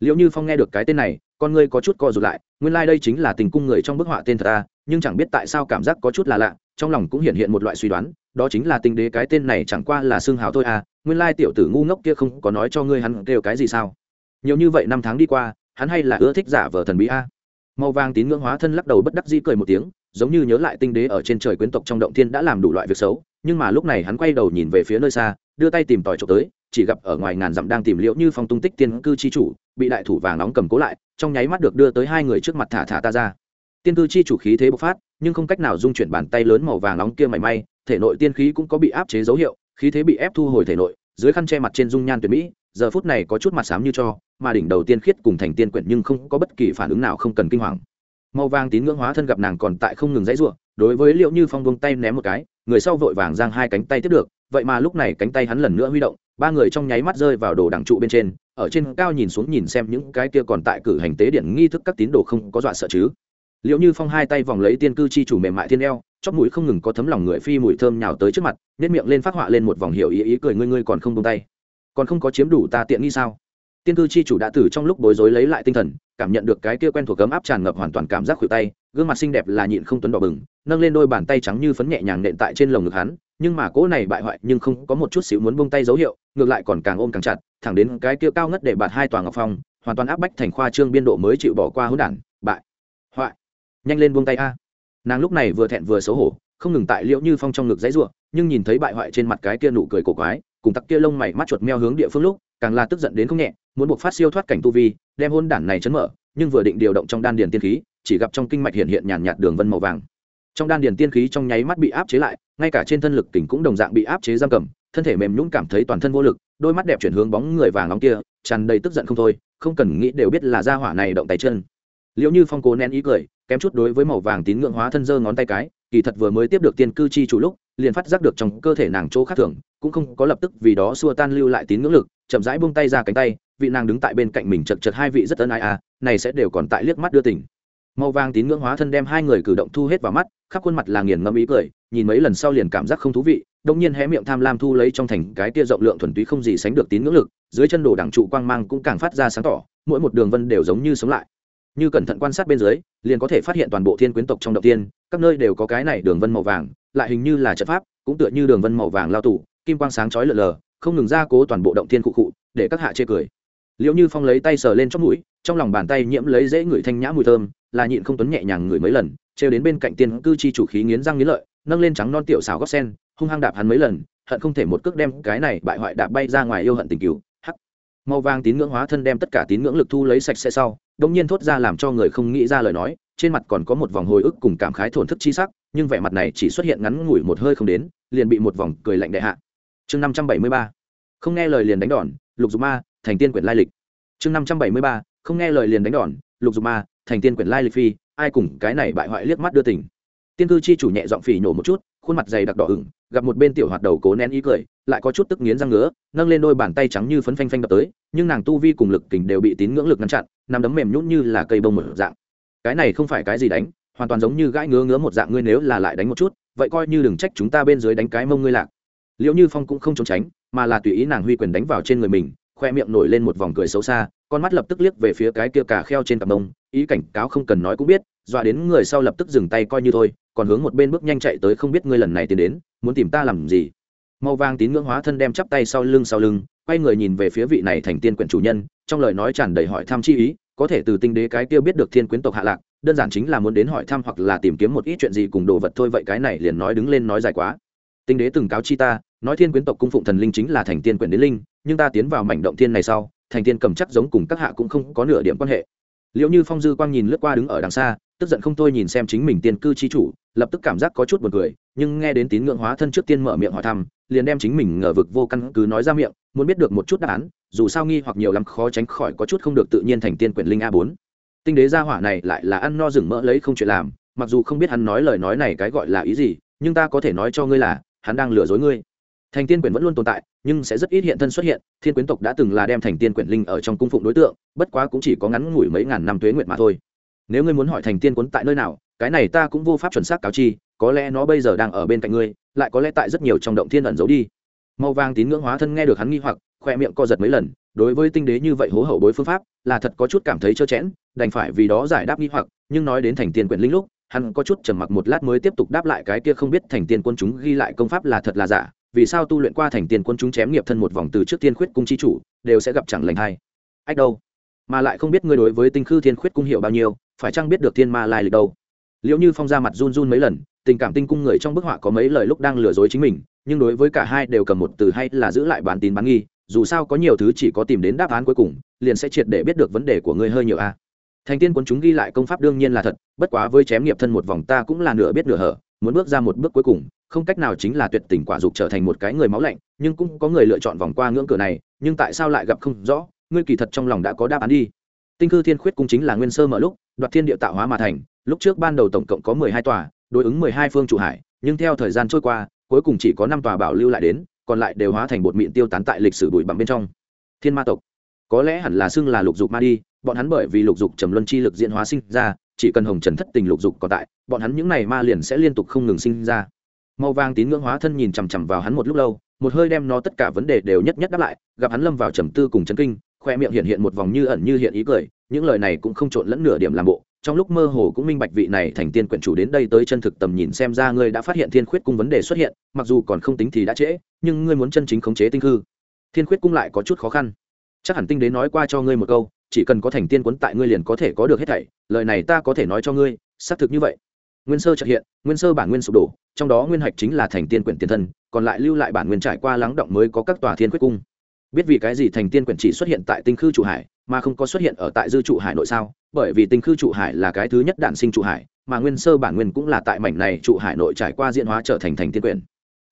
S1: Liệu như phong nghe được cái tên này, con ngươi có chút co rụt lại, nguyên lai、like、đây chính là tình cung người trong bức họa tên thật ta, nhưng chẳng biết tại sao cảm giác có chút là lạ, trong lòng cũng hiện hiện một loại suy đoán, đó chính là tinh đế cái tên này chẳng qua là xương hào thôi à nguyên lai tiểu tử ngu ngốc kia không có nói cho ngươi hắn kêu cái gì sao? Nhiều như vậy năm tháng đi qua, hắn hay là ưa thích giả vờ thần bí a? Màu vàng tín ngưỡng hóa thân lắc đầu bất đắc dĩ cười một tiếng giống như nhớ lại tinh đế ở trên trời quyến tộc trong động thiên đã làm đủ loại việc xấu, nhưng mà lúc này hắn quay đầu nhìn về phía nơi xa, đưa tay tìm tòi trộm tới, chỉ gặp ở ngoài ngàn dặm đang tìm liễu như phong tung tích tiên cư chi chủ, bị đại thủ vàng nóng cầm cố lại, trong nháy mắt được đưa tới hai người trước mặt thả thả ta ra. Tiên cư chi chủ khí thế bộc phát, nhưng không cách nào dung chuyển bàn tay lớn màu vàng nóng kia mảy may, thể nội tiên khí cũng có bị áp chế dấu hiệu, khí thế bị ép thu hồi thể nội, dưới khăn che mặt trên dung nhan tuyệt mỹ, giờ phút này có chút mặt xám như cho, mà đỉnh đầu tiên khiết cùng thành tiên quyển nhưng không có bất kỳ phản ứng nào không cần kinh hoàng màu vàng tín ngưỡng hóa thân gặp nàng còn tại không ngừng dãy rủa, đối với liệu như phong buông tay ném một cái, người sau vội vàng giang hai cánh tay tiếp được, vậy mà lúc này cánh tay hắn lần nữa huy động, ba người trong nháy mắt rơi vào đồ đằng trụ bên trên, ở trên cao nhìn xuống nhìn xem những cái kia còn tại cử hành tế điện nghi thức các tín đồ không có dọa sợ chứ. Liệu như phong hai tay vòng lấy tiên cư chi chủ mềm mại thiên eo, chóp mũi không ngừng có thấm lòng người phi mùi thơm nhào tới trước mặt nếp miệng lên phát họa lên một vòng hiểu ý ý cười ngươi ngươi còn không tung tay. Còn không có chiếm đủ ta tiện nghi sao? Tiên cư chi chủ đã từ trong lúc bối rối lấy lại tinh thần, cảm nhận được cái kia quen thuộc cấm áp tràn ngập hoàn toàn cảm giác khuỷu tay, gương mặt xinh đẹp là nhịn không tuấn đỏ bừng, nâng lên đôi bàn tay trắng như phấn nhẹ nhàng nện tại trên lồng ngực hắn, nhưng mà cỗ này bại hoại nhưng không có một chút xíu muốn buông tay dấu hiệu, ngược lại còn càng ôm càng chặt, thẳng đến cái kia cao ngất để bạt hai tòa ngọc phong, hoàn toàn áp bách thành khoa trương biên độ mới chịu bỏ qua hỗn đản, bại. Hoại. Nhanh lên buông tay a. Nàng lúc này vừa thẹn vừa xấu hổ, không ngừng tại liễu như phong trong ngực dãy ruộng nhưng nhìn thấy bại hoại trên mặt cái kia nụ cười cổ quái, cùng tặc kia lông mày mắt chuột meo hướng địa phương lúc, càng là tức giận đến không nhẹ muốn buộc phát siêu thoát cảnh tu vi, đem hôn đản này chấn mở, nhưng vừa định điều động trong đan điền tiên khí, chỉ gặp trong kinh mạch hiện hiện nhàn nhạt đường vân màu vàng. Trong đan điền tiên khí trong nháy mắt bị áp chế lại, ngay cả trên thân lực tỉnh cũng đồng dạng bị áp chế giam cầm, thân thể mềm nhũng cảm thấy toàn thân vô lực, đôi mắt đẹp chuyển hướng bóng người vàng nóng kia, tràn đầy tức giận không thôi, không cần nghĩ đều biết là gia hỏa này động tay chân. Liệu như phong cố nén ý cười, kém chút đối với màu vàng tín ngưỡng hóa thân dơ ngón tay cái, kỳ thật vừa mới tiếp được tiên cư chi chủ lúc, liền phát giác được trong cơ thể nàng chỗ khác thường, cũng không có lập tức vì đó xua tan lưu lại tín ngưỡng lực, chậm rãi buông tay ra cánh tay vị nàng đứng tại bên cạnh mình chật chật hai vị rất ân ai à này sẽ đều còn tại liếc mắt đưa tỉnh màu vàng tín ngưỡng hóa thân đem hai người cử động thu hết vào mắt, khắp khuôn mặt là nghiền ngẫm ý cười, nhìn mấy lần sau liền cảm giác không thú vị đông nhiên hé miệng tham lam thu lấy trong thành cái tia rộng lượng thuần túy không gì sánh được tín ngưỡng lực, dưới chân đồ đảng trụ quang mang cũng càng phát ra sáng tỏ, mỗi một đường vân đều giống như sống lại. Như cẩn thận quan sát bên dưới, liền có thể phát hiện toàn bộ thiên quyến tộc trong động tiên, các nơi đều có cái này đường vân màu vàng, lại hình như là trận pháp, cũng tựa như đường vân màu vàng lao tủ kim quang sáng chói lờ lờ, không ngừng ra cố toàn bộ động thiên cụ cụ, để các hạ chê cười liệu như phong lấy tay sờ lên chót mũi, trong lòng bàn tay nhiễm lấy dễ ngửi thanh nhã mùi thơm, là nhịn không tuấn nhẹ nhàng ngửi mấy lần, trêu đến bên cạnh tiên cư chi chủ khí nghiến răng nghiến lợi, nâng lên trắng non tiểu xào góc sen, hung hăng đạp hắn mấy lần, hận không thể một cước đem cái này bại hoại đạp bay ra ngoài yêu hận tình cứu hắc. Màu vàng tín ngưỡng hóa thân đem tất cả tín ngưỡng lực thu lấy sạch sẽ sau đông nhiên thốt ra làm cho người không nghĩ ra lời nói, trên mặt còn có một vòng hồi ức cùng cảm khái thổn thức chi sắc, nhưng vẻ mặt này chỉ xuất hiện ngắn ngủi một hơi không đến, liền bị một vòng cười lạnh đại hạ. Chương năm trăm bảy mươi ba. Không nghe lời liền đánh đòn, lục dục ma thành tiên quyển lai lịch. Chương năm trăm bảy mươi ba, không nghe lời liền đánh đòn, lục dục ma, thành tiên quyển lai lịch phi, ai cùng cái này bại hoại liếc mắt đưa tỉnh tiên cư chi chủ nhẹ giọng phỉ nhổ một chút, khuôn mặt dày đặc đỏ ửng, gặp một bên tiểu hoạt đầu cố nén ý cười, lại có chút tức nghiến răng ngứa, nâng lên đôi bàn tay trắng như phấn phanh phanh đập tới, nhưng nàng tu vi cùng lực kình đều bị tín ngưỡng lực ngăn chặn, nằm đấm mềm nhũn như là cây bông mở dạng. Cái này không phải cái gì đánh, hoàn toàn giống như gãi ngứa ngứa một dạng, ngươi nếu là lại đánh một chút, vậy coi như đừng trách chúng ta bên dưới đánh cái mông ngươi lạc. Liệu như phong cũng không trốn tránh, mà là tùy ý nàng huy quyền đánh vào trên người mình khoe miệng nổi lên một vòng cười xấu xa, con mắt lập tức liếc về phía cái kia cả kheo trên cặp mông, ý cảnh cáo không cần nói cũng biết, dọa đến người sau lập tức dừng tay coi như thôi, còn hướng một bên bước nhanh chạy tới không biết ngươi lần này tiến đến, muốn tìm ta làm gì. Màu vàng tín ngưỡng hóa thân đem chắp tay sau lưng sau lưng, quay người nhìn về phía vị này thành tiên quyển chủ nhân, trong lời nói tràn đầy hỏi thăm chi ý, có thể từ tinh đế cái kia biết được thiên quyến tộc hạ lạc, đơn giản chính là muốn đến hỏi thăm hoặc là tìm kiếm một ít chuyện gì cùng đồ vật thôi vậy cái này liền nói đứng lên nói dài quá tinh đế từng cáo chi ta, nói thiên quyến tộc cung phụng thần linh chính là thành tiên quyển đến linh, nhưng ta tiến vào mảnh động thiên này sau, thành tiên cầm chắc giống cùng các hạ cũng không có nửa điểm quan hệ. Liệu như phong dư quang nhìn lướt qua đứng ở đằng xa, tức giận không thôi nhìn xem chính mình tiên cư chi chủ, lập tức cảm giác có chút buồn cười, nhưng nghe đến tín ngưỡng hóa thân trước tiên mở miệng hỏi thăm, liền đem chính mình ngờ vực vô căn cứ nói ra miệng, muốn biết được một chút đáp án, dù sao nghi hoặc nhiều lắm khó tránh khỏi có chút không được tự nhiên thành tiên quyển linh a bốn. Tinh đế gia hỏa này lại là ăn no rừng mỡ lấy không chuyện làm, mặc dù không biết hắn nói lời nói này cái gọi là ý gì, nhưng ta có thể nói cho ngươi là hắn đang lừa dối ngươi. Thành tiên quyển vẫn luôn tồn tại, nhưng sẽ rất ít hiện thân xuất hiện. Thiên quyến tộc đã từng là đem thành tiên quyển linh ở trong cung phụng đối tượng, bất quá cũng chỉ có ngắn ngủi mấy ngàn năm tuế nguyện mà thôi. Nếu ngươi muốn hỏi thành tiên quấn tại nơi nào, cái này ta cũng vô pháp chuẩn xác cáo chi, có lẽ nó bây giờ đang ở bên cạnh ngươi, lại có lẽ tại rất nhiều trong động thiên ẩn giấu đi. Màu vàng tín ngưỡng hóa thân nghe được hắn nghi hoặc, khoe miệng co giật mấy lần, đối với tinh đế như vậy hố hậu bối phương pháp, là thật có chút cảm thấy trơ chẽn, đành phải vì đó giải đáp nghi hoặc, nhưng nói đến thành tiên quyển linh lúc hắn có chút trầm mặc một lát mới tiếp tục đáp lại cái kia không biết thành tiên quân chúng ghi lại công pháp là thật là giả, vì sao tu luyện qua thành tiên quân chúng chém nghiệp thân một vòng từ trước tiên khuyết cung chi chủ, đều sẽ gặp chẳng lành hay? Ách đâu? Mà lại không biết ngươi đối với tinh khư thiên khuyết cung hiệu bao nhiêu, phải chăng biết được thiên ma lai lịch đâu? Liệu như phong ra mặt run run mấy lần, tình cảm tinh cung người trong bức họa có mấy lời lúc đang lừa dối chính mình, nhưng đối với cả hai đều cầm một từ hay là giữ lại bán tín bán nghi, dù sao có nhiều thứ chỉ có tìm đến đáp án cuối cùng, liền sẽ triệt để biết được vấn đề của ngươi hơi nhiều a thành tiên quân chúng ghi lại công pháp đương nhiên là thật, bất quá với chém nghiệp thân một vòng ta cũng là nửa biết nửa hở, muốn bước ra một bước cuối cùng, không cách nào chính là tuyệt tình quả dục trở thành một cái người máu lạnh, nhưng cũng có người lựa chọn vòng qua ngưỡng cửa này, nhưng tại sao lại gặp không rõ, ngươi kỳ thật trong lòng đã có đáp án đi. Tinh cư thiên khuyết cung chính là nguyên sơ mở lúc, đoạt thiên địa tạo hóa mà thành, lúc trước ban đầu tổng cộng có mười hai tòa, đối ứng mười hai phương trụ hải, nhưng theo thời gian trôi qua, cuối cùng chỉ có năm tòa bảo lưu lại đến, còn lại đều hóa thành bột mịn tiêu tán tại lịch sử bụi bặm bên trong. Thiên ma tộc có lẽ hẳn là xưng là lục dục ma đi bọn hắn bởi vì lục dục trầm luân chi lực diễn hóa sinh ra chỉ cần hồng trần thất tình lục dục còn tại bọn hắn những n à y ma liền sẽ liên tục không ngừng sinh ra. Màu vàng tín ngưỡng hóa thân nhìn chằm chằm vào hắn một lúc lâu một hơi đem nó tất cả vấn đề đều nhất nhất đáp lại gặp hắn lâm vào trầm tư cùng chấn kinh khoe miệng hiện hiện một vòng như ẩn như hiện ý cười những lời này cũng không trộn lẫn nửa điểm làm bộ trong lúc mơ hồ cũng minh bạch vị này thành tiên quyển chủ đến đây tới chân thực tầm nhìn xem ra ngươi đã phát hiện thiên khuyết cung vấn đề xuất hiện mặc dù còn không tính thì đã trễ nhưng ngươi muốn chân chính khống chế tinh hư, thiên khuyết cung lại có chút khó khăn chắc hẳn tinh đế nói qua cho ngươi một câu, chỉ cần có thành tiên quấn tại ngươi liền có thể có được hết thảy, lời này ta có thể nói cho ngươi, xác thực như vậy. Nguyên sơ trợ hiện, nguyên sơ bản nguyên sụp đổ, trong đó nguyên hạch chính là thành tiên quyển tiền thân, còn lại lưu lại bản nguyên trải qua lắng động mới có các tòa thiên khuyết cung. Biết vì cái gì thành tiên quyển chỉ xuất hiện tại tinh khư trụ hải, mà không có xuất hiện ở tại dư trụ hải nội sao? Bởi vì tinh khư trụ hải là cái thứ nhất đạn sinh trụ hải, mà nguyên sơ bản nguyên cũng là tại mảnh này trụ hải nội trải qua diễn hóa trở thành thành tiên quyển.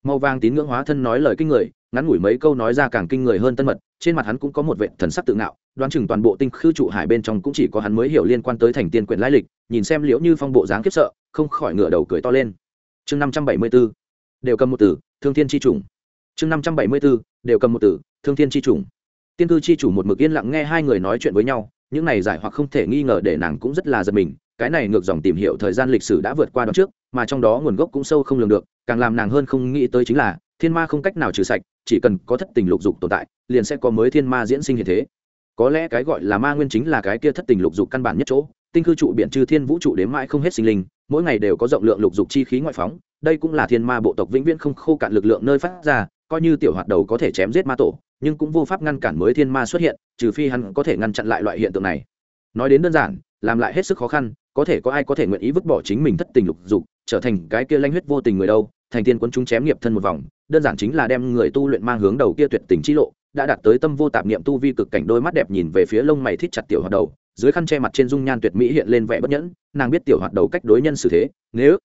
S1: Màu vàng tín ngưỡng hóa thân nói lời kinh người ngắn ngủi mấy câu nói ra càng kinh người hơn tân mật, trên mặt hắn cũng có một vệ thần sắc tự ngạo, đoán chừng toàn bộ tinh khư trụ hải bên trong cũng chỉ có hắn mới hiểu liên quan tới thành tiên quyển lai lịch, nhìn xem liễu như phong bộ dáng khiếp sợ, không khỏi ngửa đầu cười to lên. Chương năm trăm bảy mươi b ố đều cầm một từ, thương thiên tri chủng chương năm trăm bảy mươi b ố đều cầm một từ, thương thiên tri chủng tiên cư chi chủ một mực yên lặng nghe hai người nói chuyện với nhau, những này giải hoặc không thể nghi ngờ để nàng cũng rất là giật mình, cái này ngược dòng tìm hiểu thời gian lịch sử đã vượt qua đoạn trước, mà trong đó nguồn gốc cũng sâu không lường được, càng làm nàng hơn không nghĩ tới chính là thiên ma không cách nào trừ sạch, chỉ cần có thất tình lục dục tồn tại, liền sẽ có mới thiên ma diễn sinh hiện thế. Có lẽ cái gọi là ma nguyên chính là cái kia thất tình lục dục căn bản nhất chỗ, tinh cư trụ biện trừ thiên vũ trụ đến mãi không hết sinh linh, mỗi ngày đều có rộng lượng lục dục chi khí ngoại phóng, đây cũng là thiên ma bộ tộc vĩnh viễn không khô cạn lực lượng nơi phát ra, coi như tiểu hoạt đầu có thể chém giết ma tổ, nhưng cũng vô pháp ngăn cản mới thiên ma xuất hiện, trừ phi hắn có thể ngăn chặn lại loại hiện tượng này. Nói đến đơn giản, làm lại hết sức khó khăn, có thể có ai có thể nguyện ý vứt bỏ chính mình thất tình lục dục, trở thành cái kia lanh huyết vô tình người đâu? Thành tiên quân chúng chém nghiệp thân một vòng, đơn giản chính là đem người tu luyện mang hướng đầu kia tuyệt tình chi lộ, đã đạt tới tâm vô tạp niệm tu vi cực cảnh đôi mắt đẹp nhìn về phía lông mày thích chặt tiểu hoạt đầu, dưới khăn che mặt trên dung nhan tuyệt mỹ hiện lên vẻ bất nhẫn, nàng biết tiểu hoạt đầu cách đối nhân xử thế, nếu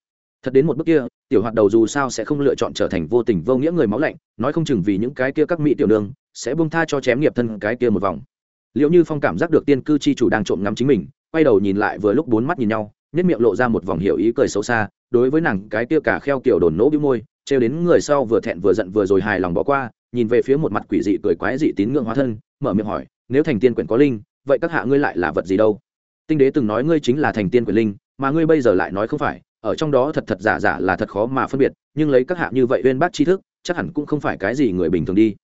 S1: thật đến một bước kia, tiểu hoạt đầu dù sao sẽ không lựa chọn trở thành vô tình vô nghĩa người máu lạnh, nói không chừng vì những cái kia các mỹ tiểu nương, sẽ buông tha cho chém nghiệp thân cái kia một vòng. Liệu như phong cảm giác được tiên cư chi chủ đang trộm ngắm chính mình, quay đầu nhìn lại vừa lúc bốn mắt nhìn nhau nhất miệng lộ ra một vòng hiểu ý cười xấu xa, đối với nàng cái tia cả kheo kiểu đồn nỗ bĩu môi, trêu đến người sau vừa thẹn vừa giận vừa rồi hài lòng bỏ qua, nhìn về phía một mặt quỷ dị cười quái dị tín ngưỡng hóa thân, mở miệng hỏi, nếu thành tiên quyển có linh, vậy các hạ ngươi lại là vật gì đâu? Tinh đế từng nói ngươi chính là thành tiên quyển linh, mà ngươi bây giờ lại nói không phải, ở trong đó thật thật giả giả là thật khó mà phân biệt, nhưng lấy các hạ như vậy uyên bác tri thức, chắc hẳn cũng không phải cái gì người bình thường đi.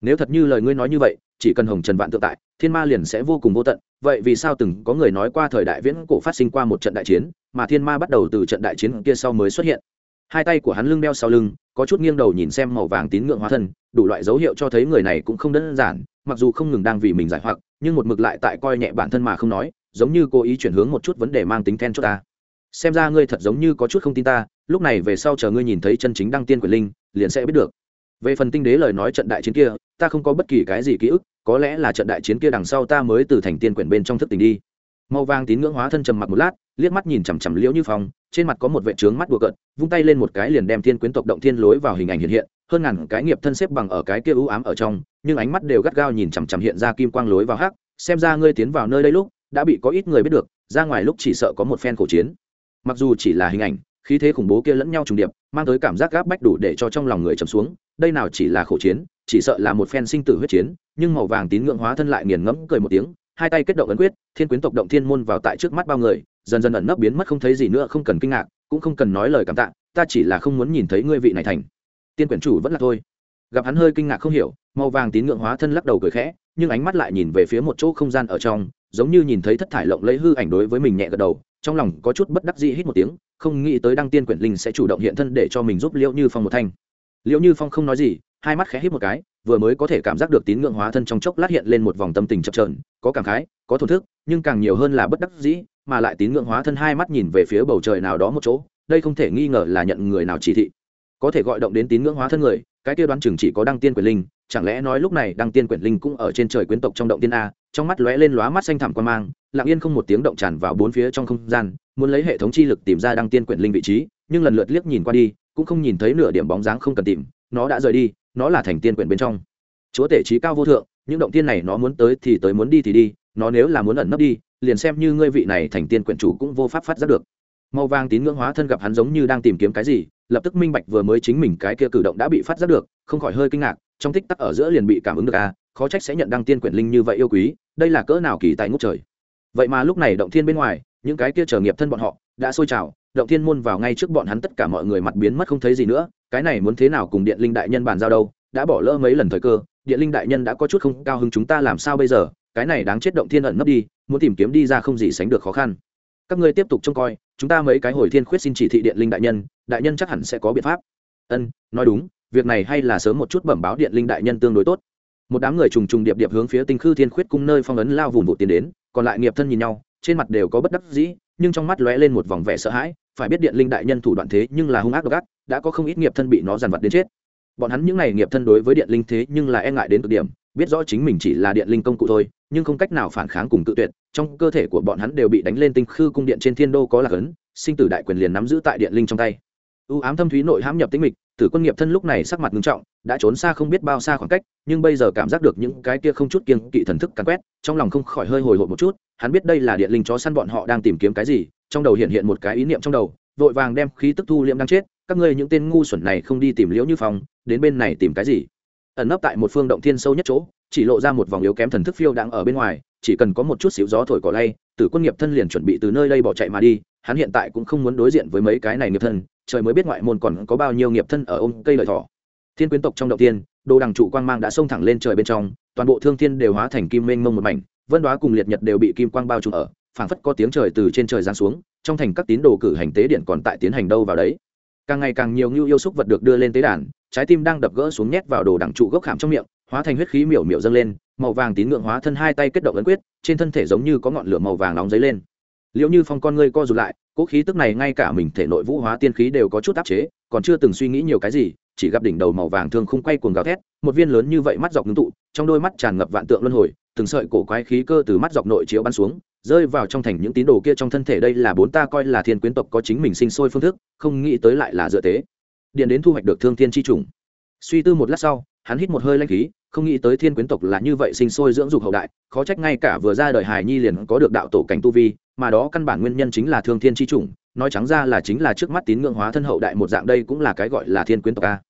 S1: Nếu thật như lời ngươi nói như vậy chỉ cần hồng trần vạn tự tại, thiên ma liền sẽ vô cùng vô tận. Vậy vì sao từng có người nói qua thời đại viễn cổ phát sinh qua một trận đại chiến, mà thiên ma bắt đầu từ trận đại chiến kia sau mới xuất hiện? Hai tay của hắn lưng đeo sau lưng, có chút nghiêng đầu nhìn xem màu vàng tín ngưỡng hóa thân, đủ loại dấu hiệu cho thấy người này cũng không đơn giản, mặc dù không ngừng đang vì mình giải hoặc, nhưng một mực lại tại coi nhẹ bản thân mà không nói, giống như cố ý chuyển hướng một chút vấn đề mang tính then cho ta. Xem ra ngươi thật giống như có chút không tin ta, lúc này về sau chờ ngươi nhìn thấy chân chính đăng tiên quyền linh, liền sẽ biết được về phần tinh đế lời nói trận đại chiến kia, ta không có bất kỳ cái gì ký ức, có lẽ là trận đại chiến kia đằng sau ta mới từ thành tiên quyển bên trong thức tỉnh đi. Màu vàng tín ngưỡng hóa thân trầm mặc một lát, liếc mắt nhìn chằm chằm liễu như phong, trên mặt có một vệ trướng mắt đùa cợt, vung tay lên một cái liền đem thiên quyến tộc động thiên lối vào hình ảnh hiện hiện, hơn ngàn cái nghiệp thân xếp bằng ở cái kia ưu ám ở trong, nhưng ánh mắt đều gắt gao nhìn chằm chằm hiện ra kim quang lối vào hắc, xem ra ngươi tiến vào nơi đây lúc, đã bị có ít người biết được, ra ngoài lúc chỉ sợ có một phen khổ chiến. Mặc dù chỉ là hình ảnh khí thế khủng bố kia lẫn nhau trùng điệp, mang tới cảm giác gáp bách đủ để cho trong lòng người trầm xuống, đây nào chỉ là khổ chiến, chỉ sợ là một phen sinh tử huyết chiến, nhưng màu vàng tín ngưỡng hóa thân lại nghiền ngẫm cười một tiếng, hai tay kết động ấn quyết, thiên quyến tộc động thiên môn vào tại trước mắt bao người, dần dần ẩn nấp biến mất không thấy gì nữa, không cần kinh ngạc, cũng không cần nói lời cảm tạ, ta chỉ là không muốn nhìn thấy ngươi vị này thành. Tiên quyển chủ vẫn là thôi. Gặp hắn hơi kinh ngạc không hiểu, màu vàng tín ngưỡng hóa thân lắc đầu cười khẽ, nhưng ánh mắt lại nhìn về phía một chỗ không gian ở trong, giống như nhìn thấy thất thải lộng lấy hư ảnh đối với mình nhẹ gật đầu trong lòng có chút bất đắc dĩ hít một tiếng, không nghĩ tới đăng tiên quyển linh sẽ chủ động hiện thân để cho mình giúp liễu như phong một thanh. Liễu như phong không nói gì, hai mắt khẽ hít một cái, vừa mới có thể cảm giác được tín ngưỡng hóa thân trong chốc lát hiện lên một vòng tâm tình chập trờn có cảm khái, có thổn thức, nhưng càng nhiều hơn là bất đắc dĩ, mà lại tín ngưỡng hóa thân hai mắt nhìn về phía bầu trời nào đó một chỗ, đây không thể nghi ngờ là nhận người nào chỉ thị. Có thể gọi động đến tín ngưỡng hóa thân người, cái kia đoán chừng chỉ có đăng tiên quyền linh, chẳng lẽ nói lúc này đăng tiên quyền linh cũng ở trên trời quyến tộc trong động tiên a trong mắt lóe lên lóa mắt xanh thẳm quan mang, lặng yên không một tiếng động tràn vào bốn phía trong không gian, muốn lấy hệ thống chi lực tìm ra đăng tiên quyển linh vị trí, nhưng lần lượt liếc nhìn qua đi, cũng không nhìn thấy nửa điểm bóng dáng không cần tìm, nó đã rời đi, nó là thành tiên quyển bên trong. Chúa tể trí cao vô thượng, những động tiên này nó muốn tới thì tới muốn đi thì đi, nó nếu là muốn ẩn nấp đi, liền xem như ngươi vị này thành tiên quyển chủ cũng vô pháp phát giác được. Màu vàng tín ngưỡng hóa thân gặp hắn giống như đang tìm kiếm cái gì lập tức minh bạch vừa mới chính mình cái kia cử động đã bị phát giác được, không khỏi hơi kinh ngạc, trong tích tắc ở giữa liền bị cảm ứng được a khó trách sẽ nhận đăng tiên quyển linh như vậy yêu quý, đây là cỡ nào kỳ tại ngút trời. Vậy mà lúc này động thiên bên ngoài, những cái kia trở nghiệp thân bọn họ đã sôi trào, động thiên môn vào ngay trước bọn hắn tất cả mọi người mặt biến mất không thấy gì nữa, cái này muốn thế nào cùng điện linh đại nhân bàn giao đâu, đã bỏ lỡ mấy lần thời cơ, điện linh đại nhân đã có chút không cao hứng chúng ta làm sao bây giờ, cái này đáng chết động thiên ẩn nấp đi, muốn tìm kiếm đi ra không gì sánh được khó khăn các ngươi tiếp tục trông coi, chúng ta mấy cái hồi thiên khuyết xin chỉ thị điện linh đại nhân đại nhân chắc hẳn sẽ có biện pháp. Ân, nói đúng, việc này hay là sớm một chút bẩm báo điện linh đại nhân tương đối tốt. Một đám người trùng trùng điệp điệp hướng phía tinh khư thiên khuyết cung nơi phong ấn lao vùng vụ tiến đến, còn lại nghiệp thân nhìn nhau, trên mặt đều có bất đắc dĩ, nhưng trong mắt lóe lên một vòng vẻ sợ hãi, phải biết điện linh đại nhân thủ đoạn thế nhưng là hung ác độc ác, đã có không ít nghiệp thân bị nó dằn vặt đến chết bọn hắn những n à y nghiệp thân đối với điện linh thế nhưng là e ngại đến cực điểm, biết rõ chính mình chỉ là điện linh công cụ thôi, nhưng không cách nào phản kháng cùng tự tuyệt, trong cơ thể của bọn hắn đều bị đánh lên tinh khư cung điện trên thiên đô có lạc ấn, sinh tử đại quyền liền nắm giữ tại điện linh trong tay. U ám thâm thúy nội hãm nhập tính mịch, tử quân nghiệp thân lúc này sắc mặt nghiêm trọng, đã trốn xa không biết bao xa khoảng cách, nhưng bây giờ cảm giác được những cái kia không chút kiên kỵ thần thức càn quét, trong lòng không khỏi hơi hồi hộp một chút, hắn biết đây là điện linh chó săn bọn họ đang tìm kiếm cái gì, trong đầu hiện hiện một cái ý niệm trong đầu, vội vàng đem khí tức thu liệm đang chết các ngươi những tên ngu xuẩn này không đi tìm liễu như phong, đến bên này tìm cái gì? Ẩn nấp tại một phương động thiên sâu nhất chỗ, chỉ lộ ra một vòng yếu kém thần thức phiêu đang ở bên ngoài, chỉ cần có một chút xíu gió thổi cỏ lay, tử quân nghiệp thân liền chuẩn bị từ nơi đây bỏ chạy mà đi, hắn hiện tại cũng không muốn đối diện với mấy cái này nghiệp thân, trời mới biết ngoại môn còn có bao nhiêu nghiệp thân ở ôm cây lợi thỏ. Thiên quyến tộc trong động tiên đồ đằng trụ quang mang đã xông thẳng lên trời bên trong, toàn bộ thương thiên đều hóa thành kim mênh mông một mảnh, vân đoá cùng liệt nhật đều bị kim quang bao trùm ở, phảng phất có tiếng trời từ trên trời giáng xuống, trong thành các tín đồ cử hành tế điện còn tại tiến hành đâu vào đấy càng ngày càng nhiều ngưu yêu xúc vật được đưa lên tế đàn, trái tim đang đập gỡ xuống nhét vào đồ đẳng trụ gốc khảm trong miệng, hóa thành huyết khí miểu miểu dâng lên, màu vàng tín ngưỡng hóa thân hai tay kết động ấn quyết, trên thân thể giống như có ngọn lửa màu vàng nóng dấy lên. Liệu như phong con ngươi co rụt lại cỗ khí tức này ngay cả mình thể nội vũ hóa tiên khí đều có chút áp chế, còn chưa từng suy nghĩ nhiều cái gì, chỉ gặp đỉnh đầu màu vàng thường không quay cuồng gào thét, một viên lớn như vậy mắt dọc ngưng tụ, trong đôi mắt tràn ngập vạn tượng luân hồi, từng sợi cổ quái khí cơ từ mắt dọc nội chiếu bắn xuống rơi vào trong thành những tín đồ kia trong thân thể đây là bốn ta coi là thiên quyến tộc có chính mình sinh sôi phương thức, không nghĩ tới lại là dựa tế. Điện đến thu hoạch được thương thiên chi trùng. Suy tư một lát sau, hắn hít một hơi lanh khí, không nghĩ tới thiên quyến tộc là như vậy sinh sôi dưỡng dục hậu đại, khó trách ngay cả vừa ra đời hài nhi liền có được đạo tổ cảnh tu vi, mà đó căn bản nguyên nhân chính là thương thiên chi chủng nói trắng ra là chính là trước mắt tín ngưỡng hóa thân hậu đại một dạng đây cũng là cái gọi là thiên quyến tộc a.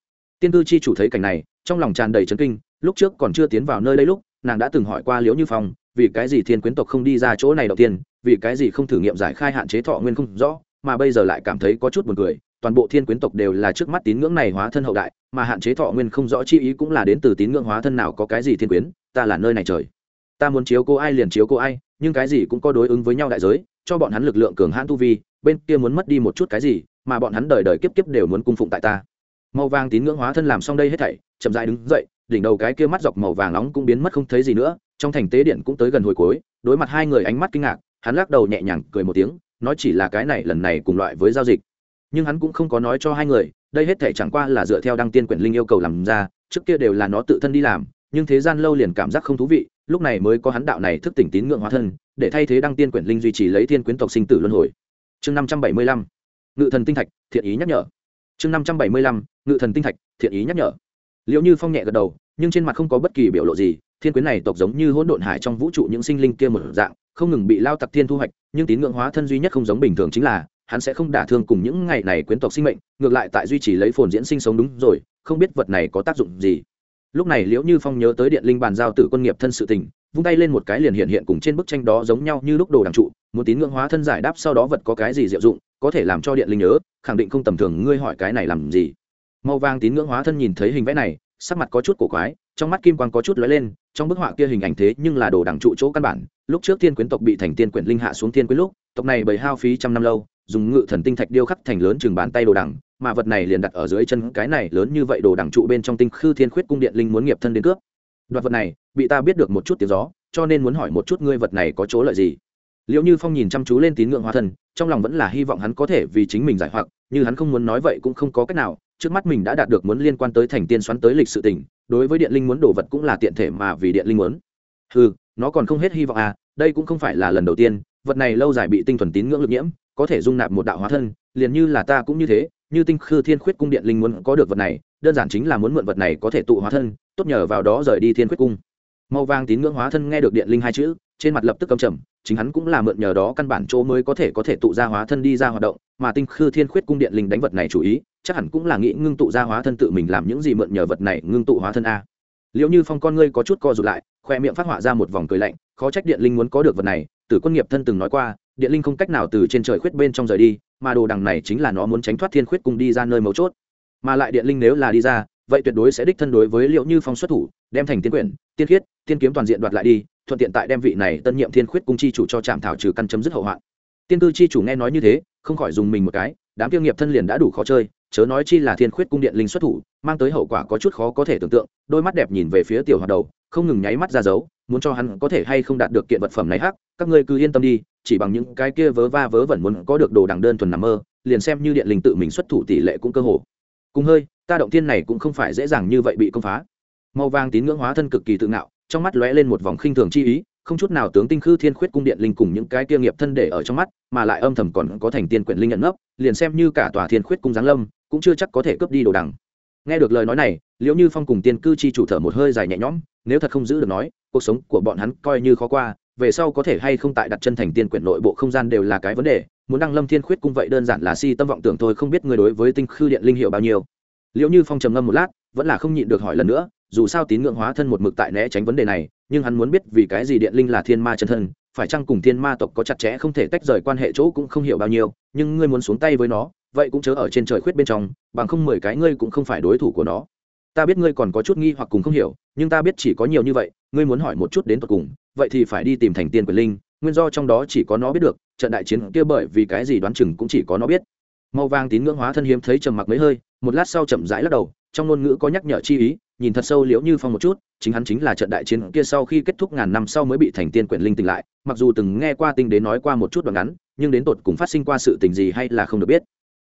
S1: Tiên cư chi chủ thấy cảnh này, trong lòng tràn đầy chấn kinh, lúc trước còn chưa tiến vào nơi đây lúc, nàng đã từng hỏi qua liễu như phong vì cái gì thiên quyến tộc không đi ra chỗ này đầu tiên, vì cái gì không thử nghiệm giải khai hạn chế thọ nguyên không rõ, mà bây giờ lại cảm thấy có chút buồn cười, toàn bộ thiên quyến tộc đều là trước mắt tín ngưỡng này hóa thân hậu đại, mà hạn chế thọ nguyên không rõ chi ý cũng là đến từ tín ngưỡng hóa thân nào có cái gì thiên quyến, ta là nơi này trời. Ta muốn chiếu cô ai liền chiếu cô ai, nhưng cái gì cũng có đối ứng với nhau đại giới, cho bọn hắn lực lượng cường hãn tu vi, bên kia muốn mất đi một chút cái gì, mà bọn hắn đời đời kiếp kiếp đều muốn cung phụng tại ta. Màu vàng tín ngưỡng hóa thân làm xong đây hết thảy, chậm dại đứng dậy, đỉnh đầu cái kia mắt dọc màu vàng nóng cũng biến mất không thấy gì nữa trong thành tế điện cũng tới gần hồi cuối, đối mặt hai người ánh mắt kinh ngạc, hắn lắc đầu nhẹ nhàng cười một tiếng, nói chỉ là cái này lần này cùng loại với giao dịch. Nhưng hắn cũng không có nói cho hai người, đây hết thể chẳng qua là dựa theo đăng tiên quyển linh yêu cầu làm ra, trước kia đều là nó tự thân đi làm, nhưng thế gian lâu liền cảm giác không thú vị, lúc này mới có hắn đạo này thức tỉnh tín ngưỡng hóa thân, để thay thế đăng tiên quyển linh duy trì lấy thiên quyến tộc sinh tử luân hồi. Chương năm trăm bảy mươi lăm, ngự thần tinh thạch, thiện ý nhắc nhở. Chương năm trăm bảy mươi lăm, ngự thần tinh thạch, thiện ý nhắc nhở liệu như phong nhẹ gật đầu, nhưng trên mặt không có bất kỳ biểu lộ gì, thiên quyến này tộc giống như hỗn độn hải trong vũ trụ những sinh linh kia một dạng, không ngừng bị lao tặc thiên thu hoạch, nhưng tín ngưỡng hóa thân duy nhất không giống bình thường chính là, hắn sẽ không đả thương cùng những ngày này quyến tộc sinh mệnh, ngược lại tại duy trì lấy phồn diễn sinh sống đúng rồi, không biết vật này có tác dụng gì. Lúc này liễu như phong nhớ tới điện linh bàn giao tử quân nghiệp thân sự tình, vung tay lên một cái liền hiện hiện cùng trên bức tranh đó giống nhau như lúc đồ đằng trụ, muốn tín ngưỡng hóa thân giải đáp sau đó vật có cái gì diệu dụng, có thể làm cho điện linh nhớ, khẳng định không tầm thường, ngươi hỏi cái này làm gì? Màu vàng tín ngưỡng hóa thân nhìn thấy hình vẽ này sắc mặt có chút cổ quái trong mắt kim quang có chút lóe lên trong bức họa kia hình ảnh thế nhưng là đồ đẳng trụ chỗ căn bản. Lúc trước thiên quyến tộc bị thành tiên quyển linh hạ xuống thiên quyến lúc tộc này bày hao phí trăm năm lâu dùng ngự thần tinh thạch điêu khắc thành lớn chừng bàn tay đồ đẳng, mà vật này liền đặt ở dưới chân cái này lớn như vậy đồ đẳng trụ bên trong tinh khư thiên khuyết cung điện linh muốn nghiệp thân đến cướp. Đoạt vật này bị ta biết được một chút tiếng gió cho nên muốn hỏi một chút ngươi vật này có chỗ lợi gì. Liệu như phong nhìn chăm chú lên tín ngưỡng hóa thân trong lòng vẫn là hy vọng hắn có thể vì chính mình giải hoặc như hắn không muốn nói vậy cũng không có cách nào trước mắt mình đã đạt được muốn liên quan tới thành tiên xoắn tới lịch sự tình, đối với điện linh muốn đổ vật cũng là tiện thể mà vì điện linh muốn. Ừ nó còn không hết hy vọng à đây cũng không phải là lần đầu tiên, vật này lâu dài bị tinh thuần tín ngưỡng lực nhiễm, có thể dung nạp một đạo hóa thân, liền như là ta cũng như thế, như tinh khư thiên khuyết cung điện linh muốn có được vật này, đơn giản chính là muốn mượn vật này có thể tụ hóa thân, tốt nhờ vào đó rời đi thiên khuyết cung. Màu vàng tín ngưỡng hóa thân nghe được điện linh hai chữ, trên mặt lập tức cầm trầm, chính hắn cũng là mượn nhờ đó căn bản chỗ mới có thể có thể tụ ra hóa thân đi ra hoạt động, mà tinh khư thiên khuyết cung điện linh đánh vật này chủ ý chắc hẳn cũng là nghĩ ngưng tụ ra hóa thân tự mình làm những gì mượn nhờ vật này ngưng tụ hóa thân a. Liệu như phong con ngươi có chút co rụt lại, khoe miệng phát họa ra một vòng cười lạnh, khó trách điện linh muốn có được vật này, tử quân nghiệp thân từng nói qua, điện linh không cách nào từ trên trời khuyết bên trong rời đi, mà đồ đằng này chính là nó muốn tránh thoát thiên khuyết cùng đi ra nơi mấu chốt. Mà lại điện linh nếu là đi ra, vậy tuyệt đối sẽ đích thân đối với liệu như phong xuất thủ, đem thành tiên quyển, tiên khiết, tiên kiếm toàn diện đoạt lại đi, thuận tiện tại đem vị này tân nhiệm thiên khuyết cung chi chủ cho trạm thảo trừ căn chấm dứt hậu hoạn. Tiên cư chi chủ nghe nói như thế, không khỏi dùng mình một cái đám tiêu nghiệp thân liền đã đủ khó chơi, chớ nói chi là thiên khuyết cung điện linh xuất thủ, mang tới hậu quả có chút khó có thể tưởng tượng, đôi mắt đẹp nhìn về phía tiểu hoạt đầu, không ngừng nháy mắt ra dấu, muốn cho hắn có thể hay không đạt được kiện vật phẩm này hắc, các ngươi cứ yên tâm đi, chỉ bằng những cái kia vớ va vớ vẩn muốn có được đồ đằng đơn thuần nằm mơ, liền xem như điện linh tự mình xuất thủ tỷ lệ cũng cơ hồ. Cùng hơi, ta động thiên này cũng không phải dễ dàng như vậy bị công phá. Màu vàng tín ngưỡng hóa thân cực kỳ tự ngạo, trong mắt lóe lên một vòng khinh thường chi ý không chút nào tướng tinh khư thiên khuyết cung điện linh cùng những cái kia nghiệp thân để ở trong mắt, mà lại âm thầm còn có thành tiên quyển linh nhận nấp, liền xem như cả tòa thiên khuyết cung giáng lâm, cũng chưa chắc có thể cướp đi đồ đằng. Nghe được lời nói này, liễu như phong cùng tiên cư chi chủ thở một hơi dài nhẹ nhõm, nếu thật không giữ được nói, cuộc sống của bọn hắn coi như khó qua, về sau có thể hay không tại đặt chân thành tiên quyển nội bộ không gian đều là cái vấn đề, muốn đăng lâm thiên khuyết cung vậy đơn giản là si tâm vọng tưởng thôi, không biết người đối với tinh khư điện linh hiệu bao nhiêu. Liễu như phong trầm ngâm một lát, vẫn là không nhịn được hỏi lần nữa, dù sao tín ngưỡng hóa thân một mực tại né tránh vấn đề này nhưng hắn muốn biết vì cái gì điện linh là thiên ma chân thân, phải chăng cùng thiên ma tộc có chặt chẽ không thể tách rời quan hệ chỗ cũng không hiểu bao nhiêu, nhưng ngươi muốn xuống tay với nó, vậy cũng chớ ở trên trời khuyết bên trong, bằng không mười cái ngươi cũng không phải đối thủ của nó. Ta biết ngươi còn có chút nghi hoặc cùng không hiểu, nhưng ta biết chỉ có nhiều như vậy, ngươi muốn hỏi một chút đến tột cùng, vậy thì phải đi tìm thành tiên quyền linh, nguyên do trong đó chỉ có nó biết được, trận đại chiến kia bởi vì cái gì đoán chừng cũng chỉ có nó biết. Màu vàng tín ngưỡng hóa thân hiếm thấy trầm mặc mấy hơi, một lát sau chậm rãi lắc đầu trong ngôn ngữ có nhắc nhở chi ý, nhìn thật sâu liễu như phong một chút, chính hắn chính là trận đại chiến kia sau khi kết thúc ngàn năm sau mới bị thành tiên quyển linh tỉnh lại, mặc dù từng nghe qua tinh đến nói qua một chút đoạn ngắn, nhưng đến tột cùng phát sinh qua sự tình gì hay là không được biết.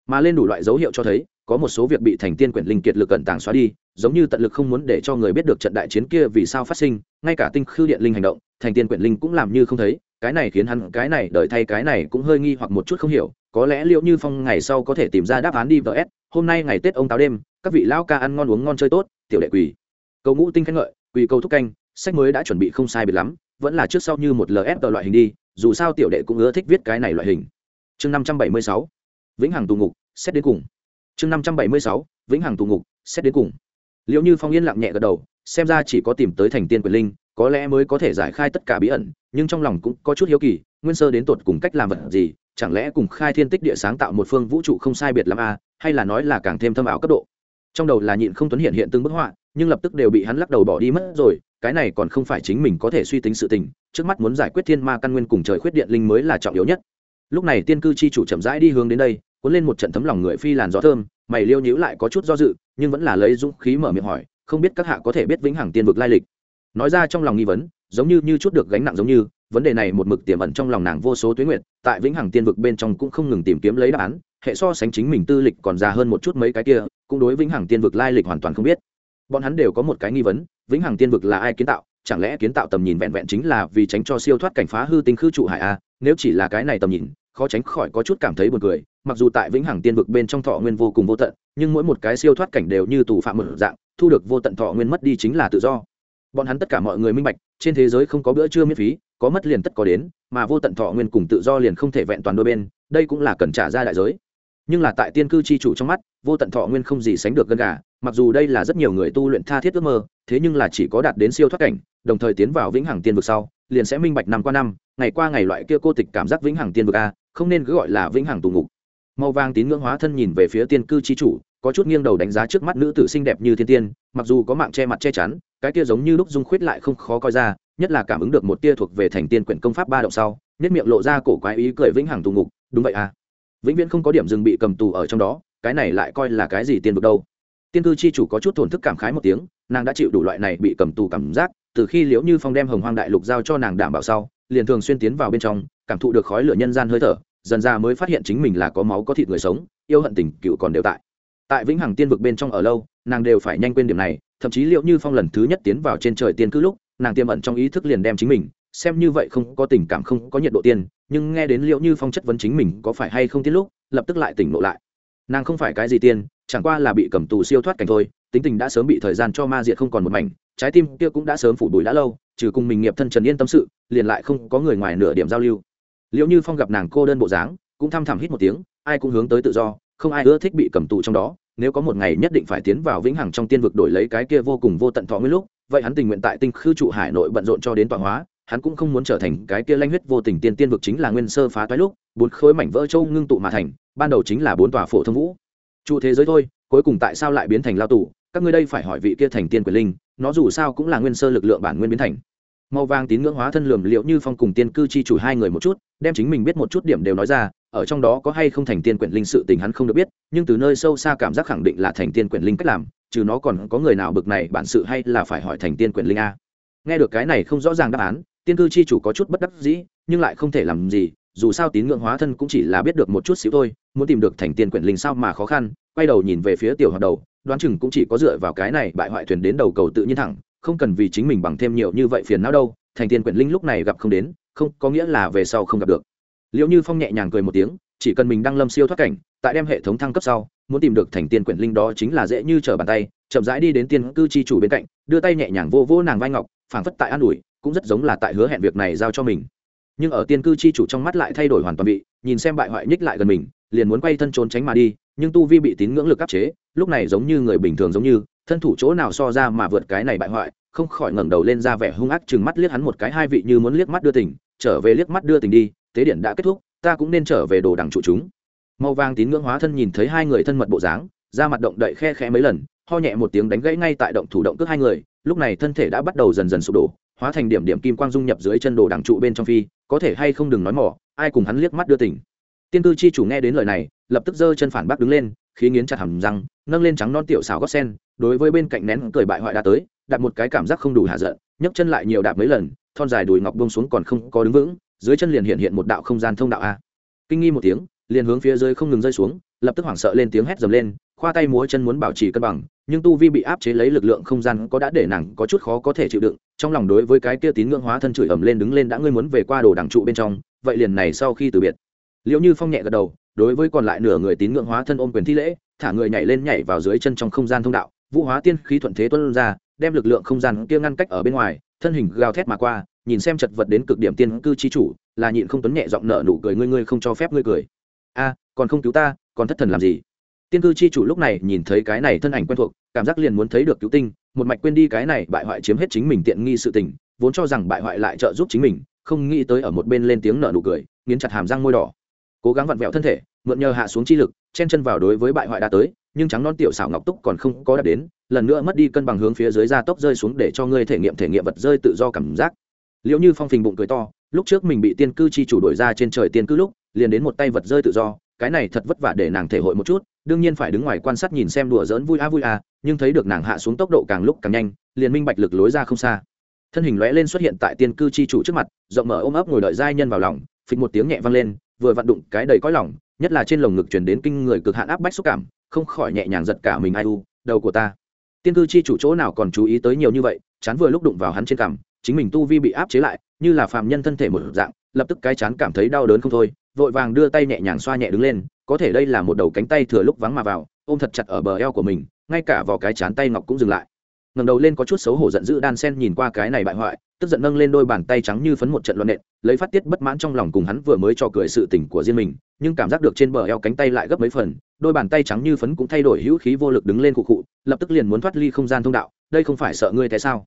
S1: Mà lên đủ loại dấu hiệu cho thấy, có một số việc bị thành tiên quyển linh kiệt lực cận tàng xóa đi, giống như tận lực không muốn để cho người biết được trận đại chiến kia vì sao phát sinh, ngay cả tinh khư điện linh hành động, thành tiên quyển linh cũng làm như không thấy cái này khiến hắn, cái này đợi thay, cái này cũng hơi nghi hoặc một chút không hiểu, có lẽ liệu như phong ngày sau có thể tìm ra đáp án đi vs hôm nay ngày tết ông táo đêm, các vị lão ca ăn ngon uống ngon chơi tốt, tiểu đệ quỳ. Cầu ngũ tinh khen ngợi, quỳ cầu thúc canh, sách mới đã chuẩn bị không sai biệt lắm, vẫn là trước sau như một lf loại hình đi, dù sao tiểu đệ cũng ưa thích viết cái này loại hình. Chương năm trăm bảy mươi sáu, vĩnh hằng tù ngục, xét đến cùng. Chương năm trăm bảy mươi sáu, vĩnh hằng tù ngục, xét đến cùng. Liệu như phong yên lặng nhẹ gật đầu, xem ra chỉ có tìm tới thành tiên quyền linh có lẽ mới có thể giải khai tất cả bí ẩn, nhưng trong lòng cũng có chút hiếu kỳ, nguyên sơ đến tột cùng cách làm vật gì, chẳng lẽ cùng khai thiên tích địa sáng tạo một phương vũ trụ không sai biệt l a à, hay là nói là càng thêm thâm ảo cấp độ. Trong đầu là nhịn không tuấn hiện hiện từng bức họa, nhưng lập tức đều bị hắn lắc đầu bỏ đi mất rồi, cái này còn không phải chính mình có thể suy tính sự tình, trước mắt muốn giải quyết thiên ma căn nguyên cùng trời khuyết điện linh mới là trọng yếu nhất. Lúc này tiên cư chi chủ chậm rãi đi hướng đến đây, cuốn lên một trận thấm lòng người phi làn gió thơm, mày liêu nhíu lại có chút do dự, nhưng vẫn là lấy dũng khí mở miệng hỏi, không biết các hạ có thể biết vĩnh hằng tiên vực lai lịch nói ra trong lòng nghi vấn, giống như như chút được gánh nặng giống như, vấn đề này một mực tiềm ẩn trong lòng nàng vô số tuyến nguyện tại vĩnh hằng tiên vực bên trong cũng không ngừng tìm kiếm lấy đáp án, hệ so sánh chính mình tư lịch còn già hơn một chút mấy cái kia, cũng đối vĩnh hằng tiên vực lai lịch hoàn toàn không biết. Bọn hắn đều có một cái nghi vấn, vĩnh hằng tiên vực là ai kiến tạo, chẳng lẽ kiến tạo tầm nhìn vẹn vẹn chính là vì tránh cho siêu thoát cảnh phá hư tinh khư trụ hải a nếu chỉ là cái này tầm nhìn, khó tránh khỏi có chút cảm thấy buồn cười, mặc dù tại vĩnh hằng tiên vực bên trong thọ nguyên vô cùng vô tận, nhưng mỗi một cái siêu thoát cảnh đều như tù phạm một dạng, thu được vô tận thọ nguyên mất đi chính là tự do bọn hắn tất cả mọi người minh bạch, trên thế giới không có bữa trưa miễn phí, có mất liền tất có đến, mà vô tận thọ nguyên cùng tự do liền không thể vẹn toàn đôi bên, đây cũng là cần trả ra đại giới. Nhưng là tại tiên cư chi chủ trong mắt, vô tận thọ nguyên không gì sánh được gân gà, mặc dù đây là rất nhiều người tu luyện tha thiết ước mơ, thế nhưng là chỉ có đạt đến siêu thoát cảnh, đồng thời tiến vào vĩnh hằng tiên vực sau, liền sẽ minh bạch năm qua năm, ngày qua ngày loại kia cô tịch cảm giác vĩnh hằng tiên vực a, không nên cứ gọi là vĩnh hằng tù ngục. Màu vàng tín ngưỡng hóa thân nhìn về phía tiên cư chi chủ, có chút nghiêng đầu đánh giá trước mắt nữ tử xinh đẹp như thiên tiên, mặc dù có mạng che mặt che chắn cái kia giống như lúc dung khuyết lại không khó coi ra, nhất là cảm ứng được một tia thuộc về thành tiên quyển công pháp ba động sau, nhất miệng lộ ra cổ quái ý cười vĩnh hằng tù ngục, đúng vậy à? Vĩnh viễn không có điểm dừng bị cầm tù ở trong đó, cái này lại coi là cái gì tiên vực đâu? Tiên cư chi chủ có chút thổn thức cảm khái một tiếng, nàng đã chịu đủ loại này bị cầm tù cảm giác, từ khi liễu như phong đem hồng hoang đại lục giao cho nàng đảm bảo sau, liền thường xuyên tiến vào bên trong, cảm thụ được khói lửa nhân gian hơi thở, dần ra mới phát hiện chính mình là có máu có thịt người sống, yêu hận tình cựu còn đều tại tại vĩnh hằng tiên vực bên trong ở lâu, nàng đều phải nhanh quên điểm này, thậm chí liệu như phong lần thứ nhất tiến vào trên trời tiên cứ lúc, nàng tiềm ẩn trong ý thức liền đem chính mình, xem như vậy không có tình cảm, không có nhiệt độ tiên, nhưng nghe đến liệu như phong chất vấn chính mình có phải hay không tiết lúc, lập tức lại tỉnh lộ lại. Nàng không phải cái gì tiên, chẳng qua là bị cầm tù siêu thoát cảnh thôi, tính tình đã sớm bị thời gian cho ma diệt không còn một mảnh, trái tim kia cũng đã sớm phủ bụi đã lâu, trừ cùng mình nghiệp thân trần yên tâm sự, liền lại không có người ngoài nửa điểm giao lưu. Liệu như phong gặp nàng cô đơn bộ dáng, cũng thăm thẳm hít một tiếng, ai cũng hướng tới tự do, không ai ưa thích bị cầm tù trong đó nếu có một ngày nhất định phải tiến vào vĩnh hằng trong tiên vực đổi lấy cái kia vô cùng vô tận thọ nguyên lúc, vậy hắn tình nguyện tại tinh khư trụ hải nội bận rộn cho đến tọa hóa, hắn cũng không muốn trở thành cái kia lanh huyết vô tình tiên tiên vực chính là nguyên sơ phá toái lúc, bốn khối mảnh vỡ châu ngưng tụ mà thành, ban đầu chính là bốn tòa phổ thông vũ. Trụ thế giới thôi, cuối cùng tại sao lại biến thành lao tù? Các ngươi đây phải hỏi vị kia thành tiên quyền linh, nó dù sao cũng là nguyên sơ lực lượng bản nguyên biến thành. Màu vàng tín ngưỡng hóa thân lườm liệu như phong cùng tiên cư chi chủ hai người một chút, đem chính mình biết một chút điểm đều nói ra, ở trong đó có hay không thành tiên quyển linh sự tình hắn không được biết nhưng từ nơi sâu xa cảm giác khẳng định là thành tiên quyển linh cách làm, trừ nó còn có người nào bực này bản sự hay là phải hỏi thành tiên quyển linh a. Nghe được cái này không rõ ràng đáp án, tiên cư chi chủ có chút bất đắc dĩ, nhưng lại không thể làm gì, dù sao tín ngưỡng hóa thân cũng chỉ là biết được một chút xíu thôi, muốn tìm được thành tiên quyển linh sao mà khó khăn, quay đầu nhìn về phía tiểu hoạt đầu, đoán chừng cũng chỉ có dựa vào cái này bại hoại thuyền đến đầu cầu tự nhiên thẳng, không cần vì chính mình bằng thêm nhiều như vậy phiền não đâu, thành tiên quyển linh lúc này gặp không đến, không có nghĩa là về sau không gặp được. Liệu như phong nhẹ nhàng cười một tiếng chỉ cần mình đăng lâm siêu thoát cảnh, tại đem hệ thống thăng cấp sau, muốn tìm được thành tiên quyển linh đó chính là dễ như trở bàn tay, chậm rãi đi đến tiên cư chi chủ bên cạnh, đưa tay nhẹ nhàng vô vô nàng vai ngọc, phảng phất tại an ủi, cũng rất giống là tại hứa hẹn việc này giao cho mình. Nhưng ở tiên cư chi chủ trong mắt lại thay đổi hoàn toàn bị nhìn xem bại hoại nhích lại gần mình, liền muốn quay thân trốn tránh mà đi, nhưng tu vi bị tín ngưỡng lực áp chế, lúc này giống như người bình thường giống như, thân thủ chỗ nào so ra mà vượt cái này bại hoại, không khỏi ngẩng đầu lên ra vẻ hung ác chừng mắt liếc hắn một cái, hai vị như muốn liếc mắt đưa tình, trở về liếc mắt đưa tình đi, tế điện đã kết thúc ta cũng nên trở về đồ đằng trụ chúng. Màu vàng tín ngưỡng hóa thân nhìn thấy hai người thân mật bộ dáng ra mặt động đậy khe khẽ mấy lần, ho nhẹ một tiếng đánh gãy ngay tại động thủ động cước hai người, lúc này thân thể đã bắt đầu dần dần sụp đổ, hóa thành điểm điểm kim quang dung nhập dưới chân đồ đằng trụ bên trong phi, có thể hay không đừng nói mỏ, ai cùng hắn liếc mắt đưa tỉnh tiên cư chi chủ nghe đến lời này, lập tức giơ chân phản bác đứng lên, khí nghiến chặt hầm răng, nâng lên trắng non tiểu xào gót sen, đối với bên cạnh nén cười bại hoại đã tới, đặt một cái cảm giác không đủ hạ giận, nhấc chân lại nhiều đạp mấy lần, thon dài đùi ngọc bông xuống còn không có đứng vững dưới chân liền hiện hiện một đạo không gian thông đạo a. Kinh nghi một tiếng, liền hướng phía dưới không ngừng rơi xuống, lập tức hoảng sợ lên tiếng hét dầm lên, khoa tay múa chân muốn bảo trì cân bằng, nhưng tu vi bị áp chế lấy lực lượng không gian có đã để nàng có chút khó có thể chịu đựng, trong lòng đối với cái kia tín ngưỡng hóa thân chửi ầm lên đứng lên đã ngươi muốn về qua đồ đẳng trụ bên trong, vậy liền này sau khi từ biệt. Liệu như phong nhẹ gật đầu, đối với còn lại nửa người tín ngưỡng hóa thân ôm quyền thi lễ, thả người nhảy lên nhảy vào dưới chân trong không gian thông đạo, vũ hóa tiên khí thuận thế tuân ra, đem lực lượng không gian kia ngăn cách ở bên ngoài, thân hình gào thét mà qua nhìn xem chật vật đến cực điểm tiên cư chi chủ, là nhịn không tuấn nhẹ giọng nở nụ cười, ngươi ngươi không cho phép ngươi cười. A, còn không cứu ta, còn thất thần làm gì? Tiên cư chi chủ lúc này nhìn thấy cái này thân ảnh quen thuộc, cảm giác liền muốn thấy được cứu tinh, một mạch quên đi cái này bại hoại chiếm hết chính mình tiện nghi sự tình, vốn cho rằng bại hoại lại trợ giúp chính mình, không nghĩ tới ở một bên lên tiếng nở nụ cười, nghiến chặt hàm răng môi đỏ. Cố gắng vặn vẹo thân thể, mượn nhờ hạ xuống chi lực, chen chân vào đối với bại hoại đã tới, nhưng trắng non tiểu xảo ngọc túc còn không có đạt đến, lần nữa mất đi cân bằng hướng phía dưới da tốc rơi xuống để cho ngươi thể nghiệm thể nghiệm vật rơi tự do cảm giác liệu như phong phình bụng cười to, lúc trước mình bị tiên cư chi chủ đổi ra trên trời tiên cư lúc, liền đến một tay vật rơi tự do, cái này thật vất vả để nàng thể hội một chút, đương nhiên phải đứng ngoài quan sát nhìn xem đùa giỡn vui a vui a, nhưng thấy được nàng hạ xuống tốc độ càng lúc càng nhanh, liền minh bạch lực lối ra không xa. Thân hình lóe lên xuất hiện tại tiên cư chi chủ trước mặt, rộng mở ôm ấp ngồi đợi giai nhân vào lòng, phịch một tiếng nhẹ vang lên, vừa vặn đụng cái đầy cõi lòng, nhất là trên lồng ngực truyền đến kinh người cực hạn áp bách xúc cảm, không khỏi nhẹ nhàng giật cả mình ai u, đầu của ta. Tiên cư chi chủ chỗ nào còn chú ý tới nhiều như vậy, chán vừa lúc đụng vào hắn trên cằm chính mình tu vi bị áp chế lại, như là phàm nhân thân thể một dạng, lập tức cái chán cảm thấy đau đớn không thôi, vội vàng đưa tay nhẹ nhàng xoa nhẹ đứng lên, có thể đây là một đầu cánh tay thừa lúc vắng mà vào, ôm thật chặt ở bờ eo của mình, ngay cả vào cái chán tay ngọc cũng dừng lại. Ngẩng đầu lên có chút xấu hổ giận dữ đan sen nhìn qua cái này bại hoại, tức giận nâng lên đôi bàn tay trắng như phấn một trận loạn nện, lấy phát tiết bất mãn trong lòng cùng hắn vừa mới cho cười sự tỉnh của riêng mình, nhưng cảm giác được trên bờ eo cánh tay lại gấp mấy phần, đôi bàn tay trắng như phấn cũng thay đổi hữu khí vô lực đứng lên cụ cụ lập tức liền muốn thoát ly không gian thông đạo, đây không phải sợ ngươi thế sao?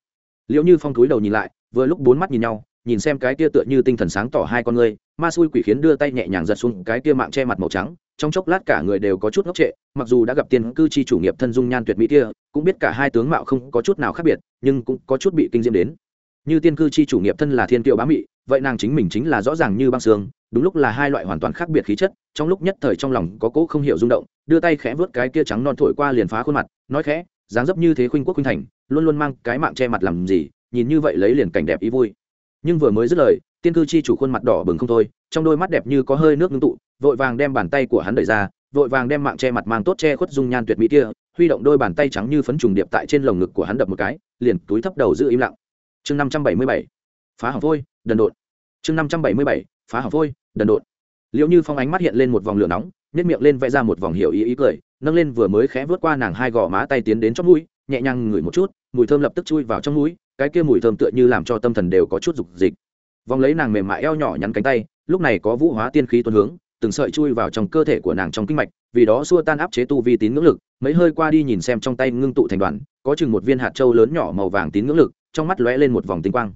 S1: Liệu như phong túi đầu nhìn lại vừa lúc bốn mắt nhìn nhau nhìn xem cái kia tựa như tinh thần sáng tỏ hai con người, ma xui quỷ khiến đưa tay nhẹ nhàng giật xuống cái kia mạng che mặt màu trắng trong chốc lát cả người đều có chút ngốc trệ mặc dù đã gặp tiên cư chi chủ nghiệp thân dung nhan tuyệt mỹ kia cũng biết cả hai tướng mạo không có chút nào khác biệt nhưng cũng có chút bị kinh diễm đến. Như tiên cư chi chủ nghiệp thân là thiên kiều bá mị vậy nàng chính mình chính là rõ ràng như băng xương đúng lúc là hai loại hoàn toàn khác biệt khí chất trong lúc nhất thời trong lòng có cỗ không hiểu rung động đưa tay khẽ vớt cái kia trắng non thổi qua liền phá khuôn mặt nói khẽ dáng dấp như thế khuynh quốc khuynh thành, luôn luôn mang cái mạng che mặt làm gì, nhìn như vậy lấy liền cảnh đẹp ý vui. Nhưng vừa mới dứt lời, tiên cư chi chủ khuôn mặt đỏ bừng không thôi, trong đôi mắt đẹp như có hơi nước ngưng tụ, vội vàng đem bàn tay của hắn đẩy ra, vội vàng đem mạng che mặt mang tốt che khuất dung nhan tuyệt mỹ kia, huy động đôi bàn tay trắng như phấn trùng điệp tại trên lồng ngực của hắn đập một cái, liền túi thấp đầu giữ im lặng. Chương năm trăm bảy mươi bảy, phá hỏng vôi, đần độn. Chương năm trăm bảy mươi bảy, phá hỏng vôi, đần độn. Liệu như phong ánh mắt hiện lên một vòng lửa nóng nhất miệng lên vẽ ra một vòng hiểu ý ý cười, nâng lên vừa mới khẽ vớt qua nàng hai gò má tay tiến đến trong mũi, nhẹ nhàng ngửi một chút, mùi thơm lập tức chui vào trong mũi, cái kia mùi thơm tựa như làm cho tâm thần đều có chút dục dịch. Vòng lấy nàng mềm mại eo nhỏ nhắn cánh tay, lúc này có vũ hóa tiên khí tuần hướng, từng sợi chui vào trong cơ thể của nàng trong kinh mạch, vì đó xua tan áp chế tu vi tín ngưỡng lực, mấy hơi qua đi nhìn xem trong tay ngưng tụ thành đoàn, có chừng một viên hạt trâu lớn nhỏ màu vàng tín ngưỡng lực, trong mắt lóe lên một vòng tinh quang.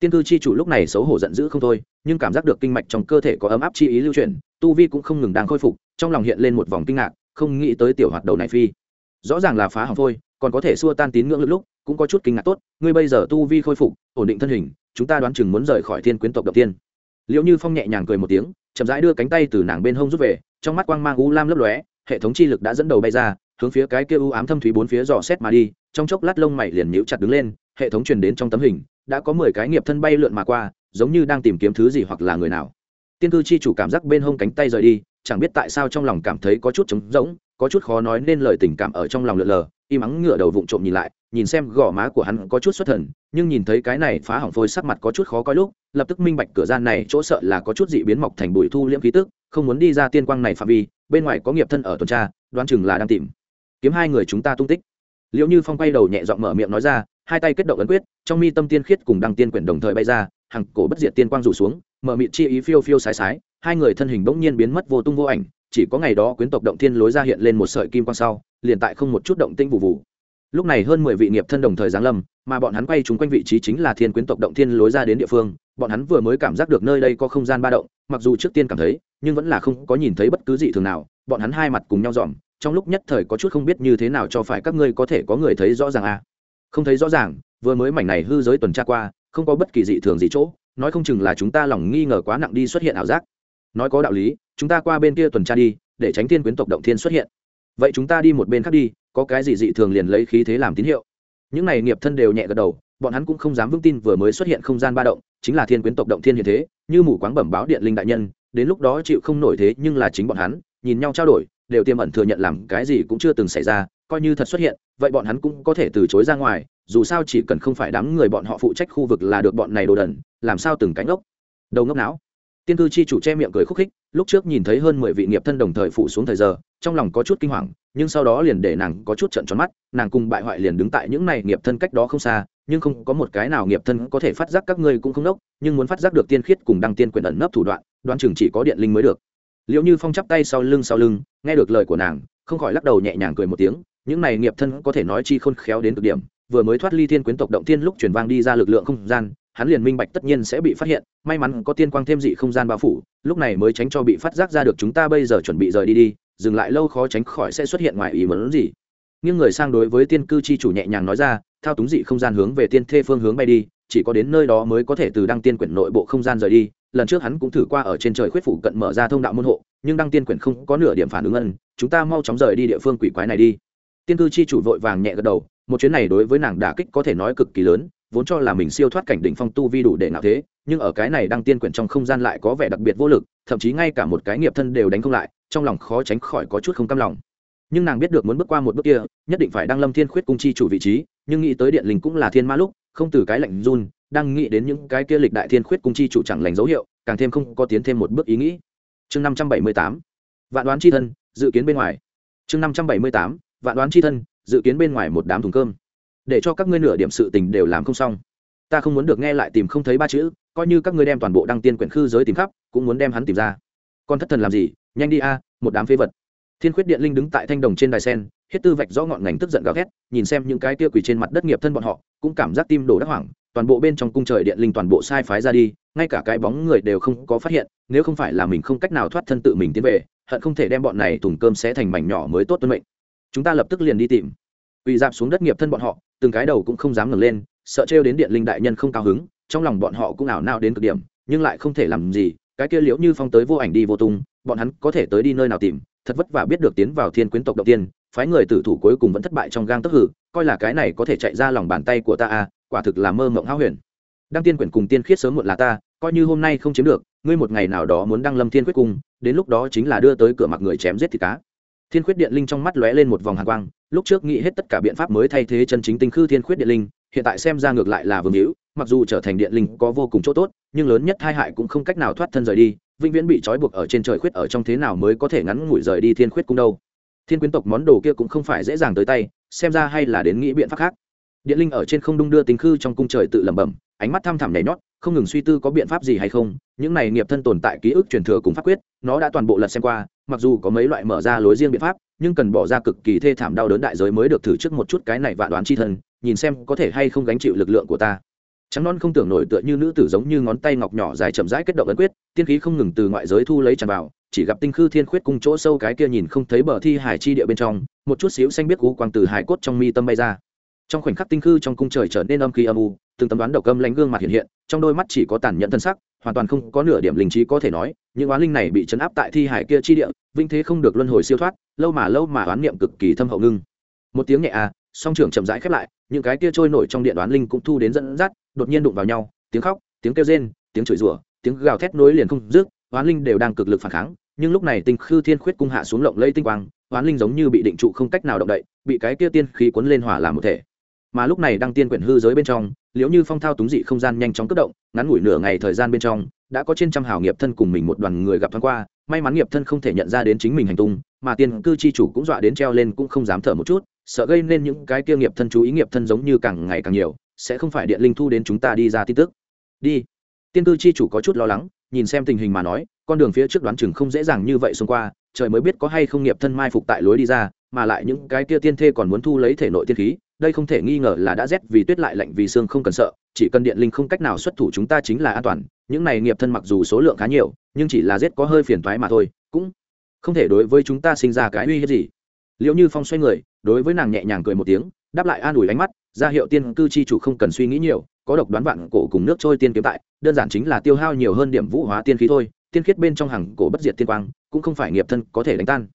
S1: Tiên cư chi chủ lúc này xấu hổ giận dữ không thôi, nhưng cảm giác được kinh mạch trong cơ thể có ấm áp chi ý lưu chuyển tu vi cũng không ngừng đang khôi phục, trong lòng hiện lên một vòng kinh ngạc, không nghĩ tới tiểu hoạt đầu này phi. Rõ ràng là phá hỏng phôi còn có thể xua tan tín ngưỡng lực lúc, cũng có chút kinh ngạc tốt, ngươi bây giờ tu vi khôi phục, ổn định thân hình, chúng ta đoán chừng muốn rời khỏi thiên quyến tộc đầu tiên. Liệu như phong nhẹ nhàng cười một tiếng, chậm rãi đưa cánh tay từ nàng bên hông rút về, trong mắt quang mang u lam lấp lóe, hệ thống chi lực đã dẫn đầu bay ra, hướng phía cái kia u ám thâm thúy bốn phía dò xét mà đi, trong chốc lát lông mày liền nhíu chặt đứng lên, hệ thống truyền đến trong tấm hình, đã có mười cái nghiệp thân bay lượn mà qua, giống như đang tìm kiếm thứ gì hoặc là người nào tiên cư chi chủ cảm giác bên hông cánh tay rời đi, chẳng biết tại sao trong lòng cảm thấy có chút trống rỗng, có chút khó nói nên lời tình cảm ở trong lòng lượn lờ, y mắng ngựa đầu vụng trộm nhìn lại, nhìn xem gò má của hắn có chút xuất thần, nhưng nhìn thấy cái này phá hỏng phôi sắc mặt có chút khó coi lúc, lập tức minh bạch cửa gian này chỗ sợ là có chút dị biến mọc thành bụi thu liễm khí tức, không muốn đi ra tiên quang này phạm vi, bên ngoài có nghiệp thân ở tuần tra, đoán chừng là đang tìm. Kiếm hai người chúng ta tung tích. Liệu như phong quay đầu nhẹ giọng mở miệng nói ra, hai tay kết động ấn quyết, trong mi tâm tiên khiết cùng đăng tiên quyển đồng thời bay ra, hàng cổ bất diệt tiên quang rủ xuống mở mịt chi ý phiêu phiêu sái sái, hai người thân hình bỗng nhiên biến mất vô tung vô ảnh, chỉ có ngày đó quyến tộc động thiên lối ra hiện lên một sợi kim quang sau, liền tại không một chút động tinh vụ vụ lúc này hơn mười vị nghiệp thân đồng thời giáng lâm, mà bọn hắn quay chúng quanh vị trí chính là thiên quyến tộc động thiên lối ra đến địa phương, bọn hắn vừa mới cảm giác được nơi đây có không gian ba động, mặc dù trước tiên cảm thấy, nhưng vẫn là không có nhìn thấy bất cứ gì thường nào, bọn hắn hai mặt cùng nhau dòm, trong lúc nhất thời có chút không biết như thế nào cho phải các ngươi có thể có người thấy rõ ràng à. không thấy rõ ràng, vừa mới mảnh này hư giới tuần tra qua, không có bất kỳ dị thường gì chỗ nói không chừng là chúng ta lòng nghi ngờ quá nặng đi xuất hiện ảo giác. Nói có đạo lý, chúng ta qua bên kia tuần tra đi, để tránh thiên quyến tộc động thiên xuất hiện. Vậy chúng ta đi một bên khác đi, có cái gì dị thường liền lấy khí thế làm tín hiệu. Những này nghiệp thân đều nhẹ gật đầu, bọn hắn cũng không dám vững tin vừa mới xuất hiện không gian ba động, chính là thiên quyến tộc động thiên hiện thế, như mù quáng bẩm báo điện linh đại nhân, đến lúc đó chịu không nổi thế nhưng là chính bọn hắn, nhìn nhau trao đổi, đều tiềm ẩn thừa nhận làm cái gì cũng chưa từng xảy ra, coi như thật xuất hiện, vậy bọn hắn cũng có thể từ chối ra ngoài, dù sao chỉ cần không phải đám người bọn họ phụ trách khu vực là được bọn này đồ đần làm sao từng cánh ốc đầu ngốc não. Tiên cư chi chủ che miệng cười khúc khích, lúc trước nhìn thấy hơn mười vị nghiệp thân đồng thời phụ xuống thời giờ, trong lòng có chút kinh hoàng, nhưng sau đó liền để nàng có chút trận tròn mắt, nàng cùng bại hoại liền đứng tại những này nghiệp thân cách đó không xa, nhưng không có một cái nào nghiệp thân có thể phát giác các ngươi cũng không đốc nhưng muốn phát giác được tiên khiết cùng đăng tiên quyền ẩn nấp thủ đoạn đoan chừng chỉ có điện linh mới được. Liệu như phong chắp tay sau lưng sau lưng, nghe được lời của nàng, không khỏi lắc đầu nhẹ nhàng cười một tiếng, những này nghiệp thân có thể nói chi khôn khéo đến cực điểm, vừa mới thoát ly thiên quyến tộc động tiên lúc chuyển vang đi ra lực lượng không gian hắn liền minh bạch tất nhiên sẽ bị phát hiện, may mắn có tiên quang thêm dị không gian bao phủ, lúc này mới tránh cho bị phát giác ra được chúng ta bây giờ chuẩn bị rời đi đi, dừng lại lâu khó tránh khỏi sẽ xuất hiện ngoài ý muốn gì. Nhưng người sang đối với tiên cư chi chủ nhẹ nhàng nói ra, thao túng dị không gian hướng về tiên thê phương hướng bay đi, chỉ có đến nơi đó mới có thể từ đăng tiên quyển nội bộ không gian rời đi, lần trước hắn cũng thử qua ở trên trời khuyết phủ cận mở ra thông đạo môn hộ, nhưng đăng tiên quyển không có nửa điểm phản ứng ân, chúng ta mau chóng rời đi địa phương quỷ quái này đi. Tiên cư chi chủ vội vàng nhẹ gật đầu, một chuyến này đối với nàng đả kích có thể nói cực kỳ lớn vốn cho là mình siêu thoát cảnh đỉnh phong tu vi đủ để nào thế, nhưng ở cái này đăng tiên quyển trong không gian lại có vẻ đặc biệt vô lực, thậm chí ngay cả một cái nghiệp thân đều đánh không lại, trong lòng khó tránh khỏi có chút không cam lòng. Nhưng nàng biết được muốn bước qua một bước kia, nhất định phải đăng lâm thiên khuyết cung chi chủ vị trí, nhưng nghĩ tới điện linh cũng là thiên ma lúc, không từ cái lạnh run, đang nghĩ đến những cái kia lịch đại thiên khuyết cung chi chủ chẳng lành dấu hiệu, càng thêm không có tiến thêm một bước ý nghĩ. Chương năm trăm bảy mươi tám, vạn đoán chi thân, dự kiến bên ngoài. Chương năm trăm bảy mươi tám, vạn đoán chi thân, dự kiến bên ngoài một đám thùng cơm để cho các ngươi nửa điểm sự tình đều làm không xong. Ta không muốn được nghe lại tìm không thấy ba chữ, coi như các ngươi đem toàn bộ đăng tiên quyển khư giới tìm khắp, cũng muốn đem hắn tìm ra. Con thất thần làm gì? Nhanh đi a, một đám phế vật. Thiên khuyết điện linh đứng tại thanh đồng trên đài sen huyết tư vạch rõ ngọn ngành tức giận gào ghét nhìn xem những cái kia quỳ trên mặt đất nghiệp thân bọn họ, cũng cảm giác tim đổ đắc hoảng, toàn bộ bên trong cung trời điện linh toàn bộ sai phái ra đi, ngay cả cái bóng người đều không có phát hiện, nếu không phải là mình không cách nào thoát thân tự mình tiến về, hận không thể đem bọn này thùng cơm sẽ thành mảnh nhỏ mới tốt tuân mệnh. Chúng ta lập tức liền đi tìm. Quỳ dạp xuống đất nghiệp thân bọn họ từng cái đầu cũng không dám ngẩng lên, sợ trêu đến điện linh đại nhân không cao hứng, trong lòng bọn họ cũng ảo nao đến cực điểm, nhưng lại không thể làm gì, cái kia liễu như phong tới vô ảnh đi vô tung, bọn hắn có thể tới đi nơi nào tìm, thật vất vả biết được tiến vào thiên quyến tộc đầu tiên, phái người tử thủ cuối cùng vẫn thất bại trong gang tấc hử, coi là cái này có thể chạy ra lòng bàn tay của ta à quả thực là mơ mộng hão huyền. Đăng tiên quyển cùng tiên khiết sớm muộn là ta, coi như hôm nay không chiếm được, ngươi một ngày nào đó muốn đăng lâm thiên quyết cung, đến lúc đó chính là đưa tới cửa mặt người chém giết thịt cá. Thiên khuyết điện linh trong mắt lóe lên một vòng hàn quang lúc trước nghĩ hết tất cả biện pháp mới thay thế chân chính tinh khư thiên khuyết điện linh, hiện tại xem ra ngược lại là vương hữu, mặc dù trở thành điện linh có vô cùng chỗ tốt, nhưng lớn nhất hai hại cũng không cách nào thoát thân rời đi, vĩnh viễn bị trói buộc ở trên trời khuyết ở trong thế nào mới có thể ngắn ngủi rời đi thiên khuyết cung đâu. Thiên quyến tộc món đồ kia cũng không phải dễ dàng tới tay, xem ra hay là đến nghĩ biện pháp khác. Điện linh ở trên không đung đưa tinh khư trong cung trời tự lẩm bẩm, ánh mắt thăm thẳm nhảy nhót, không ngừng suy tư có biện pháp gì hay không, những này nghiệp thân tồn tại ký ức truyền thừa cùng pháp quyết, nó đã toàn bộ lật xem qua, mặc dù có mấy loại mở ra lối riêng biện pháp nhưng cần bỏ ra cực kỳ thê thảm đau đớn đại giới mới được thử trước một chút cái này vạn đoán chi thân, nhìn xem có thể hay không gánh chịu lực lượng của ta. Trắng non không tưởng nổi tựa như nữ tử giống như ngón tay ngọc nhỏ dài chậm rãi kết động ấn quyết, tiên khí không ngừng từ ngoại giới thu lấy tràn vào, chỉ gặp tinh khư thiên khuyết cung chỗ sâu cái kia nhìn không thấy bờ thi hải chi địa bên trong, một chút xíu xanh biết cú quang từ hải cốt trong mi tâm bay ra. Trong khoảnh khắc tinh khư trong cung trời trở nên âm khí âm u, từng tấm đoán độc âm lánh gương mặt hiện hiện, trong đôi mắt chỉ có tàn nhẫn thân sắc, hoàn toàn không có nửa điểm linh trí có thể nói những oán linh này bị chấn áp tại thi hải kia chi địa vinh thế không được luân hồi siêu thoát, lâu mà lâu mà oán niệm cực kỳ thâm hậu ngưng. Một tiếng nhẹ à song trưởng chậm rãi khép lại, những cái kia trôi nổi trong điện oán linh cũng thu đến dẫn dắt, đột nhiên đụng vào nhau, tiếng khóc, tiếng kêu rên, tiếng chửi rủa, tiếng gào thét nối liền không dứt, oán linh đều đang cực lực phản kháng, nhưng lúc này tinh khư thiên khuyết cung hạ xuống lộng lây tinh quang, oán linh giống như bị định trụ không cách nào động đậy, bị cái kia tiên khí cuốn lên hỏa làm một thể. Mà lúc này đang tiên quyển hư giới bên trong, liễu như phong thao túng dị không gian nhanh chóng cất động, ngắn ngủi nửa ngày thời gian bên trong đã có trên trăm hào nghiệp thân cùng mình một đoàn người gặp thoáng qua, may mắn nghiệp thân không thể nhận ra đến chính mình hành tung, mà tiên cư chi chủ cũng dọa đến treo lên cũng không dám thở một chút, sợ gây nên những cái kia nghiệp thân chú ý nghiệp thân giống như càng ngày càng nhiều, sẽ không phải điện linh thu đến chúng ta đi ra tin tức. Đi. Tiên cư chi chủ có chút lo lắng, nhìn xem tình hình mà nói, con đường phía trước đoán chừng không dễ dàng như vậy xông qua, trời mới biết có hay không nghiệp thân mai phục tại lối đi ra, mà lại những cái kia tiên thê còn muốn thu lấy thể nội tiên khí, đây không thể nghi ngờ là đã rét vì tuyết lại lạnh vì xương không cần sợ chỉ cần điện linh không cách nào xuất thủ chúng ta chính là an toàn, những này nghiệp thân mặc dù số lượng khá nhiều, nhưng chỉ là rét có hơi phiền thoái mà thôi, cũng không thể đối với chúng ta sinh ra cái uy hiếp gì. Liệu như phong xoay người, đối với nàng nhẹ nhàng cười một tiếng, đáp lại an ủi ánh mắt, ra hiệu tiên cư chi chủ không cần suy nghĩ nhiều, có độc đoán vạn cổ cùng nước trôi tiên kiếm tại, đơn giản chính là tiêu hao nhiều hơn điểm vũ hóa tiên khí thôi, tiên khiết bên trong hàng cổ bất diệt tiên quang, cũng không phải nghiệp thân có thể đánh tan.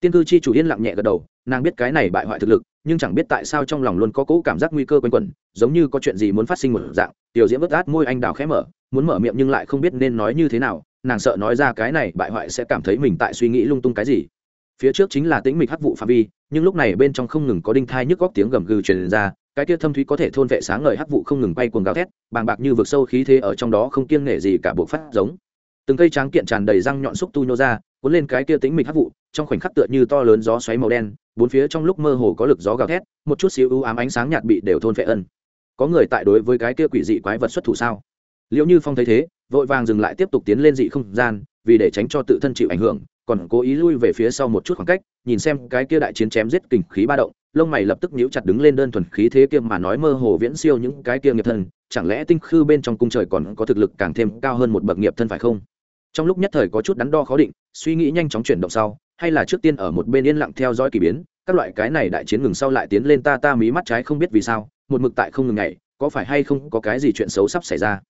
S1: Tiên cư chi chủ yên lặng nhẹ gật đầu, nàng biết cái này bại hoại thực lực nhưng chẳng biết tại sao trong lòng luôn có cỗ cảm giác nguy cơ quanh quẩn, giống như có chuyện gì muốn phát sinh một dạng, tiểu diễm vớt át môi anh đào khẽ mở, muốn mở miệng nhưng lại không biết nên nói như thế nào, nàng sợ nói ra cái này bại hoại sẽ cảm thấy mình tại suy nghĩ lung tung cái gì. Phía trước chính là tĩnh mịch hắc vụ phạm vi, nhưng lúc này bên trong không ngừng có đinh thai nhức góc tiếng gầm gừ truyền ra, cái kia thâm thúy có thể thôn vệ sáng ngời hắc vụ không ngừng bay cuồng gào thét, bàng bạc như vực sâu khí thế ở trong đó không kiêng nể gì cả buộc phát giống. Từng cây tráng kiện tràn đầy răng nhọn xúc tu nhô ra, cuốn lên cái kia tĩnh mịch hắc vụ, trong khoảnh khắc tựa như to lớn gió xoáy màu đen bốn phía trong lúc mơ hồ có lực gió gào thét, một chút xíu ưu ám ánh sáng nhạt bị đều thôn vệ ân. Có người tại đối với cái kia quỷ dị quái vật xuất thủ sao? Liệu như phong thấy thế, vội vàng dừng lại tiếp tục tiến lên dị không gian, vì để tránh cho tự thân chịu ảnh hưởng, còn cố ý lui về phía sau một chút khoảng cách, nhìn xem cái kia đại chiến chém giết kình khí ba động, lông mày lập tức nhíu chặt đứng lên đơn thuần khí thế kia mà nói mơ hồ viễn siêu những cái kia nghiệp thân, chẳng lẽ tinh khư bên trong cung trời còn có thực lực càng thêm cao hơn một bậc nghiệp thân phải không? Trong lúc nhất thời có chút đắn đo khó định, suy nghĩ nhanh chóng chuyển động sau hay là trước tiên ở một bên yên lặng theo dõi kỳ biến, các loại cái này đại chiến ngừng sau lại tiến lên ta ta mí mắt trái không biết vì sao, một mực tại không ngừng ngày có phải hay không có cái gì chuyện xấu sắp xảy ra?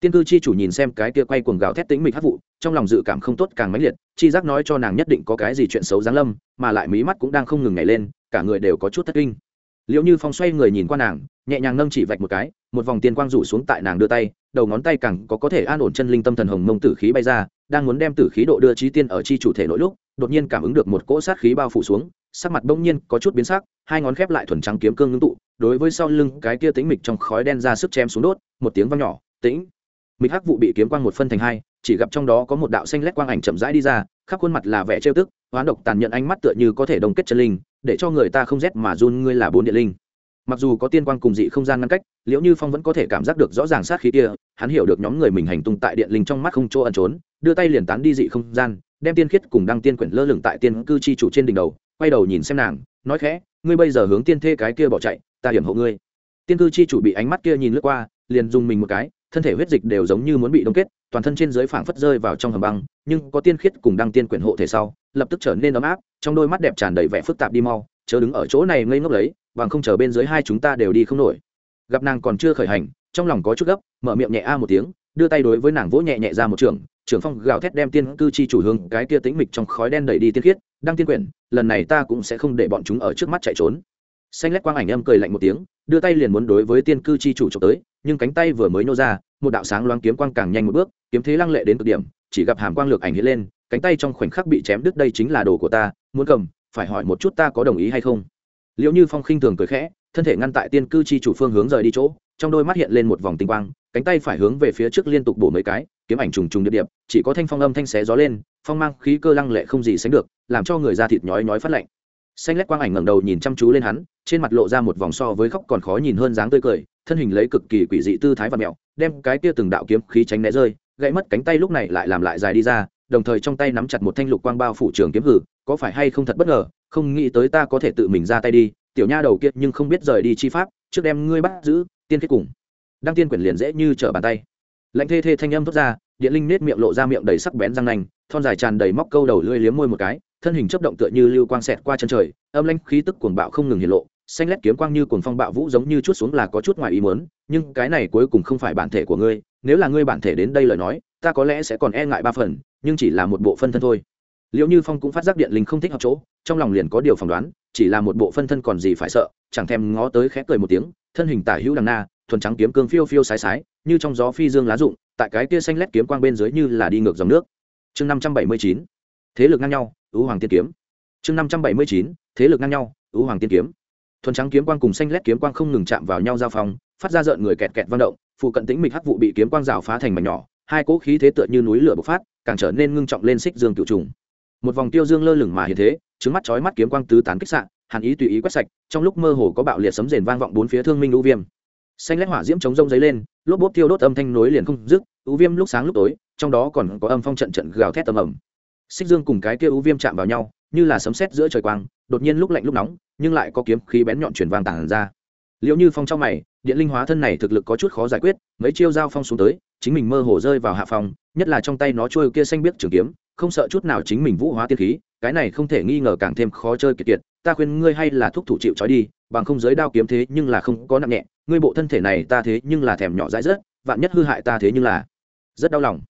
S1: Tiên cư chi chủ nhìn xem cái kia quay cuồng gào thét tính mịch hát vụ, trong lòng dự cảm không tốt càng mãnh liệt, chi giác nói cho nàng nhất định có cái gì chuyện xấu giáng lâm, mà lại mí mắt cũng đang không ngừng ngày lên, cả người đều có chút thất kinh. Liệu như phong xoay người nhìn qua nàng, nhẹ nhàng nâng chỉ vạch một cái, một vòng tiên quang rủ xuống tại nàng đưa tay, đầu ngón tay càng có có thể an ổn chân linh tâm thần hồng mông tử khí bay ra, đang muốn đem tử khí độ đưa trí tiên ở chi chủ thể nội lúc đột nhiên cảm ứng được một cỗ sát khí bao phủ xuống, sắc mặt bỗng nhiên có chút biến sắc, hai ngón khép lại thuần trắng kiếm cương ngưng tụ, đối với sau lưng cái kia tĩnh mịch trong khói đen ra sức chém xuống đốt, một tiếng vang nhỏ, tĩnh! Mịch hắc vụ bị kiếm quang một phân thành hai, chỉ gặp trong đó có một đạo xanh lét quang ảnh chậm rãi đi ra, khắp khuôn mặt là vẻ trêu tức, hoán độc tàn nhận ánh mắt tựa như có thể đồng kết chân linh, để cho người ta không rét mà run, ngươi là bốn địa linh. Mặc dù có tiên quang cùng dị không gian ngăn cách, liễu như phong vẫn có thể cảm giác được rõ ràng sát khí kia, hắn hiểu được nhóm người mình hành tung tại điện linh trong mắt không chỗ ẩn trốn, đưa tay liền tán đi dị không gian đem tiên khiết cùng đăng tiên quyển lơ lửng tại tiên cư chi chủ trên đỉnh đầu, quay đầu nhìn xem nàng, nói khẽ, ngươi bây giờ hướng tiên thê cái kia bỏ chạy, ta hiểm hộ ngươi. Tiên cư chi chủ bị ánh mắt kia nhìn lướt qua, liền dùng mình một cái, thân thể huyết dịch đều giống như muốn bị đông kết, toàn thân trên dưới phảng phất rơi vào trong hầm băng, nhưng có tiên khiết cùng đăng tiên quyển hộ thể sau, lập tức trở nên ấm áp, trong đôi mắt đẹp tràn đầy vẻ phức tạp đi mau, chớ đứng ở chỗ này ngây ngốc lấy, bằng không chờ bên dưới hai chúng ta đều đi không nổi. Gặp nàng còn chưa khởi hành, trong lòng có chút gấp, mở miệng nhẹ a một tiếng, đưa tay đối với nàng vỗ nhẹ nhẹ ra một trường trưởng phong gào thét đem tiên cư chi chủ hướng cái kia tĩnh mịch trong khói đen đẩy đi tiên khiết, đăng tiên quyển, lần này ta cũng sẽ không để bọn chúng ở trước mắt chạy trốn. Xanh lét quang ảnh âm cười lạnh một tiếng, đưa tay liền muốn đối với tiên cư chi chủ trộm tới, nhưng cánh tay vừa mới nô ra, một đạo sáng loáng kiếm quang càng nhanh một bước, kiếm thế lăng lệ đến cực điểm, chỉ gặp hàm quang lược ảnh hiện lên, cánh tay trong khoảnh khắc bị chém đứt đây chính là đồ của ta, muốn cầm, phải hỏi một chút ta có đồng ý hay không. Liệu như phong khinh thường cười khẽ, thân thể ngăn tại tiên cư chi chủ phương hướng rời đi chỗ trong đôi mắt hiện lên một vòng tinh quang cánh tay phải hướng về phía trước liên tục bổ mấy cái kiếm ảnh trùng trùng địa điểm, chỉ có thanh phong âm thanh xé gió lên phong mang khí cơ lăng lệ không gì sánh được làm cho người da thịt nhói nhói phát lạnh. Xanh lét quang ảnh ngẩng đầu nhìn chăm chú lên hắn trên mặt lộ ra một vòng so với khóc còn khó nhìn hơn dáng tươi cười thân hình lấy cực kỳ quỷ dị tư thái và mẹo đem cái kia từng đạo kiếm khí tránh né rơi gãy mất cánh tay lúc này lại làm lại dài đi ra đồng thời trong tay nắm chặt một thanh lục quang bao phủ trường kiếm hử có phải hay không thật bất ngờ không nghĩ tới ta có thể tự mình ra tay đi tiểu nha đầu kia nhưng không biết rời đi chi pháp trước đem ngươi bắt giữ tiên kết cùng. Đăng tiên quyển liền dễ như trở bàn tay. Lạnh thê thê thanh âm thốt ra, điện linh nết miệng lộ ra miệng đầy sắc bén răng nanh, thon dài tràn đầy móc câu đầu lưỡi liếm môi một cái, thân hình chấp động tựa như lưu quang xẹt qua chân trời, âm lanh khí tức cuồng bạo không ngừng hiện lộ, xanh lét kiếm quang như cuồng phong bạo vũ giống như chút xuống là có chút ngoài ý muốn, nhưng cái này cuối cùng không phải bản thể của ngươi, nếu là ngươi bản thể đến đây lời nói, ta có lẽ sẽ còn e ngại ba phần, nhưng chỉ là một bộ phân thân thôi. Liệu như phong cũng phát giác điện linh không thích hợp chỗ, trong lòng liền có điều phỏng đoán, chỉ là một bộ phân thân còn gì phải sợ, chẳng thèm ngó tới khẽ cười một tiếng thân hình tả hữu đằng na, thuần trắng kiếm cương phiêu phiêu sái sái, như trong gió phi dương lá rụng, tại cái kia xanh lét kiếm quang bên dưới như là đi ngược dòng nước. Chương năm trăm bảy mươi chín, thế lực ngang nhau, ứ hoàng tiên kiếm. Chương năm trăm bảy mươi chín, thế lực ngang nhau, ứ hoàng tiên kiếm. Thuần trắng kiếm quang cùng xanh lét kiếm quang không ngừng chạm vào nhau giao phong, phát ra rợn người kẹt kẹt vang động, phụ cận tĩnh mịch hắc vụ bị kiếm quang rào phá thành mảnh nhỏ, hai cỗ khí thế tựa như núi lửa bộc phát, càng trở nên ngưng trọng lên xích dương cựu trùng. Một vòng tiêu dương lơ lửng mà hiện thế, trứng mắt chói mắt kiếm quang tứ tán kích sạn hàn ý tùy ý quét sạch, trong lúc mơ hồ có bạo liệt sấm rền vang vọng bốn phía thương minh u viêm. Xanh lét hỏa diễm chống rông giấy lên, lốp bốp tiêu đốt âm thanh nối liền không dứt ưu viêm lúc sáng lúc tối, trong đó còn có âm phong trận trận gào thét tầm ẩm xích dương cùng cái kia ưu viêm chạm vào nhau, như là sấm sét giữa trời quang, đột nhiên lúc lạnh lúc nóng, nhưng lại có kiếm khí bén nhọn chuyển vang tản ra. Liệu như phong trong mày, điện linh hóa thân này thực lực có chút khó giải quyết, mấy chiêu giao phong xuống tới, chính mình mơ hồ rơi vào hạ phòng nhất là trong tay nó trôi kia xanh biết trường kiếm, không sợ chút nào chính mình vũ hóa tiên khí cái này không thể nghi ngờ càng thêm khó chơi kiệt kiệt, ta khuyên ngươi hay là thúc thủ chịu trói đi, bằng không giới đao kiếm thế nhưng là không có nặng nhẹ, ngươi bộ thân thể này ta thế nhưng là thèm nhỏ dãi rất vạn nhất hư hại ta thế nhưng là rất đau lòng.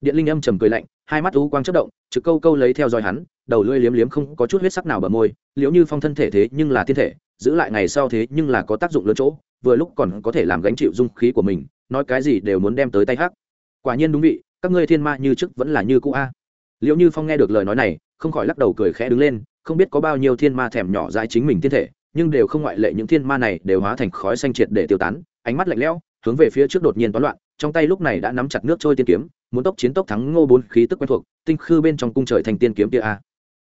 S1: Điện linh âm trầm cười lạnh, hai mắt u quang chất động, trực câu câu lấy theo dõi hắn, đầu lưỡi liếm liếm không có chút huyết sắc nào bờ môi, liễu như phong thân thể thế nhưng là thiên thể, giữ lại ngày sau thế nhưng là có tác dụng lớn chỗ, vừa lúc còn có thể làm gánh chịu dung khí của mình, nói cái gì đều muốn đem tới tay hắc. Quả nhiên đúng vị, các ngươi thiên ma như trước vẫn là như cũ a liệu như phong nghe được lời nói này, không khỏi lắc đầu cười khẽ đứng lên, không biết có bao nhiêu thiên ma thèm nhỏ dãi chính mình thiên thể, nhưng đều không ngoại lệ những thiên ma này đều hóa thành khói xanh triệt để tiêu tán, ánh mắt lạnh lẽo, hướng về phía trước đột nhiên toán loạn, trong tay lúc này đã nắm chặt nước trôi tiên kiếm, muốn tốc chiến tốc thắng ngô bốn khí tức quen thuộc, tinh khư bên trong cung trời thành tiên kiếm kia a.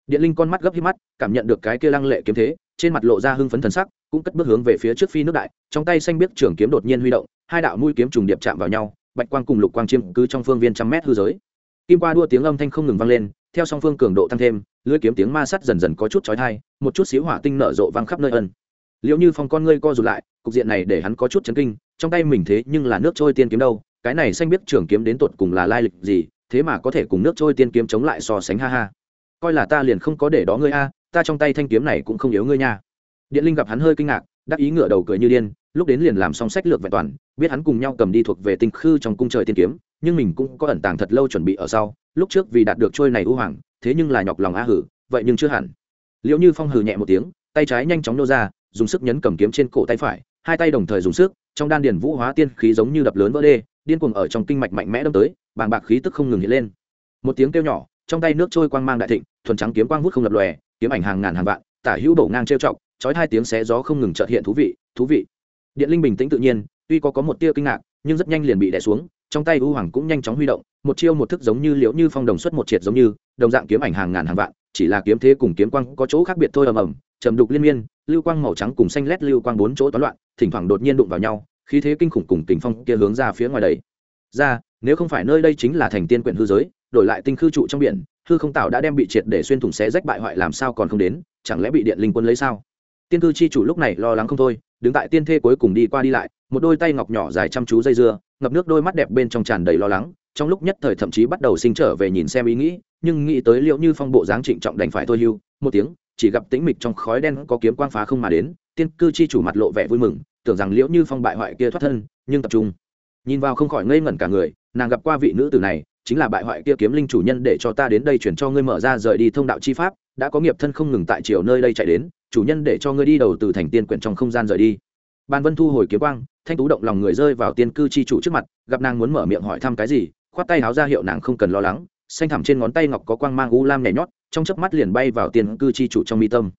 S1: Điện linh con mắt gấp hít mắt, cảm nhận được cái kia lăng lệ kiếm thế, trên mặt lộ ra hưng phấn thần sắc, cũng cất bước hướng về phía trước phi nước đại, trong tay xanh biết trường kiếm đột nhiên huy động, hai đạo mũi kiếm trùng điệp chạm vào nhau, bạch quang cùng lục quang chiêm cứ trong phương viên trăm mét hư giới kim qua đua tiếng âm thanh không ngừng vang lên, theo song phương cường độ tăng thêm lưỡi kiếm tiếng ma sắt dần dần có chút chói tai, một chút xíu hỏa tinh nở rộ vang khắp nơi ân. Liệu như phong con ngươi co rụt lại, cục diện này để hắn có chút chấn kinh, trong tay mình thế nhưng là nước trôi tiên kiếm đâu, cái này xanh biết trường kiếm đến tột cùng là lai lịch gì, thế mà có thể cùng nước trôi tiên kiếm chống lại so sánh ha ha. Coi là ta liền không có để đó ngươi a, ta trong tay thanh kiếm này cũng không yếu ngươi nha. Điện linh gặp hắn hơi kinh ngạc đắc ý ngửa đầu cười như điên, lúc đến liền làm xong sách lược vẹn toàn, biết hắn cùng nhau cầm đi thuộc về tinh khư trong cung trời tiên kiếm, nhưng mình cũng có ẩn tàng thật lâu chuẩn bị ở sau, lúc trước vì đạt được trôi này ưu hoàng, thế nhưng là nhọc lòng a hử, vậy nhưng chưa hẳn. Liệu như phong hử nhẹ một tiếng, tay trái nhanh chóng nô ra, dùng sức nhấn cầm kiếm trên cổ tay phải, hai tay đồng thời dùng sức, trong đan điền vũ hóa tiên khí giống như đập lớn vỡ đê, điên cuồng ở trong kinh mạch mạnh mẽ đâm tới, bàng bạc khí tức không ngừng hiện lên. Một tiếng kêu nhỏ, trong tay nước trôi quang mang đại thịnh, thuần trắng kiếm quang vút không lập lòe, kiếm ảnh hàng ngàn hàng vạn, tả hữu đổ ngang trêu chọc chói hai tiếng xé gió không ngừng trợt hiện thú vị thú vị. Điện linh bình tĩnh tự nhiên, tuy có có một tia kinh ngạc, nhưng rất nhanh liền bị đè xuống, trong tay u hoàng cũng nhanh chóng huy động, một chiêu một thức giống như liễu như phong đồng xuất một triệt giống như, đồng dạng kiếm ảnh hàng ngàn hàng vạn, chỉ là kiếm thế cùng kiếm quang có chỗ khác biệt thôi ầm ầm, trầm đục liên miên, lưu quang màu trắng cùng xanh lét lưu quang bốn chỗ toán loạn, thỉnh thoảng đột nhiên đụng vào nhau, khí thế kinh khủng cùng tình phong kia hướng ra phía ngoài đầy. Ra, nếu không phải nơi đây chính là thành tiên quyển hư giới, đổi lại tinh khư trụ trong biển, hư không tạo đã đem bị triệt để xuyên thủng xé rách bại hoại làm sao còn không đến, chẳng lẽ bị điện linh quân lấy sao? Tiên cư chi chủ lúc này lo lắng không thôi, đứng tại tiên thê cuối cùng đi qua đi lại, một đôi tay ngọc nhỏ dài chăm chú dây dưa, ngập nước đôi mắt đẹp bên trong tràn đầy lo lắng, trong lúc nhất thời thậm chí bắt đầu sinh trở về nhìn xem ý nghĩ, nhưng nghĩ tới liệu như phong bộ dáng trịnh trọng đành phải thôi hưu, một tiếng, chỉ gặp tĩnh mịch trong khói đen có kiếm quang phá không mà đến, tiên cư chi chủ mặt lộ vẻ vui mừng, tưởng rằng liễu như phong bại hoại kia thoát thân, nhưng tập trung. Nhìn vào không khỏi ngây ngẩn cả người, nàng gặp qua vị nữ tử này, chính là bại hoại kia kiếm linh chủ nhân để cho ta đến đây chuyển cho ngươi mở ra rời đi thông đạo chi pháp, đã có nghiệp thân không ngừng tại chiều nơi đây chạy đến chủ nhân để cho ngươi đi đầu từ thành tiên quyển trong không gian rời đi. Ban vân thu hồi kiếm quang, thanh tú động lòng người rơi vào tiên cư chi chủ trước mặt, gặp nàng muốn mở miệng hỏi thăm cái gì, khoát tay háo ra hiệu nàng không cần lo lắng, xanh thẳm trên ngón tay ngọc có quang mang u lam nhảy nhót, trong chớp mắt liền bay vào tiên cư chi chủ trong mi tâm.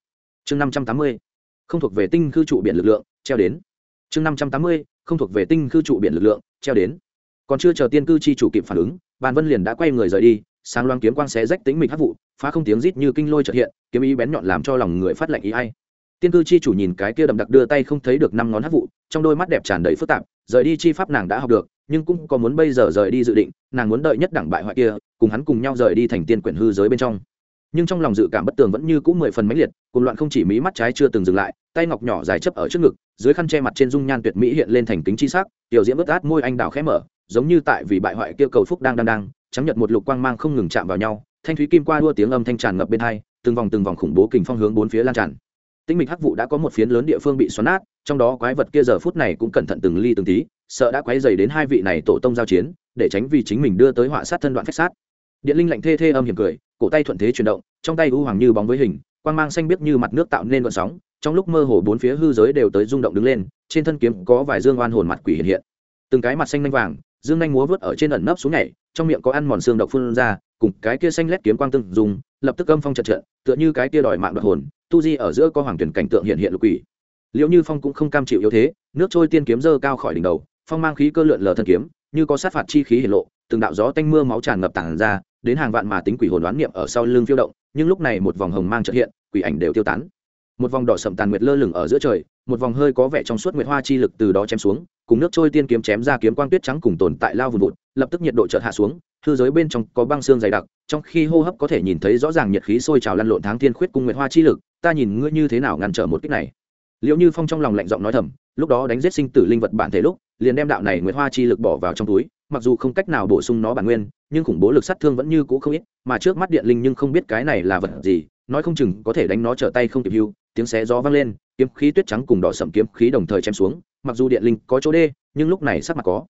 S1: Chương năm trăm tám mươi, không thuộc về tinh cư trụ biển lực lượng, treo đến. Chương năm trăm tám mươi, không thuộc về tinh cư trụ biển lực lượng, treo đến. Còn chưa chờ tiên cư chi chủ kịp phản ứng bàn vân liền đã quay người rời đi sáng loang kiếm quang xé rách tính mịch hắc vụ, phá không tiếng rít như kinh lôi trợ hiện, kiếm ý bén nhọn làm cho lòng người phát lạnh ý ai. Tiên cư chi chủ nhìn cái kia đậm đặc đưa tay không thấy được năm ngón hát vụ, trong đôi mắt đẹp tràn đầy phức tạp, rời đi chi pháp nàng đã học được, nhưng cũng có muốn bây giờ rời đi dự định, nàng muốn đợi nhất đẳng bại hoại kia, cùng hắn cùng nhau rời đi thành tiên quyển hư giới bên trong. Nhưng trong lòng dự cảm bất tường vẫn như cũ mười phần mãnh liệt, cùng loạn không chỉ mí mắt trái chưa từng dừng lại, tay ngọc nhỏ dài chấp ở trước ngực, dưới khăn che mặt trên dung nhan tuyệt mỹ hiện lên thành kính chi sắc, tiểu diễm ướt át môi anh đào khẽ mở, giống như tại vì bại hoại kia cầu phúc đang đang đang chấm nhật một lục quang mang không ngừng chạm vào nhau, thanh thúy kim qua đua tiếng âm thanh tràn ngập bên hai, từng vòng từng vòng khủng bố kình phong hướng bốn phía lan tràn. Tinh mịch hắc vụ đã có một phiến lớn địa phương bị xoắn nát, trong đó quái vật kia giờ phút này cũng cẩn thận từng ly từng tí, sợ đã quấy dày đến hai vị này tổ tông giao chiến, để tránh vì chính mình đưa tới họa sát thân đoạn phách sát. Điện linh lạnh thê thê âm hiểm cười, cổ tay thuận thế chuyển động, trong tay u hoàng như bóng với hình, quang mang xanh biếc như mặt nước tạo nên gợn sóng, trong lúc mơ hồ bốn phía hư giới đều tới rung động đứng lên, trên thân kiếm có vài dương oan hồn mặt quỷ hiện hiện. Từng cái mặt xanh nhanh vàng dương nhanh múa vớt ở trên ẩn nấp xuống nhảy, trong miệng có ăn mòn xương độc phun ra, cùng cái kia xanh lét kiếm quang tương dùng, lập tức âm phong chật trận, tựa như cái kia đòi mạng đoạt hồn, tu di ở giữa có hoàng tuyển cảnh tượng hiện hiện lục quỷ. Liệu như phong cũng không cam chịu yếu thế, nước trôi tiên kiếm dơ cao khỏi đỉnh đầu, phong mang khí cơ lượn lờ thân kiếm, như có sát phạt chi khí hiện lộ, từng đạo gió tanh mưa máu tràn ngập tản ra, đến hàng vạn mà tính quỷ hồn đoán niệm ở sau lưng phiêu động, nhưng lúc này một vòng hồng mang trợ hiện, quỷ ảnh đều tiêu tán một vòng đỏ sậm tàn nguyệt lơ lửng ở giữa trời, một vòng hơi có vẻ trong suốt nguyệt hoa chi lực từ đó chém xuống, cùng nước trôi tiên kiếm chém ra kiếm quang tuyết trắng cùng tồn tại lao vùn vụt, lập tức nhiệt độ chợt hạ xuống thư giới bên trong có băng xương dày đặc, trong khi hô hấp có thể nhìn thấy rõ ràng nhiệt khí sôi trào lăn lộn tháng thiên khuyết cung nguyệt hoa chi lực, ta nhìn ngươi như thế nào ngăn trở một kích này. Liệu như phong trong lòng lạnh giọng nói thầm, lúc đó đánh giết sinh tử linh vật bản thể lúc, liền đem đạo này nguyệt hoa chi lực bỏ vào trong túi, mặc dù không cách nào bổ sung nó bản nguyên, nhưng khủng bố lực sát thương vẫn như cũ không ít, mà trước mắt điện linh nhưng không biết cái này là vật gì, nói không chừng có thể đánh nó trở tay không kịp hưu tiếng xé gió vang lên, kiếm khí tuyết trắng cùng đỏ sậm kiếm khí đồng thời chém xuống, mặc dù điện linh có chỗ đê, nhưng lúc này sắc mặt có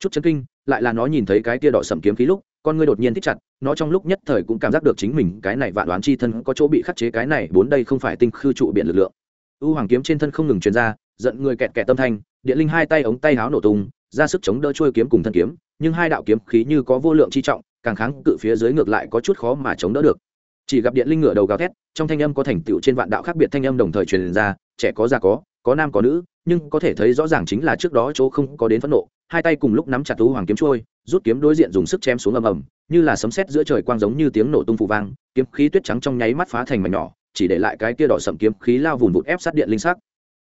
S1: chút chấn kinh, lại là nó nhìn thấy cái tia đỏ sậm kiếm khí lúc, con ngươi đột nhiên thích chặt, nó trong lúc nhất thời cũng cảm giác được chính mình cái này vạn đoán chi thân có chỗ bị khắc chế, cái này bốn đây không phải tinh khư trụ biển lực lượng. U hoàng kiếm trên thân không ngừng truyền ra, giận người kẹt kẹt tâm thanh, điện linh hai tay ống tay háo nổ tung, ra sức chống đỡ trôi kiếm cùng thân kiếm, nhưng hai đạo kiếm khí như có vô lượng chi trọng, càng kháng cự phía dưới ngược lại có chút khó mà chống đỡ được chỉ gặp điện linh ngựa đầu gào thét, trong thanh âm có thành tựu trên vạn đạo khác biệt thanh âm đồng thời truyền ra, trẻ có già có có nam có nữ, nhưng có thể thấy rõ ràng chính là trước đó chỗ không có đến phẫn nộ, hai tay cùng lúc nắm chặt tú hoàng kiếm trôi, rút kiếm đối diện dùng sức chém xuống ầm ầm, như là sấm sét giữa trời quang giống như tiếng nổ tung phù vang, kiếm khí tuyết trắng trong nháy mắt phá thành mảnh nhỏ, chỉ để lại cái kia đỏ sậm kiếm khí lao vùn vụt ép sát điện linh sắc.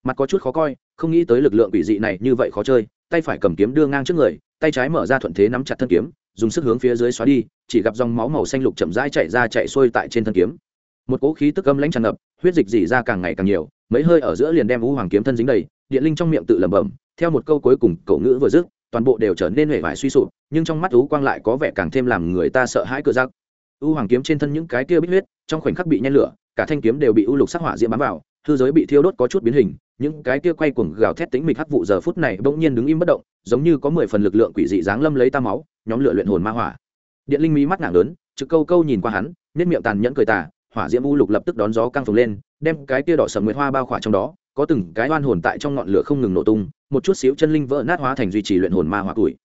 S1: Mặt có chút khó coi, không nghĩ tới lực lượng quỷ dị này như vậy khó chơi, tay phải cầm kiếm đưa ngang trước người, tay trái mở ra thuận thế nắm chặt thân kiếm, dùng sức hướng phía dưới xóa đi chỉ gặp dòng máu màu xanh lục chậm rãi chạy ra chạy xuôi tại trên thân kiếm. Một cỗ khí tức âm lãnh tràn ngập, huyết dịch dỉ ra càng ngày càng nhiều, mấy hơi ở giữa liền đem u hoàng kiếm thân dính đầy, điện linh trong miệng tự lẩm bẩm, theo một câu cuối cùng, cậu ngữ vừa dứt, toàn bộ đều trở nên huệ vải suy sụp, nhưng trong mắt u quang lại có vẻ càng thêm làm người ta sợ hãi cửa giặc u hoàng kiếm trên thân những cái kia bích huyết, trong khoảnh khắc bị nhen lửa, cả thanh kiếm đều bị u lục sắc hỏa diễm bám vào, hư giới bị thiêu đốt có chút biến hình, những cái kia quay cuồng gào thét tính mịch hắc vụ giờ phút này bỗng nhiên đứng im bất động, giống như có mười phần lực lượng quỷ dị dáng lâm lấy ta máu, nhóm lửa luyện hồn ma hỏa điện linh mí mắt nặng lớn, trực câu câu nhìn qua hắn, nét miệng tàn nhẫn cười tà, hỏa diễm u lục lập tức đón gió căng phồng lên, đem cái kia đỏ sầm nguyệt hoa bao khỏa trong đó, có từng cái oan hồn tại trong ngọn lửa không ngừng nổ tung, một chút xíu chân linh vỡ nát hóa thành duy trì luyện hồn ma hỏa tuổi.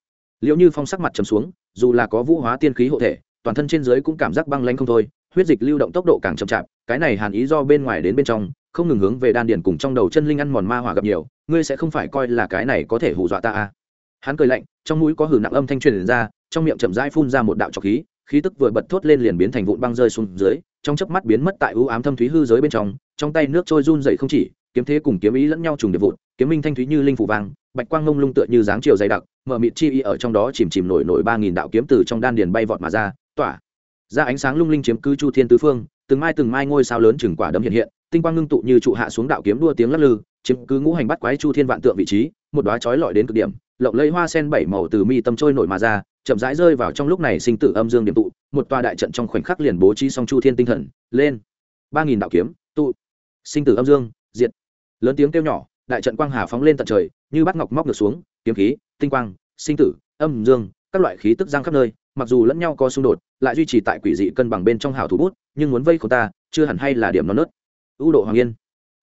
S1: Liệu như phong sắc mặt trầm xuống, dù là có vũ hóa tiên khí hộ thể, toàn thân trên dưới cũng cảm giác băng lanh không thôi, huyết dịch lưu động tốc độ càng chậm chạp, cái này hàn ý do bên ngoài đến bên trong, không ngừng hướng về đan điền cùng trong đầu chân linh ăn mòn ma hỏa gặp nhiều, ngươi sẽ không phải coi là cái này có thể hù dọa ta à. Hắn cười lạnh, trong mũi có hử nặng âm thanh truyền ra trong miệng chậm rãi phun ra một đạo trọc khí khí tức vừa bật thốt lên liền biến thành vụn băng rơi xuống dưới, trong chớp mắt biến mất tại ưu ám thâm thúy hư giới bên trong trong tay nước trôi run dậy không chỉ, kiếm thế cùng kiếm ý lẫn nhau trùng điệp vụn, kiếm minh thanh thúy như linh phủ vàng, bạch quang ngông lung tựa như dáng chiều dày đặc, mở mịt chi y ở trong đó chìm chìm nổi nổi ba nghìn đạo kiếm từ trong đan điền bay vọt mà ra, tỏa ra ánh sáng lung linh chiếm cứ chu thiên tứ phương, từng mai từng mai ngôi sao lớn chừng quả đấm hiện hiện, tinh quang ngưng tụ như trụ hạ xuống đạo kiếm đua tiếng lắc lư, chiếm cứ ngũ hành bắt quái chu thiên vạn tượng vị trí một đóa chói lọi đến cực điểm, lộng lấy hoa sen bảy màu từ mi tâm trôi nổi mà ra, chậm rãi rơi vào trong lúc này sinh tử âm dương điểm tụ, một tòa đại trận trong khoảnh khắc liền bố trí xong chu thiên tinh thần, lên. Ba nghìn đạo kiếm, tụ. Sinh tử âm dương, diệt. Lớn tiếng kêu nhỏ, đại trận quang hà phóng lên tận trời, như bát ngọc móc được xuống, kiếm khí, tinh quang, sinh tử, âm dương, các loại khí tức giang khắp nơi, mặc dù lẫn nhau có xung đột, lại duy trì tại quỷ dị cân bằng bên trong hào thủ bút, nhưng muốn vây khổ ta, chưa hẳn hay là điểm non nớt. Ưu độ hoàng yên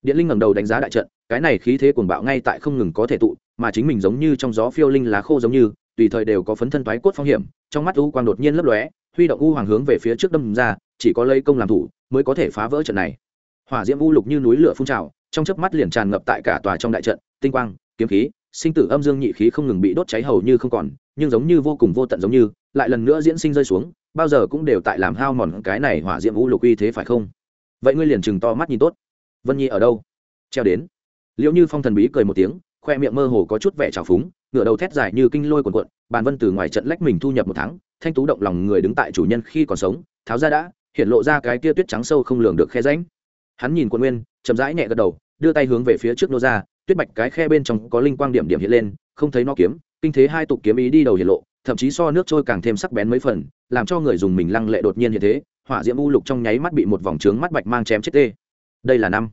S1: điện linh ngẩng đầu đánh giá đại trận, cái này khí thế cuồng bạo ngay tại không ngừng có thể tụ, mà chính mình giống như trong gió phiêu linh lá khô giống như, tùy thời đều có phấn thân toái cốt phong hiểm, trong mắt u quang đột nhiên lấp lóe, huy động u hoàng hướng về phía trước đâm ra, chỉ có lấy công làm thủ mới có thể phá vỡ trận này. Hỏa diễm u lục như núi lửa phun trào, trong chớp mắt liền tràn ngập tại cả tòa trong đại trận, tinh quang, kiếm khí, sinh tử âm dương nhị khí không ngừng bị đốt cháy hầu như không còn, nhưng giống như vô cùng vô tận giống như, lại lần nữa diễn sinh rơi xuống, bao giờ cũng đều tại làm hao mòn cái này hỏa diễm u lục uy thế phải không? Vậy ngươi liền chừng to mắt nhìn tốt vân nhi ở đâu? Treo đến. Liệu như phong thần bí cười một tiếng, khoe miệng mơ hồ có chút vẻ trào phúng ngựa đầu thét dài như kinh lôi quần quận bàn vân từ ngoài trận lách mình thu nhập một tháng, thanh tú động lòng người đứng tại chủ nhân khi còn sống, tháo ra đã, hiện lộ ra cái kia tuyết trắng sâu không lường được khe ránh hắn nhìn quân nguyên, chậm rãi nhẹ gật đầu, đưa tay hướng về phía trước nô ra, tuyết bạch cái khe bên trong có linh quang điểm điểm hiện lên, không thấy nó kiếm, kinh thế hai tục kiếm ý đi đầu hiện lộ, thậm chí so nước trôi càng thêm sắc bén mấy phần, làm cho người dùng mình lăng lệ đột nhiên như thế, hỏa diễm u lục trong nháy mắt bị một vòng trướng mắt bạch mang chém chết tê đây là năm.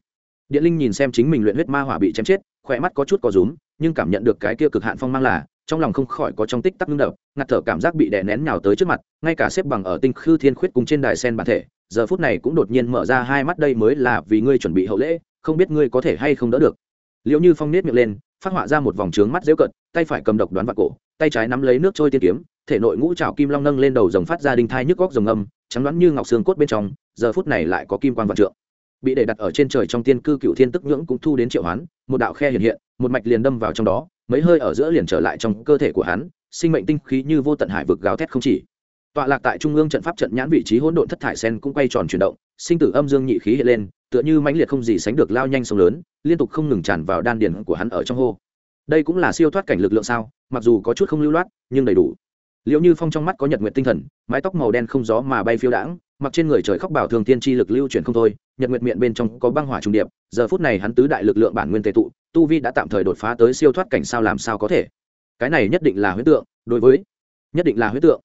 S1: Điện linh nhìn xem chính mình luyện huyết ma hỏa bị chém chết, khỏe mắt có chút có rúm, nhưng cảm nhận được cái kia cực hạn phong mang là, trong lòng không khỏi có trong tích tắc ngưng đập, ngạt thở cảm giác bị đè nén nhào tới trước mặt, ngay cả xếp bằng ở tinh khư thiên khuyết cùng trên đài sen bản thể, giờ phút này cũng đột nhiên mở ra hai mắt đây mới là vì ngươi chuẩn bị hậu lễ, không biết ngươi có thể hay không đỡ được. Liệu như phong nết miệng lên, phát họa ra một vòng trướng mắt dễu cận tay phải cầm độc đoán vào cổ, tay trái nắm lấy nước trôi tiên kiếm, thể nội ngũ trào kim long nâng lên đầu rồng phát ra đinh thai nhức góc rồng âm, trắng đoán như ngọc xương cốt bên trong, giờ phút này lại có kim quan vạn trượng bị để đặt ở trên trời trong tiên cư cựu thiên tức nhưỡng cũng thu đến triệu hoán, một đạo khe hiện hiện, một mạch liền đâm vào trong đó, mấy hơi ở giữa liền trở lại trong cơ thể của hắn, sinh mệnh tinh khí như vô tận hải vực gào thét không chỉ. Tọa lạc tại trung ương trận pháp trận nhãn vị trí hỗn độn thất thải sen cũng quay tròn chuyển động, sinh tử âm dương nhị khí hiện lên, tựa như mãnh liệt không gì sánh được lao nhanh sông lớn, liên tục không ngừng tràn vào đan điền của hắn ở trong hô. Đây cũng là siêu thoát cảnh lực lượng sao, mặc dù có chút không lưu loát, nhưng đầy đủ liệu như phong trong mắt có nhật nguyện tinh thần, mái tóc màu đen không gió mà bay phiêu đãng, mặc trên người trời khóc bảo thường tiên tri lực lưu chuyển không thôi, nhật nguyện miệng bên trong có băng hỏa trung điệp, giờ phút này hắn tứ đại lực lượng bản nguyên tệ tụ, tu vi đã tạm thời đột phá tới siêu thoát cảnh sao làm sao có thể. Cái này nhất định là huyết tượng, đối với, nhất định là huyết tượng.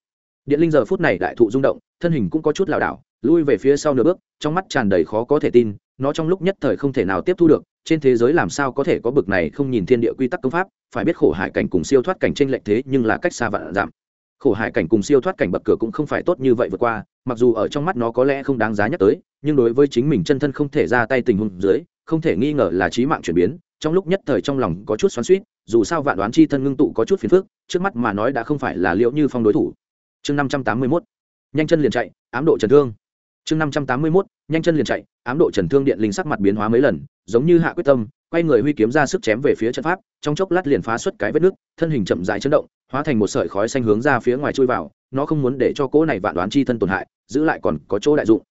S1: Điện linh giờ phút này đại thụ rung động, thân hình cũng có chút lảo đảo, lui về phía sau nửa bước, trong mắt tràn đầy khó có thể tin, nó trong lúc nhất thời không thể nào tiếp thu được, trên thế giới làm sao có thể có bực này không nhìn thiên địa quy tắc công pháp, phải biết khổ hải cảnh cùng siêu thoát cảnh tranh lệch thế nhưng là cách xa vạn giảm khổ hải cảnh cùng siêu thoát cảnh bậc cửa cũng không phải tốt như vậy vượt qua, mặc dù ở trong mắt nó có lẽ không đáng giá nhắc tới, nhưng đối với chính mình chân thân không thể ra tay tình huống dưới, không thể nghi ngờ là trí mạng chuyển biến, trong lúc nhất thời trong lòng có chút xoắn suýt dù sao vạn đoán chi thân ngưng tụ có chút phiền phức, trước mắt mà nói đã không phải là liệu như phong đối thủ. Chương năm trăm tám mươi mốt, nhanh chân liền chạy, ám độ trần thương. Chương năm trăm tám mươi mốt, nhanh chân liền chạy, ám độ trần thương điện linh sắc mặt biến hóa mấy lần, giống như hạ quyết tâm quay người huy kiếm ra sức chém về phía trận pháp, trong chốc lát liền phá xuất cái vết nước, thân hình chậm dài chấn động, hóa thành một sợi khói xanh hướng ra phía ngoài chui vào, nó không muốn để cho cỗ này vạn đoán chi thân tổn hại, giữ lại còn có chỗ đại dụng.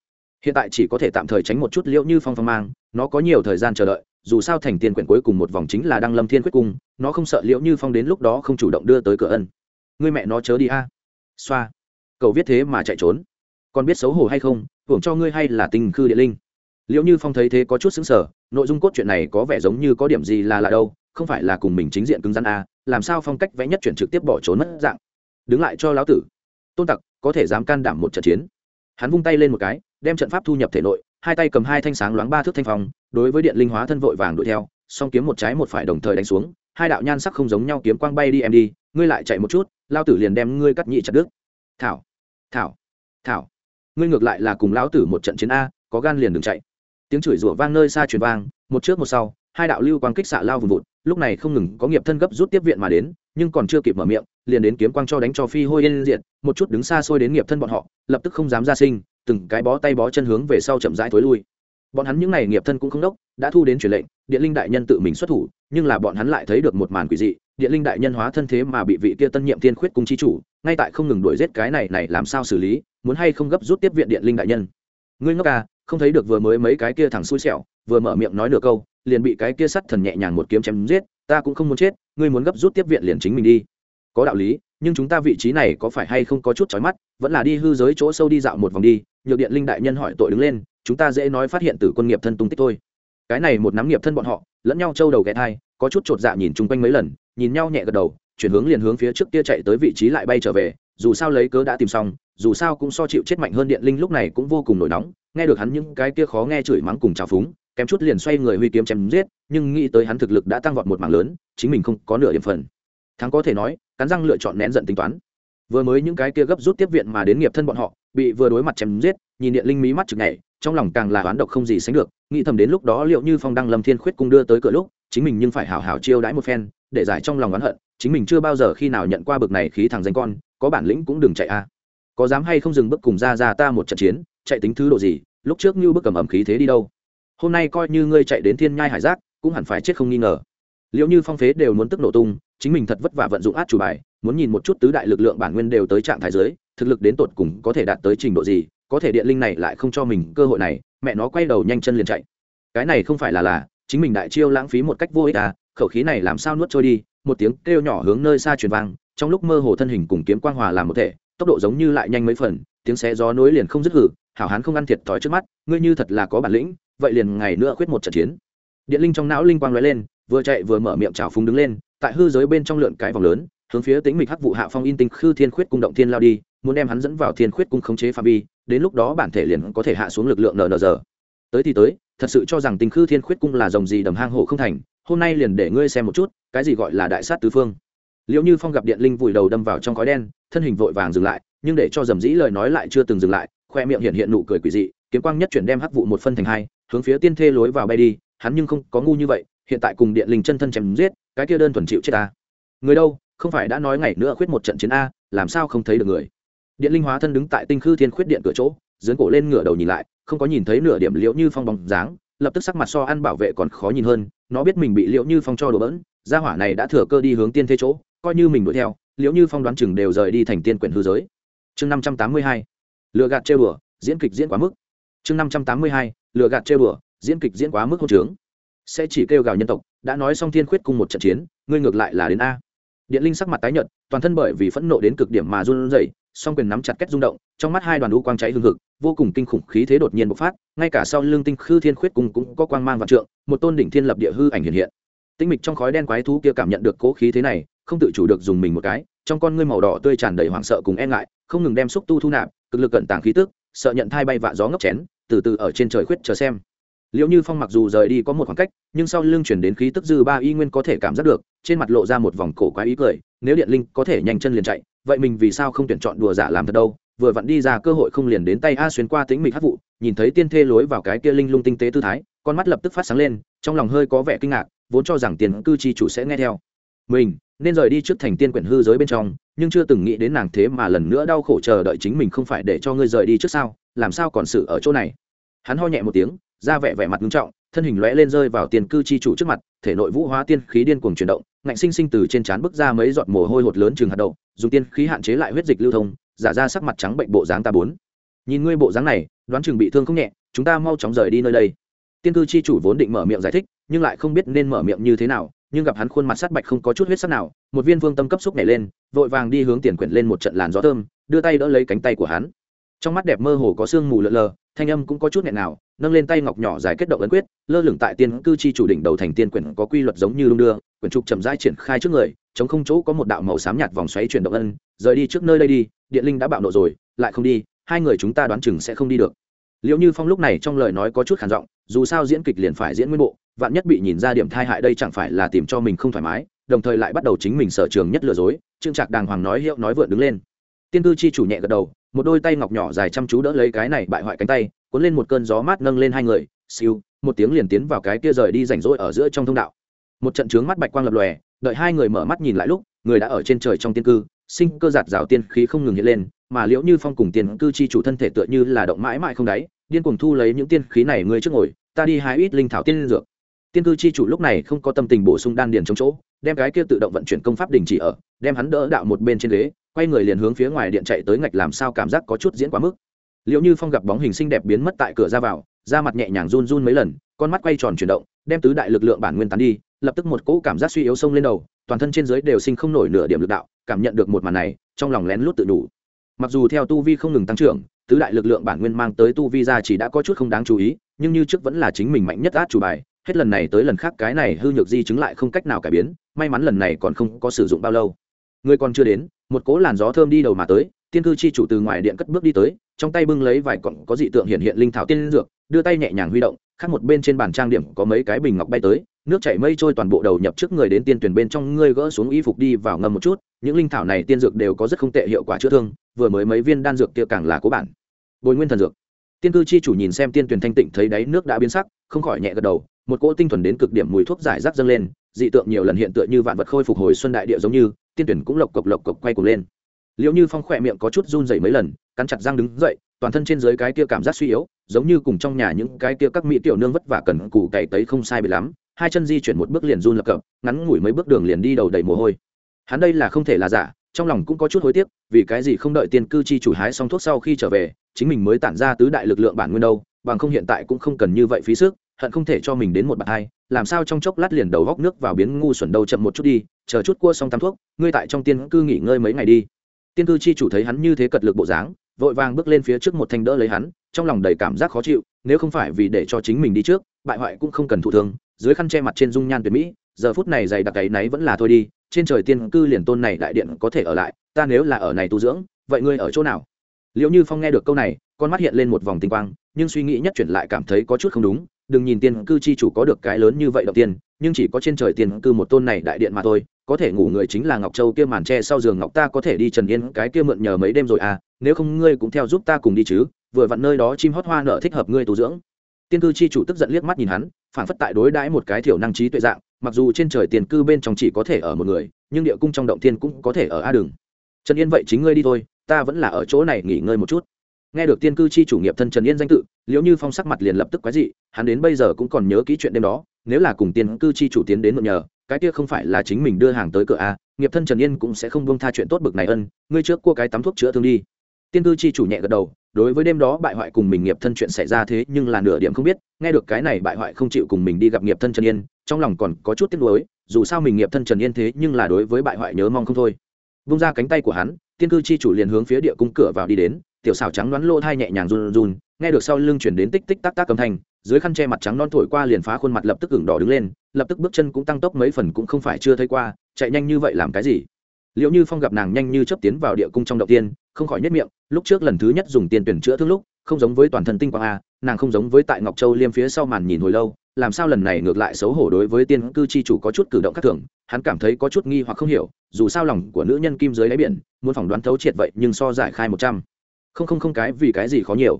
S1: Hiện tại chỉ có thể tạm thời tránh một chút liễu như phong phong mang, nó có nhiều thời gian chờ đợi, dù sao thành tiền quyển cuối cùng một vòng chính là đăng lâm thiên quyết cung, nó không sợ liễu như phong đến lúc đó không chủ động đưa tới cửa ân. Người mẹ nó chớ đi a. Xoa. Cậu viết thế mà chạy trốn. Còn biết xấu hổ hay không, hưởng cho ngươi hay là tình khư địa linh liệu như phong thấy thế có chút xứng sở nội dung cốt truyện này có vẻ giống như có điểm gì là lạ đâu, không phải là cùng mình chính diện cứng rắn à? làm sao phong cách vẽ nhất chuyển trực tiếp bỏ trốn mất dạng. Đứng lại cho lão tử. Tôn tặc, có thể dám can đảm một trận chiến. Hắn vung tay lên một cái, đem trận pháp thu nhập thể nội, hai tay cầm hai thanh sáng loáng ba thước thanh phong, đối với điện linh hóa thân vội vàng đuổi theo, song kiếm một trái một phải đồng thời đánh xuống, hai đạo nhan sắc không giống nhau kiếm quang bay đi em đi, ngươi lại chạy một chút lao tử liền đem ngươi cắt nhị chặt đứt. Thảo thảo thảo, ngươi ngược lại là cùng lão tử một trận chiến a, có gan liền đừng chạy tiếng chửi rủa vang nơi xa truyền vang, một trước một sau, hai đạo lưu quang kích xạ lao vùng vụt, lúc này không ngừng có nghiệp thân gấp rút tiếp viện mà đến, nhưng còn chưa kịp mở miệng, liền đến kiếm quang cho đánh cho phi hôi yên diện một chút đứng xa xôi đến nghiệp thân bọn họ, lập tức không dám ra sinh, từng cái bó tay bó chân hướng về sau chậm rãi thối lui. Bọn hắn những n à y nghiệp thân cũng không đốc, đã thu đến truyền lệnh, điện linh đại nhân tự mình xuất thủ, nhưng là bọn hắn lại thấy được một màn quỷ dị, điện linh đại nhân hóa thân thế mà bị vị kia tân nhiệm tiên khuyết cung chi chủ, ngay tại không ngừng đuổi giết cái này này làm sao xử lý, muốn hay không gấp rút tiếp viện điện linh đại nhân. Ngươi ngốc à không thấy được vừa mới mấy cái kia thằng xui xẻo, vừa mở miệng nói nửa câu, liền bị cái kia sắt thần nhẹ nhàng một kiếm chém giết, ta cũng không muốn chết, ngươi muốn gấp rút tiếp viện liền chính mình đi. Có đạo lý, nhưng chúng ta vị trí này có phải hay không có chút chói mắt, vẫn là đi hư giới chỗ sâu đi dạo một vòng đi, nhược điện linh đại nhân hỏi tội đứng lên, chúng ta dễ nói phát hiện từ quân nghiệp thân tung tích thôi. Cái này một nắm nghiệp thân bọn họ, lẫn nhau trâu đầu ghé thai, có chút chột dạ nhìn chung quanh mấy lần, nhìn nhau nhẹ gật đầu, chuyển hướng liền hướng phía trước kia chạy tới vị trí lại bay trở về, dù sao lấy cớ đã tìm xong dù sao cũng so chịu chết mạnh hơn điện linh lúc này cũng vô cùng nổi nóng, nghe được hắn những cái kia khó nghe chửi mắng cùng trào phúng, kém chút liền xoay người huy kiếm chém giết, nhưng nghĩ tới hắn thực lực đã tăng vọt một mảng lớn, chính mình không có nửa điểm phần. Thắng có thể nói, cắn răng lựa chọn nén giận tính toán. Vừa mới những cái kia gấp rút tiếp viện mà đến nghiệp thân bọn họ, bị vừa đối mặt chém giết, nhìn điện linh mí mắt chực nhảy, trong lòng càng là oán độc không gì sánh được, nghĩ thầm đến lúc đó liệu như phong đăng lâm thiên khuyết cung đưa tới cửa lúc, chính mình nhưng phải hảo hảo chiêu đãi một phen, để giải trong lòng oán hận, chính mình chưa bao giờ khi nào nhận qua bực này khí thằng danh con, có bản lĩnh cũng đừng chạy a có dám hay không dừng bước cùng ra ra ta một trận chiến, chạy tính thứ độ gì, lúc trước như bước cầm ẩm khí thế đi đâu? Hôm nay coi như ngươi chạy đến thiên nhai hải giác, cũng hẳn phải chết không nghi ngờ. Liệu như phong phế đều muốn tức nổ tung, chính mình thật vất vả vận dụng át chủ bài, muốn nhìn một chút tứ đại lực lượng bản nguyên đều tới trạng thái giới thực lực đến tột cùng có thể đạt tới trình độ gì, có thể điện linh này lại không cho mình cơ hội này, mẹ nó quay đầu nhanh chân liền chạy. Cái này không phải là là, chính mình đại chiêu lãng phí một cách vô ích à khẩu khí này làm sao nuốt trôi đi, một tiếng kêu nhỏ hướng nơi xa truyền vang, trong lúc mơ hồ thân hình cùng kiếm quang hòa làm một thể tốc độ giống như lại nhanh mấy phần, tiếng xé gió nối liền không dứt hử, hảo hán không ăn thiệt thòi trước mắt, ngươi như thật là có bản lĩnh, vậy liền ngày nữa khuyết một trận chiến. Điện linh trong não linh quang lóe lên, vừa chạy vừa mở miệng trào phúng đứng lên, tại hư giới bên trong lượn cái vòng lớn, hướng phía tính mịch hắc vụ hạ phong in tinh khư thiên khuyết cung động thiên lao đi, muốn đem hắn dẫn vào thiên khuyết cung khống chế phạm vi, đến lúc đó bản thể liền có thể hạ xuống lực lượng nờ nờ giờ. Tới thì tới, thật sự cho rằng tinh khư thiên khuyết cung là dòng gì đầm hang hộ không thành, hôm nay liền để ngươi xem một chút, cái gì gọi là đại sát tứ phương liệu như phong gặp điện linh vùi đầu đâm vào trong khói đen, thân hình vội vàng dừng lại, nhưng để cho dầm dĩ lời nói lại chưa từng dừng lại, khoe miệng hiện hiện nụ cười quỷ dị, kiếm quang nhất chuyển đem hắc vụ một phân thành hai, hướng phía tiên thê lối vào bay đi, hắn nhưng không có ngu như vậy, hiện tại cùng điện linh chân thân chém giết, cái kia đơn thuần chịu chết ta. Người đâu, không phải đã nói ngày nữa khuyết một trận chiến a, làm sao không thấy được người? Điện linh hóa thân đứng tại tinh khư thiên khuyết điện cửa chỗ dưỡng cổ lên ngửa đầu nhìn lại, không có nhìn thấy nửa điểm liễu như phong bóng dáng, lập tức sắc mặt so ăn bảo vệ còn khó nhìn hơn, nó biết mình bị liễu như phong cho đổ bỡn gia hỏa này đã thừa cơ đi hướng tiên thế chỗ, coi như mình đuổi theo, liễu như phong đoán chừng đều rời đi thành tiên quyển hư giới. Chương năm trăm tám mươi hai lựa gạt chơi bừa, diễn kịch diễn quá mức. Chương năm trăm tám mươi hai lựa gạt chơi bừa, diễn kịch diễn quá mức hậu trướng. Sẽ chỉ kêu gào nhân tộc, đã nói xong thiên khuyết cùng một trận chiến, ngươi ngược lại là đến a. Điện linh sắc mặt tái nhợt, toàn thân bởi vì phẫn nộ đến cực điểm mà run rẩy, song quyền nắm chặt kết rung động, trong mắt hai đoàn đũ quang cháy hương hực, vô cùng kinh khủng khí thế đột nhiên bộc phát, ngay cả sau lưng tinh khư thiên khuyết cung cũng có quang mang vạn trượng, một tôn đỉnh thiên lập địa hư ảnh hiện hiện tinh mịch trong khói đen quái thú kia cảm nhận được cố khí thế này, không tự chủ được dùng mình một cái, trong con ngươi màu đỏ tươi tràn đầy hoảng sợ cùng e ngại, không ngừng đem xúc tu thu nạp, cực lực cận tàng khí tức, sợ nhận thai bay vạ gió ngốc chén, từ từ ở trên trời khuyết chờ xem. Liệu như phong mặc dù rời đi có một khoảng cách, nhưng sau lưng chuyển đến khí tức dư ba y nguyên có thể cảm giác được, trên mặt lộ ra một vòng cổ quái ý cười, nếu điện linh có thể nhanh chân liền chạy, vậy mình vì sao không tuyển chọn đùa giả làm thật đâu? Vừa vặn đi ra cơ hội không liền đến tay a xuyên qua tính mịch hát vụ, nhìn thấy tiên thê lối vào cái kia linh lung tinh tế tư thái, con mắt lập tức phát sáng lên, trong lòng hơi có vẻ kinh ngạc vốn cho rằng tiền cư chi chủ sẽ nghe theo. Mình, nên rời đi trước thành tiên quyển hư giới bên trong, nhưng chưa từng nghĩ đến nàng thế mà lần nữa đau khổ chờ đợi chính mình không phải để cho ngươi rời đi trước sao? Làm sao còn sự ở chỗ này? Hắn ho nhẹ một tiếng, ra vẻ vẻ mặt nghiêm trọng, thân hình lóe lên rơi vào tiền cư chi chủ trước mặt, thể nội vũ hóa tiên khí điên cuồng chuyển động, ngạnh sinh sinh từ trên trán bước ra mấy giọt mồ hôi hột lớn chừng hạt đậu, dùng tiên khí hạn chế lại huyết dịch lưu thông, giả ra sắc mặt trắng bệnh bộ dáng ta bốn. Nhìn ngươi bộ dáng này, đoán chừng bị thương không nhẹ, chúng ta mau chóng rời đi nơi đây tiên cư chi chủ vốn định mở miệng giải thích, nhưng lại không biết nên mở miệng như thế nào, nhưng gặp hắn khuôn mặt sát bạch không có chút huyết sắc nào, một viên vương tâm cấp xúc nhảy lên, vội vàng đi hướng tiền quyển lên một trận làn gió thơm, đưa tay đỡ lấy cánh tay của hắn. Trong mắt đẹp mơ hồ có sương mù lợn lờ, thanh âm cũng có chút nghẹn nào, nâng lên tay ngọc nhỏ dài kết động ấn quyết, lơ lửng tại tiên cư chi chủ đỉnh đầu thành tiên quyển có quy luật giống như lung đưa, quyển trục chậm rãi triển khai trước người, chống không chỗ có một đạo màu xám nhạt vòng xoáy chuyển động ân, rời đi trước nơi đây đi, điện linh đã bạo nộ rồi, lại không đi, hai người chúng ta đoán chừng sẽ không đi được liệu như phong lúc này trong lời nói có chút khản giọng, dù sao diễn kịch liền phải diễn nguyên bộ, vạn nhất bị nhìn ra điểm thai hại đây chẳng phải là tìm cho mình không thoải mái, đồng thời lại bắt đầu chính mình sở trường nhất lừa dối, trương trạc đàng hoàng nói hiệu nói vượn đứng lên. Tiên cư chi chủ nhẹ gật đầu, một đôi tay ngọc nhỏ dài chăm chú đỡ lấy cái này bại hoại cánh tay, cuốn lên một cơn gió mát nâng lên hai người, siêu, một tiếng liền tiến vào cái kia rời đi rảnh rỗi ở giữa trong thông đạo. Một trận trướng mắt bạch quang lập lòe, đợi hai người mở mắt nhìn lại lúc, người đã ở trên trời trong tiên cư, sinh cơ giạt rào tiên khí không ngừng hiện lên, mà liễu như phong cùng tiên cư chi chủ thân thể tựa như là động mãi mãi không đáy điên cuồng thu lấy những tiên khí này ngươi trước ngồi, ta đi hái ít linh thảo tiên dược. Tiên cư chi chủ lúc này không có tâm tình bổ sung đan điền trong chỗ, đem cái kia tự động vận chuyển công pháp đình chỉ ở, đem hắn đỡ đạo một bên trên ghế, quay người liền hướng phía ngoài điện chạy tới ngạch làm sao cảm giác có chút diễn quá mức. Liệu như phong gặp bóng hình xinh đẹp biến mất tại cửa ra vào, da mặt nhẹ nhàng run run mấy lần, con mắt quay tròn chuyển động, đem tứ đại lực lượng bản nguyên tán đi, lập tức một cỗ cảm giác suy yếu sông lên đầu, toàn thân trên dưới đều sinh không nổi nửa điểm lực đạo, cảm nhận được một màn này, trong lòng lén lút tự đủ. Mặc dù theo tu vi không ngừng tăng trưởng tứ đại lực lượng bản nguyên mang tới tu vi ra chỉ đã có chút không đáng chú ý, nhưng như trước vẫn là chính mình mạnh nhất át chủ bài, hết lần này tới lần khác cái này hư nhược di chứng lại không cách nào cải biến, may mắn lần này còn không có sử dụng bao lâu. Người còn chưa đến, một cố làn gió thơm đi đầu mà tới, tiên cư chi chủ từ ngoài điện cất bước đi tới, trong tay bưng lấy vài cọng có dị tượng hiện hiện linh thảo tiên dược, đưa tay nhẹ nhàng huy động, khác một bên trên bàn trang điểm có mấy cái bình ngọc bay tới, nước chảy mây trôi toàn bộ đầu nhập trước người đến tiên tuyển bên trong, ngươi gỡ xuống y phục đi vào ngâm một chút, những linh thảo này tiên dược đều có rất không tệ, hiệu quả chữa thương vừa mới mấy viên đan dược kia càng là cố bản. Bồi nguyên thần dược. Tiên cư chi chủ nhìn xem tiên tuyển thanh tịnh thấy đáy nước đã biến sắc, không khỏi nhẹ gật đầu, một cỗ tinh thuần đến cực điểm mùi thuốc giải rác dâng lên, dị tượng nhiều lần hiện tựa như vạn vật khôi phục hồi xuân đại địa giống như, tiên tuyển cũng lộc cộc lộc cộc quay cuồng lên. Liệu như phong khỏe miệng có chút run dày mấy lần, cắn chặt răng đứng dậy, toàn thân trên dưới cái kia cảm giác suy yếu, giống như cùng trong nhà những cái kia các mỹ tiểu nương vất vả cần cù cày tấy không sai bị lắm. Hai chân di chuyển một bước liền run lập cập, ngắn ngủi mấy bước đường liền đi đầu đầy mồ hôi. Hắn đây là không thể là giả trong lòng cũng có chút hối tiếc, vì cái gì không đợi tiên cư chi chủ hái xong thuốc sau khi trở về, chính mình mới tản ra tứ đại lực lượng bản nguyên đâu, bằng không hiện tại cũng không cần như vậy phí sức, hận không thể cho mình đến một bậc hai, làm sao trong chốc lát liền đầu góc nước vào biến ngu xuẩn đầu chậm một chút đi, chờ chút cua xong tắm thuốc, ngươi tại trong tiên cư nghỉ ngơi mấy ngày đi. Tiên cư chi chủ thấy hắn như thế cật lực bộ dáng, vội vàng bước lên phía trước một thanh đỡ lấy hắn, trong lòng đầy cảm giác khó chịu, nếu không phải vì để cho chính mình đi trước, bại hoại cũng không cần thụ thương, dưới khăn che mặt trên dung nhan tuyệt mỹ, giờ phút này dày đặc ấy náy vẫn là thôi đi trên trời tiên cư liền tôn này đại điện có thể ở lại, ta nếu là ở này tu dưỡng, vậy ngươi ở chỗ nào? Liệu như phong nghe được câu này, con mắt hiện lên một vòng tinh quang, nhưng suy nghĩ nhất chuyển lại cảm thấy có chút không đúng, đừng nhìn tiên cư chi chủ có được cái lớn như vậy đầu tiên, nhưng chỉ có trên trời tiên cư một tôn này đại điện mà thôi, có thể ngủ người chính là ngọc châu kia màn tre sau giường ngọc ta có thể đi trần yên cái kia mượn nhờ mấy đêm rồi à nếu không ngươi cũng theo giúp ta cùng đi chứ, vừa vặn nơi đó chim hót hoa nở thích hợp ngươi tu dưỡng. Tiên cư chi chủ tức giận liếc mắt nhìn hắn phản phất tại đối đãi một cái thiểu năng trí tuệ dạng mặc dù trên trời tiền cư bên trong chỉ có thể ở một người, nhưng địa cung trong động tiên cũng có thể ở a đường. Trần yên vậy chính ngươi đi thôi, ta vẫn là ở chỗ này nghỉ ngơi một chút. Nghe được tiên cư chi chủ nghiệp thân trần yên danh tự, liễu như phong sắc mặt liền lập tức quái dị, hắn đến bây giờ cũng còn nhớ kỹ chuyện đêm đó, nếu là cùng tiên cư chi chủ tiến đến mượn nhờ, cái kia không phải là chính mình đưa hàng tới cửa a, nghiệp thân trần yên cũng sẽ không bông tha chuyện tốt bực này ân, ngươi trước cua cái tắm thuốc chữa thương đi. Tiên cư chi chủ nhẹ gật đầu, đối với đêm đó bại hoại cùng mình nghiệp thân chuyện xảy ra thế nhưng là nửa điểm không biết, nghe được cái này bại hoại không chịu cùng mình đi gặp nghiệp thân trần yên trong lòng còn có chút tiếc nuối, dù sao mình nghiệp thân trần yên thế nhưng là đối với bại hoại nhớ mong không thôi. Vung ra cánh tay của hắn, tiên cư chi chủ liền hướng phía địa cung cửa vào đi đến, tiểu xảo trắng đoán lô thai nhẹ nhàng run run, nghe được sau lưng chuyển đến tích tích tắc tắc âm thanh, dưới khăn che mặt trắng non thổi qua liền phá khuôn mặt lập tức ửng đỏ đứng lên, lập tức bước chân cũng tăng tốc mấy phần cũng không phải chưa thấy qua, chạy nhanh như vậy làm cái gì? Liệu như phong gặp nàng nhanh như chấp tiến vào địa cung trong động tiên, không khỏi nhất miệng, lúc trước lần thứ nhất dùng tiền tuyển chữa thương lúc, không giống với toàn thân tinh quang a nàng không giống với tại ngọc châu liêm phía sau màn nhìn hồi lâu, làm sao lần này ngược lại xấu hổ đối với tiên cư chi chủ có chút cử động khác thường, hắn cảm thấy có chút nghi hoặc không hiểu, dù sao lòng của nữ nhân kim dưới đáy biển, muốn phỏng đoán thấu triệt vậy nhưng so giải khai một trăm. Không không không cái vì cái gì khó nhiều.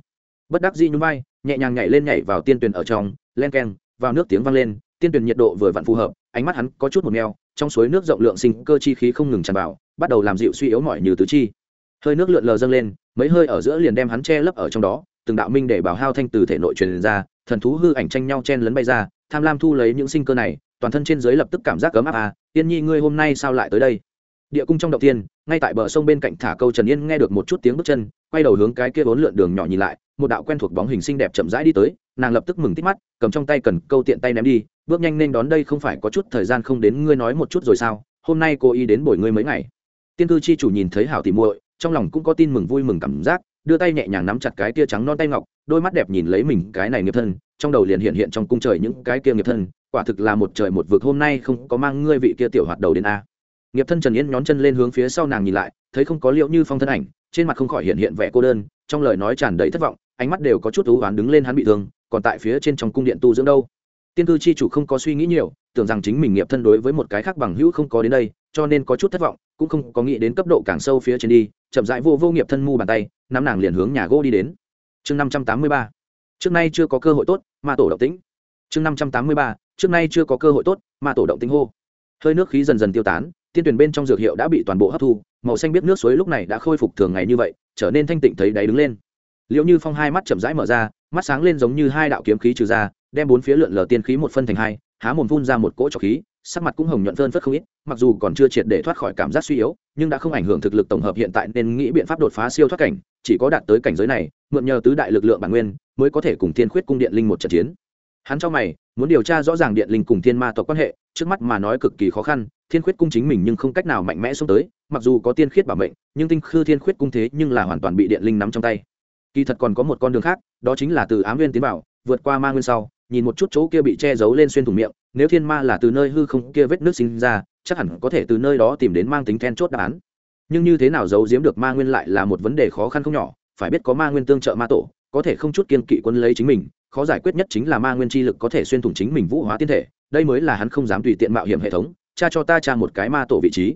S1: Bất đắc dĩ nhún vai, nhẹ nhàng nhảy lên nhảy vào tiên tuyền ở trong, len keng, vào nước tiếng vang lên, tiên tuyền nhiệt độ vừa vặn phù hợp, ánh mắt hắn có chút một neo trong suối nước rộng lượng sinh cơ chi khí không ngừng tràn vào, bắt đầu làm dịu suy yếu mỏi như tứ chi. Hơi nước lượn lờ dâng lên, mấy hơi ở giữa liền đem hắn che lấp ở trong đó từng đạo minh để bảo hao thanh từ thể nội truyền ra, thần thú hư ảnh tranh nhau chen lấn bay ra, tham lam thu lấy những sinh cơ này, toàn thân trên dưới lập tức cảm giác ấm áp à tiên nhi ngươi hôm nay sao lại tới đây? Địa cung trong động tiên ngay tại bờ sông bên cạnh thả câu trần yên nghe được một chút tiếng bước chân, quay đầu hướng cái kia bốn lượn đường nhỏ nhìn lại, một đạo quen thuộc bóng hình xinh đẹp chậm rãi đi tới, nàng lập tức mừng tít mắt, cầm trong tay cần câu tiện tay ném đi, bước nhanh nên đón đây không phải có chút thời gian không đến ngươi nói một chút rồi sao, hôm nay cô y đến bồi ngươi mấy ngày. Tiên cư chi chủ nhìn thấy hảo tìm muội, trong lòng cũng có tin mừng vui mừng cảm giác đưa tay nhẹ nhàng nắm chặt cái tia trắng non tay ngọc, đôi mắt đẹp nhìn lấy mình cái này nghiệp thân, trong đầu liền hiện hiện trong cung trời những cái kia nghiệp thân, quả thực là một trời một vực hôm nay không có mang ngươi vị kia tiểu hoạt đầu đến a. Nghiệp thân trần yến nhón chân lên hướng phía sau nàng nhìn lại, thấy không có liệu như phong thân ảnh, trên mặt không khỏi hiện hiện vẻ cô đơn, trong lời nói tràn đầy thất vọng, ánh mắt đều có chút thú oán đứng lên hắn bị thương, còn tại phía trên trong cung điện tu dưỡng đâu. Tiên cư chi chủ không có suy nghĩ nhiều, tưởng rằng chính mình nghiệp thân đối với một cái khác bằng hữu không có đến đây, cho nên có chút thất vọng, cũng không có nghĩ đến cấp độ càng sâu phía trên đi, chậm rãi vô vô nghiệp thân mu bàn tay nắm nàng liền hướng nhà gỗ đi đến. Chương năm trăm tám mươi ba. Trước nay chưa có cơ hội tốt mà tổ động tĩnh. Chương năm trăm tám mươi ba. Trước nay chưa có cơ hội tốt mà tổ động tĩnh hô. Hơi nước khí dần dần tiêu tán, tiên tuyển bên trong dược hiệu đã bị toàn bộ hấp thu, màu xanh biết nước suối lúc này đã khôi phục thường ngày như vậy, trở nên thanh tịnh thấy đáy đứng lên. Liệu như phong hai mắt chậm rãi mở ra, mắt sáng lên giống như hai đạo kiếm khí trừ ra đem bốn phía lượn lờ tiên khí một phân thành hai há mồm phun ra một cỗ trọc khí sắc mặt cũng hồng nhuận phơn phất không ít mặc dù còn chưa triệt để thoát khỏi cảm giác suy yếu nhưng đã không ảnh hưởng thực lực tổng hợp hiện tại nên nghĩ biện pháp đột phá siêu thoát cảnh chỉ có đạt tới cảnh giới này mượn nhờ tứ đại lực lượng bản nguyên mới có thể cùng thiên khuyết cung điện linh một trận chiến. Hắn cho mày muốn điều tra rõ ràng điện linh cùng thiên ma tộc quan hệ trước mắt mà nói cực kỳ khó khăn thiên khuyết cung chính mình nhưng không cách nào mạnh mẽ xuống tới mặc dù có tiên khiết bảo mệnh nhưng tinh khư thiên khuyết cung thế nhưng là hoàn toàn bị điện linh nắm trong tay. Kỳ thật còn có một con đường khác đó chính là từ ám nguyên tiến bảo, vượt qua ma nguyên sau nhìn một chút chỗ kia bị che giấu lên xuyên thủng miệng, nếu thiên ma là từ nơi hư không kia vết nước sinh ra, chắc hẳn có thể từ nơi đó tìm đến mang tính then chốt đáp án. Nhưng như thế nào giấu giếm được ma nguyên lại là một vấn đề khó khăn không nhỏ, phải biết có ma nguyên tương trợ ma tổ, có thể không chút kiên kỵ quân lấy chính mình, khó giải quyết nhất chính là ma nguyên chi lực có thể xuyên thủng chính mình vũ hóa tiên thể, đây mới là hắn không dám tùy tiện mạo hiểm hệ thống, cha cho ta cha một cái ma tổ vị trí.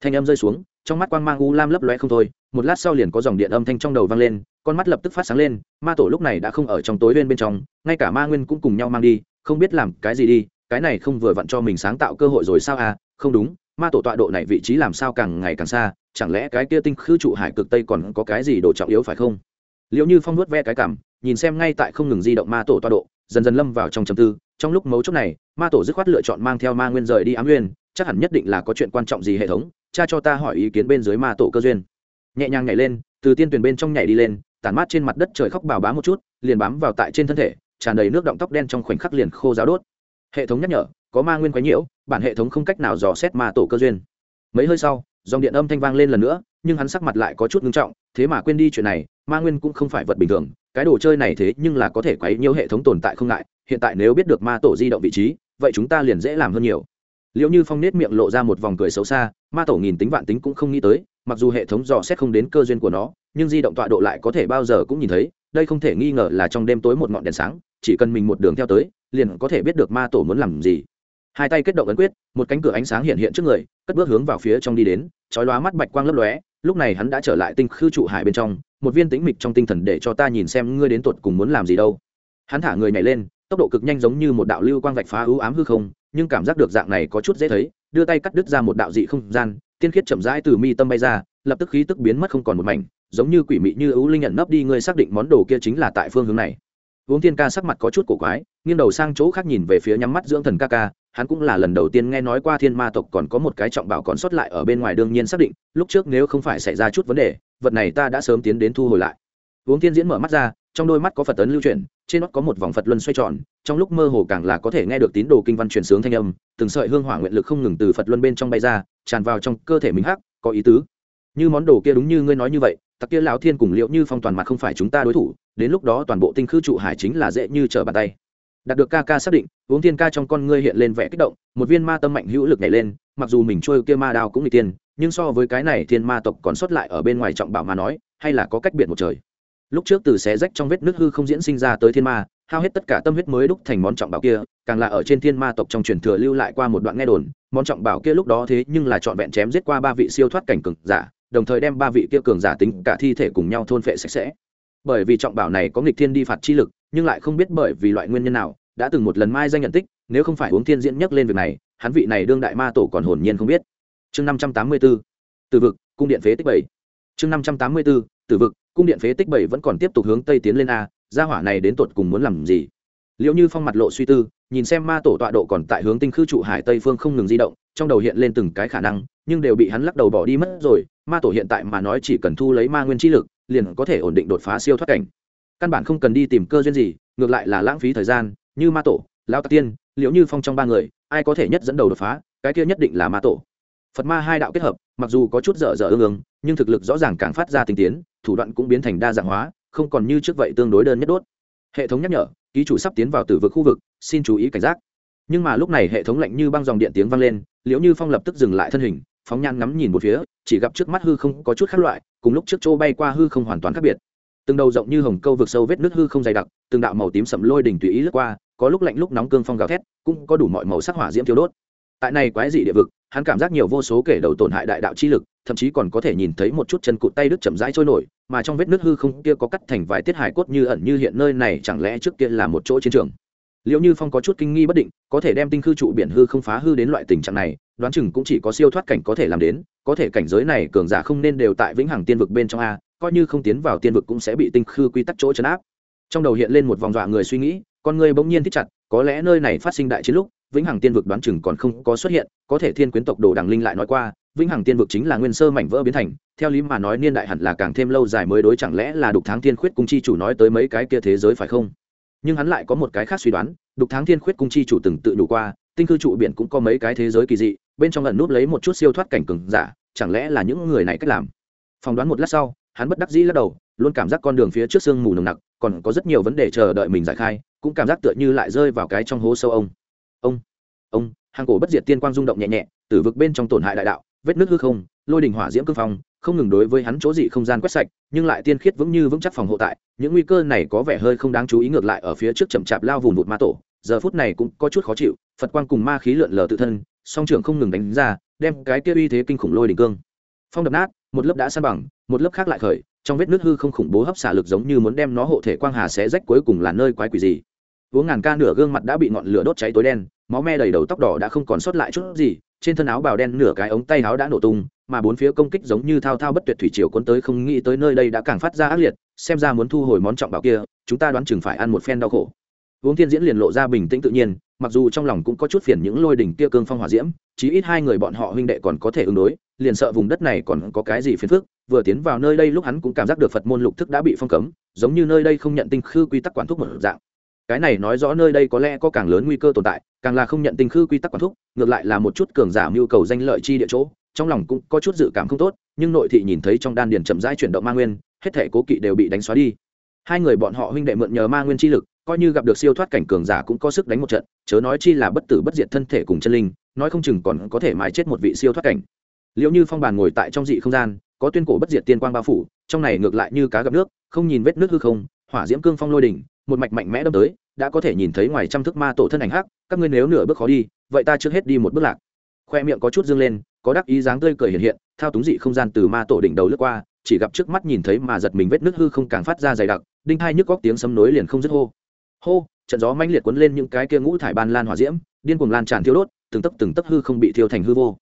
S1: Thanh âm rơi xuống, trong mắt quang mang u lam lấp loe không thôi, một lát sau liền có dòng điện âm thanh trong đầu vang lên con mắt lập tức phát sáng lên, ma tổ lúc này đã không ở trong tối bên bên trong, ngay cả ma nguyên cũng cùng nhau mang đi, không biết làm cái gì đi, cái này không vừa vặn cho mình sáng tạo cơ hội rồi sao à? Không đúng, ma tổ tọa độ này vị trí làm sao càng ngày càng xa, chẳng lẽ cái kia tinh khư trụ hải cực tây còn có cái gì đồ trọng yếu phải không? Liệu như phong nuốt ve cái cảm, nhìn xem ngay tại không ngừng di động ma tổ tọa độ, dần dần lâm vào trong chầm tư, trong lúc mấu chốt này, ma tổ dứt khoát lựa chọn mang theo ma nguyên rời đi ám nguyên chắc hẳn nhất định là có chuyện quan trọng gì hệ thống, cha cho ta hỏi ý kiến bên dưới ma tổ cơ duyên. Nhẹ nhàng nhảy lên, từ tiên tuyển bên trong nhảy đi lên tản mát trên mặt đất trời khóc bào bá một chút, liền bám vào tại trên thân thể, tràn đầy nước động tóc đen trong khoảnh khắc liền khô giáo đốt. Hệ thống nhắc nhở, có ma nguyên quái nhiễu, bản hệ thống không cách nào dò xét ma tổ cơ duyên. Mấy hơi sau, dòng điện âm thanh vang lên lần nữa, nhưng hắn sắc mặt lại có chút ngưng trọng, thế mà quên đi chuyện này, ma nguyên cũng không phải vật bình thường, cái đồ chơi này thế nhưng là có thể quấy nhiễu hệ thống tồn tại không ngại, hiện tại nếu biết được ma tổ di động vị trí, vậy chúng ta liền dễ làm hơn nhiều. Liệu như phong nết miệng lộ ra một vòng cười xấu xa, ma tổ nghìn tính vạn tính cũng không nghĩ tới mặc dù hệ thống dò xét không đến cơ duyên của nó, nhưng di động tọa độ lại có thể bao giờ cũng nhìn thấy, đây không thể nghi ngờ là trong đêm tối một ngọn đèn sáng, chỉ cần mình một đường theo tới, liền có thể biết được ma tổ muốn làm gì. Hai tay kết động ấn quyết, một cánh cửa ánh sáng hiện hiện trước người, cất bước hướng vào phía trong đi đến, chói lóa mắt bạch quang lấp lóe, lúc này hắn đã trở lại tinh khư trụ hải bên trong, một viên tĩnh mịch trong tinh thần để cho ta nhìn xem ngươi đến tuột cùng muốn làm gì đâu. Hắn thả người nhảy lên, tốc độ cực nhanh giống như một đạo lưu quang vạch phá ưu ám hư không, nhưng cảm giác được dạng này có chút dễ thấy, đưa tay cắt đứt ra một đạo dị không gian tiên khiết chậm rãi từ mi tâm bay ra, lập tức khí tức biến mất không còn một mảnh, giống như quỷ mị như ưu linh nhận nấp đi, ngươi xác định món đồ kia chính là tại phương hướng này. Uống tiên ca sắc mặt có chút cổ quái, nghiêng đầu sang chỗ khác nhìn về phía nhắm mắt dưỡng thần ca ca, hắn cũng là lần đầu tiên nghe nói qua thiên ma tộc còn có một cái trọng bảo còn sót lại ở bên ngoài đương nhiên xác định, lúc trước nếu không phải xảy ra chút vấn đề, vật này ta đã sớm tiến đến thu hồi lại. Uống tiên diễn mở mắt ra, trong đôi mắt có phật tấn lưu chuyển trên mắt có một vòng phật luân xoay tròn, trong lúc mơ hồ càng là có thể nghe được tín đồ kinh văn truyền sướng thanh âm, từng sợi hương hỏa nguyện lực không ngừng từ phật luân bên trong bay ra, tràn vào trong cơ thể mình hắc, có ý tứ. Như món đồ kia đúng như ngươi nói như vậy, tặc kia lão thiên cùng liệu như phong toàn mặt không phải chúng ta đối thủ, đến lúc đó toàn bộ tinh khư trụ hải chính là dễ như trở bàn tay. Đạt được ca ca xác định, uống thiên ca trong con ngươi hiện lên vẻ kích động, một viên ma tâm mạnh hữu lực nhảy lên, mặc dù mình trôi kia ma đao cũng bị tiên nhưng so với cái này thiên ma tộc còn sót lại ở bên ngoài trọng bảo mà nói, hay là có cách biệt một trời lúc trước từ xé rách trong vết nước hư không diễn sinh ra tới thiên ma, hao hết tất cả tâm huyết mới đúc thành món trọng bảo kia, càng là ở trên thiên ma tộc trong truyền thừa lưu lại qua một đoạn nghe đồn, món trọng bảo kia lúc đó thế nhưng là trọn vẹn chém giết qua ba vị siêu thoát cảnh cường giả, đồng thời đem ba vị kia cường giả tính cả thi thể cùng nhau thôn phệ sạch sẽ. Bởi vì trọng bảo này có nghịch thiên đi phạt chi lực, nhưng lại không biết bởi vì loại nguyên nhân nào, đã từng một lần mai danh nhận tích, nếu không phải uống thiên diễn nhắc lên việc này, hắn vị này đương đại ma tổ còn hồn nhiên không biết. Chương năm trăm tám mươi b ố từ vực, cung điện phế tích bảy. Chương năm trăm tám mươi b ố từ vực cung điện phế tích bảy vẫn còn tiếp tục hướng tây tiến lên a, gia hỏa này đến tột cùng muốn làm gì? Liệu như phong mặt lộ suy tư, nhìn xem ma tổ tọa độ còn tại hướng tinh khư trụ hải tây phương không ngừng di động, trong đầu hiện lên từng cái khả năng, nhưng đều bị hắn lắc đầu bỏ đi mất rồi, ma tổ hiện tại mà nói chỉ cần thu lấy ma nguyên chi lực, liền có thể ổn định đột phá siêu thoát cảnh. Căn bản không cần đi tìm cơ duyên gì, ngược lại là lãng phí thời gian, như ma tổ lao tạc tiên liệu như phong trong ba người, ai có thể nhất dẫn đầu đột phá, cái kia nhất định là ma tổ. Phật ma hai đạo kết hợp, mặc dù có chút dở dở ương ương nhưng thực lực rõ ràng càng phát ra tinh tiến, thủ đoạn cũng biến thành đa dạng hóa, không còn như trước vậy tương đối đơn nhất đốt. Hệ thống nhắc nhở, ký chủ sắp tiến vào tử vực khu vực, xin chú ý cảnh giác. Nhưng mà lúc này hệ thống lạnh như băng dòng điện tiếng vang lên, liễu như phong lập tức dừng lại thân hình, phóng nhan ngắm nhìn một phía, chỉ gặp trước mắt hư không có chút khác loại, cùng lúc trước chỗ bay qua hư không hoàn toàn khác biệt. Từng đầu rộng như hồng câu vực sâu vết nước hư không dày đặc, từng đạo màu tím sậm lôi đỉnh tùy ý lướt qua, có lúc lạnh lúc nóng cương phong gào thét, cũng có đủ mọi màu sắc hỏa diễm thiếu đốt. Tại này quái dị địa vực, hắn cảm giác nhiều vô số kể đầu tổn hại đại đạo chi lực thậm chí còn có thể nhìn thấy một chút chân cụt tay đứt chậm rãi trôi nổi, mà trong vết nước hư không kia có cắt thành vài tiết hải cốt như ẩn như hiện nơi này chẳng lẽ trước kia là một chỗ chiến trường? Liệu như phong có chút kinh nghi bất định, có thể đem tinh khư trụ biển hư không phá hư đến loại tình trạng này, đoán chừng cũng chỉ có siêu thoát cảnh có thể làm đến, có thể cảnh giới này cường giả không nên đều tại vĩnh hằng tiên vực bên trong a, coi như không tiến vào tiên vực cũng sẽ bị tinh khư quy tắc chỗ chấn áp. Trong đầu hiện lên một vòng dọa người suy nghĩ, con người bỗng nhiên thích chặt, có lẽ nơi này phát sinh đại chiến lúc, vĩnh hằng tiên vực đoán chừng còn không có xuất hiện, có thể thiên quyến tộc đồ đằng linh lại nói qua vĩnh hằng tiên vực chính là nguyên sơ mảnh vỡ biến thành, theo lý mà nói niên đại hẳn là càng thêm lâu dài mới đối chẳng lẽ là đục tháng thiên khuyết cung chi chủ nói tới mấy cái kia thế giới phải không? Nhưng hắn lại có một cái khác suy đoán, đục tháng thiên khuyết cung chi chủ từng tự đủ qua, tinh cư trụ biển cũng có mấy cái thế giới kỳ dị, bên trong lần núp lấy một chút siêu thoát cảnh cường giả, chẳng lẽ là những người này cách làm? Phỏng đoán một lát sau, hắn bất đắc dĩ lắc đầu, luôn cảm giác con đường phía trước sương mù nồng nặc, còn có rất nhiều vấn đề chờ đợi mình giải khai, cũng cảm giác tựa như lại rơi vào cái trong hố sâu ông. Ông ông hàng cổ bất diệt tiên quang rung động nhẹ nhẹ tử vực bên trong tổn hại đại đạo vết nước hư không, lôi đình hỏa diễm cương phong, không ngừng đối với hắn chỗ dị không gian quét sạch, nhưng lại tiên khiết vững như vững chắc phòng hộ tại, những nguy cơ này có vẻ hơi không đáng chú ý ngược lại ở phía trước chậm chạp lao vùng vụt ma tổ, giờ phút này cũng có chút khó chịu, phật quang cùng ma khí lượn lờ tự thân, song trưởng không ngừng đánh ra, đem cái kia uy thế kinh khủng lôi đình cương. Phong đập nát, một lớp đã san bằng, một lớp khác lại khởi, trong vết nước hư không khủng bố hấp xả lực giống như muốn đem nó hộ thể quang hà xé rách cuối cùng là nơi quái quỷ gì. Uống ngàn ca nửa gương mặt đã bị ngọn lửa đốt cháy tối đen máu me đầy đầu tóc đỏ đã không còn sót lại chút gì, trên thân áo bào đen nửa cái ống tay áo đã nổ tung, mà bốn phía công kích giống như thao thao bất tuyệt thủy triều cuốn tới không nghĩ tới nơi đây đã càng phát ra ác liệt, xem ra muốn thu hồi món trọng bảo kia, chúng ta đoán chừng phải ăn một phen đau khổ. Uống thiên diễn liền lộ ra bình tĩnh tự nhiên, mặc dù trong lòng cũng có chút phiền những lôi đỉnh kia cương phong hỏa diễm, chí ít hai người bọn họ huynh đệ còn có thể ứng đối, liền sợ vùng đất này còn có cái gì phiền phức, vừa tiến vào nơi đây lúc hắn cũng cảm giác được phật môn lục thức đã bị phong cấm, giống như nơi đây không nhận tinh khư quy tắc quản thúc một dạng cái này nói rõ nơi đây có lẽ có càng lớn nguy cơ tồn tại, càng là không nhận tình khư quy tắc quản thúc, ngược lại là một chút cường giả mưu cầu danh lợi chi địa chỗ, trong lòng cũng có chút dự cảm không tốt, nhưng nội thị nhìn thấy trong đan điền chậm rãi chuyển động ma nguyên, hết thể cố kỵ đều bị đánh xóa đi. Hai người bọn họ huynh đệ mượn nhờ ma nguyên chi lực, coi như gặp được siêu thoát cảnh cường giả cũng có sức đánh một trận, chớ nói chi là bất tử bất diệt thân thể cùng chân linh, nói không chừng còn có thể mãi chết một vị siêu thoát cảnh. Liệu như phong bàn ngồi tại trong dị không gian, có tuyên cổ bất diệt tiên quang bao phủ, trong này ngược lại như cá gặp nước, không nhìn vết nước hư không hỏa diễm cương phong lôi đỉnh, một mạch mạnh mẽ đâm tới, đã có thể nhìn thấy ngoài trăm thước ma tổ thân ảnh hắc, các ngươi nếu nửa bước khó đi, vậy ta trước hết đi một bước lạc. Khoe miệng có chút dương lên, có đắc ý dáng tươi cười hiện hiện, thao túng dị không gian từ ma tổ đỉnh đầu lướt qua, chỉ gặp trước mắt nhìn thấy mà giật mình vết nước hư không càng phát ra dày đặc, đinh hai nhức góc tiếng sấm nối liền không dứt hô. Hô, trận gió mãnh liệt cuốn lên những cái kia ngũ thải ban lan hỏa diễm, điên cuồng lan tràn thiêu đốt, từng tấc từng tấc hư không bị thiêu thành hư vô.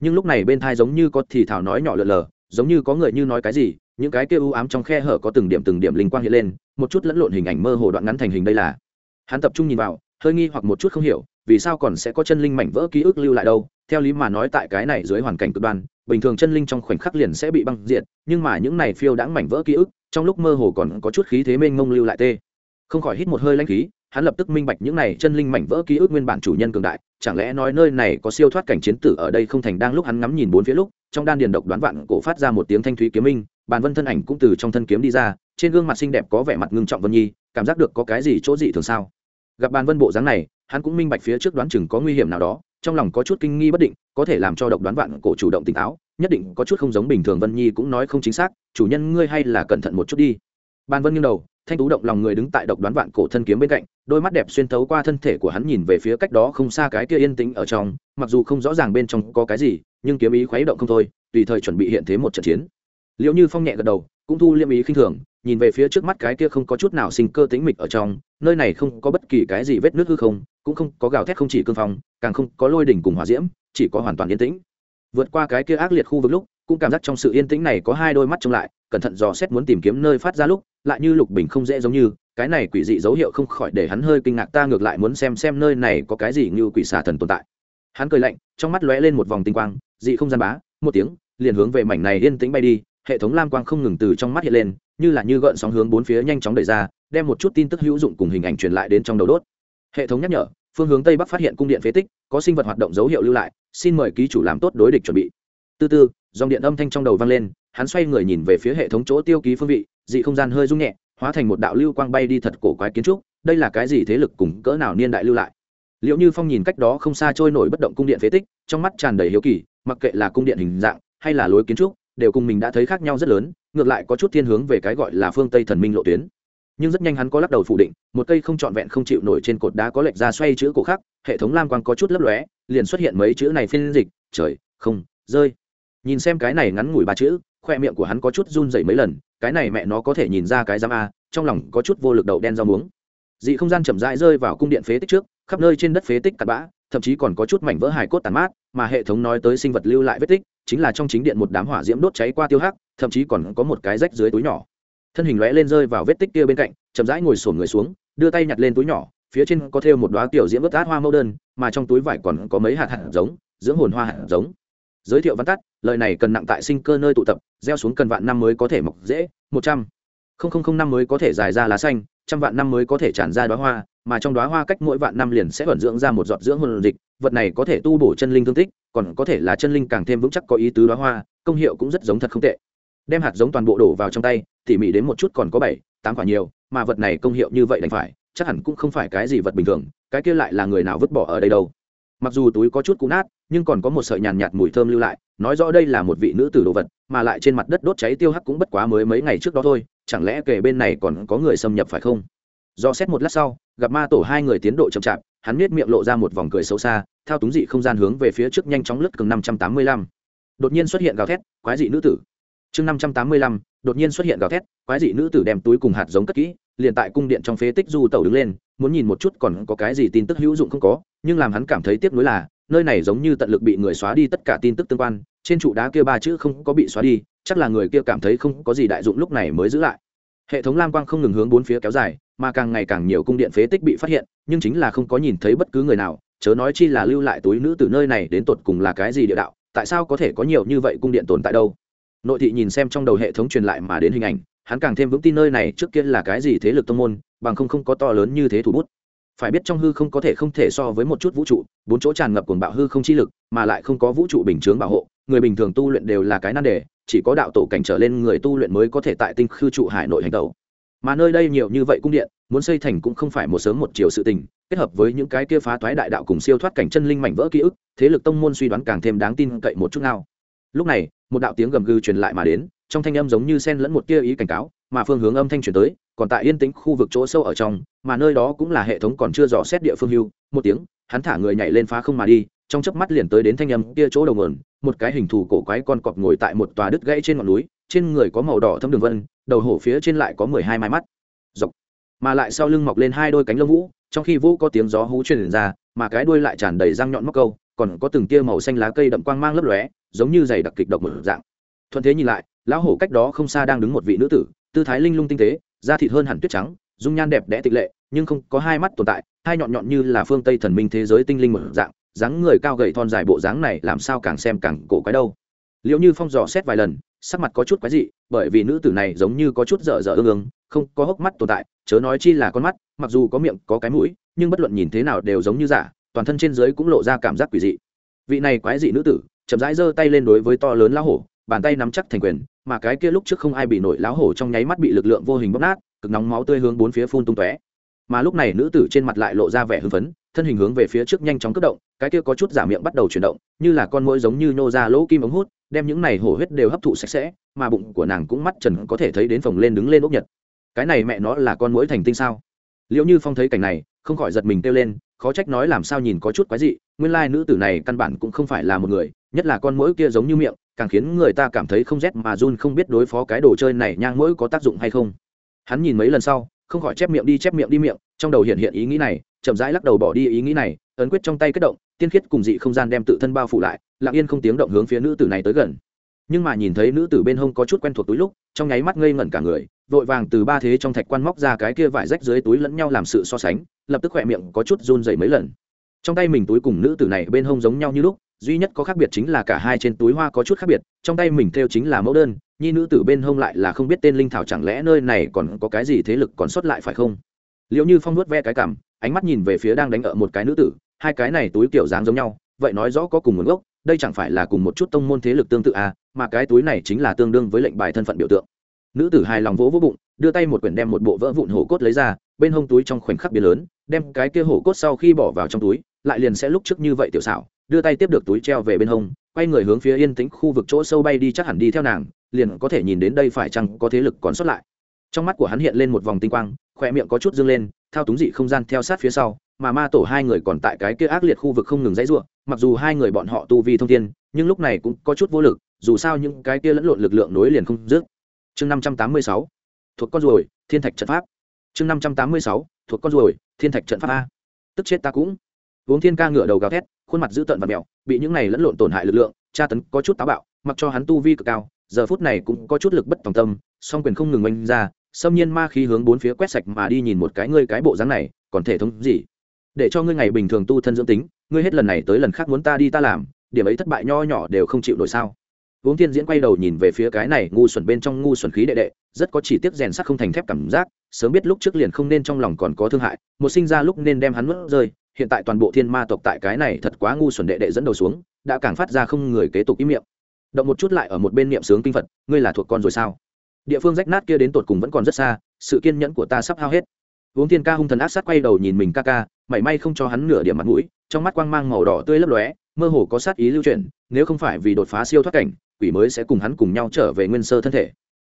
S1: Nhưng lúc này bên thai giống như có thì thảo nói nhỏ lờ lờ, giống như có người như nói cái gì những cái kia u ám trong khe hở có từng điểm từng điểm linh quang hiện lên, một chút lẫn lộn hình ảnh mơ hồ đoạn ngắn thành hình đây là. Hắn tập trung nhìn vào, hơi nghi hoặc một chút không hiểu, vì sao còn sẽ có chân linh mảnh vỡ ký ức lưu lại đâu? Theo lý mà nói tại cái này dưới hoàn cảnh cực đoan, bình thường chân linh trong khoảnh khắc liền sẽ bị băng diệt, nhưng mà những này phiêu đãng mảnh vỡ ký ức, trong lúc mơ hồ còn có chút khí thế mênh mông lưu lại tê. Không khỏi hít một hơi lãnh khí, hắn lập tức minh bạch những này chân linh mảnh vỡ ký ức nguyên bản chủ nhân cường đại, chẳng lẽ nói nơi này có siêu thoát cảnh chiến tử ở đây không thành đang lúc hắn ngắm nhìn bốn phía lúc, trong đan điền độc đoán vạn cổ phát ra một tiếng thanh thúy kiếm minh bàn vân thân ảnh cũng từ trong thân kiếm đi ra, trên gương mặt xinh đẹp có vẻ mặt ngưng trọng vân nhi, cảm giác được có cái gì chỗ dị thường sao? Gặp bàn vân bộ dáng này, hắn cũng minh bạch phía trước đoán chừng có nguy hiểm nào đó, trong lòng có chút kinh nghi bất định, có thể làm cho độc đoán vạn cổ chủ động tỉnh táo, nhất định có chút không giống bình thường vân nhi cũng nói không chính xác, chủ nhân ngươi hay là cẩn thận một chút đi. Bàn vân nghiêng đầu, thanh tú động lòng người đứng tại độc đoán vạn cổ thân kiếm bên cạnh, đôi mắt đẹp xuyên thấu qua thân thể của hắn nhìn về phía cách đó không xa cái kia yên tĩnh ở trong, mặc dù không rõ ràng bên trong có cái gì, nhưng kiếm ý khuấy động không thôi, tùy thời chuẩn bị hiện thế một trận chiến liệu như phong nhẹ gật đầu, cũng thu liêm ý khinh thường, nhìn về phía trước mắt cái kia không có chút nào sinh cơ tính mịch ở trong, nơi này không có bất kỳ cái gì vết nước hư không, cũng không có gào thét không chỉ cương phong, càng không có lôi đỉnh cùng hỏa diễm, chỉ có hoàn toàn yên tĩnh. Vượt qua cái kia ác liệt khu vực lúc, cũng cảm giác trong sự yên tĩnh này có hai đôi mắt trông lại, cẩn thận dò xét muốn tìm kiếm nơi phát ra lúc, lại như lục bình không dễ giống như, cái này quỷ dị dấu hiệu không khỏi để hắn hơi kinh ngạc, ta ngược lại muốn xem xem nơi này có cái gì như quỷ xà thần tồn tại. Hắn cười lạnh, trong mắt lóe lên một vòng tinh quang, dị không gian bá, một tiếng, liền hướng về mảnh này yên tĩnh bay đi hệ thống lam quang không ngừng từ trong mắt hiện lên, như là như gợn sóng hướng bốn phía nhanh chóng đẩy ra, đem một chút tin tức hữu dụng cùng hình ảnh truyền lại đến trong đầu đốt. Hệ thống nhắc nhở, phương hướng tây bắc phát hiện cung điện phế tích, có sinh vật hoạt động dấu hiệu lưu lại, xin mời ký chủ làm tốt đối địch chuẩn bị. Từ từ, dòng điện âm thanh trong đầu vang lên, hắn xoay người nhìn về phía hệ thống chỗ tiêu ký phương vị, dị không gian hơi rung nhẹ, hóa thành một đạo lưu quang bay đi thật cổ quái kiến trúc, đây là cái gì thế lực cùng cỡ nào niên đại lưu lại? Liệu như phong nhìn cách đó không xa trôi nổi bất động cung điện phế tích, trong mắt tràn đầy hiếu kỳ, mặc kệ là cung điện hình dạng, hay là lối kiến trúc đều cùng mình đã thấy khác nhau rất lớn, ngược lại có chút thiên hướng về cái gọi là phương tây thần minh lộ tuyến. Nhưng rất nhanh hắn có lắc đầu phủ định, một cây không trọn vẹn không chịu nổi trên cột đá có lệch ra xoay chữ cổ khác hệ thống lam quang có chút lấp lóe, liền xuất hiện mấy chữ này phiên dịch, trời, không, rơi. Nhìn xem cái này ngắn ngủi ba chữ, khoe miệng của hắn có chút run dậy mấy lần, cái này mẹ nó có thể nhìn ra cái giam a, trong lòng có chút vô lực đậu đen rau muống. Dị không gian chậm rãi rơi vào cung điện phế tích trước, khắp nơi trên đất phế tích cặn bã, thậm chí còn có chút mảnh vỡ hài cốt tàn mát, mà hệ thống nói tới sinh vật lưu lại vết tích chính là trong chính điện một đám hỏa diễm đốt cháy qua tiêu hắc, thậm chí còn có một cái rách dưới túi nhỏ. Thân hình lóe lên rơi vào vết tích kia bên cạnh, chậm rãi ngồi sổn người xuống, đưa tay nhặt lên túi nhỏ, phía trên có thêu một đoá tiểu diễm ướt át hoa mẫu đơn, mà trong túi vải còn có mấy hạt hạt giống, dưỡng hồn hoa hạt giống. Giới thiệu văn tắt, lời này cần nặng tại sinh cơ nơi tụ tập, gieo xuống cần vạn năm mới có thể mọc dễ, một trăm linh năm mới có thể dài ra lá xanh, trăm vạn năm mới có thể tràn ra đoá hoa mà trong đóa hoa cách mỗi vạn năm liền sẽ vận dưỡng ra một giọt dưỡng hồn dịch, vật này có thể tu bổ chân linh thương tích, còn có thể là chân linh càng thêm vững chắc có ý tứ đóa hoa, công hiệu cũng rất giống thật không tệ. Đem hạt giống toàn bộ đổ vào trong tay, tỉ mỉ đến một chút còn có bảy, tám quả nhiều, mà vật này công hiệu như vậy đành phải, chắc hẳn cũng không phải cái gì vật bình thường, cái kia lại là người nào vứt bỏ ở đây đâu. Mặc dù túi có chút cũ nát, nhưng còn có một sợi nhàn nhạt mùi thơm lưu lại, nói rõ đây là một vị nữ tử đồ vật, mà lại trên mặt đất đốt cháy tiêu hắc cũng bất quá mới mấy ngày trước đó thôi, chẳng lẽ kể bên này còn có người xâm nhập phải không? Do xét một lát sau gặp ma tổ hai người tiến độ chậm chạp, hắn miết miệng lộ ra một vòng cười xấu xa, thao túng dị không gian hướng về phía trước nhanh chóng lướt cường năm trăm tám mươi lăm. Đột nhiên xuất hiện gào thét, quái dị nữ tử. Chương năm trăm tám mươi lăm, đột nhiên xuất hiện gào thét, quái dị nữ tử đem túi cùng hạt giống cất kỹ, liền tại cung điện trong phế tích du tẩu đứng lên, muốn nhìn một chút còn có cái gì tin tức hữu dụng không có, nhưng làm hắn cảm thấy tiếc nuối là, nơi này giống như tận lực bị người xóa đi tất cả tin tức tương quan, trên trụ đá kia ba chữ không có bị xóa đi, chắc là người kia cảm thấy không có gì đại dụng lúc này mới giữ lại. Hệ thống lam quang không ngừng hướng bốn phía kéo dài mà càng ngày càng nhiều cung điện phế tích bị phát hiện, nhưng chính là không có nhìn thấy bất cứ người nào, chớ nói chi là lưu lại túi nữ từ nơi này đến tột cùng là cái gì địa đạo, tại sao có thể có nhiều như vậy cung điện tồn tại đâu? Nội thị nhìn xem trong đầu hệ thống truyền lại mà đến hình ảnh, hắn càng thêm vững tin nơi này trước kia là cái gì thế lực tông môn, bằng không không có to lớn như thế thủ bút. Phải biết trong hư không có thể không thể so với một chút vũ trụ, bốn chỗ tràn ngập cuồng bạo hư không chi lực, mà lại không có vũ trụ bình chướng bảo hộ, người bình thường tu luyện đều là cái nan đề, chỉ có đạo tổ cảnh trở lên người tu luyện mới có thể tại tinh khư trụ hải nội hành tẩu mà nơi đây nhiều như vậy cung điện, muốn xây thành cũng không phải một sớm một chiều sự tình, kết hợp với những cái kia phá toái đại đạo cùng siêu thoát cảnh chân linh mảnh vỡ ký ức, thế lực tông môn suy đoán càng thêm đáng tin cậy một chút nào. Lúc này, một đạo tiếng gầm gừ truyền lại mà đến, trong thanh âm giống như sen lẫn một tia ý cảnh cáo, mà phương hướng âm thanh truyền tới, còn tại yên tĩnh khu vực chỗ sâu ở trong, mà nơi đó cũng là hệ thống còn chưa dò xét địa phương hưu, một tiếng, hắn thả người nhảy lên phá không mà đi, trong chớp mắt liền tới đến thanh âm kia chỗ đầu nguồn, một cái hình thù cổ quái con cọp ngồi tại một tòa đứt gãy trên ngọn núi, trên người có màu đỏ thâm đường vân đầu hổ phía trên lại có mười hai mai mắt. Dọc. Mà lại sau lưng mọc lên hai đôi cánh lông vũ, trong khi vũ có tiếng gió hú truyền ra, mà cái đuôi lại tràn đầy răng nhọn móc câu, còn có từng tia màu xanh lá cây đậm quang mang lấp lóe, giống như giày đặc kịch độc một dạng. Thuận thế nhìn lại, lão hổ cách đó không xa đang đứng một vị nữ tử, tư thái linh lung tinh tế, da thịt hơn hẳn tuyết trắng, dung nhan đẹp đẽ tịch lệ, nhưng không có hai mắt tồn tại, hai nhọn nhọn như là phương tây thần minh thế giới tinh linh một dạng, dáng người cao gầy thon dài bộ dáng này làm sao càng xem càng cổ quái đâu. Liệu như phong dò xét vài lần sắc mặt có chút quái dị, bởi vì nữ tử này giống như có chút dở dở ương ương, không có hốc mắt tồn tại, chớ nói chi là con mắt, mặc dù có miệng, có cái mũi, nhưng bất luận nhìn thế nào đều giống như giả, toàn thân trên dưới cũng lộ ra cảm giác quỷ dị. Vị này quái dị nữ tử, chậm rãi giơ tay lên đối với to lớn lão hổ, bàn tay nắm chắc thành quyền, mà cái kia lúc trước không ai bị nổi lão hổ trong nháy mắt bị lực lượng vô hình bóp nát, cực nóng máu tươi hướng bốn phía phun tung tóe. Mà lúc này nữ tử trên mặt lại lộ ra vẻ hưng phấn, thân hình hướng về phía trước nhanh chóng cất động, cái kia có chút giả miệng bắt đầu chuyển động, như là con mũi giống như nhô ra lỗ kim ống hút đem những này hổ huyết đều hấp thụ sạch sẽ, mà bụng của nàng cũng mắt trần có thể thấy đến phồng lên đứng lên ốc nhật. Cái này mẹ nó là con mũi thành tinh sao? Liệu như phong thấy cảnh này, không khỏi giật mình kêu lên, khó trách nói làm sao nhìn có chút quái dị, nguyên lai nữ tử này căn bản cũng không phải là một người, nhất là con mũi kia giống như miệng, càng khiến người ta cảm thấy không rét mà run không biết đối phó cái đồ chơi này nhang mũi có tác dụng hay không. Hắn nhìn mấy lần sau, không khỏi chép miệng đi chép miệng đi miệng, trong đầu hiện hiện ý nghĩ này, chậm rãi lắc đầu bỏ đi ý nghĩ này ấn quyết trong tay kết động, tiên khiết cùng dị không gian đem tự thân bao phủ lại, lặng yên không tiếng động hướng phía nữ tử này tới gần. Nhưng mà nhìn thấy nữ tử bên hông có chút quen thuộc túi lúc, trong nháy mắt ngây ngẩn cả người, vội vàng từ ba thế trong thạch quan móc ra cái kia vải rách dưới túi lẫn nhau làm sự so sánh, lập tức khỏe miệng có chút run dày mấy lần. Trong tay mình túi cùng nữ tử này bên hông giống nhau như lúc, duy nhất có khác biệt chính là cả hai trên túi hoa có chút khác biệt, trong tay mình theo chính là mẫu đơn, nhi nữ tử bên hông lại là không biết tên linh thảo chẳng lẽ nơi này còn có cái gì thế lực còn xuất lại phải không? Liệu như phong nuốt ve cái cảm, ánh mắt nhìn về phía đang đánh ở một cái nữ tử hai cái này túi kiểu dáng giống nhau, vậy nói rõ có cùng nguồn gốc, đây chẳng phải là cùng một chút tông môn thế lực tương tự à mà cái túi này chính là tương đương với lệnh bài thân phận biểu tượng. Nữ tử hài lòng vỗ vỗ bụng, đưa tay một quyển đem một bộ vỡ vụn hổ cốt lấy ra, bên hông túi trong khoảnh khắc biến lớn, đem cái kia hổ cốt sau khi bỏ vào trong túi, lại liền sẽ lúc trước như vậy tiểu xảo, đưa tay tiếp được túi treo về bên hông, quay người hướng phía yên tĩnh khu vực chỗ sâu bay đi chắc hẳn đi theo nàng, liền có thể nhìn đến đây phải chăng có thế lực còn sót lại. Trong mắt của hắn hiện lên một vòng tinh quang khoe miệng có chút dương lên, thao túng dị không gian theo sát phía sau mà ma tổ hai người còn tại cái kia ác liệt khu vực không ngừng dãy ruộng mặc dù hai người bọn họ tu vi thông thiên, nhưng lúc này cũng có chút vô lực, dù sao những cái kia lẫn lộn lực lượng nối liền không dứt. Chương năm trăm tám mươi sáu, thuộc con ruồi, thiên thạch trận pháp. Chương năm trăm tám mươi sáu, thuộc con ruồi, thiên thạch trận pháp a. Tức chết ta cũng. Uống thiên ca ngựa đầu gào thét, khuôn mặt dữ tợn và mèo, bị những này lẫn lộn tổn hại lực lượng, tra tấn có chút táo bạo, mặc cho hắn tu vi cực cao, giờ phút này cũng có chút lực bất tòng tâm, song quyền không ngừng oanh ra, xâm nhiên ma khí hướng bốn phía quét sạch mà đi nhìn một cái ngươi cái bộ dáng này, còn thể thống gì? Để cho ngươi ngày bình thường tu thân dưỡng tính, ngươi hết lần này tới lần khác muốn ta đi ta làm, điểm ấy thất bại nho nhỏ đều không chịu nổi sao? Uống thiên diễn quay đầu nhìn về phía cái này ngu xuẩn bên trong ngu xuẩn khí đệ đệ, rất có chỉ tiếc rèn sắt không thành thép cảm giác, sớm biết lúc trước liền không nên trong lòng còn có thương hại, một sinh ra lúc nên đem hắn mất rơi, hiện tại toàn bộ thiên ma tộc tại cái này thật quá ngu xuẩn đệ đệ dẫn đầu xuống, đã càng phát ra không người kế tục ý miệng. Động một chút lại ở một bên niệm sướng kinh phật, ngươi là thuộc con rồi sao? Địa phương rách nát kia đến tột cùng vẫn còn rất xa, sự kiên nhẫn của ta sắp hao hết. Uống thiên ca hung thần ác sát quay đầu nhìn mình ca ca mảy may không cho hắn nửa điểm mặt mũi, trong mắt quang mang màu đỏ tươi lấp lóe, mơ hồ có sát ý lưu chuyển, nếu không phải vì đột phá siêu thoát cảnh, quỷ mới sẽ cùng hắn cùng nhau trở về nguyên sơ thân thể.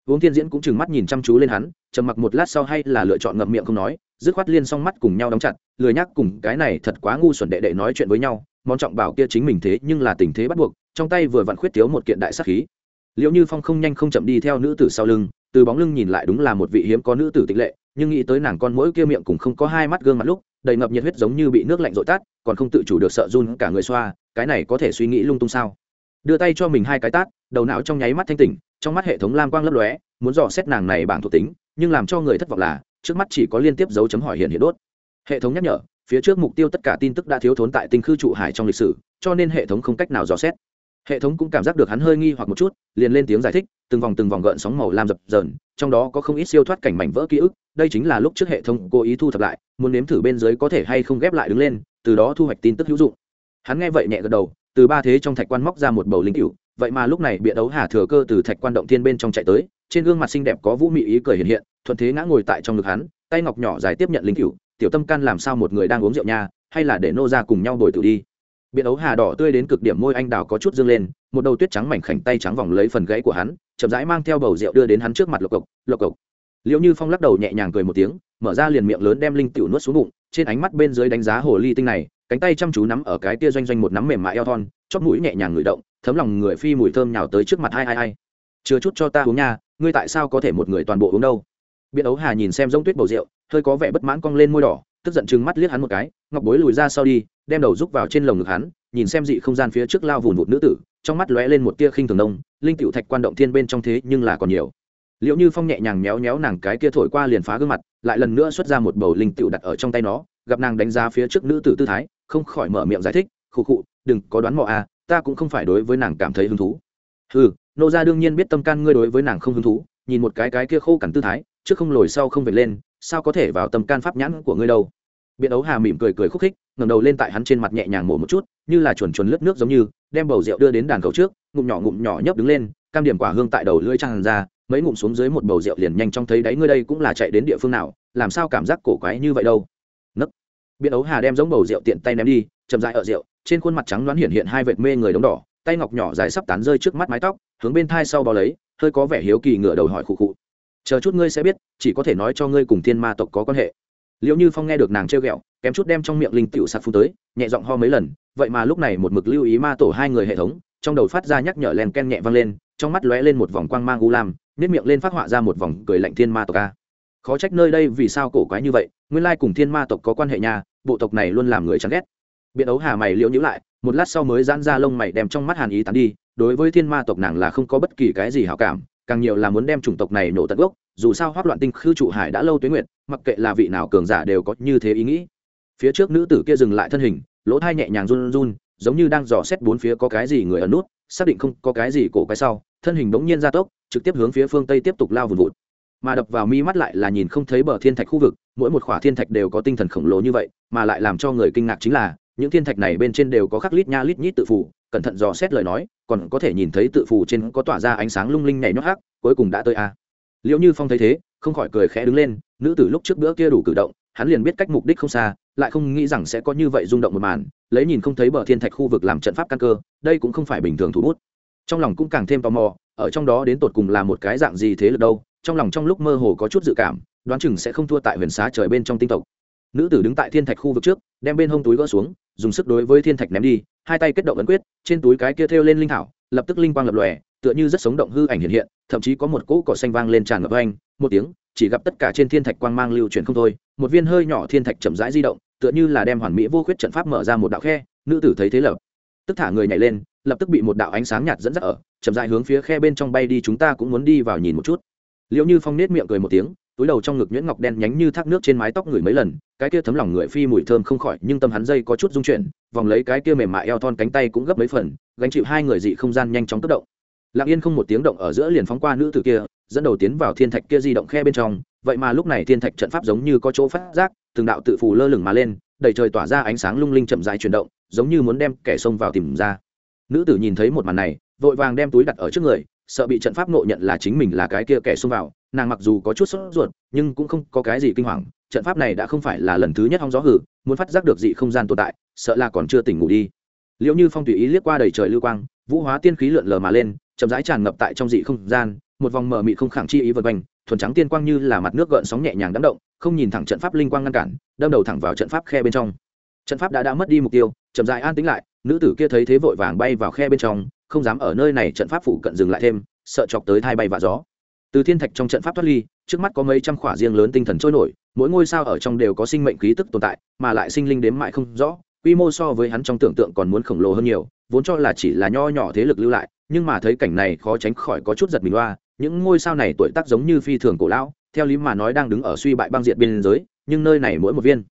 S1: Uống thiên diễn cũng chừng mắt nhìn chăm chú lên hắn, trầm mặc một lát sau hay là lựa chọn ngậm miệng không nói, dứt khoát liên song mắt cùng nhau đóng chặt, lười nhắc cùng cái này thật quá ngu xuẩn đệ đệ nói chuyện với nhau, món trọng bảo kia chính mình thế nhưng là tình thế bắt buộc, trong tay vừa vặn khuyết thiếu một kiện đại sắc khí. Liệu như phong không nhanh không chậm đi theo nữ tử sau lưng từ bóng lưng nhìn lại đúng là một vị hiếm có nữ tử tịch lệ, nhưng nghĩ tới nàng con mỗi kia miệng cũng không có hai mắt gương mặt lúc, đầy ngập nhiệt huyết giống như bị nước lạnh rội tát còn không tự chủ được sợ run cả người xoa, cái này có thể suy nghĩ lung tung sao? Đưa tay cho mình hai cái tát, đầu não trong nháy mắt thanh tỉnh, trong mắt hệ thống lam quang lấp lóe, muốn dò xét nàng này bảng thuộc tính, nhưng làm cho người thất vọng là, trước mắt chỉ có liên tiếp dấu chấm hỏi hiện hiện đốt. Hệ thống nhắc nhở, phía trước mục tiêu tất cả tin tức đã thiếu thốn tại tinh khư trụ hải trong lịch sử, cho nên hệ thống không cách nào dò xét hệ thống cũng cảm giác được hắn hơi nghi hoặc một chút, liền lên tiếng giải thích, từng vòng từng vòng gợn sóng màu lam dập dờn, trong đó có không ít siêu thoát cảnh mảnh vỡ ký ức, đây chính là lúc trước hệ thống cố ý thu thập lại, muốn nếm thử bên dưới có thể hay không ghép lại đứng lên, từ đó thu hoạch tin tức hữu dụng. Hắn nghe vậy nhẹ gật đầu, từ ba thế trong thạch quan móc ra một bầu linh cựu vậy mà lúc này bịa đấu hà thừa cơ từ thạch quan động thiên bên trong chạy tới, trên gương mặt xinh đẹp có vũ mị ý cười hiện hiện, thuận thế ngã ngồi tại trong ngực hắn, tay ngọc nhỏ dài tiếp nhận linh cựu tiểu tâm can làm sao một người đang uống rượu nha, hay là để nô ra cùng nhau đổi tử đi? Biện ấu hà đỏ tươi đến cực điểm môi anh đào có chút dương lên, một đầu tuyết trắng mảnh khảnh tay trắng vòng lấy phần gãy của hắn, chậm rãi mang theo bầu rượu đưa đến hắn trước mặt lộc cộc lộc cộc. Liệu như phong lắc đầu nhẹ nhàng cười một tiếng, mở ra liền miệng lớn đem linh tiểu nuốt xuống bụng, trên ánh mắt bên dưới đánh giá hồ ly tinh này, cánh tay chăm chú nắm ở cái tia doanh doanh một nắm mềm mại eo thon, chóp mũi nhẹ nhàng ngửi động, thấm lòng người phi mùi thơm nhào tới trước mặt hai hai hai. Chưa chút cho ta uống nha, ngươi tại sao có thể một người toàn bộ uống đâu? Biện ấu hà nhìn xem giống tuyết bầu rượu, hơi có vẻ bất mãn cong lên môi đỏ tức giận chừng mắt liếc hắn một cái, ngọc bối lùi ra sau đi, đem đầu rúc vào trên lồng ngực hắn, nhìn xem dị không gian phía trước lao vùn vụt nữ tử, trong mắt lóe lên một tia khinh thường nông linh cựu thạch quan động thiên bên trong thế nhưng là còn nhiều. Liệu như phong nhẹ nhàng méo méo nàng cái kia thổi qua liền phá gương mặt, lại lần nữa xuất ra một bầu linh cựu đặt ở trong tay nó, gặp nàng đánh giá phía trước nữ tử tư thái, không khỏi mở miệng giải thích, khụ khụ, đừng có đoán mò à ta cũng không phải đối với nàng cảm thấy hứng thú. Ừ nô ra đương nhiên biết tâm can ngươi đối với nàng không hứng thú, nhìn một cái cái kia khô cằn tư thái, trước không lồi sau không vệt lên, sao có thể vào tâm can pháp nhãn của ngươi đâu? Biện ấu hà mỉm cười cười khúc khích ngầm đầu lên tại hắn trên mặt nhẹ nhàng mổ một chút, như là chuồn chuồn lướt nước giống như, đem bầu rượu đưa đến đàn cầu trước, ngụm nhỏ ngụm nhỏ nhấp đứng lên, cam điểm quả hương tại đầu lưỡi tràn ra, mấy ngụm xuống dưới một bầu rượu liền nhanh trong thấy đáy ngươi đây cũng là chạy đến địa phương nào, làm sao cảm giác cổ quái như vậy đâu. Nấc. Biện ấu hà đem giống bầu rượu tiện tay ném đi, chậm dại ở rượu, trên khuôn mặt trắng loáng hiện hiện hai vệt mê người đống đỏ, tay ngọc nhỏ dài sắp tán rơi trước mắt mái tóc, hướng bên thai sau bò lấy, hơi có vẻ hiếu kỳ ngửa đầu hỏi khụ khụ. Chờ chút ngươi sẽ biết, chỉ có thể nói cho ngươi cùng thiên ma tộc có quan hệ liệu như phong nghe được nàng trêu ghẹo, kém chút đem trong miệng linh tiểu sạt phun tới, nhẹ giọng ho mấy lần, vậy mà lúc này một mực lưu ý ma tổ hai người hệ thống, trong đầu phát ra nhắc nhở len ken nhẹ vang lên, trong mắt lóe lên một vòng quang mang u lam nếp miệng lên phát họa ra một vòng cười lạnh thiên ma tộc ca khó trách nơi đây vì sao cổ quái như vậy, nguyên lai cùng thiên ma tộc có quan hệ nhà bộ tộc này luôn làm người chán ghét. Biện ấu hà mày liễu nhữ lại, một lát sau mới giãn ra lông mày đem trong mắt hàn ý tán đi, đối với thiên ma tộc nàng là không có bất kỳ cái gì hảo cảm càng nhiều là muốn đem chủng tộc này nổ tận gốc, dù sao hoác loạn tinh khư trụ hải đã lâu tuyến nguyện mặc kệ là vị nào cường giả đều có như thế ý nghĩ. Phía trước nữ tử kia dừng lại thân hình, lỗ thai nhẹ nhàng run run, giống như đang dò xét bốn phía có cái gì người ẩn nút, xác định không có cái gì cổ cái sau, thân hình bỗng nhiên ra tốc, trực tiếp hướng phía phương tây tiếp tục lao vùn vụt. Mà đập vào mi mắt lại là nhìn không thấy bờ thiên thạch khu vực, mỗi một khỏa thiên thạch đều có tinh thần khổng lồ như vậy, mà lại làm cho người kinh ngạc chính là, những thiên thạch này bên trên đều có khắc lít nha lít nhít tự phủ cẩn thận dò xét lời nói, còn có thể nhìn thấy tự phủ trên có tỏa ra ánh sáng lung linh nhảy nhót hắc, cuối cùng đã tới a. Liệu như phong thấy thế, không khỏi cười khẽ đứng lên, nữ tử lúc trước bữa kia đủ cử động, hắn liền biết cách mục đích không xa, lại không nghĩ rằng sẽ có như vậy rung động một màn, lấy nhìn không thấy bờ thiên thạch khu vực làm trận pháp căn cơ, đây cũng không phải bình thường thủ bút. Trong lòng cũng càng thêm tò mò, ở trong đó đến tột cùng là một cái dạng gì thế lực đâu, trong lòng trong lúc mơ hồ có chút dự cảm, đoán chừng sẽ không thua tại huyền xá trời bên trong tinh tộc nữ tử đứng tại thiên thạch khu vực trước, đem bên hông túi gỡ xuống, dùng sức đối với thiên thạch ném đi, hai tay kết động ấn quyết, trên túi cái kia thêu lên linh thảo, lập tức linh quang lập lòe, tựa như rất sống động hư ảnh hiện hiện, thậm chí có một cỗ cỏ xanh vang lên tràn ngập anh một tiếng, chỉ gặp tất cả trên thiên thạch quang mang lưu chuyển không thôi, một viên hơi nhỏ thiên thạch chậm rãi di động, tựa như là đem hoàn mỹ vô khuyết trận pháp mở ra một đạo khe, nữ tử thấy thế lập, tức thả người nhảy lên, lập tức bị một đạo ánh sáng nhạt dẫn dắt ở, chậm rãi hướng phía khe bên trong bay đi, chúng ta cũng muốn đi vào nhìn một chút. Liệu như phong nết miệng cười một tiếng, túi đầu trong ngực nhuyễn ngọc đen nhánh như thác nước trên mái tóc người mấy lần cái kia thấm lòng người phi mùi thơm không khỏi, nhưng tâm hắn dây có chút rung chuyển, vòng lấy cái kia mềm mại eo thon cánh tay cũng gấp mấy phần, gánh chịu hai người dị không gian nhanh chóng tức động. Lặng yên không một tiếng động ở giữa liền phóng qua nữ tử kia, dẫn đầu tiến vào thiên thạch kia di động khe bên trong. Vậy mà lúc này thiên thạch trận pháp giống như có chỗ phát giác, từng đạo tự phù lơ lửng mà lên, đầy trời tỏa ra ánh sáng lung linh chậm rãi chuyển động, giống như muốn đem kẻ xông vào tìm ra. Nữ tử nhìn thấy một màn này, vội vàng đem túi đặt ở trước người, sợ bị trận pháp nộ nhận là chính mình là cái kia kẻ xông vào nàng mặc dù có chút sốt ruột, nhưng cũng không có cái gì kinh hoàng, trận pháp này đã không phải là lần thứ nhất hong gió hử, muốn phát giác được dị không gian tồn tại, sợ là còn chưa tỉnh ngủ đi. Liệu như phong tùy ý liếc qua đầy trời lưu quang, vũ hóa tiên khí lượn lờ mà lên, chậm rãi tràn ngập tại trong dị không gian, một vòng mờ mị không khẳng chi ý vân quanh, thuần trắng tiên quang như là mặt nước gợn sóng nhẹ nhàng đắm động, không nhìn thẳng trận pháp linh quang ngăn cản, đâm đầu thẳng vào trận pháp khe bên trong. Trận pháp đã đã mất đi mục tiêu, chậm rãi an tĩnh lại, nữ tử kia thấy thế vội vàng bay vào khe bên trong, không dám ở nơi này trận pháp phủ cận dừng lại thêm, sợ chọc tới thai bay và gió từ thiên thạch trong trận pháp thoát ly, trước mắt có mấy trăm khỏa riêng lớn tinh thần trôi nổi, mỗi ngôi sao ở trong đều có sinh mệnh khí tức tồn tại, mà lại sinh linh đếm mại không rõ, quy mô so với hắn trong tưởng tượng còn muốn khổng lồ hơn nhiều, vốn cho là chỉ là nho nhỏ thế lực lưu lại, nhưng mà thấy cảnh này khó tránh khỏi có chút giật mình loa, những ngôi sao này tuổi tác giống như phi thường cổ lão, theo lý mà nói đang đứng ở suy bại băng diện biên giới, nhưng nơi này mỗi một viên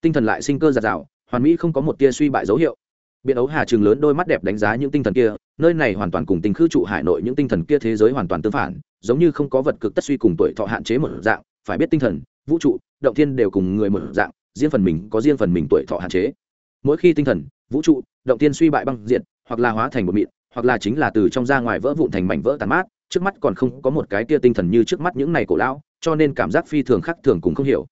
S1: tinh thần lại sinh cơ giạt rào, hoàn mỹ không có một tia suy bại dấu hiệu biện ấu hà trường lớn đôi mắt đẹp đánh giá những tinh thần kia, nơi này hoàn toàn cùng tình khư trụ hải nội những tinh thần kia thế giới hoàn toàn tương phản, giống như không có vật cực tất suy cùng tuổi thọ hạn chế một dạng, phải biết tinh thần, vũ trụ, động thiên đều cùng người một dạng, riêng phần mình có riêng phần mình tuổi thọ hạn chế. Mỗi khi tinh thần, vũ trụ, động thiên suy bại băng diện hoặc là hóa thành một mịn, hoặc là chính là từ trong ra ngoài vỡ vụn thành mảnh vỡ tàn mát, trước mắt còn không có một cái tia tinh thần như trước mắt những này cổ lão, cho nên cảm giác phi thường khác thường cũng không hiểu.